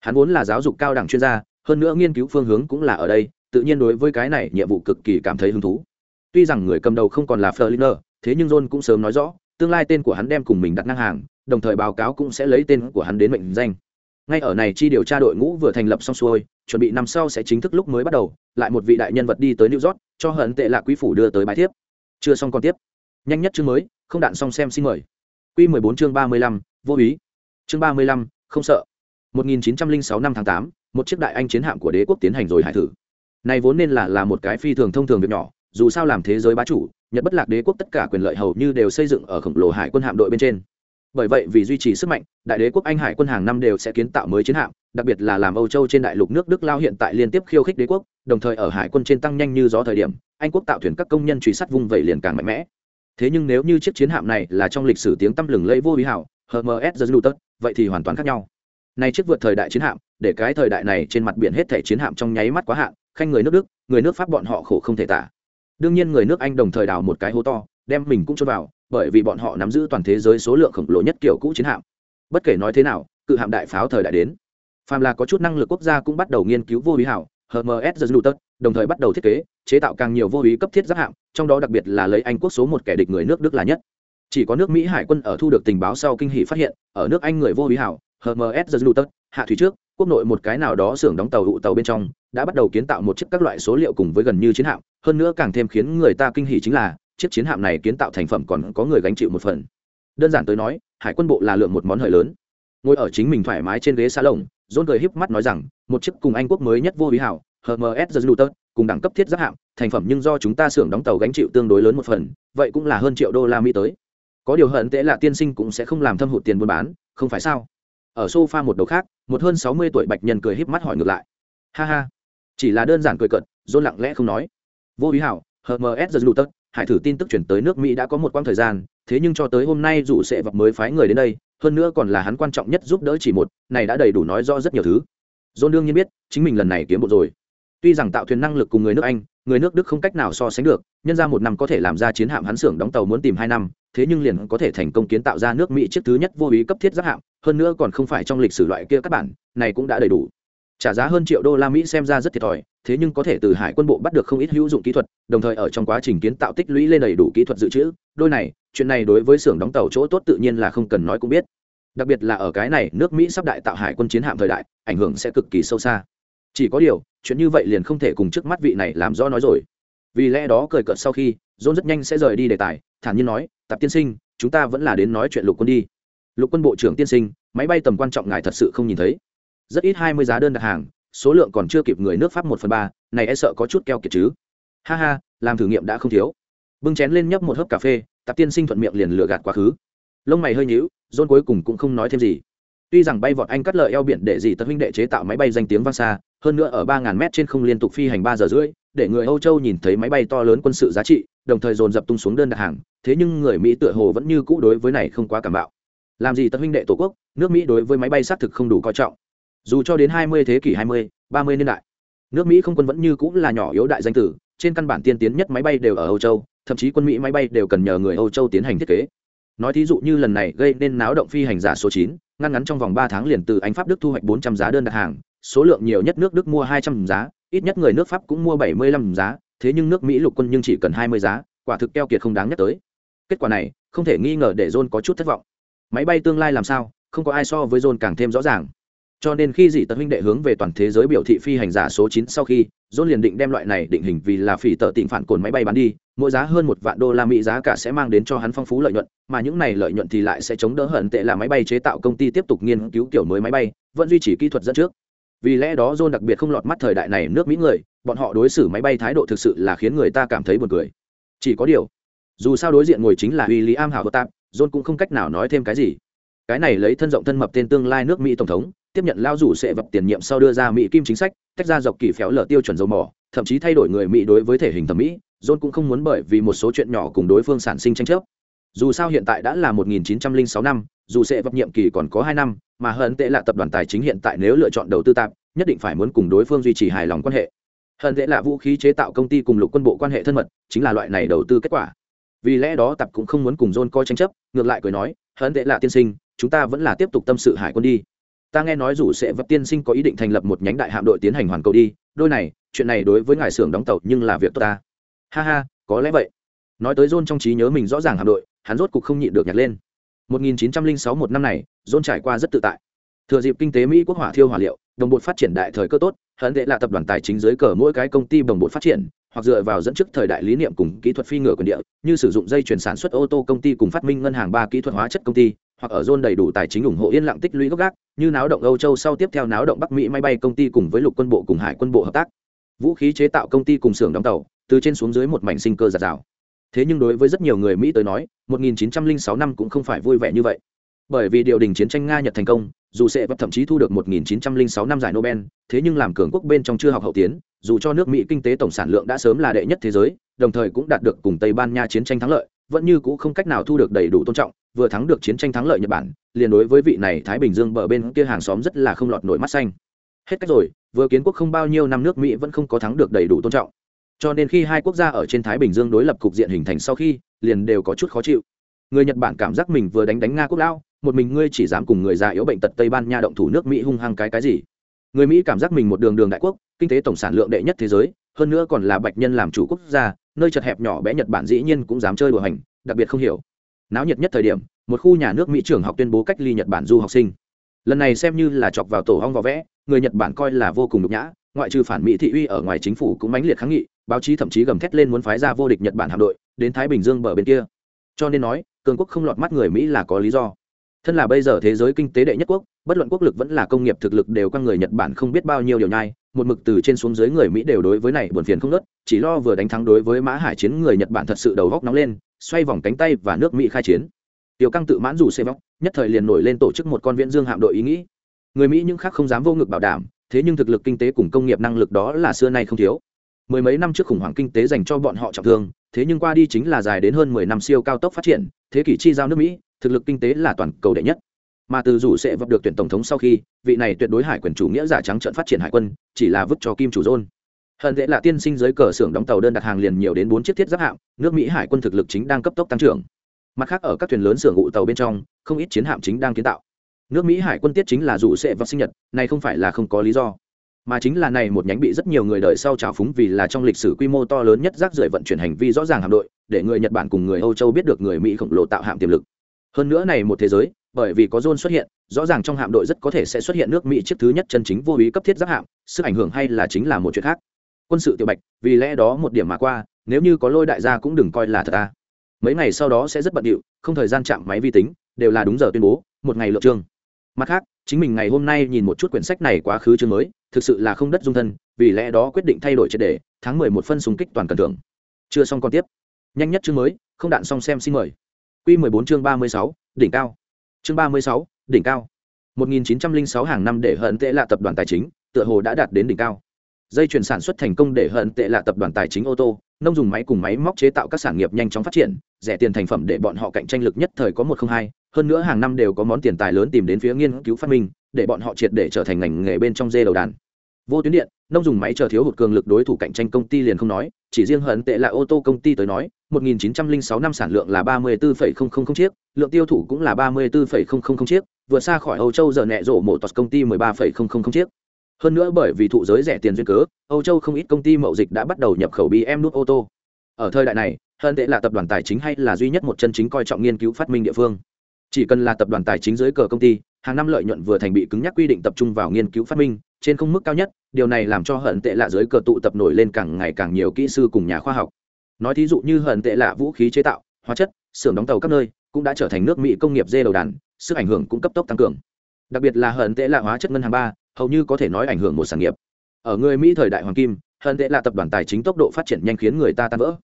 Hắn vốn là giáo dục cao đẳng chuyên gia, hơn nữa nghiên cứu phương hướng cũng là ở đây, tự nhiên đối với cái này nhiệm vụ cực kỳ cảm thấy hứng thú. Tuy rằng người cầm đầu không còn là flitner thế nhưng john cũng sớm nói rõ, tương lai tên của hắn đem cùng mình đặt ngang hàng, đồng thời báo cáo cũng sẽ lấy tên của hắn đến mệnh danh. Ngay ở này chi điều tra đội ngũ vừa thành lập xong xuôi, chuẩn bị năm sau sẽ chính thức lúc mới bắt đầu, lại một vị đại nhân vật đi tới new york cho hận tệ là quý phủ đưa tới bài thiếp. Chưa xong còn tiếp. Nhanh nhất chương mới không đạn xong xem xin mời. Q 14 chương 35, vô ý. Chương 35, không sợ. 1906 năm tháng tám một chiếc đại anh chiến hạm của đế quốc tiến hành rồi hải thử. Này vốn nên là là một cái phi thường thông thường việc nhỏ dù sao làm thế giới bá chủ nhật bất lạc đế quốc tất cả quyền lợi hầu như đều xây dựng ở khổng lồ hải quân hạm đội bên trên bởi vậy, vì duy trì sức mạnh, đại đế quốc anh hải quân hàng năm đều sẽ kiến tạo mới chiến hạm, đặc biệt là làm âu châu trên đại lục nước đức lao hiện tại liên tiếp khiêu khích đế quốc, đồng thời ở hải quân trên tăng nhanh như gió thời điểm, anh quốc tạo thuyền các công nhân truy sát vung vẩy liền càng mạnh mẽ. Thế nhưng nếu như chiếc chiến hạm này là trong lịch sử tiếng tăm lừng lẫy vô ý hảo hms the vậy thì hoàn toàn khác nhau. Nay chiếc vượt thời đại chiến hạm, để cái thời đại này trên mặt biển hết thể chiến hạm trong nháy mắt quá hạn, khanh người nước đức, người nước pháp bọn họ khổ không thể tả. Đương nhiên người nước anh đồng thời đào một cái hố to, đem mình cũng cho vào bởi vì bọn họ nắm giữ toàn thế giới số lượng khổng lồ nhất kiểu cũ chiến hạm. Bất kể nói thế nào, cự hạm đại pháo thời đại đến, phàm là có chút năng lực quốc gia cũng bắt đầu nghiên cứu vô ý hảo hms the đồng thời bắt đầu thiết kế, chế tạo càng nhiều vô ý cấp thiết giáp hạm, trong đó đặc biệt là lấy anh quốc số một kẻ địch người nước đức là nhất. Chỉ có nước mỹ hải quân ở thu được tình báo sau kinh hỷ phát hiện, ở nước anh người vô ý hảo hms the hạ thủy trước, quốc nội một cái nào đó xưởng đóng tàu hụ tàu bên trong, đã bắt đầu kiến tạo một chiếc các loại số liệu cùng với gần như chiến hạm. Hơn nữa càng thêm khiến người ta kinh hỉ chính là chiếc chiến hạm này kiến tạo thành phẩm còn có người gánh chịu một phần. Đơn giản tới nói, hải quân bộ là lượng một món hời lớn. Ngồi ở chính mình thoải mái trên ghế xa lồng dôn cười híp mắt nói rằng, một chiếc cùng anh quốc mới nhất vô ý hảo hms the luter cùng đẳng cấp thiết giáp hạm, thành phẩm nhưng do chúng ta xưởng đóng tàu gánh chịu tương đối lớn một phần, vậy cũng là hơn triệu đô la mỹ tới. Có điều hận tệ là tiên sinh cũng sẽ không làm thâm hụt tiền buôn bán, không phải sao? Ở sofa một đầu khác, một hơn sáu mươi tuổi bạch nhân cười híp mắt hỏi ngược lại. Ha ha. Chỉ là đơn giản cười cợt dôn lặng lẽ không nói. Vô ý hảo hms the luter hải thử tin tức chuyển tới nước mỹ đã có một quãng thời gian, thế nhưng cho tới hôm nay dù sẽ vật mới phái người đến đây, hơn nữa còn là hắn quan trọng nhất giúp đỡ chỉ một, này đã đầy đủ nói rõ rất nhiều thứ. John đương nhiên biết, chính mình lần này kiếm bộ rồi. Tuy rằng tạo thuyền năng lực cùng người nước anh, người nước đức không cách nào so sánh được, nhân ra một năm có thể làm ra chiến hạm hắn xưởng đóng tàu muốn tìm hai năm, thế nhưng liền có thể thành công kiến tạo ra nước mỹ chiếc thứ nhất vô ý cấp thiết giáp hạm, hơn nữa còn không phải trong lịch sử loại kia các bản, này cũng đã đầy đủ trả giá hơn triệu đô la mỹ xem ra rất thiệt thòi, thế nhưng có thể từ hải quân bộ bắt được không ít hữu dụng kỹ thuật, đồng thời ở trong quá trình kiến tạo tích lũy lên đầy đủ kỹ thuật dự trữ, đôi này, chuyện này đối với xưởng đóng tàu chỗ tốt tự nhiên là không cần nói cũng biết. Đặc biệt là ở cái này, nước mỹ sắp đại tạo hải quân chiến hạm thời đại, ảnh hưởng sẽ cực kỳ sâu xa. Chỉ có điều, chuyện như vậy liền không thể cùng trước mắt vị này làm rõ nói rồi. Vì lẽ đó cười cợt sau khi john rất nhanh sẽ rời đi đề tài, thản nhiên nói, tạp tiên sinh, chúng ta vẫn là đến nói chuyện lục quân đi. Lục quân bộ trưởng tiên sinh, máy bay tầm quan trọng ngài thật sự không nhìn thấy rất ít hai mươi giá đơn đặt hàng, số lượng còn chưa kịp người nước pháp một phần ba, này e sợ có chút keo kiệt chứ. Ha ha, làm thử nghiệm đã không thiếu. Bưng chén lên nhấp một hớp cà phê, tạp tiên sinh thuận miệng liền lừa gạt quá khứ. Lông mày hơi nhíu, john cuối cùng cũng không nói thêm gì. Tuy rằng bay vọt anh cắt lợi eo biển để gì tật huynh đệ chế tạo máy bay danh tiếng vang xa, hơn nữa ở ba ngàn mét trên không liên tục phi hành ba giờ rưỡi, để người âu châu nhìn thấy máy bay to lớn quân sự giá trị, đồng thời dồn dập tung xuống đơn đặt hàng, thế nhưng người mỹ tựa hồ vẫn như cũ đối với này không quá cảm bạo. Làm gì tật huynh đệ tổ quốc, nước mỹ đối với máy bay xác thực không đủ coi trọng dù cho đến hai mươi thế kỷ hai mươi, ba mươi niên đại, nước mỹ không quân vẫn như cũng là nhỏ yếu đại danh tử, trên căn bản tiên tiến nhất máy bay đều ở âu châu, thậm chí quân mỹ máy bay đều cần nhờ người âu châu tiến hành thiết kế. Nói thí dụ như lần này gây nên náo động phi hành giả số chín, ngăn ngắn trong vòng ba tháng liền từ anh pháp đức thu hoạch bốn trăm giá đơn đặt hàng, số lượng nhiều nhất nước đức mua hai trăm giá, ít nhất người nước pháp cũng mua bảy mươi lăm giá, thế nhưng nước mỹ lục quân nhưng chỉ cần hai mươi giá, quả thực keo kiệt không đáng nhắc tới. Kết quả này, không thể nghi ngờ để john có chút thất vọng. Máy bay tương lai làm sao, không có ai so với john càng thêm rõ ràng cho nên khi dị tật huynh đệ hướng về toàn thế giới biểu thị phi hành giả số chín sau khi, john liền định đem loại này định hình vì là phỉ tờ tịnh phản cồn máy bay bán đi, mỗi giá hơn một vạn đô la mỹ giá cả sẽ mang đến cho hắn phong phú lợi nhuận, mà những này lợi nhuận thì lại sẽ chống đỡ hận tệ là máy bay chế tạo công ty tiếp tục nghiên cứu kiểu mới máy bay, vẫn duy trì kỹ thuật dẫn trước. Vì lẽ đó john đặc biệt không lọt mắt thời đại này nước mỹ người, bọn họ đối xử máy bay thái độ thực sự là khiến người ta cảm thấy buồn cười. Chỉ có điều, dù sao đối diện ngồi chính là w i l l i am hảo tạp, john cũng không cách nào nói thêm cái gì. Cái này lấy thân rộng thân mập tên tương lai nước mỹ tổng thống tiếp nhận lao rủ sẽ vật tiền nhiệm sau đưa ra mỹ kim chính sách, tách ra dọc kỳ phéo lở tiêu chuẩn dầu mỏ, thậm chí thay đổi người mỹ đối với thể hình thẩm mỹ, john cũng không muốn bởi vì một số chuyện nhỏ cùng đối phương sản sinh tranh chấp. Dù sao hiện tại đã là 1906 năm, dù sẽ vật nhiệm kỳ còn có hai năm, mà hận tệ là tập đoàn tài chính hiện tại nếu lựa chọn đầu tư tạm, nhất định phải muốn cùng đối phương duy trì hài lòng quan hệ. Hận tệ là vũ khí chế tạo công ty cùng lục quân bộ quan hệ thân mật, chính là loại này đầu tư kết quả. Vì lẽ đó tập cũng không muốn cùng john coi tranh chấp, ngược lại cười nói, hận tệ là tiên sinh, chúng ta vẫn là tiếp tục tâm sự hải quân đi ta nghe nói rủ sẽ vật tiên sinh có ý định thành lập một nhánh đại hạm đội tiến hành hoàn cầu đi, đôi này, chuyện này đối với ngài xưởng đóng tàu nhưng là việc tốt ta. Ha ha, có lẽ vậy. Nói tới john trong trí nhớ mình rõ ràng hạm đội, hắn rốt cục không nhịn được nhặt lên. 1906 một năm này, John trải qua rất tự tại. Thừa dịp kinh tế mỹ quốc hỏa thiêu hỏa liệu, đồng bộ phát triển đại thời cơ tốt hận tệ là tập đoàn tài chính dưới cờ mỗi cái công ty đồng bộ phát triển, hoặc dựa vào dẫn trước thời đại lý niệm cùng kỹ thuật phi ngựa quyền địa, như sử dụng dây chuyển sản xuất ô tô công ty cùng phát minh ngân hàng ba kỹ thuật hóa chất công ty hoặc ở zone đầy đủ tài chính ủng hộ yên lặng tích lũy gốc gác, như náo động âu châu sau tiếp theo náo động bắc mỹ máy bay công ty cùng với lục quân bộ cùng hải quân bộ hợp tác. Vũ khí chế tạo công ty cùng xưởng đóng tàu, từ trên xuống dưới một mảnh sinh cơ giạt rào. Thế nhưng đối với rất nhiều người mỹ tới nói 1906 năm cũng không phải vui vẻ như vậy. Bởi vì điều đình chiến tranh nga nhật thành công, dù sẽ thậm chí thu được 1906 năm giải nobel, thế nhưng làm cường quốc bên trong chưa học hậu tiến, dù cho nước mỹ kinh tế tổng sản lượng đã sớm là đệ nhất thế giới, đồng thời cũng đạt được cùng tây ban nha chiến tranh thắng lợi, vẫn như cũ không cách nào thu được đầy đủ tôn trọng vừa thắng được chiến tranh thắng lợi nhật bản, liền đối với vị này thái bình dương bờ bên kia hàng xóm rất là không lọt nổi mắt xanh. Hết cách rồi, vừa kiến quốc không bao nhiêu năm nước mỹ vẫn không có thắng được đầy đủ tôn trọng. Cho nên khi hai quốc gia ở trên thái bình dương đối lập cục diện hình thành sau khi, liền đều có chút khó chịu. Người nhật bản cảm giác mình vừa đánh đánh nga quốc lao một mình ngươi chỉ dám cùng người già yếu bệnh tật tây ban nha động thủ nước mỹ hung hăng cái cái gì? Người mỹ cảm giác mình một đường đường đại quốc, kinh tế tổng sản lượng đệ nhất thế giới, hơn nữa còn là bạch nhân làm chủ quốc gia, nơi chật hẹp nhỏ bé nhật bản dĩ nhiên cũng dám chơi đùa hành, đặc biệt không hiểu náo nhiệt nhất thời điểm, một khu nhà nước mỹ trường học tuyên bố cách ly nhật bản du học sinh. Lần này xem như là chọc vào tổ hong vỏ vẽ, người nhật bản coi là vô cùng nhục nhã, ngoại trừ phản mỹ thị uy ở ngoài chính phủ cũng mãnh liệt kháng nghị, báo chí thậm chí gầm thét lên muốn phái ra vô địch nhật bản hạm đội đến thái bình dương bờ bên kia. Cho nên nói, cường quốc không lọt mắt người mỹ là có lý do. Thân là bây giờ thế giới kinh tế đệ nhất quốc, bất luận quốc lực vẫn là công nghiệp thực lực đều con người nhật bản không biết bao nhiêu điều nhai, một mực từ trên xuống dưới người mỹ đều đối với này buồn phiền không nớt chỉ lo vừa đánh thắng đối với mã hải chiến người nhật bản thật sự đầu góc nóng lên xoay vòng cánh tay và nước mỹ khai chiến. Tiểu căng tự mãn dù xe vóc, nhất thời liền nổi lên tổ chức một con viễn dương hạm đội ý nghĩ. Người mỹ những khác không dám vô ngực bảo đảm, thế nhưng thực lực kinh tế cùng công nghiệp năng lực đó là xưa nay không thiếu. Mười mấy năm trước khủng hoảng kinh tế dành cho bọn họ trọng thương, thế nhưng qua đi chính là dài đến hơn mười năm siêu cao tốc phát triển, thế kỷ chi giao nước mỹ, thực lực kinh tế là toàn cầu đệ nhất. Mà từ rủ sẽ vấp được tuyển tổng thống sau khi, vị này tuyệt đối hải quyền chủ nghĩa giả trắng trợn phát triển hải quân, chỉ là vứt cho kim chủ rôn hận tệ là tiên sinh dưới cờ xưởng đóng tàu đơn đặt hàng liền nhiều đến bốn chiếc thiết giáp hạm, nước mỹ hải quân thực lực chính đang cấp tốc tăng trưởng. Mặt khác, ở các thuyền lớn xưởng ngụ tàu bên trong, không ít chiến hạm chính đang kiến tạo. Nước mỹ hải quân tiết chính là dù sẽ vào sinh nhật, này không phải là không có lý do, mà chính là này một nhánh bị rất nhiều người đợi sau trào phúng vì là trong lịch sử quy mô to lớn nhất rác rưởi vận chuyển hành vi rõ ràng hạm đội, để người nhật bản cùng người âu châu biết được người mỹ khổng lồ tạo hạm tiềm lực. Hơn nữa này một thế giới, bởi vì có john xuất hiện, rõ ràng trong hạm đội rất có thể sẽ xuất hiện nước mỹ chiếc thứ nhất chân chính vô ý cấp thiết giáp hạm, sức ảnh hưởng hay là chính là một chuyện khác quân sự tiểu bạch vì lẽ đó một điểm mà qua nếu như có lôi đại gia cũng đừng coi là thật ta. Mấy ngày sau đó sẽ rất bận điệu không thời gian chạm máy vi tính đều là đúng giờ tuyên bố một ngày lượng chương, mặt khác chính mình ngày hôm nay nhìn một chút quyển sách này quá khứ chương mới thực sự là không đất dung thân vì lẽ đó quyết định thay đổi triệt đề tháng mười một phân súng kích toàn cần thưởng. Chưa xong còn tiếp. Nhanh nhất chương mới không đạn xong xem xin mời. Q mười bốn chương ba mươi sáu đỉnh cao. Chương ba mươi sáu đỉnh cao. Một nghìn chín trăm linh sáu hàng năm để hận tệ là tập đoàn tài chính tựa hồ đã đạt đến đỉnh cao dây chuyển sản xuất thành công để hận tệ là tập đoàn tài chính ô tô nông dùng máy cùng máy móc chế tạo các sản nghiệp nhanh chóng phát triển rẻ tiền thành phẩm để bọn họ cạnh tranh lực nhất thời có một không hai hơn nữa hàng năm đều có món tiền tài lớn tìm đến phía nghiên cứu phát minh để bọn họ triệt để trở thành ngành nghề bên trong dê đầu đàn. Vô tuyến điện nông dùng máy chờ thiếu hụt cường lực đối thủ cạnh tranh công ty liền không nói chỉ riêng hận tệ là ô tô công ty tới nói 1906 năm sản lượng là 34,000 chiếc lượng tiêu thụ cũng là 34,000 chiếc vượt xa khỏi âu châu giờ nẹ rổ mổ tọt công ty 13,000 chiếc hơn nữa bởi vì thụ giới rẻ tiền duyên cớ, âu châu không ít công ty mậu dịch đã bắt đầu nhập khẩu bm nút ô tô. Ở thời đại này hơn tệ là tập đoàn tài chính hay là duy nhất một chân chính coi trọng nghiên cứu phát minh địa phương? Chỉ cần là tập đoàn tài chính dưới cờ công ty, hàng năm lợi nhuận vừa thành bị cứng nhắc quy định tập trung vào nghiên cứu phát minh, trên không mức cao nhất, điều này làm cho hận tệ lạ dưới cờ tụ tập nổi lên càng ngày càng nhiều kỹ sư cùng nhà khoa học. Nói thí dụ như hận tệ lạ vũ khí chế tạo, hóa chất, xưởng đóng tàu các nơi, cũng đã trở thành nước mỹ công nghiệp dê đầu đàn, sức ảnh hưởng cũng cấp tốc tăng cường. Đặc biệt là hận tệ lạ hóa chất ngân hàng ba hầu như có thể nói ảnh hưởng một sản nghiệp. Ở người mỹ thời đại hoàng kim, hận tệ là tập đoàn tài chính tốc độ phát triển nhanh khiến người ta tan vỡ.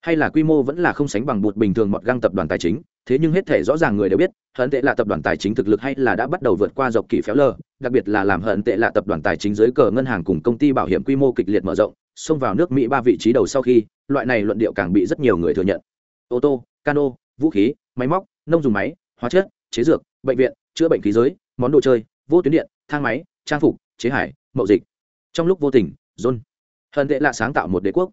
Hay là quy mô vẫn là không sánh bằng bột bình thường mọt găng tập đoàn tài chính, thế nhưng hết thể rõ ràng người đều biết, hận tệ là tập đoàn tài chính thực lực hay là đã bắt đầu vượt qua dọc kỳ phéo lơ đặc biệt là làm hận tệ là tập đoàn tài chính dưới cờ ngân hàng cùng công ty bảo hiểm quy mô kịch liệt mở rộng, xông vào nước mỹ ba vị trí đầu sau khi, loại này luận điệu càng bị rất nhiều người thừa nhận. Ô tô, cano, vũ khí, máy móc, nông dùng máy, hóa chất, chế dược, bệnh viện, chữa bệnh khí giới, món đồ chơi, vô tuyến điện, thang máy trang phục, chế hải, mậu dịch. Trong lúc vô tình, john hận tệ là sáng tạo một đế quốc.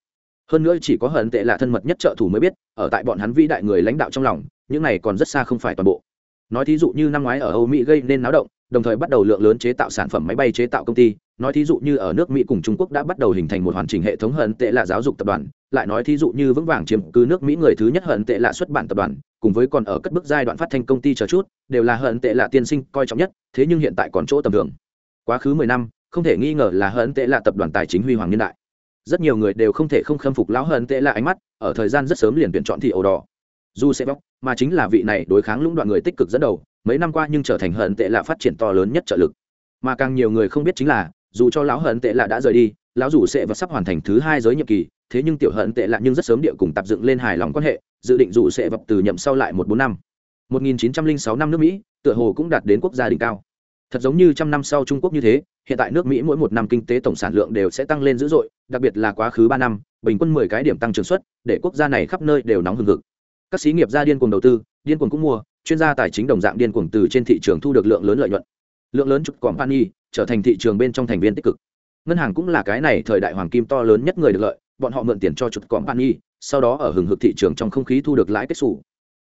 Hơn nữa chỉ có hận tệ là thân mật nhất trợ thủ mới biết, ở tại bọn hắn vĩ đại người lãnh đạo trong lòng, những này còn rất xa không phải toàn bộ. Nói thí dụ như năm ngoái ở âu mỹ gây nên náo động, đồng thời bắt đầu lượng lớn chế tạo sản phẩm máy bay chế tạo công ty, nói thí dụ như ở nước mỹ cùng trung quốc đã bắt đầu hình thành một hoàn chỉnh hệ thống hận tệ là giáo dục tập đoàn, lại nói thí dụ như vững vàng chiếm cứ nước mỹ người thứ nhất hận tệ là xuất bản tập đoàn, cùng với còn ở cất bước giai đoạn phát thanh công ty chờ chút, đều là hận tệ là tiên sinh coi trọng nhất, thế nhưng hiện tại còn chỗ tầm thường quá khứ mười năm, không thể nghi ngờ là hận tệ là tập đoàn tài chính huy hoàng niên đại. Rất nhiều người đều không thể không khâm phục lão hận tệ là ánh mắt, ở thời gian rất sớm liền tuyển chọn thị ổ đỏ. Dù sẽ bóc, mà chính là vị này đối kháng lũng đoạn người tích cực dẫn đầu, mấy năm qua nhưng trở thành hận tệ là phát triển to lớn nhất trợ lực. Mà càng nhiều người không biết chính là, dù cho lão hận tệ lạ đã rời đi, lão rủ sẽ và sắp hoàn thành thứ hai giới nhiệm kỳ, thế nhưng tiểu hận tệ lạ nhưng rất sớm địa cùng tập dựng lên hài lòng quan hệ, dự định rủ sẽ vập từ nhậm sau lại một bốn năm. 1906 năm nước mỹ, tựa hồ cũng đạt đến quốc gia đỉnh cao thật giống như trăm năm sau trung quốc như thế, hiện tại nước mỹ mỗi một năm kinh tế tổng sản lượng đều sẽ tăng lên dữ dội, đặc biệt là quá khứ ba năm, bình quân mười cái điểm tăng trưởng suất, để quốc gia này khắp nơi đều nóng hừng hực. Các xí nghiệp gia điên cuồng đầu tư, điên cuồng cũng mua, chuyên gia tài chính đồng dạng điên cuồng từ trên thị trường thu được lượng lớn lợi nhuận. Lượng lớn chụp quảng pani trở thành thị trường bên trong thành viên tích cực. Ngân hàng cũng là cái này thời đại hoàng kim to lớn nhất người được lợi, bọn họ mượn tiền cho chụp quảng pani sau đó ở hừng hực thị trường trong không khí thu được lãi kết xù.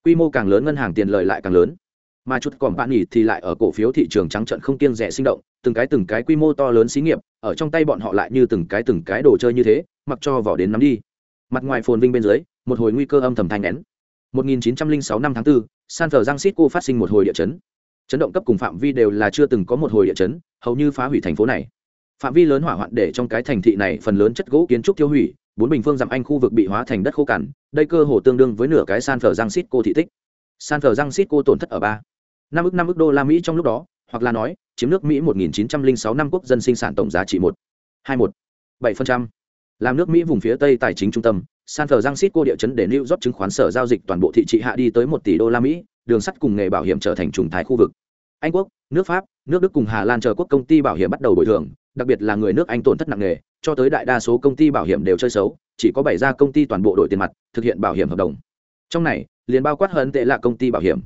Quy mô càng lớn ngân hàng tiền lợi lại càng lớn mà chút còn bạn nhỉ thì lại ở cổ phiếu thị trường trắng trận không kiêng rẻ sinh động từng cái từng cái quy mô to lớn xí nghiệp ở trong tay bọn họ lại như từng cái từng cái đồ chơi như thế mặc cho vỏ đến nắm đi. Mặt ngoài phồn vinh bên dưới một hồi nguy cơ âm thầm thanh nén. 1906 năm tháng 4, San Francisco phát sinh một hồi địa chấn. Chấn động cấp cùng phạm vi đều là chưa từng có một hồi địa chấn hầu như phá hủy thành phố này. Phạm vi lớn hỏa hoạn để trong cái thành thị này phần lớn chất gỗ kiến trúc tiêu hủy bốn bình phương dặm anh khu vực bị hóa thành đất khô cằn đây cơ hồ tương đương với nửa cái san phở giang cô thị tích. San phở giang cô tổn thất ở ba năm ước năm ước đô la mỹ trong lúc đó, hoặc là nói, chiếm nước mỹ 1906 năm quốc dân sinh sản tổng giá trị một, hai một, bảy phần trăm. Làm nước mỹ vùng phía tây tài chính trung tâm, san thờ giang xít cô địa chấn để new york chứng khoán sở giao dịch toàn bộ thị trị hạ đi tới một tỷ đô la mỹ, đường sắt cùng nghề bảo hiểm trở thành trùng thái khu vực. Anh quốc, nước pháp, nước đức cùng hà lan chờ quốc công ty bảo hiểm bắt đầu bồi thường, đặc biệt là người nước anh tổn thất nặng nề, cho tới đại đa số công ty bảo hiểm đều chơi xấu, chỉ có bảy gia công ty toàn bộ đổi tiền mặt, thực hiện bảo hiểm hợp đồng. Trong này, liền bao quát hơn tệ là công ty bảo hiểm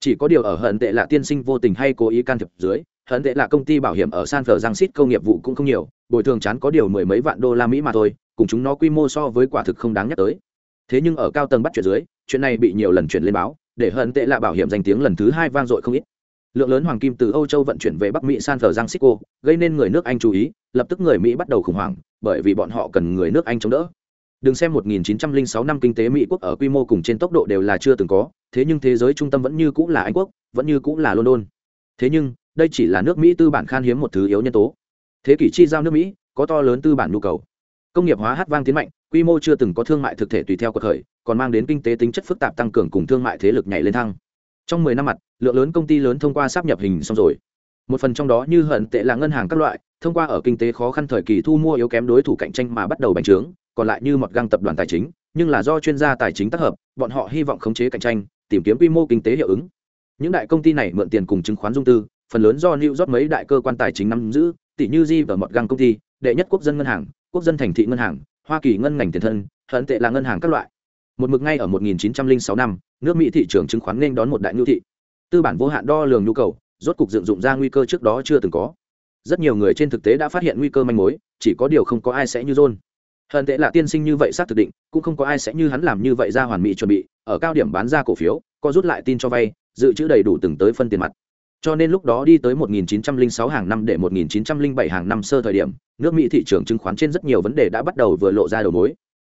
chỉ có điều ở hận tệ là tiên sinh vô tình hay cố ý can thiệp dưới, hận tệ là công ty bảo hiểm ở san phờ giang xít công nghiệp vụ cũng không nhiều, bồi thường chán có điều mười mấy vạn đô la mỹ mà thôi, cùng chúng nó quy mô so với quả thực không đáng nhắc tới. Thế nhưng ở cao tầng bắt chuyện dưới, chuyện này bị nhiều lần chuyển lên báo, để hận tệ là bảo hiểm danh tiếng lần thứ hai vang dội không ít. Lượng lớn hoàng kim từ âu châu vận chuyển về bắc mỹ san francisco, gây nên người nước anh chú ý, lập tức người mỹ bắt đầu khủng hoảng, bởi vì bọn họ cần người nước anh chống đỡ đừng xem 1906 năm kinh tế mỹ quốc ở quy mô cùng trên tốc độ đều là chưa từng có, thế nhưng thế giới trung tâm vẫn như cũng là anh quốc, vẫn như cũng là london. Thế nhưng, đây chỉ là nước mỹ tư bản khan hiếm một thứ yếu nhân tố. Thế kỷ chi giao nước mỹ, có to lớn tư bản nhu cầu. Công nghiệp hóa hát vang tiến mạnh, quy mô chưa từng có thương mại thực thể tùy theo cuộc khởi, còn mang đến kinh tế tính chất phức tạp tăng cường cùng thương mại thế lực nhảy lên thăng. Trong mười năm mặt, lượng lớn công ty lớn thông qua sáp nhập hình xong rồi. Một phần trong đó như hận tệ là ngân hàng các loại, thông qua ở kinh tế khó khăn thời kỳ thu mua yếu kém đối thủ cạnh tranh mà bắt đầu bành trướng còn lại như một găng tập đoàn tài chính, nhưng là do chuyên gia tài chính tác hợp, bọn họ hy vọng khống chế cạnh tranh, tìm kiếm quy mô kinh tế hiệu ứng. Những đại công ty này mượn tiền cùng chứng khoán dung tư, phần lớn do new York mấy đại cơ quan tài chính nắm giữ, tỷ như di và một găng công ty, đệ nhất quốc dân ngân hàng, quốc dân thành thị ngân hàng, hoa kỳ ngân ngành tiền thân, hận tệ là ngân hàng các loại. Một mực ngay ở 1906 năm, nước mỹ thị trường chứng khoán nên đón một đại nhu thị. Tư bản vô hạn đo lường nhu cầu, rốt cục dựng dụng ra nguy cơ trước đó chưa từng có. Rất nhiều người trên thực tế đã phát hiện nguy cơ manh mối, chỉ có điều không có ai sẽ như john hận tệ là tiên sinh như vậy xác thực định, cũng không có ai sẽ như hắn làm như vậy ra hoàn mỹ chuẩn bị, ở cao điểm bán ra cổ phiếu, có rút lại tin cho vay, dự trữ đầy đủ từng tới phân tiền mặt. Cho nên lúc đó đi tới 1906 hàng năm để 1907 hàng năm sơ thời điểm, nước mỹ thị trường chứng khoán trên rất nhiều vấn đề đã bắt đầu vừa lộ ra đầu mối.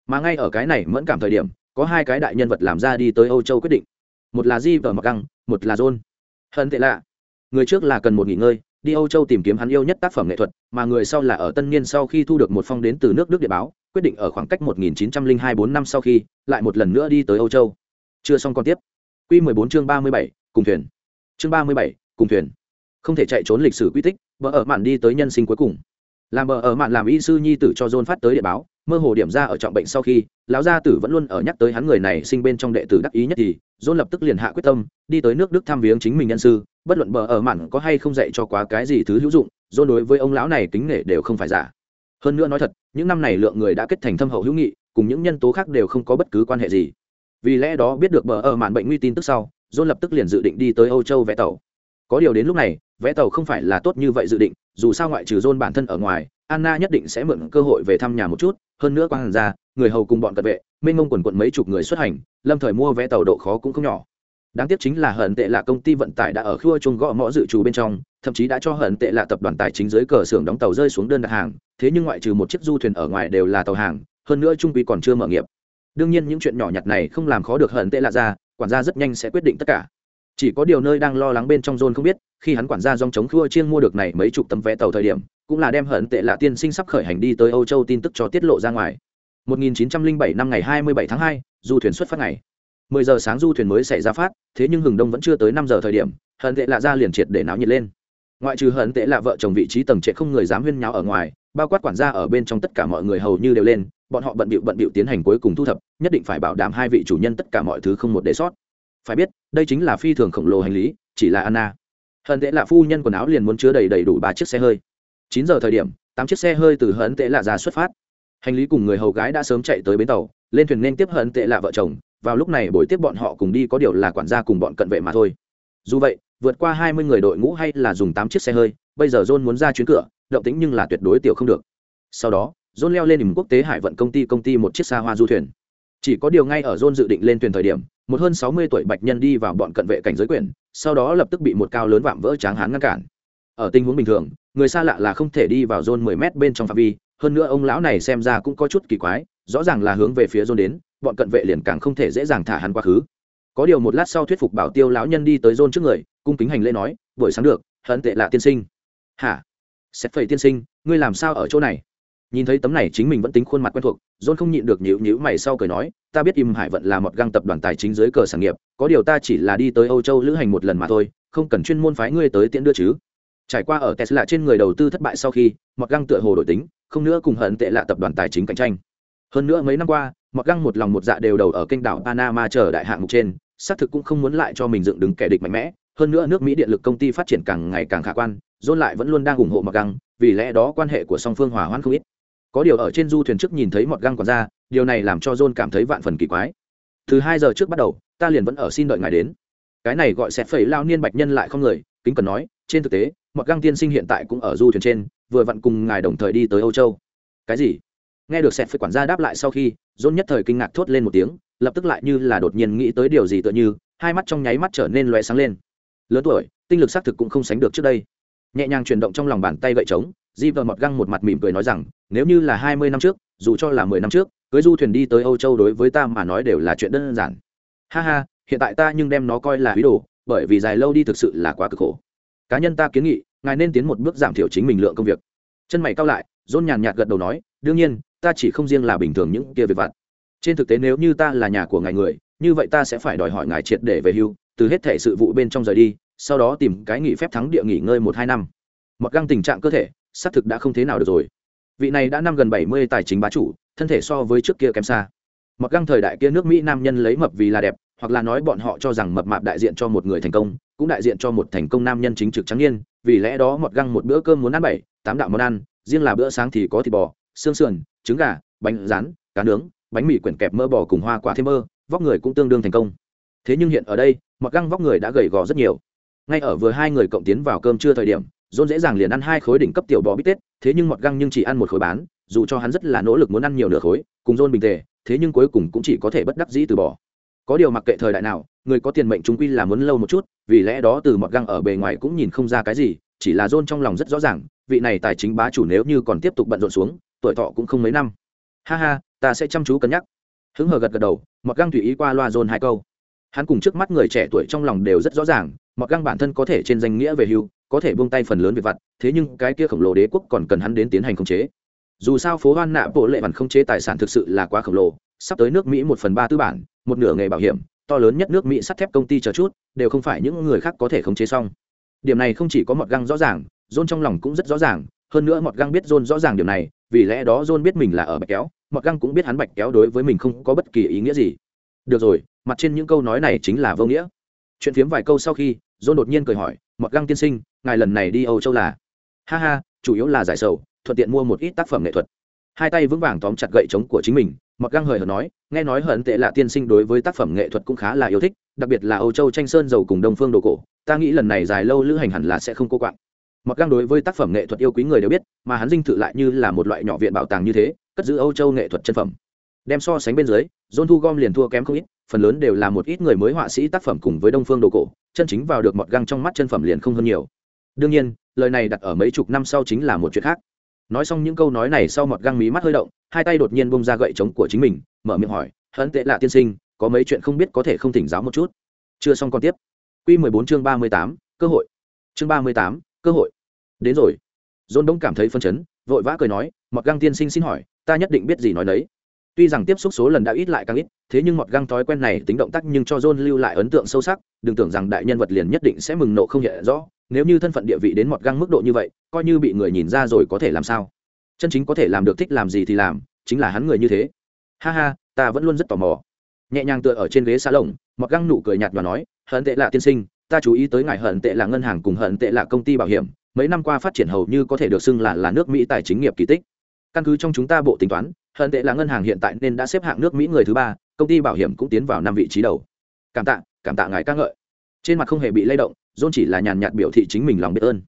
Mà ngay ở cái này mẫn cảm thời điểm, có hai cái đại nhân vật làm ra đi tới âu châu quyết định. Một là di vờ mặc găng, một là john. Hận tệ lạ. Người trước là cần một nghỉ ngơi, đi âu châu tìm kiếm hắn yêu nhất tác phẩm nghệ thuật, mà người sau là ở tân niên sau khi thu được một phong đến từ nước đức địa báo quyết định ở khoảng cách 1902 4 năm sau khi lại một lần nữa đi tới âu châu. Chưa xong còn tiếp. Quy 14 chương 37, cùng thuyền. Chương 37, cùng thuyền. Không thể chạy trốn lịch sử quy tích bờ ở mạn đi tới nhân sinh cuối cùng. Làm bờ ở mạn làm y sư nhi tử cho john phát tới địa báo mơ hồ điểm ra ở trọng bệnh sau khi lão gia tử vẫn luôn ở nhắc tới hắn người này sinh bên trong đệ tử đắc ý nhất thì john lập tức liền hạ quyết tâm đi tới nước đức thăm viếng chính mình nhân sư. Bất luận bờ ở mạn có hay không dạy cho quá cái gì thứ hữu dụng john đối với ông lão này kính nể đều không phải giả hơn nữa nói thật, những năm này lượng người đã kết thành thâm hậu hữu nghị, cùng những nhân tố khác đều không có bất cứ quan hệ gì. Vì lẽ đó biết được bờ ở mạn bệnh nguy tin tức sau, john lập tức liền dự định đi tới âu châu vẽ tàu. Có điều đến lúc này, vẽ tàu không phải là tốt như vậy dự định, dù sao ngoại trừ john bản thân ở ngoài, anna nhất định sẽ mượn cơ hội về thăm nhà một chút, hơn nữa quan ra, người hầu cùng bọn cận vệ, mênh mông quần quận mấy chục người xuất hành, lâm thời mua vé tàu độ khó cũng không nhỏ đáng tiếc chính là hận tệ là công ty vận tải đã ở khua Chung gõ mõ dự trù bên trong thậm chí đã cho hận tệ là tập đoàn tài chính dưới cờ xưởng đóng tàu rơi xuống đơn đặt hàng thế nhưng ngoại trừ một chiếc du thuyền ở ngoài đều là tàu hàng hơn nữa trung quy còn chưa mở nghiệp. Đương nhiên những chuyện nhỏ nhặt này không làm khó được hận tệ lạ ra quản gia rất nhanh sẽ quyết định tất cả. Chỉ có điều nơi đang lo lắng bên trong John không biết khi hắn quản gia dòng chống khua chiên mua được này mấy chục tấm vé tàu thời điểm cũng là đem hận tệ lạ tiên sinh sắp khởi hành đi tới âu châu tin tức cho tiết lộ ra ngoài. 1907 năm ngày 27 tháng 2, du thuyền xuất phát ngày. 10 giờ sáng du thuyền mới xảy ra phát, thế nhưng hừng đông vẫn chưa tới 5 giờ thời điểm, hận tệ lạ ra liền triệt để náo nhiệt lên. Ngoại trừ hận tệ lạ vợ chồng vị trí tầng trệ không người dám huyên nháo ở ngoài, bao quát quản gia ở bên trong tất cả mọi người hầu như đều lên, bọn họ bận bịu bận bịu tiến hành cuối cùng thu thập, nhất định phải bảo đảm hai vị chủ nhân tất cả mọi thứ không một để sót. Phải biết, đây chính là phi thường khổng lồ hành lý, chỉ là anna. Hận tệ lạ phu nhân quần áo liền muốn chứa đầy đầy đủ ba chiếc xe hơi. Chín giờ thời điểm, tám chiếc xe hơi từ hận tệ lạ ra xuất phát. Hành lý cùng người hầu gái đã sớm chạy tới bến tàu, lên thuyền nên tiếp hận tệ lạ vợ chồng vào lúc này buổi tiếp bọn họ cùng đi có điều là quản gia cùng bọn cận vệ mà thôi. Dù vậy, vượt qua hai mươi người đội ngũ hay là dùng tám chiếc xe hơi, bây giờ john muốn ra chuyến cửa, động tĩnh nhưng là tuyệt đối tiểu không được. Sau đó, john leo lên đỉnh quốc tế hải vận công ty công ty một chiếc xa hoa du thuyền. Chỉ có điều ngay ở john dự định lên thuyền thời điểm, một hơn sáu mươi tuổi bạch nhân đi vào bọn cận vệ cảnh giới quyền, sau đó lập tức bị một cao lớn vạm vỡ tráng hán ngăn cản. Ở tình huống bình thường, người xa lạ là không thể đi vào john mười mét bên trong phạm vi, hơn nữa ông lão này xem ra cũng có chút kỳ quái, rõ ràng là hướng về phía john đến bọn cận vệ liền càng không thể dễ dàng thả hắn quá khứ. Có điều một lát sau thuyết phục bảo tiêu lão nhân đi tới zone trước người, cung kính hành lễ nói, buổi sáng được hận tệ lạ tiên sinh. Hả? Xét phẩy tiên sinh, ngươi làm sao ở chỗ này? Nhìn thấy tấm này chính mình vẫn tính khuôn mặt quen thuộc john không nhịn được nhữ nhữ mày sau cười nói, ta biết im hải vận là một găng tập đoàn tài chính dưới cờ sản nghiệp, có điều ta chỉ là đi tới âu châu lữ hành một lần mà thôi, không cần chuyên môn phái ngươi tới tiễn đưa chứ. Trải qua ở tesla trên người đầu tư thất bại sau khi, một găng tựa hồ đổi tính, không nữa cùng hận tệ lạ tập đoàn tài chính cạnh tranh. Hơn nữa mấy năm qua Mọt găng một lòng một dạ đều đầu ở kênh đảo panama chờ đại hạng mục trên, xác thực cũng không muốn lại cho mình dựng đứng kẻ địch mạnh mẽ. Hơn nữa nước mỹ điện lực công ty phát triển càng ngày càng khả quan, john lại vẫn luôn đang ủng hộ mọt găng, vì lẽ đó quan hệ của song phương hòa hoãn không ít. Có điều ở trên du thuyền trước nhìn thấy mọt găng còn ra, điều này làm cho john cảm thấy vạn phần kỳ quái. Từ hai giờ trước bắt đầu, ta liền vẫn ở xin đợi ngài đến. Cái này gọi sẽ phẩy lao niên bạch nhân lại không người, kính cần nói, trên thực tế mọt găng tiên sinh hiện tại cũng ở du thuyền trên, vừa vặn cùng ngài đồng thời đi tới âu châu. Cái gì? Nghe được sẹt phẩy quản gia đáp lại sau khi john nhất thời kinh ngạc thốt lên một tiếng, lập tức lại như là đột nhiên nghĩ tới điều gì tựa như, hai mắt trong nháy mắt trở nên loé sáng lên. Lớn tuổi, tinh lực xác thực cũng không sánh được trước đây. Nhẹ nhàng chuyển động trong lòng bàn tay gậy trống, di vợ mọt găng một mặt mỉm cười nói rằng, nếu như là hai mươi năm trước, dù cho là mười năm trước, cưới du thuyền đi tới âu châu đối với ta mà nói đều là chuyện đơn giản. Ha ha, hiện tại ta nhưng đem nó coi là ý đồ, bởi vì dài lâu đi thực sự là quá cực khổ. Cá nhân ta kiến nghị, ngài nên tiến một bước giảm thiểu chính mình lượng công việc. Chân mày cao lại dôn nhàn nhạt gật đầu nói, đương nhiên ta chỉ không riêng là bình thường những kia việc vặt. Trên thực tế nếu như ta là nhà của ngài người, như vậy ta sẽ phải đòi hỏi ngài triệt để về hưu, từ hết thể sự vụ bên trong rời đi, sau đó tìm cái nghỉ phép thắng địa nghỉ ngơi một hai năm. Mặc găng tình trạng cơ thể, xác thực đã không thế nào được rồi. Vị này đã năm gần bảy mươi tài chính bá chủ, thân thể so với trước kia kém xa. Mặc găng thời đại kia nước mỹ nam nhân lấy mập vì là đẹp, hoặc là nói bọn họ cho rằng mập mạp đại diện cho một người thành công, cũng đại diện cho một thành công nam nhân chính trực trắng niên, vì lẽ đó mọt găng một bữa cơm muốn ăn bảy, tám đạo món ăn, riêng là bữa sáng thì có thịt bò, xương sườn trứng gà, bánh rán, cá nướng, bánh mì quyển kẹp mơ bò cùng hoa quả thêm mơ vóc người cũng tương đương thành công. Thế nhưng hiện ở đây mọt găng vóc người đã gầy gò rất nhiều. Ngay ở vừa hai người cộng tiến vào cơm trưa thời điểm dôn dễ dàng liền ăn hai khối đỉnh cấp tiểu bò bít tết, thế nhưng mọt găng nhưng chỉ ăn một khối bán, dù cho hắn rất là nỗ lực muốn ăn nhiều nửa khối, cùng dôn bình tề, thế nhưng cuối cùng cũng chỉ có thể bất đắc dĩ từ bỏ. Có điều mặc kệ thời đại nào, người có tiền mệnh chúng quy là muốn lâu một chút, vì lẽ đó từ mọt găng ở bề ngoài cũng nhìn không ra cái gì, chỉ là dôn trong lòng rất rõ ràng vị này tài chính bá chủ nếu như còn tiếp tục bận rộn xuống, tuổi thọ cũng không mấy năm. Ha ha, ta sẽ chăm chú cân nhắc. Hứng hờ gật gật đầu mọt găng tùy ý qua loa dồn hai câu. Hắn cùng trước mắt người trẻ tuổi trong lòng đều rất rõ ràng mọt găng bản thân có thể trên danh nghĩa về hưu, có thể buông tay phần lớn việc vặt, thế nhưng cái kia khổng lồ đế quốc còn cần hắn đến tiến hành khống chế. Dù sao phố hoan nạ bộ lệ vằn khống chế tài sản thực sự là quá khổng lồ, sắp tới nước mỹ một phần ba tư bản, một nửa nghề bảo hiểm, to lớn nhất nước mỹ sắt thép công ty chờ chút, đều không phải những người khác có thể khống chế xong. Điểm này không chỉ có mọt găng rõ ràng john trong lòng cũng rất rõ ràng, hơn nữa mọt găng biết john rõ ràng điều này, vì lẽ đó john biết mình là ở bạch kéo, mọt găng cũng biết hắn bạch kéo đối với mình không có bất kỳ ý nghĩa gì. Được rồi, mặt trên những câu nói này chính là vô nghĩa. Chuyện phiếm vài câu sau khi, john đột nhiên cười hỏi, mọt găng tiên sinh, ngài lần này đi âu châu là? Ha ha, chủ yếu là giải sầu, thuận tiện mua một ít tác phẩm nghệ thuật. Hai tay vững vàng tóm chặt gậy chống của chính mình, mọt găng hời hợt nói, nghe nói hận tệ là tiên sinh đối với tác phẩm nghệ thuật cũng khá là yêu thích, đặc biệt là âu châu tranh sơn dầu cùng đông phương đồ cổ, ta nghĩ lần này dài lâu lữ hành hẳn là sẽ không cô quạng mặc găng đối với tác phẩm nghệ thuật yêu quý người đều biết, mà hắn dinh thự lại như là một loại nhỏ viện bảo tàng như thế, cất giữ âu châu nghệ thuật chân phẩm. Đem so sánh bên dưới, john thu gom liền thua kém không ít, phần lớn đều là một ít người mới họa sĩ tác phẩm cùng với đông phương đồ cổ, chân chính vào được mọt găng trong mắt chân phẩm liền không hơn nhiều. Đương nhiên, lời này đặt ở mấy chục năm sau chính là một chuyện khác. Nói xong những câu nói này sau mọt găng mí mắt hơi động, hai tay đột nhiên bông ra gậy trống của chính mình, mở miệng hỏi hận tệ lạ tiên sinh, có mấy chuyện không biết có thể không thỉnh giáo một chút? Chưa xong còn tiếp. Q mười bốn chương ba mươi tám, cơ hội. Chương ba mươi tám cơ hội. Đến rồi. Dôn đông cảm thấy phân chấn, vội vã cười nói, mọt găng tiên sinh xin hỏi, ta nhất định biết gì nói đấy tuy rằng tiếp xúc số lần đã ít lại càng ít, thế nhưng mọt găng thói quen này tính động tác nhưng cho john lưu lại ấn tượng sâu sắc, đừng tưởng rằng đại nhân vật liền nhất định sẽ mừng nộ không hiện rõ. Nếu như thân phận địa vị đến mọt găng mức độ như vậy, coi như bị người nhìn ra rồi có thể làm sao? Chân chính có thể làm được thích làm gì thì làm, chính là hắn người như thế. Ha ha, ta vẫn luôn rất tò mò. Nhẹ nhàng tựa ở trên ghế xa lồng mọt găng nụ cười nhạt và nói, hận tệ lạ tiên sinh ta chú ý tới ngài hận tệ là ngân hàng cùng hận tệ là công ty bảo hiểm, mấy năm qua phát triển hầu như có thể được xưng là là nước mỹ tài chính nghiệp kỳ tích. Căn cứ trong chúng ta bộ tính toán, hận tệ là ngân hàng hiện tại nên đã xếp hạng nước mỹ người thứ ba, công ty bảo hiểm cũng tiến vào năm vị trí đầu. Cảm tạ cảm tạ ngài ca ngợi. Trên mặt không hề bị lay động, john chỉ là nhàn nhạt biểu thị chính mình lòng biết ơn.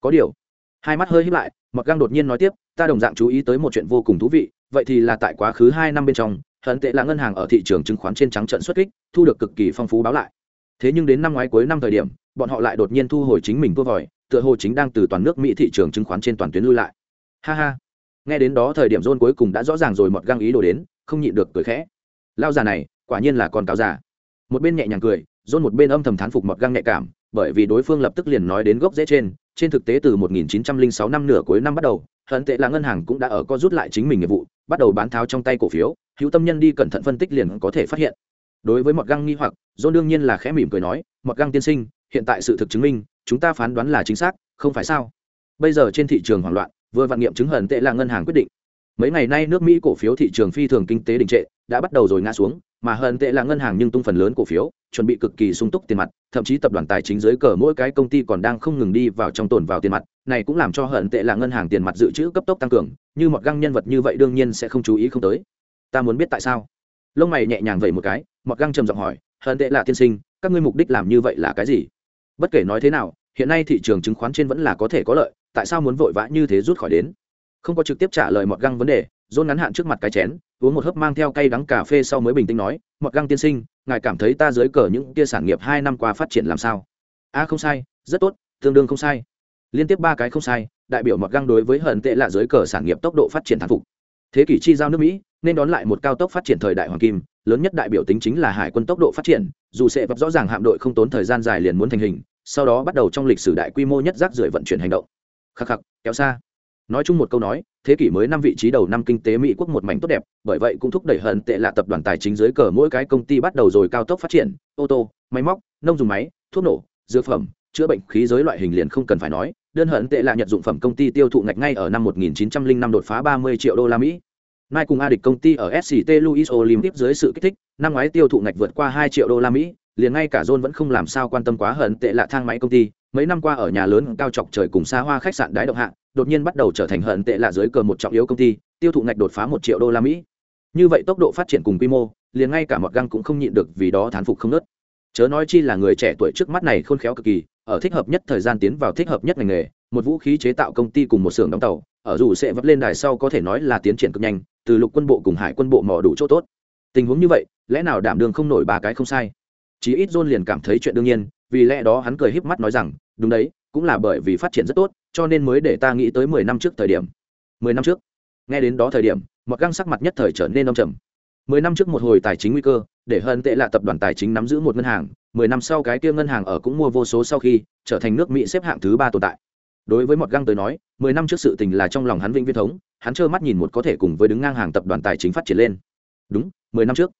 Có điều, hai mắt hơi hít lại mặc găng đột nhiên nói tiếp, ta đồng dạng chú ý tới một chuyện vô cùng thú vị, vậy thì là tại quá khứ hai năm bên trong, hận tệ là ngân hàng ở thị trường chứng khoán trên trắng trận xuất kích, thu được cực kỳ phong phú báo lại thế nhưng đến năm ngoái cuối năm thời điểm, bọn họ lại đột nhiên thu hồi chính mình thua vòi, tựa hồ chính đang từ toàn nước mỹ thị trường chứng khoán trên toàn tuyến lui lại. Ha ha. Nghe đến đó thời điểm john cuối cùng đã rõ ràng rồi mọt găng ý đồ đến, không nhịn được cười khẽ. Lao già này, quả nhiên là con cáo già. Một bên nhẹ nhàng cười, john một bên âm thầm thán phục mọt găng nhạy cảm, bởi vì đối phương lập tức liền nói đến gốc dễ trên trên thực tế từ 1906 năm nửa cuối năm bắt đầu, hận tệ là ngân hàng cũng đã ở co rút lại chính mình nghiệp vụ, bắt đầu bán tháo trong tay cổ phiếu, hữu tâm nhân đi cẩn thận phân tích liền có thể phát hiện đối với mọt găng nghi hoặc, john đương nhiên là khẽ mỉm cười nói, mọt găng tiên sinh, hiện tại sự thực chứng minh, chúng ta phán đoán là chính xác, không phải sao? Bây giờ trên thị trường hoảng loạn, vừa vạn nghiệm chứng hận tệ là ngân hàng quyết định. Mấy ngày nay nước mỹ cổ phiếu thị trường phi thường kinh tế đình trệ, đã bắt đầu rồi ngã xuống, mà hận tệ là ngân hàng nhưng tung phần lớn cổ phiếu, chuẩn bị cực kỳ sung túc tiền mặt, thậm chí tập đoàn tài chính dưới cờ mỗi cái công ty còn đang không ngừng đi vào trong tồn vào tiền mặt, này cũng làm cho hận tệ là ngân hàng tiền mặt dự trữ cấp tốc tăng cường, như mọt găng nhân vật như vậy đương nhiên sẽ không chú ý không tới. Ta muốn biết tại sao? Lông mày nhẹ nhàng vậy một cái một găng trầm giọng hỏi, hận tệ là tiên sinh, các ngươi mục đích làm như vậy là cái gì? Bất kể nói thế nào, hiện nay thị trường chứng khoán trên vẫn là có thể có lợi, tại sao muốn vội vã như thế rút khỏi đến? Không có trực tiếp trả lời mọt găng vấn đề, dôn ngắn hạn trước mặt cái chén, uống một hớp mang theo cây đắng cà phê sau mới bình tĩnh nói, mọt găng tiên sinh, ngài cảm thấy ta dưới cờ những tia sản nghiệp hai năm qua phát triển làm sao? A, không sai, rất tốt, tương đương không sai. Liên tiếp ba cái không sai, đại biểu mọt găng đối với hận tệ là dưới cờ sản nghiệp tốc độ phát triển thán phục. Thế kỷ chi giao nước mỹ nên đón lại một cao tốc phát triển thời đại hoàng kim, lớn nhất đại biểu tính chính là hải quân tốc độ phát triển, dù sẽ vấp rõ ràng hạm đội không tốn thời gian dài liền muốn thành hình, sau đó bắt đầu trong lịch sử đại quy mô nhất rác rưởi vận chuyển hành động. Khắc khắc, kéo xa. Nói chung một câu nói, thế kỷ mới năm vị trí đầu năm kinh tế mỹ quốc một mảnh tốt đẹp, bởi vậy cũng thúc đẩy hận tệ là tập đoàn tài chính dưới cờ mỗi cái công ty bắt đầu rồi cao tốc phát triển, ô tô, máy móc, nông dùng máy, thuốc nổ, dược phẩm, chữa bệnh khí giới loại hình liền không cần phải nói, đơn hận tệ là nhận dụng phẩm công ty tiêu thụ ngạch ngay ở năm 1905 đột phá 30 triệu đô la mỹ. Nay cùng A địch công ty ở SCT Louis Olympic dưới sự kích thích, năm ngoái tiêu thụ ngạch vượt qua 2 triệu đô la Mỹ, liền ngay cả John vẫn không làm sao quan tâm quá hận tệ lạ thang máy công ty, mấy năm qua ở nhà lớn cao chọc trời cùng xa hoa khách sạn đái động hạng, đột nhiên bắt đầu trở thành hận tệ lạ dưới cờ một trọng yếu công ty, tiêu thụ ngạch đột phá 1 triệu đô la Mỹ. Như vậy tốc độ phát triển cùng quy mô, liền ngay cả một găng cũng không nhịn được vì đó thán phục không nớt. Chớ nói chi là người trẻ tuổi trước mắt này khôn khéo cực kỳ, ở thích hợp nhất thời gian tiến vào thích hợp nhất ngành nghề, một vũ khí chế tạo công ty cùng một xưởng đóng tàu, ở dù sẽ vấp lên đài sau có thể nói là tiến triển cực nhanh, từ lục quân bộ cùng hải quân bộ mò đủ chỗ tốt. Tình huống như vậy, lẽ nào đảm đường không nổi ba cái không sai? Chí ít John liền cảm thấy chuyện đương nhiên, vì lẽ đó hắn cười híp mắt nói rằng, đúng đấy, cũng là bởi vì phát triển rất tốt, cho nên mới để ta nghĩ tới mười năm trước thời điểm. Mười năm trước. Nghe đến đó thời điểm, Mặc găng sắc mặt nhất thời trở nên âm trầm. Mười năm trước một hồi tài chính nguy cơ, để hơn tệ là tập đoàn tài chính nắm giữ một ngân hàng, mười năm sau cái kia ngân hàng ở cũng mua vô số sau khi trở thành nước Mỹ xếp hạng thứ ba tồn tại. Đối với mọt găng tới nói, mười năm trước sự tình là trong lòng hắn vĩnh viễn thống, hắn trơ mắt nhìn một có thể cùng với đứng ngang hàng tập đoàn tài chính phát triển lên. Đúng, mười năm trước.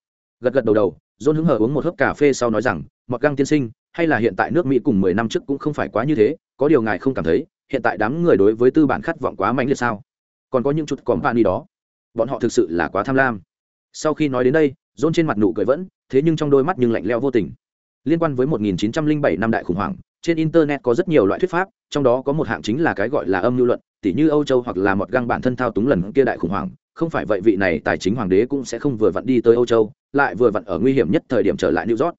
Gật gật đầu đầu, John hứng hờ uống một hớp cà phê sau nói rằng, "Mọt găng tiên sinh, hay là hiện tại nước Mỹ cùng mười năm trước cũng không phải quá như thế, có điều ngài không cảm thấy, hiện tại đám người đối với tư bản khát vọng quá mạnh liệt sao? Còn có những chút còn bạn đi đó, bọn họ thực sự là quá tham lam." Sau khi nói đến đây, John trên mặt nụ cười vẫn, thế nhưng trong đôi mắt nhưng lạnh lẽo vô tình. Liên quan với 1907 năm đại khủng hoảng, trên internet có rất nhiều loại thuyết pháp, trong đó có một hạng chính là cái gọi là âm lưu luận, tỉ như Âu Châu hoặc là một găng bản thân thao túng lần kia đại khủng hoảng, không phải vậy vị này tài chính hoàng đế cũng sẽ không vừa vặn đi tới Âu Châu, lại vừa vặn ở nguy hiểm nhất thời điểm trở lại New York.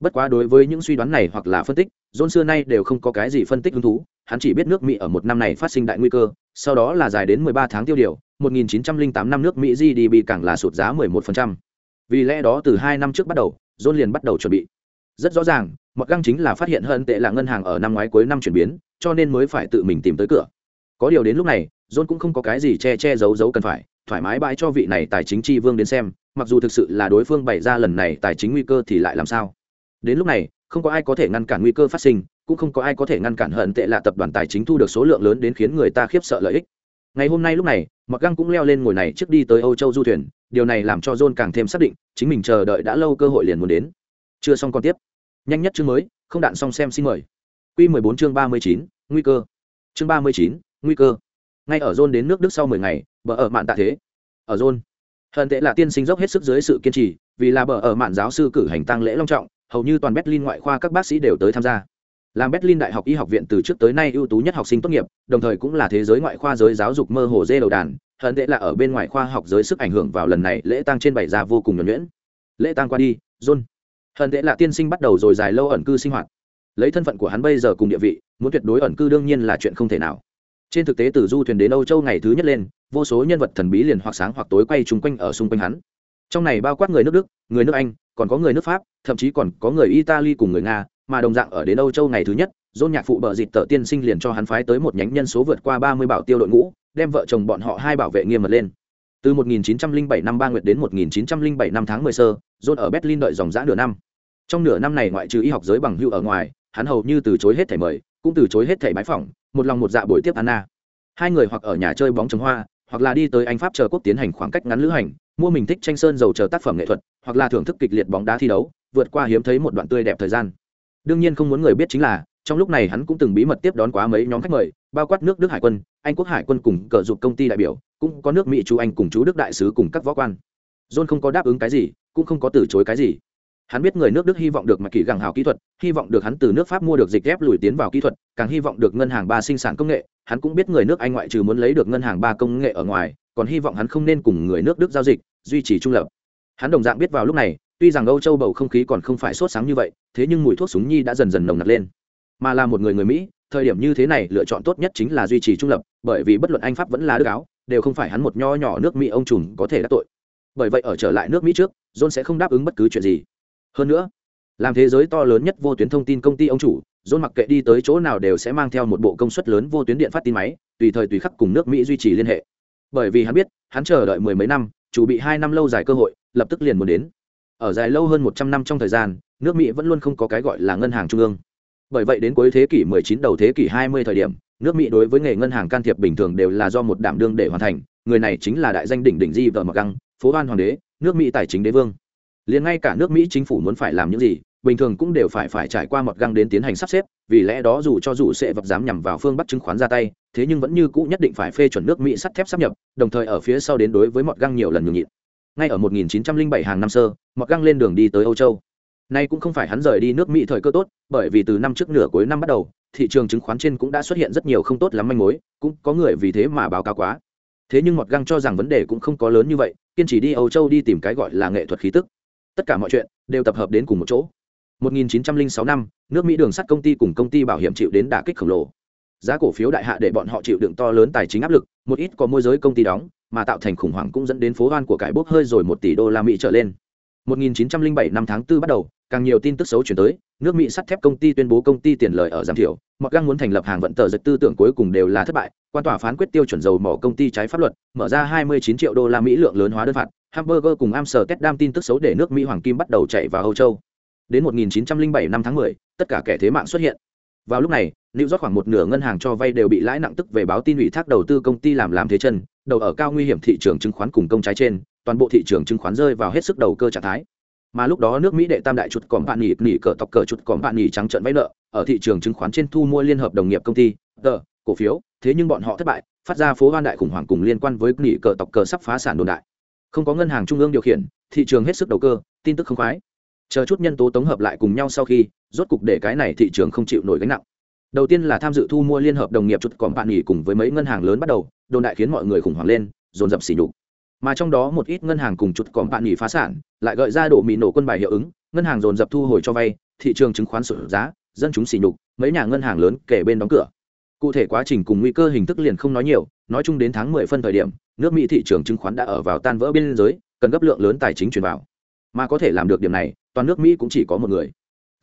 Bất quá đối với những suy đoán này hoặc là phân tích, John xưa nay đều không có cái gì phân tích hứng thú, hắn chỉ biết nước Mỹ ở một năm này phát sinh đại nguy cơ, sau đó là dài đến 13 tháng tiêu điều, 1908 năm nước Mỹ GDP càng là sụt giá 11%. Vì lẽ đó từ hai năm trước bắt đầu, John liền bắt đầu chuẩn bị. Rất rõ ràng, Mọt Găng chính là phát hiện hơn tệ là ngân hàng ở năm ngoái cuối năm chuyển biến, cho nên mới phải tự mình tìm tới cửa. Có điều đến lúc này, John cũng không có cái gì che che giấu giấu cần phải, thoải mái bãi cho vị này tài chính tri vương đến xem, mặc dù thực sự là đối phương bày ra lần này tài chính nguy cơ thì lại làm sao? Đến lúc này, không có ai có thể ngăn cản nguy cơ phát sinh, cũng không có ai có thể ngăn cản hận tệ là tập đoàn tài chính thu được số lượng lớn đến khiến người ta khiếp sợ lợi ích ngày hôm nay lúc này mặc găng cũng leo lên ngồi này trước đi tới âu châu du thuyền điều này làm cho john càng thêm xác định chính mình chờ đợi đã lâu cơ hội liền muốn đến chưa xong còn tiếp. Nhanh nhất chương mới không đạn xong xem xin mời. Q 14 chương 39, nguy cơ. Chương 39, nguy cơ. Ngay ở john đến nước đức sau 10 ngày bờ ở mạn tạ thế. Ở john hận tệ là tiên sinh dốc hết sức dưới sự kiên trì vì là bờ ở mạn giáo sư cử hành tăng lễ long trọng hầu như toàn berlin ngoại khoa các bác sĩ đều tới tham gia. Làm berlin đại học y học viện từ trước tới nay ưu tú nhất học sinh tốt nghiệp đồng thời cũng là thế giới ngoại khoa giới giáo dục mơ hồ dê đầu đàn hận tệ là ở bên ngoài khoa học giới sức ảnh hưởng vào lần này lễ tang trên bảy ra vô cùng nhuẩn nhuyễn. Lễ tang qua đi john hận tệ là tiên sinh bắt đầu rồi dài lâu ẩn cư sinh hoạt lấy thân phận của hắn bây giờ cùng địa vị muốn tuyệt đối ẩn cư đương nhiên là chuyện không thể nào trên thực tế từ du thuyền đến âu châu ngày thứ nhất lên vô số nhân vật thần bí liền hoặc sáng hoặc tối quay chung quanh ở xung quanh hắn trong này bao quát người nước đức người nước anh còn có người nước pháp thậm chí còn có người italy cùng người nga mà đồng dạng ở đến Âu Châu ngày thứ nhất, Dôn nhạc phụ bờ dịt tờ tiên sinh liền cho hắn phái tới một nhánh nhân số vượt qua ba mươi bảo tiêu đội ngũ, đem vợ chồng bọn họ hai bảo vệ nghiêm mật lên. Từ 1907 năm ba nguyệt đến 1907 năm tháng 10 sơ, Dôn ở Berlin đợi dòng dã nửa năm. Trong nửa năm này ngoại trừ y học giới bằng hưu ở ngoài, hắn hầu như từ chối hết thảy mời, cũng từ chối hết thảy bái phỏng, một lòng một dạ buổi tiếp Anna. Hai người hoặc ở nhà chơi bóng trồng hoa, hoặc là đi tới Anh Pháp chờ quốc tiến hành khoảng cách ngắn lữ hành, mua mình thích tranh sơn dầu chờ tác phẩm nghệ thuật, hoặc là thưởng thức kịch liệt bóng đá thi đấu, vượt qua hiếm thấy một đoạn tươi đẹp thời gian. Đương nhiên không muốn người biết chính là trong lúc này hắn cũng từng bí mật tiếp đón quá mấy nhóm khách mời bao quát nước đức hải quân anh quốc hải quân cùng cờ dục công ty đại biểu cũng có nước mỹ chú anh cùng chú đức đại sứ cùng các võ quan. John không có đáp ứng cái gì cũng không có từ chối cái gì hắn biết người nước đức hy vọng được mặc kỳ gẳng hào kỹ thuật, hy vọng được hắn từ nước pháp mua được dịch ghép lùi tiến vào kỹ thuật, càng hy vọng được ngân hàng ba sinh sản công nghệ. Hắn cũng biết người nước anh ngoại trừ muốn lấy được ngân hàng ba công nghệ ở ngoài, còn hy vọng hắn không nên cùng người nước đức giao dịch, duy trì trung lập. Hắn đồng dạng biết vào lúc này, tuy rằng âu châu bầu không khí còn không phải sốt sáng như vậy, thế nhưng mùi thuốc súng nhi đã dần dần nồng nặc lên. Mà là một người người mỹ, thời điểm như thế này lựa chọn tốt nhất chính là duy trì trung lập, bởi vì bất luận anh pháp vẫn là đức áo, đều không phải hắn một nho nhỏ nước mỹ ông trùm có thể đắc tội. Bởi vậy ở trở lại nước mỹ trước john sẽ không đáp ứng bất cứ chuyện gì hơn nữa, làm thế giới to lớn nhất vô tuyến thông tin công ty ông chủ, john mặc kệ đi tới chỗ nào đều sẽ mang theo một bộ công suất lớn vô tuyến điện phát tin máy, tùy thời tùy khắc cùng nước mỹ duy trì liên hệ. Bởi vì hắn biết, hắn chờ đợi mười mấy năm, chủ bị hai năm lâu dài cơ hội, lập tức liền muốn đến. Ở dài lâu hơn một trăm năm trong thời gian, nước mỹ vẫn luôn không có cái gọi là ngân hàng trung ương. Bởi vậy đến cuối thế kỷ 19 đầu thế kỷ 20 thời điểm, nước mỹ đối với nghề ngân hàng can thiệp bình thường đều là do một đảm đương để hoàn thành, người này chính là đại danh đỉnh đỉnh di vợ mặc găng phố hoan hoàng đế, nước mỹ tài chính đế vương liền ngay cả nước mỹ chính phủ muốn phải làm những gì, bình thường cũng đều phải phải trải qua một găng đến tiến hành sắp xếp, vì lẽ đó dù cho dù sẽ vập dám nhằm vào phương bắc chứng khoán ra tay, thế nhưng vẫn như cũ nhất định phải phê chuẩn nước mỹ sắt thép sắp nhập, đồng thời ở phía sau đến đối với Mọt găng nhiều lần nhường nhịn. Ngay ở 1907 hàng năm sơ, mọt găng lên đường đi tới âu châu. Nay cũng không phải hắn rời đi nước mỹ thời cơ tốt, bởi vì từ năm trước nửa cuối năm bắt đầu, thị trường chứng khoán trên cũng đã xuất hiện rất nhiều không tốt lắm manh mối, cũng có người vì thế mà báo cáo quá. Thế nhưng mọt găng cho rằng vấn đề cũng không có lớn như vậy, kiên trì đi âu châu đi tìm cái gọi là nghệ thuật khí tức tất cả mọi chuyện đều tập hợp đến cùng một chỗ. 1906 năm, nước mỹ đường sắt công ty cùng công ty bảo hiểm chịu đến đả kích khổng lồ. Giá cổ phiếu đại hạ để bọn họ chịu đựng to lớn tài chính áp lực, một ít có môi giới công ty đóng, mà tạo thành khủng hoảng cũng dẫn đến phố hoan của cải bốc hơi rồi một tỷ đô la mỹ trở lên. 1907 năm tháng 4 bắt đầu càng nhiều tin tức xấu chuyển tới nước mỹ sắt thép công ty tuyên bố công ty tiền lời ở giảm thiểu mặc găng muốn thành lập hàng vận tờ giật tư tưởng cuối cùng đều là thất bại quan tòa phán quyết tiêu chuẩn dầu mỏ công ty trái pháp luật mở ra 29 triệu đô la mỹ lượng lớn hóa đơn phạt hamburger cùng amsterdam tin tức xấu để nước mỹ hoàng kim bắt đầu chạy vào âu châu đến 1907 năm tháng 10, tất cả kẻ thế mạng xuất hiện vào lúc này New York khoảng một nửa ngân hàng cho vay đều bị lãi nặng tức về báo tin ủy thác đầu tư công ty làm làm thế chân, đầu ở cao nguy hiểm thị trường chứng khoán cùng công trái trên, toàn bộ thị trường chứng khoán rơi vào hết sức đầu cơ trạng thái. Mà lúc đó nước Mỹ đệ tam đại chuột còm bạn nhỉ, nỉ cờ tộc cờ chuột còm bạn nhỉ trắng trợn vay nợ, ở thị trường chứng khoán trên thu mua liên hợp đồng nghiệp công ty, tờ, cổ phiếu, thế nhưng bọn họ thất bại, phát ra phố hoan đại khủng hoảng cùng liên quan với nỉ cờ tộc cờ sắp phá sản đồn đại. Không có ngân hàng trung ương điều khiển, thị trường hết sức đầu cơ, tin tức không khoái. Chờ chút nhân tố tổng hợp lại cùng nhau sau khi, rốt cục để cái này thị trường không chịu nổi gánh nặng đầu tiên là tham dự thu mua liên hợp đồng nghiệp chuột còm bạn nhỉ cùng với mấy ngân hàng lớn bắt đầu đồn đại khiến mọi người khủng hoảng lên dồn dập xỉ nhục mà trong đó một ít ngân hàng cùng chút còn bạn nghỉ phá sản, lại gợi ra độ mì nổ quân bài hiệu ứng, ngân hàng dồn dập thu hồi cho vay, thị trường chứng khoán sụt giá, dân chúng xỉ nhục, mấy nhà ngân hàng lớn kể bên đóng cửa. Cụ thể quá trình cùng nguy cơ hình thức liền không nói nhiều, nói chung đến tháng 10 phân thời điểm, nước mỹ thị trường chứng khoán đã ở vào tan vỡ biên giới, cần gấp lượng lớn tài chính chuyển vào. Mà có thể làm được điểm này, toàn nước mỹ cũng chỉ có một người.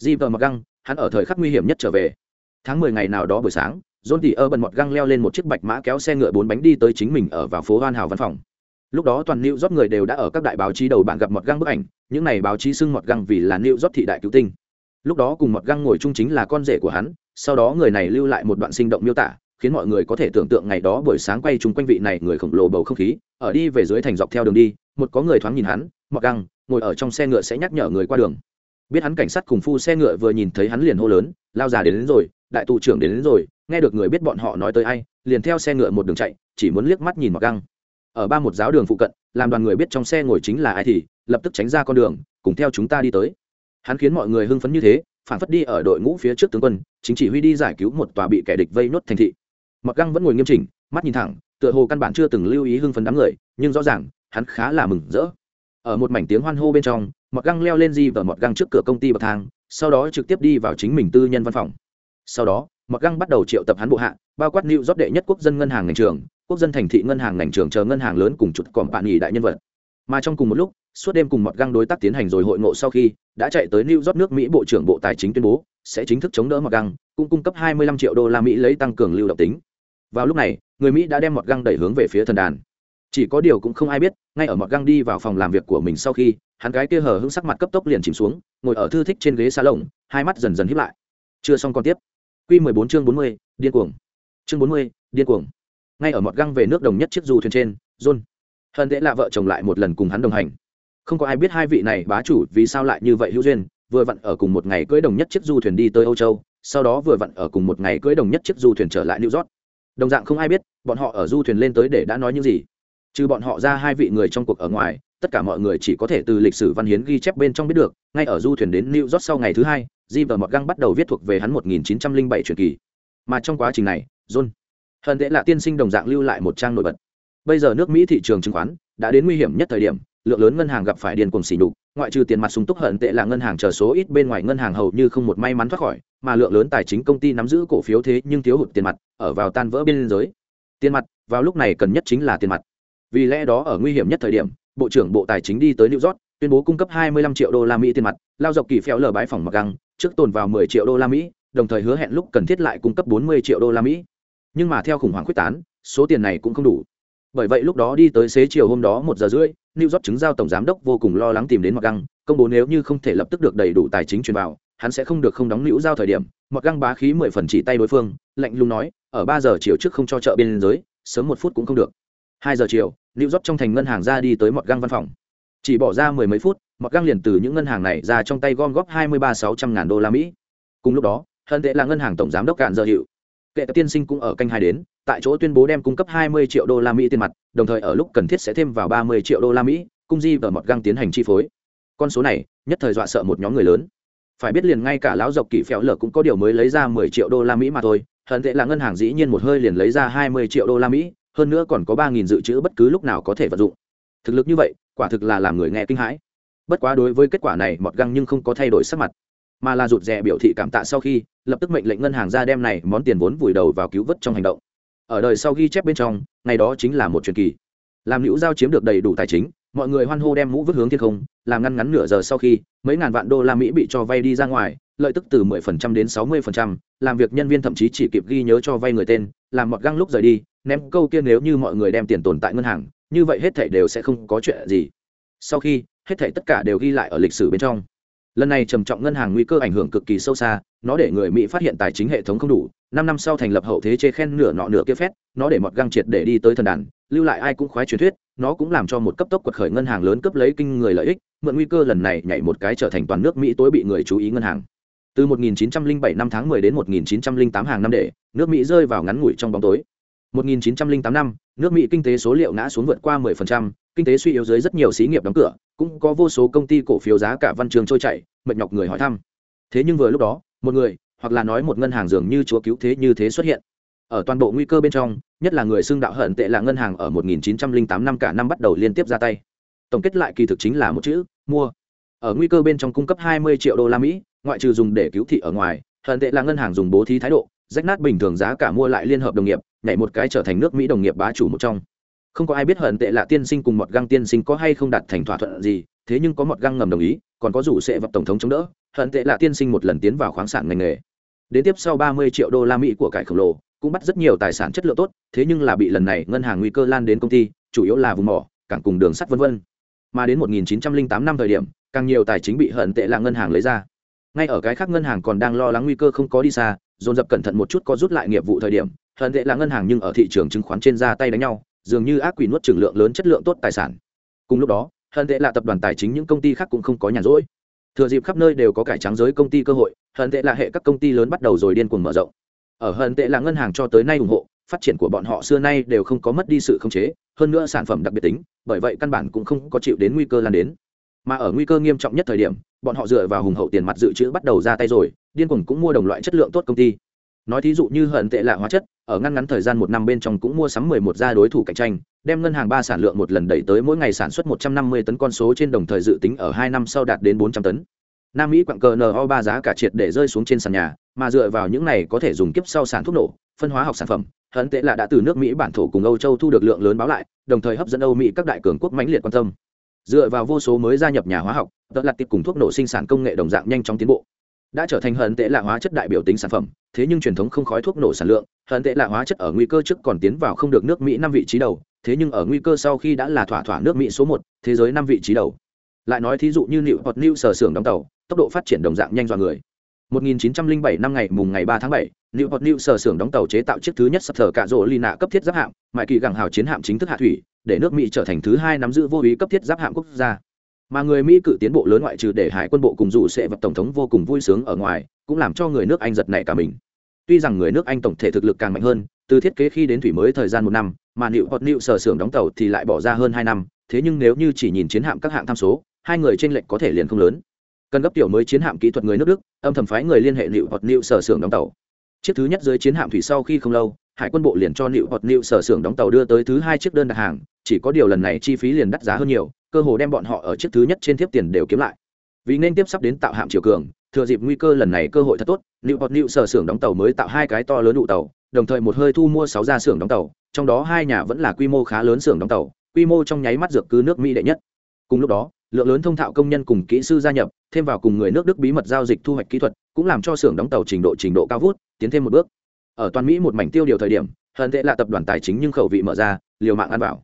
Jim mặc găng, hắn ở thời khắc nguy hiểm nhất trở về. Tháng mười ngày nào đó buổi sáng, john tỉ ơ bần mọt găng leo lên một chiếc bạch mã kéo xe ngựa bốn bánh đi tới chính mình ở vào phố hoan hào văn phòng lúc đó toàn new job người đều đã ở các đại báo chí đầu bạn gặp mọt găng bức ảnh những này báo chí xưng mọt găng vì là new job thị đại cứu tinh. Lúc đó cùng mọt găng ngồi chung chính là con rể của hắn sau đó người này lưu lại một đoạn sinh động miêu tả khiến mọi người có thể tưởng tượng ngày đó buổi sáng quay chung quanh vị này người khổng lồ bầu không khí ở đi về dưới thành dọc theo đường đi một có người thoáng nhìn hắn mọt găng ngồi ở trong xe ngựa sẽ nhắc nhở người qua đường. Biết hắn cảnh sát cùng phu xe ngựa vừa nhìn thấy hắn liền hô lớn lao già đến, đến rồi đại tù trưởng đến, đến rồi nghe được người biết bọn họ nói tới ai liền theo xe ngựa một đường chạy chỉ muốn liếc mắt nhìn một găng ở ba một giáo đường phụ cận, làm đoàn người biết trong xe ngồi chính là ai thì lập tức tránh ra con đường, cùng theo chúng ta đi tới. Hắn khiến mọi người hưng phấn như thế, phản phất đi ở đội ngũ phía trước tướng quân, chính chỉ huy đi giải cứu một tòa bị kẻ địch vây nốt thành thị. Mặc găng vẫn ngồi nghiêm chỉnh, mắt nhìn thẳng, tựa hồ căn bản chưa từng lưu ý hưng phấn đám người, nhưng rõ ràng, hắn khá là mừng rỡ. Ở một mảnh tiếng hoan hô bên trong, Mặc găng leo lên di và mọt găng trước cửa công ty bậc thang, sau đó trực tiếp đi vào chính mình tư nhân văn phòng. Sau đó, Mặc găng bắt đầu triệu tập hắn bộ hạ, bao quát lưu rót đệ nhất quốc dân ngân hàng ngành trường quốc dân thành thị ngân hàng ngành trường chờ ngân hàng lớn cùng chuột còm bạn nghỉ đại nhân vật. Mà trong cùng một lúc suốt đêm cùng mọt găng đối tác tiến hành rồi hội ngộ sau khi đã chạy tới new york nước mỹ bộ trưởng bộ tài chính tuyên bố sẽ chính thức chống đỡ mọt găng cũng cung cấp 25 triệu đô la mỹ lấy tăng cường lưu động tính. Vào lúc này người mỹ đã đem mọt găng đẩy hướng về phía thần đàn. Chỉ có điều cũng không ai biết ngay ở mọt găng đi vào phòng làm việc của mình sau khi hắn gái kia hờ hững sắc mặt cấp tốc liền chìm xuống ngồi ở thư thích trên ghế xa lồng hai mắt dần dần híp lại. Chưa xong còn tiếp. Quy 14 chương 40, điên cuồng. Chương 40, điên cuồng ngay ở mọt găng về nước đồng nhất chiếc du thuyền trên, john. Hận tệ là vợ chồng lại một lần cùng hắn đồng hành. Không có ai biết hai vị này bá chủ vì sao lại như vậy hữu duyên, vừa vặn ở cùng một ngày cưỡi đồng nhất chiếc du thuyền đi tới âu châu, sau đó vừa vặn ở cùng một ngày cưỡi đồng nhất chiếc du thuyền trở lại new york. Đồng dạng không ai biết, bọn họ ở du thuyền lên tới để đã nói những gì. Trừ bọn họ ra hai vị người trong cuộc ở ngoài, tất cả mọi người chỉ có thể từ lịch sử văn hiến ghi chép bên trong biết được, ngay ở du thuyền đến new york sau ngày thứ hai di và mọt găng bắt đầu viết thuộc về hắn 1907 truyền kỳ. Mà trong quá trình này, john hận tệ là tiên sinh đồng dạng lưu lại một trang nổi bật. Bây giờ nước mỹ thị trường chứng khoán đã đến nguy hiểm nhất thời điểm, lượng lớn ngân hàng gặp phải điền cuồng xỉ đục ngoại trừ tiền mặt sung túc hận tệ là ngân hàng chờ số ít, bên ngoài ngân hàng hầu như không một may mắn thoát khỏi, mà lượng lớn tài chính công ty nắm giữ cổ phiếu thế nhưng thiếu hụt tiền mặt, ở vào tan vỡ biên giới. Tiền mặt, vào lúc này cần nhất chính là tiền mặt. Vì lẽ đó ở nguy hiểm nhất thời điểm, bộ trưởng bộ tài chính đi tới new york, tuyên bố cung cấp 25 triệu đô la mỹ tiền mặt, lao dọc kỳ phèo lờ bãi phòng mặc găng, trước tồn vào 10 triệu đô la mỹ, đồng thời hứa hẹn lúc cần thiết lại cung cấp 40 triệu đô la mỹ nhưng mà theo khủng hoảng quyết tán số tiền này cũng không đủ bởi vậy lúc đó đi tới xế chiều hôm đó một giờ rưỡi new job chứng giao tổng giám đốc vô cùng lo lắng tìm đến mặc găng công bố nếu như không thể lập tức được đầy đủ tài chính truyền vào hắn sẽ không được không đóng nữ giao thời điểm mặc găng bá khí mười phần chỉ tay đối phương lạnh lùng nói ở ba giờ chiều trước không cho chợ biên giới sớm một phút cũng không được hai giờ chiều Lưu York trong thành ngân hàng ra đi tới Mọt găng văn phòng. Chỉ bỏ ra mười mấy phút, Mọt găng liền từ những ngân hàng này ra trong tay gom góp hai mươi ba sáu trăm ngàn đô la Mỹ. Cùng lúc đó, hơn tệ là ngân hàng tổng giám đốc cạn giờ hiệu. Kệ tiên sinh cũng ở canh hai đến, tại chỗ tuyên bố đem cung cấp hai mươi triệu đô la Mỹ tiền mặt, đồng thời ở lúc cần thiết sẽ thêm vào ba mươi triệu đô la Mỹ, cung di và một găng tiến hành chi phối. Con số này, nhất thời dọa sợ một nhóm người lớn. Phải biết liền ngay cả lão dọc kỳ phèo lở cũng có điều mới lấy ra mười triệu đô la Mỹ mà thôi, Hận tệ là ngân hàng dĩ nhiên một hơi liền lấy ra hai mươi triệu đô la Mỹ, hơn nữa còn có ba nghìn dự trữ bất cứ lúc nào có thể vận dụng thực lực như vậy quả thực là làm người nghe kinh hãi bất quá đối với kết quả này mọt găng nhưng không có thay đổi sắc mặt mà là rụt rè biểu thị cảm tạ sau khi lập tức mệnh lệnh ngân hàng ra đem này món tiền vốn vùi đầu vào cứu vớt trong hành động. Ở đời sau ghi chép bên trong ngày đó chính là một truyền kỳ. Làm nữ giao chiếm được đầy đủ tài chính mọi người hoan hô đem mũ vứt hướng thiên không làm ngăn ngắn nửa giờ sau khi mấy ngàn vạn đô la mỹ bị cho vay đi ra ngoài lợi tức từ 10% đến 60%, làm việc nhân viên thậm chí chỉ kịp ghi nhớ cho vay người tên làm mọt găng lúc rời đi ném câu kia nếu như mọi người đem tiền tồn tại ngân hàng như vậy hết thảy đều sẽ không có chuyện gì. Sau khi hết thảy tất cả đều ghi lại ở lịch sử bên trong lần này trầm trọng ngân hàng nguy cơ ảnh hưởng cực kỳ sâu xa, nó để người mỹ phát hiện tài chính hệ thống không đủ, năm năm sau thành lập hậu thế chê khen nửa nọ nửa kia phét, nó để mọt găng triệt để đi tới thần đàn, lưu lại ai cũng khoái truyền thuyết, nó cũng làm cho một cấp tốc quật khởi ngân hàng lớn cấp lấy kinh người lợi ích, mượn nguy cơ lần này nhảy một cái trở thành toàn nước mỹ tối bị người chú ý ngân hàng. Từ 1907 năm tháng 10 đến 1908 hàng năm để, nước mỹ rơi vào ngắn ngủi trong bóng tối. 1908 năm, nước Mỹ kinh tế số liệu ngã xuống vượt qua 10%, kinh tế suy yếu dưới rất nhiều xí nghiệp đóng cửa, cũng có vô số công ty cổ phiếu giá cả văn trường trôi chảy, mệt nhọc người hỏi thăm. Thế nhưng vừa lúc đó, một người, hoặc là nói một ngân hàng dường như chúa cứu thế như thế xuất hiện. Ở toàn bộ nguy cơ bên trong, nhất là người xưng đạo hận tệ là ngân hàng ở 1908 năm cả năm bắt đầu liên tiếp ra tay. Tổng kết lại kỳ thực chính là một chữ, mua. Ở nguy cơ bên trong cung cấp 20 triệu đô la Mỹ, ngoại trừ dùng để cứu thị ở ngoài, hận tệ là ngân hàng dùng bố thí thái độ, rách nát bình thường giá cả mua lại liên hợp đồng nghiệp nhảy một cái trở thành nước mỹ đồng nghiệp bá chủ một trong. Không có ai biết hận tệ lạ tiên sinh cùng một găng tiên sinh có hay không đạt thành thỏa thuận gì, thế nhưng có một găng ngầm đồng ý, còn có rủ sẽ vật tổng thống chống đỡ, hận tệ lạ tiên sinh một lần tiến vào khoáng sản ngành nghề. Đến tiếp sau 30 triệu đô la mỹ của cải khổng lồ, cũng bắt rất nhiều tài sản chất lượng tốt, thế nhưng là bị lần này ngân hàng nguy cơ lan đến công ty, chủ yếu là vùng mỏ, cảng cùng đường sắt vân vân. Mà đến 1908 năm thời điểm, càng nhiều tài chính bị hận tệ lạ ngân hàng lấy ra. Ngay ở cái khác ngân hàng còn đang lo lắng nguy cơ không có đi xa, dồn dập cẩn thận một chút có rút lại nghiệp vụ thời điểm hận tệ là ngân hàng nhưng ở thị trường chứng khoán trên ra tay đánh nhau, dường như ác quỷ nuốt trừng lượng lớn chất lượng tốt tài sản. Cùng lúc đó, hận tệ là tập đoàn tài chính những công ty khác cũng không có nhàn rỗi. Thừa dịp khắp nơi đều có cải trắng giới công ty cơ hội, hận tệ là hệ các công ty lớn bắt đầu rồi điên cuồng mở rộng. Ở hận tệ là ngân hàng cho tới nay ủng hộ, phát triển của bọn họ xưa nay đều không có mất đi sự khống chế, hơn nữa sản phẩm đặc biệt tính, bởi vậy căn bản cũng không có chịu đến nguy cơ lan đến. Mà ở nguy cơ nghiêm trọng nhất thời điểm, bọn họ dựa vào hùng hậu tiền mặt dự trữ bắt đầu ra tay rồi, điên cuồng cũng mua đồng loại chất lượng tốt công ty nói thí dụ như hận tệ lạ hóa chất, ở ngăn ngắn thời gian một năm bên trong cũng mua sắm 11 gia đối thủ cạnh tranh, đem ngân hàng ba sản lượng một lần đẩy tới mỗi ngày sản xuất 150 tấn con số trên đồng thời dự tính ở hai năm sau đạt đến 400 tấn. Nam mỹ quặng cờ no ba giá cả triệt để rơi xuống trên sàn nhà, mà dựa vào những này có thể dùng kiếp sau sản thuốc nổ, phân hóa học sản phẩm, hận tệ lạ đã từ nước mỹ, bản thổ cùng âu châu thu được lượng lớn báo lại, đồng thời hấp dẫn âu mỹ các đại cường quốc mãnh liệt quan tâm. Dựa vào vô số mới gia nhập nhà hóa học, tợ lặt tiệp cùng thuốc nổ sinh sản công nghệ đồng dạng nhanh chóng tiến bộ đã trở thành hận tệ lạ hóa chất đại biểu tính sản phẩm thế nhưng truyền thống không khói thuốc nổ sản lượng hận tệ lạ hóa chất ở nguy cơ trước còn tiến vào không được nước mỹ năm vị trí đầu thế nhưng ở nguy cơ sau khi đã là thỏa thỏa nước mỹ số một thế giới năm vị trí đầu. Lại nói thí dụ như liệu hoặc nịu sở xưởng đóng tàu tốc độ phát triển đồng dạng nhanh dọa người. 1907 năm ngày mùng ngày 3 tháng 7, New Port New sở xưởng đóng tàu chế tạo chiếc thứ nhất sắp thở cả rổ nạ cấp thiết giáp hạm, mại kỳ gẳng hào chiến hạm chính thức hạ thủy, để nước Mỹ trở thành thứ hai nắm giữ vô ý cấp thiết giáp hạm quốc gia mà người mỹ cự tiến bộ lớn ngoại trừ để hải quân bộ cùng dù sẽ vật tổng thống vô cùng vui sướng ở ngoài, cũng làm cho người nước anh giật nảy cả mình. Tuy rằng người nước anh tổng thể thực lực càng mạnh hơn, từ thiết kế khi đến thủy mới thời gian một năm, mà liệu hoặc liệu sở xưởng đóng tàu thì lại bỏ ra hơn hai năm, thế nhưng nếu như chỉ nhìn chiến hạm các hạng tham số, hai người trên lệnh có thể liền không lớn. Cần gấp tiểu mới chiến hạm kỹ thuật người nước đức, âm thầm phái người liên hệ liệu hoặc liệu sở xưởng đóng tàu. Chiếc thứ nhất dưới chiến hạm thủy sau khi không lâu hải quân bộ liền cho liệu hoặc liệu sở xưởng đóng tàu đưa tới thứ hai chiếc đơn đặt hàng, chỉ có điều lần này chi phí liền đắt giá hơn nhiều, cơ hồ đem bọn họ ở chiếc thứ nhất trên tiếp tiền đều kiếm lại. Vì nên tiếp sắp đến tạo hạm chiều cường, thừa dịp nguy cơ lần này cơ hội thật tốt liệu hoặc liệu sở xưởng đóng tàu mới tạo hai cái to lớn đủ tàu, đồng thời một hơi thu mua sáu gia xưởng đóng tàu, trong đó hai nhà vẫn là quy mô khá lớn xưởng đóng tàu, quy mô trong nháy mắt dược cứ nước mỹ đệ nhất. Cùng lúc đó, lượng lớn thông thạo công nhân cùng kỹ sư gia nhập, thêm vào cùng người nước đức bí mật giao dịch thu hoạch kỹ thuật, cũng làm cho xưởng đóng tàu trình độ trình độ cao vút, tiến thêm một bước ở toàn mỹ một mảnh tiêu điều thời điểm, hận tệ là tập đoàn tài chính nhưng khẩu vị mở ra, liều mạng ăn vào.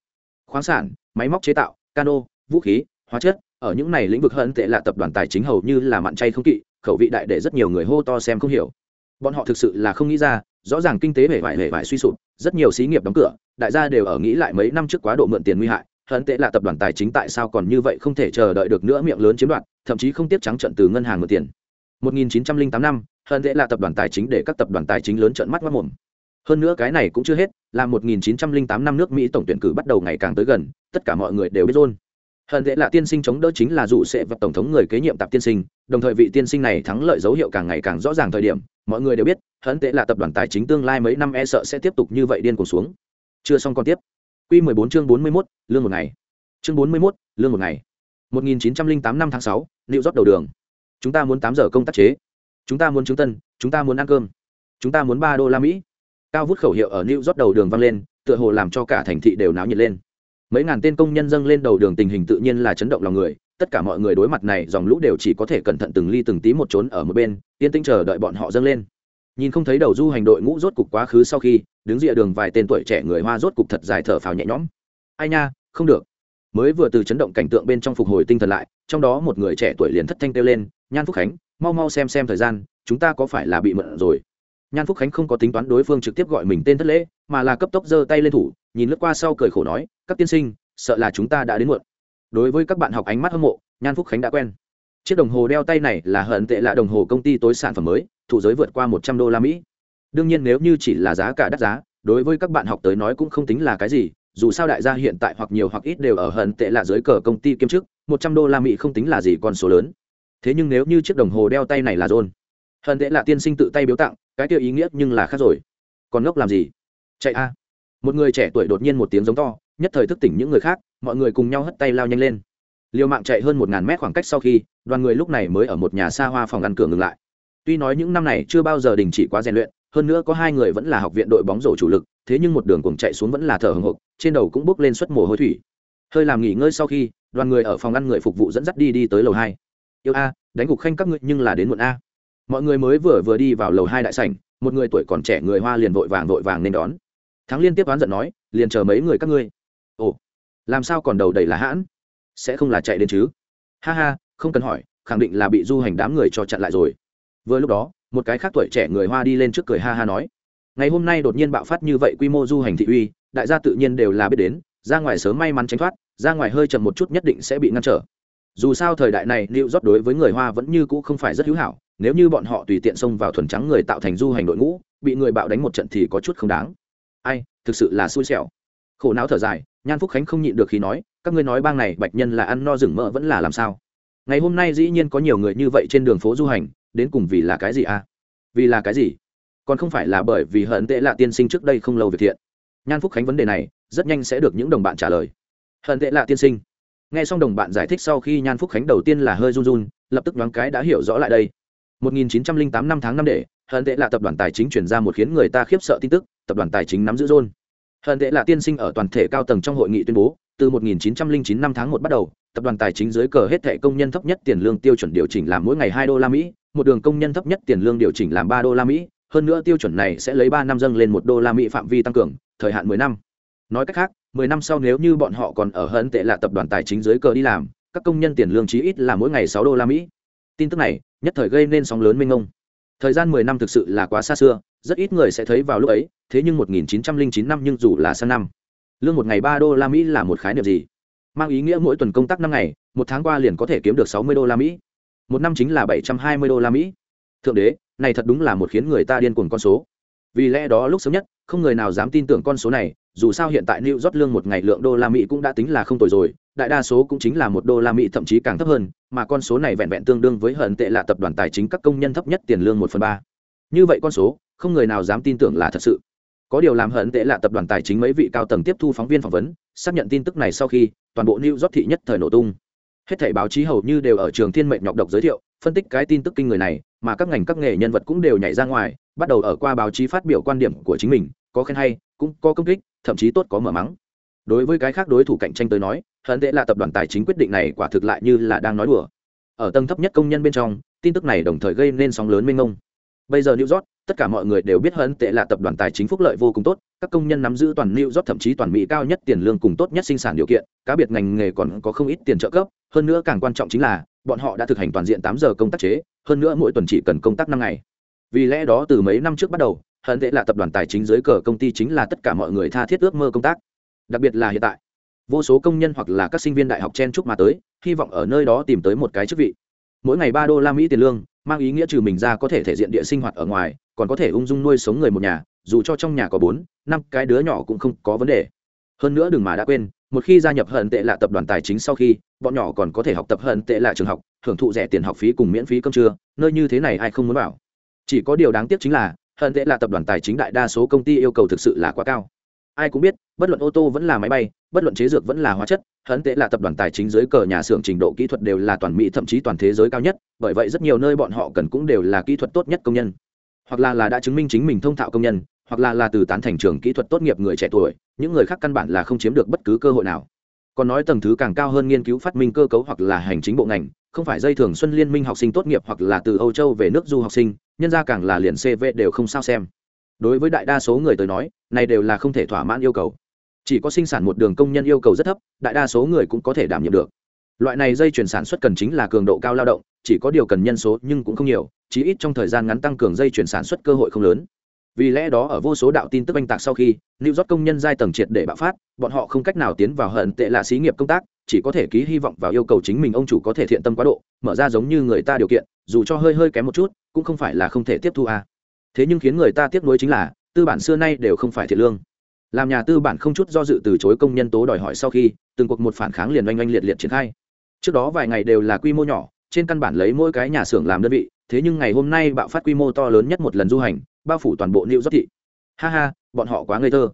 Khoáng sản, máy móc chế tạo, cano, vũ khí, hóa chất, ở những này lĩnh vực hận tệ là tập đoàn tài chính hầu như là mặn chay không kỵ, khẩu vị đại để rất nhiều người hô to xem không hiểu. Bọn họ thực sự là không nghĩ ra, rõ ràng kinh tế hề vải hề vải suy sụp, rất nhiều xí nghiệp đóng cửa, đại gia đều ở nghĩ lại mấy năm trước quá độ mượn tiền nguy hại, hận tệ là tập đoàn tài chính tại sao còn như vậy không thể chờ đợi được nữa miệng lớn chiếm đoạt, thậm chí không tiếp trắng trận từ ngân hàng mượn tiền. 1908 năm hơn dễ là tập đoàn tài chính để các tập đoàn tài chính lớn trợn mắt mắt mồm. Hơn nữa cái này cũng chưa hết là 1908 năm nước mỹ tổng tuyển cử bắt đầu ngày càng tới gần tất cả mọi người đều biết rôn hận dễ là tiên sinh chống đỡ chính là dụ sẽ và tổng thống người kế nhiệm tạp tiên sinh đồng thời vị tiên sinh này thắng lợi dấu hiệu càng ngày càng rõ ràng thời điểm mọi người đều biết hận dễ là tập đoàn tài chính tương lai mấy năm e sợ sẽ tiếp tục như vậy điên cuồng xuống. Chưa xong còn tiếp. Quy 14 chương 41, lương một ngày. Chương 41, lương một ngày. 1908 năm tháng 6, liệu rót đầu đường. Chúng ta muốn tám giờ công tác chế chúng ta muốn chứng tân, chúng ta muốn ăn cơm. Chúng ta muốn ba đô la mỹ. Cao vút khẩu hiệu ở new rót đầu đường vang lên, tựa hồ làm cho cả thành thị đều náo nhiệt lên. Mấy ngàn tên công nhân dâng lên đầu đường tình hình tự nhiên là chấn động lòng người, tất cả mọi người đối mặt này dòng lũ đều chỉ có thể cẩn thận từng ly từng tí một trốn ở một bên, yên tĩnh chờ đợi bọn họ dâng lên. Nhìn không thấy đầu du hành đội ngũ rốt cục quá khứ sau khi, đứng rìa đường vài tên tuổi trẻ người hoa rốt cục thật dài thở phào nhẹ nhõm. Ai nha, không được. Mới vừa từ chấn động cảnh tượng bên trong phục hồi tinh thần lại, trong đó một người trẻ tuổi liền thất thanh kêu lên, nhan phúc khánh mau mau xem xem thời gian, chúng ta có phải là bị mượn rồi? Nhan phúc khánh không có tính toán đối phương trực tiếp gọi mình tên thất lễ, mà là cấp tốc giơ tay lên thủ, nhìn lướt qua sau cười khổ nói, các tiên sinh, sợ là chúng ta đã đến muộn. Đối với các bạn học ánh mắt hâm mộ, nhan phúc khánh đã quen. Chiếc đồng hồ đeo tay này là hận tệ là đồng hồ công ty tối sản phẩm mới thụ giới vượt qua một trăm đô la mỹ. Đương nhiên nếu như chỉ là giá cả đắt giá, đối với các bạn học tới nói cũng không tính là cái gì, dù sao đại gia hiện tại hoặc nhiều hoặc ít đều ở hận tệ là dưới cờ công ty kiêm chức, một trăm đô la mỹ không tính là gì con số lớn thế nhưng nếu như chiếc đồng hồ đeo tay này là John, hận tệ là tiên sinh tự tay biếu tặng cái kia ý nghĩa nhưng là khác rồi. Còn ngốc làm gì? Chạy a. Một người trẻ tuổi đột nhiên một tiếng giống to nhất thời thức tỉnh những người khác mọi người cùng nhau hất tay lao nhanh lên. Liều mạng chạy hơn một ngàn mét khoảng cách sau khi đoàn người lúc này mới ở một nhà xa hoa phòng ăn cửa ngừng lại. Tuy nói những năm này chưa bao giờ đình chỉ quá rèn luyện hơn nữa có hai người vẫn là học viện đội bóng rổ chủ lực thế nhưng một đường cùng chạy xuống vẫn là thở hồng hộc trên đầu cũng bốc lên suất mồ hôi thủy. Hơi làm nghỉ ngơi sau khi đoàn người ở phòng ăn người phục vụ dẫn dắt đi đi tới lầu hai yêu a, đánh gục khanh các ngươi nhưng là đến muộn a. Mọi người mới vừa vừa đi vào lầu hai đại sảnh, một người tuổi còn trẻ người hoa liền vội vàng vội vàng nên đón. Thắng liên tiếp đoán giận nói, liền chờ mấy người các ngươi. Ồ, làm sao còn đầu đầy là hãn? Sẽ không là chạy đến chứ? Ha ha, không cần hỏi, khẳng định là bị du hành đám người cho chặn lại rồi. Vừa lúc đó, một cái khác tuổi trẻ người hoa đi lên trước cười ha ha nói, ngày hôm nay đột nhiên bạo phát như vậy quy mô du hành thị uy, đại gia tự nhiên đều là biết đến, ra ngoài sớm may mắn tránh thoát, ra ngoài hơi chậm một chút nhất định sẽ bị ngăn trở dù sao thời đại này liệu rót đối với người hoa vẫn như cũ không phải rất hữu hảo, nếu như bọn họ tùy tiện xông vào thuần trắng người tạo thành du hành đội ngũ, bị người bạo đánh một trận thì có chút không đáng. Ai, thực sự là xui xẻo. Khổ não thở dài, nhan phúc khánh không nhịn được khi nói, các ngươi nói bang này bạch nhân là ăn no rừng mỡ vẫn là làm sao? Ngày hôm nay dĩ nhiên có nhiều người như vậy trên đường phố du hành, đến cùng vì là cái gì à? Vì là cái gì? Còn không phải là bởi vì hận tệ lạ tiên sinh trước đây không lâu việc thiện. Nhan phúc khánh vấn đề này, rất nhanh sẽ được những đồng bạn trả lời. Hận tệ lạ tiên sinh nghe xong đồng bạn giải thích sau khi nhan phúc khánh đầu tiên là hơi run run lập tức đoán cái đã hiểu rõ lại đây 1908 năm tháng năm để hận tệ là tập đoàn tài chính chuyển ra một khiến người ta khiếp sợ tin tức tập đoàn tài chính nắm giữ rôn hận tệ là tiên sinh ở toàn thể cao tầng trong hội nghị tuyên bố từ 1909 năm tháng một bắt đầu tập đoàn tài chính dưới cờ hết thẻ công nhân thấp nhất tiền lương tiêu chuẩn điều chỉnh làm mỗi ngày hai đô la Mỹ, một đường công nhân thấp nhất tiền lương điều chỉnh làm ba đô la Mỹ, hơn nữa tiêu chuẩn này sẽ lấy ba năm dâng lên một đô la Mỹ phạm vi tăng cường, thời hạn 10 năm. Nói cách khác, 10 năm sau nếu như bọn họ còn ở hận tệ là tập đoàn tài chính dưới cờ đi làm, các công nhân tiền lương chí ít là mỗi ngày 6 đô la Mỹ. Tin tức này, nhất thời gây nên sóng lớn mênh mông. Thời gian mười năm thực sự là quá xa xưa rất ít người sẽ thấy vào lúc ấy thế nhưng một nghìn chín trăm linh chín năm nhưng dù là sang năm lương một ngày ba đô la mỹ là một khái niệm gì? Mang ý nghĩa mỗi tuần công tác năm ngày một tháng qua liền có thể kiếm được sáu mươi đô la mỹ. Một năm chính là bảy trăm hai mươi đô la mỹ. Thượng đế này thật đúng là một khiến người ta điên cuồng con số. Vì lẽ đó lúc sớm nhất không người nào dám tin tưởng con số này dù sao hiện tại New York lương một ngày lượng đô la Mỹ cũng đã tính là không tồi rồi, đại đa số cũng chính là một đô la Mỹ thậm chí càng thấp hơn, mà con số này vẹn vẹn tương đương với hận tệ là tập đoàn tài chính các công nhân thấp nhất tiền lương một phần ba. Như vậy con số, không người nào dám tin tưởng là thật sự. Có điều làm hận tệ là tập đoàn tài chính mấy vị cao tầng tiếp thu phóng viên phỏng vấn, xác nhận tin tức này sau khi, toàn bộ New York thị nhất thời nổ tung. Hết thảy báo chí hầu như đều ở trường Thiên Mệnh nhọc độc giới thiệu, phân tích cái tin tức kinh người này, mà các ngành các nghề nhân vật cũng đều nhảy ra ngoài, bắt đầu ở qua báo chí phát biểu quan điểm của chính mình, có khen hay, cũng có công kích, thậm chí tốt có mở mắng. Đối với cái khác đối thủ cạnh tranh tới nói hận tệ là tập đoàn tài chính quyết định này quả thực lại như là đang nói đùa. Ở tầng thấp nhất công nhân bên trong tin tức này đồng thời gây nên sóng lớn mênh mông. Bây giờ new york tất cả mọi người đều biết hận tệ là tập đoàn tài chính phúc lợi vô cùng tốt các công nhân nắm giữ toàn new york thậm chí toàn mỹ cao nhất tiền lương cùng tốt nhất sinh sản điều kiện cá biệt ngành nghề còn có không ít tiền trợ cấp hơn nữa càng quan trọng chính là bọn họ đã thực hành toàn diện tám giờ công tác chế hơn nữa mỗi tuần chỉ cần công tác năm ngày. Vì lẽ đó từ mấy năm trước bắt đầu hận tệ là tập đoàn tài chính dưới cờ công ty chính là tất cả mọi người tha thiết ước mơ công tác. Đặc biệt là hiện tại, vô số công nhân hoặc là các sinh viên đại học chen chúc mà tới, hy vọng ở nơi đó tìm tới một cái chức vị. Mỗi ngày ba đô la mỹ tiền lương, mang ý nghĩa trừ mình ra có thể thể diện địa sinh hoạt ở ngoài, còn có thể ung dung nuôi sống người một nhà, dù cho trong nhà có bốn, năm cái đứa nhỏ cũng không có vấn đề. Hơn nữa đừng mà đã quên, một khi gia nhập hận tệ là tập đoàn tài chính sau khi, bọn nhỏ còn có thể học tập hận tệ là trường học hưởng thụ rẻ tiền học phí cùng miễn phí cơm trưa, nơi như thế này ai không muốn bảo. Chỉ có điều đáng tiếc chính là hận tệ là tập đoàn tài chính đại đa số công ty yêu cầu thực sự là quá cao. Ai cũng biết, bất luận ô tô vẫn là máy bay, bất luận chế dược vẫn là hóa chất, hận tệ là tập đoàn tài chính dưới cờ nhà xưởng trình độ kỹ thuật đều là toàn mỹ thậm chí toàn thế giới cao nhất, bởi vậy rất nhiều nơi bọn họ cần cũng đều là kỹ thuật tốt nhất công nhân. Hoặc là là đã chứng minh chính mình thông thạo công nhân, hoặc là là từ tán thành trường kỹ thuật tốt nghiệp người trẻ tuổi, những người khác căn bản là không chiếm được bất cứ cơ hội nào. Còn nói tầng thứ càng cao hơn nghiên cứu phát minh cơ cấu hoặc là hành chính bộ ngành không phải dây thường xuân liên minh học sinh tốt nghiệp hoặc là từ âu châu về nước du học sinh, nhân ra càng là liền cv đều không sao xem. Đối với đại đa số người tới nói, này đều là không thể thỏa mãn yêu cầu. Chỉ có sinh sản một đường công nhân yêu cầu rất thấp, đại đa số người cũng có thể đảm nhiệm được. Loại này dây chuyển sản xuất cần chính là cường độ cao lao động, chỉ có điều cần nhân số nhưng cũng không nhiều, chí ít trong thời gian ngắn tăng cường dây chuyển sản xuất cơ hội không lớn vì lẽ đó ở vô số đạo tin tức oanh tạc sau khi lưu rót công nhân giai tầng triệt để bạo phát, bọn họ không cách nào tiến vào hận tệ là xí nghiệp công tác, chỉ có thể ký hy vọng vào yêu cầu chính mình ông chủ có thể thiện tâm quá độ, mở ra giống như người ta điều kiện, dù cho hơi hơi kém một chút, cũng không phải là không thể tiếp thu à. thế nhưng khiến người ta tiếp nối chính là, tư bản xưa nay đều không phải thiện lương làm nhà tư bản không chút do dự từ chối công nhân tố đòi hỏi sau khi, từng cuộc một phản kháng liền oanh oanh liệt liệt triển khai trước đó vài ngày đều là quy mô nhỏ, trên căn bản lấy mỗi cái nhà xưởng làm đơn vị thế nhưng ngày hôm nay bạo phát quy mô to lớn nhất một lần du hành bao phủ toàn bộ New York thị. Ha ha, bọn họ quá ngây thơ.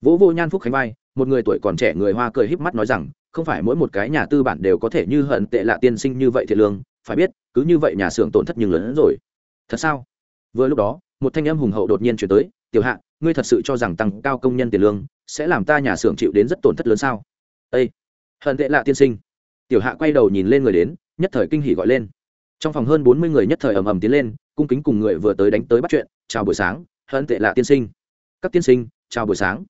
Vỗ vô Nhan Phúc Khánh vai, một người tuổi còn trẻ người Hoa cười híp mắt nói rằng, không phải mỗi một cái nhà tư bản đều có thể như hận tệ lạ tiên sinh như vậy thiệt lương, phải biết, cứ như vậy nhà xưởng tổn thất nhưng lớn hơn rồi. Thật sao? Vừa lúc đó, một thanh âm hùng hậu đột nhiên truyền tới, "Tiểu Hạ, ngươi thật sự cho rằng tăng cao công nhân tiền lương sẽ làm ta nhà xưởng chịu đến rất tổn thất lớn sao ây hận tệ lạ tiên sinh tiểu hạ quay đầu nhìn lên người đến nhất thời kinh hỉ gọi lên trong phòng hơn bốn mươi người nhất thời ầm ầm tiến lên, cung kính cùng người vừa tới đánh tới bắt chuyện, chào buổi sáng hận tệ là tiên sinh. Các tiên sinh, chào buổi sáng.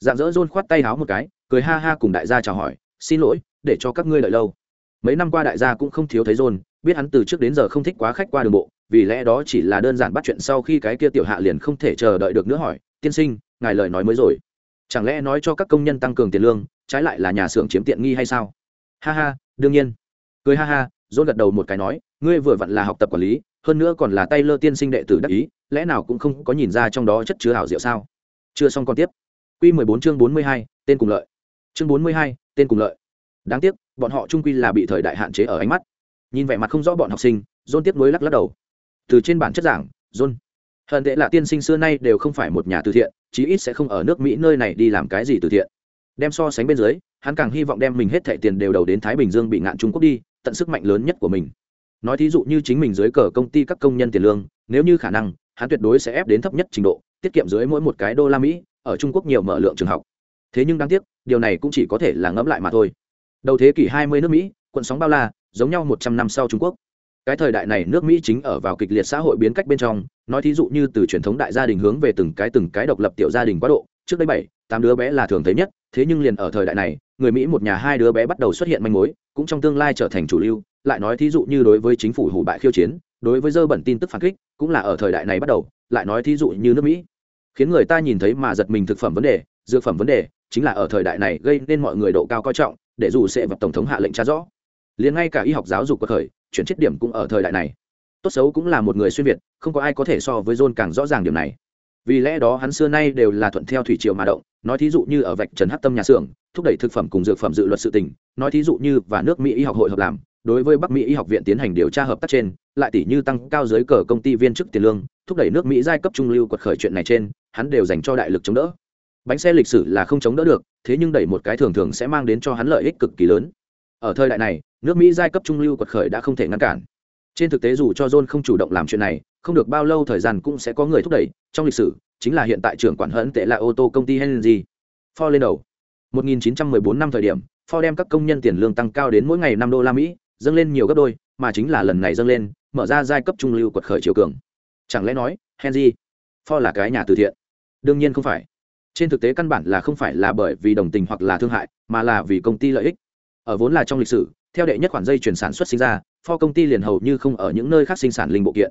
Dạng dỡ rôn khoát tay háo một cái, cười ha ha cùng đại gia chào hỏi, xin lỗi, để cho các ngươi đợi lâu. Mấy năm qua đại gia cũng không thiếu thấy rôn, biết hắn từ trước đến giờ không thích quá khách qua đường bộ, vì lẽ đó chỉ là đơn giản bắt chuyện sau khi cái kia tiểu hạ liền không thể chờ đợi được nữa hỏi, tiên sinh, ngài lời nói mới rồi. Chẳng lẽ nói cho các công nhân tăng cường tiền lương, trái lại là nhà xưởng chiếm tiện nghi hay sao? Ha ha, đương nhiên. Cười ha ha dôn gật đầu một cái nói ngươi vừa vặn là học tập quản lý, hơn nữa còn là tay lơ tiên sinh đệ tử đắc ý, lẽ nào cũng không có nhìn ra trong đó chất chứa hảo diệu sao? Chưa xong còn tiếp. Q mười bốn chương bốn mươi hai, tên cùng lợi. Chương bốn mươi hai, tên cùng lợi. Đáng tiếc, bọn họ trung quy là bị thời đại hạn chế ở ánh mắt. Nhìn vẻ mặt không rõ bọn học sinh dôn tiếp nối lắc lắc đầu. Từ trên bản chất giảng dôn hận tệ là tiên sinh xưa nay đều không phải một nhà từ thiện, chí ít sẽ không ở nước mỹ nơi này đi làm cái gì từ thiện. Đem so sánh bên dưới, hắn càng hy vọng đem mình hết thẻ tiền đều đầu đến thái bình dương bị ngạn trung quốc đi, tận sức mạnh lớn nhất của mình nói thí dụ như chính mình dưới cờ công ty các công nhân tiền lương, nếu như khả năng, hắn tuyệt đối sẽ ép đến thấp nhất trình độ, tiết kiệm dưới mỗi một cái đô la mỹ, ở trung quốc nhiều mở lượng trường học. Thế nhưng đáng tiếc, điều này cũng chỉ có thể là ngẫm lại mà thôi. Đầu thế kỷ 20 nước mỹ quận sóng bao la, giống nhau một trăm năm sau trung quốc. Cái thời đại này nước mỹ chính ở vào kịch liệt xã hội biến cách bên trong, nói thí dụ như từ truyền thống đại gia đình hướng về từng cái từng cái độc lập tiểu gia đình quá độ, trước đây bảy, tám đứa bé là thường thấy nhất, thế nhưng liền ở thời đại này, người mỹ một nhà hai đứa bé bắt đầu xuất hiện manh mối, cũng trong tương lai trở thành chủ lưu lại nói thí dụ như đối với chính phủ hủ bại khiêu chiến, đối với dơ bẩn tin tức phản kích, cũng là ở thời đại này bắt đầu, lại nói thí dụ như nước mỹ. Khiến người ta nhìn thấy mà giật mình thực phẩm vấn đề, dược phẩm vấn đề, chính là ở thời đại này gây nên mọi người độ cao coi trọng, để dù sẽ vật tổng thống hạ lệnh tra rõ. Liền ngay cả y học giáo dục có thời, chuyển chết điểm cũng ở thời đại này. Tốt xấu cũng là một người xuyên việt, không có ai có thể so với john càng rõ ràng điểm này. Vì lẽ đó hắn xưa nay đều là thuận theo thủy triều mà động, nói thí dụ như ở vạch trần hát tâm nhà xưởng, thúc đẩy thực phẩm cùng dược phẩm dự luật sự tình, nói thí dụ như và nước mỹ y học hội hợp làm đối với bắc mỹ y học viện tiến hành điều tra hợp tác trên, lại tỷ như tăng cao giới cờ công ty viên chức tiền lương, thúc đẩy nước mỹ giai cấp trung lưu quật khởi chuyện này trên, hắn đều dành cho đại lực chống đỡ. Bánh xe lịch sử là không chống đỡ được, thế nhưng đẩy một cái thường thường sẽ mang đến cho hắn lợi ích cực kỳ lớn. Ở thời đại này, nước mỹ giai cấp trung lưu quật khởi đã không thể ngăn cản. Trên thực tế dù cho john không chủ động làm chuyện này, không được bao lâu thời gian cũng sẽ có người thúc đẩy, trong lịch sử, chính là hiện tại trưởng quản hẫn tệ là ô tô công ty henry. Ford lên đầu. 1914 năm thời điểm, ford đem các công nhân tiền lương tăng cao đến mỗi ngày 5 đô la mỹ dâng lên nhiều gấp đôi, mà chính là lần này dâng lên, mở ra giai cấp trung lưu quật khởi chiều cường. Chẳng lẽ nói, henry ford là cái nhà từ thiện? Đương nhiên không phải. Trên thực tế căn bản là không phải là bởi vì đồng tình hoặc là thương hại, mà là vì công ty lợi ích. Ở vốn là trong lịch sử, theo đệ nhất khoản dây chuyển sản xuất sinh ra, Ford công ty liền hầu như không ở những nơi khác sinh sản linh bộ kiện.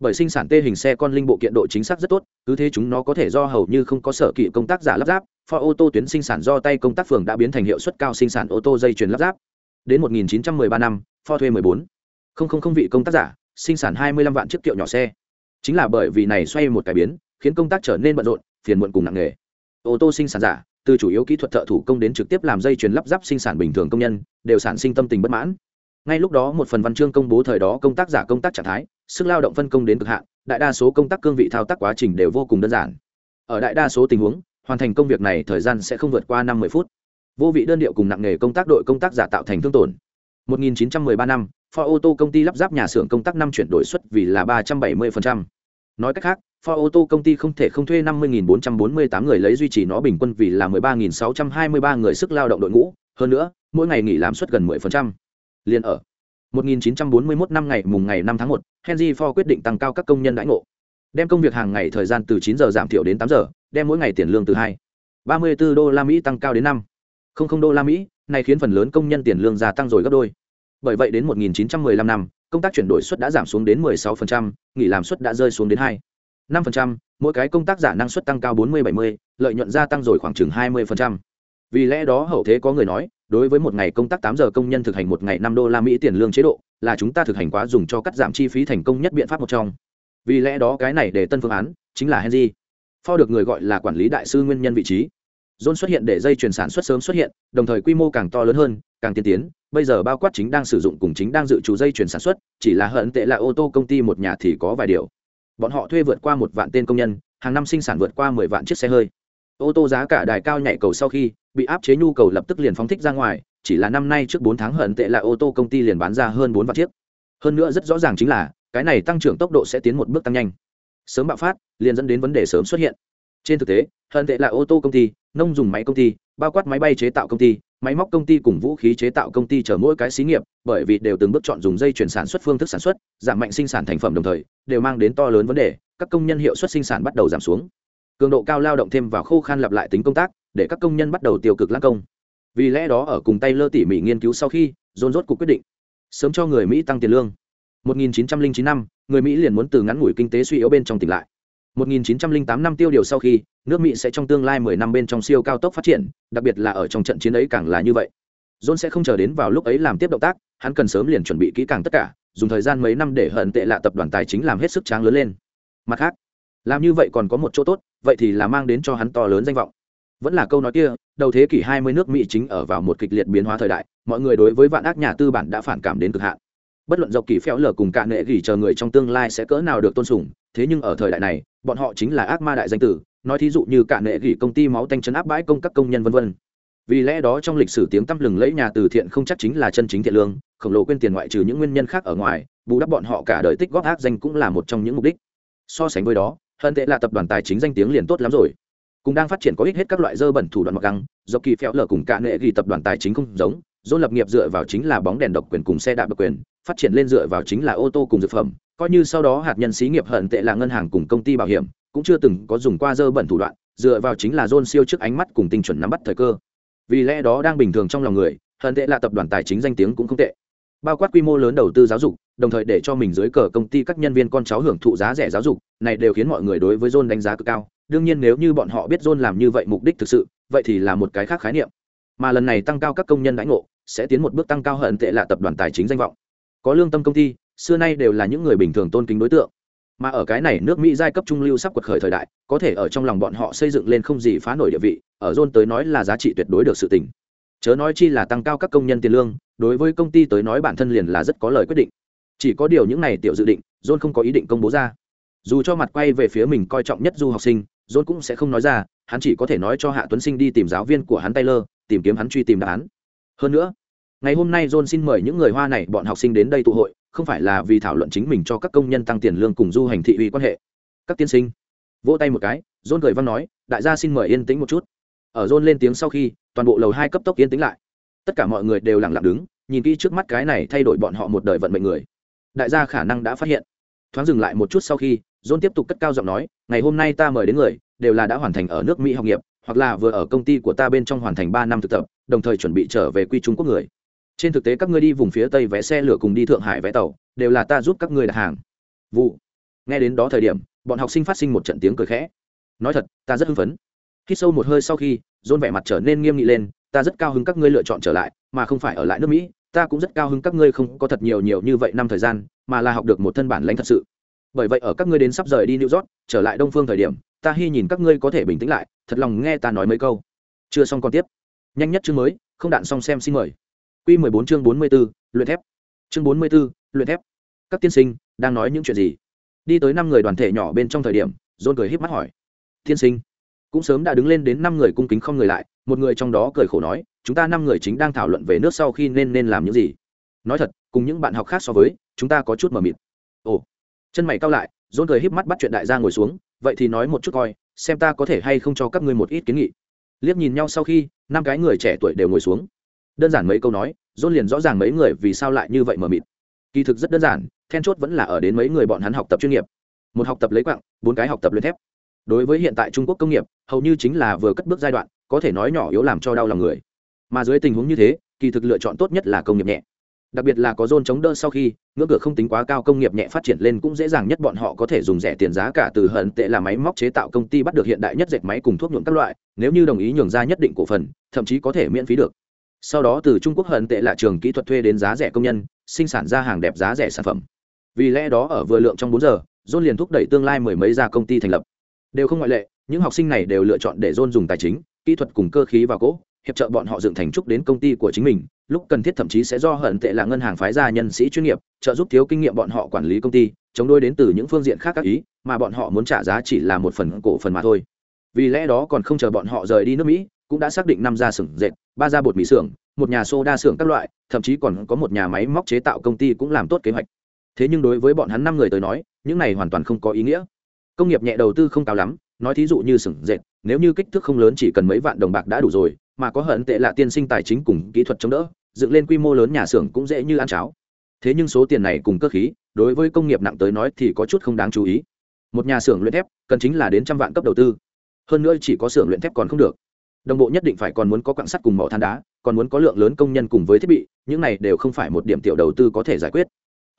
Bởi sinh sản tê hình xe con linh bộ kiện độ chính xác rất tốt, cứ thế chúng nó có thể do hầu như không có sở kỵ công tác giả lắp ráp, Ford ô tô tuyến sinh sản do tay công tác phường đã biến thành hiệu suất cao sinh sản ô tô dây chuyền lắp ráp đến 1913 năm, pho thuê 14 không không không vị công tác giả, sinh sản 25 vạn chiếc kiệu nhỏ xe. Chính là bởi vì này xoay một cái biến, khiến công tác trở nên bận rộn, phiền muộn cùng nặng nghề ô tô sinh sản giả, từ chủ yếu kỹ thuật thợ thủ công đến trực tiếp làm dây chuyền lắp ráp sinh sản bình thường công nhân, đều sản sinh tâm tình bất mãn. Ngay lúc đó một phần văn chương công bố thời đó công tác giả công tác trạng thái, sức lao động phân công đến cực hạn, đại đa số công tác cương vị thao tác quá trình đều vô cùng đơn giản. Ở đại đa số tình huống, hoàn thành công việc này thời gian sẽ không vượt qua năm mươi phút vô vị đơn điệu cùng nặng nghề công tác đội công tác giả tạo thành thương tổn 1913 năm Ford ô tô công ty lắp ráp nhà xưởng công tác năm chuyển đổi suất vì là 370%. nói cách khác Ford ô tô công ty không thể không thuê 50.448 người lấy duy trì nó bình quân vì là 13.623 người sức lao động đội ngũ hơn nữa mỗi ngày nghỉ làm suất gần 10%. Liên ở 1941 năm ngày mùng ngày 5 tháng 1, Henry Ford quyết định tăng cao các công nhân đãi ngộ. Đem công việc hàng ngày thời gian từ 9 giờ giảm thiểu đến 8 giờ, đem mỗi ngày tiền lương từ 2 34 đô la Mỹ tăng cao đến 5 00 đô la Mỹ, này khiến phần lớn công nhân tiền lương gia tăng rồi gấp đôi. Bởi vậy đến 1915 năm, công tác chuyển đổi suất đã giảm xuống đến 16%, nghỉ làm suất đã rơi xuống đến 2 5%, mỗi cái công tác giả năng suất tăng cao 40-70, lợi nhuận gia tăng rồi khoảng chừng 20%. Vì lẽ đó hậu thế có người nói, đối với một ngày công tác 8 giờ công nhân thực hành một ngày năm đô la Mỹ tiền lương chế độ, là chúng ta thực hành quá dùng cho cắt giảm chi phí thành công nhất biện pháp một trong. Vì lẽ đó cái này để tân phương án, chính là Henry. Ford được người gọi là quản lý đại sư nguyên nhân vị trí. John xuất hiện để dây chuyển sản xuất sớm xuất hiện, đồng thời quy mô càng to lớn hơn, càng tiên tiến, bây giờ bao quát chính đang sử dụng cùng chính đang dự trù dây chuyển sản xuất, chỉ là hận tệ là ô tô công ty một nhà thì có vài điều. Bọn họ thuê vượt qua một vạn tên công nhân, hàng năm sinh sản vượt qua mười vạn chiếc xe hơi. Ô tô giá cả đài cao nhảy cầu sau khi bị áp chế nhu cầu lập tức liền phóng thích ra ngoài, chỉ là năm nay trước bốn tháng hận tệ là ô tô công ty liền bán ra hơn bốn vạn chiếc. Hơn nữa rất rõ ràng chính là, cái này tăng trưởng tốc độ sẽ tiến một bước tăng nhanh. Sớm bạo phát, liền dẫn đến vấn đề sớm xuất hiện. trên thực tế hận tệ là ô tô công ty nông dùng máy công ty, bao quát máy bay chế tạo công ty, máy móc công ty cùng vũ khí chế tạo công ty chở mỗi cái xí nghiệp, bởi vì đều từng bước chọn dùng dây chuyển sản xuất phương thức sản xuất, giảm mạnh sinh sản thành phẩm đồng thời, đều mang đến to lớn vấn đề, các công nhân hiệu suất sinh sản bắt đầu giảm xuống. Cường độ cao lao động thêm vào khô khan lặp lại tính công tác, để các công nhân bắt đầu tiêu cực lãng công. Vì lẽ đó ở cùng tay lơ tỉ mỉ nghiên cứu sau khi, dồn rốt cuộc quyết định, sớm cho người mỹ tăng tiền lương. 1909 năm, người mỹ liền muốn từ ngắn ngủi kinh tế suy yếu bên trong tỉnh lại. 1908 năm tiêu điều sau khi, nước mỹ sẽ trong tương lai 10 năm bên trong siêu cao tốc phát triển, đặc biệt là ở trong trận chiến ấy càng là như vậy. John sẽ không chờ đến vào lúc ấy làm tiếp động tác, hắn cần sớm liền chuẩn bị kỹ càng tất cả, dùng thời gian mấy năm để hận tệ lạ tập đoàn tài chính làm hết sức tráng lớn lên. Mặt khác, làm như vậy còn có một chỗ tốt, vậy thì là mang đến cho hắn to lớn danh vọng. Vẫn là câu nói kia, đầu thế kỷ 20 nước mỹ chính ở vào một kịch liệt biến hóa thời đại, mọi người đối với vạn ác nhà tư bản đã phản cảm đến cực hạn. Bất luận dọc kỳ phéo lở cùng cả nệ gỉ chờ người trong tương lai sẽ cỡ nào được tôn sùng thế nhưng ở thời đại này, bọn họ chính là ác ma đại danh tử, nói thí dụ như cạn nệ gỉ công ty máu tanh chấn áp bãi công các công nhân vân vân. Vì lẽ đó trong lịch sử tiếng tăm lừng lẫy nhà từ thiện không chắc chính là chân chính thiện lương, khổng lồ quên tiền ngoại trừ những nguyên nhân khác ở ngoài, bù đắp bọn họ cả đời tích góp ác danh cũng là một trong những mục đích. So sánh với đó hơn tệ là tập đoàn tài chính danh tiếng liền tốt lắm rồi. Cũng đang phát triển có ích hết các loại dơ bẩn thủ đoạn mặc găng, do kỳ phéo lở cùng cả nệ ghi tập đoàn tài chính không giống dôn lập nghiệp dựa vào chính là bóng đèn độc quyền cùng xe đạp độc quyền phát triển lên dựa vào chính là ô tô cùng dược phẩm, coi như sau đó hạt nhân xí nghiệp hận tệ là ngân hàng cùng công ty bảo hiểm, cũng chưa từng có dùng qua dơ bẩn thủ đoạn, dựa vào chính là dôn siêu trước ánh mắt cùng tinh chuẩn nắm bắt thời cơ. Vì lẽ đó đang bình thường trong lòng người, hận tệ là tập đoàn tài chính danh tiếng cũng không tệ. Bao quát quy mô lớn đầu tư giáo dục, đồng thời để cho mình dưới cờ công ty các nhân viên con cháu hưởng thụ giá rẻ giáo dục, này đều khiến mọi người đối với john đánh giá cực cao. Đương nhiên nếu như bọn họ biết john làm như vậy mục đích thực sự, vậy thì là một cái khác khái niệm. Mà lần này tăng cao các công nhân đãi ngộ, sẽ tiến một bước tăng cao hận tệ là tập đoàn tài chính danh vọng có lương tâm công ty xưa nay đều là những người bình thường tôn kính đối tượng. Mà ở cái này nước mỹ giai cấp trung lưu sắp quật khởi thời đại có thể ở trong lòng bọn họ xây dựng lên không gì phá nổi địa vị ở john tới nói là giá trị tuyệt đối được sự tình, chớ nói chi là tăng cao các công nhân tiền lương đối với công ty tới nói bản thân liền là rất có lời quyết định. Chỉ có điều những này tiểu dự định john không có ý định công bố ra. Dù cho mặt quay về phía mình coi trọng nhất du học sinh john cũng sẽ không nói ra hắn chỉ có thể nói cho hạ tuấn sinh đi tìm giáo viên của hắn taylor tìm kiếm hắn truy tìm đáp án. Hơn nữa ngày hôm nay john xin mời những người hoa này, bọn học sinh đến đây tụ hội, không phải là vì thảo luận chính mình cho các công nhân tăng tiền lương cùng du hành thị uy quan hệ. Các tiên sinh, vỗ tay một cái, john cười văn nói, đại gia xin mời yên tĩnh một chút. Ở john lên tiếng sau khi, toàn bộ lầu hai cấp tốc yên tĩnh lại. Tất cả mọi người đều lặng lặng đứng, nhìn kỹ trước mắt cái này thay đổi bọn họ một đời vận mệnh người. Đại gia khả năng đã phát hiện. Thoáng dừng lại một chút sau khi, john tiếp tục cất cao giọng nói, ngày hôm nay ta mời đến người, đều là đã hoàn thành ở nước mỹ học nghiệp, hoặc là vừa ở công ty của ta bên trong hoàn thành ba năm thực tập, đồng thời chuẩn bị trở về quy trung quốc người trên thực tế các ngươi đi vùng phía tây vé xe lửa cùng đi thượng hải vé tàu, đều là ta giúp các ngươi đặt hàng. Vụ. Nghe đến đó thời điểm, bọn học sinh phát sinh một trận tiếng cười khẽ. Nói thật, ta rất hưng phấn. Khi sâu một hơi sau khi dôn vẻ mặt trở nên nghiêm nghị lên, ta rất cao hứng các ngươi lựa chọn trở lại, mà không phải ở lại nước mỹ, ta cũng rất cao hứng các ngươi không có thật nhiều nhiều như vậy năm thời gian, mà là học được một thân bản lãnh thật sự. Bởi vậy ở các ngươi đến sắp rời đi new york, trở lại đông phương thời điểm, ta hy nhìn các ngươi có thể bình tĩnh lại, thật lòng nghe ta nói mấy câu. Chưa xong còn tiếp. Nhanh nhất chương mới, không đạn xong xem xin mời. Quy 14 chương 44, luyện thép. Chương 44, luyện thép. Các tiên sinh đang nói những chuyện gì? Đi tới năm người đoàn thể nhỏ bên trong thời điểm dôn cười híp mắt hỏi. Tiên sinh cũng sớm đã đứng lên đến năm người cung kính không người lại một người trong đó cười khổ nói chúng ta năm người chính đang thảo luận về nước sau khi nên nên làm những gì. Nói thật cùng những bạn học khác so với chúng ta có chút mờ mịt. Ồ. Chân mày cao lại dôn cười híp mắt bắt chuyện đại gia ngồi xuống vậy thì nói một chút coi xem ta có thể hay không cho các ngươi một ít kiến nghị. Liếc nhìn nhau sau khi năm cái người trẻ tuổi đều ngồi xuống đơn giản mấy câu nói dôn liền rõ ràng mấy người vì sao lại như vậy mờ mịt. Kỳ thực rất đơn giản, then chốt vẫn là ở đến mấy người bọn hắn học tập chuyên nghiệp. Một học tập lấy quặng bốn cái học tập luyện thép. Đối với hiện tại trung quốc công nghiệp, hầu như chính là vừa cất bước giai đoạn, có thể nói nhỏ yếu làm cho đau lòng người. Mà dưới tình huống như thế, kỳ thực lựa chọn tốt nhất là công nghiệp nhẹ. Đặc biệt là có dôn chống đỡ sau khi, ngưỡng cửa không tính quá cao công nghiệp nhẹ phát triển lên cũng dễ dàng nhất bọn họ có thể dùng rẻ tiền giá cả từ hận tệ là máy móc chế tạo công ty bắt được hiện đại nhất dệt máy cùng thuốc nhuộm các loại, nếu như đồng ý nhường ra nhất định cổ phần, thậm chí có thể miễn phí được sau đó từ trung quốc hận tệ là trường kỹ thuật thuê đến giá rẻ công nhân, sinh sản ra hàng đẹp giá rẻ sản phẩm. Vì lẽ đó ở vừa lượng trong bốn giờ, john liền thúc đẩy tương lai mười mấy gia công ty thành lập. Đều không ngoại lệ, những học sinh này đều lựa chọn để john dùng tài chính, kỹ thuật cùng cơ khí và cỗ, hiệp trợ bọn họ dựng thành trúc đến công ty của chính mình, lúc cần thiết thậm chí sẽ do hận tệ là ngân hàng phái ra nhân sĩ chuyên nghiệp, trợ giúp thiếu kinh nghiệm bọn họ quản lý công ty, chống đôi đến từ những phương diện khác các ý, mà bọn họ muốn trả giá chỉ là một phần cổ phần mà thôi. Vì lẽ đó còn không chờ bọn họ rời đi nước mỹ, cũng đã xác định năm gia sừng dệt ba gia bột mì xưởng, một nhà xô đa xưởng các loại, thậm chí còn có một nhà máy móc chế tạo công ty cũng làm tốt kế hoạch. Thế nhưng đối với bọn hắn năm người tới nói, những này hoàn toàn không có ý nghĩa. Công nghiệp nhẹ đầu tư không cao lắm, nói thí dụ như sừng dệt, nếu như kích thước không lớn chỉ cần mấy vạn đồng bạc đã đủ rồi, mà có hận tệ là tiên sinh tài chính cùng kỹ thuật chống đỡ, dựng lên quy mô lớn nhà xưởng cũng dễ như ăn cháo. Thế nhưng số tiền này cùng cơ khí, đối với công nghiệp nặng tới nói thì có chút không đáng chú ý. Một nhà xưởng luyện thép, cần chính là đến trăm vạn cấp đầu tư. Hơn nữa chỉ có xưởng luyện thép còn không được đồng bộ nhất định phải còn muốn có quặng sắt cùng mỏ than đá, còn muốn có lượng lớn công nhân cùng với thiết bị, những này đều không phải một điểm tiểu đầu tư có thể giải quyết.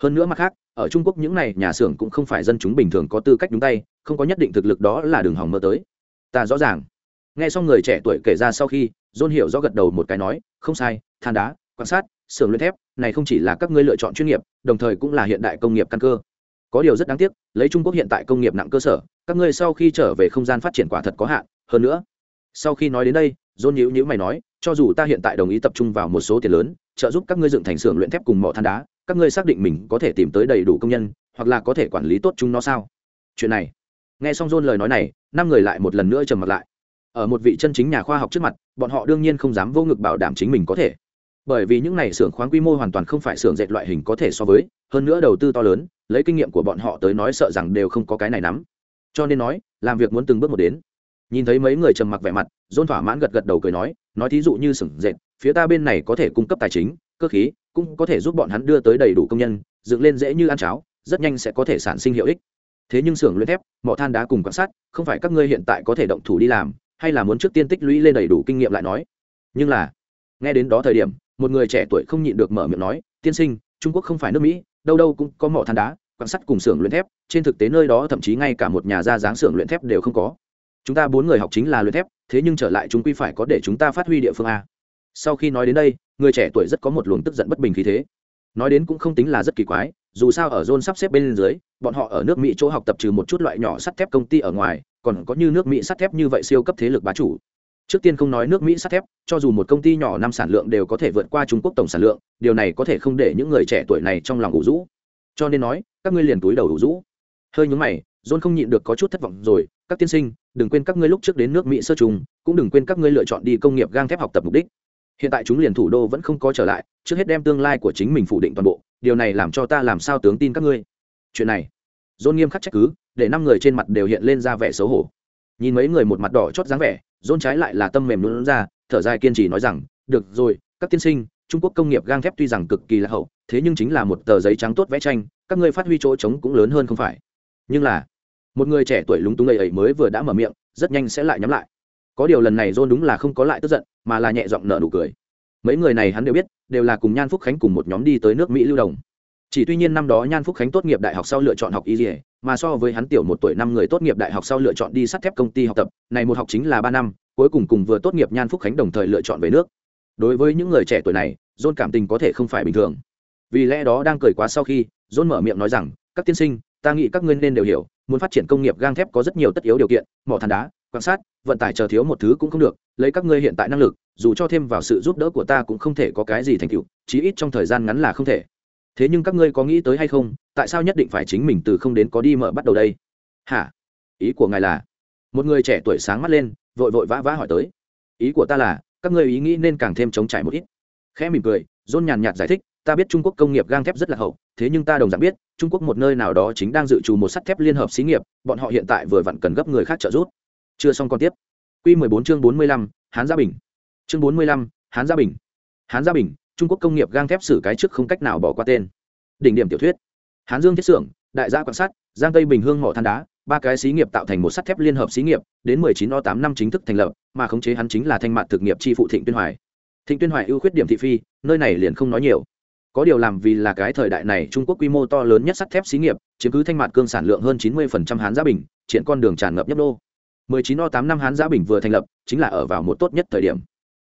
Hơn nữa mặt khác, ở trung quốc những này, nhà xưởng cũng không phải dân chúng bình thường có tư cách nhúng tay, không có nhất định thực lực đó là đường hỏng mơ tới. Ta rõ ràng. Nghe xong người trẻ tuổi kể ra sau khi, john hiểu rõ gật đầu một cái nói, không sai, than đá quan sát xưởng luyện thép, này không chỉ là các ngươi lựa chọn chuyên nghiệp, đồng thời cũng là hiện đại công nghiệp căn cơ. Có điều rất đáng tiếc, lấy trung quốc hiện tại công nghiệp nặng cơ sở, các ngươi sau khi trở về không gian phát triển quả thật có hạn, hơn nữa sau khi nói đến đây, john nhữ nhữ mày nói, cho dù ta hiện tại đồng ý tập trung vào một số tiền lớn, trợ giúp các ngươi dựng thành xưởng luyện thép cùng mỏ than đá, các ngươi xác định mình có thể tìm tới đầy đủ công nhân, hoặc là có thể quản lý tốt chúng nó sao? Chuyện này. Nghe xong john lời nói này, năm người lại một lần nữa trầm mặt lại. Ở một vị chân chính nhà khoa học trước mặt, bọn họ đương nhiên không dám vô ngực bảo đảm chính mình có thể. Bởi vì những này xưởng khoáng quy mô hoàn toàn không phải xưởng dệt loại hình có thể so với, hơn nữa đầu tư to lớn, lấy kinh nghiệm của bọn họ tới nói sợ rằng đều không có cái này nắm. Cho nên nói, làm việc muốn từng bước một đến nhìn thấy mấy người trầm mặc vẻ mặt, dôn thỏa mãn gật gật đầu cười nói nói thí dụ như sừng dệt, phía ta bên này có thể cung cấp tài chính, cơ khí, cũng có thể giúp bọn hắn đưa tới đầy đủ công nhân, dựng lên dễ như ăn cháo, rất nhanh sẽ có thể sản sinh hiệu ích. Thế nhưng xưởng luyện thép, mỏ than đá cùng quan sát, không phải các ngươi hiện tại có thể động thủ đi làm, hay là muốn trước tiên tích lũy lên đầy đủ kinh nghiệm lại nói? Nhưng là, nghe đến đó thời điểm, một người trẻ tuổi không nhịn được mở miệng nói, tiên sinh, trung quốc không phải nước mỹ, đâu đâu cũng có mỏ than đá, quan sát cùng xưởng luyện thép, trên thực tế nơi đó thậm chí ngay cả một nhà gia dáng xưởng luyện thép đều không có chúng ta bốn người học chính là luyện thép, thế nhưng trở lại chúng quy phải có để chúng ta phát huy địa phương a. Sau khi nói đến đây, người trẻ tuổi rất có một luồng tức giận bất bình khí thế. Nói đến cũng không tính là rất kỳ quái, dù sao ở zone sắp xếp bên dưới, bọn họ ở nước mỹ chỗ học tập trừ một chút loại nhỏ sắt thép công ty ở ngoài, còn có như nước mỹ sắt thép như vậy siêu cấp thế lực bá chủ. Trước tiên không nói nước mỹ sắt thép, cho dù một công ty nhỏ năm sản lượng đều có thể vượt qua trung quốc tổng sản lượng, điều này có thể không để những người trẻ tuổi này trong lòng ủ rũ. Cho nên nói, các ngươi liền túi đầu ủ rũ. Hơi nhúng mày john không nhịn được có chút thất vọng rồi, các tiên sinh, đừng quên các ngươi lúc trước đến nước mỹ sơ trùng, cũng đừng quên các ngươi lựa chọn đi công nghiệp gang thép học tập mục đích. Hiện tại chúng liền thủ đô vẫn không có trở lại, trước hết đem tương lai của chính mình phủ định toàn bộ, điều này làm cho ta làm sao tướng tin các ngươi? Chuyện này, John nghiêm khắc trách cứ, để năm người trên mặt đều hiện lên ra vẻ xấu hổ. Nhìn mấy người một mặt đỏ chót dáng vẻ, John trái lại là tâm mềm nuốt ra, thở dài kiên trì nói rằng, được rồi, các tiên sinh, trung quốc công nghiệp gang thép tuy rằng cực kỳ là hậu, thế nhưng chính là một tờ giấy trắng tốt vẽ tranh, các ngươi phát huy chỗ trống cũng lớn hơn không phải. Nhưng là một người trẻ tuổi lúng túng ấy ấy mới vừa đã mở miệng, rất nhanh sẽ lại nhắm lại. Có điều lần này john đúng là không có lại tức giận, mà là nhẹ giọng nở nụ cười. Mấy người này hắn đều biết, đều là cùng nhan phúc khánh cùng một nhóm đi tới nước mỹ lưu đồng. Chỉ tuy nhiên năm đó nhan phúc khánh tốt nghiệp đại học sau lựa chọn học y dỉa mà so với hắn tiểu một tuổi năm người tốt nghiệp đại học sau lựa chọn đi sắt thép công ty học tập, này một học chính là ba năm, cuối cùng cùng vừa tốt nghiệp nhan phúc khánh đồng thời lựa chọn về nước. Đối với những người trẻ tuổi này, john cảm tình có thể không phải bình thường. Vì lẽ đó đang cười quá sau khi, john mở miệng nói rằng, các tiên sinh, ta nghĩ các ngươi nên đều hiểu muốn phát triển công nghiệp gang thép có rất nhiều tất yếu điều kiện, mỏ than đá, quan sát, vận tải chờ thiếu một thứ cũng không được, lấy các ngươi hiện tại năng lực, dù cho thêm vào sự giúp đỡ của ta cũng không thể có cái gì thành tựu, chí ít trong thời gian ngắn là không thể. Thế nhưng các ngươi có nghĩ tới hay không, tại sao nhất định phải chính mình từ không đến có đi mở bắt đầu đây? Hả? Ý của ngài là? Một người trẻ tuổi sáng mắt lên, vội vội vã vã hỏi tới. Ý của ta là, các ngươi ý nghĩ nên càng thêm chống trải một ít. Khẽ mỉm cười dôn nhàn nhạt giải thích ta biết trung quốc công nghiệp gang thép rất là hậu thế nhưng ta đồng dạng biết trung quốc một nơi nào đó chính đang dự trù một sắt thép liên hợp xí nghiệp bọn họ hiện tại vừa vặn cần gấp người khác trợ giúp. Chưa xong còn tiếp. Q 14 chương 45, hán gia bình. Chương 45, hán gia bình. Hán gia bình trung quốc công nghiệp gang thép xử cái trước không cách nào bỏ qua tên. Đỉnh điểm tiểu thuyết. Hán dương thiết xưởng đại gia quan sát giang tây bình hương mỏ than đá ba cái xí nghiệp tạo thành một sắt thép liên hợp xí nghiệp đến 19 o 8 năm chính thức thành lập mà khống chế hắn chính là thanh mạn thực nghiệp chi phụ thịnh tuyên hoài. Thịnh tuyên hoài ưu khuyết điểm thị phi nơi này liền không nói nhiều có điều làm vì là cái thời đại này trung quốc quy mô to lớn nhất sắt thép xí nghiệp chiếm cứ thanh mạt cương sản lượng hơn 90% hán giá bình triển con đường tràn ngập nhấp đô 19 o 8 năm hán giá bình vừa thành lập chính là ở vào một tốt nhất thời điểm.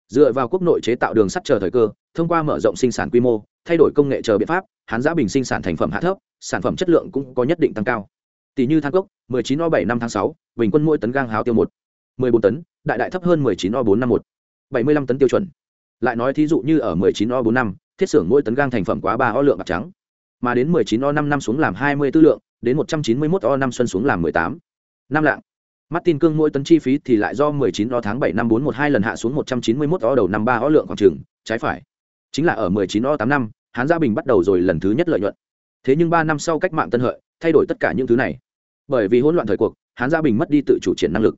Dựa vào quốc nội chế tạo đường sắt chờ thời cơ thông qua mở rộng sinh sản quy mô thay đổi công nghệ chờ biện pháp hán giá bình sinh sản thành phẩm hạ thấp sản phẩm chất lượng cũng có nhất định tăng cao. Tỷ như than cốc 19 o 7 năm tháng 6, bình quân mỗi tấn gang háo tiêu một 14 tấn đại đại thấp hơn 19 o 4 năm một 75 tấn tiêu chuẩn. Lại nói thí dụ như ở 19 o 4 năm thiết xưởng mỗi tấn gang thành phẩm quá ba o lượng bạc trắng mà đến 19 o 5 năm xuống làm 20 tư lượng đến 191 o năm xuân xuống làm 18. năm lạng Martin cương mỗi tấn chi phí thì lại do 19 o tháng 7 năm 412 lần hạ xuống 191 o đầu năm 3 o lượng khoảng trường trái phải. Chính là ở 19 o 8 năm, Hán Gia Bình bắt đầu rồi lần thứ nhất lợi nhuận. Thế nhưng 3 năm sau cách mạng Tân Hợi, thay đổi tất cả những thứ này. Bởi vì hỗn loạn thời cuộc, hán gia bình mất đi tự chủ triển năng lực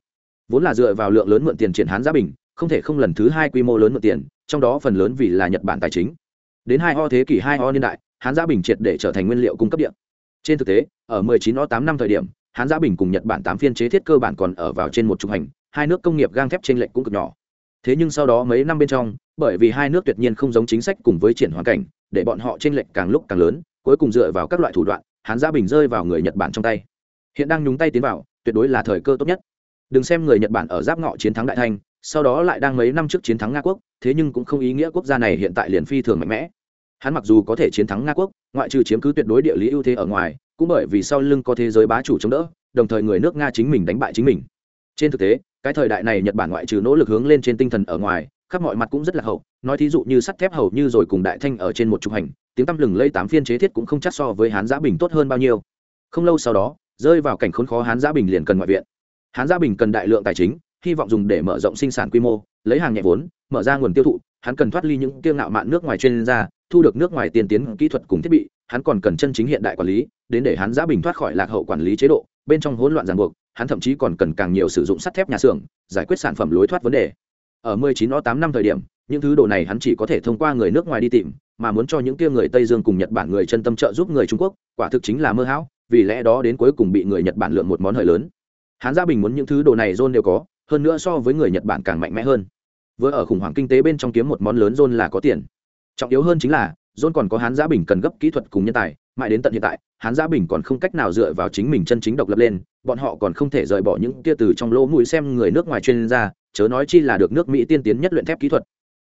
vốn là dựa vào lượng lớn mượn tiền triển hán gia bình không thể không lần thứ hai quy mô lớn mượn tiền trong đó phần lớn vì là nhật bản tài chính đến hai ho thế kỷ hai ho niên đại, hán gia bình triệt để trở thành nguyên liệu cung cấp điện. Trên thực tế, ở 19 o 8 năm thời điểm, hán gia bình cùng nhật bản tám phiên chế thiết cơ bản còn ở vào trên một trục hành, hai nước công nghiệp gang thép trên lệnh cũng cực nhỏ. Thế nhưng sau đó mấy năm bên trong, bởi vì hai nước tuyệt nhiên không giống chính sách cùng với triển hoàn cảnh, để bọn họ trên lệnh càng lúc càng lớn, cuối cùng dựa vào các loại thủ đoạn, hán gia bình rơi vào người nhật bản trong tay. Hiện đang nhúng tay tiến vào, tuyệt đối là thời cơ tốt nhất. Đừng xem người nhật bản ở giáp ngọ chiến thắng đại thanh sau đó lại đang mấy năm trước chiến thắng nga quốc, thế nhưng cũng không ý nghĩa quốc gia này hiện tại liền phi thường mạnh mẽ hắn mặc dù có thể chiến thắng nga quốc, ngoại trừ chiếm cứ tuyệt đối địa lý ưu thế ở ngoài, cũng bởi vì sau lưng có thế giới bá chủ chống đỡ, đồng thời người nước nga chính mình đánh bại chính mình. Trên thực tế, cái thời đại này nhật bản ngoại trừ nỗ lực hướng lên trên tinh thần ở ngoài, khắp mọi mặt cũng rất là hậu. Nói thí dụ như sắt thép hầu như rồi cùng đại thanh ở trên một trục hành, tiếng tăm lừng lây tám phiên chế thiết cũng không chắc so với hán giã bình tốt hơn bao nhiêu. Không lâu sau đó, rơi vào cảnh khốn khó hán giã bình liền cần ngoại viện. Hán giã bình cần đại lượng tài chính, hy vọng dùng để mở rộng sinh sản quy mô, lấy hàng nhẹ vốn, mở ra nguồn tiêu thụ, hắn cần thoát ly những kiêng ngạo mạn nước ngoài chuyên gia thu được nước ngoài tiên tiến kỹ thuật cùng thiết bị, hắn còn cần chân chính hiện đại quản lý, đến để hắn giã bình thoát khỏi lạc hậu quản lý chế độ, bên trong hỗn loạn ràng buộc, hắn thậm chí còn cần càng nhiều sử dụng sắt thép nhà xưởng, giải quyết sản phẩm lối thoát vấn đề. Ở 19 o 8 năm thời điểm, những thứ đồ này hắn chỉ có thể thông qua người nước ngoài đi tìm, mà muốn cho những kia người tây dương cùng nhật bản người chân tâm trợ giúp người trung quốc, quả thực chính là mơ hão, vì lẽ đó đến cuối cùng bị người nhật bản lượm một món hời lớn. Hắn gia bình muốn những thứ đồ này john đều có, hơn nữa so với người nhật bản càng mạnh mẽ hơn. Vừa ở khủng hoảng kinh tế bên trong kiếm một món lớn john là có tiền trọng yếu hơn chính là, john còn có hán giá bình cần gấp kỹ thuật cùng nhân tài, mãi đến tận hiện tại, hán giá bình còn không cách nào dựa vào chính mình chân chính độc lập lên, bọn họ còn không thể rời bỏ những tia từ trong lỗ mũi xem người nước ngoài chuyên gia, chớ nói chi là được nước mỹ tiên tiến nhất luyện thép kỹ thuật.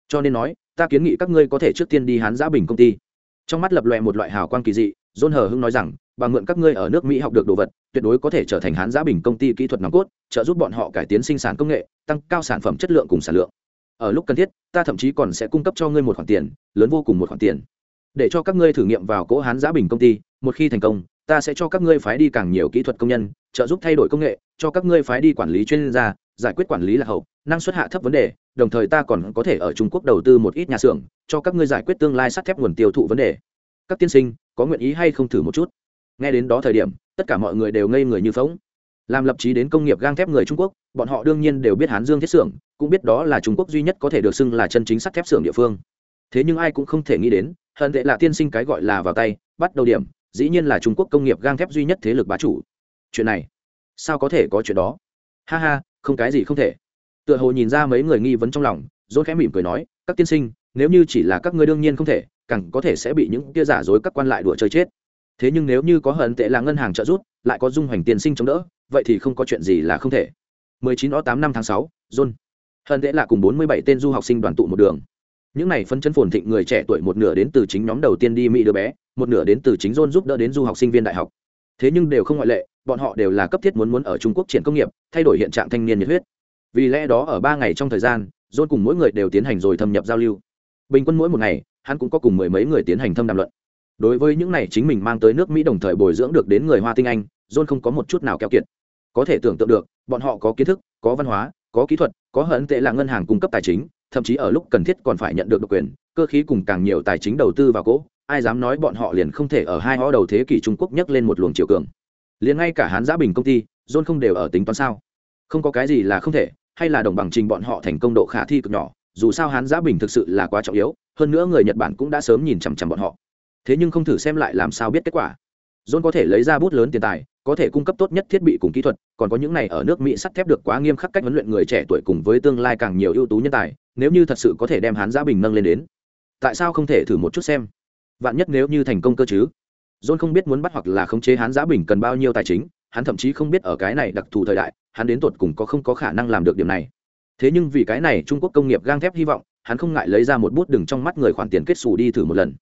Cho nên nói, ta kiến nghị các ngươi có thể trước tiên đi hán giá bình công ty. Trong mắt lập loẹ một loại hào quang kỳ dị, john hờ hưng nói rằng bằng mượn các ngươi ở nước mỹ học được đồ vật, tuyệt đối có thể trở thành hán giá bình công ty kỹ thuật nòng cốt, trợ giúp bọn họ cải tiến sinh sản công nghệ, tăng cao sản phẩm chất lượng cùng sản lượng ở lúc cần thiết, ta thậm chí còn sẽ cung cấp cho ngươi một khoản tiền, lớn vô cùng một khoản tiền. Để cho các ngươi thử nghiệm vào cỗ hán giã bình công ty, một khi thành công, ta sẽ cho các ngươi phái đi càng nhiều kỹ thuật công nhân, trợ giúp thay đổi công nghệ, cho các ngươi phái đi quản lý chuyên gia, giải quyết quản lý lạc hậu, năng suất hạ thấp vấn đề, đồng thời ta còn có thể ở trung quốc đầu tư một ít nhà xưởng, cho các ngươi giải quyết tương lai sắt thép nguồn tiêu thụ vấn đề. Các tiên sinh, có nguyện ý hay không thử một chút? Nghe đến đó thời điểm, tất cả mọi người đều ngây người như phóng làm lập trí đến công nghiệp gang thép người trung quốc, bọn họ đương nhiên đều biết hán dương thiết xưởng, cũng biết đó là trung quốc duy nhất có thể được xưng là chân chính sắt thép xưởng địa phương. Thế nhưng ai cũng không thể nghĩ đến, hận tệ là tiên sinh cái gọi là vào tay, bắt đầu điểm, dĩ nhiên là trung quốc công nghiệp gang thép duy nhất thế lực bá chủ. Chuyện này, sao có thể có chuyện đó? Ha ha, không cái gì không thể. Tựa hồ nhìn ra mấy người nghi vấn trong lòng dốt khẽ mỉm cười nói, các tiên sinh, nếu như chỉ là các ngươi đương nhiên không thể, càng có thể sẽ bị những kia giả dối các quan lại đùa chơi chết. Thế nhưng nếu như có hận tệ là ngân hàng trợ giúp, lại có dung hoành tiên sinh chống đỡ vậy thì không có chuyện gì là không thể 19 o 8 năm tháng 6, John. Hơn thế là cùng 47 tên du học sinh đoàn tụ một đường. Những này phân chân phồn thịnh người trẻ tuổi một nửa đến từ chính nhóm đầu tiên đi Mỹ đứa bé, một nửa đến từ chính John giúp đỡ đến du học sinh viên đại học. Thế nhưng đều không ngoại lệ, bọn họ đều là cấp thiết muốn muốn ở Trung Quốc triển công nghiệp, thay đổi hiện trạng thanh niên nhiệt huyết vì lẽ đó ở ba ngày trong thời gian john cùng mỗi người đều tiến hành rồi thâm nhập giao lưu bình quân mỗi một ngày hắn cũng có cùng mười mấy người tiến hành thâm đàm luận đối với những này chính mình mang tới nước mỹ đồng thời bồi dưỡng được đến người hoa tinh anh john không có một chút nào keo kiệt có thể tưởng tượng được, bọn họ có kiến thức, có văn hóa, có kỹ thuật, có hận tệ là ngân hàng cung cấp tài chính, thậm chí ở lúc cần thiết còn phải nhận được độc quyền, cơ khí cùng càng nhiều tài chính đầu tư vào cỗ, ai dám nói bọn họ liền không thể ở hai ngõ đầu thế kỷ trung quốc nhấc lên một luồng chiều cường. Liền ngay cả hán giã bình công ty, john không đều ở tính toán sao? Không có cái gì là không thể, hay là đồng bằng trình bọn họ thành công độ khả thi cực nhỏ, dù sao hán giã bình thực sự là quá trọng yếu, hơn nữa người nhật bản cũng đã sớm nhìn chằm chằm bọn họ. Thế nhưng không thử xem lại làm sao biết kết quả john có thể lấy ra bút lớn tiền tài, có thể cung cấp tốt nhất thiết bị cùng kỹ thuật, còn có những này ở nước mỹ sắt thép được quá nghiêm khắc cách huấn luyện người trẻ tuổi cùng với tương lai càng nhiều ưu tú nhân tài, nếu như thật sự có thể đem hán Giá bình nâng lên đến. Tại sao không thể thử một chút xem? Vạn nhất nếu như thành công cơ chứ? John không biết muốn bắt hoặc là khống chế hán Giá bình cần bao nhiêu tài chính, hắn thậm chí không biết ở cái này đặc thù thời đại, hắn đến tột cùng có không có khả năng làm được điểm này. Thế nhưng vì cái này trung quốc công nghiệp gang thép hy vọng, hắn không ngại lấy ra một bút đừng trong mắt người khoản tiền kết sủ đi thử một lần.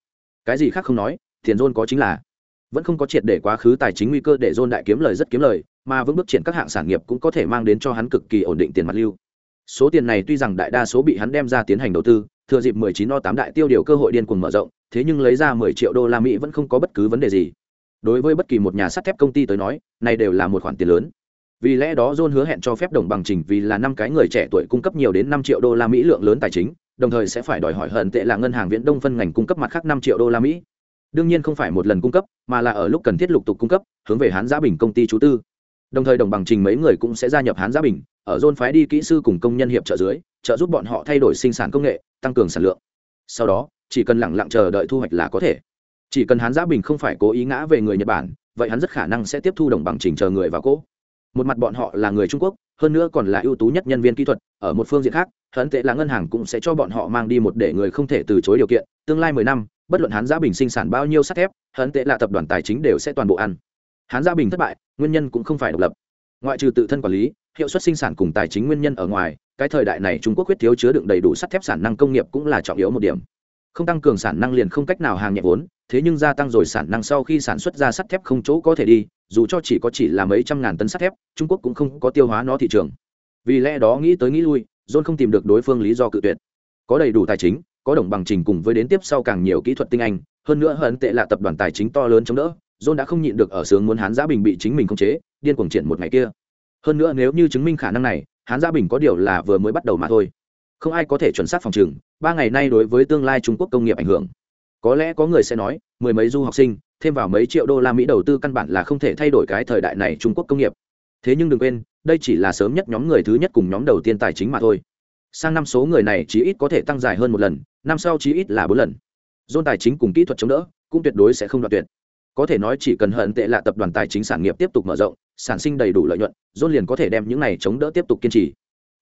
Cái gì khác không nói, tiền John có chính là vẫn không có triệt để quá khứ tài chính nguy cơ để dôn đại kiếm lời rất kiếm lời, mà vững bước triển các hạng sản nghiệp cũng có thể mang đến cho hắn cực kỳ ổn định tiền mặt lưu. Số tiền này tuy rằng đại đa số bị hắn đem ra tiến hành đầu tư, thừa dịp 19 o 8 đại tiêu điều cơ hội điên cuồng mở rộng, thế nhưng lấy ra 10 triệu đô la mỹ vẫn không có bất cứ vấn đề gì. Đối với bất kỳ một nhà sắt thép công ty tới nói, này đều là một khoản tiền lớn. Vì lẽ đó john hứa hẹn cho phép đồng bằng trình vì là năm cái người trẻ tuổi cung cấp nhiều đến năm triệu đô la mỹ lượng lớn tài chính, đồng thời sẽ phải đòi hỏi hận tệ là ngân hàng viễn đông phân ngành cung cấp mặt khác năm triệu đô la mỹ đương nhiên không phải một lần cung cấp, mà là ở lúc cần thiết lục tục cung cấp, hướng về hán giã bình công ty chú tư. Đồng thời đồng bằng trình mấy người cũng sẽ gia nhập hán gia bình, ở dôn phái đi kỹ sư cùng công nhân hiệp trợ dưới, trợ giúp bọn họ thay đổi sinh sản công nghệ, tăng cường sản lượng. Sau đó, chỉ cần lẳng lặng chờ đợi thu hoạch là có thể. Chỉ cần hán gia bình không phải cố ý ngã về người nhật bản, vậy hắn rất khả năng sẽ tiếp thu đồng bằng trình chờ người vào cỗ một mặt bọn họ là người trung quốc, hơn nữa còn là ưu tú nhất nhân viên kỹ thuật, ở một phương diện khác hấn tệ là ngân hàng cũng sẽ cho bọn họ mang đi một để người không thể từ chối điều kiện, tương lai mười năm bất luận hán gia bình sinh sản bao nhiêu sắt thép, hấn tệ là tập đoàn tài chính đều sẽ toàn bộ ăn. Hán gia bình thất bại, nguyên nhân cũng không phải độc lập. Ngoại trừ tự thân quản lý, hiệu suất sinh sản cùng tài chính nguyên nhân ở ngoài, cái thời đại này trung quốc quyết thiếu chứa đựng đầy đủ sắt thép sản năng công nghiệp cũng là trọng yếu một điểm. Không tăng cường sản năng liền không cách nào hàng nhẹ vốn, thế nhưng gia tăng rồi sản năng sau khi sản xuất ra sắt thép không chỗ có thể đi, dù cho chỉ có chỉ là mấy trăm ngàn tấn sắt thép, trung quốc cũng không có tiêu hóa nó thị trường. Vì lẽ đó nghĩ tới nghĩ lui, john không tìm được đối phương lý do cự tuyệt. Có đầy đủ tài chính có đồng bằng trình cùng với đến tiếp sau càng nhiều kỹ thuật tinh anh, hơn nữa hận tệ là tập đoàn tài chính to lớn chống đỡ, john đã không nhịn được ở sướng muốn hán gia bình bị chính mình khống chế, điên cuồng triển một ngày kia. Hơn nữa nếu như chứng minh khả năng này, hán gia bình có điều là vừa mới bắt đầu mà thôi. Không ai có thể chuẩn xác phòng trường ba ngày nay đối với tương lai trung quốc công nghiệp ảnh hưởng. Có lẽ có người sẽ nói, mười mấy du học sinh, thêm vào mấy triệu đô la mỹ đầu tư căn bản là không thể thay đổi cái thời đại này trung quốc công nghiệp. Thế nhưng đừng quên, đây chỉ là sớm nhất nhóm người thứ nhất cùng nhóm đầu tiên tài chính mà thôi sang năm số người này chí ít có thể tăng dài hơn một lần, năm sau chí ít là bốn lần. Dôn tài chính cùng kỹ thuật chống đỡ cũng tuyệt đối sẽ không đoạt tuyệt. Có thể nói chỉ cần hận tệ là tập đoàn tài chính sản nghiệp tiếp tục mở rộng, sản sinh đầy đủ lợi nhuận, dôn liền có thể đem những này chống đỡ tiếp tục kiên trì.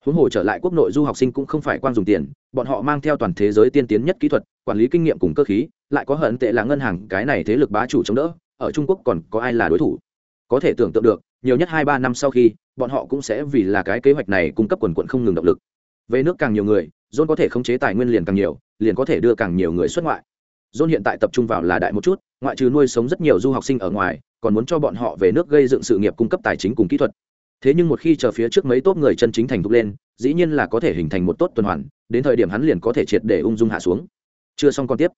Huống hồ trở lại quốc nội du học sinh cũng không phải quan dùng tiền, bọn họ mang theo toàn thế giới tiên tiến nhất kỹ thuật, quản lý kinh nghiệm cùng cơ khí, lại có hận tệ là ngân hàng, cái này thế lực bá chủ chống đỡ, ở trung quốc còn có ai là đối thủ? Có thể tưởng tượng được, nhiều nhất hai ba năm sau khi, bọn họ cũng sẽ vì là cái kế hoạch này cung cấp quần quận không ngừng động lực về nước càng nhiều người, john có thể khống chế tài nguyên liền càng nhiều, liền có thể đưa càng nhiều người xuất ngoại. John hiện tại tập trung vào là đại một chút, ngoại trừ nuôi sống rất nhiều du học sinh ở ngoài, còn muốn cho bọn họ về nước gây dựng sự nghiệp cung cấp tài chính cùng kỹ thuật. Thế nhưng một khi chờ phía trước mấy tốt người chân chính thành thục lên, dĩ nhiên là có thể hình thành một tốt tuần hoàn, đến thời điểm hắn liền có thể triệt để ung dung hạ xuống. Chưa xong còn tiếp.